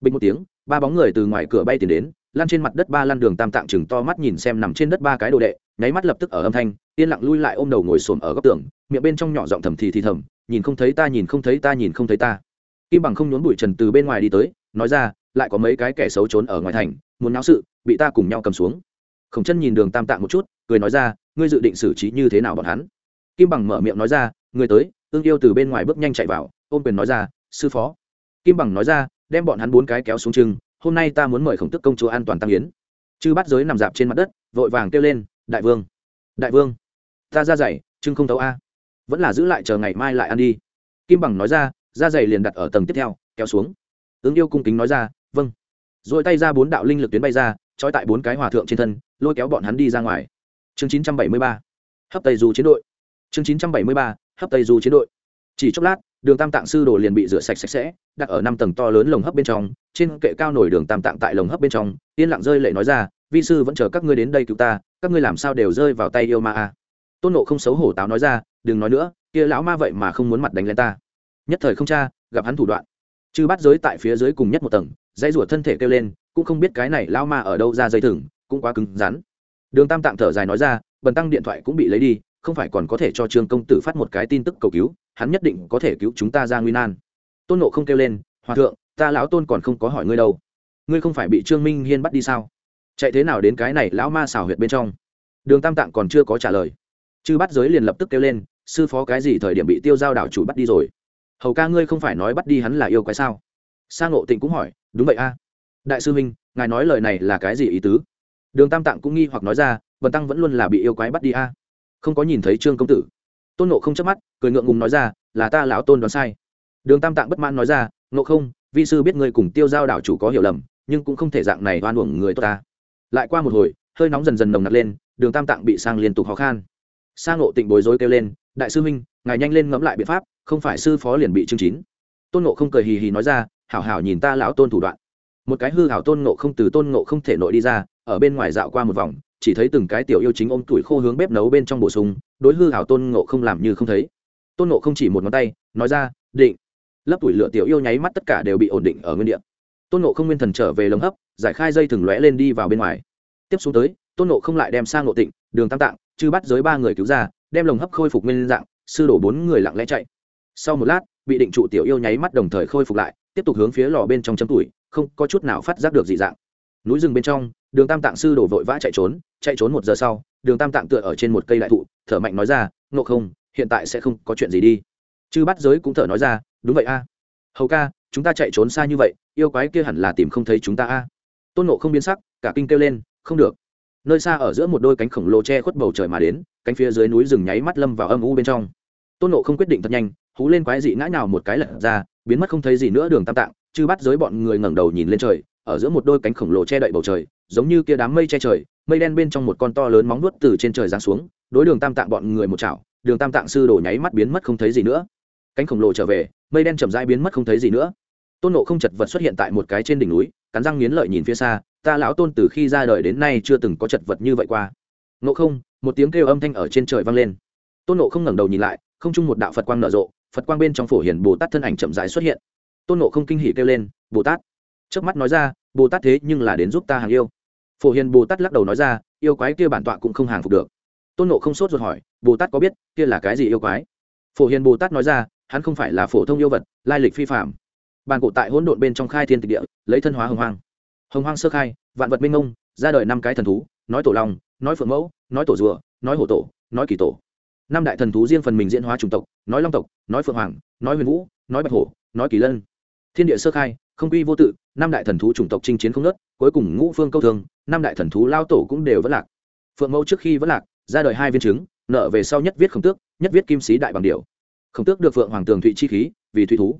Bình một tiếng, ba bóng người từ ngoài cửa bay tiến đến lan trên mặt đất ba lăn đường tam tạng chừng to mắt nhìn xem nằm trên đất ba cái đồ đệ, nháy mắt lập tức ở âm thanh, yên lặng lui lại ôm đầu ngồi xổm ở góc tường, miệng bên trong nhỏ giọng thầm thì thì thầm, nhìn không thấy ta, nhìn không thấy ta, nhìn không thấy ta. Kim bằng không nhốn bụi trần từ bên ngoài đi tới, nói ra lại có mấy cái kẻ xấu trốn ở ngoài thành, muốn náo sự, bị ta cùng nhau cầm xuống. Khổng chân nhìn đường tam tạng một chút, cười nói ra, ngươi dự định xử trí như thế nào bọn hắn? Kim bằng mở miệng nói ra người tới. Ương yêu từ bên ngoài bước nhanh chạy vào, ôm quyền nói ra, sư phó. Kim bằng nói ra, đem bọn hắn bốn cái kéo xuống chừng, hôm nay ta muốn mời khổng tức công chúa an toàn tăng yến. Chư bắt giới nằm dạp trên mặt đất, vội vàng kêu lên, đại vương đại vương, ta ra dày chưng không thấu a. Vẫn là giữ lại chờ ngày mai lại ăn đi. Kim bằng nói ra ra dày liền đặt ở tầng tiếp theo, kéo xuống. Ứng yêu cung kính nói ra vâng. Rồi tay ra bốn đạo linh lực tuyến bay ra, trói tại bốn cái hòa thượng trên thân, lôi kéo bọn hắn đi ra ngoài. Chương chín trăm bảy mươi ba. Hấp tây du chiến đội. Chương chín trăm bảy mươi ba. Hấp tây du chiến đội. Chỉ chốc lát, đường tam tạng sư đồ liền bị rửa sạch sạch sẽ, đặt ở năm tầng to lớn lồng hấp bên trong. Trên kệ cao nổi đường tam tạng tại lồng hấp bên trong, yên lặng rơi lệ nói ra, vi sư vẫn chờ các ngươi đến đây cứu ta, các ngươi làm sao đều rơi vào tay yêu ma a? Tôn nộ không xấu hổ táo nói ra, đừng nói nữa, kia lão ma vậy mà không muốn mặt đánh lên ta. Nhất thời không cha gặp hắn thủ đoạn. Chư bắt giới tại phía dưới cùng nhất một tầng dây rủa thân thể kêu lên, cũng không biết cái này lao ma ở đâu ra dây thừng, cũng quá cứng rắn. Đường tam tạng thở dài nói ra, bần tăng điện thoại cũng bị lấy đi, không phải còn có thể cho trương công tử phát một cái tin tức cầu cứu, hắn nhất định có thể cứu chúng ta ra nguy nan. Tôn nộ không kêu lên, hòa thượng, ta lão tôn còn không có hỏi ngươi đâu. Ngươi không phải bị trương minh hiên bắt đi sao? Chạy thế nào đến cái này lão ma xào huyệt bên trong? Đường tam tạng còn chưa có trả lời. Chư bắt giới liền lập tức kêu lên, sư phó cái gì thời điểm bị tiêu giao đảo chủ bắt đi rồi? Hầu ca ngươi không phải nói bắt đi hắn là yêu quái sao? Sa ngộ tịnh cũng hỏi đúng vậy a. Đại sư minh ngài nói lời này là cái gì ý tứ? Đường tam tạng cũng nghi hoặc nói ra vần tăng vẫn luôn là bị yêu quái bắt đi a. Không có nhìn thấy trương công tử. Tôn nộ không chớp mắt, cười ngượng ngùng nói ra, là ta lão tôn đoán sai. Đường tam tạng bất mãn nói ra nộ không, vi sư biết ngươi cùng tiêu giao đảo chủ có hiểu lầm, nhưng cũng không thể dạng này oan uổng người tốt ta. Lại qua một hồi, hơi nóng dần dần nồng nặc lên, đường tam tạng bị sang liên tục khó khăn sang ngộ tịnh bối rối kêu lên, đại sư huynh, ngài nhanh lên ngẫm lại biện pháp, không phải sư phó liền bị chương chín. Tôn nộ không cười hì hì nói ra hảo hảo nhìn ta lão tôn thủ đoạn. Một cái hư hảo tôn nộ không từ tôn nộ không thể nội đi ra, ở bên ngoài dạo qua một vòng, chỉ thấy từng cái tiểu yêu chính ôm tuổi khô hướng bếp nấu bên trong bổ sung, đối hư hảo tôn nộ không làm như không thấy. Tôn nộ không chỉ một ngón tay, nói ra, định. Lấp tuổi lửa tiểu yêu nháy mắt tất cả đều bị ổn định ở nguyên địa. Tôn nộ không nguyên thần trở về lồng hấp, giải khai dây thừng lóe lên đi vào bên ngoài. Tiếp xuống tới, tôn nộ không lại đem sang ngộ tịnh, đường tam tạng, chư bắt giới ba người cứu ra, đem lồng hấp khôi phục nguyên dạng, sư đổ bốn người lặng lẽ chạy. Sau một lát, bị định trụ tiểu yêu nháy mắt đồng thời khôi phục lại tiếp tục hướng phía lò bên trong chấm tuổi, không có chút nào phát giác được dị dạng. Núi rừng bên trong, đường tam tạng sư đổ vội vã chạy trốn chạy trốn một giờ sau, đường tam tạng tựa ở trên một cây đại thụ, thở mạnh nói ra, ngộ không, hiện tại sẽ không có chuyện gì đi. Chư bắt giới cũng thở nói ra, đúng vậy a. Hầu ca, chúng ta chạy trốn xa như vậy, yêu quái kia hẳn là tìm không thấy chúng ta a. Tôn nộ không biến sắc, cả kinh kêu lên, không được. Nơi xa ở giữa một đôi cánh khổng lồ che khuất bầu trời mà đến, cánh phía dưới núi rừng nháy mắt lâm vào âm u bên trong. Tôn nộ không quyết định thật nhanh hú lên quái dị ngã nào một cái lật ra, biến mất không thấy gì nữa đường tam tạng, chư bắt giới bọn người ngẩng đầu nhìn lên trời, ở giữa một đôi cánh khổng lồ che đậy bầu trời, giống như kia đám mây che trời, mây đen bên trong một con to lớn móng nuốt từ trên trời giáng xuống, đối đường tam tạng bọn người một chảo, đường tam tạng sư đổ nháy mắt biến mất không thấy gì nữa. Cánh khổng lồ trở về, mây đen chậm rãi biến mất không thấy gì nữa. Tôn nộ không chật vật xuất hiện tại một cái trên đỉnh núi, cắn răng nghiến lợi nhìn phía xa, ta lão tôn từ khi ra đời đến nay chưa từng có chật vật như vậy qua. Nộ không, một tiếng kêu âm thanh ở trên trời vang lên. Tôn nộ không ngẩng đầu nhìn lại, không chung một đạo phật quang nở rộ phật quang bên trong phổ hiền bồ tát thân ảnh chậm rãi xuất hiện tôn nộ không kinh hỉ kêu lên bồ tát trước mắt nói ra bồ tát thế nhưng là đến giúp ta hàng yêu phổ hiền bồ tát lắc đầu nói ra yêu quái kia bản tọa cũng không hàng phục được tôn nộ không sốt ruột hỏi bồ tát có biết kia là cái gì yêu quái phổ hiền bồ tát nói ra hắn không phải là phổ thông yêu vật lai lịch phi phạm bàn cổ tại hỗn độn bên trong khai thiên tịch địa lấy thân hóa hồng hoang hồng hoang sơ khai vạn vật minh ông ra đời năm cái thần thú nói tổ long nói phượng mẫu nói tổ rùa nói hổ tổ nói kỳ tổ năm đại thần thú riêng phần mình diễn hóa chủng tộc, nói long tộc, nói phượng hoàng, nói huyền vũ, nói bạch hổ, nói kỳ lân. Thiên địa sơ khai, không quy vô tự năm đại thần thú chủng tộc chinh chiến không nớt cuối cùng ngũ phương câu thương năm đại thần thú lao tổ cũng đều vẫn lạc. Phượng mẫu trước khi vẫn lạc, ra đời hai viên chứng. nợ về sau nhất viết khổng tước, nhất viết kim sĩ đại bằng điệu. Khổng tước được phượng hoàng tường thụy chi khí, vì thụy thú.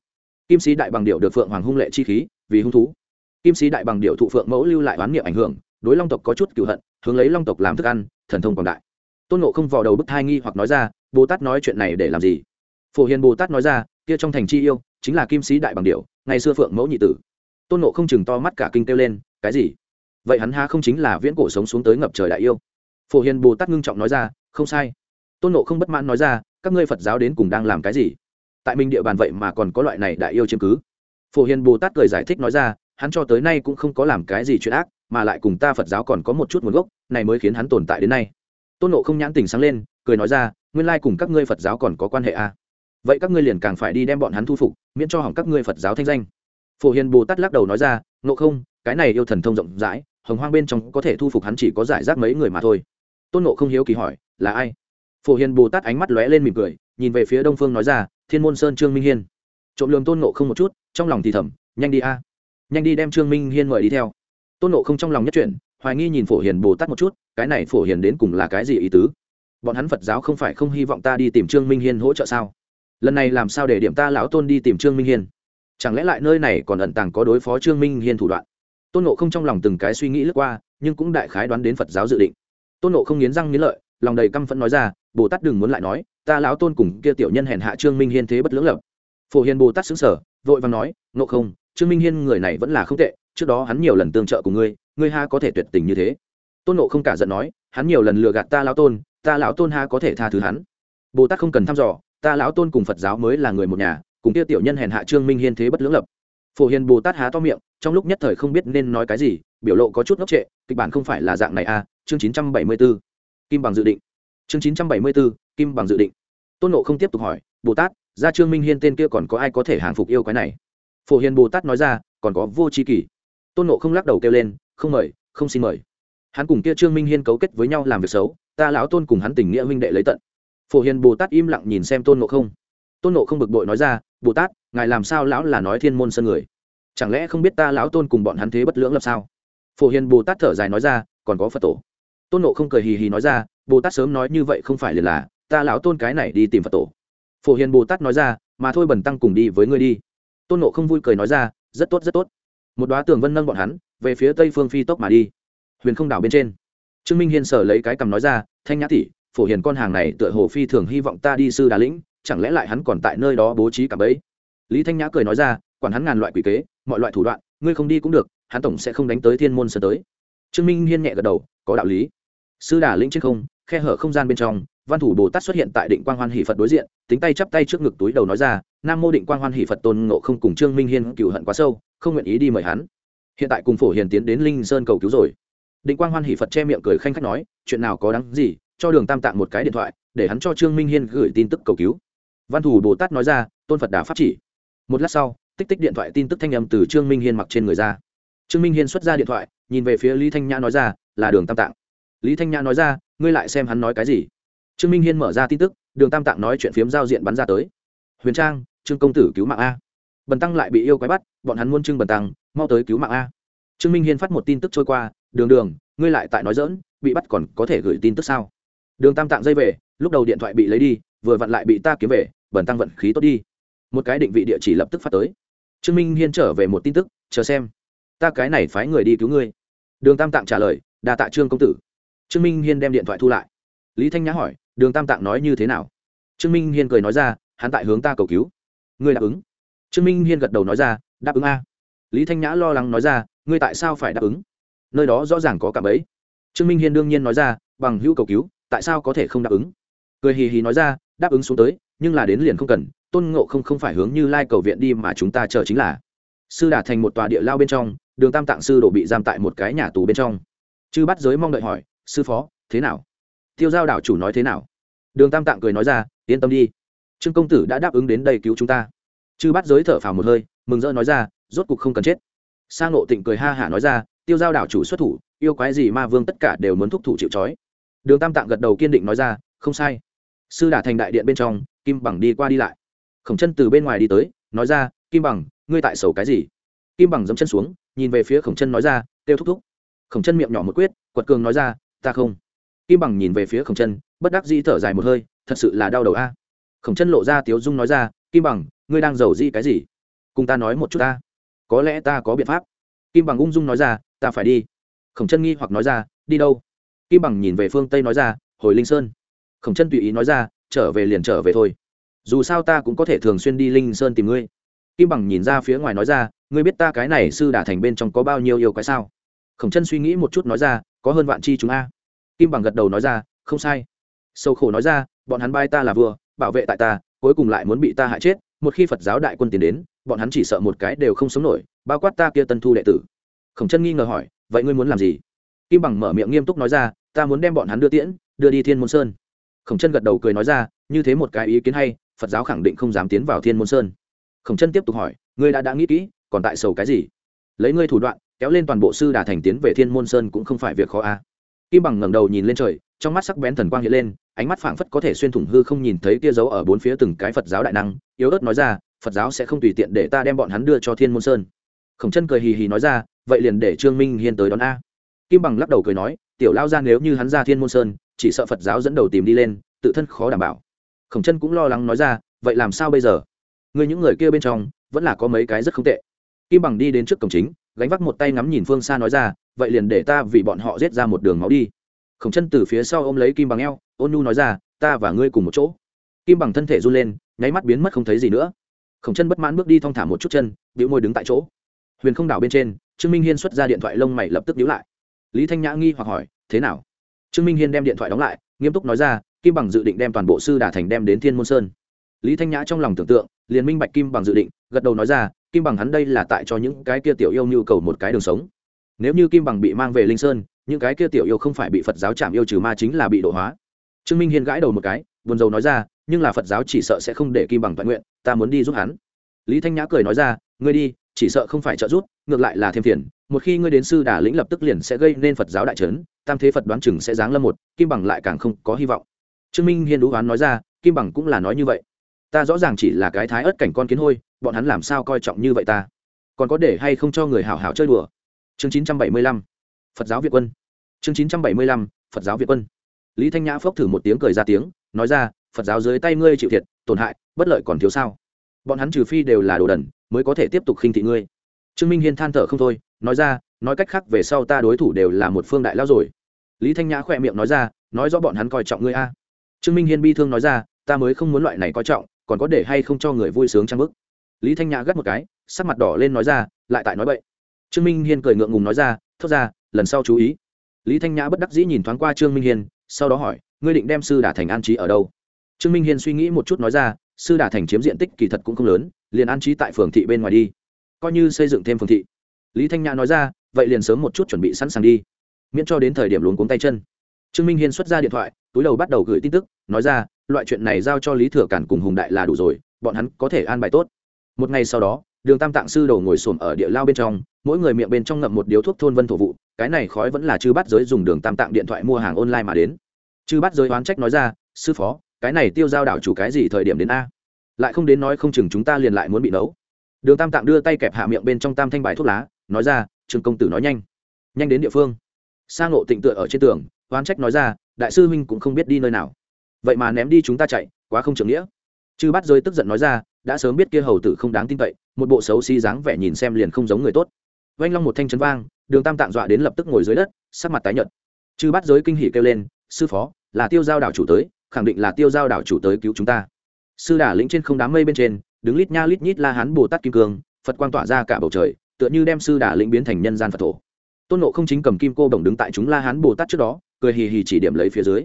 Kim sĩ đại bằng điệu được phượng hoàng hung lệ chi khí, vì hung thú. Kim sĩ đại bằng điệu thụ phượng mẫu lưu lại oán niệm ảnh hưởng, đối long tộc có chút cựu hận, hướng lấy long tộc làm thức ăn, thần thông quảng đại tôn nộ không vào đầu bức thai nghi hoặc nói ra, bồ tát nói chuyện này để làm gì? Phổ hiền bồ tát nói ra, kia trong thành chi yêu, chính là kim sĩ đại bằng điệu ngày xưa phượng mẫu nhị tử. Tôn nộ không chừng to mắt cả kinh kêu lên, cái gì? Vậy hắn ha không chính là viễn cổ sống xuống tới ngập trời đại yêu? Phổ hiền bồ tát ngưng trọng nói ra, không sai. Tôn nộ không bất mãn nói ra, các ngươi phật giáo đến cùng đang làm cái gì? Tại mình địa bàn vậy mà còn có loại này đại yêu chiếm cứ. Phổ hiền bồ tát cười giải thích nói ra, hắn cho tới nay cũng không có làm cái gì chuyện ác, mà lại cùng ta phật giáo còn có một chút nguồn gốc, này mới khiến hắn tồn tại đến nay tôn nộ không nhãn tình sáng lên, cười nói ra, nguyên lai cùng các ngươi phật giáo còn có quan hệ à. vậy các ngươi liền càng phải đi đem bọn hắn thu phục, miễn cho hỏng các ngươi phật giáo thanh danh. Phổ hiền bồ tát lắc đầu nói ra nộ không, cái này yêu thần thông rộng rãi, hồng hoang bên trong có thể thu phục hắn chỉ có giải rác mấy người mà thôi. Tôn nộ không hiếu kỳ hỏi, là ai? Phổ hiền bồ tát ánh mắt lóe lên mỉm cười, nhìn về phía đông phương nói ra, thiên môn sơn trương minh hiên. Trộm lường tôn nộ không một chút, trong lòng thì thầm, nhanh đi a, nhanh đi đem trương minh hiên mời đi theo. Tôn nộ không trong lòng nhất chuyển hoài nghi nhìn phổ hiền bồ tát một chút, cái này phổ hiền đến cùng là cái gì ý tứ? Bọn hắn phật giáo không phải không hy vọng ta đi tìm trương minh hiên hỗ trợ sao? Lần này làm sao để điểm ta lão tôn đi tìm trương minh hiên? Chẳng lẽ lại nơi này còn ẩn tàng có đối phó trương minh hiên thủ đoạn? Tôn nộ không trong lòng từng cái suy nghĩ lướt qua, nhưng cũng đại khái đoán đến phật giáo dự định. Tôn nộ không nghiến răng nghiến lợi, lòng đầy căm phẫn nói ra, bồ tát đừng muốn lại nói, ta lão tôn cùng kia tiểu nhân hèn hạ trương minh hiên thế bất lưỡng lập. Phổ hiền bồ tát xứng sở vội và nói nộ không, trương minh hiên người này vẫn là không tệ, trước đó hắn nhiều lần tương trợ cùng ngươi ngươi ha có thể tuyệt tình như thế. Tôn nộ không cả giận nói hắn nhiều lần lừa gạt ta lão tôn ta lão tôn ha có thể tha thứ hắn. Bồ tát không cần thăm dò ta lão tôn cùng phật giáo mới là người một nhà cùng kia tiểu nhân hèn hạ trương minh hiên thế bất lưỡng lập. Phổ hiền bồ tát há to miệng trong lúc nhất thời không biết nên nói cái gì biểu lộ có chút ngốc trệ kịch bản không phải là dạng này à chương chín trăm bảy mươi 974. kim bằng dự định. Chương chín trăm bảy mươi 974, kim bằng dự định. Tôn nộ không tiếp tục hỏi bồ tát ra trương minh hiên tên kia còn có ai có thể hàng phục yêu cái này? Phổ hiền bồ tát nói ra còn có vô tri kỷ. Tôn nộ không lắc đầu kêu lên không mời, không xin mời. Hắn cùng kia trương minh hiên cấu kết với nhau làm việc xấu, ta lão tôn cùng hắn tình nghĩa huynh đệ lấy tận. Phổ hiền bồ tát im lặng nhìn xem tôn nộ không. Tôn nộ không bực bội nói ra, bồ tát, ngài làm sao lão là nói thiên môn sân người? Chẳng lẽ không biết ta lão tôn cùng bọn hắn thế bất lưỡng lập sao? Phổ hiền bồ tát thở dài nói ra, còn có phật tổ. Tôn nộ không cười hì hì nói ra, bồ tát sớm nói như vậy không phải liền là, ta lão tôn cái này đi tìm phật tổ. Phổ hiền bồ tát nói ra, mà thôi bần tăng cùng đi với ngươi đi. Tôn nộ không vui cười nói ra, rất tốt rất tốt một đoá tường vân nâng bọn hắn, về phía tây phương phi tốc mà đi. Huyền không đảo bên trên. Trương minh hiên sở lấy cái cầm nói ra, thanh nhã tỷ, phổ hiền con hàng này tựa hồ phi thường hy vọng ta đi sư đà lĩnh, chẳng lẽ lại hắn còn tại nơi đó bố trí cả bấy lý thanh nhã cười nói ra, quản hắn ngàn loại quỷ kế, mọi loại thủ đoạn, ngươi không đi cũng được, hắn tổng sẽ không đánh tới thiên môn sơ tới. Trương minh hiên nhẹ gật đầu, có đạo lý. Sư đà lĩnh trên không, khe hở không gian bên trong, văn thủ bồ tát xuất hiện tại định quang hoan hỷ phật đối diện, tính tay chắp tay trước ngực túi đầu nói ra, nam mô định quang hoan hỷ phật tôn ngộ không cùng trương minh hiên cựu hận quá sâu không nguyện ý đi mời hắn. Hiện tại cùng phổ hiền tiến đến linh sơn cầu cứu rồi. Định quang hoan hỷ phật che miệng cười khanh khách nói, chuyện nào có đáng gì, cho đường tam tạng một cái điện thoại, để hắn cho trương minh hiên gửi tin tức cầu cứu. Văn thủ bồ tát nói ra, tôn phật đà pháp chỉ. Một lát sau, tích tích điện thoại tin tức thanh âm từ trương minh hiên mặc trên người ra. Trương minh hiên xuất ra điện thoại, nhìn về phía lý thanh nhã nói ra, là đường tam tạng. Lý thanh nhã nói ra, ngươi lại xem hắn nói cái gì? Trương minh hiên mở ra tin tức, đường tam tạng nói chuyện phiếm giao diện bắn ra tới. Huyền trang, trương công tử cứu mạng a bần tăng lại bị yêu quái bắt, bọn hắn muôn trưng bần tăng, mau tới cứu mạng a. Trương minh hiên phát một tin tức trôi qua, đường đường, ngươi lại tại nói dỡn bị bắt còn có thể gửi tin tức sao? Đường tam tạng dây về, lúc đầu điện thoại bị lấy đi, vừa vặn lại bị ta kiếm về, bần tăng vận khí tốt đi. Một cái định vị địa chỉ lập tức phát tới. Trương minh hiên trở về một tin tức, chờ xem. Ta cái này phái người đi cứu ngươi. Đường tam tạng trả lời đà tạ trương công tử. Trương minh hiên đem điện thoại thu lại. Lý thanh nhã hỏi, đường tam tạng nói như thế nào? Trương minh hiên cười nói ra, hắn tại hướng ta cầu cứu. Ngươi đáp ứng trương minh hiên gật đầu nói ra, đáp ứng a. Lý thanh nhã lo lắng nói ra, ngươi tại sao phải đáp ứng? Nơi đó rõ ràng có cảm ấy. trương minh hiên đương nhiên nói ra, bằng hữu cầu cứu, tại sao có thể không đáp ứng? Cười hì hì nói ra, đáp ứng xuống tới, nhưng là đến liền không cần, tôn ngộ không không phải hướng như lai cầu viện đi mà chúng ta chờ chính là. Sư đà thành một tòa địa lao bên trong, đường tam tạng sư đổ bị giam tại một cái nhà tù bên trong. Chư bắt giới mong đợi hỏi, sư phó, thế nào? Tiêu giao đảo chủ nói thế nào? Đường tam tạng cười nói ra, yên tâm đi, trương công tử đã đáp ứng đến đây cứu chúng ta chư bắt giới thở phào một hơi, mừng rỡ nói ra, rốt cục không cần chết. Sa ngộ tịnh cười ha hả nói ra, tiêu giao đảo chủ xuất thủ, yêu quái gì ma vương tất cả đều muốn thúc thủ chịu trói. Đường tam tạng gật đầu kiên định nói ra, không sai. Sư đả thành đại điện bên trong, kim bằng đi qua đi lại. Khổng chân từ bên ngoài đi tới, nói ra, kim bằng, ngươi tại sầu cái gì? Kim bằng dẫm chân xuống, nhìn về phía khổng chân nói ra kêu thúc thúc. Khổng chân miệng nhỏ một quyết, quật cường nói ra, ta không. Kim bằng nhìn về phía khổng chân, bất đắc dĩ thở dài một hơi, thật sự là đau đầu a. Khổng chân lộ ra tiếu dung nói ra, kim bằng ngươi đang giàu di cái gì? Cùng ta nói một chút ta. Có lẽ ta có biện pháp. Kim bằng ung dung nói ra, ta phải đi. Khổng chân nghi hoặc nói ra, đi đâu? Kim bằng nhìn về phương tây nói ra, hồi linh sơn. Khổng chân tùy ý nói ra, trở về liền trở về thôi. Dù sao ta cũng có thể thường xuyên đi linh sơn tìm ngươi. Kim bằng nhìn ra phía ngoài nói ra, ngươi biết ta cái này sư đả thành bên trong có bao nhiêu yêu cái sao? Khổng chân suy nghĩ một chút nói ra, có hơn vạn chi chúng a. Kim bằng gật đầu nói ra, không sai. Sâu khổ nói ra, bọn hắn bay ta là vua bảo vệ tại ta, cuối cùng lại muốn bị ta hại chết một khi phật giáo đại quân tiến đến, bọn hắn chỉ sợ một cái đều không sống nổi, bao quát ta kia tân thu đệ tử. Khổng chân nghi ngờ hỏi, vậy ngươi muốn làm gì? Kim bằng mở miệng nghiêm túc nói ra, ta muốn đem bọn hắn đưa tiễn, đưa đi thiên môn sơn. Khổng chân gật đầu cười nói ra, như thế một cái ý kiến hay, phật giáo khẳng định không dám tiến vào thiên môn sơn. Khổng chân tiếp tục hỏi, ngươi đã đã nghĩ kỹ, còn tại sầu cái gì? Lấy ngươi thủ đoạn, kéo lên toàn bộ sư đà thành tiến về thiên môn sơn cũng không phải việc khó a kim bằng ngẩng đầu nhìn lên trời, trong mắt sắc bén thần quang hiện lên ánh mắt phảng phất có thể xuyên thủng hư không nhìn thấy kia dấu ở bốn phía từng cái phật giáo đại năng, yếu ớt nói ra, phật giáo sẽ không tùy tiện để ta đem bọn hắn đưa cho thiên môn sơn. Khổng chân cười hì hì nói ra, vậy liền để trương minh hiên tới đón a. Kim bằng lắc đầu cười nói, tiểu lao ra nếu như hắn ra thiên môn sơn, chỉ sợ phật giáo dẫn đầu tìm đi lên, tự thân khó đảm bảo. Khổng chân cũng lo lắng nói ra, vậy làm sao bây giờ? Người những người kia bên trong, vẫn là có mấy cái rất không tệ. Kim bằng đi đến trước cổng chính, gánh vác một tay ngắm nhìn phương xa nói ra, vậy liền để ta vì bọn họ giết ra một đường máu đi khổng chân từ phía sau ôm lấy kim bằng eo, ôn nhu nói ra, ta và ngươi cùng một chỗ. Kim bằng thân thể run lên, nháy mắt biến mất không thấy gì nữa. Khổng chân bất mãn bước đi thong thả một chút chân bịu môi đứng tại chỗ. Huyền không đảo bên trên, trương minh hiên xuất ra điện thoại lông mày lập tức nhíu lại. Lý thanh nhã nghi hoặc hỏi, thế nào? Trương minh hiên đem điện thoại đóng lại, nghiêm túc nói ra, kim bằng dự định đem toàn bộ sư đà thành đem đến thiên môn sơn. Lý thanh nhã trong lòng tưởng tượng, liền minh bạch kim bằng dự định, gật đầu nói ra, kim bằng hắn đây là tại cho những cái kia tiểu yêu nhu cầu một cái đường sống. Nếu như kim bằng bị mang về linh sơn những cái kia tiểu yêu không phải bị phật giáo chạm yêu trừ ma chính là bị độ hóa. Trương minh hiên gãi đầu một cái, buồn rầu nói ra, nhưng là phật giáo chỉ sợ sẽ không để kim bằng toàn nguyện, ta muốn đi giúp hắn. Lý thanh nhã cười nói ra, ngươi đi, chỉ sợ không phải trợ giúp, ngược lại là thêm phiền, một khi ngươi đến sư đà lĩnh lập tức liền sẽ gây nên phật giáo đại trấn, tam thế phật đoán chừng sẽ giáng lâm một, kim bằng lại càng không có hy vọng. Trương minh hiên đũ hoán nói ra, kim bằng cũng là nói như vậy. Ta rõ ràng chỉ là cái thái ớt cảnh con kiến hôi, bọn hắn làm sao coi trọng như vậy ta? Còn có để hay không cho người hảo hảo chơi đùa? Chương chín trăm bảy mươi lăm phật giáo việt quân. Chương chín trăm bảy mươi lăm, phật giáo việt quân. Lý thanh nhã phốc thử một tiếng cười ra tiếng, nói ra, phật giáo dưới tay ngươi chịu thiệt, tổn hại, bất lợi còn thiếu sao. Bọn hắn trừ phi đều là đồ đần, mới có thể tiếp tục khinh thị ngươi. Trương minh hiên than thở không thôi, nói ra, nói cách khác về sau ta đối thủ đều là một phương đại lao rồi. Lý thanh nhã khỏe miệng nói ra, nói rõ bọn hắn coi trọng ngươi a. Trương minh hiên bi thương nói ra, ta mới không muốn loại này coi trọng, còn có để hay không cho người vui sướng trang bức? Lý thanh nhã gắt một cái, sắc mặt đỏ lên nói ra, lại tại nói bậy. Trương minh hiên cười ngượng ngùng nói ra, thốt ra lần sau chú ý. Lý thanh nhã bất đắc dĩ nhìn thoáng qua trương minh hiên, sau đó hỏi, ngươi định đem sư đà thành an trí ở đâu? Trương minh hiên suy nghĩ một chút nói ra, sư đà thành chiếm diện tích kỳ thật cũng không lớn, liền an trí tại phường thị bên ngoài đi. Coi như xây dựng thêm phường thị. Lý thanh nhã nói ra, vậy liền sớm một chút chuẩn bị sẵn sàng đi, miễn cho đến thời điểm luống cuống tay chân. Trương minh hiên xuất ra điện thoại, túi đầu bắt đầu gửi tin tức, nói ra, loại chuyện này giao cho lý thừa cản cùng hùng đại là đủ rồi, bọn hắn có thể an bài tốt. Một ngày sau đó đường tam tạng sư đầu ngồi xổm ở địa lao bên trong, mỗi người miệng bên trong ngậm một điếu thuốc thôn vân thổ vụ, cái này khói vẫn là chư bắt giới dùng đường tam tạng điện thoại mua hàng online mà đến. Chư bắt giới oán trách nói ra, sư phó, cái này tiêu giao đảo chủ cái gì thời điểm đến a? Lại không đến nói không chừng chúng ta liền lại muốn bị nấu. Đường tam tạng đưa tay kẹp hạ miệng bên trong tam thanh bài thuốc lá, nói ra, trường công tử nói nhanh nhanh đến địa phương. Sa ngộ tịnh tựa ở trên tường, oán trách nói ra, đại sư huynh cũng không biết đi nơi nào. Vậy mà ném đi chúng ta chạy, quá không trưởng nghĩa. Chư bắt Giới tức giận nói ra, đã sớm biết kia hầu tử không đáng tin cậy một bộ xấu xí dáng vẻ nhìn xem liền không giống người tốt. Vanh long một thanh chấn vang, đường tam tạng dọa đến lập tức ngồi dưới đất, sắc mặt tái nhợt. Chư bắt giới kinh hỉ kêu lên, sư phó, là tiêu giao đảo chủ tới, khẳng định là tiêu giao đảo chủ tới cứu chúng ta. Sư đà lĩnh trên không đám mây bên trên, đứng lít nha lít nhít la hán bồ tát kim cương, phật quang tỏa ra cả bầu trời, tựa như đem sư đà lĩnh biến thành nhân gian phật thổ. Tôn nộ không chính cầm kim cô đồng đứng tại chúng la hán bồ tát trước đó, cười hì hì chỉ điểm lấy phía dưới.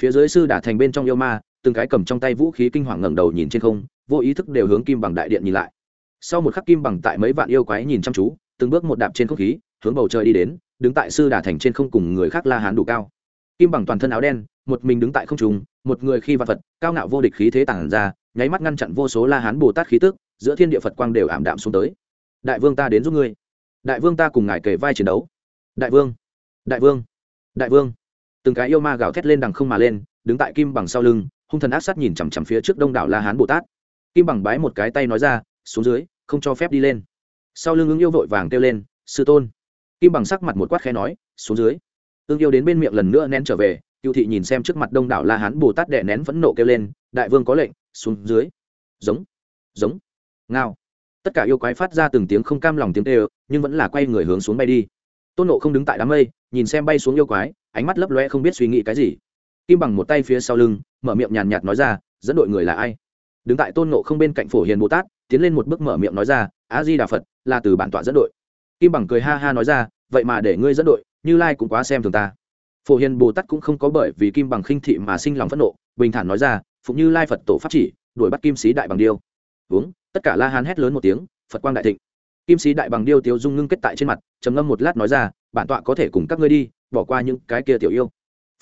Phía dưới sư đà thành bên trong yêu ma, từng cái cầm trong tay vũ khí kinh hoàng ngẩng đầu nhìn trên không, vô ý thức đều hướng kim bằng đại điện nhìn lại sau một khắc kim bằng tại mấy vạn yêu quái nhìn chăm chú, từng bước một đạp trên không khí, hướng bầu trời đi đến, đứng tại sư đà thành trên không cùng người khác la hán đủ cao. Kim bằng toàn thân áo đen, một mình đứng tại không trung, một người khi vật phật, cao ngạo vô địch khí thế tản ra, nháy mắt ngăn chặn vô số la hán bồ tát khí tức, giữa thiên địa phật quang đều ảm đạm xuống tới. Đại vương ta đến giúp ngươi. Đại vương ta cùng ngài kể vai chiến đấu. Đại vương đại vương đại vương. Từng cái yêu ma gào thét lên đằng không mà lên, đứng tại kim bằng sau lưng, hung thần ác sát nhìn chằm chằm phía trước đông đảo la hán bồ tát. Kim bằng bái một cái tay nói ra, xuống dưới không cho phép đi lên. Sau lưng ứng yêu vội vàng kêu lên, sư tôn. Kim bằng sắc mặt một quát khe nói, xuống dưới. Ương yêu đến bên miệng lần nữa nén trở về cựu thị nhìn xem trước mặt đông đảo la hán, bồ tát đẻ nén phẫn nộ kêu lên, đại vương có lệnh, xuống dưới. Giống giống. Ngao. Tất cả yêu quái phát ra từng tiếng không cam lòng tiếng kêu, nhưng vẫn là quay người hướng xuống bay đi. Tôn nộ không đứng tại đám mây, nhìn xem bay xuống yêu quái, ánh mắt lấp loe không biết suy nghĩ cái gì. Kim bằng một tay phía sau lưng, mở miệng nhàn nhạt nói ra, dẫn đội người là ai? Đứng tại tôn nộ không bên cạnh phổ hiền bồ tát tiến lên một bước mở miệng nói ra, A di đà phật, là từ bản tọa dẫn đội. Kim bằng cười ha ha nói ra, vậy mà để ngươi dẫn đội, như lai cũng quá xem thường ta. Phổ hiền bồ tát cũng không có bởi vì kim bằng khinh thị mà sinh lòng phẫn nộ, bình thản nói ra, phụng như lai phật tổ pháp chỉ, đuổi bắt kim sĩ đại bằng điêu. Uống, tất cả la hán hét lớn một tiếng, phật quang đại thịnh. Kim sĩ đại bằng điêu tiêu dung ngưng kết tại trên mặt, trầm ngâm một lát nói ra, bản tọa có thể cùng các ngươi đi, bỏ qua những cái kia tiểu yêu.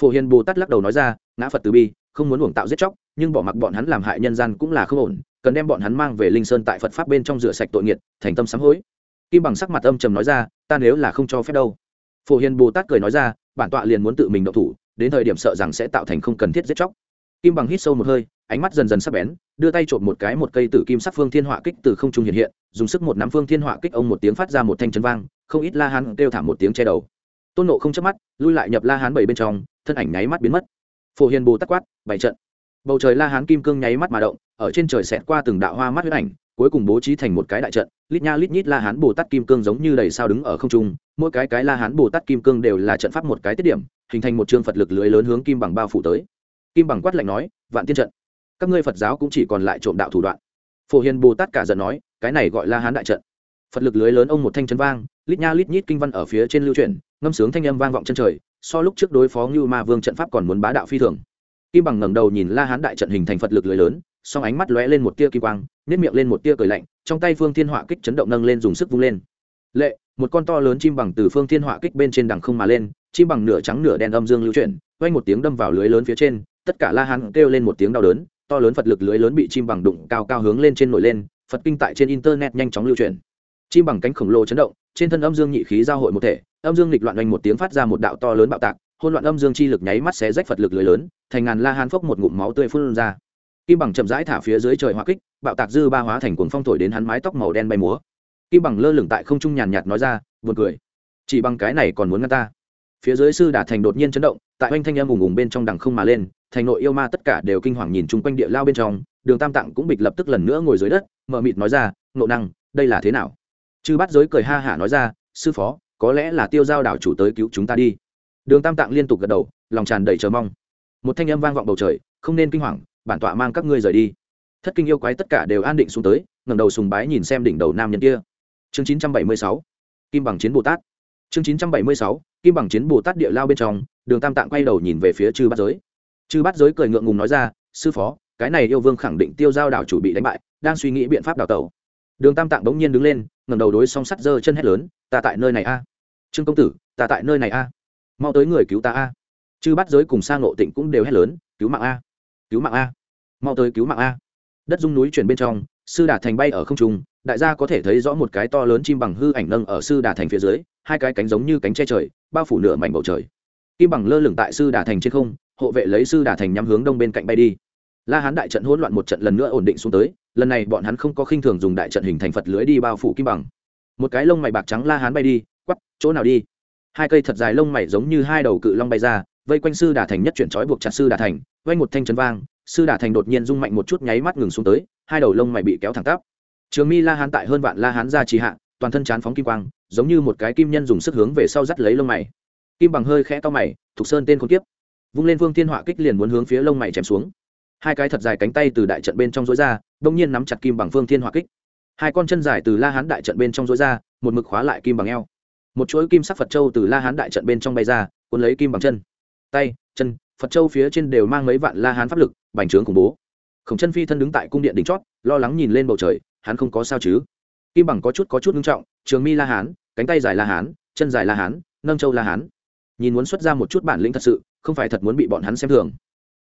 Phổ hiền bồ tát lắc đầu nói ra, ngã phật từ bi, không muốn uổng tạo giết chóc, nhưng bỏ mặc bọn hắn làm hại nhân gian cũng là không ổn cần đem bọn hắn mang về linh sơn tại phật pháp bên trong rửa sạch tội nghiệt, thành tâm sám hối. Kim bằng sắc mặt âm trầm nói ra, ta nếu là không cho phép đâu. Phổ hiền bồ tát cười nói ra, bản tọa liền muốn tự mình độc thủ, đến thời điểm sợ rằng sẽ tạo thành không cần thiết giết chóc. Kim bằng hít sâu một hơi, ánh mắt dần dần sắc bén, đưa tay trộm một cái một cây tử kim sắc phương thiên họa kích từ không trung hiện hiện, dùng sức một nắm phương thiên họa kích ông một tiếng phát ra một thanh chấn vang, không ít la hán kêu thảm một tiếng che đầu. Tôn nộ không chớp mắt, lui lại nhập la hán bảy bên trong, thân ảnh nháy mắt biến mất. Phổ hiền bồ tát quát, bảy trận. Bầu trời la hán kim cương nháy mắt mà động ở trên trời xẹt qua từng đạo hoa mắt huyết ảnh, cuối cùng bố trí thành một cái đại trận, lít nha lít nhít la hán bồ tát kim cương giống như đầy sao đứng ở không trung, mỗi cái cái la hán bồ tát kim cương đều là trận pháp một cái tiết điểm, hình thành một chương phật lực lưới lớn hướng kim bằng bao phủ tới. Kim bằng quát lạnh nói, vạn tiên trận, các ngươi phật giáo cũng chỉ còn lại trộm đạo thủ đoạn. Phổ hiền bồ tát cả giận nói, cái này gọi la hán đại trận. Phật lực lưới lớn ông một thanh chân vang, lít nha lít nhít kinh văn ở phía trên lưu truyền ngâm sướng thanh âm vang vọng chân trời, so lúc trước đối phó như ma vương trận pháp còn muốn bá đạo phi thường. Kim bằng ngẩng đầu nhìn la hán đại trận hình thành phật lực lưới lớn song ánh mắt lóe lên một tia kỳ quang nếp miệng lên một tia cười lạnh, trong tay phương thiên họa kích chấn động nâng lên dùng sức vung lên. Lệ, một con to lớn chim bằng từ phương thiên họa kích bên trên đằng không mà lên, chim bằng nửa trắng nửa đen âm dương lưu chuyển, quanh một tiếng đâm vào lưới lớn phía trên, tất cả la hán kêu lên một tiếng đau đớn, to lớn phật lực lưới lớn bị chim bằng đụng cao cao hướng lên trên nổi lên, phật kinh tại trên internet nhanh chóng lưu chuyển. Chim bằng cánh khổng lồ chấn động, trên thân âm dương nhị khí giao hội một thể, âm dương lịch loạn oanh một tiếng phát ra một đạo to lớn bạo tạc hôn loạn âm dương chi lực nháy mắt xé rách phật lực lưới lớn, thành ngàn la hán phốc một ngụm máu tươi phun ra kim bằng chậm rãi thả phía dưới trời hoa kích, bạo tạc dư ba hóa thành cuồng phong thổi đến hắn mái tóc màu đen bay múa. Kim bằng lơ lửng tại không trung nhàn nhạt nói ra, buồn cười. Chỉ bằng cái này còn muốn ngăn ta. Phía dưới sư đà thành đột nhiên chấn động, tại oanh thanh âm ùng ùng bên trong đằng không mà lên, thành nội yêu ma tất cả đều kinh hoàng nhìn chung quanh địa lao bên trong, đường tam tạng cũng bịch lập tức lần nữa ngồi dưới đất mờ mịt nói ra, ngộ năng, đây là thế nào? Chư bắt giới cười ha hả nói ra, sư phó, có lẽ là tiêu giao đảo chủ tới cứu chúng ta đi. Đường tam tạng liên tục gật đầu, lòng tràn đầy chờ mong. Một thanh âm vang vọng bầu trời, không nên kinh hoàng bản tọa mang các ngươi rời đi. Thất kinh yêu quái tất cả đều an định xuống tới, ngẩng đầu sùng bái nhìn xem đỉnh đầu nam nhân kia. Chương chín trăm bảy mươi sáu, kim bằng chiến bồ tát. Chương chín trăm bảy mươi sáu, kim bằng chiến bồ tát địa lao bên trong, đường tam tạng quay đầu nhìn về phía chư bát giới. Chư bát giới cười ngượng ngùng nói ra, sư phó, cái này yêu vương khẳng định tiêu giao đảo chủ bị đánh bại, đang suy nghĩ biện pháp đào tẩu. Đường tam tạng bỗng nhiên đứng lên, ngẩng đầu đối song sắt giơ chân hét lớn, ta tại nơi này a. Trương công tử, ta tại nơi này a. Mau tới người cứu ta a. Chư bát giới cùng sang ngộ tịnh cũng đều hét lớn, cứu mạng a, cứu mạng a mau tới cứu mạng a. Đất dung núi chuyển bên trong, sư đà thành bay ở không trung, đại gia có thể thấy rõ một cái to lớn chim bằng hư ảnh nâng ở sư đà thành phía dưới, hai cái cánh giống như cánh che trời, bao phủ nửa mảnh bầu trời. Kim bằng lơ lửng tại sư đà thành trên không, hộ vệ lấy sư đà thành nhắm hướng đông bên cạnh bay đi. La hán đại trận hỗn loạn một trận lần nữa ổn định xuống tới, lần này bọn hắn không có khinh thường dùng đại trận hình thành phật lưới đi bao phủ kim bằng. Một cái lông mày bạc trắng la hán bay đi, quắp, chỗ nào đi? Hai cây thật dài lông mày giống như hai đầu cự long bay ra vây quanh sư đà thành nhất chuyển trói buộc chặt sư đà thành vây một thanh chấn vang, sư đà thành đột nhiên rung mạnh một chút nháy mắt ngừng xuống tới, hai đầu lông mày bị kéo thẳng tắp. Trường mi la hán tại hơn vạn la hán ra trì hạ, toàn thân chán phóng kim quang, giống như một cái kim nhân dùng sức hướng về sau dắt lấy lông mày. Kim bằng hơi khẽ to mày, thục sơn tên khốn kiếp. Vung lên vương thiên họa kích liền muốn hướng phía lông mày chém xuống. Hai cái thật dài cánh tay từ đại trận bên trong rối ra đông nhiên nắm chặt kim bằng phương thiên họa kích. Hai con chân dài từ la hán đại trận bên trong rối ra, một mực khóa lại kim bằng eo. Một chuỗi kim sắc phật châu từ la hán đại trận bên trong bay ra, cuốn lấy kim bằng chân tay, chân, phật châu phía trên đều mang mấy vạn la hán pháp lực, bành trướng khủng bố. Khổng chân phi thân đứng tại cung điện đỉnh chót, lo lắng nhìn lên bầu trời, hắn không có sao chứ? Kim bằng có chút có chút ngưng trọng, trường mi la hán, cánh tay dài la hán, chân dài la hán, nâng châu la hán. Nhìn muốn xuất ra một chút bản lĩnh thật sự, không phải thật muốn bị bọn hắn xem thường.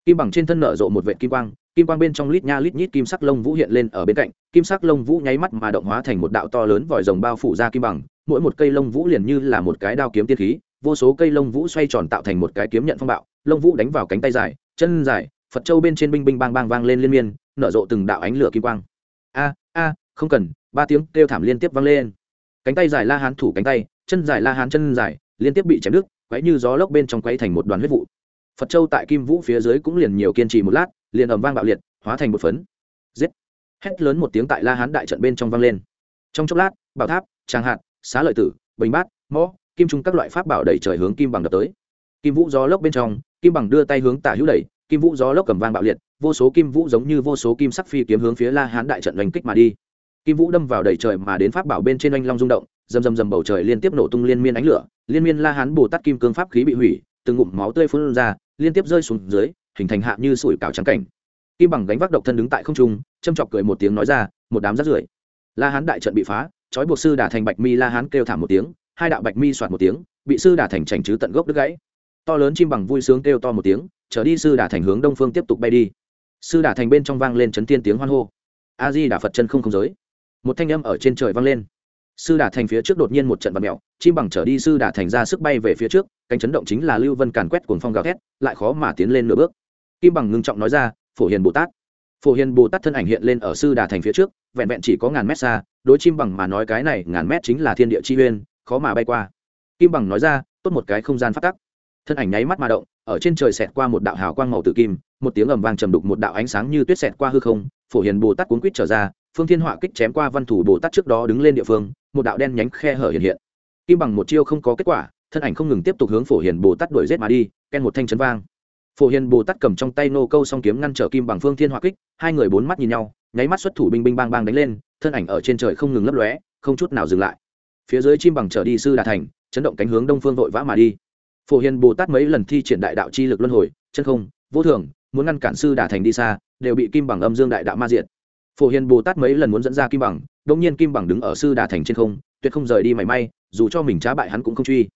Kim bằng trên thân nở rộ một vệ kim quang kim quang bên trong lít nha lít nhít kim sắc lông vũ hiện lên ở bên cạnh, kim sắc lông vũ nháy mắt mà động hóa thành một đạo to lớn vòi rồng bao phủ ra kim bằng, mỗi một cây lông vũ liền như là một cái đao kiếm tiên khí vô số cây lông vũ xoay tròn tạo thành một cái kiếm nhận phong bạo, lông vũ đánh vào cánh tay dài, chân dài, phật châu bên trên binh binh bang bang vang lên liên miên, nở rộ từng đạo ánh lửa kim quang. A a, không cần, ba tiếng kêu thảm liên tiếp vang lên. Cánh tay dài la hán thủ cánh tay, chân dài la hán chân dài, liên tiếp bị chém đứt, quấy như gió lốc bên trong quấy thành một đoàn huyết vụ. Phật châu tại kim vũ phía dưới cũng liền nhiều kiên trì một lát, liền ầm vang bạo liệt, hóa thành một phấn. Giết! Hét lớn một tiếng tại la hán đại trận bên trong vang lên. Trong chốc lát, bảo tháp, tràng hạt, xá lợi tử, bình bát, mõ kim trung các loại pháp bảo đẩy trời hướng kim bằng đập tới. Kim vũ gió lốc bên trong, kim bằng đưa tay hướng tả hữu đẩy, kim vũ gió lốc cầm vang bạo liệt, vô số kim vũ giống như vô số kim sắc phi kiếm hướng phía la hán đại trận oanh kích mà đi. Kim vũ đâm vào đầy trời mà đến pháp bảo bên trên oanh long rung động dầm dầm dầm bầu trời liên tiếp nổ tung liên miên ánh lửa, liên miên la hán bồ tát kim cương pháp khí bị hủy, từng ngụm máu tươi phun ra, liên tiếp rơi xuống dưới, hình thành hạ như sủi cảo trắng cảnh. Kim bằng gánh vác độc thân đứng tại không trung, châm chọc cười một tiếng nói ra, một đám rắt rưởi. La hán đại trận bị phá, trói buộc sư đà thành bạch mi la hán kêu thảm một tiếng hai đạo bạch mi soạt một tiếng, bị sư đà thành chảnh chứ tận gốc đứt gãy. To lớn chim bằng vui sướng kêu to một tiếng, trở đi sư đà thành hướng đông phương tiếp tục bay đi. Sư đà thành bên trong vang lên chấn tiên tiếng hoan hô. A di đà phật chân không không giới. Một thanh âm ở trên trời vang lên. Sư đà thành phía trước đột nhiên một trận bật mèo, chim bằng trở đi sư đà thành ra sức bay về phía trước, cánh chấn động chính là lưu vân càn quét cuồng phong gào thét, lại khó mà tiến lên nửa bước. Kim bằng ngưng trọng nói ra, phổ hiền bồ tát. Phổ hiền bồ tát thân ảnh hiện lên ở sư đà thành phía trước, vẹn vẹn chỉ có ngàn mét xa, đối chim bằng mà nói cái này ngàn mét chính là thiên địa chi uyên khó mà bay qua. Kim bằng nói ra, tốt một cái không gian phát tắc. Thân ảnh nháy mắt mà động, ở trên trời xẹt qua một đạo hào quang màu tử kim, một tiếng ầm vang trầm đục một đạo ánh sáng như tuyết xẹt qua hư không, phổ hiền bồ tát cuốn quýt trở ra, phương thiên họa kích chém qua văn thủ bồ tát trước đó đứng lên địa phương, một đạo đen nhánh khe hở hiện hiện. Kim bằng một chiêu không có kết quả, thân ảnh không ngừng tiếp tục hướng phổ hiền bồ tát đuổi giết mà đi, ken một thanh chấn vang. Phổ hiền bồ tát cầm trong tay nô câu song kiếm ngăn trở kim bằng phương thiên họa kích, hai người bốn mắt nhìn nhau, nháy mắt xuất thủ binh binh bang bang đánh lên, thân ảnh ở trên trời không ngừng lấp lóe, không chút nào dừng lại phía dưới chim bằng trở đi sư đà thành, chấn động cánh hướng đông phương vội vã mà đi. Phổ hiền bồ tát mấy lần thi triển đại đạo chi lực luân hồi, chân không, vô thường, muốn ngăn cản sư đà thành đi xa, đều bị kim bằng âm dương đại đạo ma diệt. Phổ hiền bồ tát mấy lần muốn dẫn ra kim bằng, đông nhiên kim bằng đứng ở sư đà thành trên không, tuyệt không rời đi mảy may, dù cho mình trá bại hắn cũng không truy.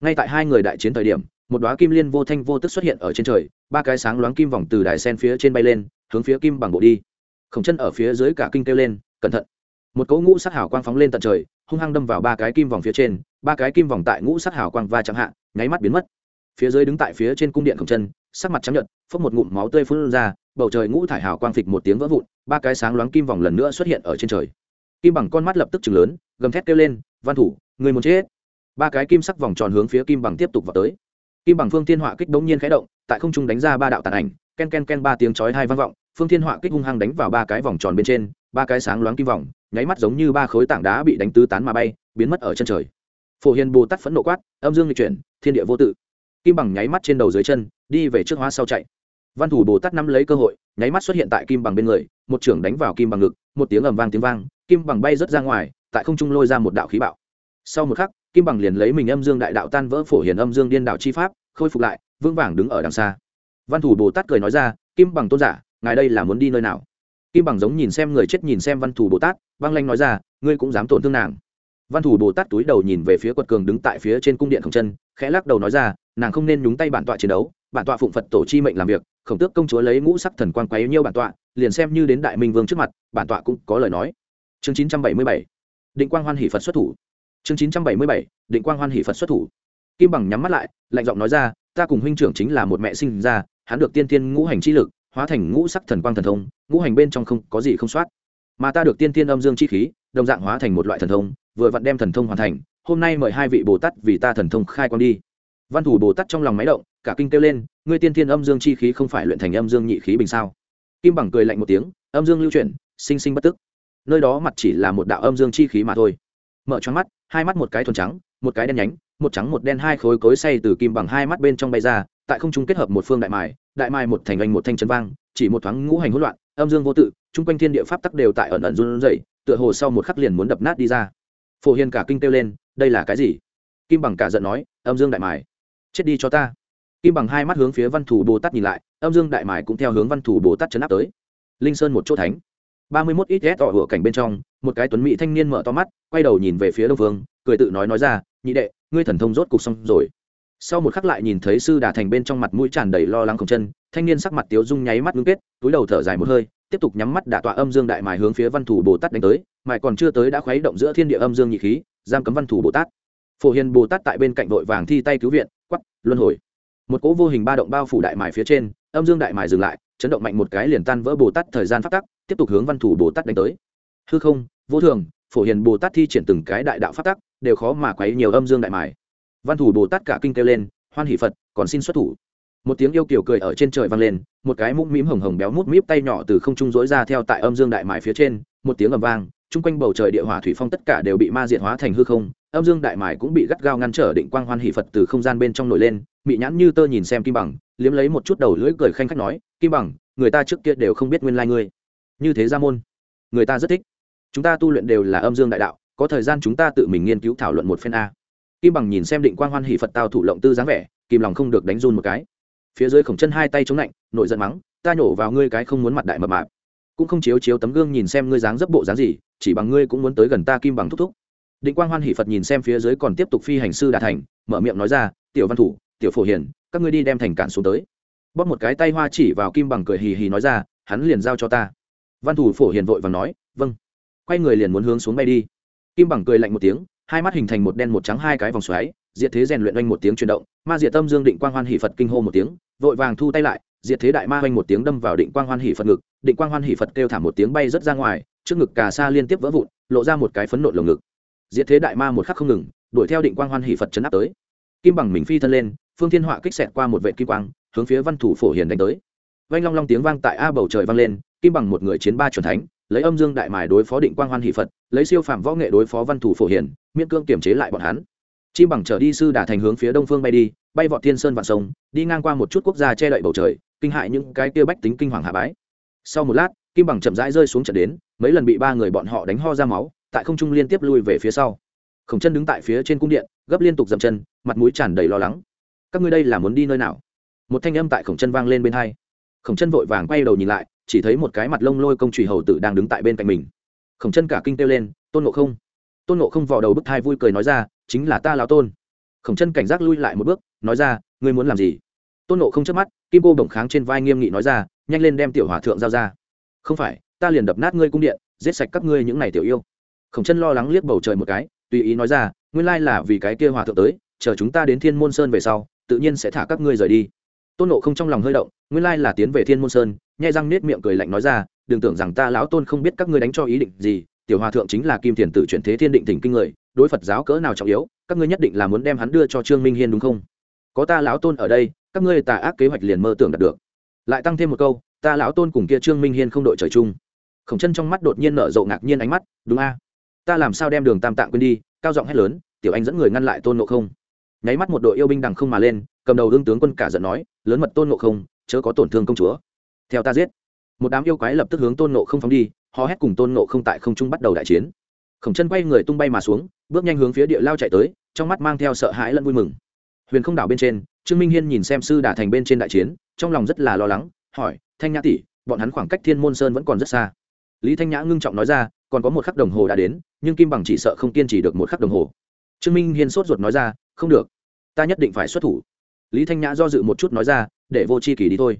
Ngay tại hai người đại chiến thời điểm, một đoá kim liên vô thanh vô tức xuất hiện ở trên trời, ba cái sáng loáng kim vòng từ đài sen phía trên bay lên, hướng phía kim bằng bộ đi. Khổng chân ở phía dưới cả kinh kêu lên, cẩn thận! Một cỗ ngũ sắc hào quang phóng lên tận trời hung hăng đâm vào ba cái kim vòng phía trên ba cái kim vòng tại ngũ sắc hào quang va chẳng hạn, nháy mắt biến mất. Phía dưới đứng tại phía trên cung điện khổng chân sắc mặt trắng nhợt phốc một ngụm máu tươi phun ra bầu trời ngũ thải hào quang phịch một tiếng vỡ vụn ba cái sáng loáng kim vòng lần nữa xuất hiện ở trên trời. Kim bằng con mắt lập tức chừng lớn gầm thét kêu lên văn thủ người muốn chết! Ba cái kim sắc vòng tròn hướng phía kim bằng tiếp tục vào tới. Kim bằng phương thiên họa kích đống nhiên khẽ động tại không trung đánh ra ba đạo tàn ảnh ken ken ken ba tiếng chói hai vang vọng phương thiên họa kích hung hăng đánh vào ba cái vòng tròn bên trên ba cái sáng loáng kim vòng, nháy mắt giống như ba khối tảng đá bị đánh tứ tán mà bay, biến mất ở chân trời. Phổ hiền bồ tát phẫn nộ quát, âm dương lịch chuyển, thiên địa vô tự. Kim bằng nháy mắt trên đầu dưới chân, đi về trước hóa sau chạy. Văn thủ bồ tát nắm lấy cơ hội, nháy mắt xuất hiện tại kim bằng bên người, một trưởng đánh vào kim bằng ngực, một tiếng ầm vang tiếng vang, kim bằng bay rớt ra ngoài, tại không trung lôi ra một đạo khí bạo. Sau một khắc, kim bằng liền lấy mình âm dương đại đạo tan vỡ phổ hiền âm dương điên đạo chi pháp, khôi phục lại vương vàng đứng ở đằng xa. Văn thủ bồ tát cười nói ra, kim bằng tôn giả, ngài đây là muốn đi nơi nào? Kim bằng giống nhìn xem người chết nhìn xem văn thủ bồ tát, băng lanh nói ra, ngươi cũng dám tổn thương nàng. Văn thủ bồ tát túi đầu nhìn về phía quật cường đứng tại phía trên cung điện khổng chân, khẽ lắc đầu nói ra, nàng không nên nhúng tay bản tọa chiến đấu, bản tọa phụng phật tổ chi mệnh làm việc, khổng tước công chúa lấy ngũ sắc thần quan quấy nhiêu bản tọa, liền xem như đến đại minh vương trước mặt, bản tọa cũng có lời nói. Chương chín trăm bảy mươi bảy, định quang hoan hỷ phật xuất thủ. Chương chín trăm bảy mươi bảy, định quang hoan hỷ phật xuất thủ. Kim bằng nhắm mắt lại, lạnh giọng nói ra, ta cùng huynh trưởng chính là một mẹ sinh ra, hắn được tiên tiên ngũ hành chi lực hóa thành ngũ sắc thần quang thần thông, ngũ hành bên trong không có gì không soát. Mà ta được tiên tiên âm dương chi khí, đồng dạng hóa thành một loại thần thông, vừa vặn đem thần thông hoàn thành, hôm nay mời hai vị bồ tát vì ta thần thông khai quang đi. Văn thủ bồ tát trong lòng máy động, cả kinh kêu lên, ngươi tiên tiên âm dương chi khí không phải luyện thành âm dương nhị khí bình sao? Kim bằng cười lạnh một tiếng, âm dương lưu chuyển, sinh sinh bất tức. Nơi đó mặt chỉ là một đạo âm dương chi khí mà thôi. Mở choáng mắt, hai mắt một cái thuần trắng, một cái đen nhánh, một trắng một đen hai khối cối say từ kim bằng hai mắt bên trong bay ra, tại không trung kết hợp một phương đại mài đại Mai một thành anh một thanh chân vang, chỉ một thoáng ngũ hành hỗn loạn, âm dương vô tự, chung quanh thiên địa pháp tắc đều tại ẩn ẩn run rẩy, tựa hồ sau một khắc liền muốn đập nát đi ra. Phổ hiền cả kinh kêu lên, đây là cái gì? Kim bằng cả giận nói, âm dương đại mài chết đi cho ta. Kim bằng hai mắt hướng phía văn thủ bồ tát nhìn lại, âm dương đại mài cũng theo hướng văn thủ bồ tát chấn áp tới. Linh sơn một chỗ thánh, ba mươi mốt ít ghét tỏ hửa cảnh bên trong, một cái tuấn mỹ thanh niên mở to mắt, quay đầu nhìn về phía đông phương cười tự nói nói ra, nhị đệ, ngươi thần thông rốt cục xong rồi sau một khắc lại nhìn thấy sư đà thành bên trong mặt mũi tràn đầy lo lắng khổng chân, thanh niên sắc mặt tiếu dung nháy mắt ngưng kết, túi đầu thở dài một hơi, tiếp tục nhắm mắt đả tọa âm dương đại mài hướng phía văn thủ bồ tát đánh tới, mài còn chưa tới đã khuấy động giữa thiên địa âm dương nhị khí, giam cấm văn thủ bồ tát. Phổ hiền bồ tát tại bên cạnh đội vàng thi tay cứu viện quắp luân hồi. Một cỗ vô hình ba động bao phủ đại mài phía trên, âm dương đại mài dừng lại, chấn động mạnh một cái liền tan vỡ bồ tát thời gian phát tắc, tiếp tục hướng văn thủ bồ tát đánh tới. Hư không, vô thường, phổ hiền bồ tát thi triển từng cái đại đạo phát tắc, đều khó mà quấy nhiều âm dương đại mài văn thủ bồ tát cả kinh kêu lên, hoan hỷ phật, còn xin xuất thủ. Một tiếng yêu kiều cười ở trên trời vang lên, một cái mũm mĩm hồng hồng béo mút míp tay nhỏ từ không trung rỗi ra theo tại âm dương đại mải phía trên, một tiếng ầm vang, chung quanh bầu trời địa hỏa thủy phong tất cả đều bị ma diệt hóa thành hư không, âm dương đại mải cũng bị gắt gao ngăn trở định quang hoan hỷ phật từ không gian bên trong nổi lên bị nhãn như tơ nhìn xem kim bằng, liếm lấy một chút đầu lưỡi cười khanh khách nói, kim bằng, người ta trước kia đều không biết nguyên lai ngươi. Như thế ra môn, người ta rất thích. Chúng ta tu luyện đều là âm dương đại đạo, có thời gian chúng ta tự mình nghiên cứu thảo luận một phen a kim bằng nhìn xem định quang hoan hỷ phật tao thủ lộng tư dáng vẻ kim lòng không được đánh run một cái. Phía dưới khổng chân hai tay chống lạnh, nội giận mắng, ta nhổ vào ngươi cái không muốn mặt đại mập mạp. Cũng không chiếu chiếu tấm gương nhìn xem ngươi dáng dấp bộ dáng gì, chỉ bằng ngươi cũng muốn tới gần ta kim bằng thúc thúc. Định quang hoan hỷ phật nhìn xem phía dưới còn tiếp tục phi hành sư đà thành, mở miệng nói ra, tiểu văn thủ, tiểu phổ hiền, các ngươi đi đem thành cản xuống tới. Bóp một cái tay hoa chỉ vào kim bằng cười hì hì nói ra, hắn liền giao cho ta. Văn thủ phổ hiền vội và nói vâng. Quay người liền muốn hướng xuống bay đi. Kim bằng cười lạnh một tiếng hai mắt hình thành một đen một trắng hai cái vòng xoáy, diệt thế rèn luyện oanh một tiếng chuyển động, ma diệt tâm dương định quang hoan hỷ phật kinh hô một tiếng, vội vàng thu tay lại, diệt thế đại ma oanh một tiếng đâm vào định quang hoan hỷ phật ngực, định quang hoan hỷ phật kêu thảm một tiếng bay rớt ra ngoài, trước ngực cà sa liên tiếp vỡ vụn, lộ ra một cái phấn nộn lồng ngực. Diệt thế đại ma một khắc không ngừng, đuổi theo định quang hoan hỷ phật chấn áp tới. Kim bằng mình phi thân lên, phương thiên họa kích xẹt qua một vệ kim quang, hướng phía văn thủ phổ hiền đánh tới. Vanh long long tiếng vang tại a bầu trời vang lên, kim bằng một người chiến ba chuẩn thánh lấy âm dương đại mài đối phó định quang hoan hỷ phật, lấy siêu phạm võ nghệ đối phó văn thủ phổ hiển miễn cương kiểm chế lại bọn hắn. Chim bằng trở đi sư đà thành hướng phía đông phương bay đi, bay vọt thiên sơn vạn sông, đi ngang qua một chút quốc gia che đậy bầu trời, kinh hại những cái kia bách tính kinh hoàng hạ bái. Sau một lát, kim bằng chậm rãi rơi xuống trận đến, mấy lần bị ba người bọn họ đánh ho ra máu, tại không trung liên tiếp lui về phía sau. Khổng chân đứng tại phía trên cung điện, gấp liên tục dậm chân, mặt mũi tràn đầy lo lắng. Các ngươi đây là muốn đi nơi nào? Một thanh âm tại khổng chân vang lên bên hai. Khổng chân vội vàng quay đầu nhìn lại chỉ thấy một cái mặt lông lôi công trùy hầu tử đang đứng tại bên cạnh mình. Khổng chân cả kinh kêu lên, tôn ngộ không! Tôn ngộ không vò đầu bức thai vui cười nói ra, chính là ta lão tôn. Khổng chân cảnh giác lui lại một bước, nói ra, ngươi muốn làm gì? Tôn ngộ không chớp mắt, kim cô bổng kháng trên vai nghiêm nghị nói ra, nhanh lên đem tiểu hòa thượng giao ra. Không phải, ta liền đập nát ngươi cung điện, giết sạch các ngươi những này tiểu yêu. Khổng chân lo lắng liếc bầu trời một cái, tùy ý nói ra, nguyên lai là vì cái kia hòa thượng tới, chờ chúng ta đến thiên môn sơn về sau, tự nhiên sẽ thả các ngươi rời đi. Tôn nộ không trong lòng hơi động, nguyên lai là tiến về thiên môn sơn nhai răng nết miệng cười lạnh nói ra, đừng tưởng rằng ta lão tôn không biết các ngươi đánh cho ý định gì, tiểu hòa thượng chính là kim thiền tử chuyển thế thiên định thỉnh kinh người, đối phật giáo cỡ nào trọng yếu, các ngươi nhất định là muốn đem hắn đưa cho trương minh hiên đúng không? Có ta lão tôn ở đây, các ngươi tà ác kế hoạch liền mơ tưởng đạt được. Lại tăng thêm một câu, ta lão tôn cùng kia trương minh hiên không đội trời chung. Khổng chân trong mắt đột nhiên nở rộ ngạc nhiên ánh mắt, đúng a, ta làm sao đem đường tam tạng quên đi, cao giọng hét lớn, tiểu anh dẫn người ngăn lại tôn nộ không. Nháy mắt một đội yêu binh đằng không mà lên, cầm đầu đương tướng quân cả giận nói, lớn mật tôn nộ không, chớ có tổn thương công chúa theo ta giết. Một đám yêu quái lập tức hướng tôn nộ không phóng đi họ hét cùng tôn nộ không tại không trung bắt đầu đại chiến. Khổng chân quay người tung bay mà xuống, bước nhanh hướng phía địa lao chạy tới, trong mắt mang theo sợ hãi lẫn vui mừng. Huyền không đảo bên trên, trương minh hiên nhìn xem sư đả thành bên trên đại chiến, trong lòng rất là lo lắng, hỏi, thanh nhã tỷ, bọn hắn khoảng cách thiên môn sơn vẫn còn rất xa. Lý thanh nhã ngưng trọng nói ra, còn có một khắc đồng hồ đã đến, nhưng kim bằng chỉ sợ không kiên trì được một khắc đồng hồ. Trương minh hiên sốt ruột nói ra, không được, ta nhất định phải xuất thủ. Lý thanh nhã do dự một chút nói ra, để vô c h i kỳ đi thôi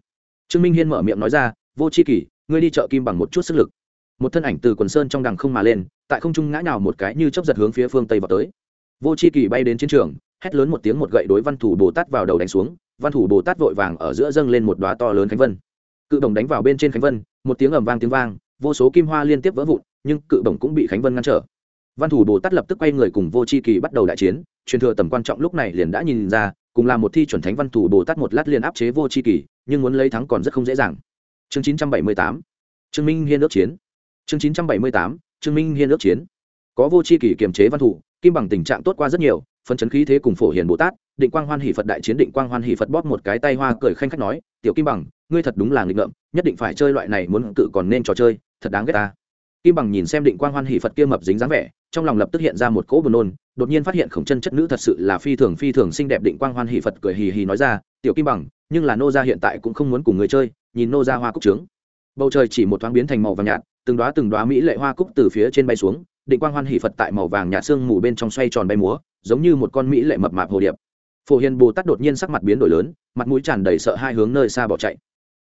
trương minh hiên mở miệng nói ra, vô c h i kỳ ngươi đi chợ kim bằng một chút sức lực. Một thân ảnh từ quần sơn trong đằng không mà lên, tại không trung ngã nào một cái như chấp giật hướng phía phương tây vào tới. Vô c h i kỳ bay đến chiến trường, hét lớn một tiếng một gậy đối văn thủ bồ tát vào đầu đánh xuống, văn thủ bồ tát vội vàng ở giữa dâng lên một đoá to lớn khánh vân. Cự đồng đánh vào bên trên khánh vân, một tiếng ầm vang tiếng vang, vô số kim hoa liên tiếp vỡ vụn, nhưng cự đồng cũng bị khánh vân ngăn trở. Văn thủ bồ tát lập tức quay người cùng vô c h i kỳ bắt đầu đại chiến, truyền thừa tầm quan trọng lúc này liền đã nhìn ra cùng là một thi chuẩn thánh văn thủ bồ tát một lát liền áp chế vô c h i kỳ, nhưng muốn lấy thắng còn rất không dễ dàng. Chương chín trăm bảy mươi tám, trương minh hiên ước chiến. Chương chín trăm bảy mươi tám, trương minh hiên ước chiến. Có vô c h i kỳ kiềm chế văn thủ, kim bằng tình trạng tốt qua rất nhiều phân chấn khí thế cùng phổ hiền bồ tát, định quang hoan hỷ phật đại chiến định quang hoan hỷ phật bóp một cái tay hoa cười khanh khách nói, tiểu kim bằng, ngươi thật đúng là nghịch ngợm, nhất định phải chơi loại này muốn cự còn nên trò chơi, thật đáng ghét ta. Kim bằng nhìn xem định quang hoan hỷ phật kia mập dính dáng vẻ trong lòng lập tức hiện ra một cỗ buồn nôn, đột nhiên phát hiện khổng chân chất nữ thật sự là phi thường phi thường xinh đẹp định quang hoan hỷ phật cười hì hì nói ra, tiểu kim bằng, nhưng là nô gia hiện tại cũng không muốn cùng người chơi, nhìn nô gia hoa cúc trướng. Bầu trời chỉ một thoáng biến thành màu vàng nhạt, từng đoá từng đoá mỹ lệ hoa cúc từ phía trên bay xuống, định quang hoan hỷ phật tại màu vàng nhạt sương mù bên trong xoay tròn bay múa, giống như một con mỹ lệ mập mạp hồ điệp. Phổ hiền bồ tát đột nhiên sắc mặt biến đổi lớn, mặt mũi tràn đầy sợ hai hướng nơi xa bỏ chạy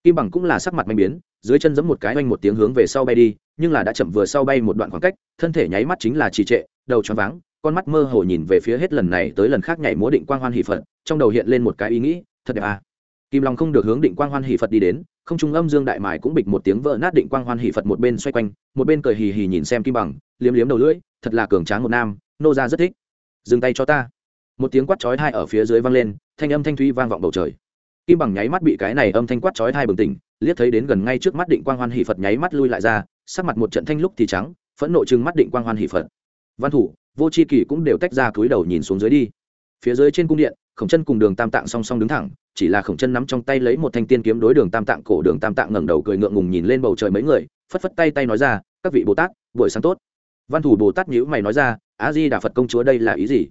kim bằng cũng là sắc mặt manh biến, dưới chân giẫm một cái oanh một tiếng hướng về sau bay đi, nhưng là đã chậm vừa sau bay một đoạn khoảng cách, thân thể nháy mắt chính là trì trệ, đầu choáng váng, con mắt mơ hồ nhìn về phía hết lần này tới lần khác nhảy múa định quang hoan hỷ phật, trong đầu hiện lên một cái ý nghĩ, thật đẹp à. Kim long không được hướng định quang hoan hỷ phật đi đến, không trung âm dương đại mài cũng bịch một tiếng vỡ nát định quang hoan hỷ phật một bên xoay quanh, một bên cười hì hì nhìn xem kim bằng, liếm liếm đầu lưỡi, thật là cường tráng một nam, nô ra rất thích. Dừng tay cho ta. Một tiếng quát chói hai ở phía dưới vang lên, thanh âm thanh thúy vang vọng bầu trời kim bằng nháy mắt bị cái này âm thanh quát chói thai bừng tỉnh, liếc thấy đến gần ngay trước mắt định quang hoan hỷ phật nháy mắt lui lại ra, sắc mặt một trận thanh lúc thì trắng, phẫn nộ chừng mắt định quang hoan hỷ phật. Văn thủ, vô c h i kỷ cũng đều tách ra cúi đầu nhìn xuống dưới đi. Phía dưới trên cung điện, khổng chân cùng đường tam tạng song song đứng thẳng, chỉ là khổng chân nắm trong tay lấy một thanh tiên kiếm đối đường tam tạng cổ đường tam tạng ngẩng đầu cười ngượng ngùng nhìn lên bầu trời mấy người, phất phất tay tay nói ra, các vị bồ tát, buổi sáng tốt. Văn thủ bồ tát nhữ mày nói ra á di đà phật công chúa đây là ý gì?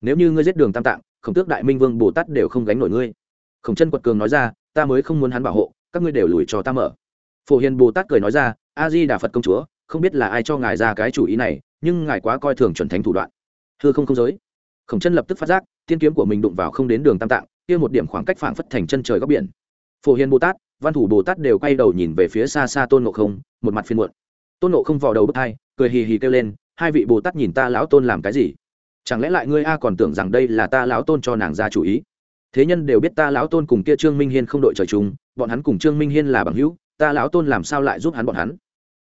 Nếu như ngươi giết đường tam tạng, khổng tước đại minh vương bồ tát đều không gánh nổi ngươi khổng chân quật cường nói ra, ta mới không muốn hắn bảo hộ, các ngươi đều lùi cho ta mở. Phổ hiền bồ tát cười nói ra, a di đà phật công chúa, không biết là ai cho ngài ra cái chủ ý này, nhưng ngài quá coi thường chuẩn thánh thủ đoạn. Thưa không không giới. Khổng chân lập tức phát giác, tiên kiếm của mình đụng vào không đến đường tam tạng, kia một điểm khoảng cách phảng phất thành chân trời góc biển. Phổ hiền bồ tát, văn thủ bồ tát đều quay đầu nhìn về phía xa xa tôn ngộ không, một mặt phiên muộn. Tôn ngộ không vào đầu bước hai, cười hì hì kêu lên, hai vị bồ tát nhìn ta lão tôn làm cái gì? Chẳng lẽ lại ngươi a còn tưởng rằng đây là ta lão tôn cho nàng ra chủ ý? Thế nhân đều biết ta lão tôn cùng kia trương minh hiên không đội trời chúng, bọn hắn cùng trương minh hiên là bằng hữu ta lão tôn làm sao lại giúp hắn bọn hắn?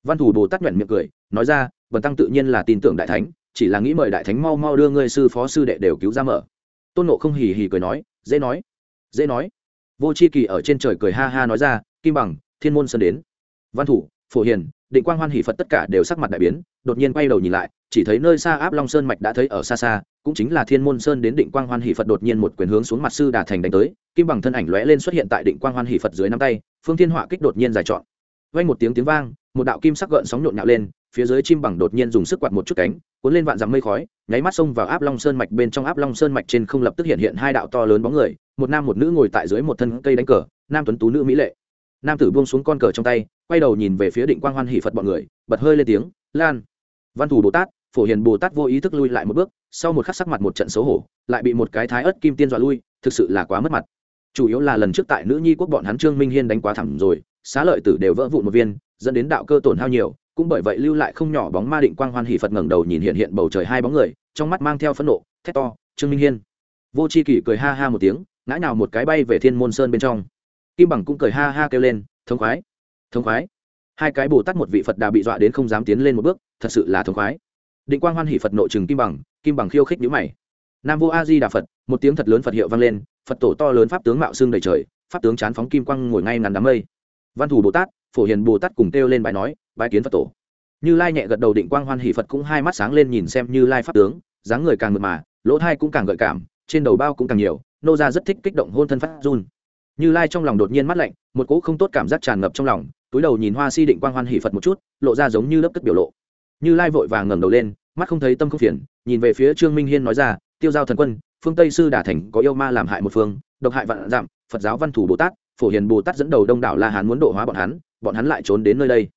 Văn thủ bồ tát nhuận miệng cười nói ra vần tăng tự nhiên là tin tưởng đại thánh chỉ là nghĩ mời đại thánh mau mau đưa ngươi sư phó sư đệ đều cứu ra mở. Tôn nộ không hì hì cười nói dễ nói dễ nói. Vô c h i kỳ ở trên trời cười ha ha nói ra kim bằng thiên môn sơn đến. Văn thủ phổ hiền định quang hoan hỷ phật tất cả đều sắc mặt đại biến đột nhiên quay đầu nhìn lại chỉ thấy nơi xa áp long sơn mạch đã thấy ở xa xa cũng chính là thiên môn sơn đến định quang hoan hỷ phật đột nhiên một quyền hướng xuống mặt sư đà thành đánh tới, kim bằng thân ảnh lóe lên xuất hiện tại định quang hoan hỷ phật dưới nắm tay, phương thiên họa kích đột nhiên dài trọn. Vang một tiếng tiếng vang, một đạo kim sắc gợn sóng nhộn nhạo lên, phía dưới chim bằng đột nhiên dùng sức quạt một chút cánh, cuốn lên vạn dặm mây khói, nháy mắt xông vào áp long sơn mạch bên trong. Áp long sơn mạch trên không lập tức hiện hiện hai đạo to lớn bóng người, một nam một nữ ngồi tại dưới một thân cây đánh cờ, nam tuấn tú nữ mỹ lệ. Nam tử buông xuống con cờ trong tay, quay đầu nhìn về phía định quang hoan hỷ phật bọn người, bật hơi lên tiếng, lan. Văn thủ bồ tát, phổ hiền bồ tát vô ý thức lui lại một bước sau một khắc sắc mặt một trận xấu hổ, lại bị một cái thái ớt kim tiên dọa lui, thực sự là quá mất mặt. Chủ yếu là lần trước tại nữ nhi quốc bọn hắn trương minh hiên đánh quá thẳng rồi, xá lợi tử đều vỡ vụn một viên, dẫn đến đạo cơ tổn hao nhiều, cũng bởi vậy lưu lại không nhỏ bóng ma định quang hoan hỷ phật ngẩng đầu nhìn hiện hiện bầu trời hai bóng người, trong mắt mang theo phẫn nộ, thét to, trương minh hiên. Vô c h i kỷ cười ha ha một tiếng, ngã nào một cái bay về thiên môn sơn bên trong. Kim bằng cũng cười ha ha kêu lên, thống khoái thống khoái. Hai cái bồ tát một vị phật đà bị dọa đến không dám tiến lên một bước, thật sự là thống khoái định quang hoan hỷ phật nội trừng kim bằng kim bằng khiêu khích nhữ mày nam vô a di đà phật một tiếng thật lớn phật hiệu vang lên phật tổ to lớn pháp tướng mạo xương đầy trời pháp tướng chán phóng kim quang ngồi ngay ngắn đám mây văn thủ bồ tát phổ hiền bồ tát cùng kêu lên bài nói bài kiến phật tổ như lai nhẹ gật đầu định quang hoan hỷ phật cũng hai mắt sáng lên nhìn xem như lai pháp tướng dáng người càng mượt mà lỗ thai cũng càng gợi cảm trên đầu bao cũng càng nhiều nô ra rất thích kích động hôn thân phát run như lai trong lòng đột nhiên mắt lạnh một cỗ không tốt cảm giác tràn ngập trong lòng túi đầu nhìn hoa si định quang hoan hỷ phật một chút lộ ra giống như lớp cất biểu lộ như lai vội vàng ngẩng đầu lên, mắt không thấy tâm không phiền, nhìn về phía trương minh hiên nói ra, tiêu giao thần quân, phương tây sư đà thành có yêu ma làm hại một phương, độc hại vạn dặm, phật giáo văn thủ bồ tát, phổ hiền bồ tát dẫn đầu đông đảo la hán muốn độ hóa bọn hắn bọn hắn lại trốn đến nơi đây.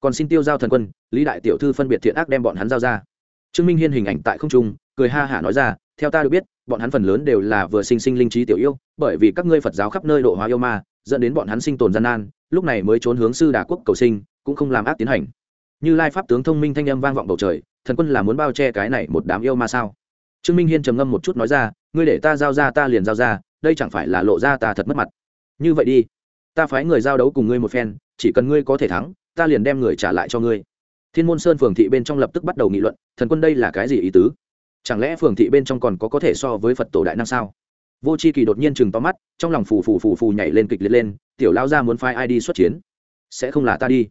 Còn xin tiêu giao thần quân, lý đại tiểu thư phân biệt thiện ác đem bọn hắn giao ra. Trương minh hiên hình ảnh tại không trung, cười ha hả nói ra, theo ta được biết, bọn hắn phần lớn đều là vừa sinh sinh linh trí tiểu yêu, bởi vì các ngươi phật giáo khắp nơi độ hóa yêu ma, dẫn đến bọn hắn sinh tồn gian nan, lúc này mới trốn hướng sư đà quốc cầu sinh, cũng không làm ác tiến hành như lai pháp tướng thông minh thanh âm vang vọng bầu trời, thần quân là muốn bao che cái này một đám yêu ma sao? Trương minh hiên trầm ngâm một chút nói ra, ngươi để ta giao ra, ta liền giao ra, đây chẳng phải là lộ ra ta thật mất mặt. Như vậy đi, ta phái người giao đấu cùng ngươi một phen, chỉ cần ngươi có thể thắng, ta liền đem người trả lại cho ngươi. Thiên môn sơn phường thị bên trong lập tức bắt đầu nghị luận, thần quân đây là cái gì ý tứ? Chẳng lẽ phường thị bên trong còn có có thể so với phật tổ đại năng sao? Vô c h i kỳ đột nhiên chừng to mắt, trong lòng phù phù phù phù nhảy lên kịch liệt lên, tiểu lao ra muốn phái ai đi xuất chiến? Sẽ không là ta đi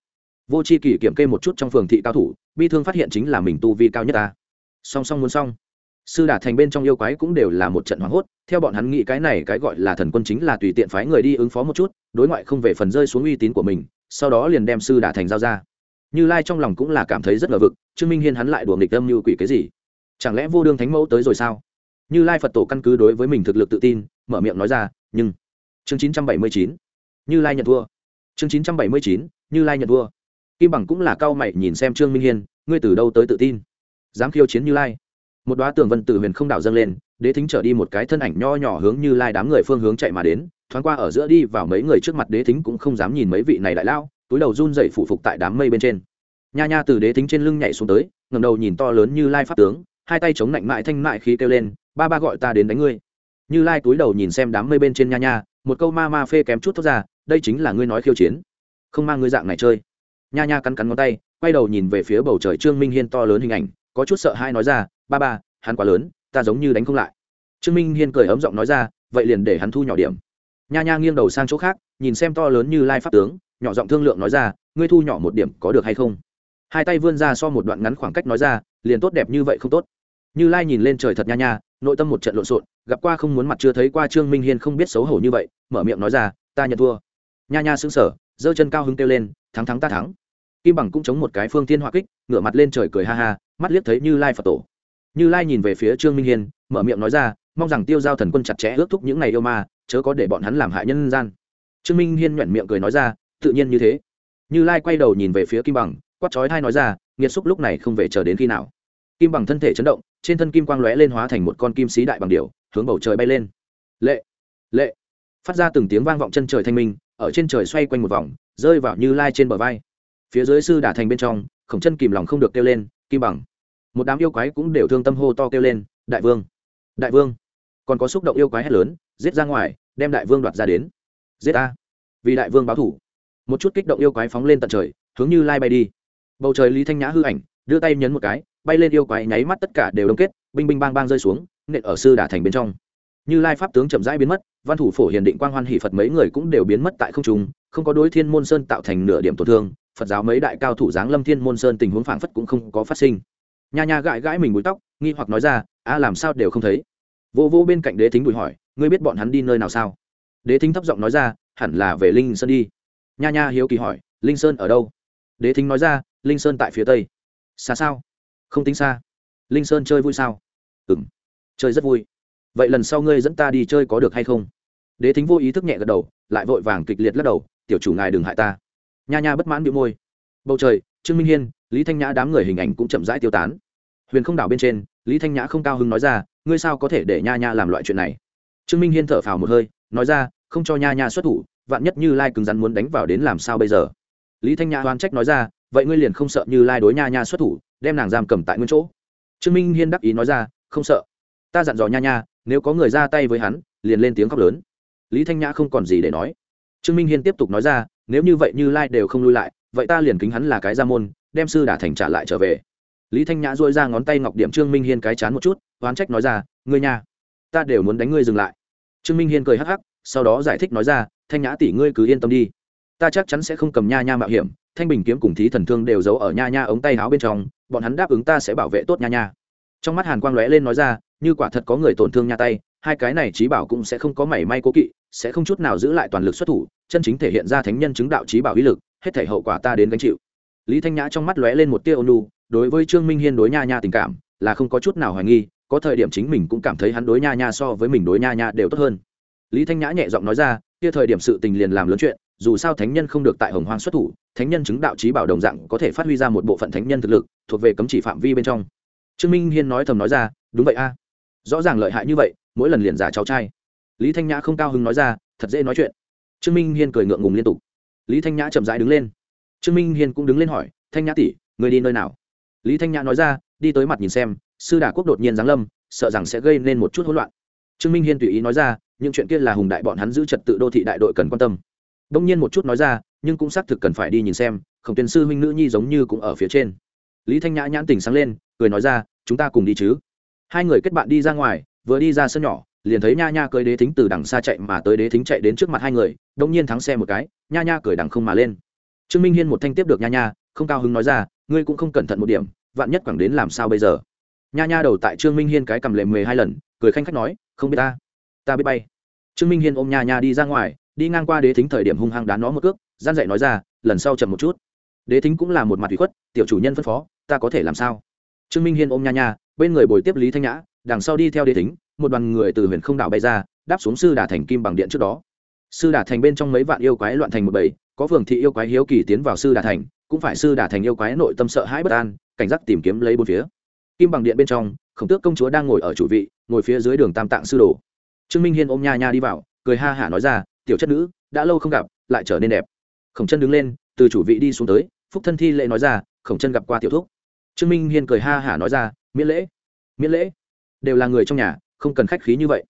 vô c h i kỳ kiểm kê một chút trong phường thị cao thủ, bi thương phát hiện chính là mình tu vi cao nhất ta. Song song muốn xong sư đả thành bên trong yêu quái cũng đều là một trận hoảng hốt, theo bọn hắn nghĩ cái này cái gọi là thần quân chính là tùy tiện phái người đi ứng phó một chút, đối ngoại không về phần rơi xuống uy tín của mình, sau đó liền đem sư đả thành giao ra. Như lai trong lòng cũng là cảm thấy rất ngờ vực, trương minh hiên hắn lại đùa nghịch tâm như quỷ cái gì? Chẳng lẽ vô đương thánh mẫu tới rồi sao? Như lai phật tổ căn cứ đối với mình thực lực tự tin, mở miệng nói ra, nhưng chương chín trăm bảy mươi chín. Như lai nhận thua. Chương chín trăm bảy mươi chín, như lai nhận thua kim bằng cũng là cao mày nhìn xem trương minh hiên, ngươi từ đâu tới tự tin? Dám khiêu chiến như lai? Một đoá tường vân từ huyền không đảo dâng lên, đế thính trở đi một cái thân ảnh nho nhỏ hướng như lai đám người phương hướng chạy mà đến, thoáng qua ở giữa đi vào mấy người trước mặt đế thính cũng không dám nhìn mấy vị này đại lao, túi đầu run dậy phủ phục tại đám mây bên trên. Nha nha từ đế thính trên lưng nhảy xuống tới ngầm đầu nhìn to lớn như lai pháp tướng, hai tay chống lạnh mại thanh mại khí kêu lên, ba ba gọi ta đến đánh ngươi. Như lai túi đầu nhìn xem đám mây bên trên nha nha, một câu ma ma phê kém chút thoát ra, đây chính là ngươi nói khiêu chiến. Không mang ngươi dạng này chơi nha nha cắn cắn ngón tay, quay đầu nhìn về phía bầu trời trương minh hiên to lớn hình ảnh, có chút sợ hai nói ra, ba ba, hắn quá lớn, ta giống như đánh không lại. Trương minh hiên cười ấm giọng nói ra, vậy liền để hắn thu nhỏ điểm. Nha nha nghiêng đầu sang chỗ khác, nhìn xem to lớn như lai pháp tướng, nhỏ giọng thương lượng nói ra, ngươi thu nhỏ một điểm có được hay không? Hai tay vươn ra so một đoạn ngắn khoảng cách nói ra, liền tốt đẹp như vậy không tốt. Như lai nhìn lên trời thật nha nha, nội tâm một trận lộn xộn, gặp qua không muốn mặt chưa thấy qua trương minh hiên không biết xấu hổ như vậy, mở miệng nói ra, ta nhận thua. Nha nha xứng sở giơ chân cao hứng kêu lên thắng thắng ta thắng. Kim bằng cũng chống một cái phương thiên hỏa kích, ngửa mặt lên trời cười ha ha, mắt liếc thấy như lai phật tổ. Như lai nhìn về phía trương minh hiên, mở miệng nói ra, mong rằng tiêu giao thần quân chặt chẽ ước thúc những ngày yêu ma, chớ có để bọn hắn làm hại nhân gian. Trương minh hiên nhoẻn miệng cười nói ra, tự nhiên như thế. Như lai quay đầu nhìn về phía kim bằng, quát chói thai nói ra, nghiệt xúc lúc này không về chờ đến khi nào. Kim bằng thân thể chấn động, trên thân kim quang lóe lên hóa thành một con kim sĩ đại bằng điểu, hướng bầu trời bay lên. Lệ lệ! Phát ra từng tiếng vang vọng chân trời thanh minh ở trên trời xoay quanh một vòng, rơi vào như lai trên bờ vai. Phía dưới sư đả thành bên trong, khổng chân kìm lòng không được kêu lên, kim bằng. Một đám yêu quái cũng đều thương tâm hô to kêu lên, đại vương! Đại vương! Còn có xúc động yêu quái hét lớn, giết ra ngoài, đem đại vương đoạt ra đến. Giết ta! Vì đại vương báo thủ! Một chút kích động yêu quái phóng lên tận trời, hướng như lai bay đi. Bầu trời lý thanh nhã hư ảnh, đưa tay nhấn một cái, bay lên yêu quái nháy mắt tất cả đều đông kết, binh binh bang bang rơi xuống, nện ở sư đả thành bên trong như lai pháp tướng chậm rãi biến mất, văn thủ phổ hiền định quang hoan hỷ phật mấy người cũng đều biến mất tại không trung, không có đối thiên môn sơn tạo thành nửa điểm tổn thương, phật giáo mấy đại cao thủ giáng lâm thiên môn sơn tình huống phảng phất cũng không có phát sinh. Nha nha gãi gãi mình búi tóc, nghi hoặc nói ra, a, làm sao đều không thấy? Vô vô bên cạnh đế thính bùi hỏi, ngươi biết bọn hắn đi nơi nào sao? Đế thính thấp giọng nói ra, hẳn là về linh sơn đi. Nha nha hiếu kỳ hỏi, linh sơn ở đâu? Đế thính nói ra, linh sơn tại phía tây. Xa sao? Không tính xa. Linh sơn chơi vui sao? Ừ m chơi rất vui vậy lần sau ngươi dẫn ta đi chơi có được hay không? Đế thính vô ý thức nhẹ gật đầu, lại vội vàng kịch liệt lắc đầu, tiểu chủ ngài đừng hại ta. Nha nha bất mãn bị môi. Bầu trời, trương minh hiên, lý thanh nhã đám người hình ảnh cũng chậm rãi tiêu tán. Huyền không đảo bên trên, lý thanh nhã không cao hứng nói ra, ngươi sao có thể để nha nha làm loại chuyện này? Trương minh hiên thở phào một hơi, nói ra, không cho nha nha xuất thủ, vạn nhất như lai cứng rắn muốn đánh vào đến làm sao bây giờ? Lý thanh nhã oan trách nói ra, vậy ngươi liền không sợ như lai đối nha nha xuất thủ, đem nàng giam cầm tại nguyên chỗ? Trương minh hiên đắc ý nói ra, không sợ. Ta dặn dò nha nha nếu có người ra tay với hắn, liền lên tiếng khóc lớn. Lý thanh nhã không còn gì để nói. Trương minh hiên tiếp tục nói ra, nếu như vậy như lai đều không lui lại, vậy ta liền kính hắn là cái gia môn, đem sư đả thành trả lại trở về. Lý thanh nhã dôi ra ngón tay ngọc điểm trương minh hiên cái chán một chút, oán trách nói ra, ngươi nha, ta đều muốn đánh ngươi dừng lại. Trương minh hiên cười hắc hắc, sau đó giải thích nói ra, thanh nhã tỷ ngươi cứ yên tâm đi. Ta chắc chắn sẽ không cầm nha nha mạo hiểm, thanh bình kiếm cùng thí thần thương đều giấu ở nha nha ống tay áo bên trong, bọn hắn đáp ứng ta sẽ bảo vệ tốt nha nha trong mắt hàn quang lóe lên nói ra, như quả thật có người tổn thương nha tay, hai cái này trí bảo cũng sẽ không có mảy may cố kỵ, sẽ không chút nào giữ lại toàn lực xuất thủ, chân chính thể hiện ra thánh nhân chứng đạo trí bảo ý lực, hết thể hậu quả ta đến gánh chịu. Lý thanh nhã trong mắt lóe lên một tia ônu đối với trương minh hiên đối nha nha tình cảm, là không có chút nào hoài nghi, có thời điểm chính mình cũng cảm thấy hắn đối nha nha so với mình đối nha nha đều tốt hơn. Lý thanh nhã nhẹ giọng nói ra, kia thời điểm sự tình liền làm lớn chuyện, dù sao thánh nhân không được tại hồng hoang xuất thủ, thánh nhân chứng đạo trí bảo đồng dạng có thể phát huy ra một bộ phận thánh nhân thực lực, thuộc về cấm chỉ phạm vi bên trong trương minh hiên nói thầm nói ra, đúng vậy a, rõ ràng lợi hại như vậy, mỗi lần liền giả cháu trai. Lý thanh nhã không cao hứng nói ra, thật dễ nói chuyện. Trương minh hiên cười ngượng ngùng liên tục. Lý thanh nhã chậm rãi đứng lên. Trương minh hiên cũng đứng lên hỏi, thanh nhã tỷ, người đi nơi nào? Lý thanh nhã nói ra, đi tới mặt nhìn xem, sư đà quốc đột nhiên giáng lâm, sợ rằng sẽ gây nên một chút hỗn loạn. Trương minh hiên tùy ý nói ra, những chuyện kia là hùng đại bọn hắn giữ trật tự đô thị đại đội cần quan tâm. Đông nhiên một chút nói ra, nhưng cũng xác thực cần phải đi nhìn xem, khổng tuyên sư huynh nữ nhi giống như cũng ở phía trên lý thanh nhã nhãn tình sáng lên, cười nói ra, chúng ta cùng đi chứ. Hai người kết bạn đi ra ngoài, vừa đi ra sân nhỏ, liền thấy nha nha cưới đế thính từ đằng xa chạy mà tới đế thính chạy đến trước mặt hai người đông nhiên thắng xe một cái, nha nha cười đằng không mà lên. Trương minh hiên một thanh tiếp được nha nha, không cao hứng nói ra, ngươi cũng không cẩn thận một điểm, vạn nhất quẳng đến làm sao bây giờ? Nha nha đầu tại trương minh hiên cái cầm lệ mười hai lần, cười khanh khách nói, không biết ta ta biết bay. Trương minh hiên ôm nha nha đi ra ngoài, đi ngang qua đế thính thời điểm hung hăng đá nó một cước, gian dậy nói ra, lần sau chậm một chút đế thính cũng là một mặt ủy khuất, tiểu chủ nhân phân phó, ta có thể làm sao? Trương minh hiên ôm nha nha, bên người bồi tiếp lý thanh nhã, đằng sau đi theo đế thính, một đoàn người từ huyền không đảo bay ra, đáp xuống sư đà thành kim bằng điện trước đó. Sư đà thành bên trong mấy vạn yêu quái loạn thành một bầy, có phường thị yêu quái hiếu kỳ tiến vào sư đà thành, cũng phải sư đà thành yêu quái nội tâm sợ hãi bất an, cảnh giác tìm kiếm lấy bốn phía. Kim bằng điện bên trong, khổng tước công chúa đang ngồi ở chủ vị, ngồi phía dưới đường tam tạng sư đồ. Trương minh hiên ôm nha nha đi vào, cười ha hả nói ra, tiểu chất nữ, đã lâu không gặp, lại trở nên đẹp. Khổng chân đứng lên, từ chủ vị đi xuống tới phúc thân thi lễ nói ra, khổng chân gặp qua tiểu thúc. Trương minh hiên cười ha hả nói ra, miễn lễ miễn lễ. Đều là người trong nhà, không cần khách khí như vậy.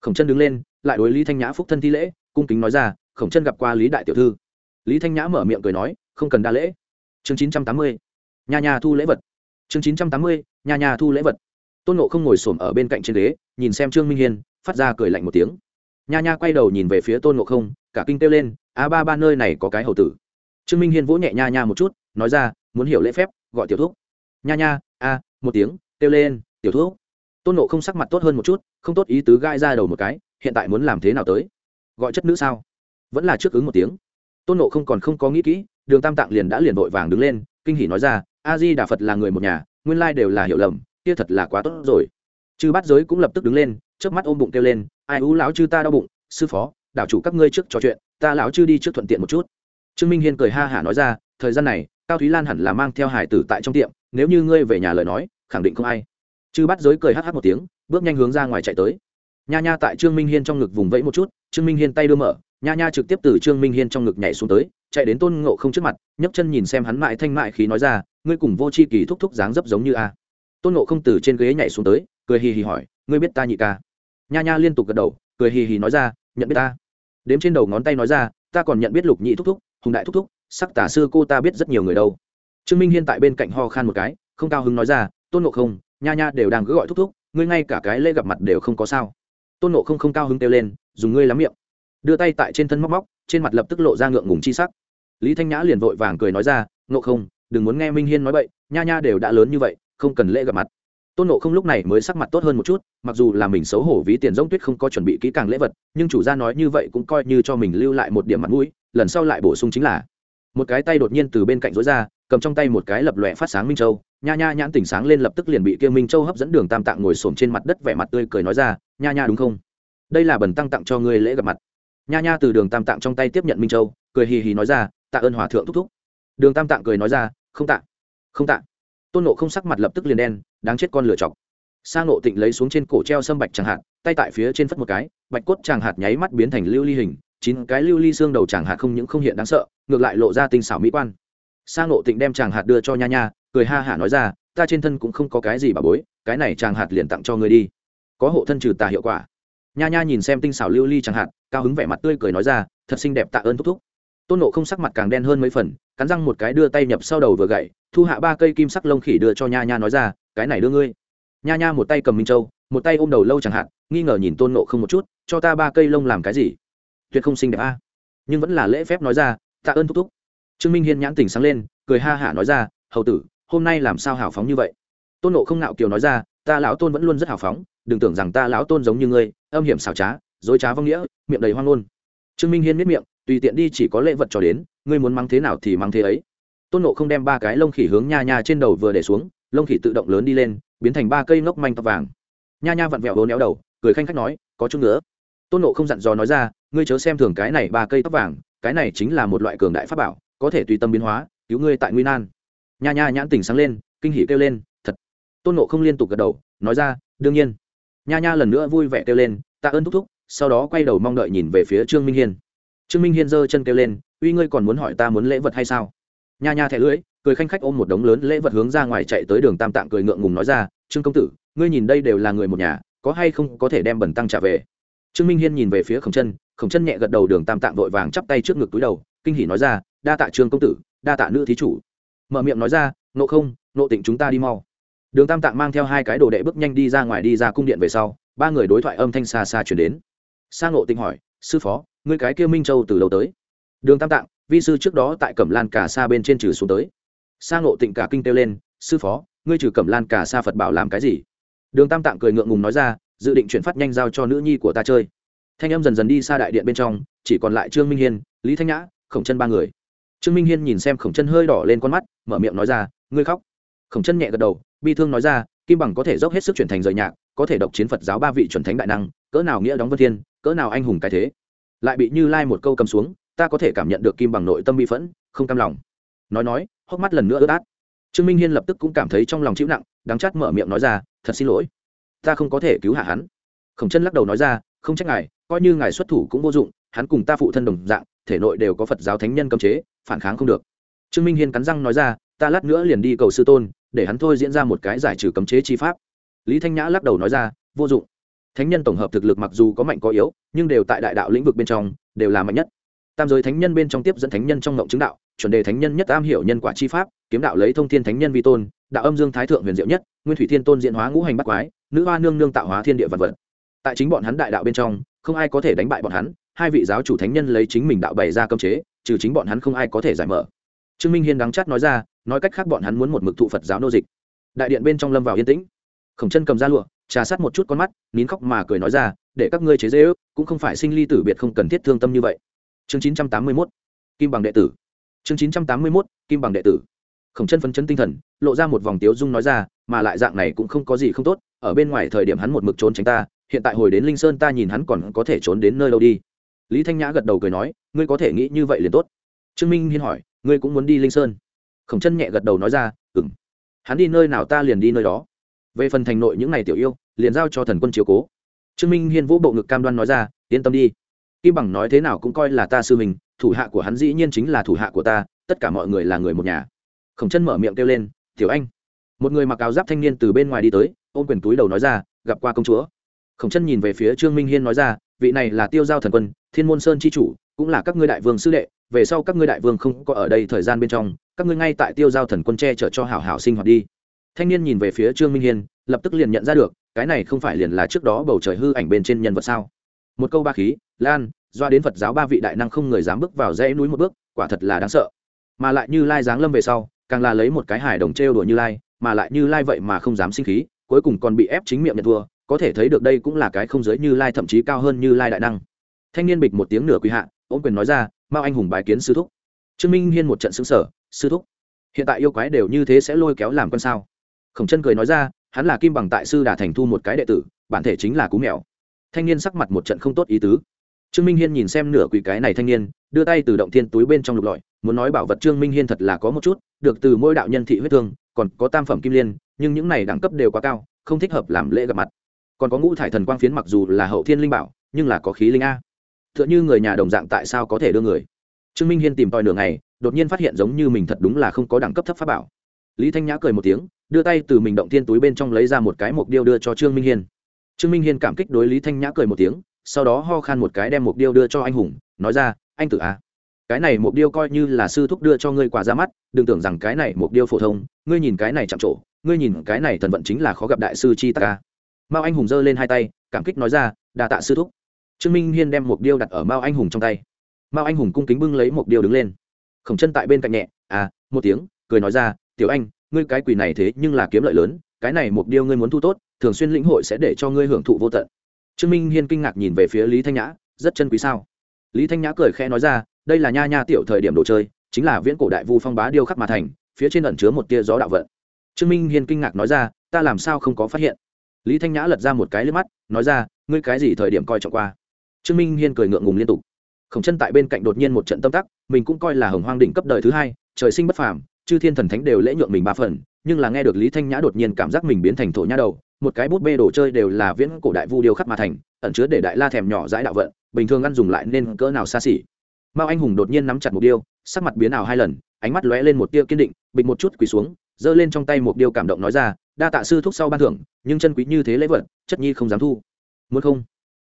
Khổng chân đứng lên, lại đối lý thanh nhã phúc thân thi lễ, cung kính nói ra, khổng chân gặp qua lý đại tiểu thư. Lý thanh nhã mở miệng cười nói, không cần đa lễ. Chương chín trăm tám mươi nhà nhà thu lễ vật. Chương chín trăm tám mươi nhà nhà thu lễ vật. Tôn nộ không ngồi s ổ m ở bên cạnh trên ghế, nhìn xem trương minh hiên, phát ra cười lạnh một tiếng. Nha nha quay đầu nhìn về phía tôn nộ không, cả kinh kêu lên, a ba ba, nơi này có cái hầu tử trương minh hiên vỗ nhẹ nha nha một chút, nói ra, muốn hiểu lễ phép, gọi tiểu thuốc nha nha, a, một tiếng, kêu lên, tiểu thuốc tôn nộ không sắc mặt tốt hơn một chút, không tốt ý tứ gai ra đầu một cái, hiện tại muốn làm thế nào tới? Gọi chất nữ sao? Vẫn là trước ứng một tiếng. Tôn nộ không còn không có nghĩ kỹ, đường tam tạng liền đã liền vội vàng đứng lên, kinh hỉ nói ra, a di đà phật là người một nhà, nguyên lai đều là hiểu lầm, kia thật là quá tốt rồi. Chư bát giới cũng lập tức đứng lên trước mắt ôm bụng kêu lên, ai ú lão chư ta đau bụng, sư phó, đảo chủ các ngươi trước trò chuyện, ta lão chư đi trước thuận tiện một chút trương minh hiên cười ha hả nói ra, thời gian này, cao thúy lan hẳn là mang theo hải tử tại trong tiệm, nếu như ngươi về nhà lời nói, khẳng định không ai. Chư bắt giới cười hh một tiếng, bước nhanh hướng ra ngoài chạy tới. Nha nha tại trương minh hiên trong ngực vùng vẫy một chút, trương minh hiên tay đưa mở, nha nha trực tiếp từ trương minh hiên trong ngực nhảy xuống tới, chạy đến tôn ngộ không trước mặt, nhấc chân nhìn xem hắn mại thanh mại khí nói ra, ngươi cùng vô c h i kỳ thúc thúc dáng dấp giống như a. Tôn ngộ không từ trên ghế nhảy xuống tới, cười hì hì hỏi, ngươi biết ta nhị ca? Nha nha liên tục gật đầu, cười hì hì nói ra, nhận biết ta. Đếm trên đầu ngón tay nói ra, ta còn nhận biết lục nhị thúc thúc hùng đại thúc thúc, sắc tả sư cô ta biết rất nhiều người đâu. Trương minh hiên tại bên cạnh ho khan một cái, không cao hứng nói ra, tôn ngộ không, nha nha đều đang cứ gọi thúc thúc, ngươi ngay cả cái lễ gặp mặt đều không có sao. Tôn ngộ không không cao hứng kêu lên, dùng ngươi lắm miệng. Đưa tay tại trên thân móc móc, trên mặt lập tức lộ ra ngượng ngùng chi sắc. Lý thanh nhã liền vội vàng cười nói ra, ngộ không, đừng muốn nghe minh hiên nói vậy nha nha đều đã lớn như vậy, không cần lễ gặp mặt. Tôn nộ không lúc này mới sắc mặt tốt hơn một chút, mặc dù là mình xấu hổ ví tiền giống tuyết không có chuẩn bị kỹ càng lễ vật, nhưng chủ gia nói như vậy cũng coi như cho mình lưu lại một điểm mặt mũi lần sau lại bổ sung chính là, một cái tay đột nhiên từ bên cạnh rối ra, cầm trong tay một cái lập lòe phát sáng minh châu, nha nha nhãn tỉnh sáng lên lập tức liền bị kia minh châu hấp dẫn đường tam tạng ngồi xổm trên mặt đất vẻ mặt tươi cười nói ra, nha nha đúng không? Đây là bần tăng tặng cho ngươi lễ gặp mặt. Nha nha từ đường tam tạng trong tay tiếp nhận minh châu, cười hì hì nói ra, tạ ơn hòa thượng thúc thúc. Đường tam tạng cười nói ra, không tạ không tạ. Tôn nộ không sắc mặt lập tức liền đen, đáng chết con lửa chọc. Sa ngộ tịnh lấy xuống trên cổ treo sâm bạch chẳng hạt, tay tại phía trên phất một cái, bạch cốt chàng hạt nháy mắt biến thành lưu ly hình chín cái lưu ly xương đầu chàng hạt không những không hiện đáng sợ, ngược lại lộ ra tinh xảo mỹ quan. Sang ngộ tịnh đem chàng hạt đưa cho nha nha, cười ha hả nói ra, ta trên thân cũng không có cái gì bà bối, cái này chàng hạt liền tặng cho người đi. Có hộ thân trừ tà hiệu quả. Nha nha nhìn xem tinh xảo lưu ly chàng hạt, cao hứng vẻ mặt tươi cười nói ra, thật xinh đẹp tạ ơn thúc thúc. Tôn nộ không sắc mặt càng đen hơn mấy phần, cắn răng một cái đưa tay nhập sau đầu vừa gậy, thu hạ ba cây kim sắc lông khỉ đưa cho nha nha nói ra, cái này đưa ngươi. Nha nha một tay cầm minh châu, một tay ôm đầu lâu chẳng hạn nghi ngờ nhìn tôn nộ không một chút, cho ta ba cây lông làm cái gì? Tuyệt không xinh đẹp a. Nhưng vẫn là lễ phép nói ra, tạ ơn thúc thúc. Trương minh hiên nhãn tỉnh sáng lên, cười ha hả nói ra, hầu tử, hôm nay làm sao hào phóng như vậy? Tôn nộ không nạo kiều nói ra, ta lão tôn vẫn luôn rất hào phóng, đừng tưởng rằng ta lão tôn giống như ngươi, âm hiểm xảo trá, dối trá vong nghĩa, miệng đầy hoang ngôn. Trương minh hiên miết miệng, tùy tiện đi chỉ có lễ vật cho đến, ngươi muốn mắng thế nào thì mắng thế ấy. Tôn nộ không đem ba cái lông khỉ hướng nha nha trên đầu vừa để xuống, lông khỉ tự động lớn đi lên, biến thành ba cây ngốc manh tóc vàng. Nha nha vặn vẹo hố néo đầu, cười khanh khách nói, có chút nữa. Tôn nộ không dặn dò nói ra ngươi chớ xem thường cái này ba cây tóc vàng, cái này chính là một loại cường đại pháp bảo, có thể tùy tâm biến hóa, cứu ngươi tại nguy nan. Nha nha nhãn tình sáng lên, kinh hỉ kêu lên, thật. Tôn nộ không liên tục gật đầu, nói ra, đương nhiên. Nha nha lần nữa vui vẻ kêu lên, tạ ơn thúc thúc, sau đó quay đầu mong đợi nhìn về phía trương minh hiên. Trương minh hiên giơ chân kêu lên, uy, ngươi còn muốn hỏi ta muốn lễ vật hay sao? Nha nha thẻ lưỡi, cười khanh khách ôm một đống lớn lễ vật hướng ra ngoài chạy tới đường tam tạng cười ngượng ngùng nói ra, trương công tử, ngươi nhìn đây đều là người một nhà, có hay không có thể đem bẩn tăng trả về? Trương minh hiên nhìn về phía khổng chân khổng chân nhẹ gật đầu đường tam tạng vội vàng chắp tay trước ngực túi đầu, kinh hỉ nói ra, đa tạ trương công tử, đa tạ nữ thí chủ. Mở miệng nói ra, nộ không, nộ tịnh chúng ta đi mau. Đường tam tạng mang theo hai cái đồ đệ bước nhanh đi ra ngoài đi ra cung điện về sau, ba người đối thoại âm thanh xa xa chuyển đến. Sang nộ tịnh hỏi, sư phó, ngươi cái kia minh châu từ đầu tới? Đường tam tạng, vi sư trước đó tại cẩm lan cả xa bên trên trừ xuống tới. Sang nộ tịnh cả kinh kêu lên, sư phó, ngươi trừ cẩm lan cả xa phật bảo làm cái gì? Đường tam tạng cười ngượng ngùng nói ra, dự định chuyển phát nhanh giao cho nữ nhi của ta chơi thanh âm dần dần đi xa đại điện bên trong, chỉ còn lại trương minh hiên, lý thanh nhã, khổng chân ba người. Trương minh hiên nhìn xem khổng chân hơi đỏ lên con mắt, mở miệng nói ra, ngươi khóc. Khổng chân nhẹ gật đầu, bi thương nói ra, kim bằng có thể dốc hết sức chuyển thành rời nhạc, có thể độc chiến phật giáo ba vị chuẩn thánh đại năng, cỡ nào nghĩa đóng vân thiên, cỡ nào anh hùng cái thế. Lại bị như lai một câu cầm xuống, ta có thể cảm nhận được kim bằng nội tâm bi phẫn, không cam lòng. Nói nói, hốc mắt lần nữa ướt át. Trương minh hiên lập tức cũng cảm thấy trong lòng chịu nặng, đắng chát mở miệng nói ra, thật xin lỗi, ta không có thể cứu hạ hắn. Khổng chân lắc đầu nói ra, không trách ngài coi như ngài xuất thủ cũng vô dụng, hắn cùng ta phụ thân đồng dạng, thể nội đều có phật giáo thánh nhân cấm chế, phản kháng không được. Trương minh hiên cắn răng nói ra, ta lát nữa liền đi cầu sư tôn, để hắn thôi diễn ra một cái giải trừ cấm chế chi pháp. Lý thanh nhã lắc đầu nói ra, vô dụng. Thánh nhân tổng hợp thực lực mặc dù có mạnh có yếu, nhưng đều tại đại đạo lĩnh vực bên trong, đều là mạnh nhất. Tam giới thánh nhân bên trong tiếp dẫn thánh nhân trong ngộng chứng đạo, chuẩn đề thánh nhân nhất am hiểu nhân quả chi pháp, kiếm đạo lấy thông thiên thánh nhân vi tôn, đạo âm dương thái thượng huyền diệu nhất, nguyên thủy thiên tôn diễn hóa ngũ hành bắt quái, nữ hoa nương nương tạo hóa thiên địa vật vật. Tại chính bọn hắn đại đạo bên trong không ai có thể đánh bại bọn hắn, hai vị giáo chủ thánh nhân lấy chính mình đạo bày ra cơm chế, trừ chính bọn hắn không ai có thể giải mở. Trương minh hiên đắng chát nói ra, nói cách khác bọn hắn muốn một mực thụ phật giáo nô dịch. Đại điện bên trong lâm vào yên tĩnh. Khổng chân cầm ra lụa, trà sát một chút con mắt, nín khóc mà cười nói ra, để các ngươi chế dễ ước cũng không phải sinh ly tử biệt không cần thiết thương tâm như vậy. Chương chín trăm tám mươi mốt, kim bằng đệ tử. Chương chín trăm tám mươi mốt, kim bằng đệ tử. Khổng chân phấn chấn tinh thần, lộ ra một vòng tiếu dung nói ra, mà lại dạng này cũng không có gì không tốt, ở bên ngoài thời điểm hắn một mực trốn tránh ta hiện tại hồi đến linh sơn ta nhìn hắn còn có thể trốn đến nơi đâu đi. Lý thanh nhã gật đầu cười nói, ngươi có thể nghĩ như vậy liền tốt. Trương minh hiên hỏi, ngươi cũng muốn đi linh sơn? Khổng chân nhẹ gật đầu nói ra ừng hắn đi nơi nào ta liền đi nơi đó. Về phần thành nội những ngày tiểu yêu, liền giao cho thần quân chiếu cố. Trương minh hiên vũ bộ ngực cam đoan nói ra, yên tâm đi. Kim bằng nói thế nào cũng coi là ta sư mình thủ hạ của hắn dĩ nhiên chính là thủ hạ của ta, tất cả mọi người là người một nhà. Khổng chân mở miệng kêu lên, tiểu anh. Một người mặc áo giáp thanh niên từ bên ngoài đi tới, ôm quyền túi đầu nói ra, gặp qua công chúa khổng chân nhìn về phía trương minh hiên nói ra, vị này là tiêu giao thần quân, thiên môn sơn c h i chủ, cũng là các ngươi đại vương sư đệ, về sau các ngươi đại vương không có ở đây thời gian bên trong, các ngươi ngay tại tiêu giao thần quân che chở cho hảo hảo sinh hoạt đi. Thanh niên nhìn về phía trương minh hiên, lập tức liền nhận ra được, cái này không phải liền là trước đó bầu trời hư ảnh bên trên nhân vật sao? Một câu ba khí, lan, doa đến phật giáo ba vị đại năng không người dám bước vào dãy núi một bước, quả thật là đáng sợ. Mà lại như lai giáng lâm về sau, càng là lấy một cái hài đồng trêu đùa như lai, mà lại như lai vậy mà không dám sinh khí, cuối cùng còn bị ép chính miệng nhận thua có thể thấy được đây cũng là cái không giới như lai, thậm chí cao hơn như lai đại năng. Thanh niên bịch một tiếng nửa quý hạ, ôm quyền nói ra, mao anh hùng bài kiến sư thúc. Trương minh hiên một trận xứng sở sư thúc, hiện tại yêu quái đều như thế sẽ lôi kéo làm con sao? Khổng chân cười nói ra, hắn là kim bằng tại sư đà thành thu một cái đệ tử, bản thể chính là cú mèo. Thanh niên sắc mặt một trận không tốt ý tứ. Trương minh hiên nhìn xem nửa quỷ cái này thanh niên, đưa tay từ động thiên túi bên trong lục lọi, muốn nói bảo vật trương minh hiên thật là có một chút, được từ mỗi đạo nhân thị huyết thương, còn có tam phẩm kim liên, nhưng những này đẳng cấp đều quá cao, không thích hợp làm lễ gặp mặt còn có ngũ thải thần quang phiến mặc dù là hậu thiên linh bảo, nhưng là có khí linh a. T h ư ợ n h ư người nhà đồng dạng tại sao có thể đưa người? Trương minh hiên tìm tòi nửa ngày, đột nhiên phát hiện giống như mình thật đúng là không có đẳng cấp thấp pháp bảo. Lý thanh nhã cười một tiếng, đưa tay từ mình động thiên túi bên trong lấy ra một cái mục điêu đưa cho trương minh hiên. Trương minh hiên cảm kích đối lý thanh nhã cười một tiếng, sau đó ho khan một cái đem mục điêu đưa cho anh hùng, nói ra, anh tử a, cái này mục điêu coi như là sư thúc đưa cho ngươi quà ra mắt, đừng tưởng rằng cái này mục điêu phổ thông, ngươi nhìn cái này chạm trổ, ngươi nhìn cái này thần vận chính là khó gặp đại sư chi ta mao anh hùng giơ lên hai tay, cảm kích nói ra đà tạ sư thúc. Trương minh hiên đem một điêu đặt ở mao anh hùng trong tay. Mao anh hùng cung kính bưng lấy một điêu đứng lên. Khổng chân tại bên cạnh nhẹ à một tiếng, cười nói ra, tiểu anh, ngươi cái quỳ này thế nhưng là kiếm lợi lớn, cái này một điêu ngươi muốn thu tốt, thường xuyên lĩnh hội sẽ để cho ngươi hưởng thụ vô tận. Trương minh hiên kinh ngạc nhìn về phía lý thanh nhã, rất chân quý sao? Lý thanh nhã cười khẽ nói ra, đây là nha nha tiểu thời điểm đồ chơi, chính là viễn cổ đại vu phong bá điêu khắc mà thành, phía trên ẩn chứa một tia gió đạo vận. Trương minh hiên kinh ngạc nói ra, ta làm sao không có phát hiện? Lý thanh nhã lật ra một cái lên mắt, nói ra, ngươi cái gì thời điểm coi trọng qua? Trương minh hiên cười ngượng ngùng liên tục. Khổng chân tại bên cạnh đột nhiên một trận tâm tắc, mình cũng coi là hồng hoang đỉnh cấp đời thứ hai, trời sinh bất phàm, chư thiên thần thánh đều lễ nhượng mình ba phần, nhưng là nghe được lý thanh nhã đột nhiên cảm giác mình biến thành thổ nhã đầu, một cái bút bê đồ chơi đều là viễn cổ đại vu điêu khắc mà thành, ẩn chứa để đại la thèm nhỏ dãi đạo vận, bình thường ăn dùng lại nên cỡ nào xa xỉ. Mao anh hùng đột nhiên nắm chặt một điêu sắc mặt biến ảo hai lần, ánh mắt lóe lên một tia kiên định bịch một chút quỳ xuống giơ lên trong tay một điêu cảm động nói ra, đa tạ sư thúc sau ban thưởng, nhưng chân quý như thế lễ vật, chất nhi không dám thu. Muốn không?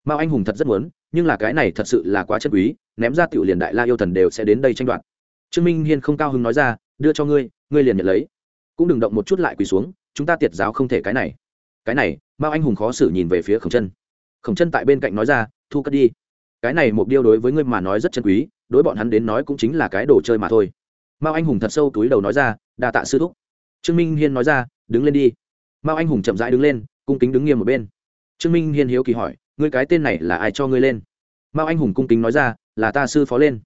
Mao anh hùng thật rất muốn, nhưng là cái này thật sự là quá chân quý, ném ra tiểu liền đại la yêu thần đều sẽ đến đây tranh đoạt. Trương minh hiên không cao hứng nói ra, đưa cho ngươi ngươi liền nhận lấy. Cũng đừng động một chút lại quỳ xuống, chúng ta tiệt giáo không thể cái này. Cái này, mao anh hùng khó xử nhìn về phía khổng chân. Khổng chân tại bên cạnh nói ra, thu cất đi. Cái này một điêu đối với ngươi mà nói rất chân quý, đối bọn hắn đến nói cũng chính là cái đồ chơi mà thôi. Mao anh hùng thật sâu túi đầu nói ra, đa tạ sư thúc trương minh hiên nói ra, đứng lên đi. Mao anh hùng chậm rãi đứng lên, cung kính đứng nghiêm một bên. Trương minh hiên hiếu kỳ hỏi, ngươi cái tên này là ai cho ngươi lên? Mao anh hùng cung kính nói ra, là ta sư phó lên.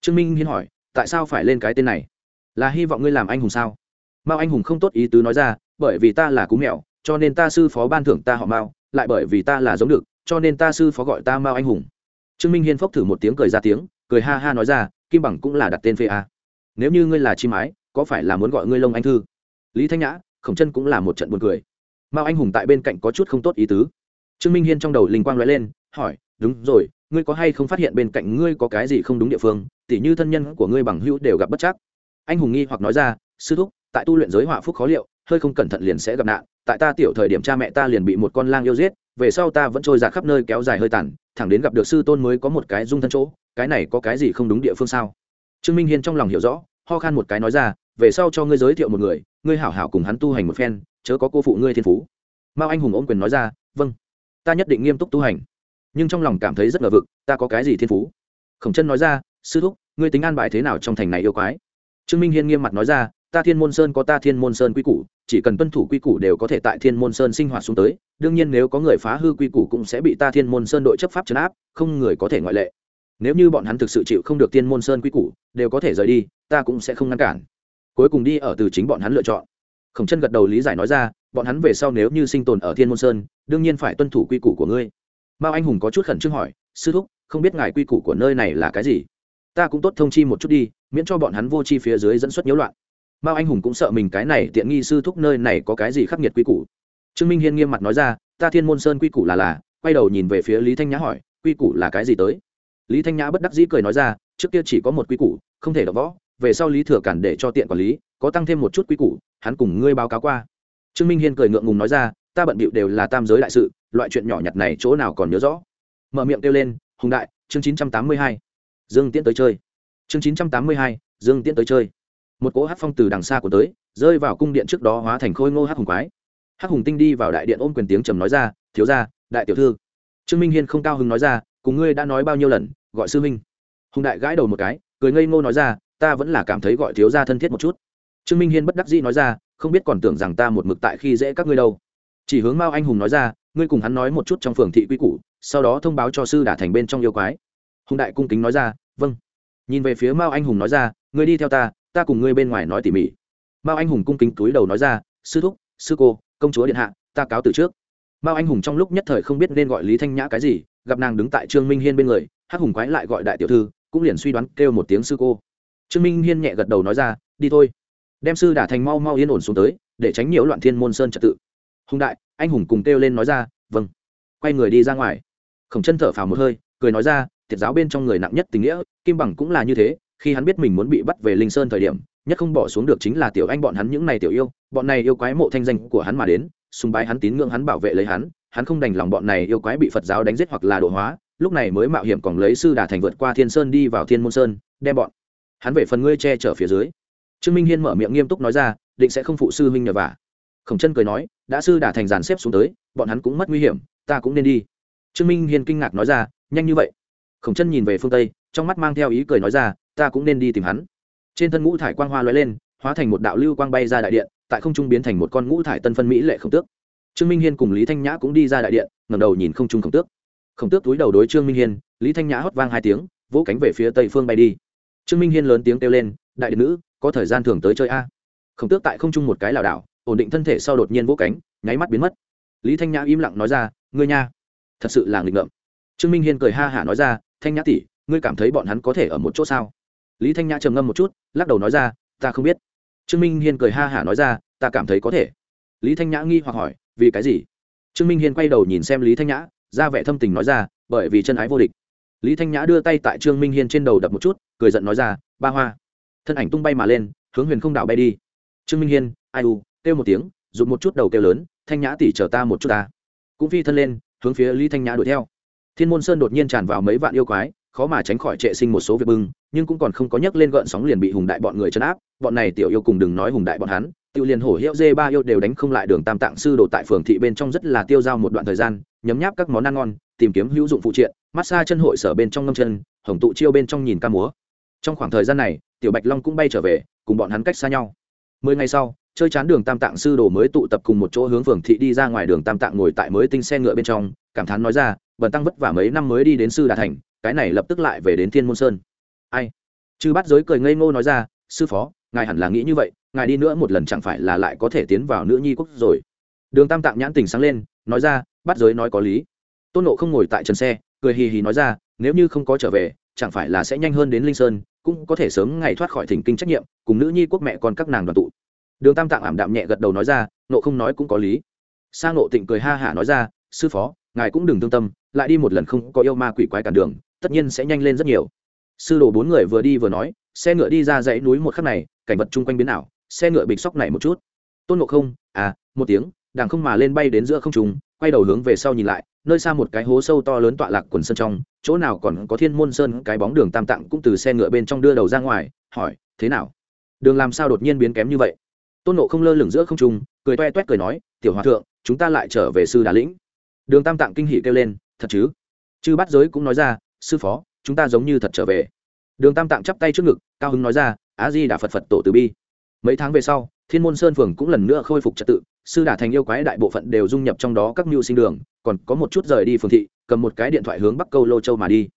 Trương minh hiên hỏi, tại sao phải lên cái tên này? Là hy vọng ngươi làm anh hùng sao? Mao anh hùng không tốt ý tứ nói ra, bởi vì ta là cú mèo, cho nên ta sư phó ban thưởng ta họ mao, lại bởi vì ta là giống được, cho nên ta sư phó gọi ta mao anh hùng. Trương minh hiên phốc thử một tiếng cười ra tiếng, cười ha ha nói ra, kim bằng cũng là đặt tên phê a. Nếu như ngươi là chim ái có phải là muốn gọi ngươi lông anh thư? Lý thanh nhã, khổng chân cũng là một trận buồn cười. Mao anh hùng tại bên cạnh có chút không tốt ý tứ. Trương minh hiên trong đầu linh quang nói lên, hỏi, đúng rồi, ngươi có hay không phát hiện bên cạnh ngươi có cái gì không đúng địa phương? Tỉ như thân nhân của ngươi bằng hữu đều gặp bất chắc. Anh hùng nghi hoặc nói ra, sư thúc, tại tu luyện giới họa phúc khó liệu, hơi không cẩn thận liền sẽ gặp nạn. Tại ta tiểu thời điểm cha mẹ ta liền bị một con lang yêu giết, về sau ta vẫn trôi ra khắp nơi kéo dài hơi tàn, thẳng đến gặp được sư tôn mới có một cái dung thân chỗ. Cái này có cái gì không đúng địa phương sao? Trương minh hiên trong lòng hiểu rõ ho khan một cái nói ra, về sau cho ngươi giới thiệu một người, ngươi hảo hảo cùng hắn tu hành một phen, chớ có cô phụ ngươi thiên phú. Mao anh hùng ôm quyền nói ra vâng ta nhất định nghiêm túc tu hành. Nhưng trong lòng cảm thấy rất ngờ vực, ta có cái gì thiên phú? Khổng chân nói ra, sư thúc, ngươi tính an bài thế nào trong thành này yêu quái? Trương minh hiên nghiêm mặt nói ra, ta thiên môn sơn có ta thiên môn sơn quy củ, chỉ cần tuân thủ quy củ đều có thể tại thiên môn sơn sinh hoạt xuống tới, đương nhiên nếu có người phá hư quy củ cũng sẽ bị ta thiên môn sơn đội chấp pháp chấn áp, không người có thể ngoại lệ. Nếu như bọn hắn thực sự chịu không được thiên môn sơn quy củ, đều có thể rời đi ta cũng sẽ không ngăn cản. Cuối cùng đi ở từ chính bọn hắn lựa chọn. Khổng chân gật đầu lý giải nói ra, bọn hắn về sau nếu như sinh tồn ở thiên môn sơn, đương nhiên phải tuân thủ quy củ của ngươi. Mao anh hùng có chút khẩn trương hỏi, sư thúc, không biết ngài quy củ của nơi này là cái gì? Ta cũng tốt thông chi một chút đi, miễn cho bọn hắn vô chi phía dưới dẫn xuất nhiễu loạn. Mao anh hùng cũng sợ mình cái này tiện nghi sư thúc nơi này có cái gì khắc nghiệt quy củ. Trương minh hiên nghiêm mặt nói ra, ta thiên môn sơn quy củ là là, quay đầu nhìn về phía lý thanh nhã hỏi, quy củ là cái gì tới? Lý thanh nhã bất đắc dĩ cười nói ra, trước kia chỉ có một quy củ, không thể đọc võ về sau lý thừa cản để cho tiện quản lý, có tăng thêm một chút quy củ, hắn cùng ngươi báo cáo qua. Trương minh hiên cười ngượng ngùng nói ra, ta bận bịu đều là tam giới đại sự, loại chuyện nhỏ nhặt này chỗ nào còn nhớ rõ. Mở miệng kêu lên, hùng đại, chương chín trăm tám mươi hai. Dương tiễn tới chơi. Chương chín trăm tám mươi hai, dương tiễn tới chơi. Một cỗ hát phong từ đằng xa của tới, rơi vào cung điện trước đó hóa thành khôi ngô hát hùng quái. Hát hùng tinh đi vào đại điện ôm quyền tiếng trầm nói ra, thiếu ra đại tiểu thư. Trương minh hiên không cao hứng nói ra, cùng ngươi đã nói bao nhiêu lần, gọi sư minh hùng đại gãi đầu một cái, cười ngây ngô nói ra ta vẫn là cảm thấy gọi thiếu gia thân thiết một chút. Trương minh hiên bất đắc dĩ nói ra, không biết còn tưởng rằng ta một mực tại khi dễ các ngươi đâu. Chỉ hướng mao anh hùng nói ra, ngươi cùng hắn nói một chút trong phường thị quy củ, sau đó thông báo cho sư đả thành bên trong yêu quái. Hùng đại cung kính nói ra vâng. Nhìn về phía mao anh hùng nói ra, ngươi đi theo ta ta cùng ngươi bên ngoài nói tỉ mỉ. Mao anh hùng cung kính túi đầu nói ra, sư thúc, sư cô, công chúa điện hạ, ta cáo từ trước. Mao anh hùng trong lúc nhất thời không biết nên gọi lý thanh nhã cái gì, gặp nàng đứng tại trương minh hiên bên người, hắc hùng quái lại gọi đại tiểu thư, cũng liền suy đoán kêu một tiếng sư cô trương minh hiên nhẹ gật đầu nói ra, đi thôi. Đem sư đả thành mau mau yên ổn xuống tới, để tránh nhiễu loạn thiên môn sơn trật tự. Hùng đại, anh hùng cùng kêu lên nói ra vâng. Quay người đi ra ngoài. Khổng chân thở phào một hơi, cười nói ra thiệt giáo bên trong người nặng nhất tình nghĩa, kim bằng cũng là như thế, khi hắn biết mình muốn bị bắt về linh sơn thời điểm, nhất không bỏ xuống được chính là tiểu anh bọn hắn những này tiểu yêu, bọn này yêu quái mộ thanh danh của hắn mà đến, sùng bái hắn tín ngưỡng hắn bảo vệ lấy hắn hắn không đành lòng bọn này yêu quái bị phật giáo đánh giết hoặc là độ hóa, lúc này mới mạo hiểm còn lấy sư đà thành vượt qua thiên sơn đi vào thiên môn sơn, đem bọn hắn về phần ngươi che chở phía dưới. Trương minh hiên mở miệng nghiêm túc nói ra, định sẽ không phụ sư huynh nhờ vả. Khổng chân cười nói, đã sư đả thành dàn xếp xuống tới, bọn hắn cũng mất nguy hiểm, ta cũng nên đi. Trương minh hiên kinh ngạc nói ra, nhanh như vậy. Khổng chân nhìn về phương tây, trong mắt mang theo ý cười nói ra, ta cũng nên đi tìm hắn. Trên thân ngũ thải quang hoa lóe lên, hóa thành một đạo lưu quang bay ra đại điện, tại không trung biến thành một con ngũ thải tân phân mỹ lệ khổng tước. Trương minh hiên cùng lý thanh nhã cũng đi ra đại điện ngầm đầu nhìn không trung khổng tước. Khổng tước túi đầu đối trương minh hiên, lý thanh nhã hót vang hai tiếng, vỗ cánh về phía tây phương bay đi trương minh hiên lớn tiếng kêu lên, đại điện nữ, có thời gian thường tới chơi a. Khổng tước tại không trung một cái lảo đảo, ổn định thân thể sau đột nhiên vỗ cánh, nháy mắt biến mất. Lý thanh nhã im lặng nói ra, ngươi nha, thật sự là nghịch ngợm. Trương minh hiên cười ha hả nói ra, thanh nhã tỷ, ngươi cảm thấy bọn hắn có thể ở một chỗ sao? Lý thanh nhã trầm ngâm một chút, lắc đầu nói ra, ta không biết. Trương minh hiên cười ha hả nói ra, ta cảm thấy có thể. Lý thanh nhã nghi hoặc hỏi, vì cái gì? Trương minh hiên quay đầu nhìn xem lý thanh nhã, ra vẻ thâm tình nói ra, bởi vì chân ái vô địch lý thanh nhã đưa tay tại trương minh hiên trên đầu đập một chút, cười giận nói ra, ba hoa. Thân ảnh tung bay mà lên, hướng huyền không đảo bay đi. Trương minh hiên, ai u, kêu một tiếng dùng một chút đầu kêu lớn, thanh nhã tỉ chờ ta một chút ta. Cũng phi thân lên, hướng phía lý thanh nhã đuổi theo. Thiên môn sơn đột nhiên tràn vào mấy vạn yêu quái, khó mà tránh khỏi trệ sinh một số việc bưng, nhưng cũng còn không có nhấc lên gợn sóng liền bị hùng đại bọn người chấn áp. Bọn này tiểu yêu cùng đừng nói hùng đại bọn hắn tiểu liền hổ, hiệu dê, ba yêu đều đánh không lại đường tam tạng sư đồ tại phường thị bên trong rất là tiêu dao một đoạn thời gian, nhấm nháp các món ăn ngon, tìm kiếm hữu dụng phụ triện massage chân hội sở bên trong ngâm chân, hồng tụ chiêu bên trong nhìn ca múa. Trong khoảng thời gian này, tiểu bạch long cũng bay trở về, cùng bọn hắn cách xa nhau. Mười ngày sau, chơi chán đường tam tạng sư đồ mới tụ tập cùng một chỗ hướng phường thị đi ra ngoài đường tam tạng ngồi tại mới tinh xe ngựa bên trong, cảm thán nói ra, bần tăng vất vả mấy năm mới đi đến sư đà thành, cái này lập tức lại về đến thiên môn sơn. Ai? Chư bắt giới cười ngây ngô nói ra, sư phó, ngài hẳn là nghĩ như vậy, ngài đi nữa một lần chẳng phải là lại có thể tiến vào nữ nhi quốc rồi? Đường tam tạng nhãn tình sáng lên, nói ra bắt giới nói có lý. Tôn nộ không ngồi tại trần xe cười hì hì nói ra, nếu như không có trở về, chẳng phải là sẽ nhanh hơn đến linh sơn, cũng có thể sớm ngày thoát khỏi thỉnh kinh trách nhiệm, cùng nữ nhi quốc mẹ con các nàng đoàn tụ. Đường tam tạng ảm đạm nhẹ gật đầu nói ra, nộ không nói cũng có lý. Sang nộ tịnh cười ha hả nói ra, sư phó, ngài cũng đừng thương tâm, lại đi một lần không có yêu ma quỷ quái cản đường, tất nhiên sẽ nhanh lên rất nhiều. Sư đồ bốn người vừa đi vừa nói, xe ngựa đi ra dãy núi một khắc này, cảnh vật chung quanh biến ảo, xe ngựa bịch sóc này một chút. Tôn ngộ không à một tiếng đàng không mà lên bay đến giữa không trùng quay đầu hướng về sau nhìn lại nơi xa một cái hố sâu to lớn tọa lạc quần sơn trong, chỗ nào còn có thiên môn sơn, cái bóng đường tam tạng cũng từ xe ngựa bên trong đưa đầu ra ngoài, hỏi, thế nào? Đường làm sao đột nhiên biến kém như vậy? Tôn nộ không lơ lửng giữa không trung, cười toe toét cười nói, tiểu hòa thượng, chúng ta lại trở về sư đà lĩnh. Đường tam tạng kinh hỉ kêu lên, thật chứ? Chư bắt giới cũng nói ra, sư phó, chúng ta giống như thật trở về. Đường tam tạng chắp tay trước ngực, cao hứng nói ra á di đà phật phật tổ từ bi. Mấy tháng về sau, thiên môn sơn phường cũng lần nữa khôi phục trật tự sư đà thành yêu quái đại bộ phận đều dung nhập trong đó các mưu sinh đường, còn có một chút rời đi phường thị, cầm một cái điện thoại hướng bắc câu lô châu mà đi.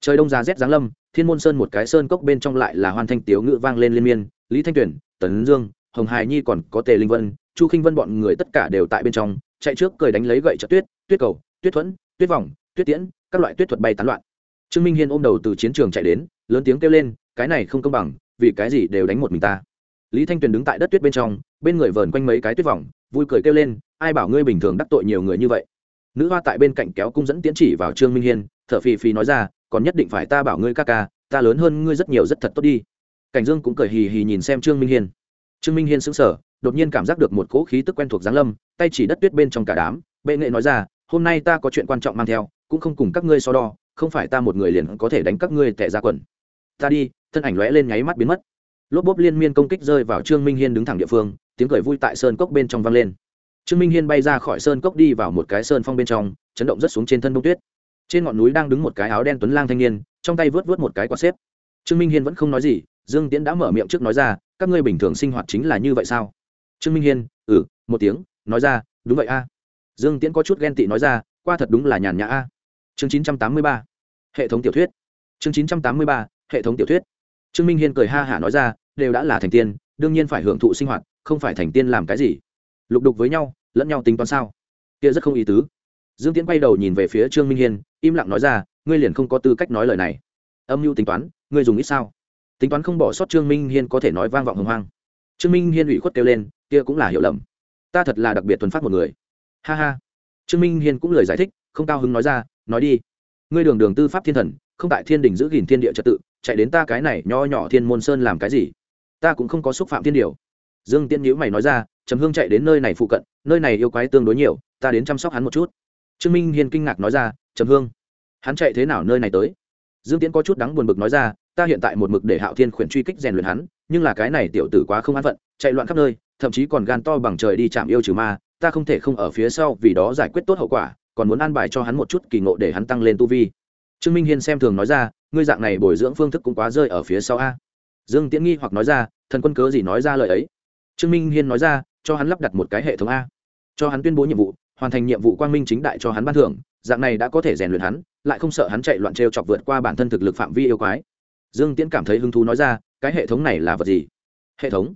Trời đông giá rét giáng lâm, thiên môn sơn một cái sơn cốc bên trong lại là hoan thanh tiếu ngữ vang lên liên miên, lý thanh tuyển, tấn dương, hồng hải nhi còn có tề linh vân, chu khinh vân bọn người tất cả đều tại bên trong, chạy trước cười đánh lấy gậy trợ tuyết tuyết cầu, tuyết thuẫn, tuyết vòng, tuyết tiễn, các loại tuyết thuật bay tán loạn. Trương minh hiên ôm đầu từ chiến trường chạy đến, lớn tiếng kêu lên, cái này không công bằng, vì cái gì đều đánh một mình ta? Lý thanh tuyền đứng tại đất tuyết bên trong, bên người vờn quanh mấy cái tuyết vòng vui cười kêu lên, ai bảo ngươi bình thường đắc tội nhiều người như vậy? Nữ hoa tại bên cạnh kéo cung dẫn tiến chỉ vào trương minh hiên, thở phì phì nói ra, còn nhất định phải ta bảo ngươi ca ca, ta lớn hơn ngươi rất nhiều rất thật tốt đi. Cảnh dương cũng cười hì hì nhìn xem trương minh hiên. Trương minh hiên sững sờ, đột nhiên cảm giác được một cỗ khí tức quen thuộc giáng lâm, tay chỉ đất tuyết bên trong cả đám, bệ nghệ nói ra, hôm nay ta có chuyện quan trọng mang theo, cũng không cùng các ngươi so đo, không phải ta một người liền có thể đánh các ngươi tệ ra quần. Ta đi. Thân ảnh lóe lên nháy mắt biến mất. Lốp bốp liên miên công kích rơi vào trương minh hiên đứng thẳng địa phương tiếng cười vui tại sơn cốc bên trong vang lên. Trương minh hiên bay ra khỏi sơn cốc đi vào một cái sơn phong bên trong, chấn động rất xuống trên thân bông tuyết. Trên ngọn núi đang đứng một cái áo đen tuấn lang thanh niên, trong tay vớt vớt một cái quạt xếp. Trương minh hiên vẫn không nói gì, dương tiễn đã mở miệng trước nói ra, các ngươi bình thường sinh hoạt chính là như vậy sao? Trương minh hiên ừ một tiếng, nói ra, đúng vậy a. Dương tiễn có chút ghen tị nói ra, qua thật đúng là nhàn nhã a. Chương chín trăm tám mươi ba, hệ thống tiểu thuyết. Chương chín trăm tám mươi ba, hệ thống tiểu thuyết. Trương minh hiên cười ha hả nói ra, đều đã là thành tiên đương nhiên phải hưởng thụ sinh hoạt, không phải thành tiên làm cái gì. Lục đục với nhau, lẫn nhau tính toán sao? Kia rất không ý tứ. Dương tiễn quay đầu nhìn về phía trương minh hiên, im lặng nói ra, ngươi liền không có tư cách nói lời này. Âm mưu tính toán, ngươi dùng ít sao? Tính toán không bỏ sót trương minh hiên có thể nói vang vọng hồng hoang. Trương minh hiên ủy khuất kêu lên, kia cũng là hiểu lầm. Ta thật là đặc biệt thuần phát một người. Ha ha. Trương minh hiên cũng lời giải thích, không cao hứng nói ra, nói đi. Ngươi đường đường tư pháp thiên thần, không tại thiên đình giữ gìn thiên địa trật tự, chạy đến ta cái này nho nhỏ thiên môn sơn làm cái gì? Ta cũng không có xúc phạm thiên điều. Dương tiên nhữ mày nói ra, trầm hương chạy đến nơi này phụ cận, nơi này yêu quái tương đối nhiều, ta đến chăm sóc hắn một chút. Trương minh hiên kinh ngạc nói ra, trầm hương, hắn chạy thế nào nơi này tới? Dương tiễn có chút đắng buồn bực nói ra, ta hiện tại một mực để hạo thiên khuyển truy kích rèn luyện hắn, nhưng là cái này tiểu tử quá không an phận, chạy loạn khắp nơi, thậm chí còn gan to bằng trời đi chạm yêu trừ ma, ta không thể không ở phía sau vì đó giải quyết tốt hậu quả, còn muốn an bài cho hắn một chút kỳ ngộ để hắn tăng lên tu vi. Trương minh hiên xem thường nói ra, ngươi dạng này bồi dưỡng phương thức cũng quá rơi ở phía sau a dương tiễn nghi hoặc nói ra, thần quân cớ gì nói ra lời ấy? Trương minh hiên nói ra, cho hắn lắp đặt một cái hệ thống a. Cho hắn tuyên bố nhiệm vụ, hoàn thành nhiệm vụ quang minh chính đại cho hắn ban thưởng, dạng này đã có thể rèn luyện hắn, lại không sợ hắn chạy loạn t r e o chọc vượt qua bản thân thực lực phạm vi yêu quái. Dương tiễn cảm thấy hứng thú nói ra, cái hệ thống này là vật gì? Hệ thống?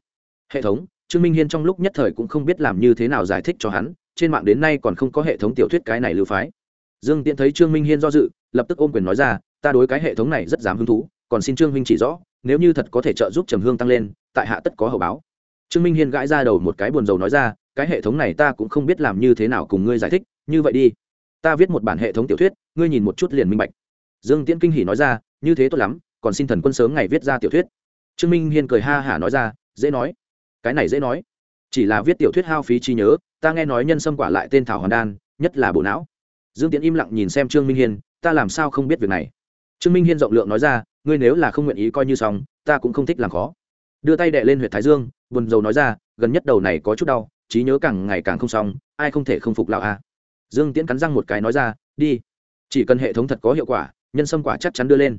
Hệ thống, trương minh hiên trong lúc nhất thời cũng không biết làm như thế nào giải thích cho hắn, trên mạng đến nay còn không có hệ thống tiểu thuyết cái này lưu phái. Dương tiễn thấy trương minh hiên do dự, lập tức ôm quyền nói ra, ta đối cái hệ thống này rất dám hứng thú, còn xin trương minh chỉ rõ nếu như thật có thể trợ giúp trầm hương tăng lên, tại hạ tất có hậu báo. Trương minh hiên gãi ra đầu một cái buồn rầu nói ra, cái hệ thống này ta cũng không biết làm như thế nào cùng ngươi giải thích, như vậy đi. Ta viết một bản hệ thống tiểu thuyết, ngươi nhìn một chút liền minh bạch. Dương tiễn kinh hỉ nói ra, như thế tốt lắm, còn xin thần quân sớm ngày viết ra tiểu thuyết. Trương minh hiên cười ha hả nói ra, dễ nói. Cái này dễ nói. Chỉ là viết tiểu thuyết hao phí trí nhớ, ta nghe nói nhân sâm quả lại tên thảo hoàn đan, nhất là bộ não. Dương tiễn im lặng nhìn xem trương minh hiên, ta làm sao không biết việc này? Trương minh hiên rộng lượng nói ra, ngươi nếu là không nguyện ý coi như xong, ta cũng không thích làm khó. Đưa tay đệ lên huyện thái dương, buồn rầu nói ra, gần nhất đầu này có chút đau, trí nhớ càng ngày càng không xong, ai không thể không phục lão a? Dương tiễn cắn răng một cái nói ra, đi, chỉ cần hệ thống thật có hiệu quả, nhân sâm quả chắc chắn đưa lên.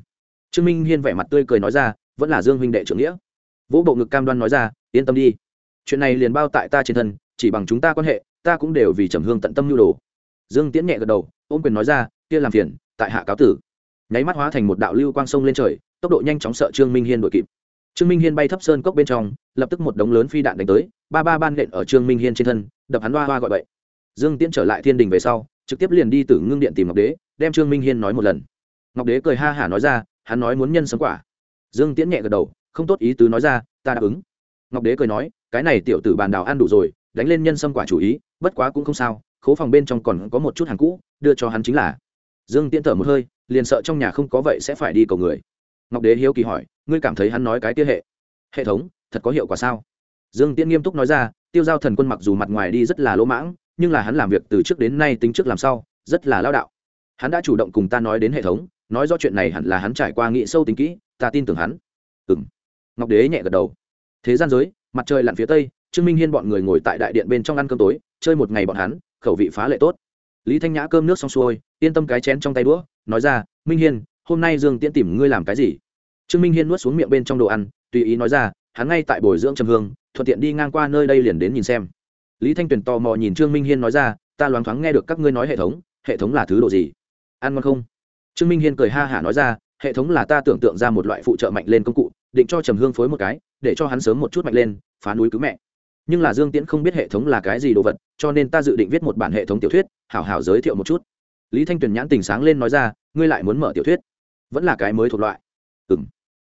Trương minh hiên vẻ mặt tươi cười nói ra, vẫn là dương huynh đệ trưởng nghĩa. Vũ bộ ngực cam đoan nói ra, yên tâm đi. Chuyện này liền bao tại ta trên thân, chỉ bằng chúng ta quan hệ, ta cũng đều vì trầm hương tận tâm nhu đồ. Dương tiễn nhẹ gật đầu, ôm quyền nói ra, kia làm phiền, tại hạ cáo tử nháy mắt hóa thành một đạo lưu quang sông lên trời, tốc độ nhanh chóng sợ trương minh hiên đuổi kịp. Trương minh hiên bay thấp sơn cốc bên trong, lập tức một đống lớn phi đạn đánh tới, ba ba ban nện ở trương minh hiên trên thân, đập hắn hoa hoa gọi vậy dương tiễn trở lại thiên đình về sau, trực tiếp liền đi từ ngưng điện tìm ngọc đế, đem trương minh hiên nói một lần. Ngọc đế cười ha hả nói ra, hắn nói muốn nhân sống quả. Dương tiễn nhẹ gật đầu, không tốt ý tứ nói ra, ta đáp ứng. Ngọc đế cười nói, cái này tiểu tử bàn đào ăn đủ rồi, đánh lên nhân sâm quả chủ ý, bất quá cũng không sao, khố phòng bên trong còn có một chút hàng cũ, đưa cho hắn chính là dương tiễn thở một hơi, liền sợ trong nhà không có vậy sẽ phải đi cầu người. Ngọc đế hiếu kỳ hỏi, ngươi cảm thấy hắn nói cái tiêu hệ hệ thống, thật có hiệu quả sao? Dương tiễn nghiêm túc nói ra, tiêu giao thần quân mặc dù mặt ngoài đi rất là lỗ mãng, nhưng là hắn làm việc từ trước đến nay tính trước làm sau, rất là lao đạo. Hắn đã chủ động cùng ta nói đến hệ thống, nói do chuyện này hẳn là hắn trải qua nghị sâu tính kỹ, ta tin tưởng hắn. Ừ m ngọc đế nhẹ gật đầu. Thế gian giới, mặt trời lặn phía tây, trương minh hiên bọn người ngồi tại đại điện bên trong ăn cơm tối, chơi một ngày bọn hắn, khẩu vị phá lệ tốt lý thanh nhã cơm nước xong xuôi, yên tâm cái chén trong tay đũa, nói ra, minh hiên, hôm nay dương tiễn tìm ngươi làm cái gì? Trương minh hiên nuốt xuống miệng bên trong đồ ăn, tùy ý nói ra, hắn ngay tại bồi dưỡng trầm hương, thuận tiện đi ngang qua nơi đây liền đến nhìn xem. Lý thanh tuyền tò mò nhìn trương minh hiên nói ra, ta loáng thoáng nghe được các ngươi nói hệ thống hệ thống là thứ đồ gì? Ăn ngon không? Trương minh hiên cười ha hả nói ra, hệ thống là ta tưởng tượng ra một loại phụ trợ mạnh lên công cụ, định cho trầm hương phối một cái, để cho hắn sớm một chút mạnh lên, phá núi cứu mẹ. Nhưng là dương tiễn không biết hệ thống là cái gì đồ vật cho nên ta dự định viết một bản hệ thống tiểu thuyết, hảo hảo giới thiệu một chút. Lý thanh tuyền nhãn tình sáng lên nói ra, ngươi lại muốn mở tiểu thuyết? Vẫn là cái mới thuộc loại. Ừ m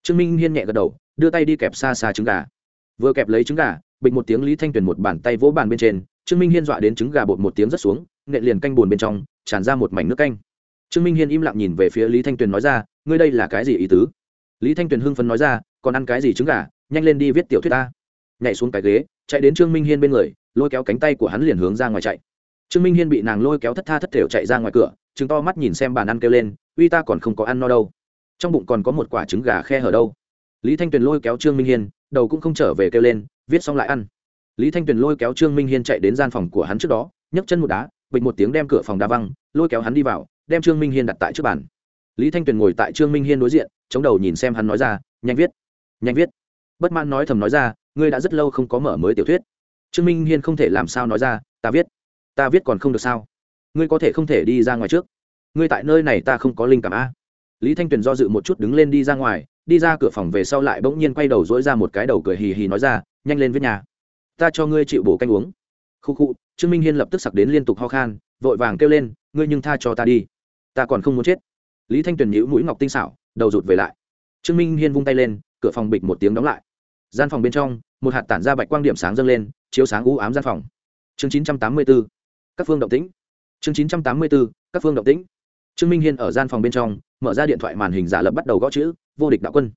trương minh hiên nhẹ gật đầu, đưa tay đi kẹp xa xa trứng gà. Vừa kẹp lấy trứng gà, bịch một tiếng lý thanh tuyền một bàn tay vỗ bàn bên trên, trương minh hiên dọa đến trứng gà bột một tiếng rất xuống nệ liền canh bùn bên trong, tràn ra một mảnh nước canh. Trương minh hiên im lặng nhìn về phía lý thanh tuyền nói ra, ngươi đây là cái gì ý tứ? Lý thanh tuyền hưng phấn nói ra, còn ăn cái gì trứng gà? Nhanh lên đi viết tiểu thuyết ta. Nhảy xuống cái ghế, chạy đến trương minh hiên bên người lôi kéo cánh tay của hắn liền hướng ra ngoài chạy. Trương minh hiên bị nàng lôi kéo thất tha thất thểu chạy ra ngoài cửa chứng to mắt nhìn xem bàn ăn kêu lên, uy ta còn không có ăn no đâu. Trong bụng còn có một quả trứng gà khe hở đâu. Lý thanh tuyền lôi kéo trương minh hiên, đầu cũng không trở về kêu lên, viết xong lại ăn. Lý thanh tuyền lôi kéo trương minh hiên chạy đến gian phòng của hắn trước đó, nhấc chân một đá, bịch một tiếng đem cửa phòng đá văng, lôi kéo hắn đi vào, đem trương minh hiên đặt tại trước bàn. Lý thanh tuyền ngồi tại trương minh hiên đối diện, chống đầu nhìn xem hắn nói ra, nhanh viết nhanh viết. Bất mãn nói thầm nói ra, ngươi đã rất lâu không có mở mới tiểu thuyết trương minh hiên không thể làm sao nói ra, ta viết ta viết còn không được sao? Ngươi có thể không thể đi ra ngoài trước. Ngươi tại nơi này ta không có linh cảm a. Lý thanh tuyền do dự một chút đứng lên đi ra ngoài, đi ra cửa phòng về sau lại bỗng nhiên quay đầu dỗi ra một cái đầu cười hì hì nói ra, nhanh lên với nhà. Ta cho ngươi chịu bổ canh uống. Khu khu, trương minh hiên lập tức sặc đến liên tục ho khan, vội vàng kêu lên, ngươi nhưng tha cho ta đi. Ta còn không muốn chết. Lý thanh tuyền nhữ mũi ngọc tinh xảo, đầu rụt về lại. Trương minh hiên vung tay lên, cửa phòng bịch một tiếng đóng lại. Gian phòng bên trong một hạt tản ra bạch quang điểm sáng dâng lên, chiếu sáng u ám gian phòng. Chương chín trăm tám mươi b ố các phương động tĩnh. Chương chín trăm tám mươi b ố các phương động tĩnh. Trương minh hiên ở gian phòng bên trong, mở ra điện thoại màn hình giả lập bắt đầu gõ chữ, vô địch đạo quân.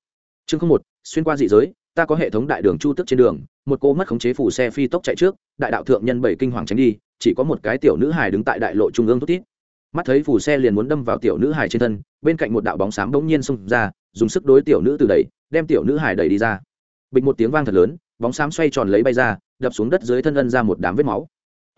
Chương một, xuyên qua dị giới, ta có hệ thống đại đường chu tức trên đường, một cô mất khống chế phủ xe phi tốc chạy trước, đại đạo thượng nhân bảy kinh hoàng tránh đi, chỉ có một cái tiểu nữ hài đứng tại đại lộ trung ương thút tít mắt thấy phủ xe liền muốn đâm vào tiểu nữ hài trên thân, bên cạnh một đạo bóng xám bỗng nhiên xông ra, dùng sức đối tiểu nữ từ đẩy, đem tiểu nữ hài đẩy đi ra. Bịch một tiếng vang thật lớn bóng xám xoay tròn lấy bay ra, đập xuống đất dưới thân ân ra một đám vết máu.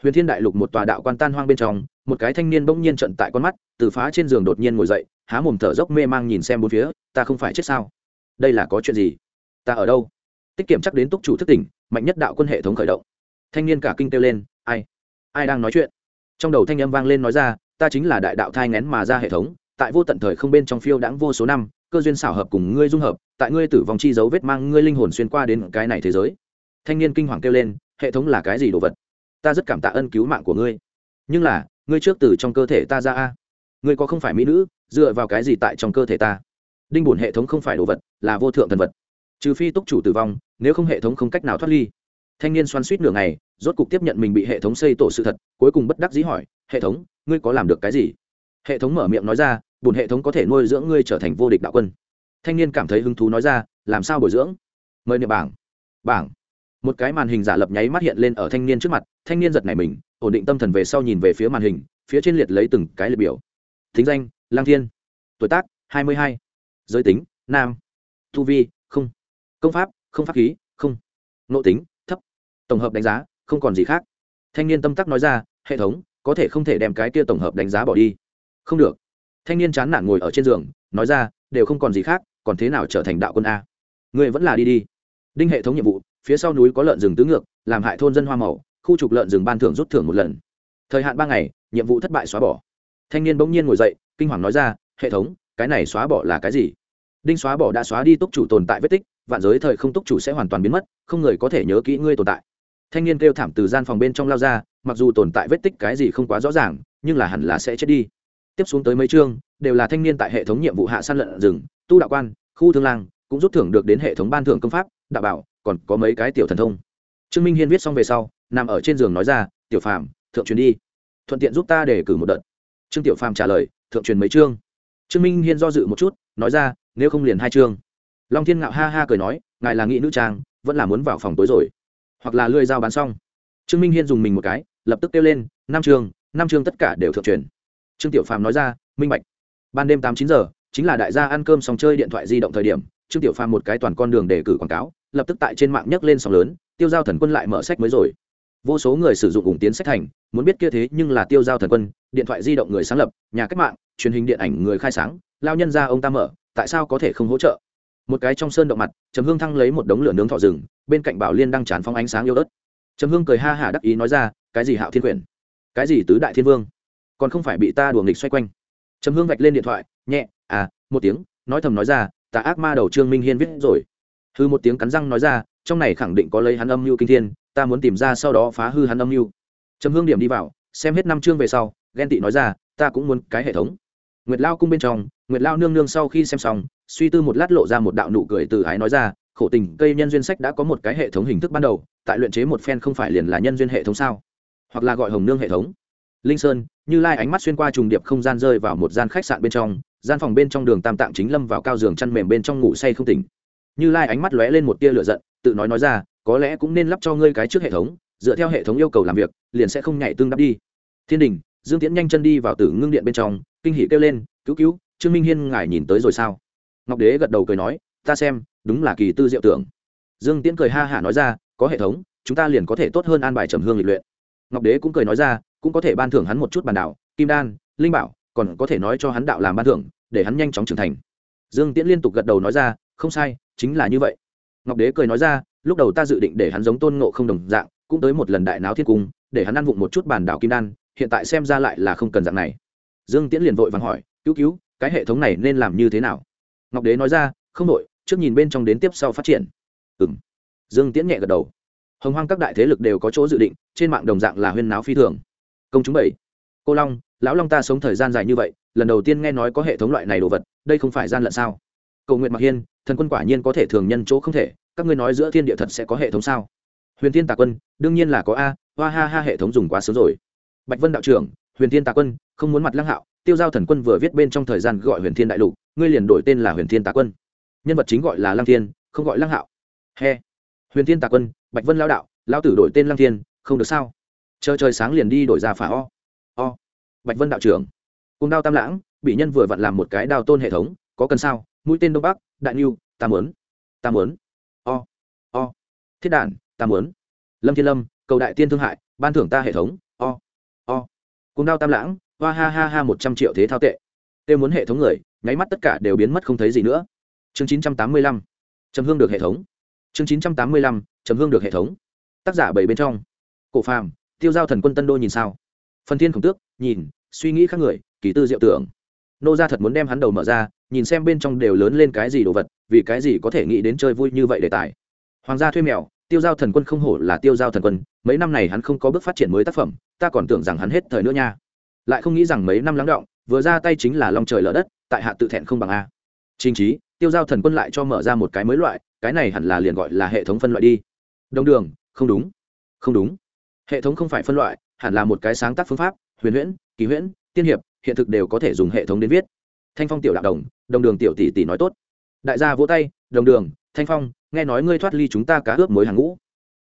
Huyền thiên đại lục một tòa đạo quan tan hoang bên trong, một cái thanh niên bỗng nhiên trận tại con mắt, từ phá trên giường đột nhiên ngồi dậy, há mồm thở dốc mê mang nhìn xem bốn phía, ta không phải chết sao? Đây là có chuyện gì? Ta ở đâu? Tiết kiệm chắc đến túc chủ thức tỉnh, mạnh nhất đạo quân hệ thống khởi động. Thanh niên cả kinh kêu lên, ai? Ai đang nói chuyện? Trong đầu thanh âm vang lên nói ra, ta chính là đại đạo thai ngén mà ra hệ thống, tại vô tận thời không bên trong phiêu đãng vô số năm cơ duyên xảo hợp cùng ngươi dung hợp, tại ngươi tử vong chi dấu vết mang ngươi linh hồn xuyên qua đến cái này thế giới. Thanh niên kinh hoàng kêu lên, hệ thống là cái gì đồ vật? Ta rất cảm tạ ân cứu mạng của ngươi. Nhưng là, ngươi trước từ trong cơ thể ta ra a. Ngươi có không phải mỹ nữ, dựa vào cái gì tại trong cơ thể ta? Đinh bổn hệ thống không phải đồ vật, là vô thượng thần vật. Trừ phi túc chủ tử vong, nếu không hệ thống không cách nào thoát ly. Thanh niên xoan suýt nửa ngày, rốt cục tiếp nhận mình bị hệ thống xây tổ sự thật, cuối cùng bất đắc dĩ hỏi, hệ thống, ngươi có làm được cái gì? Hệ thống mở miệng nói ra bùn hệ thống có thể nuôi dưỡng ngươi trở thành vô địch đạo quân. Thanh niên cảm thấy hứng thú nói ra, làm sao bồi dưỡng? Mời niệm bảng. Bảng. Một cái màn hình giả lập nháy mắt hiện lên ở thanh niên trước mặt, thanh niên giật này mình, ổn định tâm thần về sau nhìn về phía màn hình, phía trên liệt lấy từng cái liệt biểu. Thính danh, lang thiên. Tuổi tác, hai mươi hai. Giới tính, nam. Thu vi, không. Công pháp, không pháp khí, không. Nộ tính, thấp. Tổng hợp đánh giá, không còn gì khác. Thanh niên tâm tắc nói ra, hệ thống, có thể không thể đem cái kia tổng hợp đánh giá bỏ đi. Không được thanh niên chán nản ngồi ở trên giường, nói ra, đều không còn gì khác, còn thế nào trở thành đạo quân a? Người vẫn là đi đi. Đinh hệ thống nhiệm vụ, phía sau núi có lợn rừng tứ ngược, làm hại thôn dân hoa màu, khu trục lợn rừng ban thưởng rút thưởng một lần. Thời hạn ba ngày, nhiệm vụ thất bại xóa bỏ. Thanh niên bỗng nhiên ngồi dậy, kinh hoàng nói ra, hệ thống, cái này xóa bỏ là cái gì? Đinh xóa bỏ đã xóa đi túc chủ tồn tại vết tích, vạn giới thời không túc chủ sẽ hoàn toàn biến mất, không người có thể nhớ kỹ ngươi tồn tại. Thanh niên kêu thảm từ gian phòng bên trong lao ra, mặc dù tồn tại vết tích cái gì không quá rõ ràng, nhưng là hẳn là sẽ chết đi tiếp xuống tới mấy chương, đều là thanh niên tại hệ thống nhiệm vụ hạ săn lợn rừng, tu đạo quan, khu thương lang, cũng rút thưởng được đến hệ thống ban thưởng công pháp, đạo bảo, còn có mấy cái tiểu thần thông. Trương minh hiên viết xong về sau, nằm ở trên giường nói ra, tiểu phàm, thượng truyền đi. Thuận tiện giúp ta để cử một đợt. Trương tiểu phàm trả lời, thượng truyền mấy chương? Trương minh hiên do dự một chút, nói ra, nếu không liền hai chương. Long thiên ngạo ha ha cười nói, ngài là nghị nữ trang, vẫn là muốn vào phòng tối rồi. Hoặc là lưỡi dao bán xong. Trương minh hiên dùng mình một cái, lập tức kêu lên, năm chương năm chương tất cả đều thượng truyền trương tiểu phàm nói ra, minh bạch, ban đêm tám chín giờ, chính là đại gia ăn cơm xong chơi điện thoại di động thời điểm, trương tiểu phàm một cái toàn con đường để cử quảng cáo, lập tức tại trên mạng nhấc lên sóng lớn, tiêu giao thần quân lại mở sách mới rồi. Vô số người sử dụng ủng tiến sách thành, muốn biết kia thế nhưng là tiêu giao thần quân, điện thoại di động người sáng lập, nhà cách mạng, truyền hình điện ảnh người khai sáng, lao nhân ra ông ta mở, tại sao có thể không hỗ trợ? Một cái trong sơn động mặt, trầm hương thăng lấy một đống lửa nướng thọ rừng, bên cạnh bảo liên đang chán phong ánh sáng yêu ớt. Trầm hương cười ha hả đắc ý nói ra, cái gì hạo thiên quyển cái gì tứ đại thiên vương? Còn không phải bị ta đùa nghịch xoay quanh. Trầm hương vạch lên điện thoại, nhẹ à một tiếng, nói thầm nói ra ta ác ma đầu trương minh hiên viết rồi. Hư một tiếng cắn răng nói ra, trong này khẳng định có lấy hắn âm mưu kinh thiên, ta muốn tìm ra sau đó phá hư hắn âm mưu. Trầm hương điểm đi vào, xem hết năm chương về sau, ghen tị nói ra, ta cũng muốn cái hệ thống. Nguyệt lao cung bên trong, nguyệt lao nương nương sau khi xem xong, suy tư một lát lộ ra một đạo nụ cười từ ái nói ra, khổ tình, cây nhân duyên sách đã có một cái hệ thống hình thức ban đầu, tại luyện chế một phen không phải liền là nhân duyên hệ thống sao? Hoặc là gọi hồng nương hệ thống? Linh sơn, như lai ánh mắt xuyên qua trùng điệp không gian rơi vào một gian khách sạn bên trong, gian phòng bên trong đường tam tạng chính lâm vào cao giường chăn mềm bên trong ngủ say không tỉnh. Như lai ánh mắt lóe lên một tia lửa giận, tự nói nói ra, có lẽ cũng nên lắp cho ngươi cái trước hệ thống, dựa theo hệ thống yêu cầu làm việc, liền sẽ không nhảy tương đắp đi. Thiên đình, dương tiễn nhanh chân đi vào tử ngưng điện bên trong, kinh hỉ kêu lên, cứu cứu, trương minh hiên ngài nhìn tới rồi sao? Ngọc đế gật đầu cười nói, ta xem, đúng là kỳ tư diệu tưởng. Dương tiễn cười ha hả nói ra, có hệ thống, chúng ta liền có thể tốt hơn an bài trầm hương lịch luyện. Ngọc đế cũng cười nói ra cũng có thể ban thưởng hắn một chút bàn đảo kim đan, linh bảo, còn có thể nói cho hắn đạo làm ban thưởng, để hắn nhanh chóng trưởng thành. Dương tiễn liên tục gật đầu nói ra, không sai, chính là như vậy. Ngọc đế cười nói ra, lúc đầu ta dự định để hắn giống tôn ngộ không đồng dạng, cũng tới một lần đại náo thiên cung, để hắn ăn vụng một chút bàn đảo kim đan, hiện tại xem ra lại là không cần dạng này. Dương tiễn liền vội vàng hỏi, cứu cứu, cái hệ thống này nên làm như thế nào? Ngọc đế nói ra, không đội trước nhìn bên trong đến tiếp sau phát triển. Ừ m dương tiễn nhẹ gật đầu. Hồng hoang các đại thế lực đều có chỗ dự định, trên mạng đồng dạng là huyên náo phi thường công chúng bảy. Cô long, lão long ta sống thời gian dài như vậy, lần đầu tiên nghe nói có hệ thống loại này đồ vật, đây không phải gian lận sao? Cầu nguyện mặc hiên, thần quân quả nhiên có thể thường nhân chỗ không thể, các ngươi nói giữa thiên địa thật sẽ có hệ thống sao? Huyền thiên tà quân, đương nhiên là có a, hoa ha ha, hệ thống dùng quá sớm rồi. Bạch vân đạo trưởng, huyền thiên tà quân, không muốn mặt lăng hạo, tiêu giao thần quân vừa viết bên trong thời gian gọi huyền thiên đại lục, ngươi liền đổi tên là huyền thiên tà quân. Nhân vật chính gọi là lăng thiên, không gọi lăng hạo. He. Huyền thiên tà quân, bạch vân lao đạo lao tử đổi tên lăng thiên, không được sao? Chờ trời sáng liền đi đổi ra phả o. O. Bạch vân đạo trưởng. Cùng đao tam lãng, bị nhân vừa vặn làm một cái đao tôn hệ thống, có cần sao? Mũi tên đông bắc, đại niu ta muốn ta muốn o. O. Thiết đản ta muốn lâm thiên lâm, cầu đại tiên thương hại, ban thưởng ta hệ thống. O. O. Cùng đao tam lãng, hoa ha ha ha một trăm triệu thế thao tệ. Tiêu muốn hệ thống người, nháy mắt tất cả đều biến mất không thấy gì nữa. Chương chín trăm tám mươi lăm. Chấm hương được hệ thống. Chương chín trăm tám mươi lăm chấm hương được hệ thống. Tác giả bảy bên trong. Cổ phàm tiêu giao thần quân tân đô nhìn sao? Phần thiên khổng tước, nhìn, suy nghĩ khác người, kỳ tư diệu tưởng. Nô ra thật muốn đem hắn đầu mở ra, nhìn xem bên trong đều lớn lên cái gì đồ vật, vì cái gì có thể nghĩ đến chơi vui như vậy đề tài. Hoàng gia thuê mèo, tiêu giao thần quân không hổ là tiêu giao thần quân, mấy năm này hắn không có bước phát triển mới tác phẩm, ta còn tưởng rằng hắn hết thời nữa nha. Lại không nghĩ rằng mấy năm lắng động, vừa ra tay chính là long trời lở đất, tại hạ tự thẹn không bằng a. Chính trí, tiêu giao thần quân lại cho mở ra một cái mới loại, cái này hẳn là liền gọi là hệ thống phân loại đi. Đông đường, không đúng. Không đúng hệ thống không phải phân loại, hẳn là một cái sáng tác phương pháp, huyền huyễn, kỳ huyễn, tiên hiệp, hiện thực đều có thể dùng hệ thống đến viết. Thanh phong tiểu đạo đồng đồng đường tiểu tỷ tỷ nói tốt. Đại gia vỗ tay, đồng đường, thanh phong, nghe nói ngươi thoát ly chúng ta cá ướp mới hàng ngũ.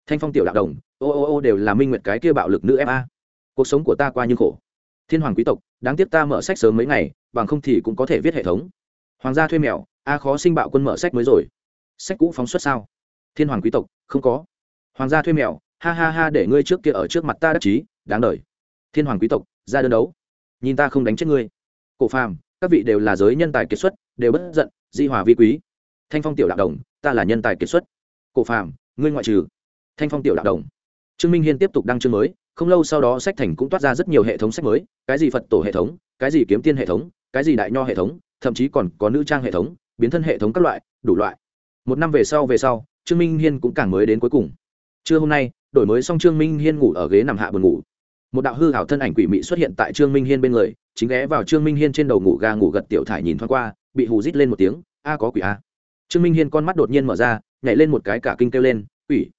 Thanh phong tiểu đạo đồng, ô ô ô đều là minh nguyệt cái kia bạo lực nữ fa cuộc sống của ta qua như khổ. Thiên hoàng quý tộc, đáng tiếc ta mở sách sớm mấy ngày, bằng không thì cũng có thể viết hệ thống. Hoàng gia thuê mèo, a khó sinh bạo quân mở sách mới rồi. Sách cũ phóng xuất sao? Thiên hoàng quý tộc, không có. Hoàng gia thuê mèo ha ha ha, để ngươi trước kia ở trước mặt ta đắc chí, đáng đời. Thiên hoàng quý tộc, ra đơn đấu. Nhìn ta không đánh chết ngươi. Cổ phàm, các vị đều là giới nhân tài kiệt xuất, đều bất giận, di hòa vi quý. Thanh phong tiểu đạo đồng, ta là nhân tài kiệt xuất. Cổ phàm, ngươi ngoại trừ. Thanh phong tiểu đạo đồng. Trương minh hiên tiếp tục đăng chương mới, không lâu sau đó sách thành cũng toát ra rất nhiều hệ thống sách mới, cái gì phật tổ hệ thống, cái gì kiếm tiên hệ thống, cái gì đại nho hệ thống, thậm chí còn có nữ trang hệ thống, biến thân hệ thống các loại, đủ loại. Một năm về sau về sau, trương minh hiên cũng càng mới đến cuối cùng. Trưa hôm nay đổi mới xong trương minh hiên ngủ ở ghế nằm hạ buồn ngủ. Một đạo hư hảo thân ảnh quỷ mị xuất hiện tại trương minh hiên bên người, chính ghé vào trương minh hiên trên đầu ngủ ga ngủ gật tiểu thải nhìn thoáng qua, bị hù rít lên một tiếng, a, có quỷ a. Trương minh hiên con mắt đột nhiên mở ra, nhảy lên một cái cả kinh kêu lên, quỷ?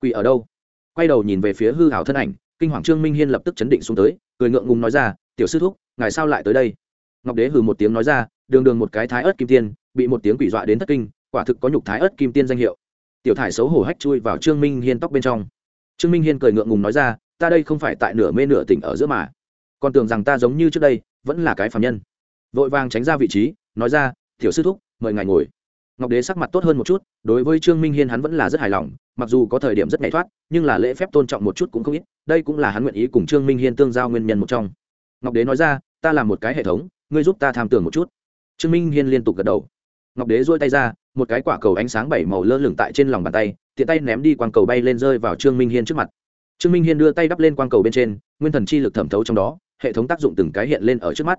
Quỷ ở đâu? Quay đầu nhìn về phía hư hảo thân ảnh, kinh hoàng trương minh hiên lập tức chấn định xuống tới, cười ngượng ngùng nói ra, tiểu sư thúc, ngài sao lại tới đây? Ngọc đế hừ một tiếng nói ra, đường đường một cái thái ớt kim tiên, bị một tiếng quỷ dọa đến thất kinh, quả thực có nhục thái ớt kim tiên danh hiệu. Tiểu thải xấu hổ hách chui vào trương minh hiên tóc bên trong trương minh hiên cười ngượng ngùng nói ra, ta đây không phải tại nửa mê nửa tỉnh ở giữa mà. Còn tưởng rằng ta giống như trước đây, vẫn là cái phạm nhân. Vội vàng tránh ra vị trí, nói ra, tiểu sư thúc, mời ngài ngồi. Ngọc đế sắc mặt tốt hơn một chút, đối với trương minh hiên hắn vẫn là rất hài lòng, mặc dù có thời điểm rất nhảy thoát, nhưng là lễ phép tôn trọng một chút cũng không ít, đây cũng là hắn nguyện ý cùng trương minh hiên tương giao nguyên nhân một trong. Ngọc đế nói ra, ta làm một cái hệ thống, ngươi giúp ta tham tưởng một chút. Trương minh hiên liên tục gật đầu. Ngọc đế dôi tay ra, một cái quả cầu ánh sáng bảy màu lơ lửng tại trên lòng bàn tay tiện tay ném đi quang cầu bay lên rơi vào trương minh hiên trước mặt. Trương minh hiên đưa tay đắp lên quang cầu bên trên, nguyên thần chi lực thẩm thấu trong đó, hệ thống tác dụng từng cái hiện lên ở trước mắt.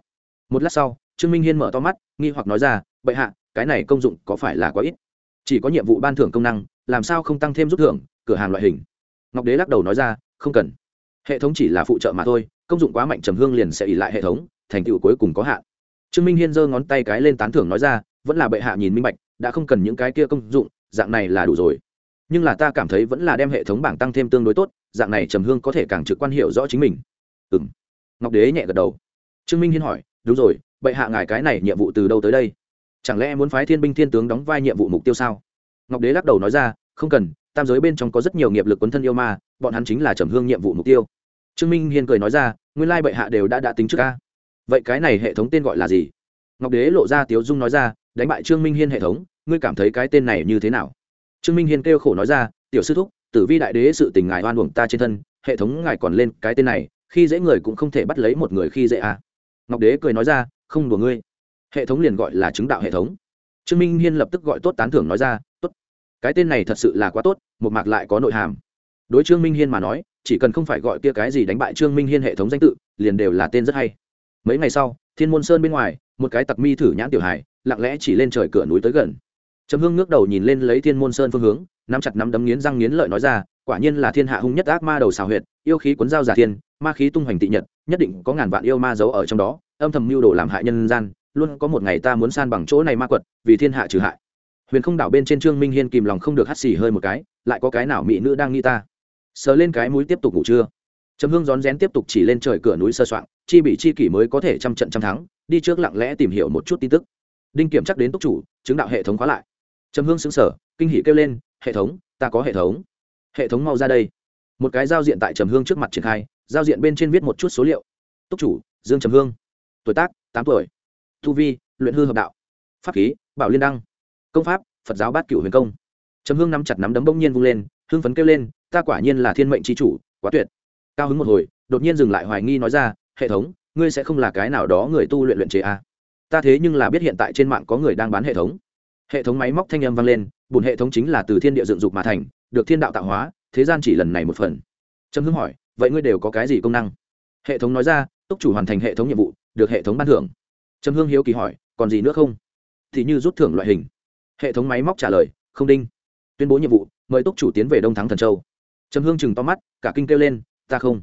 Một lát sau, trương minh hiên mở to mắt, nghi hoặc nói ra, bệ hạ, cái này công dụng có phải là quá ít? Chỉ có nhiệm vụ ban thưởng công năng, làm sao không tăng thêm rút thưởng, cửa hàng loại hình? Ngọc đế lắc đầu nói ra, không cần. Hệ thống chỉ là phụ trợ mà thôi, công dụng quá mạnh trầm hương liền sẽ ỉ lại hệ thống, thành tựu cuối cùng có hạn. Trương minh hiên giơ ngón tay cái lên tán thưởng nói ra, vẫn là bệ hạ nhìn minh bạch, đã không cần những cái kia công dụng, dạng này là đủ rồi nhưng là ta cảm thấy vẫn là đem hệ thống bảng tăng thêm tương đối tốt, dạng này trầm hương có thể càng trực quan hiệu rõ chính mình. Ừ m ngọc đế nhẹ gật đầu. Trương minh hiên hỏi, đúng rồi, bệ hạ ngài cái này nhiệm vụ từ đâu tới đây? Chẳng lẽ muốn phái thiên binh thiên tướng đóng vai nhiệm vụ mục tiêu sao? Ngọc đế lắc đầu nói ra, không cần, tam giới bên trong có rất nhiều nghiệp lực quấn thân yêu ma, bọn hắn chính là trầm hương nhiệm vụ mục tiêu. Trương minh hiên cười nói ra, nguyên lai bệ hạ đều đã đã tính trước ca. Vậy cái này hệ thống tên gọi là gì? Ngọc đế lộ ra tiếu dung nói ra, đánh bại trương minh hiên hệ thống, ngươi cảm thấy cái tên này như thế nào? Trương minh hiên kêu khổ nói ra, tiểu sư thúc, tử vi đại đế sự tình ngài oan uổng ta trên thân, hệ thống ngài còn lên cái tên này, khi dễ người cũng không thể bắt lấy một người khi dễ à. ngọc đế cười nói ra, không đùa ngươi. Hệ thống liền gọi là chứng đạo hệ thống. Trương minh hiên lập tức gọi tốt tán thưởng nói ra, tốt, cái tên này thật sự là quá tốt, một mạc lại có nội hàm. Đối trương minh hiên mà nói, chỉ cần không phải gọi kia cái gì đánh bại trương minh hiên hệ thống danh tự, liền đều là tên rất hay. Mấy ngày sau, thiên môn sơn bên ngoài, một cái tặc mi thử nhãn tiểu hải lặng lẽ chỉ lên trời cửa núi tới gần trầm hương ngước đầu nhìn lên lấy thiên môn sơn phương hướng, nắm chặt nắm đấm nghiến răng nghiến lợi nói ra, quả nhiên là thiên hạ hung nhất ác ma đầu xào huyệt, yêu khí cuốn dao giả thiên, ma khí tung hoành tị nhật, nhất định có ngàn vạn yêu ma giấu ở trong đó, âm thầm mưu đồ làm hại nhân gian, luôn có một ngày ta muốn san bằng chỗ này ma quật, vì thiên hạ trừ hại. Huyền không đảo bên trên trương minh hiên kìm lòng không được hắt xì hơi một cái, lại có cái nào mỹ nữ đang nghĩ ta? Sờ lên cái mũi tiếp tục ngủ trưa. Trầm hương rón rén tiếp tục chỉ lên trời cửa núi sơ soạn, chi bị chi kỷ mới có thể trăm trận trăm thắng, đi trước lặng lẽ tìm hiểu một chút tin tức. Đinh kiểm chắc đến túc chủ, chứng đạo hệ thống khóa lại trầm hương xứng sở kinh hỷ kêu lên, hệ thống, ta có hệ thống. Hệ thống mau ra đây. Một cái giao diện tại trầm hương trước mặt triển khai, giao diện bên trên viết một chút số liệu. Túc chủ, dương trầm hương. Tuổi tác, tám tuổi. Thu vi, luyện hư hợp đạo. Pháp khí, bảo liên đăng. Công pháp, phật giáo bát cửu huyền công. Trầm hương nắm chặt nắm đấm bỗng nhiên vung lên Hương phấn kêu lên, ta quả nhiên là thiên mệnh tri chủ, quá tuyệt. Cao hứng một hồi, đột nhiên dừng lại hoài nghi nói ra, hệ thống, ngươi sẽ không là cái nào đó người tu luyện luyện chế a ta thế nhưng là biết hiện tại trên mạng có người đang bán hệ thống hệ thống máy móc thanh âm vang lên, bùn hệ thống chính là từ thiên địa dựng dục mà thành, được thiên đạo tạo hóa, thế gian chỉ lần này một phần. Trâm hưng hỏi, vậy ngươi đều có cái gì công năng? Hệ thống nói ra, túc chủ hoàn thành hệ thống nhiệm vụ, được hệ thống ban thưởng. Trâm hương hiếu kỳ hỏi, còn gì nữa không? Thì như rút thưởng loại hình. Hệ thống máy móc trả lời, không đinh. Tuyên bố nhiệm vụ, mời túc chủ tiến về đông thắng thần châu. Trầm hương chừng to mắt, cả kinh kêu lên, ta không.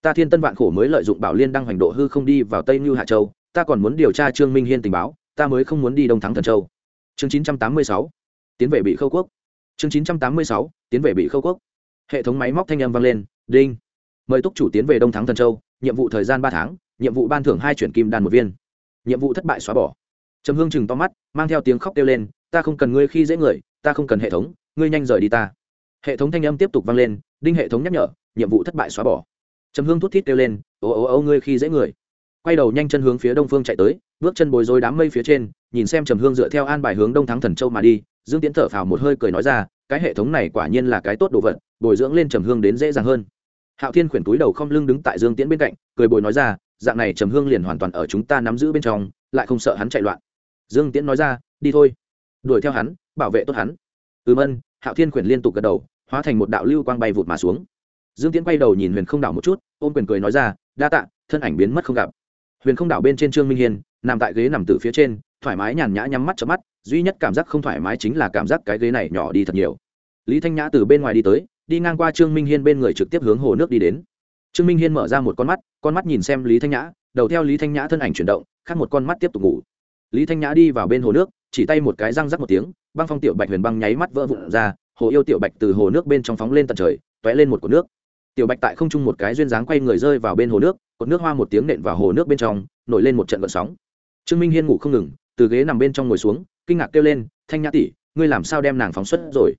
Ta thiên tân vạn khổ mới lợi dụng bảo liên đăng hoành độ hư không đi vào tây như hạ châu. Ta còn muốn điều tra trương minh hiên tình báo, ta mới không muốn đi đông thắng thần châu chương chín trăm tám mươi sáu, tiến về bị khâu quốc. Chương chín trăm tám mươi sáu, tiến về bị khâu quốc. Hệ thống máy móc thanh âm vang lên, đinh. Mời túc chủ tiến về đông thắng thần châu, nhiệm vụ thời gian ba tháng, nhiệm vụ ban thưởng hai chuyển kim đan một viên. Nhiệm vụ thất bại xóa bỏ. Trầm hương chừng to mắt, mang theo tiếng khóc kêu lên, ta không cần ngươi khi dễ người, ta không cần hệ thống, ngươi nhanh rời đi ta. Hệ thống thanh âm tiếp tục vang lên, đinh hệ thống nhắc nhở, nhiệm vụ thất bại xóa bỏ. Trầm hương thút thít kêu lên ồ ồ ồ ngươi khi dễ người. Quay đầu nhanh chân hướng phía đông phương chạy tới, bước chân bồi dối đám mây phía trên nhìn xem trầm hương dựa theo an bài hướng đông thắng thần châu mà đi, dương tiến thở phào một hơi cười nói ra, cái hệ thống này quả nhiên là cái tốt đồ vật, bồi dưỡng lên trầm hương đến dễ dàng hơn. Hạo thiên khuyển túi đầu không lưng đứng tại dương tiễn bên cạnh, cười bồi nói ra, dạng này trầm hương liền hoàn toàn ở chúng ta nắm giữ bên trong, lại không sợ hắn chạy loạn. Dương tiễn nói ra, đi thôi. Đuổi theo hắn, bảo vệ tốt hắn. Ừm ân, hạo thiên khuyển liên tục gật đầu, hóa thành một đạo lưu quang bay vụt mà xuống. Dương tiễn quay đầu nhìn huyền không đảo một chút, ôm quyền cười nói ra, đa tạ, thân ảnh biến mất không gặp. Huyền không đảo bên trên trương minh hiên, nằm tại ghế nằm từ phía trên thoải mái nhàn nhã nhắm mắt chớp mắt, duy nhất cảm giác không thoải mái chính là cảm giác cái ghế này nhỏ đi thật nhiều. Lý thanh nhã từ bên ngoài đi tới, đi ngang qua trương minh hiên bên người trực tiếp hướng hồ nước đi đến. Trương minh hiên mở ra một con mắt con mắt nhìn xem lý thanh nhã, đầu theo lý thanh nhã thân ảnh chuyển động, khác một con mắt tiếp tục ngủ. Lý thanh nhã đi vào bên hồ nước, chỉ tay một cái răng rắc một tiếng, băng phong tiểu bạch huyền băng nháy mắt vỡ vụn ra, hồ yêu tiểu bạch từ hồ nước bên trong phóng lên tận trời t ó é lên một cột nước. Tiểu bạch tại không trung một cái duyên dáng quay người rơi vào bên hồ nước, cột nước hoa một tiếng nện vào hồ nước bên trong, nổi lên một trận vận sóng. Trương minh hiên ngủ không ngừng từ ghế nằm bên trong ngồi xuống, kinh ngạc kêu lên, thanh nhã tỷ, ngươi làm sao đem nàng phóng xuất rồi?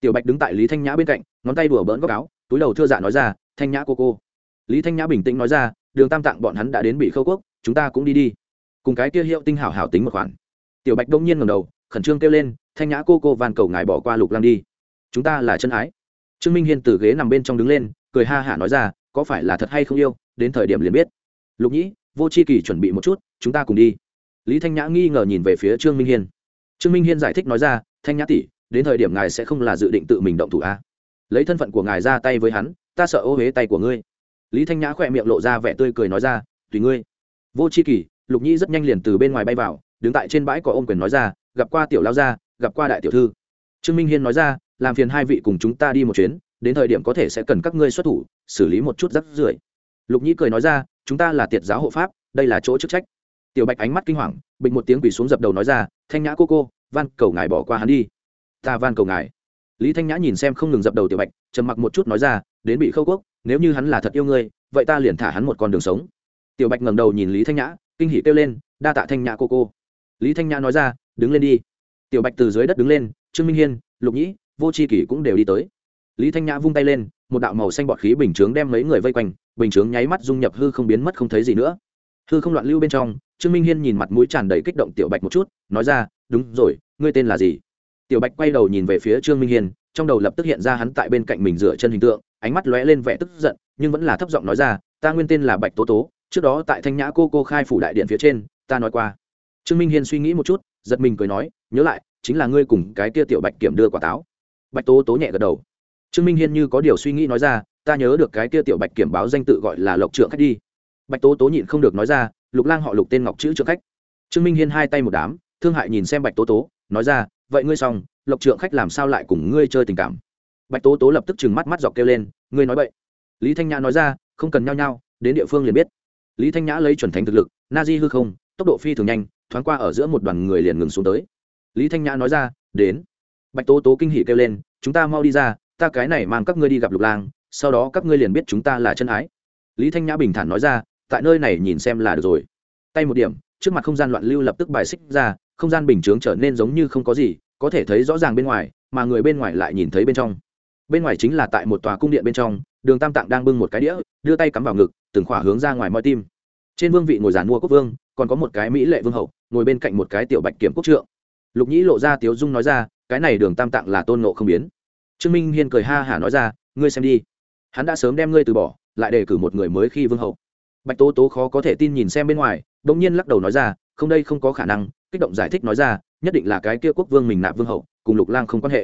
Tiểu bạch đứng tại lý thanh nhã bên cạnh, ngón tay đùa bỡn góc áo, túi đầu thưa dạ nói ra, thanh nhã cô cô. Lý thanh nhã bình tĩnh nói ra, đường tam tạng bọn hắn đã đến bị khâu quốc, chúng ta cũng đi đi. Cùng cái kia hiệu tinh hảo hảo tính một khoản. Tiểu bạch đông nhiên ngầm đầu, khẩn trương kêu lên, thanh nhã cô cô van cầu ngài bỏ qua lục lăng đi. Chúng ta là chân ái. Trương minh hiên từ ghế nằm bên trong đứng lên, cười ha hả nói ra, có phải là thật hay không yêu, đến thời điểm liền biết. Lục nhĩ, vô c h i kỳ chuẩn bị một chút, chúng ta cùng đi lý thanh nhã nghi ngờ nhìn về phía trương minh hiên. Trương minh hiên giải thích nói ra, thanh nhã tỷ, đến thời điểm ngài sẽ không là dự định tự mình động thủ a lấy thân phận của ngài ra tay với hắn, ta sợ ô huế tay của ngươi. Lý thanh nhã khỏe miệng lộ ra vẻ tươi cười nói ra, tùy ngươi. Vô c h i kỳ, lục nhĩ rất nhanh liền từ bên ngoài bay vào, đứng tại trên bãi có ôm quyền nói ra, gặp qua tiểu lao gia, gặp qua đại tiểu thư. Trương minh hiên nói ra, làm phiền hai vị cùng chúng ta đi một chuyến, đến thời điểm có thể sẽ cần các ngươi xuất thủ, xử lý một chút rắc rưởi. Lục nhĩ cười nói ra, chúng ta là tiệt giáo hộ pháp, đây là chỗ chức trách tiểu bạch ánh mắt kinh hoàng, bình một tiếng quỳ xuống dập đầu nói ra, thanh nhã cô cô, van cầu ngài bỏ qua hắn đi. Ta van cầu ngài. Lý thanh nhã nhìn xem không ngừng dập đầu tiểu bạch, trầm mặc một chút nói ra, đến bị khâu quốc, nếu như hắn là thật yêu ngươi, vậy ta liền thả hắn một con đường sống. Tiểu bạch ngẩng đầu nhìn lý thanh nhã, kinh hỉ kêu lên, đa tạ thanh nhã cô cô. Lý thanh nhã nói ra, đứng lên đi. Tiểu bạch từ dưới đất đứng lên, trương minh hiên, lục nhĩ, vô c h i kỷ cũng đều đi tới. Lý thanh nhã vung tay lên, một đạo màu xanh bọt khí bình chướng đem mấy người vây quanh, bình chướng nháy mắt dung nhập hư không biến mất không thấy gì nữa. Hư không loạn lưu bên trong trương minh hiên nhìn mặt mũi tràn đầy kích động tiểu bạch một chút, nói ra, đúng rồi, ngươi tên là gì? Tiểu bạch quay đầu nhìn về phía trương minh hiên, trong đầu lập tức hiện ra hắn tại bên cạnh mình dựa chân hình tượng, ánh mắt lóe lên vẻ tức giận, nhưng vẫn là thấp giọng nói ra, ta nguyên tên là bạch tố tố, trước đó tại thanh nhã cô cô khai phủ đại điện phía trên, ta nói qua. Trương minh hiên suy nghĩ một chút, giật mình cười nói, nhớ lại, chính là ngươi cùng cái kia tiểu bạch kiểm đưa quả táo. Bạch tố tố nhẹ gật đầu. Trương minh hiên như có điều suy nghĩ nói ra, ta nhớ được cái kia tiểu bạch kiểm báo danh tự gọi là lộc trượng khách đi. Bạch tố tố nhịn không được nói ra lục lang họ lục tên ngọc chữ trượng khách. Trương minh hiên hai tay một đám, thương hại nhìn xem bạch tố tố, nói ra, vậy ngươi xong, lộc trượng khách làm sao lại cùng ngươi chơi tình cảm? Bạch tố tố lập tức trừng mắt mắt dọc kêu lên, ngươi nói vậy lý thanh nhã nói ra, không cần nhao nhao, đến địa phương liền biết. Lý thanh nhã lấy chuẩn thánh thực lực, na di hư không, tốc độ phi thường nhanh, thoáng qua ở giữa một đoàn người liền ngừng xuống tới. Lý thanh nhã nói ra, đến. Bạch tố tố kinh hỉ kêu lên, chúng ta mau đi ra, ta cái này mang các ngươi đi gặp lục lang, sau đó các ngươi liền biết chúng ta là chân ái. Lý thanh nhã bình thản nói ra tại nơi này nhìn xem là được rồi. Tay một điểm, trước mặt không gian loạn lưu lập tức bài xích ra, không gian bình chướng trở nên giống như không có gì, có thể thấy rõ ràng bên ngoài, mà người bên ngoài lại nhìn thấy bên trong. Bên ngoài chính là tại một tòa cung điện bên trong, đường tam tạng đang bưng một cái đĩa, đưa tay cắm vào ngực, từng khỏa hướng ra ngoài mọi tim. Trên vương vị ngồi giàn mua quốc vương, còn có một cái mỹ lệ vương hậu, ngồi bên cạnh một cái tiểu bạch kiểm quốc trượng. Lục nhĩ lộ ra tiếu dung nói ra, cái này đường tam tạng là tôn nộ không biến. Trương minh hiên cười ha hả nói ra, ngươi xem đi. Hắn đã sớm đem ngươi từ bỏ, lại đề cử một người mới khi vương hậu bạch tố tố khó có thể tin nhìn xem bên ngoài đ ỗ n g nhiên lắc đầu nói ra, không đây không có khả năng. Kích động giải thích nói ra, nhất định là cái kia quốc vương mình nạp vương hậu, cùng lục lang không quan hệ.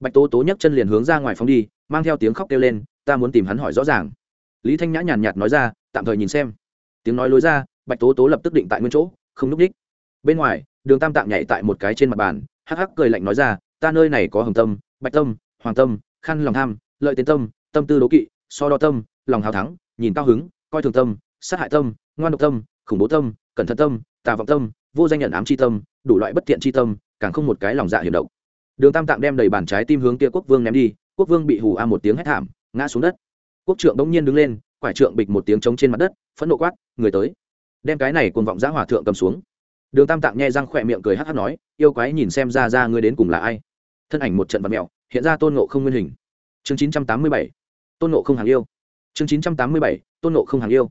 Bạch tố tố nhấc chân liền hướng ra ngoài phóng đi, mang theo tiếng khóc kêu lên, ta muốn tìm hắn hỏi rõ ràng. Lý thanh nhã nhàn nhạt nói ra, tạm thời nhìn xem. Tiếng nói lối ra, bạch tố tố lập tức định tại nguyên chỗ, không núp đích. Bên ngoài, đường tam tạng nhảy tại một cái trên mặt bàn, hắc hắc cười lạnh nói ra, ta nơi này có hồng tâm, bạch tâm, hoàng tâm, khăn lòng tham, lợi tiến tâm tâm tư đố kỵ, so đo tâm, lòng hào thắng, nhìn cao hứng, coi thường tâm sát hại tâm, ngoan độc tâm, khủng bố tâm, cẩn thận tâm, tà vọng tâm, vô danh nhận ám c tâm, đủ loại bất thiện c tâm, càng không một cái lòng dạ hiểm độc. Đường tam tạng đem đầy bàn trái tim hướng kia quốc vương ném đi, quốc vương bị hù a một tiếng hét thảm, ngã xuống đất. Quốc trượng bỗng nhiên đứng lên, quải trượng bịch một tiếng trống trên mặt đất, phẫn nộ quát, người tới! Đem cái này cùng vọng giã hòa thượng cầm xuống. Đường tam tạng nghe răng khỏe miệng cười hát hát nói, yêu quái nhìn xem ra ra ngươi đến cùng là ai? Thân ảnh một trận vật mẹo hiện ra tôn nộ không nguyên hình. Chương chín trăm tám mươi bảy, tôn nộ không hàng yêu. Chương chín trăm tám mươi bảy, tôn nộ không hàng yêu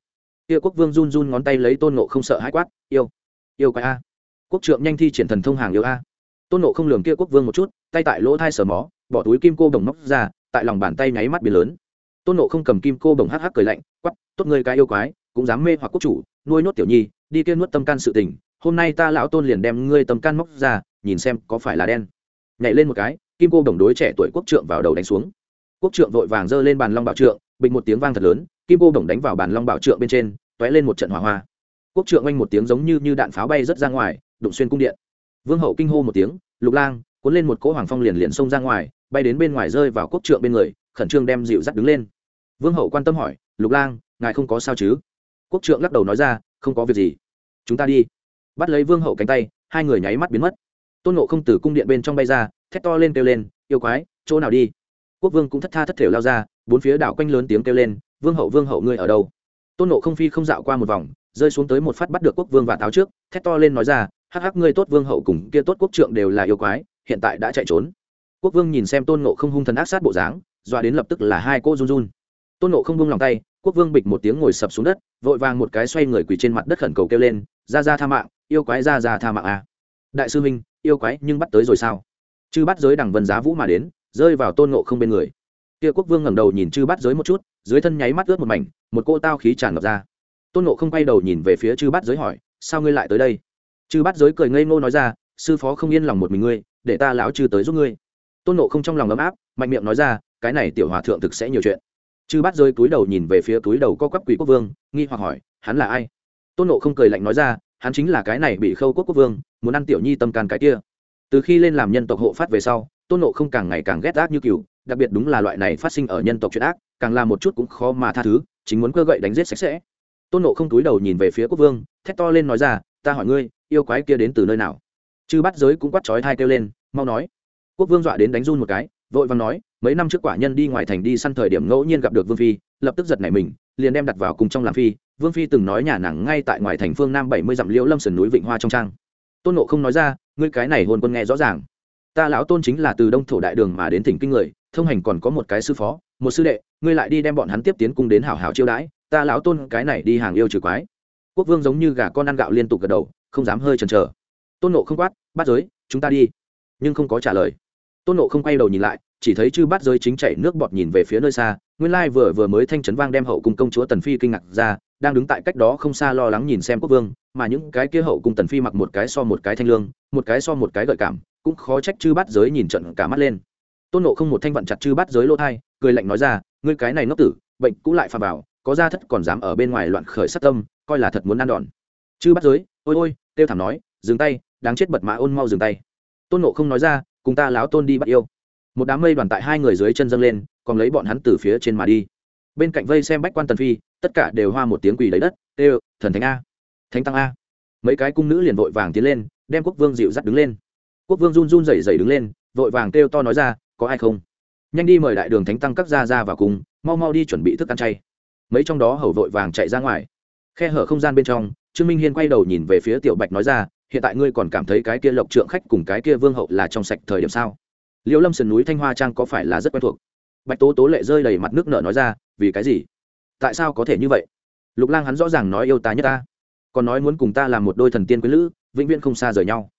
kia quốc vương run run ngón tay lấy tôn nộ không sợ hãi quát, yêu yêu quái a. Quốc trượng nhanh thi triển thần thông hàng yêu a. Tôn nộ không lường kia quốc vương một chút, tay tại lỗ thai sờ mó, bỏ túi kim cô đồng móc ra, tại lòng bàn tay nháy mắt biển lớn. Tôn nộ không cầm kim cô đồng hắc hắc cười lạnh quắp tốt người cái yêu quái, cũng dám mê hoặc quốc chủ, nuôi nốt tiểu nhi, đi kia nuốt tâm can sự tình, hôm nay ta lão tôn liền đem ngươi tâm can móc ra, nhìn xem có phải là đen. Nhảy lên một cái, kim cô đồng đối trẻ tuổi quốc trượng vào đầu đánh xuống. Quốc trượng vội vàng giơ lên bàn long bảo trượng, bình một tiếng vang thật lớn, kim cô đồng đánh vào bàn long bảo trượng bên trên t ó é lên một trận hỏa hoa. Quốc trượng oanh một tiếng giống như, như đạn pháo bay rớt ra ngoài đụng xuyên cung điện. Vương hậu kinh hô một tiếng lục lang! Cuốn lên một cỗ hoàng phong liền liền xông ra ngoài bay đến bên ngoài rơi vào quốc trượng bên người khẩn trương đem dịu dắt đứng lên. Vương hậu quan tâm hỏi lục lang ngài không có sao chứ? Quốc trượng lắc đầu nói ra không có việc gì. Chúng ta đi. Bắt lấy vương hậu cánh tay hai người nháy mắt biến mất. Tôn nộ không từ cung điện bên trong bay ra thét to lên kêu lên yêu quái chỗ nào đi? Quốc vương cũng thất tha thất thểu lao ra bốn phía đảo quanh lớn tiếng kêu lên vương hậu vương hậu ngươi ở đâu? Tôn nộ không phi không dạo qua một vòng, rơi xuống tới một phát bắt được quốc vương và táo trước, thét to lên nói ra, hắc hắc, ngươi tốt vương hậu cùng kia tốt quốc trượng đều là yêu quái, hiện tại đã chạy trốn. Quốc vương nhìn xem tôn nộ không hung thần ác sát bộ dáng, dọa đến lập tức là hai cô run run. Tôn nộ không buông lòng tay, quốc vương bịch một tiếng ngồi sập xuống đất, vội vàng một cái xoay người quỳ trên mặt đất khẩn cầu kêu lên, ra ra tha mạng, yêu quái ra ra tha mạng à. đại sư minh yêu quái nhưng bắt tới rồi sao? Chư bắt giới đằng vân giá vũ mà đến, rơi vào tôn nộ không bên người. Kia quốc vương ngẩng đầu nhìn chư bắt giới một chút dưới thân nháy mắt ướt một mảnh, một cô tao khí tràn ngập ra. Tôn nộ không quay đầu nhìn về phía chư bát giới hỏi, sao ngươi lại tới đây? Chư bát giới cười ngây ngô nói ra, sư phó không yên lòng một mình ngươi, để ta lão chư tới giúp ngươi. Tôn nộ không trong lòng ấm áp, mạnh miệng nói ra, cái này tiểu hòa thượng thực sẽ nhiều chuyện. Chư bát giới cúi đầu nhìn về phía túi đầu co quắp quỷ quốc vương, nghi hoặc hỏi, hắn là ai? Tôn nộ không cười lạnh nói ra, hắn chính là cái này bị khâu quốc quốc vương, muốn ăn tiểu nhi tâm can cái kia. Từ khi lên làm nhân tộc hộ phát về sau, tôn nộ không càng ngày càng ghét gác như cừu đặc biệt đúng là loại này phát sinh ở nhân tộc chuyện ác, càng là một chút cũng khó mà tha thứ, chính muốn cơ gậy đánh giết sạch sẽ. Tôn nộ không túi đầu nhìn về phía quốc vương, thét to lên nói ra, ta hỏi ngươi, yêu quái kia đến từ nơi nào? Chư bắt giới cũng quát chói thai kêu lên, mau nói. Quốc vương dọa đến đánh run một cái, vội vàng nói, mấy năm trước quả nhân đi ngoài thành đi săn thời điểm ngẫu nhiên gặp được vương phi, lập tức giật nảy mình, liền đem đặt vào cùng trong làm phi. Vương phi từng nói nhà nàng ngay tại ngoài thành phương nam bảy mươi dặm liễu lâm sườn núi vịnh hoa trong trang. Tôn nộ không nói ra, ngươi cái này hôn quân nghe rõ ràng ta lão tôn chính là từ đông thổ đại đường mà đến tỉnh kinh người, thông hành còn có một cái sư phó, một sư đệ, ngươi lại đi đem bọn hắn tiếp tiến cung đến hảo hảo chiêu đãi, ta lão tôn cái này đi hàng yêu trừ quái. Quốc vương giống như gà con ăn gạo liên tục gật đầu, không dám hơi chần chờ. Tôn nộ không quát bắt giới, chúng ta đi. Nhưng không có trả lời. Tôn nộ không quay đầu nhìn lại, chỉ thấy chư bắt giới chính chảy nước bọt nhìn về phía nơi xa, nguyên lai vừa vừa mới thanh trấn vang đem hậu cung công chúa tần phi kinh ngạc ra, đang đứng tại cách đó không xa lo lắng nhìn xem quốc vương, mà những cái kia hậu cung tần phi mặc một cái so một cái thanh lương, một cái so một cái gợi cảm cũng khó trách chư bắt giới nhìn trận cả mắt lên. Tôn nộ không một thanh vận chặt chư bắt giới lỗ thai, cười lạnh nói ra, ngươi cái này ngốc tử, bệnh cũ lại phà vào, có ra thất còn dám ở bên ngoài loạn khởi sát tâm, coi là thật muốn ăn đòn. Chư bắt giới, ôi ôi tiêu thảm nói, dừng tay, đáng chết bật mã ôn mau dừng tay. Tôn nộ không nói ra, cùng ta láo tôn đi bắt yêu. Một đám mây đoàn tại hai người dưới chân dâng lên, còn lấy bọn hắn từ phía trên mà đi. Bên cạnh vây xem bách quan tần phi, tất cả đều hoa một tiếng quỳ lấy đất, tê, thần thánh a, thánh tăng a. Mấy cái cung nữ liền vội vàng tiến lên, đem quốc vương dịu dắt đứng lên quốc vương run run rẩy rẩy đứng lên, vội vàng kêu to nói ra, có ai không? Nhanh đi mời đại đường thánh tăng các gia ra vào cùng, mau mau đi chuẩn bị thức ăn chay. Mấy trong đó hầu vội vàng chạy ra ngoài. Khe hở không gian bên trong, trương minh hiên quay đầu nhìn về phía tiểu bạch nói ra, hiện tại ngươi còn cảm thấy cái kia lộc trượng khách cùng cái kia vương hậu là trong sạch thời điểm sao? Liệu lâm sườn núi thanh hoa trang có phải là rất quen thuộc? Bạch tố tố lệ rơi đầy mặt nước nở nói ra, vì cái gì? Tại sao có thể như vậy? Lục lang hắn rõ ràng nói, yêu ta nhất ta, còn nói muốn cùng ta làm một đôi thần tiên quý lữ, vĩnh viễn không xa rời nhau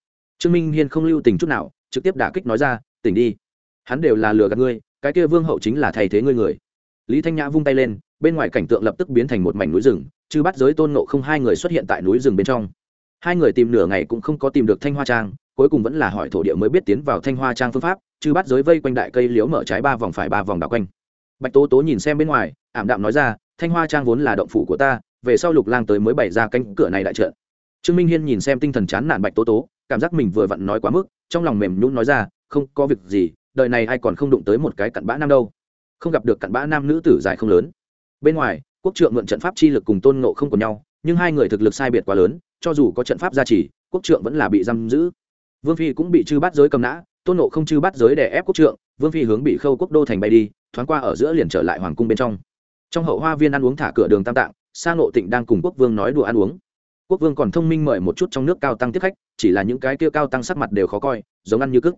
trương minh hiên không lưu tình chút nào, trực tiếp đả kích nói ra, tỉnh đi. Hắn đều là lừa gạt ngươi, cái kia vương hậu chính là thay thế ngươi người. Lý thanh nhã vung tay lên, bên ngoài cảnh tượng lập tức biến thành một mảnh núi rừng chứ bắt giới tôn nộ không hai người xuất hiện tại núi rừng bên trong. Hai người tìm nửa ngày cũng không có tìm được thanh hoa trang, cuối cùng vẫn là hỏi thổ địa mới biết tiến vào thanh hoa trang phương pháp chứ bắt giới vây quanh đại cây liếu mở trái ba vòng phải ba vòng đảo quanh. Bạch tố tố nhìn xem bên ngoài, ảm đạm nói ra, thanh hoa trang vốn là động phủ của ta, về sau lục lang tới mới bày ra cánh cửa này đại trận. Trương minh hiên nhìn xem tinh thần chán nản bạch tố tố cảm giác mình vừa vặn nói quá mức, trong lòng mềm nhún nói ra, không có việc gì, đời này ai còn không đụng tới một cái cặn bã nam đâu. Không gặp được cặn bã nam nữ tử dài không lớn. Bên ngoài, quốc trượng mượn trận pháp chi lực cùng tôn ngộ không còn nhau, nhưng hai người thực lực sai biệt quá lớn, cho dù có trận pháp gia trì, quốc trượng vẫn là bị giam giữ. Vương phi cũng bị chư bắt giới cầm nã, tôn nộ không chư bắt giới để ép quốc trượng, vương phi hướng bị khâu quốc đô thành bay đi, thoáng qua ở giữa liền trở lại hoàng cung bên trong. Trong hậu hoa viên ăn uống thả cửa đường tam tạng, sa nộ tịnh đang cùng quốc vương nói đùa ăn uống quốc vương còn thông minh mời một chút trong nước cao tăng tiếp khách, chỉ là những cái kia cao tăng sắc mặt đều khó coi, giống ăn như cức.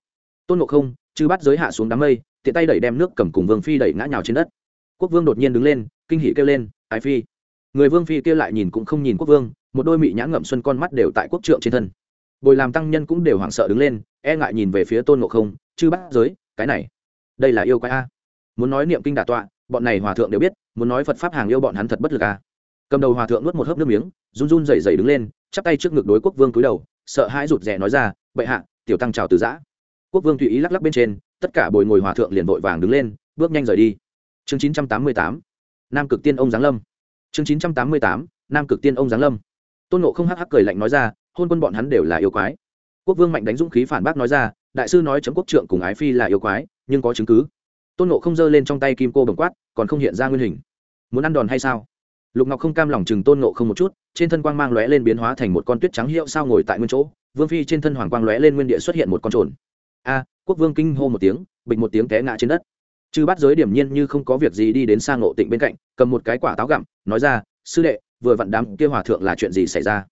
Tôn ngộ không, chư bắt giới hạ xuống đám mây, tiện tay đẩy đem nước cầm cùng vương phi đẩy ngã nhào trên đất. Quốc vương đột nhiên đứng lên, kinh hỉ kêu lên, ái phi! Người vương phi kia lại nhìn cũng không nhìn quốc vương, một đôi mị nhãn ngậm xuân con mắt đều tại quốc trượng trên thân. Bồi làm tăng nhân cũng đều hoảng sợ đứng lên e ngại nhìn về phía tôn ngộ không, chư bắt giới, cái này, đây là yêu quái a. Muốn nói niệm kinh đà tọa, bọn này hòa thượng đều biết, muốn nói phật pháp hàng yêu bọn hắn thật bất lực a. Cầm đầu hòa thượng nuốt một hớp nước miếng run run rẩy rẩy đứng lên, chắp tay trước ngực đối quốc vương cúi đầu, sợ hãi rụt rè nói ra, bệ hạ, tiểu tăng chào từ giã. Quốc vương tùy ý lắc lắc bên trên, tất cả bồi ngồi hòa thượng liền vội vàng đứng lên, bước nhanh rời đi. Chương chín trăm tám mươi tám, nam cực tiên ông giáng lâm. Chương chín trăm tám mươi tám, nam cực tiên ông giáng lâm. Tôn nộ không hắc hắc cười lạnh nói ra, hôn quân bọn hắn đều là yêu quái. Quốc vương mạnh đánh dũng khí phản bác nói ra, đại sư nói chấm quốc trượng cùng ái phi là yêu quái, nhưng có chứng cứ. Tôn nộ không giơ lên trong tay kim cô bồng quát, còn không hiện ra nguyên hình. Muốn ăn đòn hay sao? Lục ngọc không cam lòng chừng tôn nộ không một chút, trên thân quang mang lóe lên biến hóa thành một con tuyết trắng hiệu sao ngồi tại nguyên chỗ, vương phi trên thân hoàng quang lóe lên nguyên địa xuất hiện một con trồn. A, quốc vương kinh hô một tiếng, bịch một tiếng té ngã trên đất. Chư bắt giới điểm nhiên như không có việc gì đi đến sang ngộ tịnh bên cạnh, cầm một cái quả táo gặm, nói ra, sư đệ, vừa vặn đám kia hòa thượng là chuyện gì xảy ra?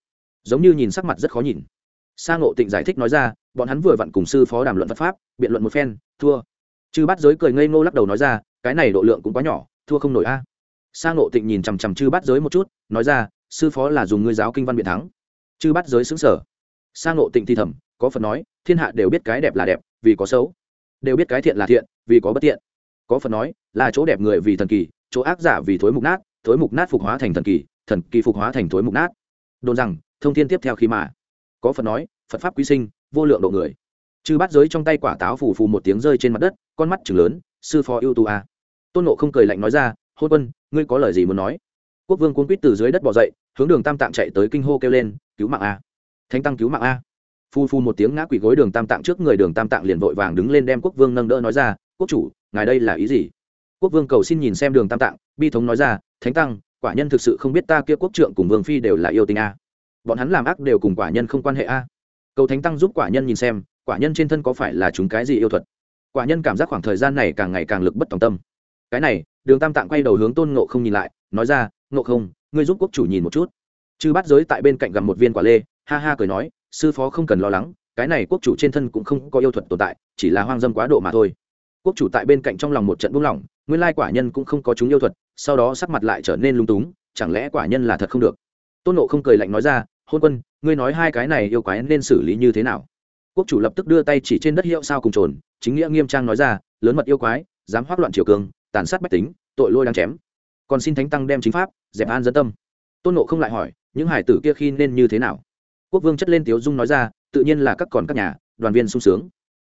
Giống như nhìn sắc mặt rất khó nhìn. Sang ngộ tịnh giải thích nói ra, bọn hắn vừa vặn cùng sư phó đàm luận phật pháp, biện luận một phen, thua. Chư bắt giới cười ngây ngô lắc đầu nói ra, cái này độ lượng cũng quá nhỏ, thua không nổi a sang ngộ tịnh nhìn chằm chằm chư bắt giới một chút, nói ra, sư phó là dùng ngươi giáo kinh văn biện thắng. Chư bắt giới xứng sở sang ngộ tịnh thi thầm, có phần nói, thiên hạ đều biết cái đẹp là đẹp, vì có xấu. Đều biết cái thiện là thiện, vì có bất tiện có phần nói, là chỗ đẹp người vì thần kỳ, chỗ ác giả vì thối mục nát, thối mục nát phục hóa thành thần kỳ thần kỳ phục hóa thành thối mục nát. Đồn rằng, thông thiên tiếp theo khi mà. Có phần nói, phật pháp quý sinh, vô lượng độ người. Chư bắt giới trong tay quả táo phù phù một tiếng rơi trên mặt đất, con mắt chừng lớn, sư phó ưu tu a. Tôn nộ không cười lạnh nói ra hôn quân, ngươi có lời gì muốn nói? Quốc vương cuốn quýt từ dưới đất bỏ dậy, hướng đường tam tạng chạy tới kinh hô kêu lên, cứu mạng a! Thánh tăng cứu mạng a! Phu phu một tiếng ngã quỷ gối đường tam tạng trước người đường tam tạng liền vội vàng đứng lên đem quốc vương nâng đỡ nói ra, quốc chủ, ngài đây là ý gì? Quốc vương cầu xin nhìn xem đường tam tạng, bi thống nói ra, thánh tăng, quả nhân thực sự không biết ta kia quốc trượng cùng vương phi đều là yêu tình a. Bọn hắn làm ác đều cùng quả nhân không quan hệ a. Cầu thánh tăng giúp quả nhân nhìn xem, quả nhân trên thân có phải là chúng cái gì yêu thuật? Quả nhân cảm giác khoảng thời gian này càng ngày càng lực bất tòng tâm. Cái này đường tam tạng quay đầu hướng tôn ngộ không nhìn lại, nói ra, ngộ không, ngươi giúp quốc chủ nhìn một chút. Chư bắt giới tại bên cạnh gặp một viên quả lê, ha ha cười nói, sư phó không cần lo lắng, cái này quốc chủ trên thân cũng không có yêu thuật tồn tại, chỉ là hoang dâm quá độ mà thôi. Quốc chủ tại bên cạnh trong lòng một trận buông lỏng, nguyên lai quả nhân cũng không có chúng yêu thuật, sau đó sắc mặt lại trở nên lung túng, chẳng lẽ quả nhân là thật không được? Tôn nộ không cười lạnh nói ra, hôn quân, ngươi nói hai cái này yêu quái nên xử lý như thế nào? Quốc chủ lập tức đưa tay chỉ trên đất hiệu sao cùng trồn, chính nghĩa nghiêm trang nói ra, lớn mật yêu quái, dám hoác loạn triều cường tàn sát bách tính, tội lôi đang chém. Còn xin thánh tăng đem chính pháp, dẹp an dân tâm. Tôn nộ không lại hỏi, những hải tử kia khi nên như thế nào? Quốc vương chất lên tiếu dung nói ra, tự nhiên là các còn các nhà, đoàn viên sung sướng.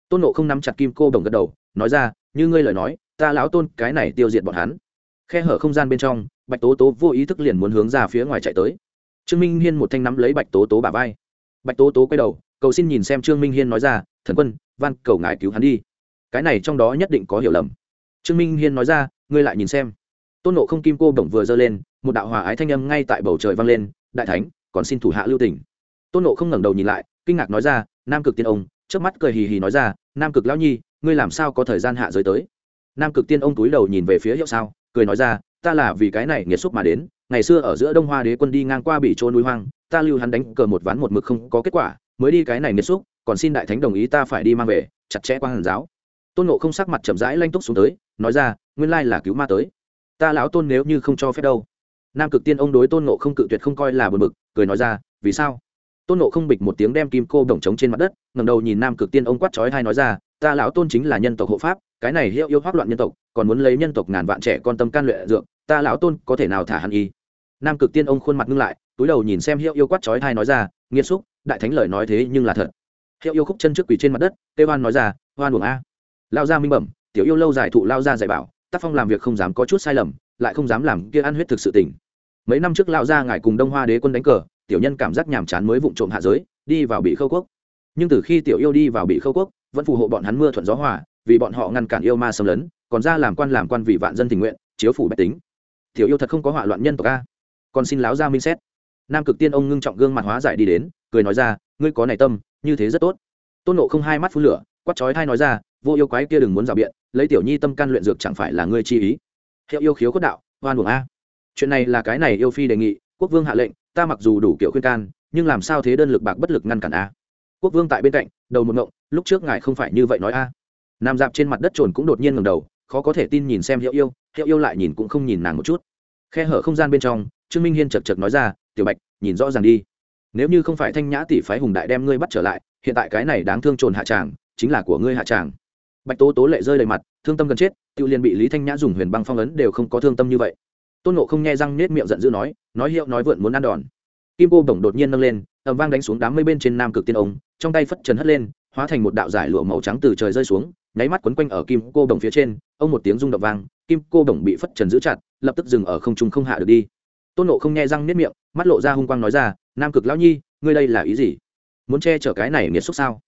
Tôn nộ không nắm chặt kim cô đồng gật đầu, nói ra, như ngươi lời nói, ta lão tôn cái này tiêu diệt bọn hắn. Khe hở không gian bên trong, bạch tố tố vô ý thức liền muốn hướng ra phía ngoài chạy tới. Trương minh hiên một thanh nắm lấy bạch tố tố bà vai. Bạch tố tố quay đầu, cầu xin nhìn xem trương minh hiên nói ra, thần quân, van cầu ngài cứu hắn đi. Cái này trong đó nhất định có hiểu lầm trương minh hiên nói ra, ngươi lại nhìn xem. Tôn nộ không kim cô bổng vừa giơ lên, một đạo hòa ái thanh âm ngay tại bầu trời vang lên, đại thánh, còn xin thủ hạ lưu tỉnh tôn nộ không ngẩng đầu nhìn lại, kinh ngạc nói ra, nam cực tiên ông, trước mắt cười hì hì nói ra, nam cực lão nhi, ngươi làm sao có thời gian hạ giới tới? Nam cực tiên ông túi đầu nhìn về phía hiệu sao, cười nói ra, ta là vì cái này nghiệt xúc mà đến, ngày xưa ở giữa đông hoa đế quân đi ngang qua bị trôn núi hoang, ta lưu hắn đánh cờ một ván một mực không có kết quả, mới đi cái này nghiệt xúc, còn xin đại thánh đồng ý ta phải đi mang về, chặt chẽ quan hàn giáo. Tôn nộ không sắc mặt chậm rãi lanh túc xuống tới nói ra, nguyên lai là cứu ma tới. Ta lão tôn nếu như không cho phép đâu. Nam cực tiên ông đối tôn nộ không cự tuyệt không coi là bờ mực cười nói ra, vì sao? Tôn nộ không bịch một tiếng đem kim cô đồng trống trên mặt đất ngầm đầu nhìn nam cực tiên ông quát trói hai nói ra, ta lão tôn chính là nhân tộc hộ pháp, cái này hiệu yêu hoác loạn nhân tộc, còn muốn lấy nhân tộc ngàn vạn trẻ con tâm can luyện dược, ta lão tôn có thể nào thả hắn y? Nam cực tiên ông khuôn mặt ngưng lại, túi đầu nhìn xem hiệu yêu quát trói hai nói ra nghiêm xúc, đại thánh lời nói thế nhưng là thật. Hiệu yêu khúc chân trước quỳ trên mặt đất tê hoan nói ra hoan buồng a. Lao ra minh bẩm tiểu yêu lâu dài thụ lao ra dạy bảo, tác phong làm việc không dám có chút sai lầm, lại không dám làm kia ăn huyết thực sự tỉnh. Mấy năm trước lao ra ngài cùng đông hoa đế quân đánh cờ, tiểu nhân cảm giác nhàm chán mới vụng trộm hạ giới, đi vào bị khâu quốc. Nhưng từ khi tiểu yêu đi vào bị khâu quốc, vẫn phù hộ bọn hắn mưa thuận gió hòa, vì bọn họ ngăn cản yêu ma xâm lấn, còn ra làm quan làm quan vì vạn dân tình nguyện, chiếu phủ bách tính. Tiểu yêu thật không có họa loạn nhân tộc a. Còn xin láo ra minh xét. Nam cực tiên ông ngưng trọng gương mặt hóa giải đi đến, cười nói ra, ngươi có này tâm, như thế rất tốt. Tôn nộ không hai mắt phun lửa Quát chói thai nói ra, vô yêu quái kia đừng muốn rào biện, lấy tiểu nhi tâm can luyện dược chẳng phải là ngươi chi ý. Hiệu yêu khiếu cốt đạo, oan buồng a. Chuyện này là cái này yêu phi đề nghị, quốc vương hạ lệnh, ta mặc dù đủ kiểu khuyên can, nhưng làm sao thế đơn lực bạc bất lực ngăn cản a? Quốc vương tại bên cạnh, đầu một ngộng, lúc trước ngài không phải như vậy nói a. Nam dạp trên mặt đất trồn cũng đột nhiên ngầm đầu, khó có thể tin nhìn xem hiệu yêu hiệu yêu lại nhìn cũng không nhìn nàng một chút. Khe hở không gian bên trong, trương minh hiên chật chật nói ra, tiểu bạch, nhìn rõ ràng đi. Nếu như không phải thanh nhã tỷ phái hùng đại đem ngươi bắt trở lại, hiện tại cái này đáng thương trồn hạ tràng chính là của ngươi hạ tràng. Bạch tố tố lệ rơi đầy mặt, thương tâm gần chết tự liền bị lý thanh nhã dùng huyền băng phong ấn đều không có thương tâm như vậy. Tôn nộ không nghe răng nết miệng giận dữ nói nói hiệu nói vượn muốn ăn đòn. Kim cô bổng đột nhiên nâng lên ẩm vang đánh xuống đám mây bên trên nam cực tiên ống trong tay phất trần hất lên, hóa thành một đạo giải lụa màu trắng từ trời rơi xuống, nháy mắt quấn quanh ở kim cô bổng phía trên, ông một tiếng rung động vang, kim cô bổng bị phất trần giữ chặt, lập tức dừng ở không trung không hạ được đi. Tôn nộ không nghe răng nết miệng, mắt lộ ra hung quang nói ra, nam cực lão nhi, ngươi đây là ý gì? Muốn che chở cái này nghiệt xúc sao?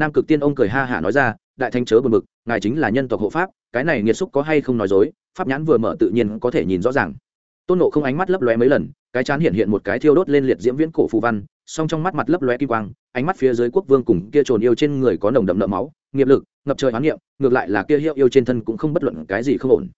Nam cực tiên ông cười ha hả nói ra, đại thanh chớ bờ mực ngài chính là nhân tộc hộ pháp, cái này nghiệt xúc có hay không nói dối, pháp nhãn vừa mở tự nhiên có thể nhìn rõ ràng. Tôn nộ không ánh mắt lấp lóe mấy lần, cái chán hiện hiện một cái thiêu đốt lên liệt diễm viễn cổ phù văn, song trong mắt mặt lấp lóe kim quang, ánh mắt phía dưới quốc vương cùng kia trồn yêu trên người có nồng đậm nợ máu, nghiệp lực, ngập trời hoán niệm, ngược lại là kia hiệu yêu trên thân cũng không bất luận cái gì không ổn.